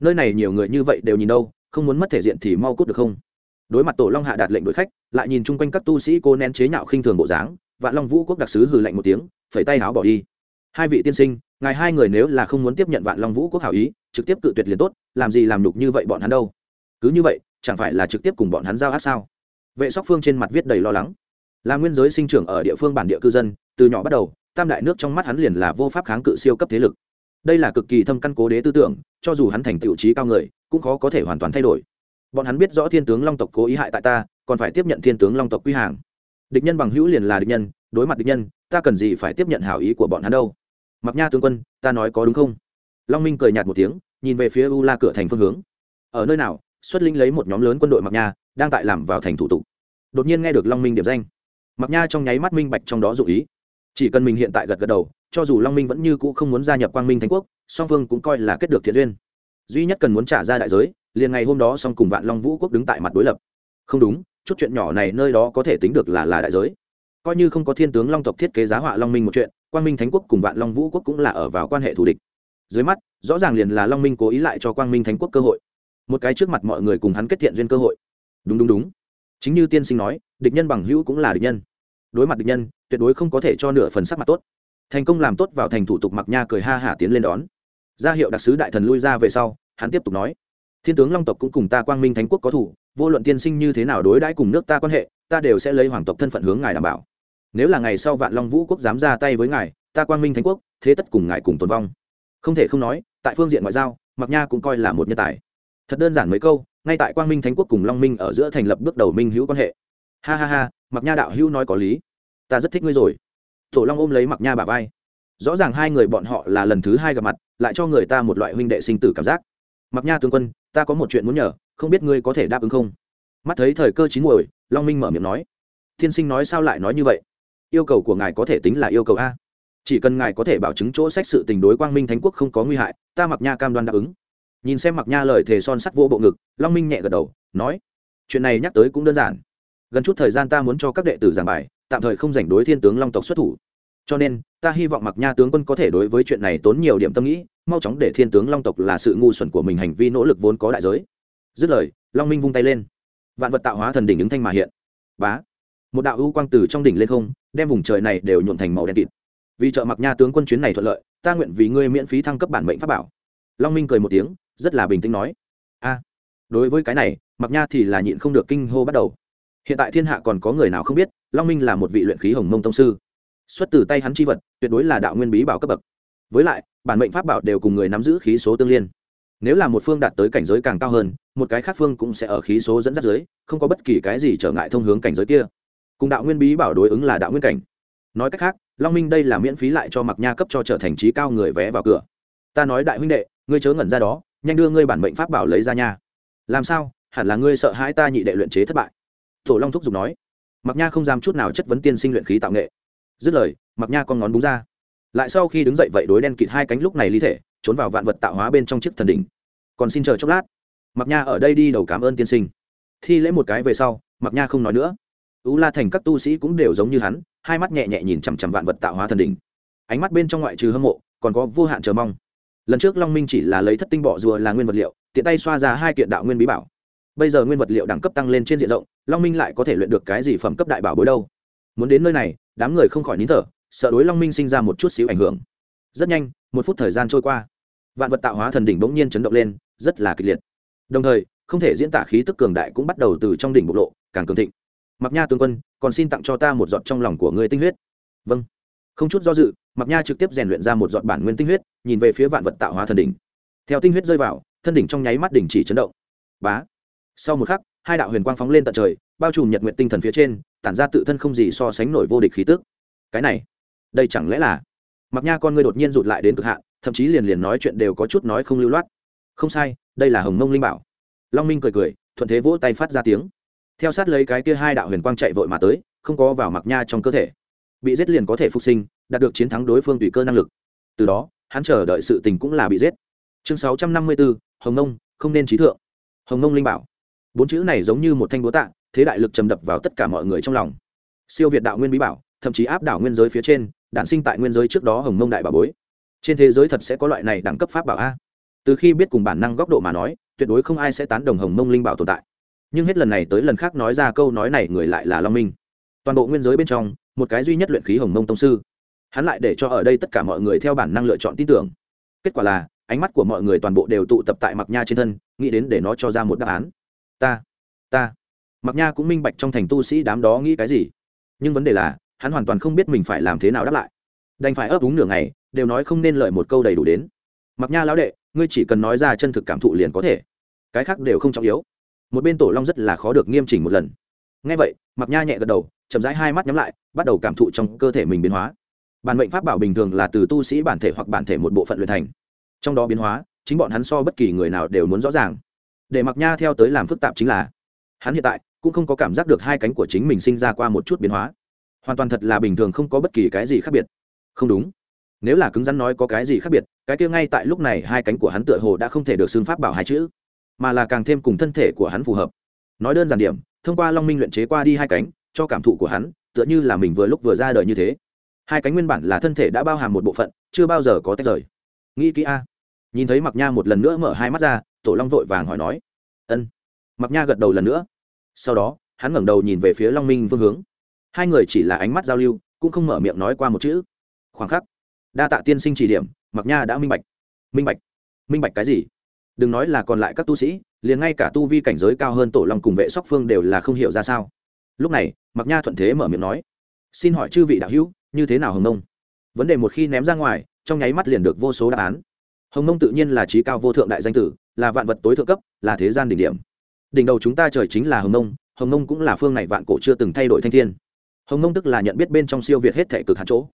Nơi này nhiều người như vậy đều nhìn đâu? Không muốn mất thể diện thì mau cút được không? Đối mặt tổ long hạ đạt lệnh đuổi khách, lại nhìn chung quanh các tu sĩ cô nén chế nhạo khinh thường bộ dáng, vạn long vũ quốc đặc sứ hừ lạnh một tiếng, phẩy tay áo bỏ đi. Hai vị tiên sinh, ngài hai người nếu là không muốn tiếp nhận vạn long vũ quốc hảo ý, trực tiếp cự tuyệt liền tốt, làm gì làm nhục như vậy bọn hắn đâu? Cứ như vậy, chẳng phải là trực tiếp cùng bọn hắn giao ác sao? Vệ sóc phương trên mặt viết đầy lo lắng. Là nguyên giới sinh trưởng ở địa phương bản địa cư dân, từ nhỏ bắt đầu, tam đại nước trong mắt hắn liền là vô pháp kháng cự siêu cấp thế lực. Đây là cực kỳ thâm căn cố đế tư tưởng, cho dù hắn thành tiệu trí cao người cũng khó có thể hoàn toàn thay đổi. Bọn hắn biết rõ thiên tướng long tộc cố ý hại tại ta, còn phải tiếp nhận thiên tướng long tộc quy hàng. Địch nhân bằng hữu liền là địch nhân, đối mặt địch nhân, ta cần gì phải tiếp nhận hảo ý của bọn hắn đâu? Mặc nha tướng quân, ta nói có đúng không? Long minh cười nhạt một tiếng, nhìn về phía u la cửa thành phương hướng. Ở nơi nào, xuất linh lấy một nhóm lớn quân đội mặc nha, đang tại làm vào thành thủ tục. Đột nhiên nghe được long minh điểm danh. Mặc nha trong nháy mắt minh bạch trong đó dụ ý. Chỉ cần mình hiện tại gật gật đầu, cho dù long minh vẫn như cũ không muốn gia nhập quang minh thánh quốc, song phương cũng coi là kết được thiện duyên duy nhất cần muốn trả ra đại giới, liền ngày hôm đó song cùng vạn long vũ quốc đứng tại mặt đối lập. Không đúng, chút chuyện nhỏ này nơi đó có thể tính được là là đại giới. Coi như không có thiên tướng long tộc thiết kế giá họa long minh một chuyện, quang minh thánh quốc cùng vạn long vũ quốc cũng là ở vào quan hệ thù địch. Dưới mắt, rõ ràng liền là long minh cố ý lại cho quang minh thánh quốc cơ hội. Một cái trước mặt mọi người cùng hắn kết thiện duyên cơ hội. Đúng đúng đúng. Chính như tiên sinh nói, địch nhân bằng hữu cũng là địch nhân. Đối mặt địch nhân, tuyệt đối không có thể cho nửa phần sắc mặt tốt. Thành công làm tốt vào thành thủ tục mặc nha cười ha hả tiến lên đón ra hiệu đặc sứ đại thần lui ra về sau, hắn tiếp tục nói, thiên tướng long tộc cũng cùng ta quang minh thánh quốc có thủ, vô luận tiên sinh như thế nào đối đãi cùng nước ta quan hệ, ta đều sẽ lấy hoàng tộc thân phận hướng ngài đảm bảo. Nếu là ngày sau vạn long vũ quốc dám ra tay với ngài, ta quang minh thánh quốc, thế tất cùng ngài cùng tồn vong. Không thể không nói, tại phương diện ngoại giao mặc nha cũng coi là một nhân tài. Thật đơn giản mấy câu, ngay tại quang minh thánh quốc cùng long minh ở giữa thành lập bước đầu minh hữu quan hệ. Ha ha ha mặc nha đạo hữu nói có lý. Ta rất thích ngươi rồi. Tổ long ôm lấy mặc nha bà vai rõ ràng hai người bọn họ là lần thứ hai gặp mặt, lại cho người ta một loại huynh đệ sinh tử cảm giác. Mặc nha tướng quân, ta có một chuyện muốn nhờ, không biết ngươi có thể đáp ứng không? Mắt thấy thời cơ chín muồi, long minh mở miệng nói. Thiên sinh nói sao lại nói như vậy? Yêu cầu của ngài có thể tính là yêu cầu a. Chỉ cần ngài có thể bảo chứng chỗ sách sự tình đối quang minh thánh quốc không có nguy hại, ta mặc nha cam đoan đáp ứng. Nhìn xem mặc nha lời thề son sắt vô bộ ngực, long minh nhẹ gật đầu, nói. Chuyện này nhắc tới cũng đơn giản. Gần chút thời gian ta muốn cho các đệ tử giảng bài, tạm thời không giành đối thiên tướng long tộc xuất thủ. Cho nên ta hy vọng mặc nha tướng quân có thể đối với chuyện này tốn nhiều điểm tâm nghĩ, mau chóng để thiên tướng long tộc là sự ngu xuẩn của mình hành vi nỗ lực vốn có đại giới. Dứt lời, long minh vung tay lên. Vạn vật tạo hóa thần đỉnh ứng thanh mà hiện. Bá. Một đạo ưu quang từ trong đỉnh lên không, đem vùng trời này đều nhuộn thành màu đen kịt. Vì trợ mặc nha tướng quân chuyến này thuận lợi, ta nguyện vì ngươi miễn phí thăng cấp bản mệnh pháp bảo. Long minh cười một tiếng, rất là bình tĩnh nói. A. Đối với cái này, mặc nha thì là nhịn không được kinh hô bắt đầu. Hiện tại thiên hạ còn có người nào không biết, long minh là một vị luyện khí hồng mông tông sư xuất từ tay hắn chi vật, tuyệt đối là đạo nguyên bí bảo cấp bậc. Với lại, bản mệnh pháp bảo đều cùng người nắm giữ khí số tương liên. Nếu là một phương đạt tới cảnh giới càng cao hơn, một cái khác phương cũng sẽ ở khí số dẫn dắt dưới, không có bất kỳ cái gì trở ngại thông hướng cảnh giới kia. Cùng đạo nguyên bí bảo đối ứng là đạo nguyên cảnh. Nói cách khác, long minh đây là miễn phí lại cho mặc nha cấp cho trở thành trí cao người vé vào cửa. Ta nói đại huynh đệ, ngươi chớ ngẩn ra đó, nhanh đưa ngươi bản mệnh pháp bảo lấy ra nha. Làm sao, hẳn là ngươi sợ hãi ta nhị đệ luyện chế thất bại? Tổ long thúc giục nói. Mặc nha không dám chút nào chất vấn tiên sinh luyện khí tạo nghệ dứt lời, mặc nha con ngón búng ra. Lại sau khi đứng dậy vậy đối đen kịt hai cánh lúc này ly thể, trốn vào vạn vật tạo hóa bên trong chiếc thần đỉnh. Còn xin chờ chốc lát. Mặc nha ở đây đi đầu cảm ơn tiên sinh. Thi lễ một cái về sau, mặc nha không nói nữa. Ú la thành các tu sĩ cũng đều giống như hắn, hai mắt nhẹ nhẹ nhìn chằm chằm vạn vật tạo hóa thần đỉnh. Ánh mắt bên trong ngoại trừ hâm mộ, còn có vô hạn chờ mong. Lần trước long minh chỉ là lấy thất tinh bỏ rùa là nguyên vật liệu, tiện tay xoa ra hai kiện đạo nguyên bí bảo. Bây giờ nguyên vật liệu đẳng cấp tăng lên trên diện rộng, long minh lại có thể luyện được cái gì phẩm cấp đại bảo bối đâu? Muốn đến nơi này đám người không khỏi nín thở, sợ đối long minh sinh ra một chút xíu ảnh hưởng. Rất nhanh, một phút thời gian trôi qua. Vạn vật tạo hóa thần đỉnh bỗng nhiên chấn động lên, rất là kịch liệt. Đồng thời, không thể diễn tả khí tức cường đại cũng bắt đầu từ trong đỉnh bộc lộ, càng cường thịnh. Mặc nha tướng quân, còn xin tặng cho ta một giọt trong lòng của ngươi tinh huyết. Vâng. Không chút do dự mặc nha trực tiếp rèn luyện ra một giọt bản nguyên tinh huyết, nhìn về phía vạn vật tạo hóa thần đỉnh. Theo tinh huyết rơi vào, thân đỉnh trong nháy mắt đỉnh chỉ chấn động. Bá. Sau một khắc, hai đạo huyền quang phóng lên tận trời, bao trùm nhật nguyện tinh thần phía trên tản ra tự thân không gì so sánh nổi vô địch khí tức. Cái này, đây chẳng lẽ là? Mặc nha con ngươi đột nhiên rụt lại đến cực hạn, thậm chí liền liền nói chuyện đều có chút nói không lưu loát. Không sai, đây là hồng mông linh bảo. Long minh cười cười, thuận thế vỗ tay phát ra tiếng. Theo sát lấy cái kia hai đạo huyền quang chạy vội mà tới, không có vào mặc nha trong cơ thể. Bị giết liền có thể phục sinh, đạt được chiến thắng đối phương tùy cơ năng lực. Từ đó, hắn chờ đợi sự tình cũng là bị giết. Chương sáu trăm năm mươi bốn hồng nông không nên trí thượng. Hồng nông linh bảo. Bốn chữ này giống như một thanh búa tạ thế đại lực trầm đập vào tất cả mọi người trong lòng. Siêu việt đạo nguyên bí bảo, thậm chí áp đảo nguyên giới phía trên, đản sinh tại nguyên giới trước đó hồng mông đại bà bối. Trên thế giới thật sẽ có loại này đẳng cấp pháp bảo a? Từ khi biết cùng bản năng góc độ mà nói, tuyệt đối không ai sẽ tán đồng hồng mông linh bảo tồn tại. Nhưng hết lần này tới lần khác nói ra câu nói này người lại là long minh. Toàn bộ nguyên giới bên trong, một cái duy nhất luyện khí hồng mông tông sư. Hắn lại để cho ở đây tất cả mọi người theo bản năng lựa chọn tin tưởng. Kết quả là, ánh mắt của mọi người toàn bộ đều tụ tập tại mặc nha trên thân, nghĩ đến để nó cho ra một đáp án. Ta ta mặc nha cũng minh bạch trong thành tu sĩ đám đó nghĩ cái gì. Nhưng vấn đề là, hắn hoàn toàn không biết mình phải làm thế nào đáp lại. Đành phải ấp úng nửa ngày, đều nói không nên lợi một câu đầy đủ đến. Mặc nha lão đệ, ngươi chỉ cần nói ra chân thực cảm thụ liền có thể. Cái khác đều không trọng yếu. Một bên tổ long rất là khó được nghiêm chỉnh một lần. Ngay vậy mặc nha nhẹ gật đầu, chậm rãi hai mắt nhắm lại, bắt đầu cảm thụ trong cơ thể mình biến hóa. Bản mệnh pháp bảo bình thường là từ tu sĩ bản thể hoặc bản thể một bộ phận luyện thành. Trong đó biến hóa, chính bọn hắn so bất kỳ người nào đều muốn rõ ràng. Để mặc nha theo tới làm phức tạp chính là, hắn hiện tại cũng không có cảm giác được hai cánh của chính mình sinh ra qua một chút biến hóa. Hoàn toàn thật là bình thường không có bất kỳ cái gì khác biệt. Không đúng. Nếu là cứng rắn nói có cái gì khác biệt, cái kia ngay tại lúc này hai cánh của hắn tựa hồ đã không thể được xưng pháp bảo hai chữ, mà là càng thêm cùng thân thể của hắn phù hợp. Nói đơn giản điểm, thông qua long minh luyện chế qua đi hai cánh, cho cảm thụ của hắn, tựa như là mình vừa lúc vừa ra đời như thế. Hai cánh nguyên bản là thân thể đã bao hàm một bộ phận, chưa bao giờ có tách rời. Nghĩ kỹ a. Nhìn thấy mặc nha một lần nữa mở hai mắt ra, tổ long vội vàng hỏi nói, ân. Mặc nha gật đầu lần nữa sau đó, hắn ngẩng đầu nhìn về phía long minh Vương hướng. Hai người chỉ là ánh mắt giao lưu, cũng không mở miệng nói qua một chữ. Khoảng khắc, đa tạ tiên sinh chỉ điểm, mặc nha đã minh bạch. Minh bạch. Minh bạch cái gì? Đừng nói là còn lại các tu sĩ, liền ngay cả tu vi cảnh giới cao hơn tổ long cùng vệ sóc phương đều là không hiểu ra sao. Lúc này, mặc nha thuận thế mở miệng nói. Xin hỏi chư vị đạo hữu, như thế nào hồng nông? Vấn đề một khi ném ra ngoài, trong nháy mắt liền được vô số đáp án. Hồng nông tự nhiên là trí cao vô thượng đại danh tử, là vạn vật tối thượng cấp, là thế gian đỉnh điểm đỉnh đầu chúng ta trời chính là hồng nông hồng nông cũng là phương này vạn cổ chưa từng thay đổi thanh thiên. Hồng nông tức là nhận biết bên trong siêu việt hết thể cực hạt chỗ.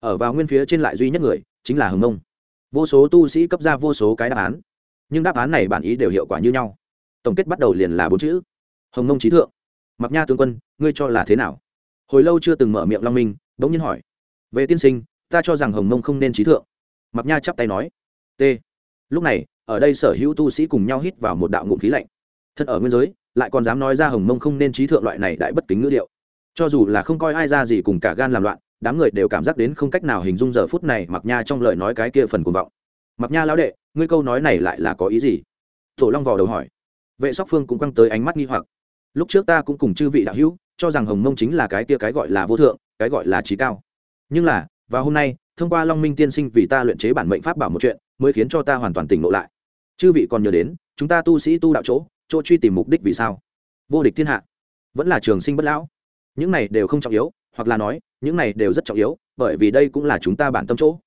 Ở vào nguyên phía trên lại duy nhất người, chính là hồng nông vô số tu sĩ cấp ra vô số cái đáp án. Nhưng đáp án này bản ý đều hiệu quả như nhau. Tổng kết bắt đầu liền là bốn chữ. Hồng nông trí thượng. Mặc nha tướng quân, ngươi cho là thế nào? Hồi lâu chưa từng mở miệng long minh, bỗng nhiên hỏi. Về tiên sinh, ta cho rằng hồng nông không nên trí thượng. Mặc nha chắp tay nói. T. Lúc này, ở đây sở hữu tu sĩ cùng nhau hít vào một đạo ngụm khí lạnh thân ở nguyên giới, lại còn dám nói ra hồng mông không nên trí thượng loại này đại bất kính ngữ điệu. Cho dù là không coi ai ra gì cùng cả gan làm loạn, đám người đều cảm giác đến không cách nào hình dung giờ phút này mặc nha trong lời nói cái kia phần cuồng vọng. Mặc nha lão đệ, ngươi câu nói này lại là có ý gì? Tổ long vò đầu hỏi. Vệ sóc phương cũng quăng tới ánh mắt nghi hoặc. Lúc trước ta cũng cùng chư vị đạo hữu, cho rằng hồng mông chính là cái kia cái gọi là vô thượng, cái gọi là trí cao. Nhưng là và hôm nay, thông qua long minh tiên sinh vì ta luyện chế bản mệnh pháp bảo một chuyện, mới khiến cho ta hoàn toàn tỉnh ngộ lại. Chư vị còn nhớ đến, chúng ta tu sĩ tu đạo chỗ chỗ truy tìm mục đích vì sao? Vô địch thiên hạ. Vẫn là trường sinh bất lão. Những này đều không trọng yếu, hoặc là nói, những này đều rất trọng yếu, bởi vì đây cũng là chúng ta bản tâm chỗ.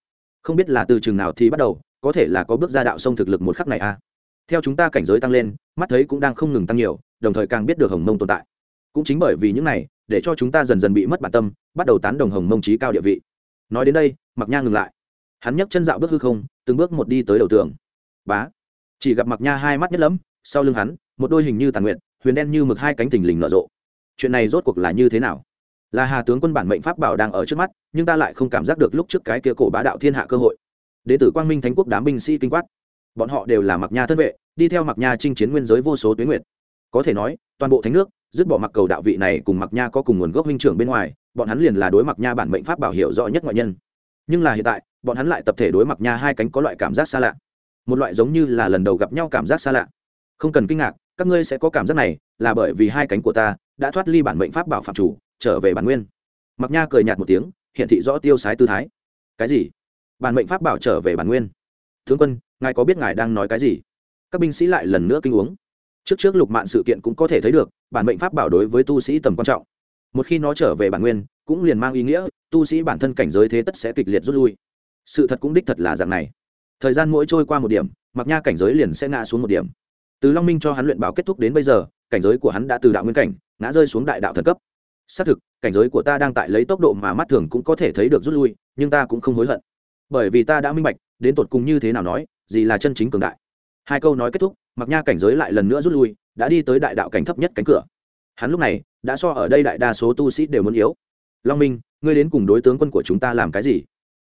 Không biết là từ chừng nào thì bắt đầu, có thể là có bước ra đạo sông thực lực một khắc này à? Theo chúng ta cảnh giới tăng lên, mắt thấy cũng đang không ngừng tăng nhiều, đồng thời càng biết được hồng mông tồn tại. Cũng chính bởi vì những này, để cho chúng ta dần dần bị mất bản tâm, bắt đầu tán đồng hồng mông trí cao địa vị. Nói đến đây mặc nha ngừng lại. Hắn nhấc chân dạo bước hư không, từng bước một đi tới đầu tường. Bá. Chỉ gặp mặc nha hai mắt nhất lẫm, sau lưng hắn một đôi hình như tàn nguyện huyền đen như mực hai cánh thình lình nở rộ. Chuyện này rốt cuộc là như thế nào? Là hà tướng quân bản mệnh pháp bảo đang ở trước mắt, nhưng ta lại không cảm giác được lúc trước cái kia cổ bá đạo thiên hạ cơ hội. Đệ tử quang minh thánh quốc đám binh sĩ kinh quát. Bọn họ đều là mặc nha thân vệ, đi theo mặc nha chinh chiến nguyên giới vô số tuyến nguyện có thể nói, toàn bộ thánh nước, dứt bỏ mặc cầu đạo vị này cùng mặc nha có cùng nguồn gốc huynh trưởng bên ngoài, bọn hắn liền là đối mặc nha bản mệnh pháp bảo hiệu rõ nhất ngoại nhân. Nhưng là hiện tại, bọn hắn lại tập thể đối mặc nha hai cánh có loại cảm giác xa lạ. Một loại giống như là lần đầu gặp nhau cảm giác xa lạ. Không cần kinh ngạc các ngươi sẽ có cảm giác này, là bởi vì hai cánh của ta đã thoát ly bản mệnh pháp bảo phạm chủ, trở về bản nguyên. Mặc nha cười nhạt một tiếng hiện thị rõ tiêu sái tư thái. Cái gì? Bản mệnh pháp bảo trở về bản nguyên? Tướng quân, ngài có biết ngài đang nói cái gì? Các binh sĩ lại lần nữa kinh uống. Trước trước lục mạng sự kiện cũng có thể thấy được, bản mệnh pháp bảo đối với tu sĩ tầm quan trọng. Một khi nó trở về bản nguyên, cũng liền mang ý nghĩa, tu sĩ bản thân cảnh giới thế tất sẽ kịch liệt rút lui. Sự thật cũng đích thật là dạng này. Thời gian mỗi trôi qua một điểm, mặc nha cảnh giới liền sẽ ngã xuống một điểm từ long minh cho hắn luyện bảo kết thúc đến bây giờ, cảnh giới của hắn đã từ đạo nguyên cảnh, ngã rơi xuống đại đạo thần cấp. Xác thực, cảnh giới của ta đang tại lấy tốc độ mà mắt thường cũng có thể thấy được rút lui, nhưng ta cũng không hối hận. Bởi vì ta đã minh bạch, đến tột cùng như thế nào nói, gì là chân chính cường đại. Hai câu nói kết thúc mặc nha cảnh giới lại lần nữa rút lui, đã đi tới đại đạo cảnh thấp nhất cánh cửa. Hắn lúc này, đã so ở đây đại đa số tu sĩ đều muốn yếu. Long minh, ngươi đến cùng đối tướng quân của chúng ta làm cái gì?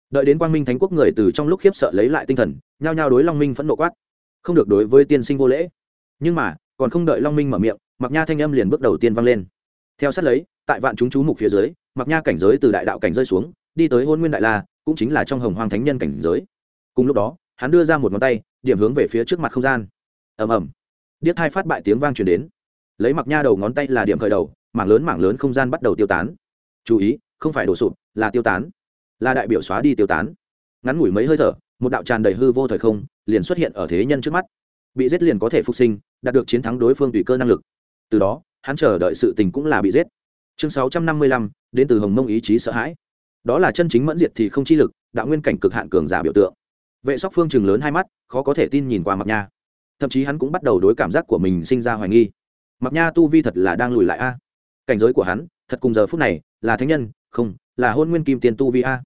Đợi đến quang minh thánh quốc người từ trong lúc khiếp sợ lấy lại tinh thần, nhao nhao đối long minh phẫn nộ quát. Không được đối với tiên sinh vô lễ nhưng mà, còn không đợi long minh mở miệng mặc nha thanh âm liền bước đầu tiên vang lên. Theo sát lấy, tại vạn chúng chú mục phía dưới mặc nha cảnh giới từ đại đạo cảnh rơi xuống, đi tới hôn nguyên đại la, cũng chính là trong hồng hoàng thánh nhân cảnh giới. Cùng lúc đó, hắn đưa ra một ngón tay, điểm hướng về phía trước mặt không gian. Ầm ầm. Điếc hai phát bại tiếng vang truyền đến. Lấy mặc nha đầu ngón tay là điểm khởi đầu, mảng lớn mảng lớn không gian bắt đầu tiêu tán. Chú ý, không phải đổ sụp, là tiêu tán. Là đại biểu xóa đi tiêu tán. Ngắn ngủi mấy hơi thở, một đạo tràn đầy hư vô thời không, liền xuất hiện ở thế nhân trước mắt. Bị giết liền có thể phục sinh đạt được chiến thắng đối phương tùy cơ năng lực. Từ đó, hắn chờ đợi sự tình cũng là bị giết. Chương sáu trăm năm mươi lăm, đến từ hồng mông ý chí sợ hãi. Đó là chân chính mẫn diệt thì không chi lực, đạo nguyên cảnh cực hạn cường giả biểu tượng. Vệ sóc phương chừng lớn hai mắt, khó có thể tin nhìn qua mặc nha. Thậm chí hắn cũng bắt đầu đối cảm giác của mình sinh ra hoài nghi. Mặc nha tu vi thật là đang lùi lại a. Cảnh giới của hắn, thật cùng giờ phút này, là thánh nhân, không, là hôn nguyên kim tiền tu vi a.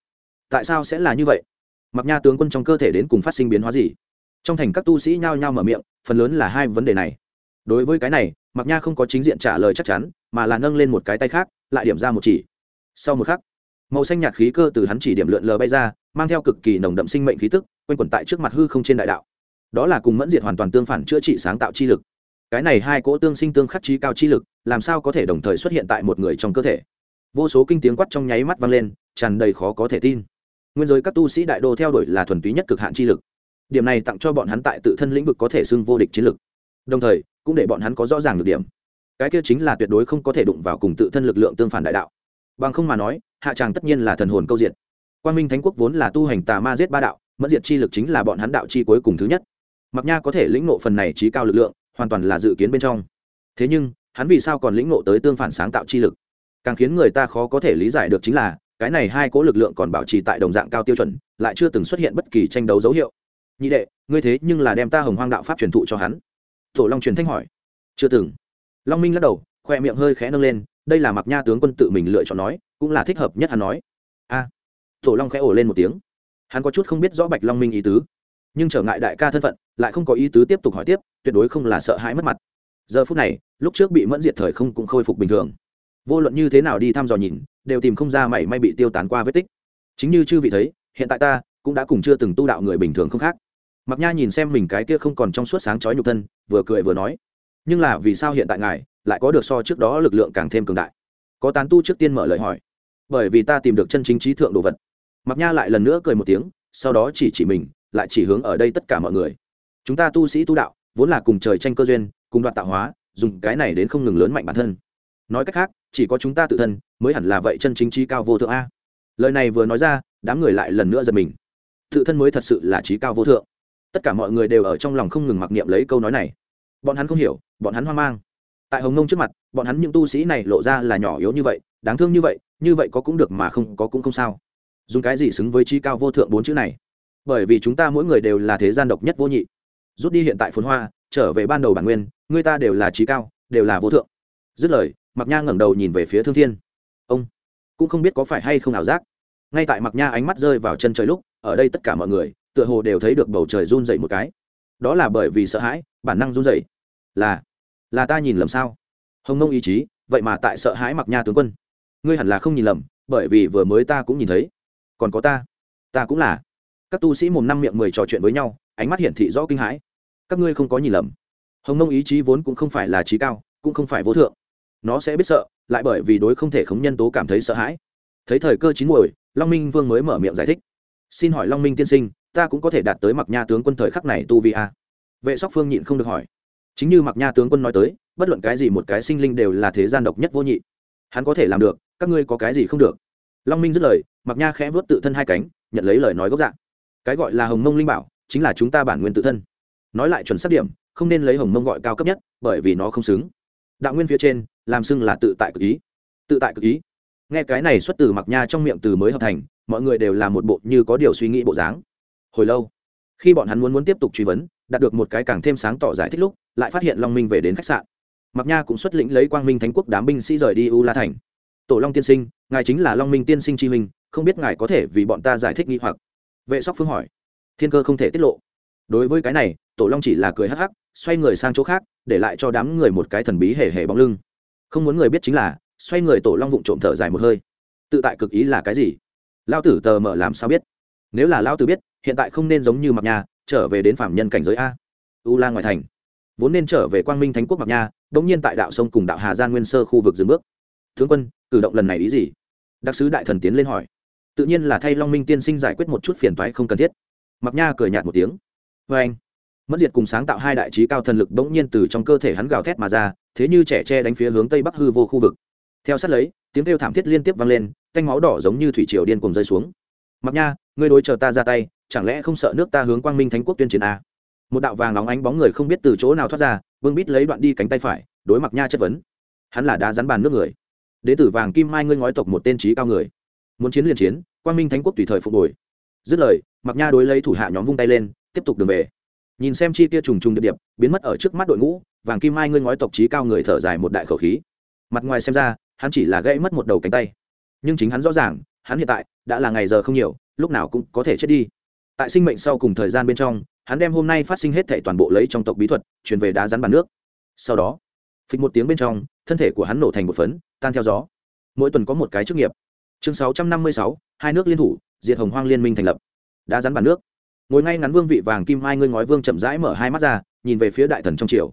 Tại sao sẽ là như vậy? Mặc nha tướng quân trong cơ thể đến cùng phát sinh biến hóa gì? Trong thành các tu sĩ nhao nhao mở miệng, phần lớn là hai vấn đề này. Đối với cái này mặc nha không có chính diện trả lời chắc chắn, mà là nâng lên một cái tay khác, lại điểm ra một chỉ. Sau một khắc, màu xanh nhạt khí cơ từ hắn chỉ điểm lượn lờ bay ra, mang theo cực kỳ nồng đậm sinh mệnh khí tức, quanh quẩn tại trước mặt hư không trên đại đạo. Đó là cùng mẫn diệt hoàn toàn tương phản chữa trị sáng tạo chi lực. Cái này hai cỗ tương sinh tương khắc trí cao chi lực, làm sao có thể đồng thời xuất hiện tại một người trong cơ thể? Vô số kinh tiếng quát trong nháy mắt vang lên, tràn đầy khó có thể tin. Nguyên giới các tu sĩ đại đô theo đuổi là thuần túy nhất cực hạn chi lực điểm này tặng cho bọn hắn tại tự thân lĩnh vực có thể xưng vô địch chiến lực đồng thời, cũng để bọn hắn có rõ ràng được điểm. Cái kia chính là tuyệt đối không có thể đụng vào cùng tự thân lực lượng tương phản đại đạo. Bằng không mà nói, hạ tràng tất nhiên là thần hồn câu diện quan minh thánh quốc vốn là tu hành tà ma giết ba đạo mất diệt chi lực chính là bọn hắn đạo chi cuối cùng thứ nhất. Mặc nha có thể lĩnh ngộ phần này trí cao lực lượng, hoàn toàn là dự kiến bên trong. Thế nhưng, hắn vì sao còn lĩnh ngộ tới tương phản sáng tạo chi lực? Càng khiến người ta khó có thể lý giải được chính là, cái này hai cố lực lượng còn bảo trì tại đồng dạng cao tiêu chuẩn, lại chưa từng xuất hiện bất kỳ tranh đấu dấu hiệu nhị đệ, ngươi thế nhưng là đem ta hồng hoang đạo pháp truyền thụ cho hắn. Tổ long truyền thanh hỏi. Chưa từng. Long minh lắc đầu, khoe miệng hơi khẽ nâng lên, đây là mặc nha tướng quân tự mình lựa chọn nói, cũng là thích hợp nhất hắn nói. A. Tổ long khẽ ổ lên một tiếng. Hắn có chút không biết rõ bạch long minh ý tứ, nhưng trở ngại đại ca thân phận, lại không có ý tứ tiếp tục hỏi tiếp, tuyệt đối không là sợ hãi mất mặt. Giờ phút này, lúc trước bị mẫn diệt thời không cũng khôi phục bình thường. Vô luận như thế nào đi thăm dò nhìn, đều tìm không ra mảy may bị tiêu tán qua vết tích. Chính như chư vị thấy, hiện tại ta cũng đã cùng chưa từng tu đạo người bình thường không khác. Mặc nha nhìn xem mình cái kia không còn trong suốt sáng chói nhục thân, vừa cười vừa nói, nhưng là vì sao hiện tại ngài lại có được so trước đó lực lượng càng thêm cường đại? Có tán tu trước tiên mở lời hỏi, bởi vì ta tìm được chân chính trí thượng đồ vật. Mặc nha lại lần nữa cười một tiếng, sau đó chỉ chỉ mình, lại chỉ hướng ở đây tất cả mọi người. Chúng ta tu sĩ tu đạo, vốn là cùng trời tranh cơ duyên, cùng đoạn tạo hóa, dùng cái này đến không ngừng lớn mạnh bản thân. Nói cách khác, chỉ có chúng ta tự thân mới hẳn là vậy chân chính trí cao vô thượng a. Lời này vừa nói ra, đám người lại lần nữa giật mình tự thân mới thật sự là trí cao vô thượng. Tất cả mọi người đều ở trong lòng không ngừng mặc niệm lấy câu nói này. Bọn hắn không hiểu, bọn hắn hoang mang. Tại hồng nông trước mặt, bọn hắn những tu sĩ này lộ ra là nhỏ yếu như vậy, đáng thương như vậy như vậy có cũng được mà không có cũng không sao. Dùng cái gì xứng với trí cao vô thượng bốn chữ này? Bởi vì chúng ta mỗi người đều là thế gian độc nhất vô nhị. Rút đi hiện tại phồn hoa, trở về ban đầu bản nguyên, người ta đều là trí cao, đều là vô thượng. Dứt lời mặc nha ngẩng đầu nhìn về phía thương thiên. Ông, cũng không biết có phải hay không ảo giác. Ngay tại mặc nha ánh mắt rơi vào chân trời lúc ở đây tất cả mọi người, tựa hồ đều thấy được bầu trời run dậy một cái. Đó là bởi vì sợ hãi, bản năng run rẩy. Là là ta nhìn lầm sao? Hồng nông ý chí, vậy mà tại sợ hãi mặc nha tướng quân. Ngươi hẳn là không nhìn lầm, bởi vì vừa mới ta cũng nhìn thấy. Còn có ta ta cũng là. Các tu sĩ mồm năm miệng mười trò chuyện với nhau, ánh mắt hiển thị rõ kinh hãi. Các ngươi không có nhìn lầm. Hồng nông ý chí vốn cũng không phải là trí cao, cũng không phải vô thượng. Nó sẽ biết sợ, lại bởi vì đối không thể khống nhân tố cảm thấy sợ hãi. Thấy thời cơ chín muồi, long minh vương mới mở miệng giải thích xin hỏi long minh tiên sinh, ta cũng có thể đạt tới mặc nha tướng quân thời khắc này tu vi a vệ sóc phương nhịn không được hỏi. Chính như mặc nha tướng quân nói tới, bất luận cái gì một cái sinh linh đều là thế gian độc nhất vô nhị. Hắn có thể làm được, các ngươi có cái gì không được. Long minh dứt lời mặc nha khẽ vớt tự thân hai cánh, nhận lấy lời nói gốc dạng cái gọi là hồng mông linh bảo, chính là chúng ta bản nguyên tự thân. Nói lại chuẩn xác điểm, không nên lấy hồng mông gọi cao cấp nhất, bởi vì nó không xứng. Đạo nguyên phía trên, làm xưng là tự tại cực ý. Tự tại cực ý. Nghe cái này xuất từ mặc nha trong miệng từ mới hợp thành mọi người đều là một bộ như có điều suy nghĩ bộ dáng. Hồi lâu, khi bọn hắn muốn muốn tiếp tục truy vấn, đạt được một cái càng thêm sáng tỏ giải thích lúc, lại phát hiện long minh về đến khách sạn. Mặc nha cũng xuất lĩnh lấy quang minh thánh quốc đám binh sĩ rời đi u la thành. Tổ long tiên sinh, ngài chính là long minh tiên sinh chi minh không biết ngài có thể vì bọn ta giải thích nghi hoặc? Vệ sóc phương hỏi. Thiên cơ không thể tiết lộ. Đối với cái này, tổ long chỉ là cười hắc hắc, xoay người sang chỗ khác, để lại cho đám người một cái thần bí hề hề bóng lưng. Không muốn người biết chính là, xoay người tổ long vụng trộm thở dài một hơi. Tự tại cực ý là cái gì? Lao tử tờ mở làm sao biết? Nếu là lao tử biết, hiện tại không nên giống như mặc nhà trở về đến phạm nhân cảnh giới a. U la ngoài thành. Vốn nên trở về quang minh thánh quốc mặc nha đ ỗ n g nhiên tại đạo sông cùng đạo hà gian nguyên sơ khu vực dừng bước. Tướng quân, cử động lần này ý gì? Đặc sứ đại thần tiến lên hỏi. Tự nhiên là thay long minh tiên sinh giải quyết một chút phiền toái không cần thiết. Mặc nha cười nhạt một tiếng. Vê anh mất diệt cùng sáng tạo hai đại trí cao thần lực bỗng nhiên từ trong cơ thể hắn gào thét mà ra, thế như trẻ tre đánh phía hướng tây bắc hư vô khu vực. Theo sát lấy, tiếng kêu thảm thiết liên tiếp vang lên canh máu đỏ giống như thủy triều điên cuồng rơi xuống. Mặc nha, ngươi đối chờ ta ra tay, chẳng lẽ không sợ nước ta hướng quang minh thánh quốc tuyên chiến a một đạo vàng nóng ánh bóng người không biết từ chỗ nào thoát ra, vương bít lấy đoạn đi cánh tay phải, đối mặc nha chất vấn. Hắn là đá rắn bàn nước người. Đế tử vàng kim mai ngươi ngói tộc một tên trí cao người. Muốn chiến liền chiến, quang minh thánh quốc tùy thời phục hồi. Dứt lời, mặc nha đối lấy thủ hạ nhóm vung tay lên, tiếp tục đường về. Nhìn xem chi kia trùng trùng điệp điệp, biến mất ở trước mắt đội ngũ, vàng kim mai ngươi ngói tộc trí cao người thở dài một đại khẩu khí. Mặt ngoài xem ra, hắn chỉ là gãy mất một đầu cánh tay nhưng chính hắn rõ ràng, hắn hiện tại đã là ngày giờ không nhiều, lúc nào cũng có thể chết đi. Tại sinh mệnh sau cùng thời gian bên trong, hắn đem hôm nay phát sinh hết thảy toàn bộ lấy trong tộc bí thuật, truyền về đá rắn bàn nước. Sau đó, phịch một tiếng bên trong, thân thể của hắn nổ thành một phấn, tan theo gió. Mỗi tuần có một cái chức nghiệp. Chương sáu trăm năm mươi sáu, hai nước liên thủ, diệt hồng hoang liên minh thành lập. Đá rắn bàn nước. Ngồi ngay ngắn vương vị vàng kim mai ngươi ngói vương chậm rãi mở hai mắt ra, nhìn về phía đại thần trong triều.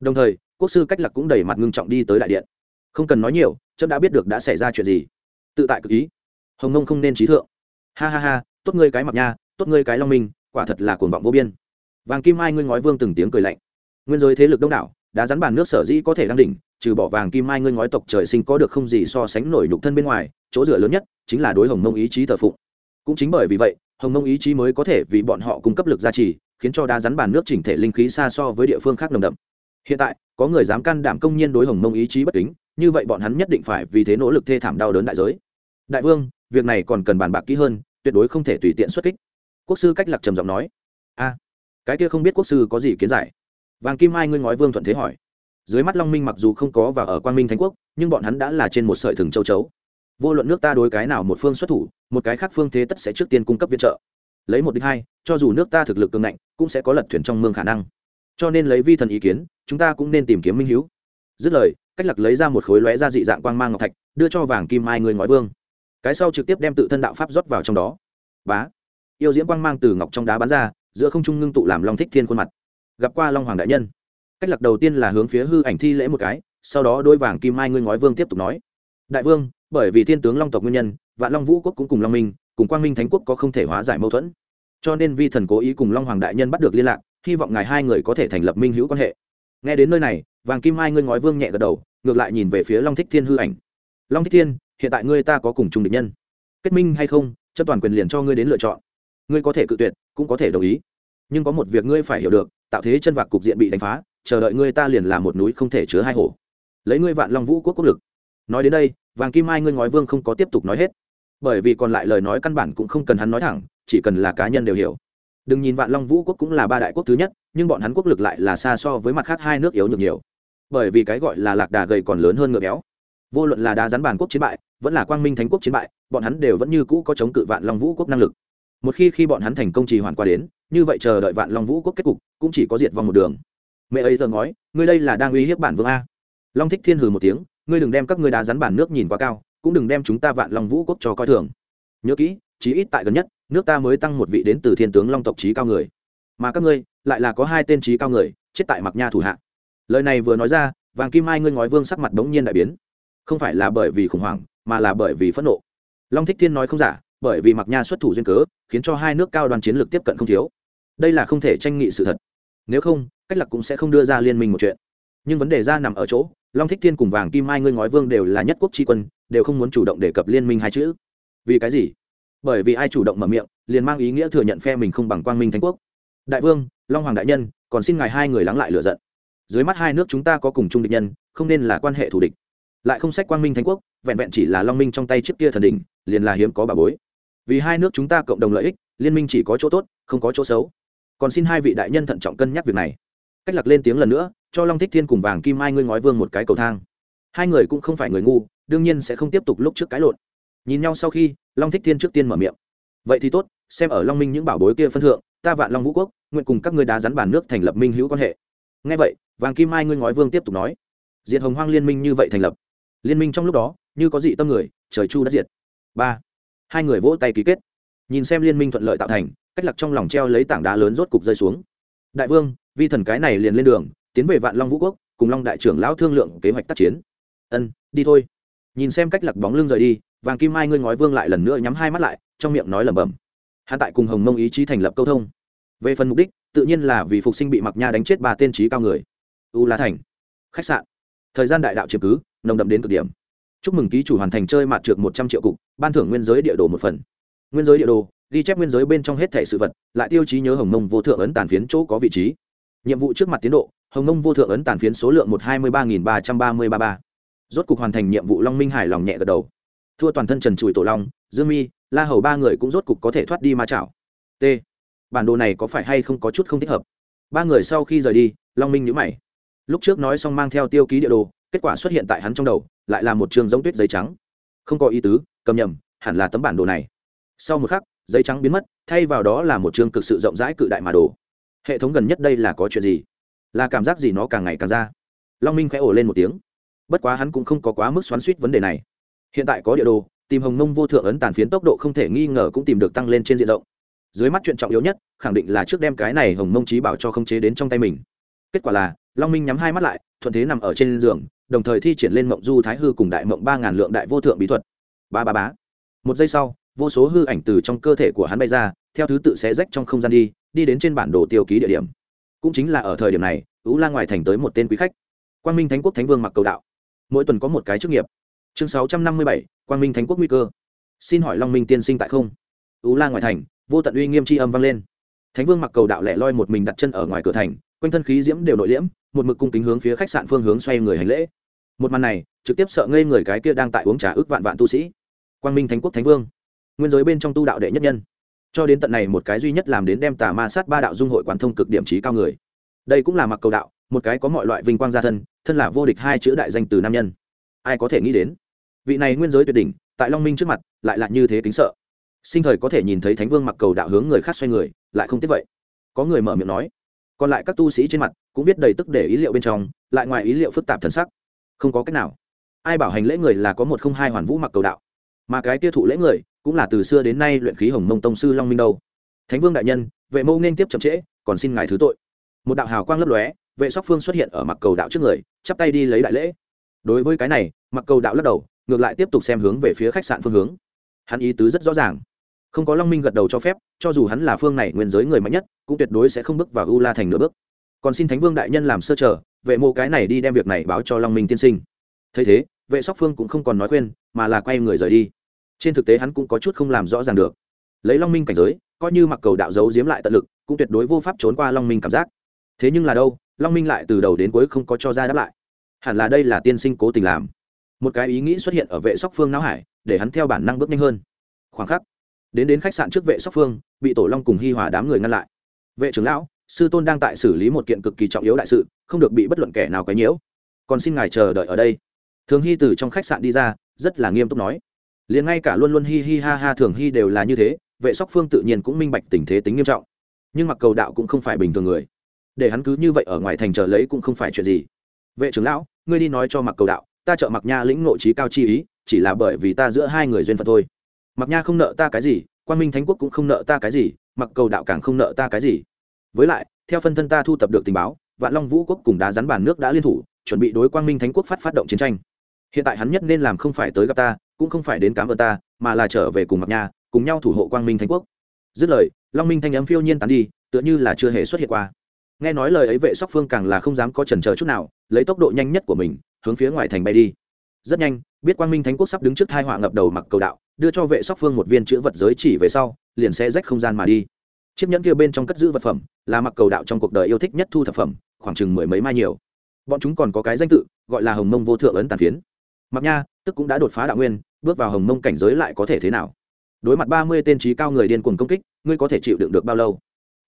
Đồng thời, quốc sư cách lạc cũng đẩy mặt ngưng trọng đi tới đại điện. Không cần nói nhiều trâm đã biết được đã xảy ra chuyện gì tự tại cực ý. Hồng nông không nên trí thượng. Ha ha ha, tốt ngươi cái mặc nha, tốt ngươi cái long minh, quả thật là cuồng vọng vô biên. Vàng kim mai ngươi ngói vương từng tiếng cười lạnh. Nguyên giới thế lực đông đảo, đã rắn bàn nước sở dĩ có thể đăng đỉnh, trừ bỏ vàng kim mai ngươi ngói tộc trời sinh có được không gì so sánh nổi nhục thân bên ngoài, chỗ dựa lớn nhất chính là đối hồng mông ý chí thờ phụng. Cũng chính bởi vì vậy, hồng mông ý chí mới có thể vì bọn họ cung cấp lực gia trì, khiến cho đá rắn bàn nước chỉnh thể linh khí xa so với địa phương khác nồng đậm. Hiện tại, có người dám can đảm công nhiên đối hồng mông ý chí bất kính như vậy bọn hắn nhất định phải vì thế nỗ lực thê thảm đau đớn đại giới. Đại vương, việc này còn cần bàn bạc kỹ hơn, tuyệt đối không thể tùy tiện xuất kích. Quốc sư cách lạc trầm giọng nói. A, cái kia không biết quốc sư có gì kiến giải. Vàng kim mai ngươi ngói vương thuận thế hỏi. Dưới mắt long minh mặc dù không có và ở quan minh thánh quốc, nhưng bọn hắn đã là trên một sợi thừng châu chấu. Vô luận nước ta đối cái nào một phương xuất thủ, một cái khác phương thế tất sẽ trước tiên cung cấp viện trợ. Lấy một đích hai, cho dù nước ta thực lực cường ngạnh, cũng sẽ có lật thuyền trong mương khả năng. Cho nên lấy vi thần ý kiến, chúng ta cũng nên tìm kiếm minh hiếu. dứt lời cách lạc lấy ra một khối lóe ra dị dạng quang mang ngọc thạch, đưa cho vàng kim mai người ngói vương. Cái sau trực tiếp đem tự thân đạo pháp rót vào trong đó. Bá. Yêu diễm quang mang từ ngọc trong đá bắn ra, giữa không trung ngưng tụ làm long thích thiên khuôn mặt. Gặp qua long hoàng đại nhân. Cách lạc đầu tiên là hướng phía hư ảnh thi lễ một cái, sau đó đôi vàng kim mai ngươi ngói vương tiếp tục nói. Đại vương, bởi vì thiên tướng long tộc nguyên nhân, vạn long vũ quốc cũng cùng long minh, cùng quang minh thánh quốc có không thể hóa giải mâu thuẫn. Cho nên vi thần cố ý cùng long hoàng đại nhân bắt được liên lạc, hy vọng ngài hai người có thể thành lập minh hữu quan hệ. Nghe đến nơi này vàng kim mai ngươi ngói vương nhẹ gật đầu, ngược lại nhìn về phía long thích thiên hư ảnh. Long thích thiên, hiện tại ngươi ta có cùng chung địch nhân. Kết minh hay không, chấp toàn quyền liền cho ngươi đến lựa chọn. Ngươi có thể cự tuyệt, cũng có thể đồng ý. Nhưng có một việc ngươi phải hiểu được, tạo thế chân vạc cục diện bị đánh phá, chờ đợi ngươi ta liền là một núi không thể chứa hai hổ. Lấy ngươi vạn long vũ quốc quốc lực. Nói đến đây, vàng kim mai ngươi ngói vương không có tiếp tục nói hết. Bởi vì còn lại lời nói căn bản cũng không cần hắn nói thẳng, chỉ cần là cá nhân đều hiểu. Đừng nhìn vạn long vũ quốc cũng là ba đại quốc thứ nhất, nhưng bọn hắn quốc lực lại là xa so với mặt khác hai nước yếu nhược nhiều bởi vì cái gọi là lạc đà gầy còn lớn hơn ngựa béo. Vô luận là đá rắn bản quốc chiến bại, vẫn là quang minh thánh quốc chiến bại, bọn hắn đều vẫn như cũ có chống cự vạn long vũ quốc năng lực. Một khi khi bọn hắn thành công trì hoàn qua đến, như vậy chờ đợi vạn long vũ quốc kết cục cũng chỉ có diệt vong một đường. Mẹ ấy giờ nói, ngươi đây là đang uy hiếp bản vương a. Long thích thiên hừ một tiếng, ngươi đừng đem các ngươi đá rắn bản nước nhìn quá cao, cũng đừng đem chúng ta vạn long vũ quốc cho coi thường. Nhớ kỹ, chí ít tại gần nhất, nước ta mới tăng một vị đến từ thiên tướng long tộc trí cao người. Mà các ngươi, lại là có hai tên trí cao người, chết tại mặc nha thủ hạ lời này vừa nói ra, vàng kim mai ngươi ngói vương sắc mặt bỗng nhiên đại biến. Không phải là bởi vì khủng hoảng, mà là bởi vì phẫn nộ. Long thích thiên nói không giả, bởi vì mặc nha xuất thủ duyên cớ, khiến cho hai nước cao đoàn chiến lược tiếp cận không thiếu. Đây là không thể tranh nghị sự thật. Nếu không, cách lạc cũng sẽ không đưa ra liên minh một chuyện. Nhưng vấn đề ra nằm ở chỗ, long thích thiên cùng vàng kim mai ngươi ngói vương đều là nhất quốc tri quân, đều không muốn chủ động đề cập liên minh hai chữ. Vì cái gì? Bởi vì ai chủ động mở miệng, liền mang ý nghĩa thừa nhận phe mình không bằng quang minh thánh quốc. Đại vương, long hoàng đại nhân, còn xin ngài hai người lắng lại lựa giận dưới mắt hai nước chúng ta có cùng chung địch nhân không nên là quan hệ thù địch. Lại không sách quang minh thánh quốc vẹn vẹn chỉ là long minh trong tay trước kia thần đỉnh, liền là hiếm có bà bối. Vì hai nước chúng ta cộng đồng lợi ích liên minh chỉ có chỗ tốt không có chỗ xấu. Còn xin hai vị đại nhân thận trọng cân nhắc việc này. Cách lạc lên tiếng lần nữa cho long thích thiên cùng vàng kim mai ngươi ngói vương một cái cầu thang. Hai người cũng không phải người ngu đương nhiên sẽ không tiếp tục lúc trước cái lộn. Nhìn nhau sau khi long thích thiên trước tiên mở miệng. Vậy thì tốt xem ở long minh những bảo bối kia phân thượng ta vạn long vũ quốc nguyện cùng các ngươi đá rắn bàn nước thành lập minh hữu quan hệ. Ngay vậy vàng kim mai ngươi ngói vương tiếp tục nói. Diệt hồng hoang liên minh như vậy thành lập. Liên minh trong lúc đó, như có dị tâm người, trời chu đã diệt. Ba. Hai người vỗ tay ký kết. Nhìn xem liên minh thuận lợi tạo thành, cách lặc trong lòng treo lấy tảng đá lớn rốt cục rơi xuống. Đại vương, vi thần cái này liền lên đường, tiến về vạn long vũ quốc, cùng long đại trưởng lão thương lượng kế hoạch tác chiến. Ân, đi thôi. Nhìn xem cách lặc bóng lưng rời đi, vàng kim mai ngươi ngói vương lại lần nữa nhắm hai mắt lại, trong miệng nói lẩm bẩm. Hạ tại cùng hồng mông ý chí thành lập câu thông. Về phần mục đích, tự nhiên là vì phục sinh bị mặc nha đánh chết ba tên trí cao người u la thành. Khách sạn. Thời gian đại đạo chiếm cứ, nồng đậm đến cực điểm. Chúc mừng ký chủ hoàn thành chơi mạt trượt một trăm triệu cục, ban thưởng nguyên giới địa đồ một phần. Nguyên giới địa đồ, ghi chép nguyên giới bên trong hết thẻ sự vật, lại tiêu chí nhớ hồng mông vô thượng ấn tàn phiến chỗ có vị trí. Nhiệm vụ trước mặt tiến độ, hồng mông vô thượng ấn tàn phiến số lượng một hai mươi ba nghìn ba trăm ba mươi ba ba. Rốt cục hoàn thành nhiệm vụ long minh hải lòng nhẹ gật đầu. Thua toàn thân trần trụi tổ long, dương mi, la hầu ba người cũng rốt cục có thể thoát đi ma chảo. T. Bản đồ này có phải hay không có chút không thích hợp? Ba người sau khi rời đi, long minh nhữ mày lúc trước nói xong mang theo tiêu ký địa đồ, kết quả xuất hiện tại hắn trong đầu, lại là một trường giống tuyết giấy trắng. Không có ý tứ, cầm nhầm, hẳn là tấm bản đồ này. Sau một khắc, giấy trắng biến mất, thay vào đó là một chương cực sự rộng rãi cự đại mà đồ. Hệ thống gần nhất đây là có chuyện gì? Là cảm giác gì nó càng ngày càng ra? Long minh khẽ ổ lên một tiếng. Bất quá hắn cũng không có quá mức xoắn suýt vấn đề này. Hiện tại có địa đồ, tìm hồng mông vô thượng ấn tàn phiến tốc độ không thể nghi ngờ cũng tìm được tăng lên trên diện rộng. Dưới mắt chuyện trọng yếu nhất, khẳng định là trước đem cái này hồng mông trí bảo cho khống chế đến trong tay mình. Kết quả là long minh nhắm hai mắt lại, thuận thế nằm ở trên giường, đồng thời thi triển lên mộng du thái hư cùng đại mộng ba ngàn lượng đại vô thượng bí thuật. Ba ba bá một giây sau, vô số hư ảnh từ trong cơ thể của hắn bay ra, theo thứ tự sẽ rách trong không gian đi đi đến trên bản đồ tiêu ký địa điểm. Cũng chính là ở thời điểm này, ú la ngoài thành tới một tên quý khách. Quang minh thánh quốc thánh vương mặc cầu đạo. Mỗi tuần có một cái chức nghiệp. Chương sáu trăm năm mươi bảy, quang minh thánh quốc nguy cơ. Xin hỏi long minh tiên sinh tại không? Ú la ngoài thành, vô tận uy nghiêm tri âm vang lên. Thánh vương mặc cầu đạo lẻ loi một mình đặt chân ở ngoài cửa thành, quanh thân khí diễm đều nội liễm một mực cung kính hướng phía khách sạn phương hướng xoay người hành lễ. Một màn này, trực tiếp sợ ngây người cái kia đang tại uống trà ước vạn vạn tu sĩ. Quang minh thánh quốc thánh vương, nguyên giới bên trong tu đạo đệ nhất nhân. Cho đến tận này một cái duy nhất làm đến đem tà ma sát ba đạo dung hội quán thông cực điểm trí cao người. Đây cũng là mặc cầu đạo, một cái có mọi loại vinh quang gia thân thân là vô địch hai chữ đại danh từ nam nhân. Ai có thể nghĩ đến? Vị này nguyên giới tuyệt đỉnh, tại long minh trước mặt, lại là như thế kính sợ. Sinh thời có thể nhìn thấy thánh vương mặc cầu đạo hướng người khác xoay người, lại không tiếp vậy. Có người mở miệng nói còn lại các tu sĩ trên mặt cũng viết đầy tức để ý liệu bên trong, lại ngoài ý liệu phức tạp thần sắc. Không có cách nào. Ai bảo hành lễ người là có một không hai hoàn vũ mặc cầu đạo, mà cái tiêu thụ lễ người cũng là từ xưa đến nay luyện khí hồng mông tông sư long minh đâu. Thánh vương đại nhân, vệ mâu nên tiếp chậm trễ, còn xin ngài thứ tội. Một đạo hào quang lấp lóe, vệ sóc phương xuất hiện ở mặc cầu đạo trước người, chắp tay đi lấy đại lễ. Đối với cái này, mặc cầu đạo lắc đầu, ngược lại tiếp tục xem hướng về phía khách sạn phương hướng. Hắn ý tứ rất rõ ràng không có long minh gật đầu cho phép cho dù hắn là phương này nguyên giới người mạnh nhất cũng tuyệt đối sẽ không bước vào u la thành nửa bước. Còn xin thánh vương đại nhân làm sơ trở, vệ mô cái này đi đem việc này báo cho long minh tiên sinh. Thấy thế vệ sóc phương cũng không còn nói khuyên mà là quay người rời đi. Trên thực tế hắn cũng có chút không làm rõ ràng được. Lấy long minh cảnh giới coi như mặc cầu đạo giấu giếm lại tận lực cũng tuyệt đối vô pháp trốn qua long minh cảm giác. Thế nhưng là đâu long minh lại từ đầu đến cuối không có cho ra đáp lại. Hẳn là đây là tiên sinh cố tình làm. Một cái ý nghĩ xuất hiện ở vệ sóc phương não hải để hắn theo bản năng bước nhanh hơn. Khoảng khắc đến đến khách sạn trước vệ sóc phương, bị tổ long cùng hi hòa đám người ngăn lại. Vệ trưởng lão, sư tôn đang tại xử lý một kiện cực kỳ trọng yếu đại sự, không được bị bất luận kẻ nào cái nhiễu. Còn xin ngài chờ đợi ở đây. Thường hy từ trong khách sạn đi ra, rất là nghiêm túc nói. Liền ngay cả luôn luôn hi hi ha ha thường hy đều là như thế, vệ sóc phương tự nhiên cũng minh bạch tình thế tính nghiêm trọng. Nhưng mặc cầu đạo cũng không phải bình thường người. Để hắn cứ như vậy ở ngoài thành chờ lấy cũng không phải chuyện gì. Vệ trưởng lão, ngươi đi nói cho mặc cầu đạo, ta trợ mặc nha lĩnh nội trí cao chi ý, chỉ là bởi vì ta giữa hai người duyên phận thôi mặc nha không nợ ta cái gì, quan minh thánh quốc cũng không nợ ta cái gì, mặc cầu đạo càng không nợ ta cái gì. Với lại, theo phân thân ta thu thập được tình báo, vạn long vũ quốc cùng đá rắn bàn nước đã liên thủ, chuẩn bị đối quang minh thánh quốc phát phát động chiến tranh. Hiện tại hắn nhất nên làm không phải tới gặp ta, cũng không phải đến cám ơn ta, mà là trở về cùng mặc nha, cùng nhau thủ hộ quang minh thánh quốc. Dứt lời, long minh thanh ấm phiêu nhiên tán đi, tựa như là chưa hề xuất hiện qua. Nghe nói lời ấy vệ sóc phương càng là không dám có trần chờ chút nào, lấy tốc độ nhanh nhất của mình, hướng phía ngoài thành bay đi. Rất nhanh, biết quang minh thánh quốc sắp đứng trước hai họa ngập đầu mặc cầu đạo đưa cho vệ sóc phương một viên chữ vật giới chỉ về sau, liền sẽ rách không gian mà đi. Chiếc nhẫn kia bên trong cất giữ vật phẩm là mặc cầu đạo trong cuộc đời yêu thích nhất thu thập phẩm, khoảng chừng mười mấy mai nhiều. Bọn chúng còn có cái danh tự, gọi là hồng mông vô thượng ấn tàn phiến. Mặc nha, tức cũng đã đột phá đạo nguyên, bước vào hồng mông cảnh giới lại có thể thế nào? Đối mặt ba mươi tên trí cao người điên cuồng công kích, ngươi có thể chịu đựng được bao lâu?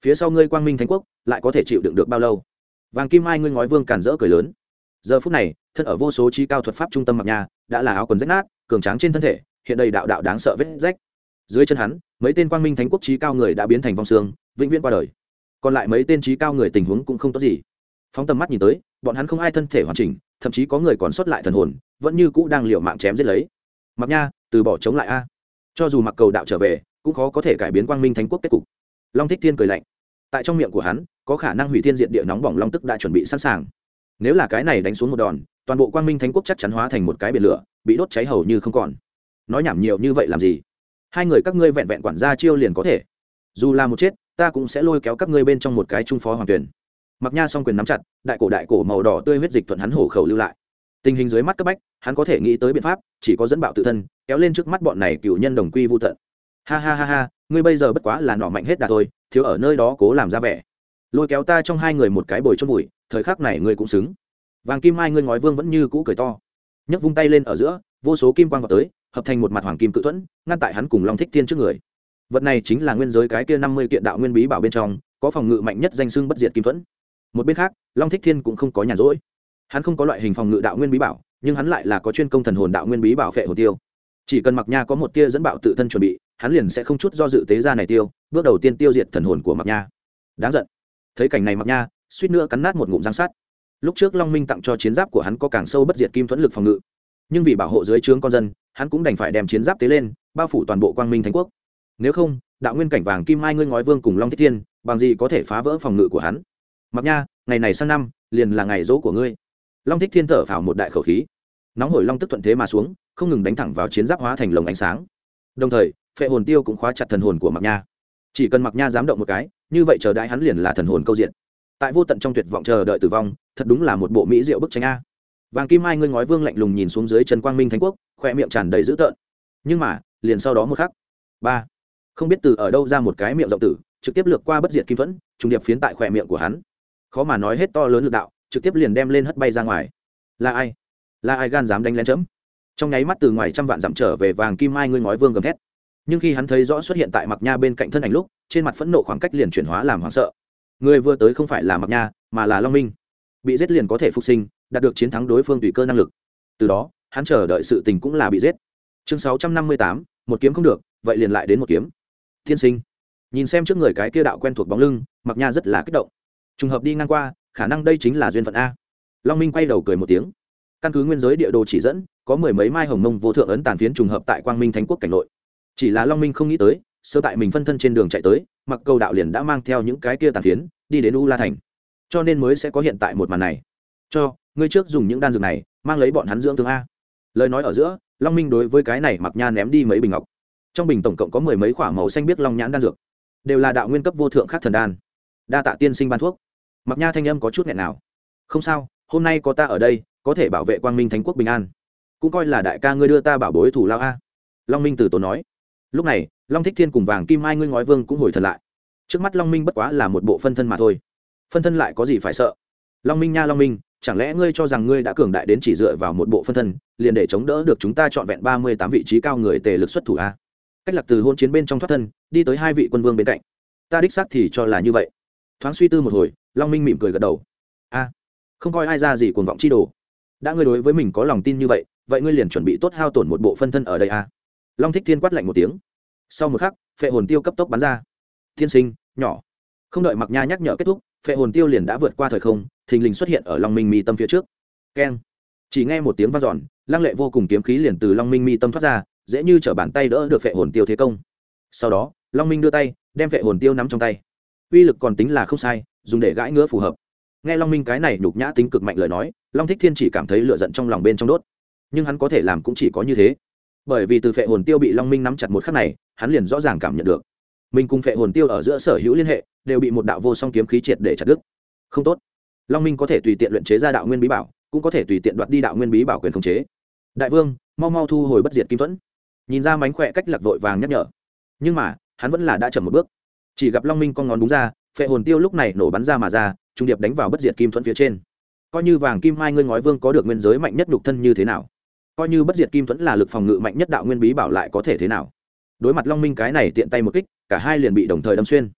Phía sau ngươi quang minh thánh quốc, lại có thể chịu đựng được bao lâu? Vàng kim mai ngươi ngói vương cản rỡ cười lớn. Giờ phút này, thân ở vô số trí cao thuật pháp trung tâm mặc nha, đã là áo quần rách nát, cường tráng trên thân thể hiện đầy đạo đạo đáng sợ vết rách. Dưới chân hắn, mấy tên quang minh thánh quốc trí cao người đã biến thành vong xương, vĩnh viễn qua đời. Còn lại mấy tên trí cao người tình huống cũng không tốt gì. Phóng tầm mắt nhìn tới, bọn hắn không ai thân thể hoàn chỉnh, thậm chí có người còn sót lại thần hồn, vẫn như cũ đang liều mạng chém giết lấy. Mặc nha, từ bỏ chống lại a. Cho dù mặc cầu đạo trở về, cũng khó có thể cải biến quang minh thánh quốc kết cục. Long thích thiên cười lạnh. Tại trong miệng của hắn, có khả năng hủy thiên diện địa nóng bỏng long tức đã chuẩn bị sẵn sàng. Nếu là cái này đánh xuống một đòn, toàn bộ quang minh thánh quốc chắc chắn hóa thành một cái biển lửa, bị đốt cháy hầu như không còn nói nhảm nhiều như vậy làm gì? Hai người các ngươi vẹn vẹn quản gia chiêu liền có thể. Dù là một chết, ta cũng sẽ lôi kéo các ngươi bên trong một cái trung phó hoàng tuyển. Mặc nha s o n g quyền nắm chặt, đại cổ đại cổ màu đỏ tươi huyết dịch thuận hắn hổ khẩu lưu lại. Tình hình dưới mắt cấp bách, hắn có thể nghĩ tới biện pháp, chỉ có dẫn bạo tự thân, kéo lên trước mắt bọn này cựu nhân đồng quy vô tận. Ha ha ha ha, ngươi bây giờ bất quá là nọ mạnh hết đà thôi, thiếu ở nơi đó cố làm ra vẻ. Lôi kéo ta trong hai người một cái bồi chốt bụi thời khắc này ngươi cũng xứng. Vàng kim hai ngươi ngói vương vẫn như cũ cười to. Nhấc vung tay lên ở giữa, vô số kim quang vào tới hợp thành một mặt hoàng kim cự thuẫn, ngăn tại hắn cùng long thích thiên trước người. Vật này chính là nguyên giới cái kia năm mươi kiện đạo nguyên bí bảo bên trong, có phòng ngự mạnh nhất danh xưng bất diệt kim thuẫn. Một bên khác, long thích thiên cũng không có nhàn rỗi. Hắn không có loại hình phòng ngự đạo nguyên bí bảo, nhưng hắn lại là có chuyên công thần hồn đạo nguyên bí bảo phệ hồ tiêu. Chỉ cần mặc nha có một tia dẫn bạo tự thân chuẩn bị, hắn liền sẽ không chút do dự tế ra này tiêu, bước đầu tiên tiêu diệt thần hồn của mặc nha. Đáng giận. Thấy cảnh này mặc nha, suýt nữa cắn nát một ngụm giang sắt. Lúc trước long minh tặng cho chiến giáp của hắn có càng sâu bất diệt kim thuẫn lực phòng ngự. Nhưng vì bảo hộ dưới trướng con dân hắn cũng đành phải đem chiến giáp tế lên, bao phủ toàn bộ quang minh thánh quốc. Nếu không, đạo nguyên cảnh vàng kim mai ngươi ngói vương cùng long thích thiên, bằng gì có thể phá vỡ phòng ngự của hắn? Mặc nha, ngày này sang năm, liền là ngày dỗ của ngươi. Long thích thiên thở phào một đại khẩu khí. Nóng hổi long tức thuận thế mà xuống, không ngừng đánh thẳng vào chiến giáp hóa thành lồng ánh sáng. Đồng thời, phệ hồn tiêu cũng khóa chặt thần hồn của mặc nha. Chỉ cần mặc nha dám động một cái, như vậy chờ đãi hắn liền là thần hồn câu diện. Tại vô tận trong tuyệt vọng chờ đợi tử vong, thật đúng là một bộ mỹ diệu bức tranh a. Vàng kim mai ngươi ngói vương lạnh lùng nhìn xuống dưới chân quang minh thánh quốc khoe miệng tràn đầy dữ tợn. Nhưng mà, liền sau đó một khắc. Ba. Không biết từ ở đâu ra một cái miệng rộng tử, trực tiếp lược qua bất diệt kim thuẫn, trùng điệp phiến tại khoe miệng của hắn. Khó mà nói hết to lớn lực đạo, trực tiếp liền đem lên hất bay ra ngoài. Là ai? Là ai gan dám đánh lén chấm? Trong nháy mắt từ ngoài trăm vạn dặm trở về vàng kim mai ngươi ngói vương gầm thét. Nhưng khi hắn thấy rõ xuất hiện tại mặc nha bên cạnh thân ảnh lúc, trên mặt phẫn nộ khoảng cách liền chuyển hóa làm hoảng sợ. Người vừa tới không phải là mặc nha, mà là long minh. Bị giết liền có thể phục sinh, đạt được chiến thắng đối phương tùy cơ năng lực. Từ đó hắn chờ đợi sự tình cũng là bị giết. Chương sáu trăm năm mươi tám, một kiếm không được, vậy liền lại đến một kiếm. Thiên sinh. Nhìn xem trước người cái kia đạo quen thuộc bóng lưng mặc nha rất là kích động. Trùng hợp đi ngang qua, khả năng đây chính là duyên phận a. Long minh quay đầu cười một tiếng. Căn cứ nguyên giới địa đồ chỉ dẫn, có mười mấy mai hồng mông vô thượng ấn tàn phiến trùng hợp tại quang minh thánh quốc cảnh nội. Chỉ là long minh không nghĩ tới, sơ tại mình phân thân trên đường chạy tới mặc cầu đạo liền đã mang theo những cái kia tàn phiến, đi đến u la thành. Cho nên mới sẽ có hiện tại một màn này. Cho, ngươi trước dùng những đan dược này, mang lấy bọn hắn dưỡng thương a lời nói ở giữa, long minh đối với cái này mặc nha ném đi mấy bình ngọc. Trong bình tổng cộng có mười mấy k h ỏ a màu xanh biết long nhãn đan dược, đều là đạo nguyên cấp vô thượng khác thần đan. Đa tạ tiên sinh ban thuốc. Mặc nha thanh âm có chút nghẹn nào. Không sao, hôm nay có ta ở đây, có thể bảo vệ quang minh thánh quốc bình an. Cũng coi là đại ca ngươi đưa ta bảo bối thủ lao a. Long minh từ tốn nói. Lúc này, long thích thiên cùng vàng kim mai ngươi ngói vương cũng hồi thật lại. Trước mắt long minh bất quá là một bộ phân thân mà thôi. Phân thân lại có gì phải sợ? Long minh nha long minh chẳng lẽ ngươi cho rằng ngươi đã cường đại đến chỉ dựa vào một bộ phân thân, liền để chống đỡ được chúng ta trọn vẹn ba mươi tám vị trí cao người tề lực xuất thủ a? Cách lạc từ hôn chiến bên trong thoát thân, đi tới hai vị quân vương bên cạnh. Ta đích xác thì cho là như vậy. Thoáng suy tư một hồi, long minh mỉm cười gật đầu. A, không coi ai ra gì cuồng vọng chi đồ. Đã ngươi đối với mình có lòng tin như vậy vậy ngươi liền chuẩn bị tốt hao tổn một bộ phân thân ở đây a? Long thích thiên quát lạnh một tiếng. Sau một khắc, phệ hồn tiêu cấp tốc bắn ra. Thiên sinh, nhỏ. Không đợi mặc nha nhắc nhở kết thúc, phệ hồn tiêu liền đã vượt qua thời không thình lình xuất hiện ở long minh mi tâm phía trước. Keng. Chỉ nghe một tiếng v a n giòn lăng lệ vô cùng kiếm khí liền từ long minh mi tâm thoát ra, dễ như t r ở bàn tay đỡ được phệ hồn tiêu thế công. Sau đó, long minh đưa tay, đem phệ hồn tiêu nắm trong tay. Uy lực còn tính là không sai, dùng để gãi ngứa phù hợp. Nghe long minh cái này nhục nhã tính cực mạnh lời nói, long thích thiên chỉ cảm thấy lựa giận trong lòng bên trong đốt. Nhưng hắn có thể làm cũng chỉ có như thế. Bởi vì từ phệ hồn tiêu bị long minh nắm chặt một khắc này, hắn liền rõ ràng cảm nhận được. Mình cùng phệ hồn tiêu ở giữa sở hữu liên hệ, đều bị một đạo vô song kiếm khí triệt để chặt đứt. Không tốt long minh có thể tùy tiện luyện chế ra đạo nguyên bí bảo, cũng có thể tùy tiện đoạt đi đạo nguyên bí bảo quyền khống chế. Đại vương, mau mau thu hồi bất diệt kim thuẫn. Nhìn ra mánh khỏe cách lạc vội vàng nhắc nhở. Nhưng mà, hắn vẫn là đã chậm một bước. Chỉ gặp long minh con ngón đúng ra, phệ hồn tiêu lúc này nổ bắn ra mà ra, trung điệp đánh vào bất diệt kim thuẫn phía trên. Coi như vàng kim mai ngươi ngói vương có được nguyên giới mạnh nhất nhục thân như thế nào? Coi như bất diệt kim thuẫn là lực phòng ngự mạnh nhất đạo nguyên bí bảo lại có thể thế nào? Đối mặt long minh cái này tiện tay một kích, cả hai liền bị đồng thời đâm xuyên.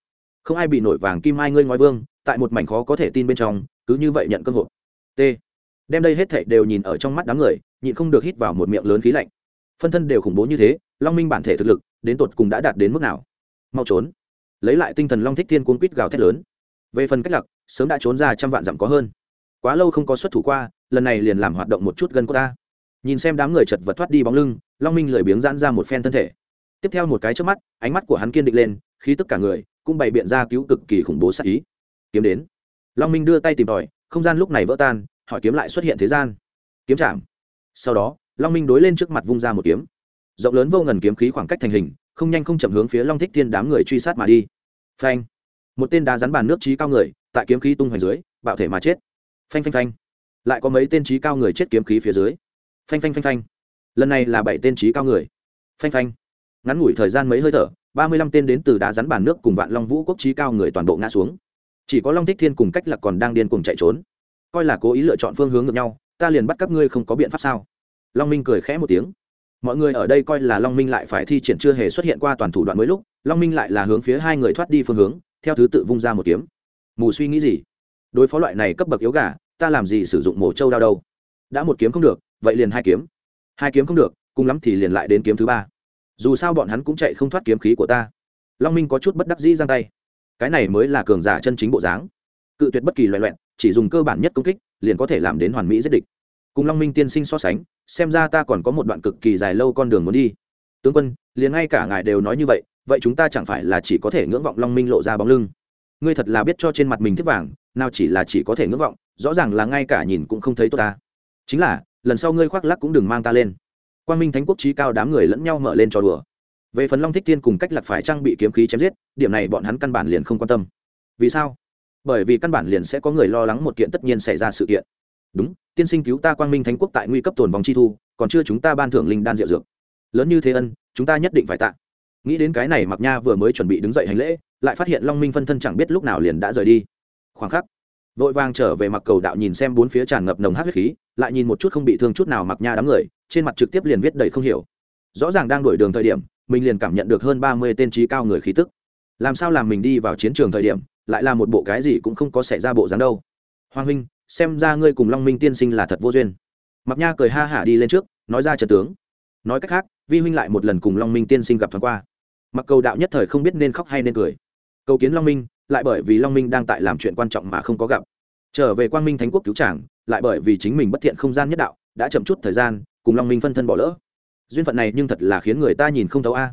Không ai bị nổi vàng kim mai ngươi ngói vương, tại một mảnh khó có thể tin bên trong cứ như vậy nhận cơ hội t. Đem đây hết thảy đều nhìn ở trong mắt đám người, nhịn không được hít vào một miệng lớn khí lạnh. Phân thân đều khủng bố như thế, long minh bản thể thực lực, đến tột cùng đã đạt đến mức nào? Mau trốn. Lấy lại tinh thần long thích thiên cuốn quýt gào thét lớn. Về phần cách lặc, sớm đã trốn ra trăm vạn dặm có hơn. Quá lâu không có xuất thủ qua, lần này liền làm hoạt động một chút gần của ta. Nhìn xem đám người chật vật thoát đi bóng lưng, long minh lười biếng giãn ra một phen thân thể. Tiếp theo một cái trước mắt, ánh mắt của hắn kiên định lên, khí tức cả người cũng bày biện ra cứu cực kỳ khủng bố sát ý. Kiếm đến long minh đưa tay tìm tòi, không gian lúc này vỡ tan, hỏi kiếm lại xuất hiện thế gian. Kiếm chạm. Sau đó, long minh đối lên trước mặt vung ra một kiếm. Rộng lớn vô ngần kiếm khí khoảng cách thành hình, không nhanh không chậm hướng phía long thích thiên đám người truy sát mà đi. Phanh. Một tên đá rắn bàn nước trí cao người, tại kiếm khí tung hoành dưới, bạo thể mà chết. Phanh phanh phanh. Lại có mấy tên trí cao người chết kiếm khí phía dưới. Phanh phanh phanh phanh. Lần này là bảy tên trí cao người. Phanh phanh. Ngắn ngủi thời gian mấy hơi thở, ba mươi lăm tên đến từ đá rắn bàn nước cùng vạn long vũ quốc trí cao người toàn bộ ngã xuống chỉ có long thích thiên cùng cách lạc còn đang điên cùng chạy trốn. Coi là cố ý lựa chọn phương hướng ngược nhau, ta liền bắt các ngươi không có biện pháp sao? Long minh cười khẽ một tiếng. Mọi người ở đây coi là long minh lại phải thi triển chưa hề xuất hiện qua toàn thủ đoạn mới lúc, long minh lại là hướng phía hai người thoát đi phương hướng, theo thứ tự vung ra một kiếm. Mù suy nghĩ gì? Đối phó loại này cấp bậc yếu gà, ta làm gì sử dụng mổ trâu đao đâu? Đã một kiếm không được, vậy liền hai kiếm. Hai kiếm không được, cùng lắm thì liền lại đến kiếm thứ ba. Dù sao bọn hắn cũng chạy không thoát kiếm khí của ta. Long minh có chút bất đắc dĩ giang tay cái này mới là cường giả chân chính bộ dáng. Cự tuyệt bất kỳ loại loẹn chỉ dùng cơ bản nhất công kích, liền có thể làm đến hoàn mỹ giết địch. Cùng long minh tiên sinh so sánh, xem ra ta còn có một đoạn cực kỳ dài lâu con đường muốn đi. Tướng quân, liền ngay cả ngài đều nói như vậy vậy chúng ta chẳng phải là chỉ có thể ngưỡng vọng long minh lộ ra bóng lưng? Ngươi thật là biết cho trên mặt mình thiết vàng, nào chỉ là chỉ có thể ngưỡng vọng, rõ ràng là ngay cả nhìn cũng không thấy tốt ta. Chính là, lần sau ngươi khoác lắc cũng đừng mang ta lên. Quan minh thánh quốc trí cao đám người lẫn nhau mở lên trò đùa về phần long thích thiên cùng cách lạc phải trang bị kiếm khí chém giết, điểm này bọn hắn căn bản liền không quan tâm. Vì sao? Bởi vì căn bản liền sẽ có người lo lắng một kiện tất nhiên xảy ra sự kiện. Đúng, tiên sinh cứu ta quang minh thánh quốc tại nguy cấp tồn vòng chi thu, còn chưa chúng ta ban thưởng linh đan rượu dược. Lớn như thế ân, chúng ta nhất định phải tạ. Nghĩ đến cái này mặc nha vừa mới chuẩn bị đứng dậy hành lễ, lại phát hiện long minh phân thân chẳng biết lúc nào liền đã rời đi. Khoảng khắc, vội vàng trở về mặc cầu đạo nhìn xem bốn phía tràn ngập nồng hát huyết khí, lại nhìn một chút không bị thương chút nào mặc nha đám người, trên mặt trực tiếp liền viết đầy không hiểu. Rõ ràng đang đổi đường thời điểm mình liền cảm nhận được hơn ba mươi tên trí cao người khí tức. Làm sao làm mình đi vào chiến trường thời điểm, lại là một bộ cái gì cũng không có xảy ra bộ dáng đâu. Hoàng huynh, xem ra ngươi cùng long minh tiên sinh là thật vô duyên. Mặc nha cười ha hả đi lên trước, nói ra trật tướng. Nói cách khác, vi huynh lại một lần cùng long minh tiên sinh gặp thoáng qua. Mặc cầu đạo nhất thời không biết nên khóc hay nên cười. Cầu kiến long minh, lại bởi vì long minh đang tại làm chuyện quan trọng mà không có gặp. Trở về quang minh thánh quốc cứu tràng lại bởi vì chính mình bất thiện không gian nhất đạo, đã chậm chút thời gian, cùng long minh phân thân bỏ lỡ duyên phận này nhưng thật là khiến người ta nhìn không thấu a.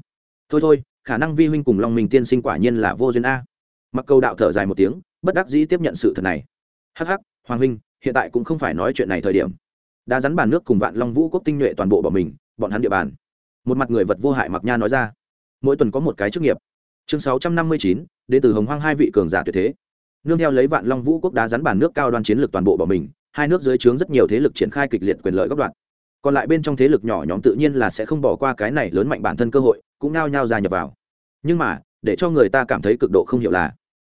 Thôi thôi, khả năng vi huynh cùng long minh tiên sinh quả nhiên là vô duyên a. Mặc cầu đạo thở dài một tiếng, bất đắc dĩ tiếp nhận sự thật này. Hắc hắc, hoàng huynh, hiện tại cũng không phải nói chuyện này thời điểm. Đã rắn bàn nước cùng vạn long vũ quốc tinh nhuệ toàn bộ bỏ mình, bọn hắn địa bàn. Một mặt người vật vô hại mặc nha nói ra. Mỗi tuần có một cái chức nghiệp. Chương sáu trăm năm mươi chín, đến từ hồng hoang hai vị cường giả tuyệt thế. Nương theo lấy vạn long vũ quốc đá rắn bàn nước cao đoan chiến lược toàn bộ bỏ mình, hai nước dưới trướng rất nhiều thế lực triển khai kịch liệt quyền lợi góc đoạn còn lại bên trong thế lực nhỏ nhóm tự nhiên là sẽ không bỏ qua cái này lớn mạnh bản thân cơ hội, cũng nao nhao gia nhập vào. Nhưng mà, để cho người ta cảm thấy cực độ không hiểu là,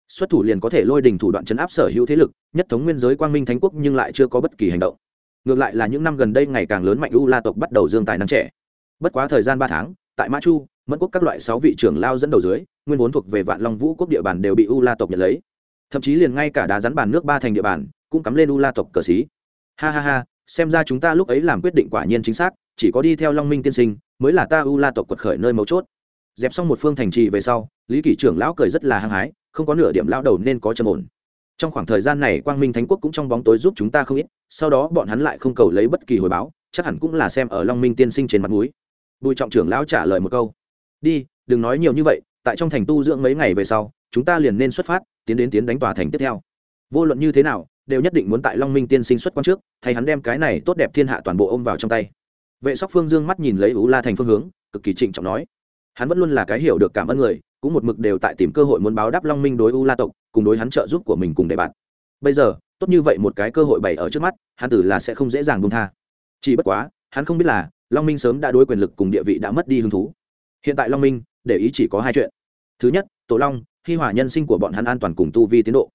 xuất thủ liền có thể lôi đình thủ đoạn chấn áp sở hữu thế lực, nhất thống nguyên giới quang minh thánh quốc nhưng lại chưa có bất kỳ hành động. Ngược lại là những năm gần đây ngày càng lớn mạnh u la tộc bắt đầu dương tài năng trẻ. Bất quá thời gian ba tháng, tại mã chu, mẫn quốc các loại sáu vị trưởng lao dẫn đầu dưới, nguyên vốn thuộc về vạn long vũ quốc địa bàn đều bị u la tộc nhận lấy. Thậm chí liền ngay cả đá rắn bàn nước ba thành địa bàn, cũng cắm lên u la tộc cờ xí. Ha ha ha xem ra chúng ta lúc ấy làm quyết định quả nhiên chính xác, chỉ có đi theo long minh tiên sinh, mới là ta u la tộc quật khởi nơi mấu chốt. Dẹp xong một phương thành trì về sau, lý kỷ trưởng lão cười rất là hăng hái, không có nửa điểm lão đầu nên có trầm ổn. Trong khoảng thời gian này, quang minh thánh quốc cũng trong bóng tối giúp chúng ta không ít, sau đó bọn hắn lại không cầu lấy bất kỳ hồi báo, chắc hẳn cũng là xem ở long minh tiên sinh trên mặt núi bùi trọng trưởng lão trả lời một câu, đi, đừng nói nhiều như vậy, tại trong thành tu dưỡng mấy ngày về sau, chúng ta liền nên xuất phát, tiến đến tiến đánh tòa thành tiếp theo. Vô luận như thế nào đều nhất định muốn tại long minh tiên sinh xuất quan trước, thay hắn đem cái này tốt đẹp thiên hạ toàn bộ ôm vào trong tay. Vệ sóc phương dương mắt nhìn lấy ú la thành phương hướng, cực kỳ trịnh trọng nói, hắn vẫn luôn là cái hiểu được cảm ơn người, cũng một mực đều tại tìm cơ hội muốn báo đáp long minh đối u la tộc, cùng đối hắn trợ giúp của mình cùng đệ bạn. Bây giờ, tốt như vậy một cái cơ hội bày ở trước mắt, hắn tử là sẽ không dễ dàng buông tha. Chỉ bất quá, hắn không biết là, long minh sớm đã đối quyền lực cùng địa vị đã mất đi hứng thú. Hiện tại long minh, để ý chỉ có hai chuyện. Thứ nhất, tổ long hy hỏa nhân sinh của bọn hắn an toàn cùng tu vi tiến độ.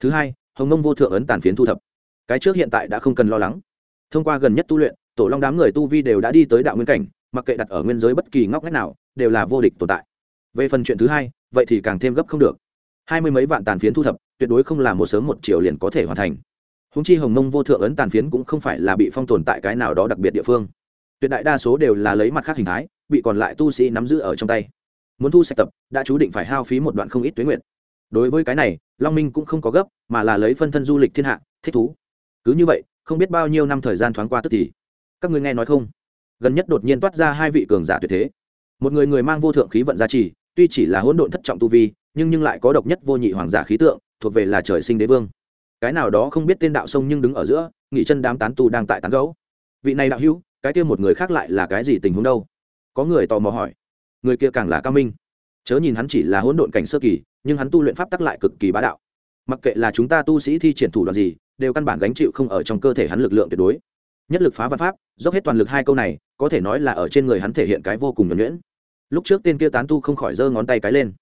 Thứ hai hồng mông vô thượng ấn tàn phiến thu thập. Cái trước hiện tại đã không cần lo lắng. Thông qua gần nhất tu luyện, tổ long đám người tu vi đều đã đi tới đạo nguyên cảnh, mặc kệ đặt ở nguyên giới bất kỳ ngóc ngách nào, đều là vô địch tồn tại. Về phần chuyện thứ hai, vậy thì càng thêm gấp không được. Hai mươi mấy vạn tàn phiến thu thập, tuyệt đối không là một sớm một chiều liền có thể hoàn thành. Húng chi hồng mông vô thượng ấn tàn phiến cũng không phải là bị phong tồn tại cái nào đó đặc biệt địa phương. Tuyệt đại đa số đều là lấy mặt khác hình thái, bị còn lại tu sĩ nắm giữ ở trong tay. Muốn thu sạch tập, đã chú định phải hao phí một đoạn không ít tuyến nguyện đối với cái này, long minh cũng không có gấp, mà là lấy phân thân du lịch thiên hạ, thích thú. Cứ như vậy, không biết bao nhiêu năm thời gian thoáng qua tức thì. Các ngươi nghe nói không? Gần nhất đột nhiên toát ra hai vị cường giả tuyệt thế. Một người người mang vô thượng khí vận gia trì, tuy chỉ là hỗn độn thất trọng tu vi, nhưng nhưng lại có độc nhất vô nhị hoàng giả khí tượng, thuộc về là trời sinh đế vương. Cái nào đó không biết tên đạo sông nhưng đứng ở giữa, nghỉ chân đám tán tu đang tại tán gấu vị này đạo hữu, cái kia một người khác lại là cái gì tình huống đâu? Có người tò mò hỏi. Người kia càng là cao minh. Chớ nhìn hắn chỉ là hỗn độn cảnh sơ kỳ nhưng hắn tu luyện pháp tắc lại cực kỳ bá đạo. Mặc kệ là chúng ta tu sĩ thi triển thủ đoạn gì, đều căn bản gánh chịu không ở trong cơ thể hắn lực lượng tuyệt đối. Nhất lực phá văn pháp, dốc hết toàn lực hai câu này, có thể nói là ở trên người hắn thể hiện cái vô cùng nhuẩn nhuyễn. Lúc trước tên kia tán tu không khỏi giơ ngón tay cái lên.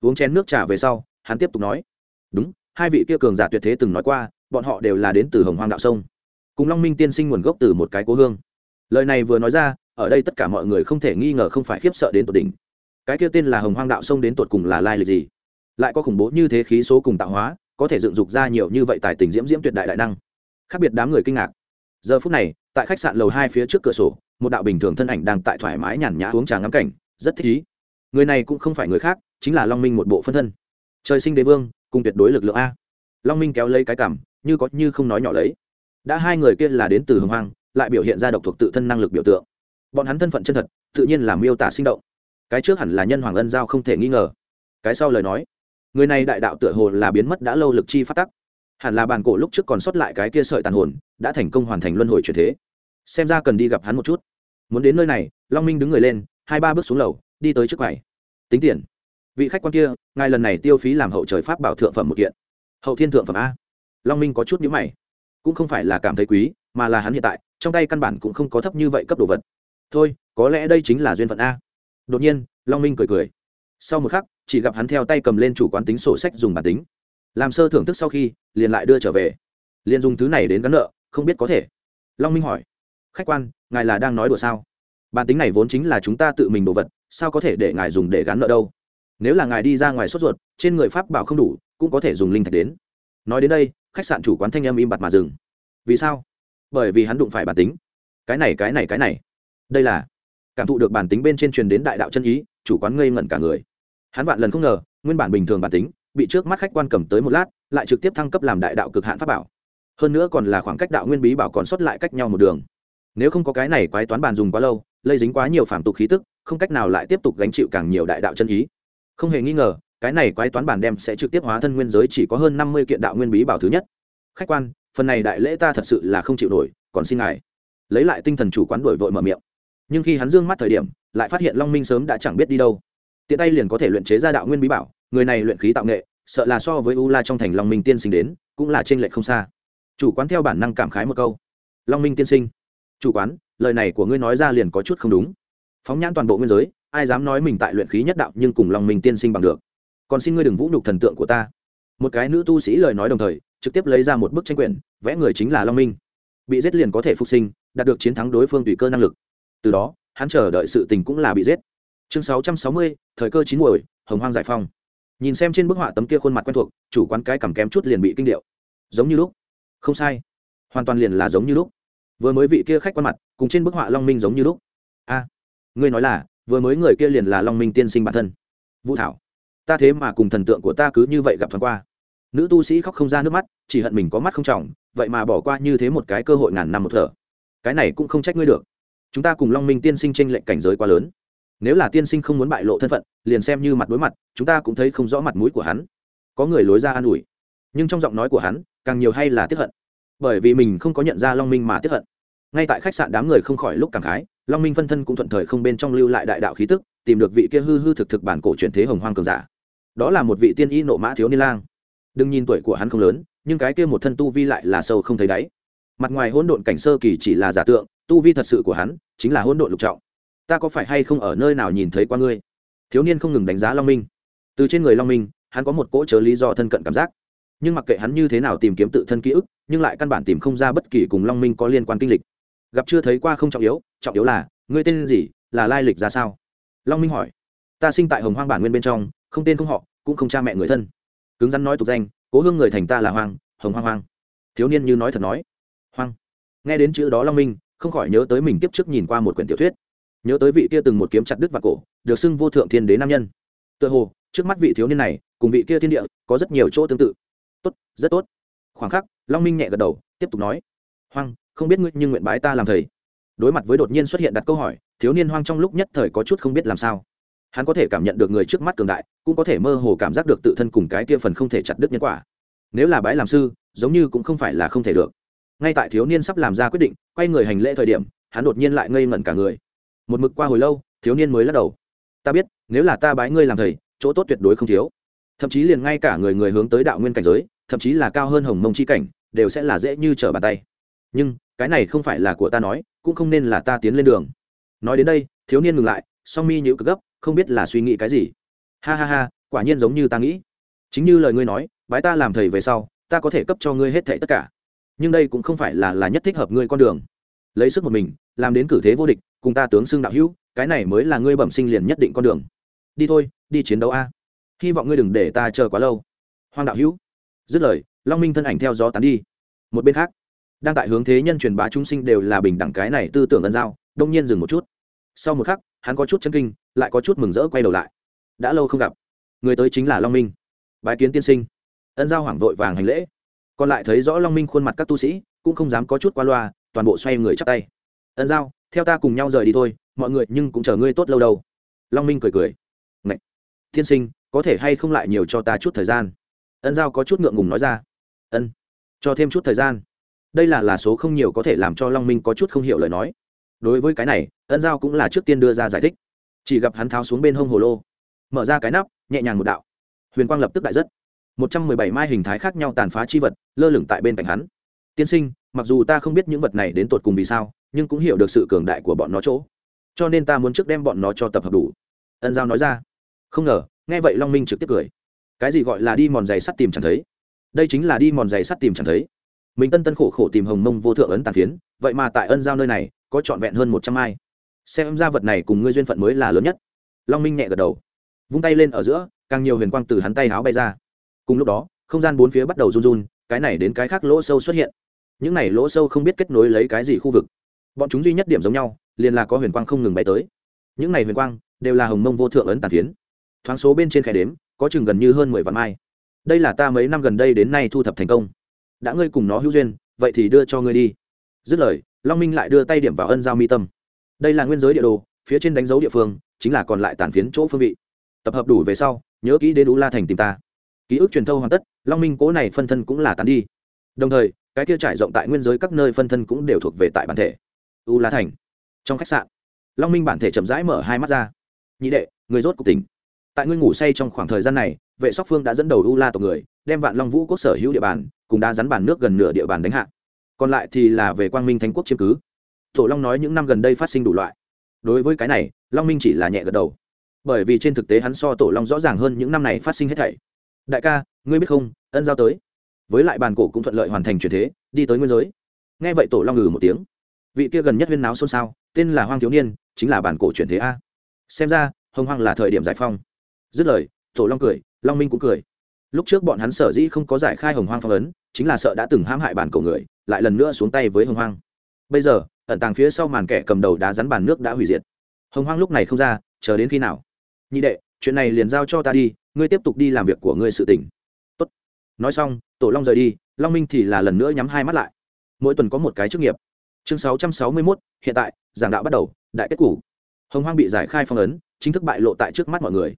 Uống chén nước trà về sau, hắn tiếp tục nói. Đúng, hai vị kia cường giả tuyệt thế từng nói qua, bọn họ đều là đến từ hồng hoang đạo sông. Cùng long minh tiên sinh nguồn gốc từ một cái cố hương. Lời này vừa nói ra, ở đây tất cả mọi người không thể nghi ngờ không phải khiếp sợ đến tột đỉnh. Cái kia tên là hồng hoang đạo sông đến tột cùng là lai lịch gì? Lại có khủng bố như thế khí số cùng tạo hóa, có thể dựng dục ra nhiều như vậy tài tình diễm diễm tuyệt đại đại năng. Khác biệt đám người kinh ngạc. Giờ phút này, tại khách sạn lầu hai phía trước cửa sổ, một đạo bình thường thân ảnh đang tại thoải mái nhàn nhã uống trà ngắm cảnh, rất thích ý. Người này cũng không phải người khác, chính là long minh một bộ phân thân. Trời sinh đế vương, cùng tuyệt đối lực lượng a. Long minh kéo lấy cái cảm, như có như không nói nhỏ lấy. Đã hai người kia là đến từ hồng hoang, lại biểu hiện ra độc thuộc tự thân năng lực biểu tượng. Bọn hắn thân phận chân thật, tự nhiên là miêu tả sinh động. Cái trước hẳn là nhân hoàng ân giao không thể nghi ngờ. Cái sau lời nói người này đại đạo tựa hồ là biến mất đã lâu lực chi phát tắc. Hẳn là bàn cổ lúc trước còn sót lại cái kia sợi tàn hồn, đã thành công hoàn thành luân hồi chuyển thế. Xem ra cần đi gặp hắn một chút. Muốn đến nơi này, long minh đứng người lên, hai ba bước xuống lầu, đi tới trước quầy. Tính tiền. Vị khách quan kia, ngài lần này tiêu phí làm hậu trời pháp bảo thượng phẩm một kiện. Hậu thiên thượng phẩm a. Long minh có chút nhữ mày. Cũng không phải là cảm thấy quý, mà là hắn hiện tại, trong tay căn bản cũng không có thấp như vậy cấp đồ vật. Thôi, có lẽ đây chính là duyên phận a. Đột nhiên, long minh cười cười. Sau một khắc chỉ gặp hắn theo tay cầm lên chủ quán tính sổ sách dùng bản tính. Làm sơ thưởng thức sau khi, liền lại đưa trở về. Liền dùng thứ này đến gắn nợ, không biết có thể. Long minh hỏi, khách quan, ngài là đang nói đùa sao? Bản tính này vốn chính là chúng ta tự mình đồ vật, sao có thể để ngài dùng để gắn nợ đâu? Nếu là ngài đi ra ngoài sốt ruột, trên người pháp bảo không đủ, cũng có thể dùng linh thạch đến. Nói đến đây, khách sạn chủ quán thanh em im bặt mà dừng. Vì sao? Bởi vì hắn đụng phải bản tính. Cái này cái này cái này. Đây là cảm thụ được bản tính bên trên truyền đến đại đạo chân ý, chủ quán ngây ngẩn cả người hắn vạn lần không ngờ, nguyên bản bình thường bản tính, bị trước mắt khách quan cầm tới một lát, lại trực tiếp thăng cấp làm đại đạo cực hạn pháp bảo. Hơn nữa còn là khoảng cách đạo nguyên bí bảo còn sót lại cách nhau một đường. Nếu không có cái này quái toán bàn dùng quá lâu, lây dính quá nhiều phản tục khí tức, không cách nào lại tiếp tục gánh chịu càng nhiều đại đạo chân ý. Không hề nghi ngờ, cái này quái toán bản đem sẽ trực tiếp hóa thân nguyên giới chỉ có hơn năm mươi kiện đạo nguyên bí bảo thứ nhất. Khách quan, phần này đại lễ ta thật sự là không chịu nổi, còn xin ngài lấy lại tinh thần chủ quán đổi vội mở miệng. Nhưng khi hắn dương mắt thời điểm, lại phát hiện long minh sớm đã chẳng biết đi đâu tiện tay liền có thể luyện chế ra đạo nguyên bí bảo, người này luyện khí tạo nghệ, sợ là so với u la trong thành long minh tiên sinh đến, cũng là t r ê n lệch không xa. Chủ quán theo bản năng cảm khái một câu. Long minh tiên sinh, chủ quán, lời này của ngươi nói ra liền có chút không đúng. Phóng nhãn toàn bộ nguyên giới, ai dám nói mình tại luyện khí nhất đạo nhưng cùng long minh tiên sinh bằng được. Còn xin ngươi đừng vũ nhục thần tượng của ta. Một cái nữ tu sĩ lời nói đồng thời, trực tiếp lấy ra một bức tranh quyển, vẽ người chính là long minh. Bị giết liền có thể phục sinh, đạt được chiến thắng đối phương tùy cơ năng lực. Từ đó, hắn chờ đợi sự tình cũng là bị giết chương sáu trăm sáu mươi, thời cơ chín muồi, hồng hoang giải phong nhìn xem trên bức họa tấm kia khuôn mặt quen thuộc, chủ quán cái cầm kém chút liền bị kinh điệu. Giống như lúc. Không sai. Hoàn toàn liền là giống như lúc. Vừa mới vị kia khách quan mặt, cùng trên bức họa long minh giống như lúc. A, ngươi nói là, vừa mới người kia liền là long minh tiên sinh bản thân. Vũ thảo, ta thế mà cùng thần tượng của ta cứ như vậy gặp thoáng qua. Nữ tu sĩ khóc không ra nước mắt, chỉ hận mình có mắt không trọng, vậy mà bỏ qua như thế một cái cơ hội ngàn năm một thở. Cái này cũng không trách ngươi được. Chúng ta cùng long minh tiên sinh tranh lệnh cảnh giới quá lớn nếu là tiên sinh không muốn bại lộ thân phận, liền xem như mặt đối mặt, chúng ta cũng thấy không rõ mặt mũi của hắn. Có người lối ra an ủi. Nhưng trong giọng nói của hắn, càng nhiều hay là tiếp hận. Bởi vì mình không có nhận ra long minh mà tiếp hận. Ngay tại khách sạn đám người không khỏi lúc cảm khái, long minh phân thân cũng thuận thời không bên trong lưu lại đại đạo khí tức, tìm được vị kia hư hư thực thực bản cổ truyền thế hồng hoang cường giả. Đó là một vị tiên y nộ mã thiếu niên lang. Đừng nhìn tuổi của hắn không lớn, nhưng cái kia một thân tu vi lại là sâu không thấy đáy. Mặt ngoài hỗn độn cảnh sơ kỳ chỉ là giả tượng, tu vi thật sự của hắn chính là hỗn độn lục trọng ta có phải hay không ở nơi nào nhìn thấy qua ngươi? Thiếu niên không ngừng đánh giá long minh. Từ trên người long minh, hắn có một cỗ chớ lý do thân cận cảm giác. Nhưng mặc kệ hắn như thế nào tìm kiếm tự thân ký ức, nhưng lại căn bản tìm không ra bất kỳ cùng long minh có liên quan kinh lịch. Gặp chưa thấy qua không trọng yếu trọng yếu là, ngươi tên gì, là lai lịch ra sao? Long minh hỏi. Ta sinh tại hồng hoang bản nguyên bên trong, không tên không họ, cũng không cha mẹ người thân. Cứng rắn nói tục danh, cố hương người thành ta là hoang, hồng hoang hoang. Thiếu niên như nói thật nói. Hoang. Nghe đến chữ đó long minh, không khỏi nhớ tới mình tiếp trước nhìn qua một quyển tiểu thuyết nhớ tới vị kia từng một kiếm chặt đứt và cổ, được xưng vô thượng thiên đế nam nhân. Tựa hồ, trước mắt vị thiếu niên này, cùng vị kia thiên địa, có rất nhiều chỗ tương tự. Tốt, rất tốt. Khoảng khắc, long minh nhẹ gật đầu, tiếp tục nói. Hoang, không biết ngươi nhưng nguyện bái ta làm thầy. Đối mặt với đột nhiên xuất hiện đặt câu hỏi, thiếu niên hoang trong lúc nhất thời có chút không biết làm sao. Hắn có thể cảm nhận được người trước mắt cường đại, cũng có thể mơ hồ cảm giác được tự thân cùng cái kia phần không thể chặt đứt nhân quả. Nếu là bái làm sư, giống như cũng không phải là không thể được. Ngay tại thiếu niên sắp làm ra quyết định, quay người hành lễ thời điểm, hắn đột nhiên lại ngây ngẩn cả người một mực qua hồi lâu, thiếu niên mới lắc đầu. Ta biết, nếu là ta bái ngươi làm thầy, chỗ tốt tuyệt đối không thiếu. Thậm chí liền ngay cả người người hướng tới đạo nguyên cảnh giới, thậm chí là cao hơn hồng mông chi cảnh, đều sẽ là dễ như trở bàn tay. Nhưng, cái này không phải là của ta nói, cũng không nên là ta tiến lên đường. Nói đến đây, thiếu niên ngừng lại, song mi nhữ cực gấp, không biết là suy nghĩ cái gì. Ha ha ha, quả nhiên giống như ta nghĩ. Chính như lời ngươi nói, bái ta làm thầy về sau, ta có thể cấp cho ngươi hết thệ tất cả. Nhưng đây cũng không phải là là nhất thích hợp ngươi con đường lấy sức một mình, làm đến cử thế vô địch, cùng ta tướng xưng đạo hữu, cái này mới là ngươi bẩm sinh liền nhất định con đường. Đi thôi, đi chiến đấu a. Hy vọng ngươi đừng để ta chờ quá lâu. Hoang đạo hữu. Dứt lời, long minh thân ảnh theo gió tán đi. Một bên khác, đang tại hướng thế nhân truyền bá chúng sinh đều là bình đẳng cái này tư tưởng ân giao, đông nhiên dừng một chút. Sau một khắc, hắn có chút chân kinh, lại có chút mừng rỡ quay đầu lại. Đã lâu không gặp. Người tới chính là long minh. Bái kiến tiên sinh. Ân giao hoảng vội vàng hành lễ. Còn lại thấy rõ long minh khuôn mặt các tu sĩ, cũng không dám có chút qua loa toàn bộ xoay người chắp tay. Ân giao, theo ta cùng nhau rời đi thôi, mọi người nhưng cũng chờ ngươi tốt lâu đâu. Long minh cười cười. Ngậy! tiên sinh, có thể hay không lại nhiều cho ta chút thời gian? Ân giao có chút ngượng ngùng nói ra. Ân, cho thêm chút thời gian. Đây là là số không nhiều có thể làm cho long minh có chút không hiểu lời nói. Đối với cái này, ân giao cũng là trước tiên đưa ra giải thích. Chỉ gặp hắn tháo xuống bên hông hồ lô, mở ra cái nắp, nhẹ nhàng một đạo. Huyền quang lập tức đại rất. Một trăm mười bảy mai hình thái khác nhau tàn phá chi vật, lơ lửng tại bên cạnh hắn. Tiên sinh mặc dù ta không biết những vật này đến tột cùng vì sao, nhưng cũng hiểu được sự cường đại của bọn nó chỗ. Cho nên ta muốn trước đem bọn nó cho tập hợp đủ. Ân giao nói ra. Không ngờ. Nghe vậy long minh trực tiếp cười. Cái gì gọi là đi mòn giày sắt tìm chẳng thấy? Đây chính là đi mòn giày sắt tìm chẳng thấy. Mình tân tân khổ khổ tìm hồng mông vô thượng ấn tàn phiến, vậy mà tại ân giao nơi này, có trọn vẹn hơn một trăm ai. Xem ra vật này cùng ngươi duyên phận mới là lớn nhất. Long minh nhẹ gật đầu. Vung tay lên ở giữa, càng nhiều huyền quang từ hắn tay háo bay ra. Cùng lúc đó, không gian bốn phía bắt đầu run run, cái này đến cái khác lỗ sâu xuất hiện những này lỗ sâu không biết kết nối lấy cái gì khu vực. Bọn chúng duy nhất điểm giống nhau, liền là có huyền quang không ngừng bay tới. Những này huyền quang đều là hồng mông vô thượng ấn tàn phiến. Thoáng số bên trên khe đếm, có chừng gần như hơn mười vạn mai. Đây là ta mấy năm gần đây đến nay thu thập thành công. Đã ngươi cùng nó hữu duyên, vậy thì đưa cho ngươi đi. Dứt lời, long minh lại đưa tay điểm vào ân giao mi tâm. Đây là nguyên giới địa đồ, phía trên đánh dấu địa phương, chính là còn lại tàn phiến chỗ phương vị. Tập hợp đủ về sau, nhớ kỹ đến ú la thành tìm ta. Ký ức truyền thâu hoàn tất, long minh cố này phân thân cũng là tàn đi. Đồng thời cái kia trải rộng tại nguyên giới các nơi phân thân cũng đều thuộc về tại bản thể. U la thành, trong khách sạn, long minh bản thể chậm rãi mở hai mắt ra. Nhị đệ, người rốt cuộc tỉnh. Tại ngươi ngủ say trong khoảng thời gian này, vệ sóc phương đã dẫn đầu u la tộc người, đem vạn long vũ quốc sở hữu địa bàn, cùng đã rắn bàn nước gần nửa địa bàn đánh hạ. Còn lại thì là về quang minh thánh quốc chiếm cứ. Tổ long nói những năm gần đây phát sinh đủ loại. Đối với cái này, long minh chỉ là nhẹ gật đầu. Bởi vì trên thực tế hắn so tổ long rõ ràng hơn những năm này phát sinh hết thảy. Đại ca, ngươi biết không, ân giao tới với lại bàn cổ cũng thuận lợi hoàn thành chuyển thế, đi tới nguyên giới. Nghe vậy tổ long ngừ một tiếng. Vị kia gần nhất huyên náo xôn xao, tên là hoang thiếu niên, chính là bản cổ chuyển thế a. Xem ra, hồng hoang là thời điểm giải phong. Dứt lời, tổ long cười, long minh cũng cười. Lúc trước bọn hắn sở dĩ không có giải khai hồng hoang phong ấn, chính là sợ đã từng hãm hại bản cổ người, lại lần nữa xuống tay với hồng hoang. Bây giờ, ẩn tàng phía sau màn kẻ cầm đầu đá rắn bàn nước đã hủy diệt. Hồng hoang lúc này không ra, chờ đến khi nào? Nhị đệ, chuyện này liền giao cho ta đi, ngươi tiếp tục đi làm việc của ngươi sự tỉnh Tốt. nói xong tổ long rời đi, long minh thì là lần nữa nhắm hai mắt lại. Mỗi tuần có một cái chức nghiệp. Chương sáu trăm sáu mươi mốt, hiện tại, giảng đạo bắt đầu, đại kết củ. Hồng hoang bị giải khai phong ấn, chính thức bại lộ tại trước mắt mọi người.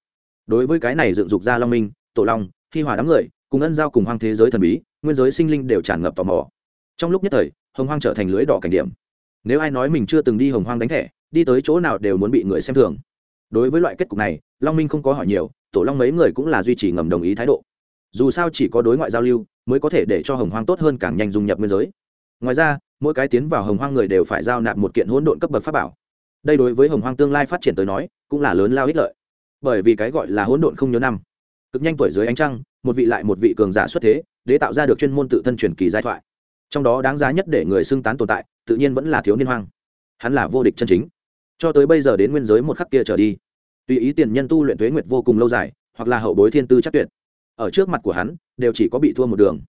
Đối với cái này dựng dục ra long minh, tổ long khi hòa đám người, cùng ân giao cùng hoang thế giới thần bí, nguyên giới sinh linh đều tràn ngập tò mò. Trong lúc nhất thời, hồng hoang trở thành lưới đỏ cảnh điểm. Nếu ai nói mình chưa từng đi hồng hoang đánh thẻ, đi tới chỗ nào đều muốn bị người xem thường. Đối với loại kết cục này, long minh không có hỏi nhiều, tổ long mấy người cũng là duy trì ngầm đồng ý thái độ dù sao chỉ có đối ngoại giao lưu mới có thể để cho hồng hoang tốt hơn càng nhanh dung nhập nguyên giới. Ngoài ra, mỗi cái tiến vào hồng hoang người đều phải giao nạp một kiện hỗn độn cấp bậc pháp bảo. Đây đối với hồng hoang tương lai phát triển tới nói, cũng là lớn lao ích lợi. Bởi vì cái gọi là hỗn độn không nhớ năm. Cực nhanh tuổi dưới ánh trăng, một vị lại một vị cường giả xuất thế để tạo ra được chuyên môn tự thân truyền kỳ giai thoại. Trong đó đáng giá nhất để người xưng tán tồn tại, tự nhiên vẫn là thiếu niên hoang. Hắn là vô địch chân chính. Cho tới bây giờ đến nguyên giới một khắc kia trở đi, tùy ý tiền nhân tu luyện thuế nguyệt vô cùng lâu dài, hoặc là hậu bối thiên tư chắc tuyệt ở trước mặt của hắn, đều chỉ có bị thua một đường.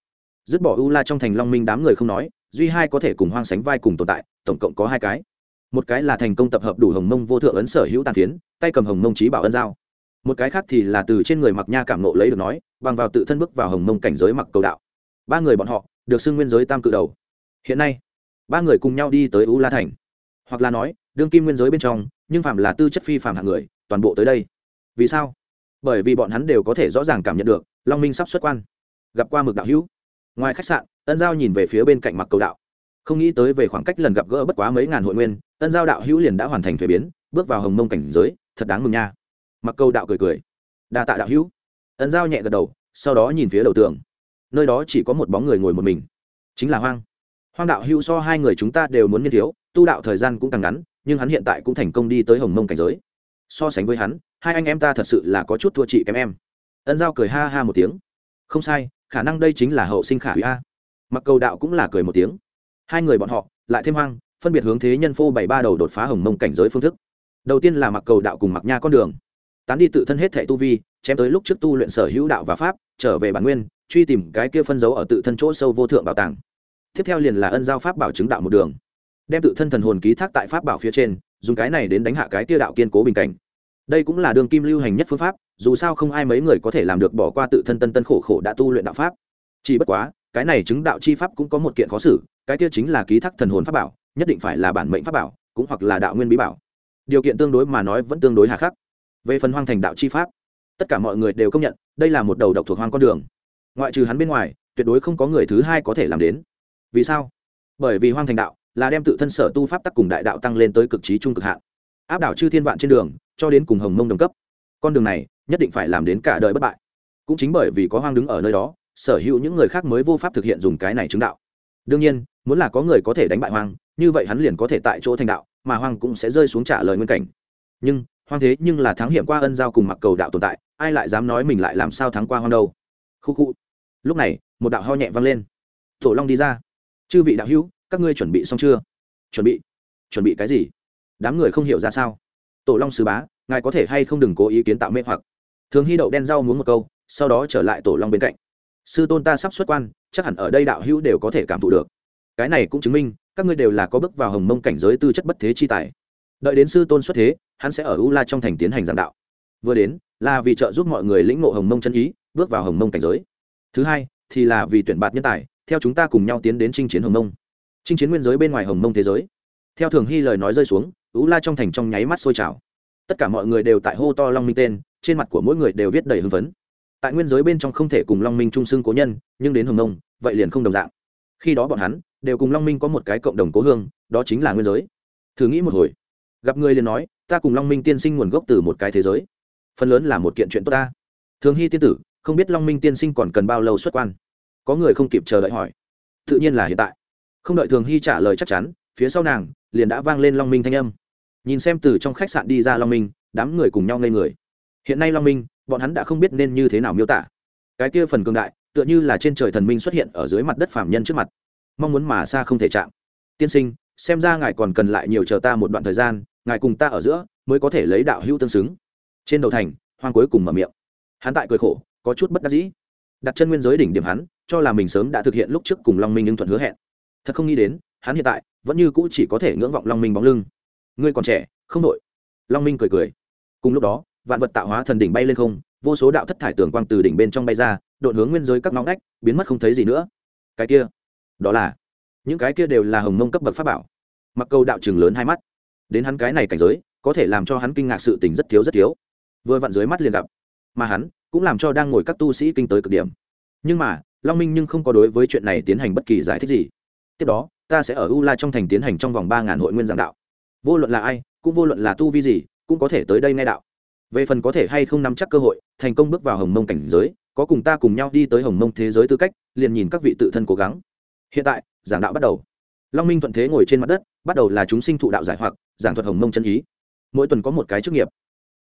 Dứt bỏ u la trong thành long minh đám người không nói, duy hai có thể cùng hoang sánh vai cùng tồn tại, tổng cộng có hai cái. Một cái là thành công tập hợp đủ hồng mông vô thượng ấn sở hữu tàn tiến tay cầm hồng mông trí bảo ân giao. Một cái khác thì là từ trên người mặc nha cảm nộ lấy được nói, bằng vào tự thân bước vào hồng mông cảnh giới mặc cầu đạo. Ba người bọn họ, được xưng nguyên giới tam cự đầu. Hiện nay, ba người cùng nhau đi tới u la thành. Hoặc là nói, đương kim nguyên giới bên trong, nhưng phạm là tư chất phi phạm hạng người, toàn bộ tới đây. Vì sao? Bởi vì bọn hắn đều có thể rõ ràng cảm nhận được, long minh sắp xuất quan. Gặp qua mực đạo hữu. Ngoài khách sạn, ân giao nhìn về phía bên cạnh mặc cầu đạo. Không nghĩ tới về khoảng cách lần gặp gỡ bất quá mấy ngàn hội nguyên, ân giao đạo hữu liền đã hoàn thành thuế biến, bước vào hồng mông cảnh giới, thật đáng mừng nha. Mặc cầu đạo cười cười. Đa tạ đạo hữu. Ân giao nhẹ gật đầu, sau đó nhìn phía đầu tường. Nơi đó chỉ có một bóng người ngồi một mình. Chính là hoang. Hoang đạo hữu so hai người chúng ta đều muốn nghiên thiếu tu đạo thời gian cũng càng ngắn, nhưng hắn hiện tại cũng thành công đi tới hồng mông cảnh giới. So sánh với hắn hai anh em ta thật sự là có chút thua chị kém em. Ân giao cười ha ha một tiếng. Không sai, khả năng đây chính là hậu sinh khả hủy a. Mặc cầu đạo cũng là cười một tiếng. Hai người bọn họ, lại thêm hoang, phân biệt hướng thế nhân phô bảy ba đầu đột phá hồng mông cảnh giới phương thức. Đầu tiên là mặc cầu đạo cùng mặc nha con đường. Tán đi tự thân hết thệ tu vi, chém tới lúc trước tu luyện sở hữu đạo và pháp, trở về bản nguyên, truy tìm cái kia phân dấu ở tự thân chỗ sâu vô thượng bảo tàng. Tiếp theo liền là ân giao pháp bảo chứng đạo một đường. Đem tự thân thần hồn ký thác tại pháp bảo phía trên, dùng cái này đến đánh hạ cái kia đạo kiên cố bình cảnh đây cũng là đường kim lưu hành nhất phương pháp, dù sao không ai mấy người có thể làm được bỏ qua tự thân tân tân khổ khổ đã tu luyện đạo pháp. Chỉ bất quá, cái này chứng đạo chi pháp cũng có một kiện khó xử, cái kia chính là ký thác thần hồn pháp bảo, nhất định phải là bản mệnh pháp bảo, cũng hoặc là đạo nguyên bí bảo. Điều kiện tương đối mà nói vẫn tương đối hà khắc. Về phần hoang thành đạo chi pháp, tất cả mọi người đều công nhận, đây là một đầu độc thuộc hoang con đường. Ngoại trừ hắn bên ngoài, tuyệt đối không có người thứ hai có thể làm đến. Vì sao? Bởi vì hoang thành đạo là đem tự thân sở tu pháp tắc cùng đại đạo tăng lên tới cực trí trung cực hạn. Áp đảo chư thiên vạn trên đường cho đến cùng hồng mông đồng cấp. Con đường này nhất định phải làm đến cả đời bất bại. Cũng chính bởi vì có hoang đứng ở nơi đó, sở hữu những người khác mới vô pháp thực hiện dùng cái này chứng đạo. Đương nhiên, muốn là có người có thể đánh bại hoang, như vậy hắn liền có thể tại chỗ thành đạo, mà hoang cũng sẽ rơi xuống trả lời nguyên cảnh. Nhưng, hoang thế nhưng là thắng hiểm qua ân giao cùng mặc cầu đạo tồn tại, ai lại dám nói mình lại làm sao thắng qua hoang đâu? Khu khu. Lúc này, một đạo ho nhẹ vang lên. Tổ long đi ra. Chư vị đạo hữu, các ngươi chuẩn bị xong chưa? Chuẩn bị. Chuẩn bị cái gì? Đám người không hiểu ra sao tổ long sứ bá, ngài có thể hay không đừng cố ý kiến tạo mê hoặc. Thường hy đậu đen rau muốn một câu, sau đó trở lại tổ long bên cạnh. Sư tôn ta sắp xuất quan, chắc hẳn ở đây đạo hữu đều có thể cảm thụ được. Cái này cũng chứng minh, các ngươi đều là có bước vào hồng mông cảnh giới tư chất bất thế chi tài. Đợi đến sư tôn xuất thế, hắn sẽ ở u la trong thành tiến hành giảng đạo. Vừa đến, là vì trợ giúp mọi người lĩnh ngộ hồng mông chân ý, bước vào hồng mông cảnh giới. Thứ hai, thì là vì tuyển bạt nhân tài, theo chúng ta cùng nhau tiến đến chinh chiến hồng mông. Chinh chiến nguyên giới bên ngoài hồng mông thế giới. Theo thường hy lời nói rơi xuống u la trong thành trong nháy mắt sôi trào. Tất cả mọi người đều tại hô to long minh tên trên mặt của mỗi người đều viết đầy hưng phấn. Tại nguyên giới bên trong không thể cùng long minh trung xưng cố nhân nhưng đến hồng Nông, vậy liền không đồng dạng. Khi đó bọn hắn đều cùng long minh có một cái cộng đồng cố hương đó chính là nguyên giới. Thử nghĩ một hồi gặp người liền nói ta cùng long minh tiên sinh nguồn gốc từ một cái thế giới. Phần lớn là một kiện chuyện tốt ta. Thường hy tiên tử không biết long minh tiên sinh còn cần bao lâu xuất quan. Có người không kịp chờ đợi hỏi. Tự nhiên là hiện tại. Không đợi thường hy trả lời chắc chắn phía sau nàng liền đã vang lên long minh thanh âm. Nhìn xem từ trong khách sạn đi ra long minh, đám người cùng nhau ngây người. Hiện nay long minh, bọn hắn đã không biết nên như thế nào miêu tả. Cái kia phần cường đại, tựa như là trên trời thần minh xuất hiện ở dưới mặt đất phạm nhân trước mặt. Mong muốn mà xa không thể chạm. Tiên sinh, xem ra ngài còn cần lại nhiều chờ ta một đoạn thời gian, ngài cùng ta ở giữa mới có thể lấy đạo hữu tương xứng. Trên đầu thành, hoang cuối cùng mở miệng. Hắn tại cười khổ, có chút bất đắc dĩ. Đặt chân nguyên giới đỉnh điểm hắn, cho là mình sớm đã thực hiện lúc trước cùng long minh nhưng thuận hứa hẹn. Thật không nghĩ đến hắn hiện tại vẫn như cũ chỉ có thể ngưỡng vọng long minh bóng lưng. Ngươi còn trẻ, không đội long minh cười cười. Cùng lúc đó, vạn vật tạo hóa thần đỉnh bay lên không, vô số đạo thất thải tường quang từ đỉnh bên trong bay ra, đột hướng nguyên giới các ngõ ngách, biến mất không thấy gì nữa. Cái kia, đó là, những cái kia đều là hồng mông cấp bậc pháp bảo. Mặc câu đạo trường lớn hai mắt. Đến hắn cái này cảnh giới, có thể làm cho hắn kinh ngạc sự tình rất thiếu rất thiếu. Vừa vặn dưới mắt liền gặp. Mà hắn, cũng làm cho đang ngồi các tu sĩ kinh tới cực điểm. Nhưng mà, long minh nhưng không có đối với chuyện này tiến hành bất kỳ giải thích gì. Tiếp đó ta sẽ ở u la trong thành tiến hành trong vòng ba ngàn hội nguyên giảng đạo. Vô luận là ai, cũng vô luận là tu vi gì, cũng có thể tới đây nghe đạo. Về phần có thể hay không nắm chắc cơ hội, thành công bước vào hồng mông cảnh giới, có cùng ta cùng nhau đi tới hồng mông thế giới tư cách, liền nhìn các vị tự thân cố gắng. Hiện tại, giảng đạo bắt đầu. Long minh thuận thế ngồi trên mặt đất, bắt đầu là chúng sinh thụ đạo giải hoặc, giảng thuật hồng mông chân ý. Mỗi tuần có một cái chức nghiệp.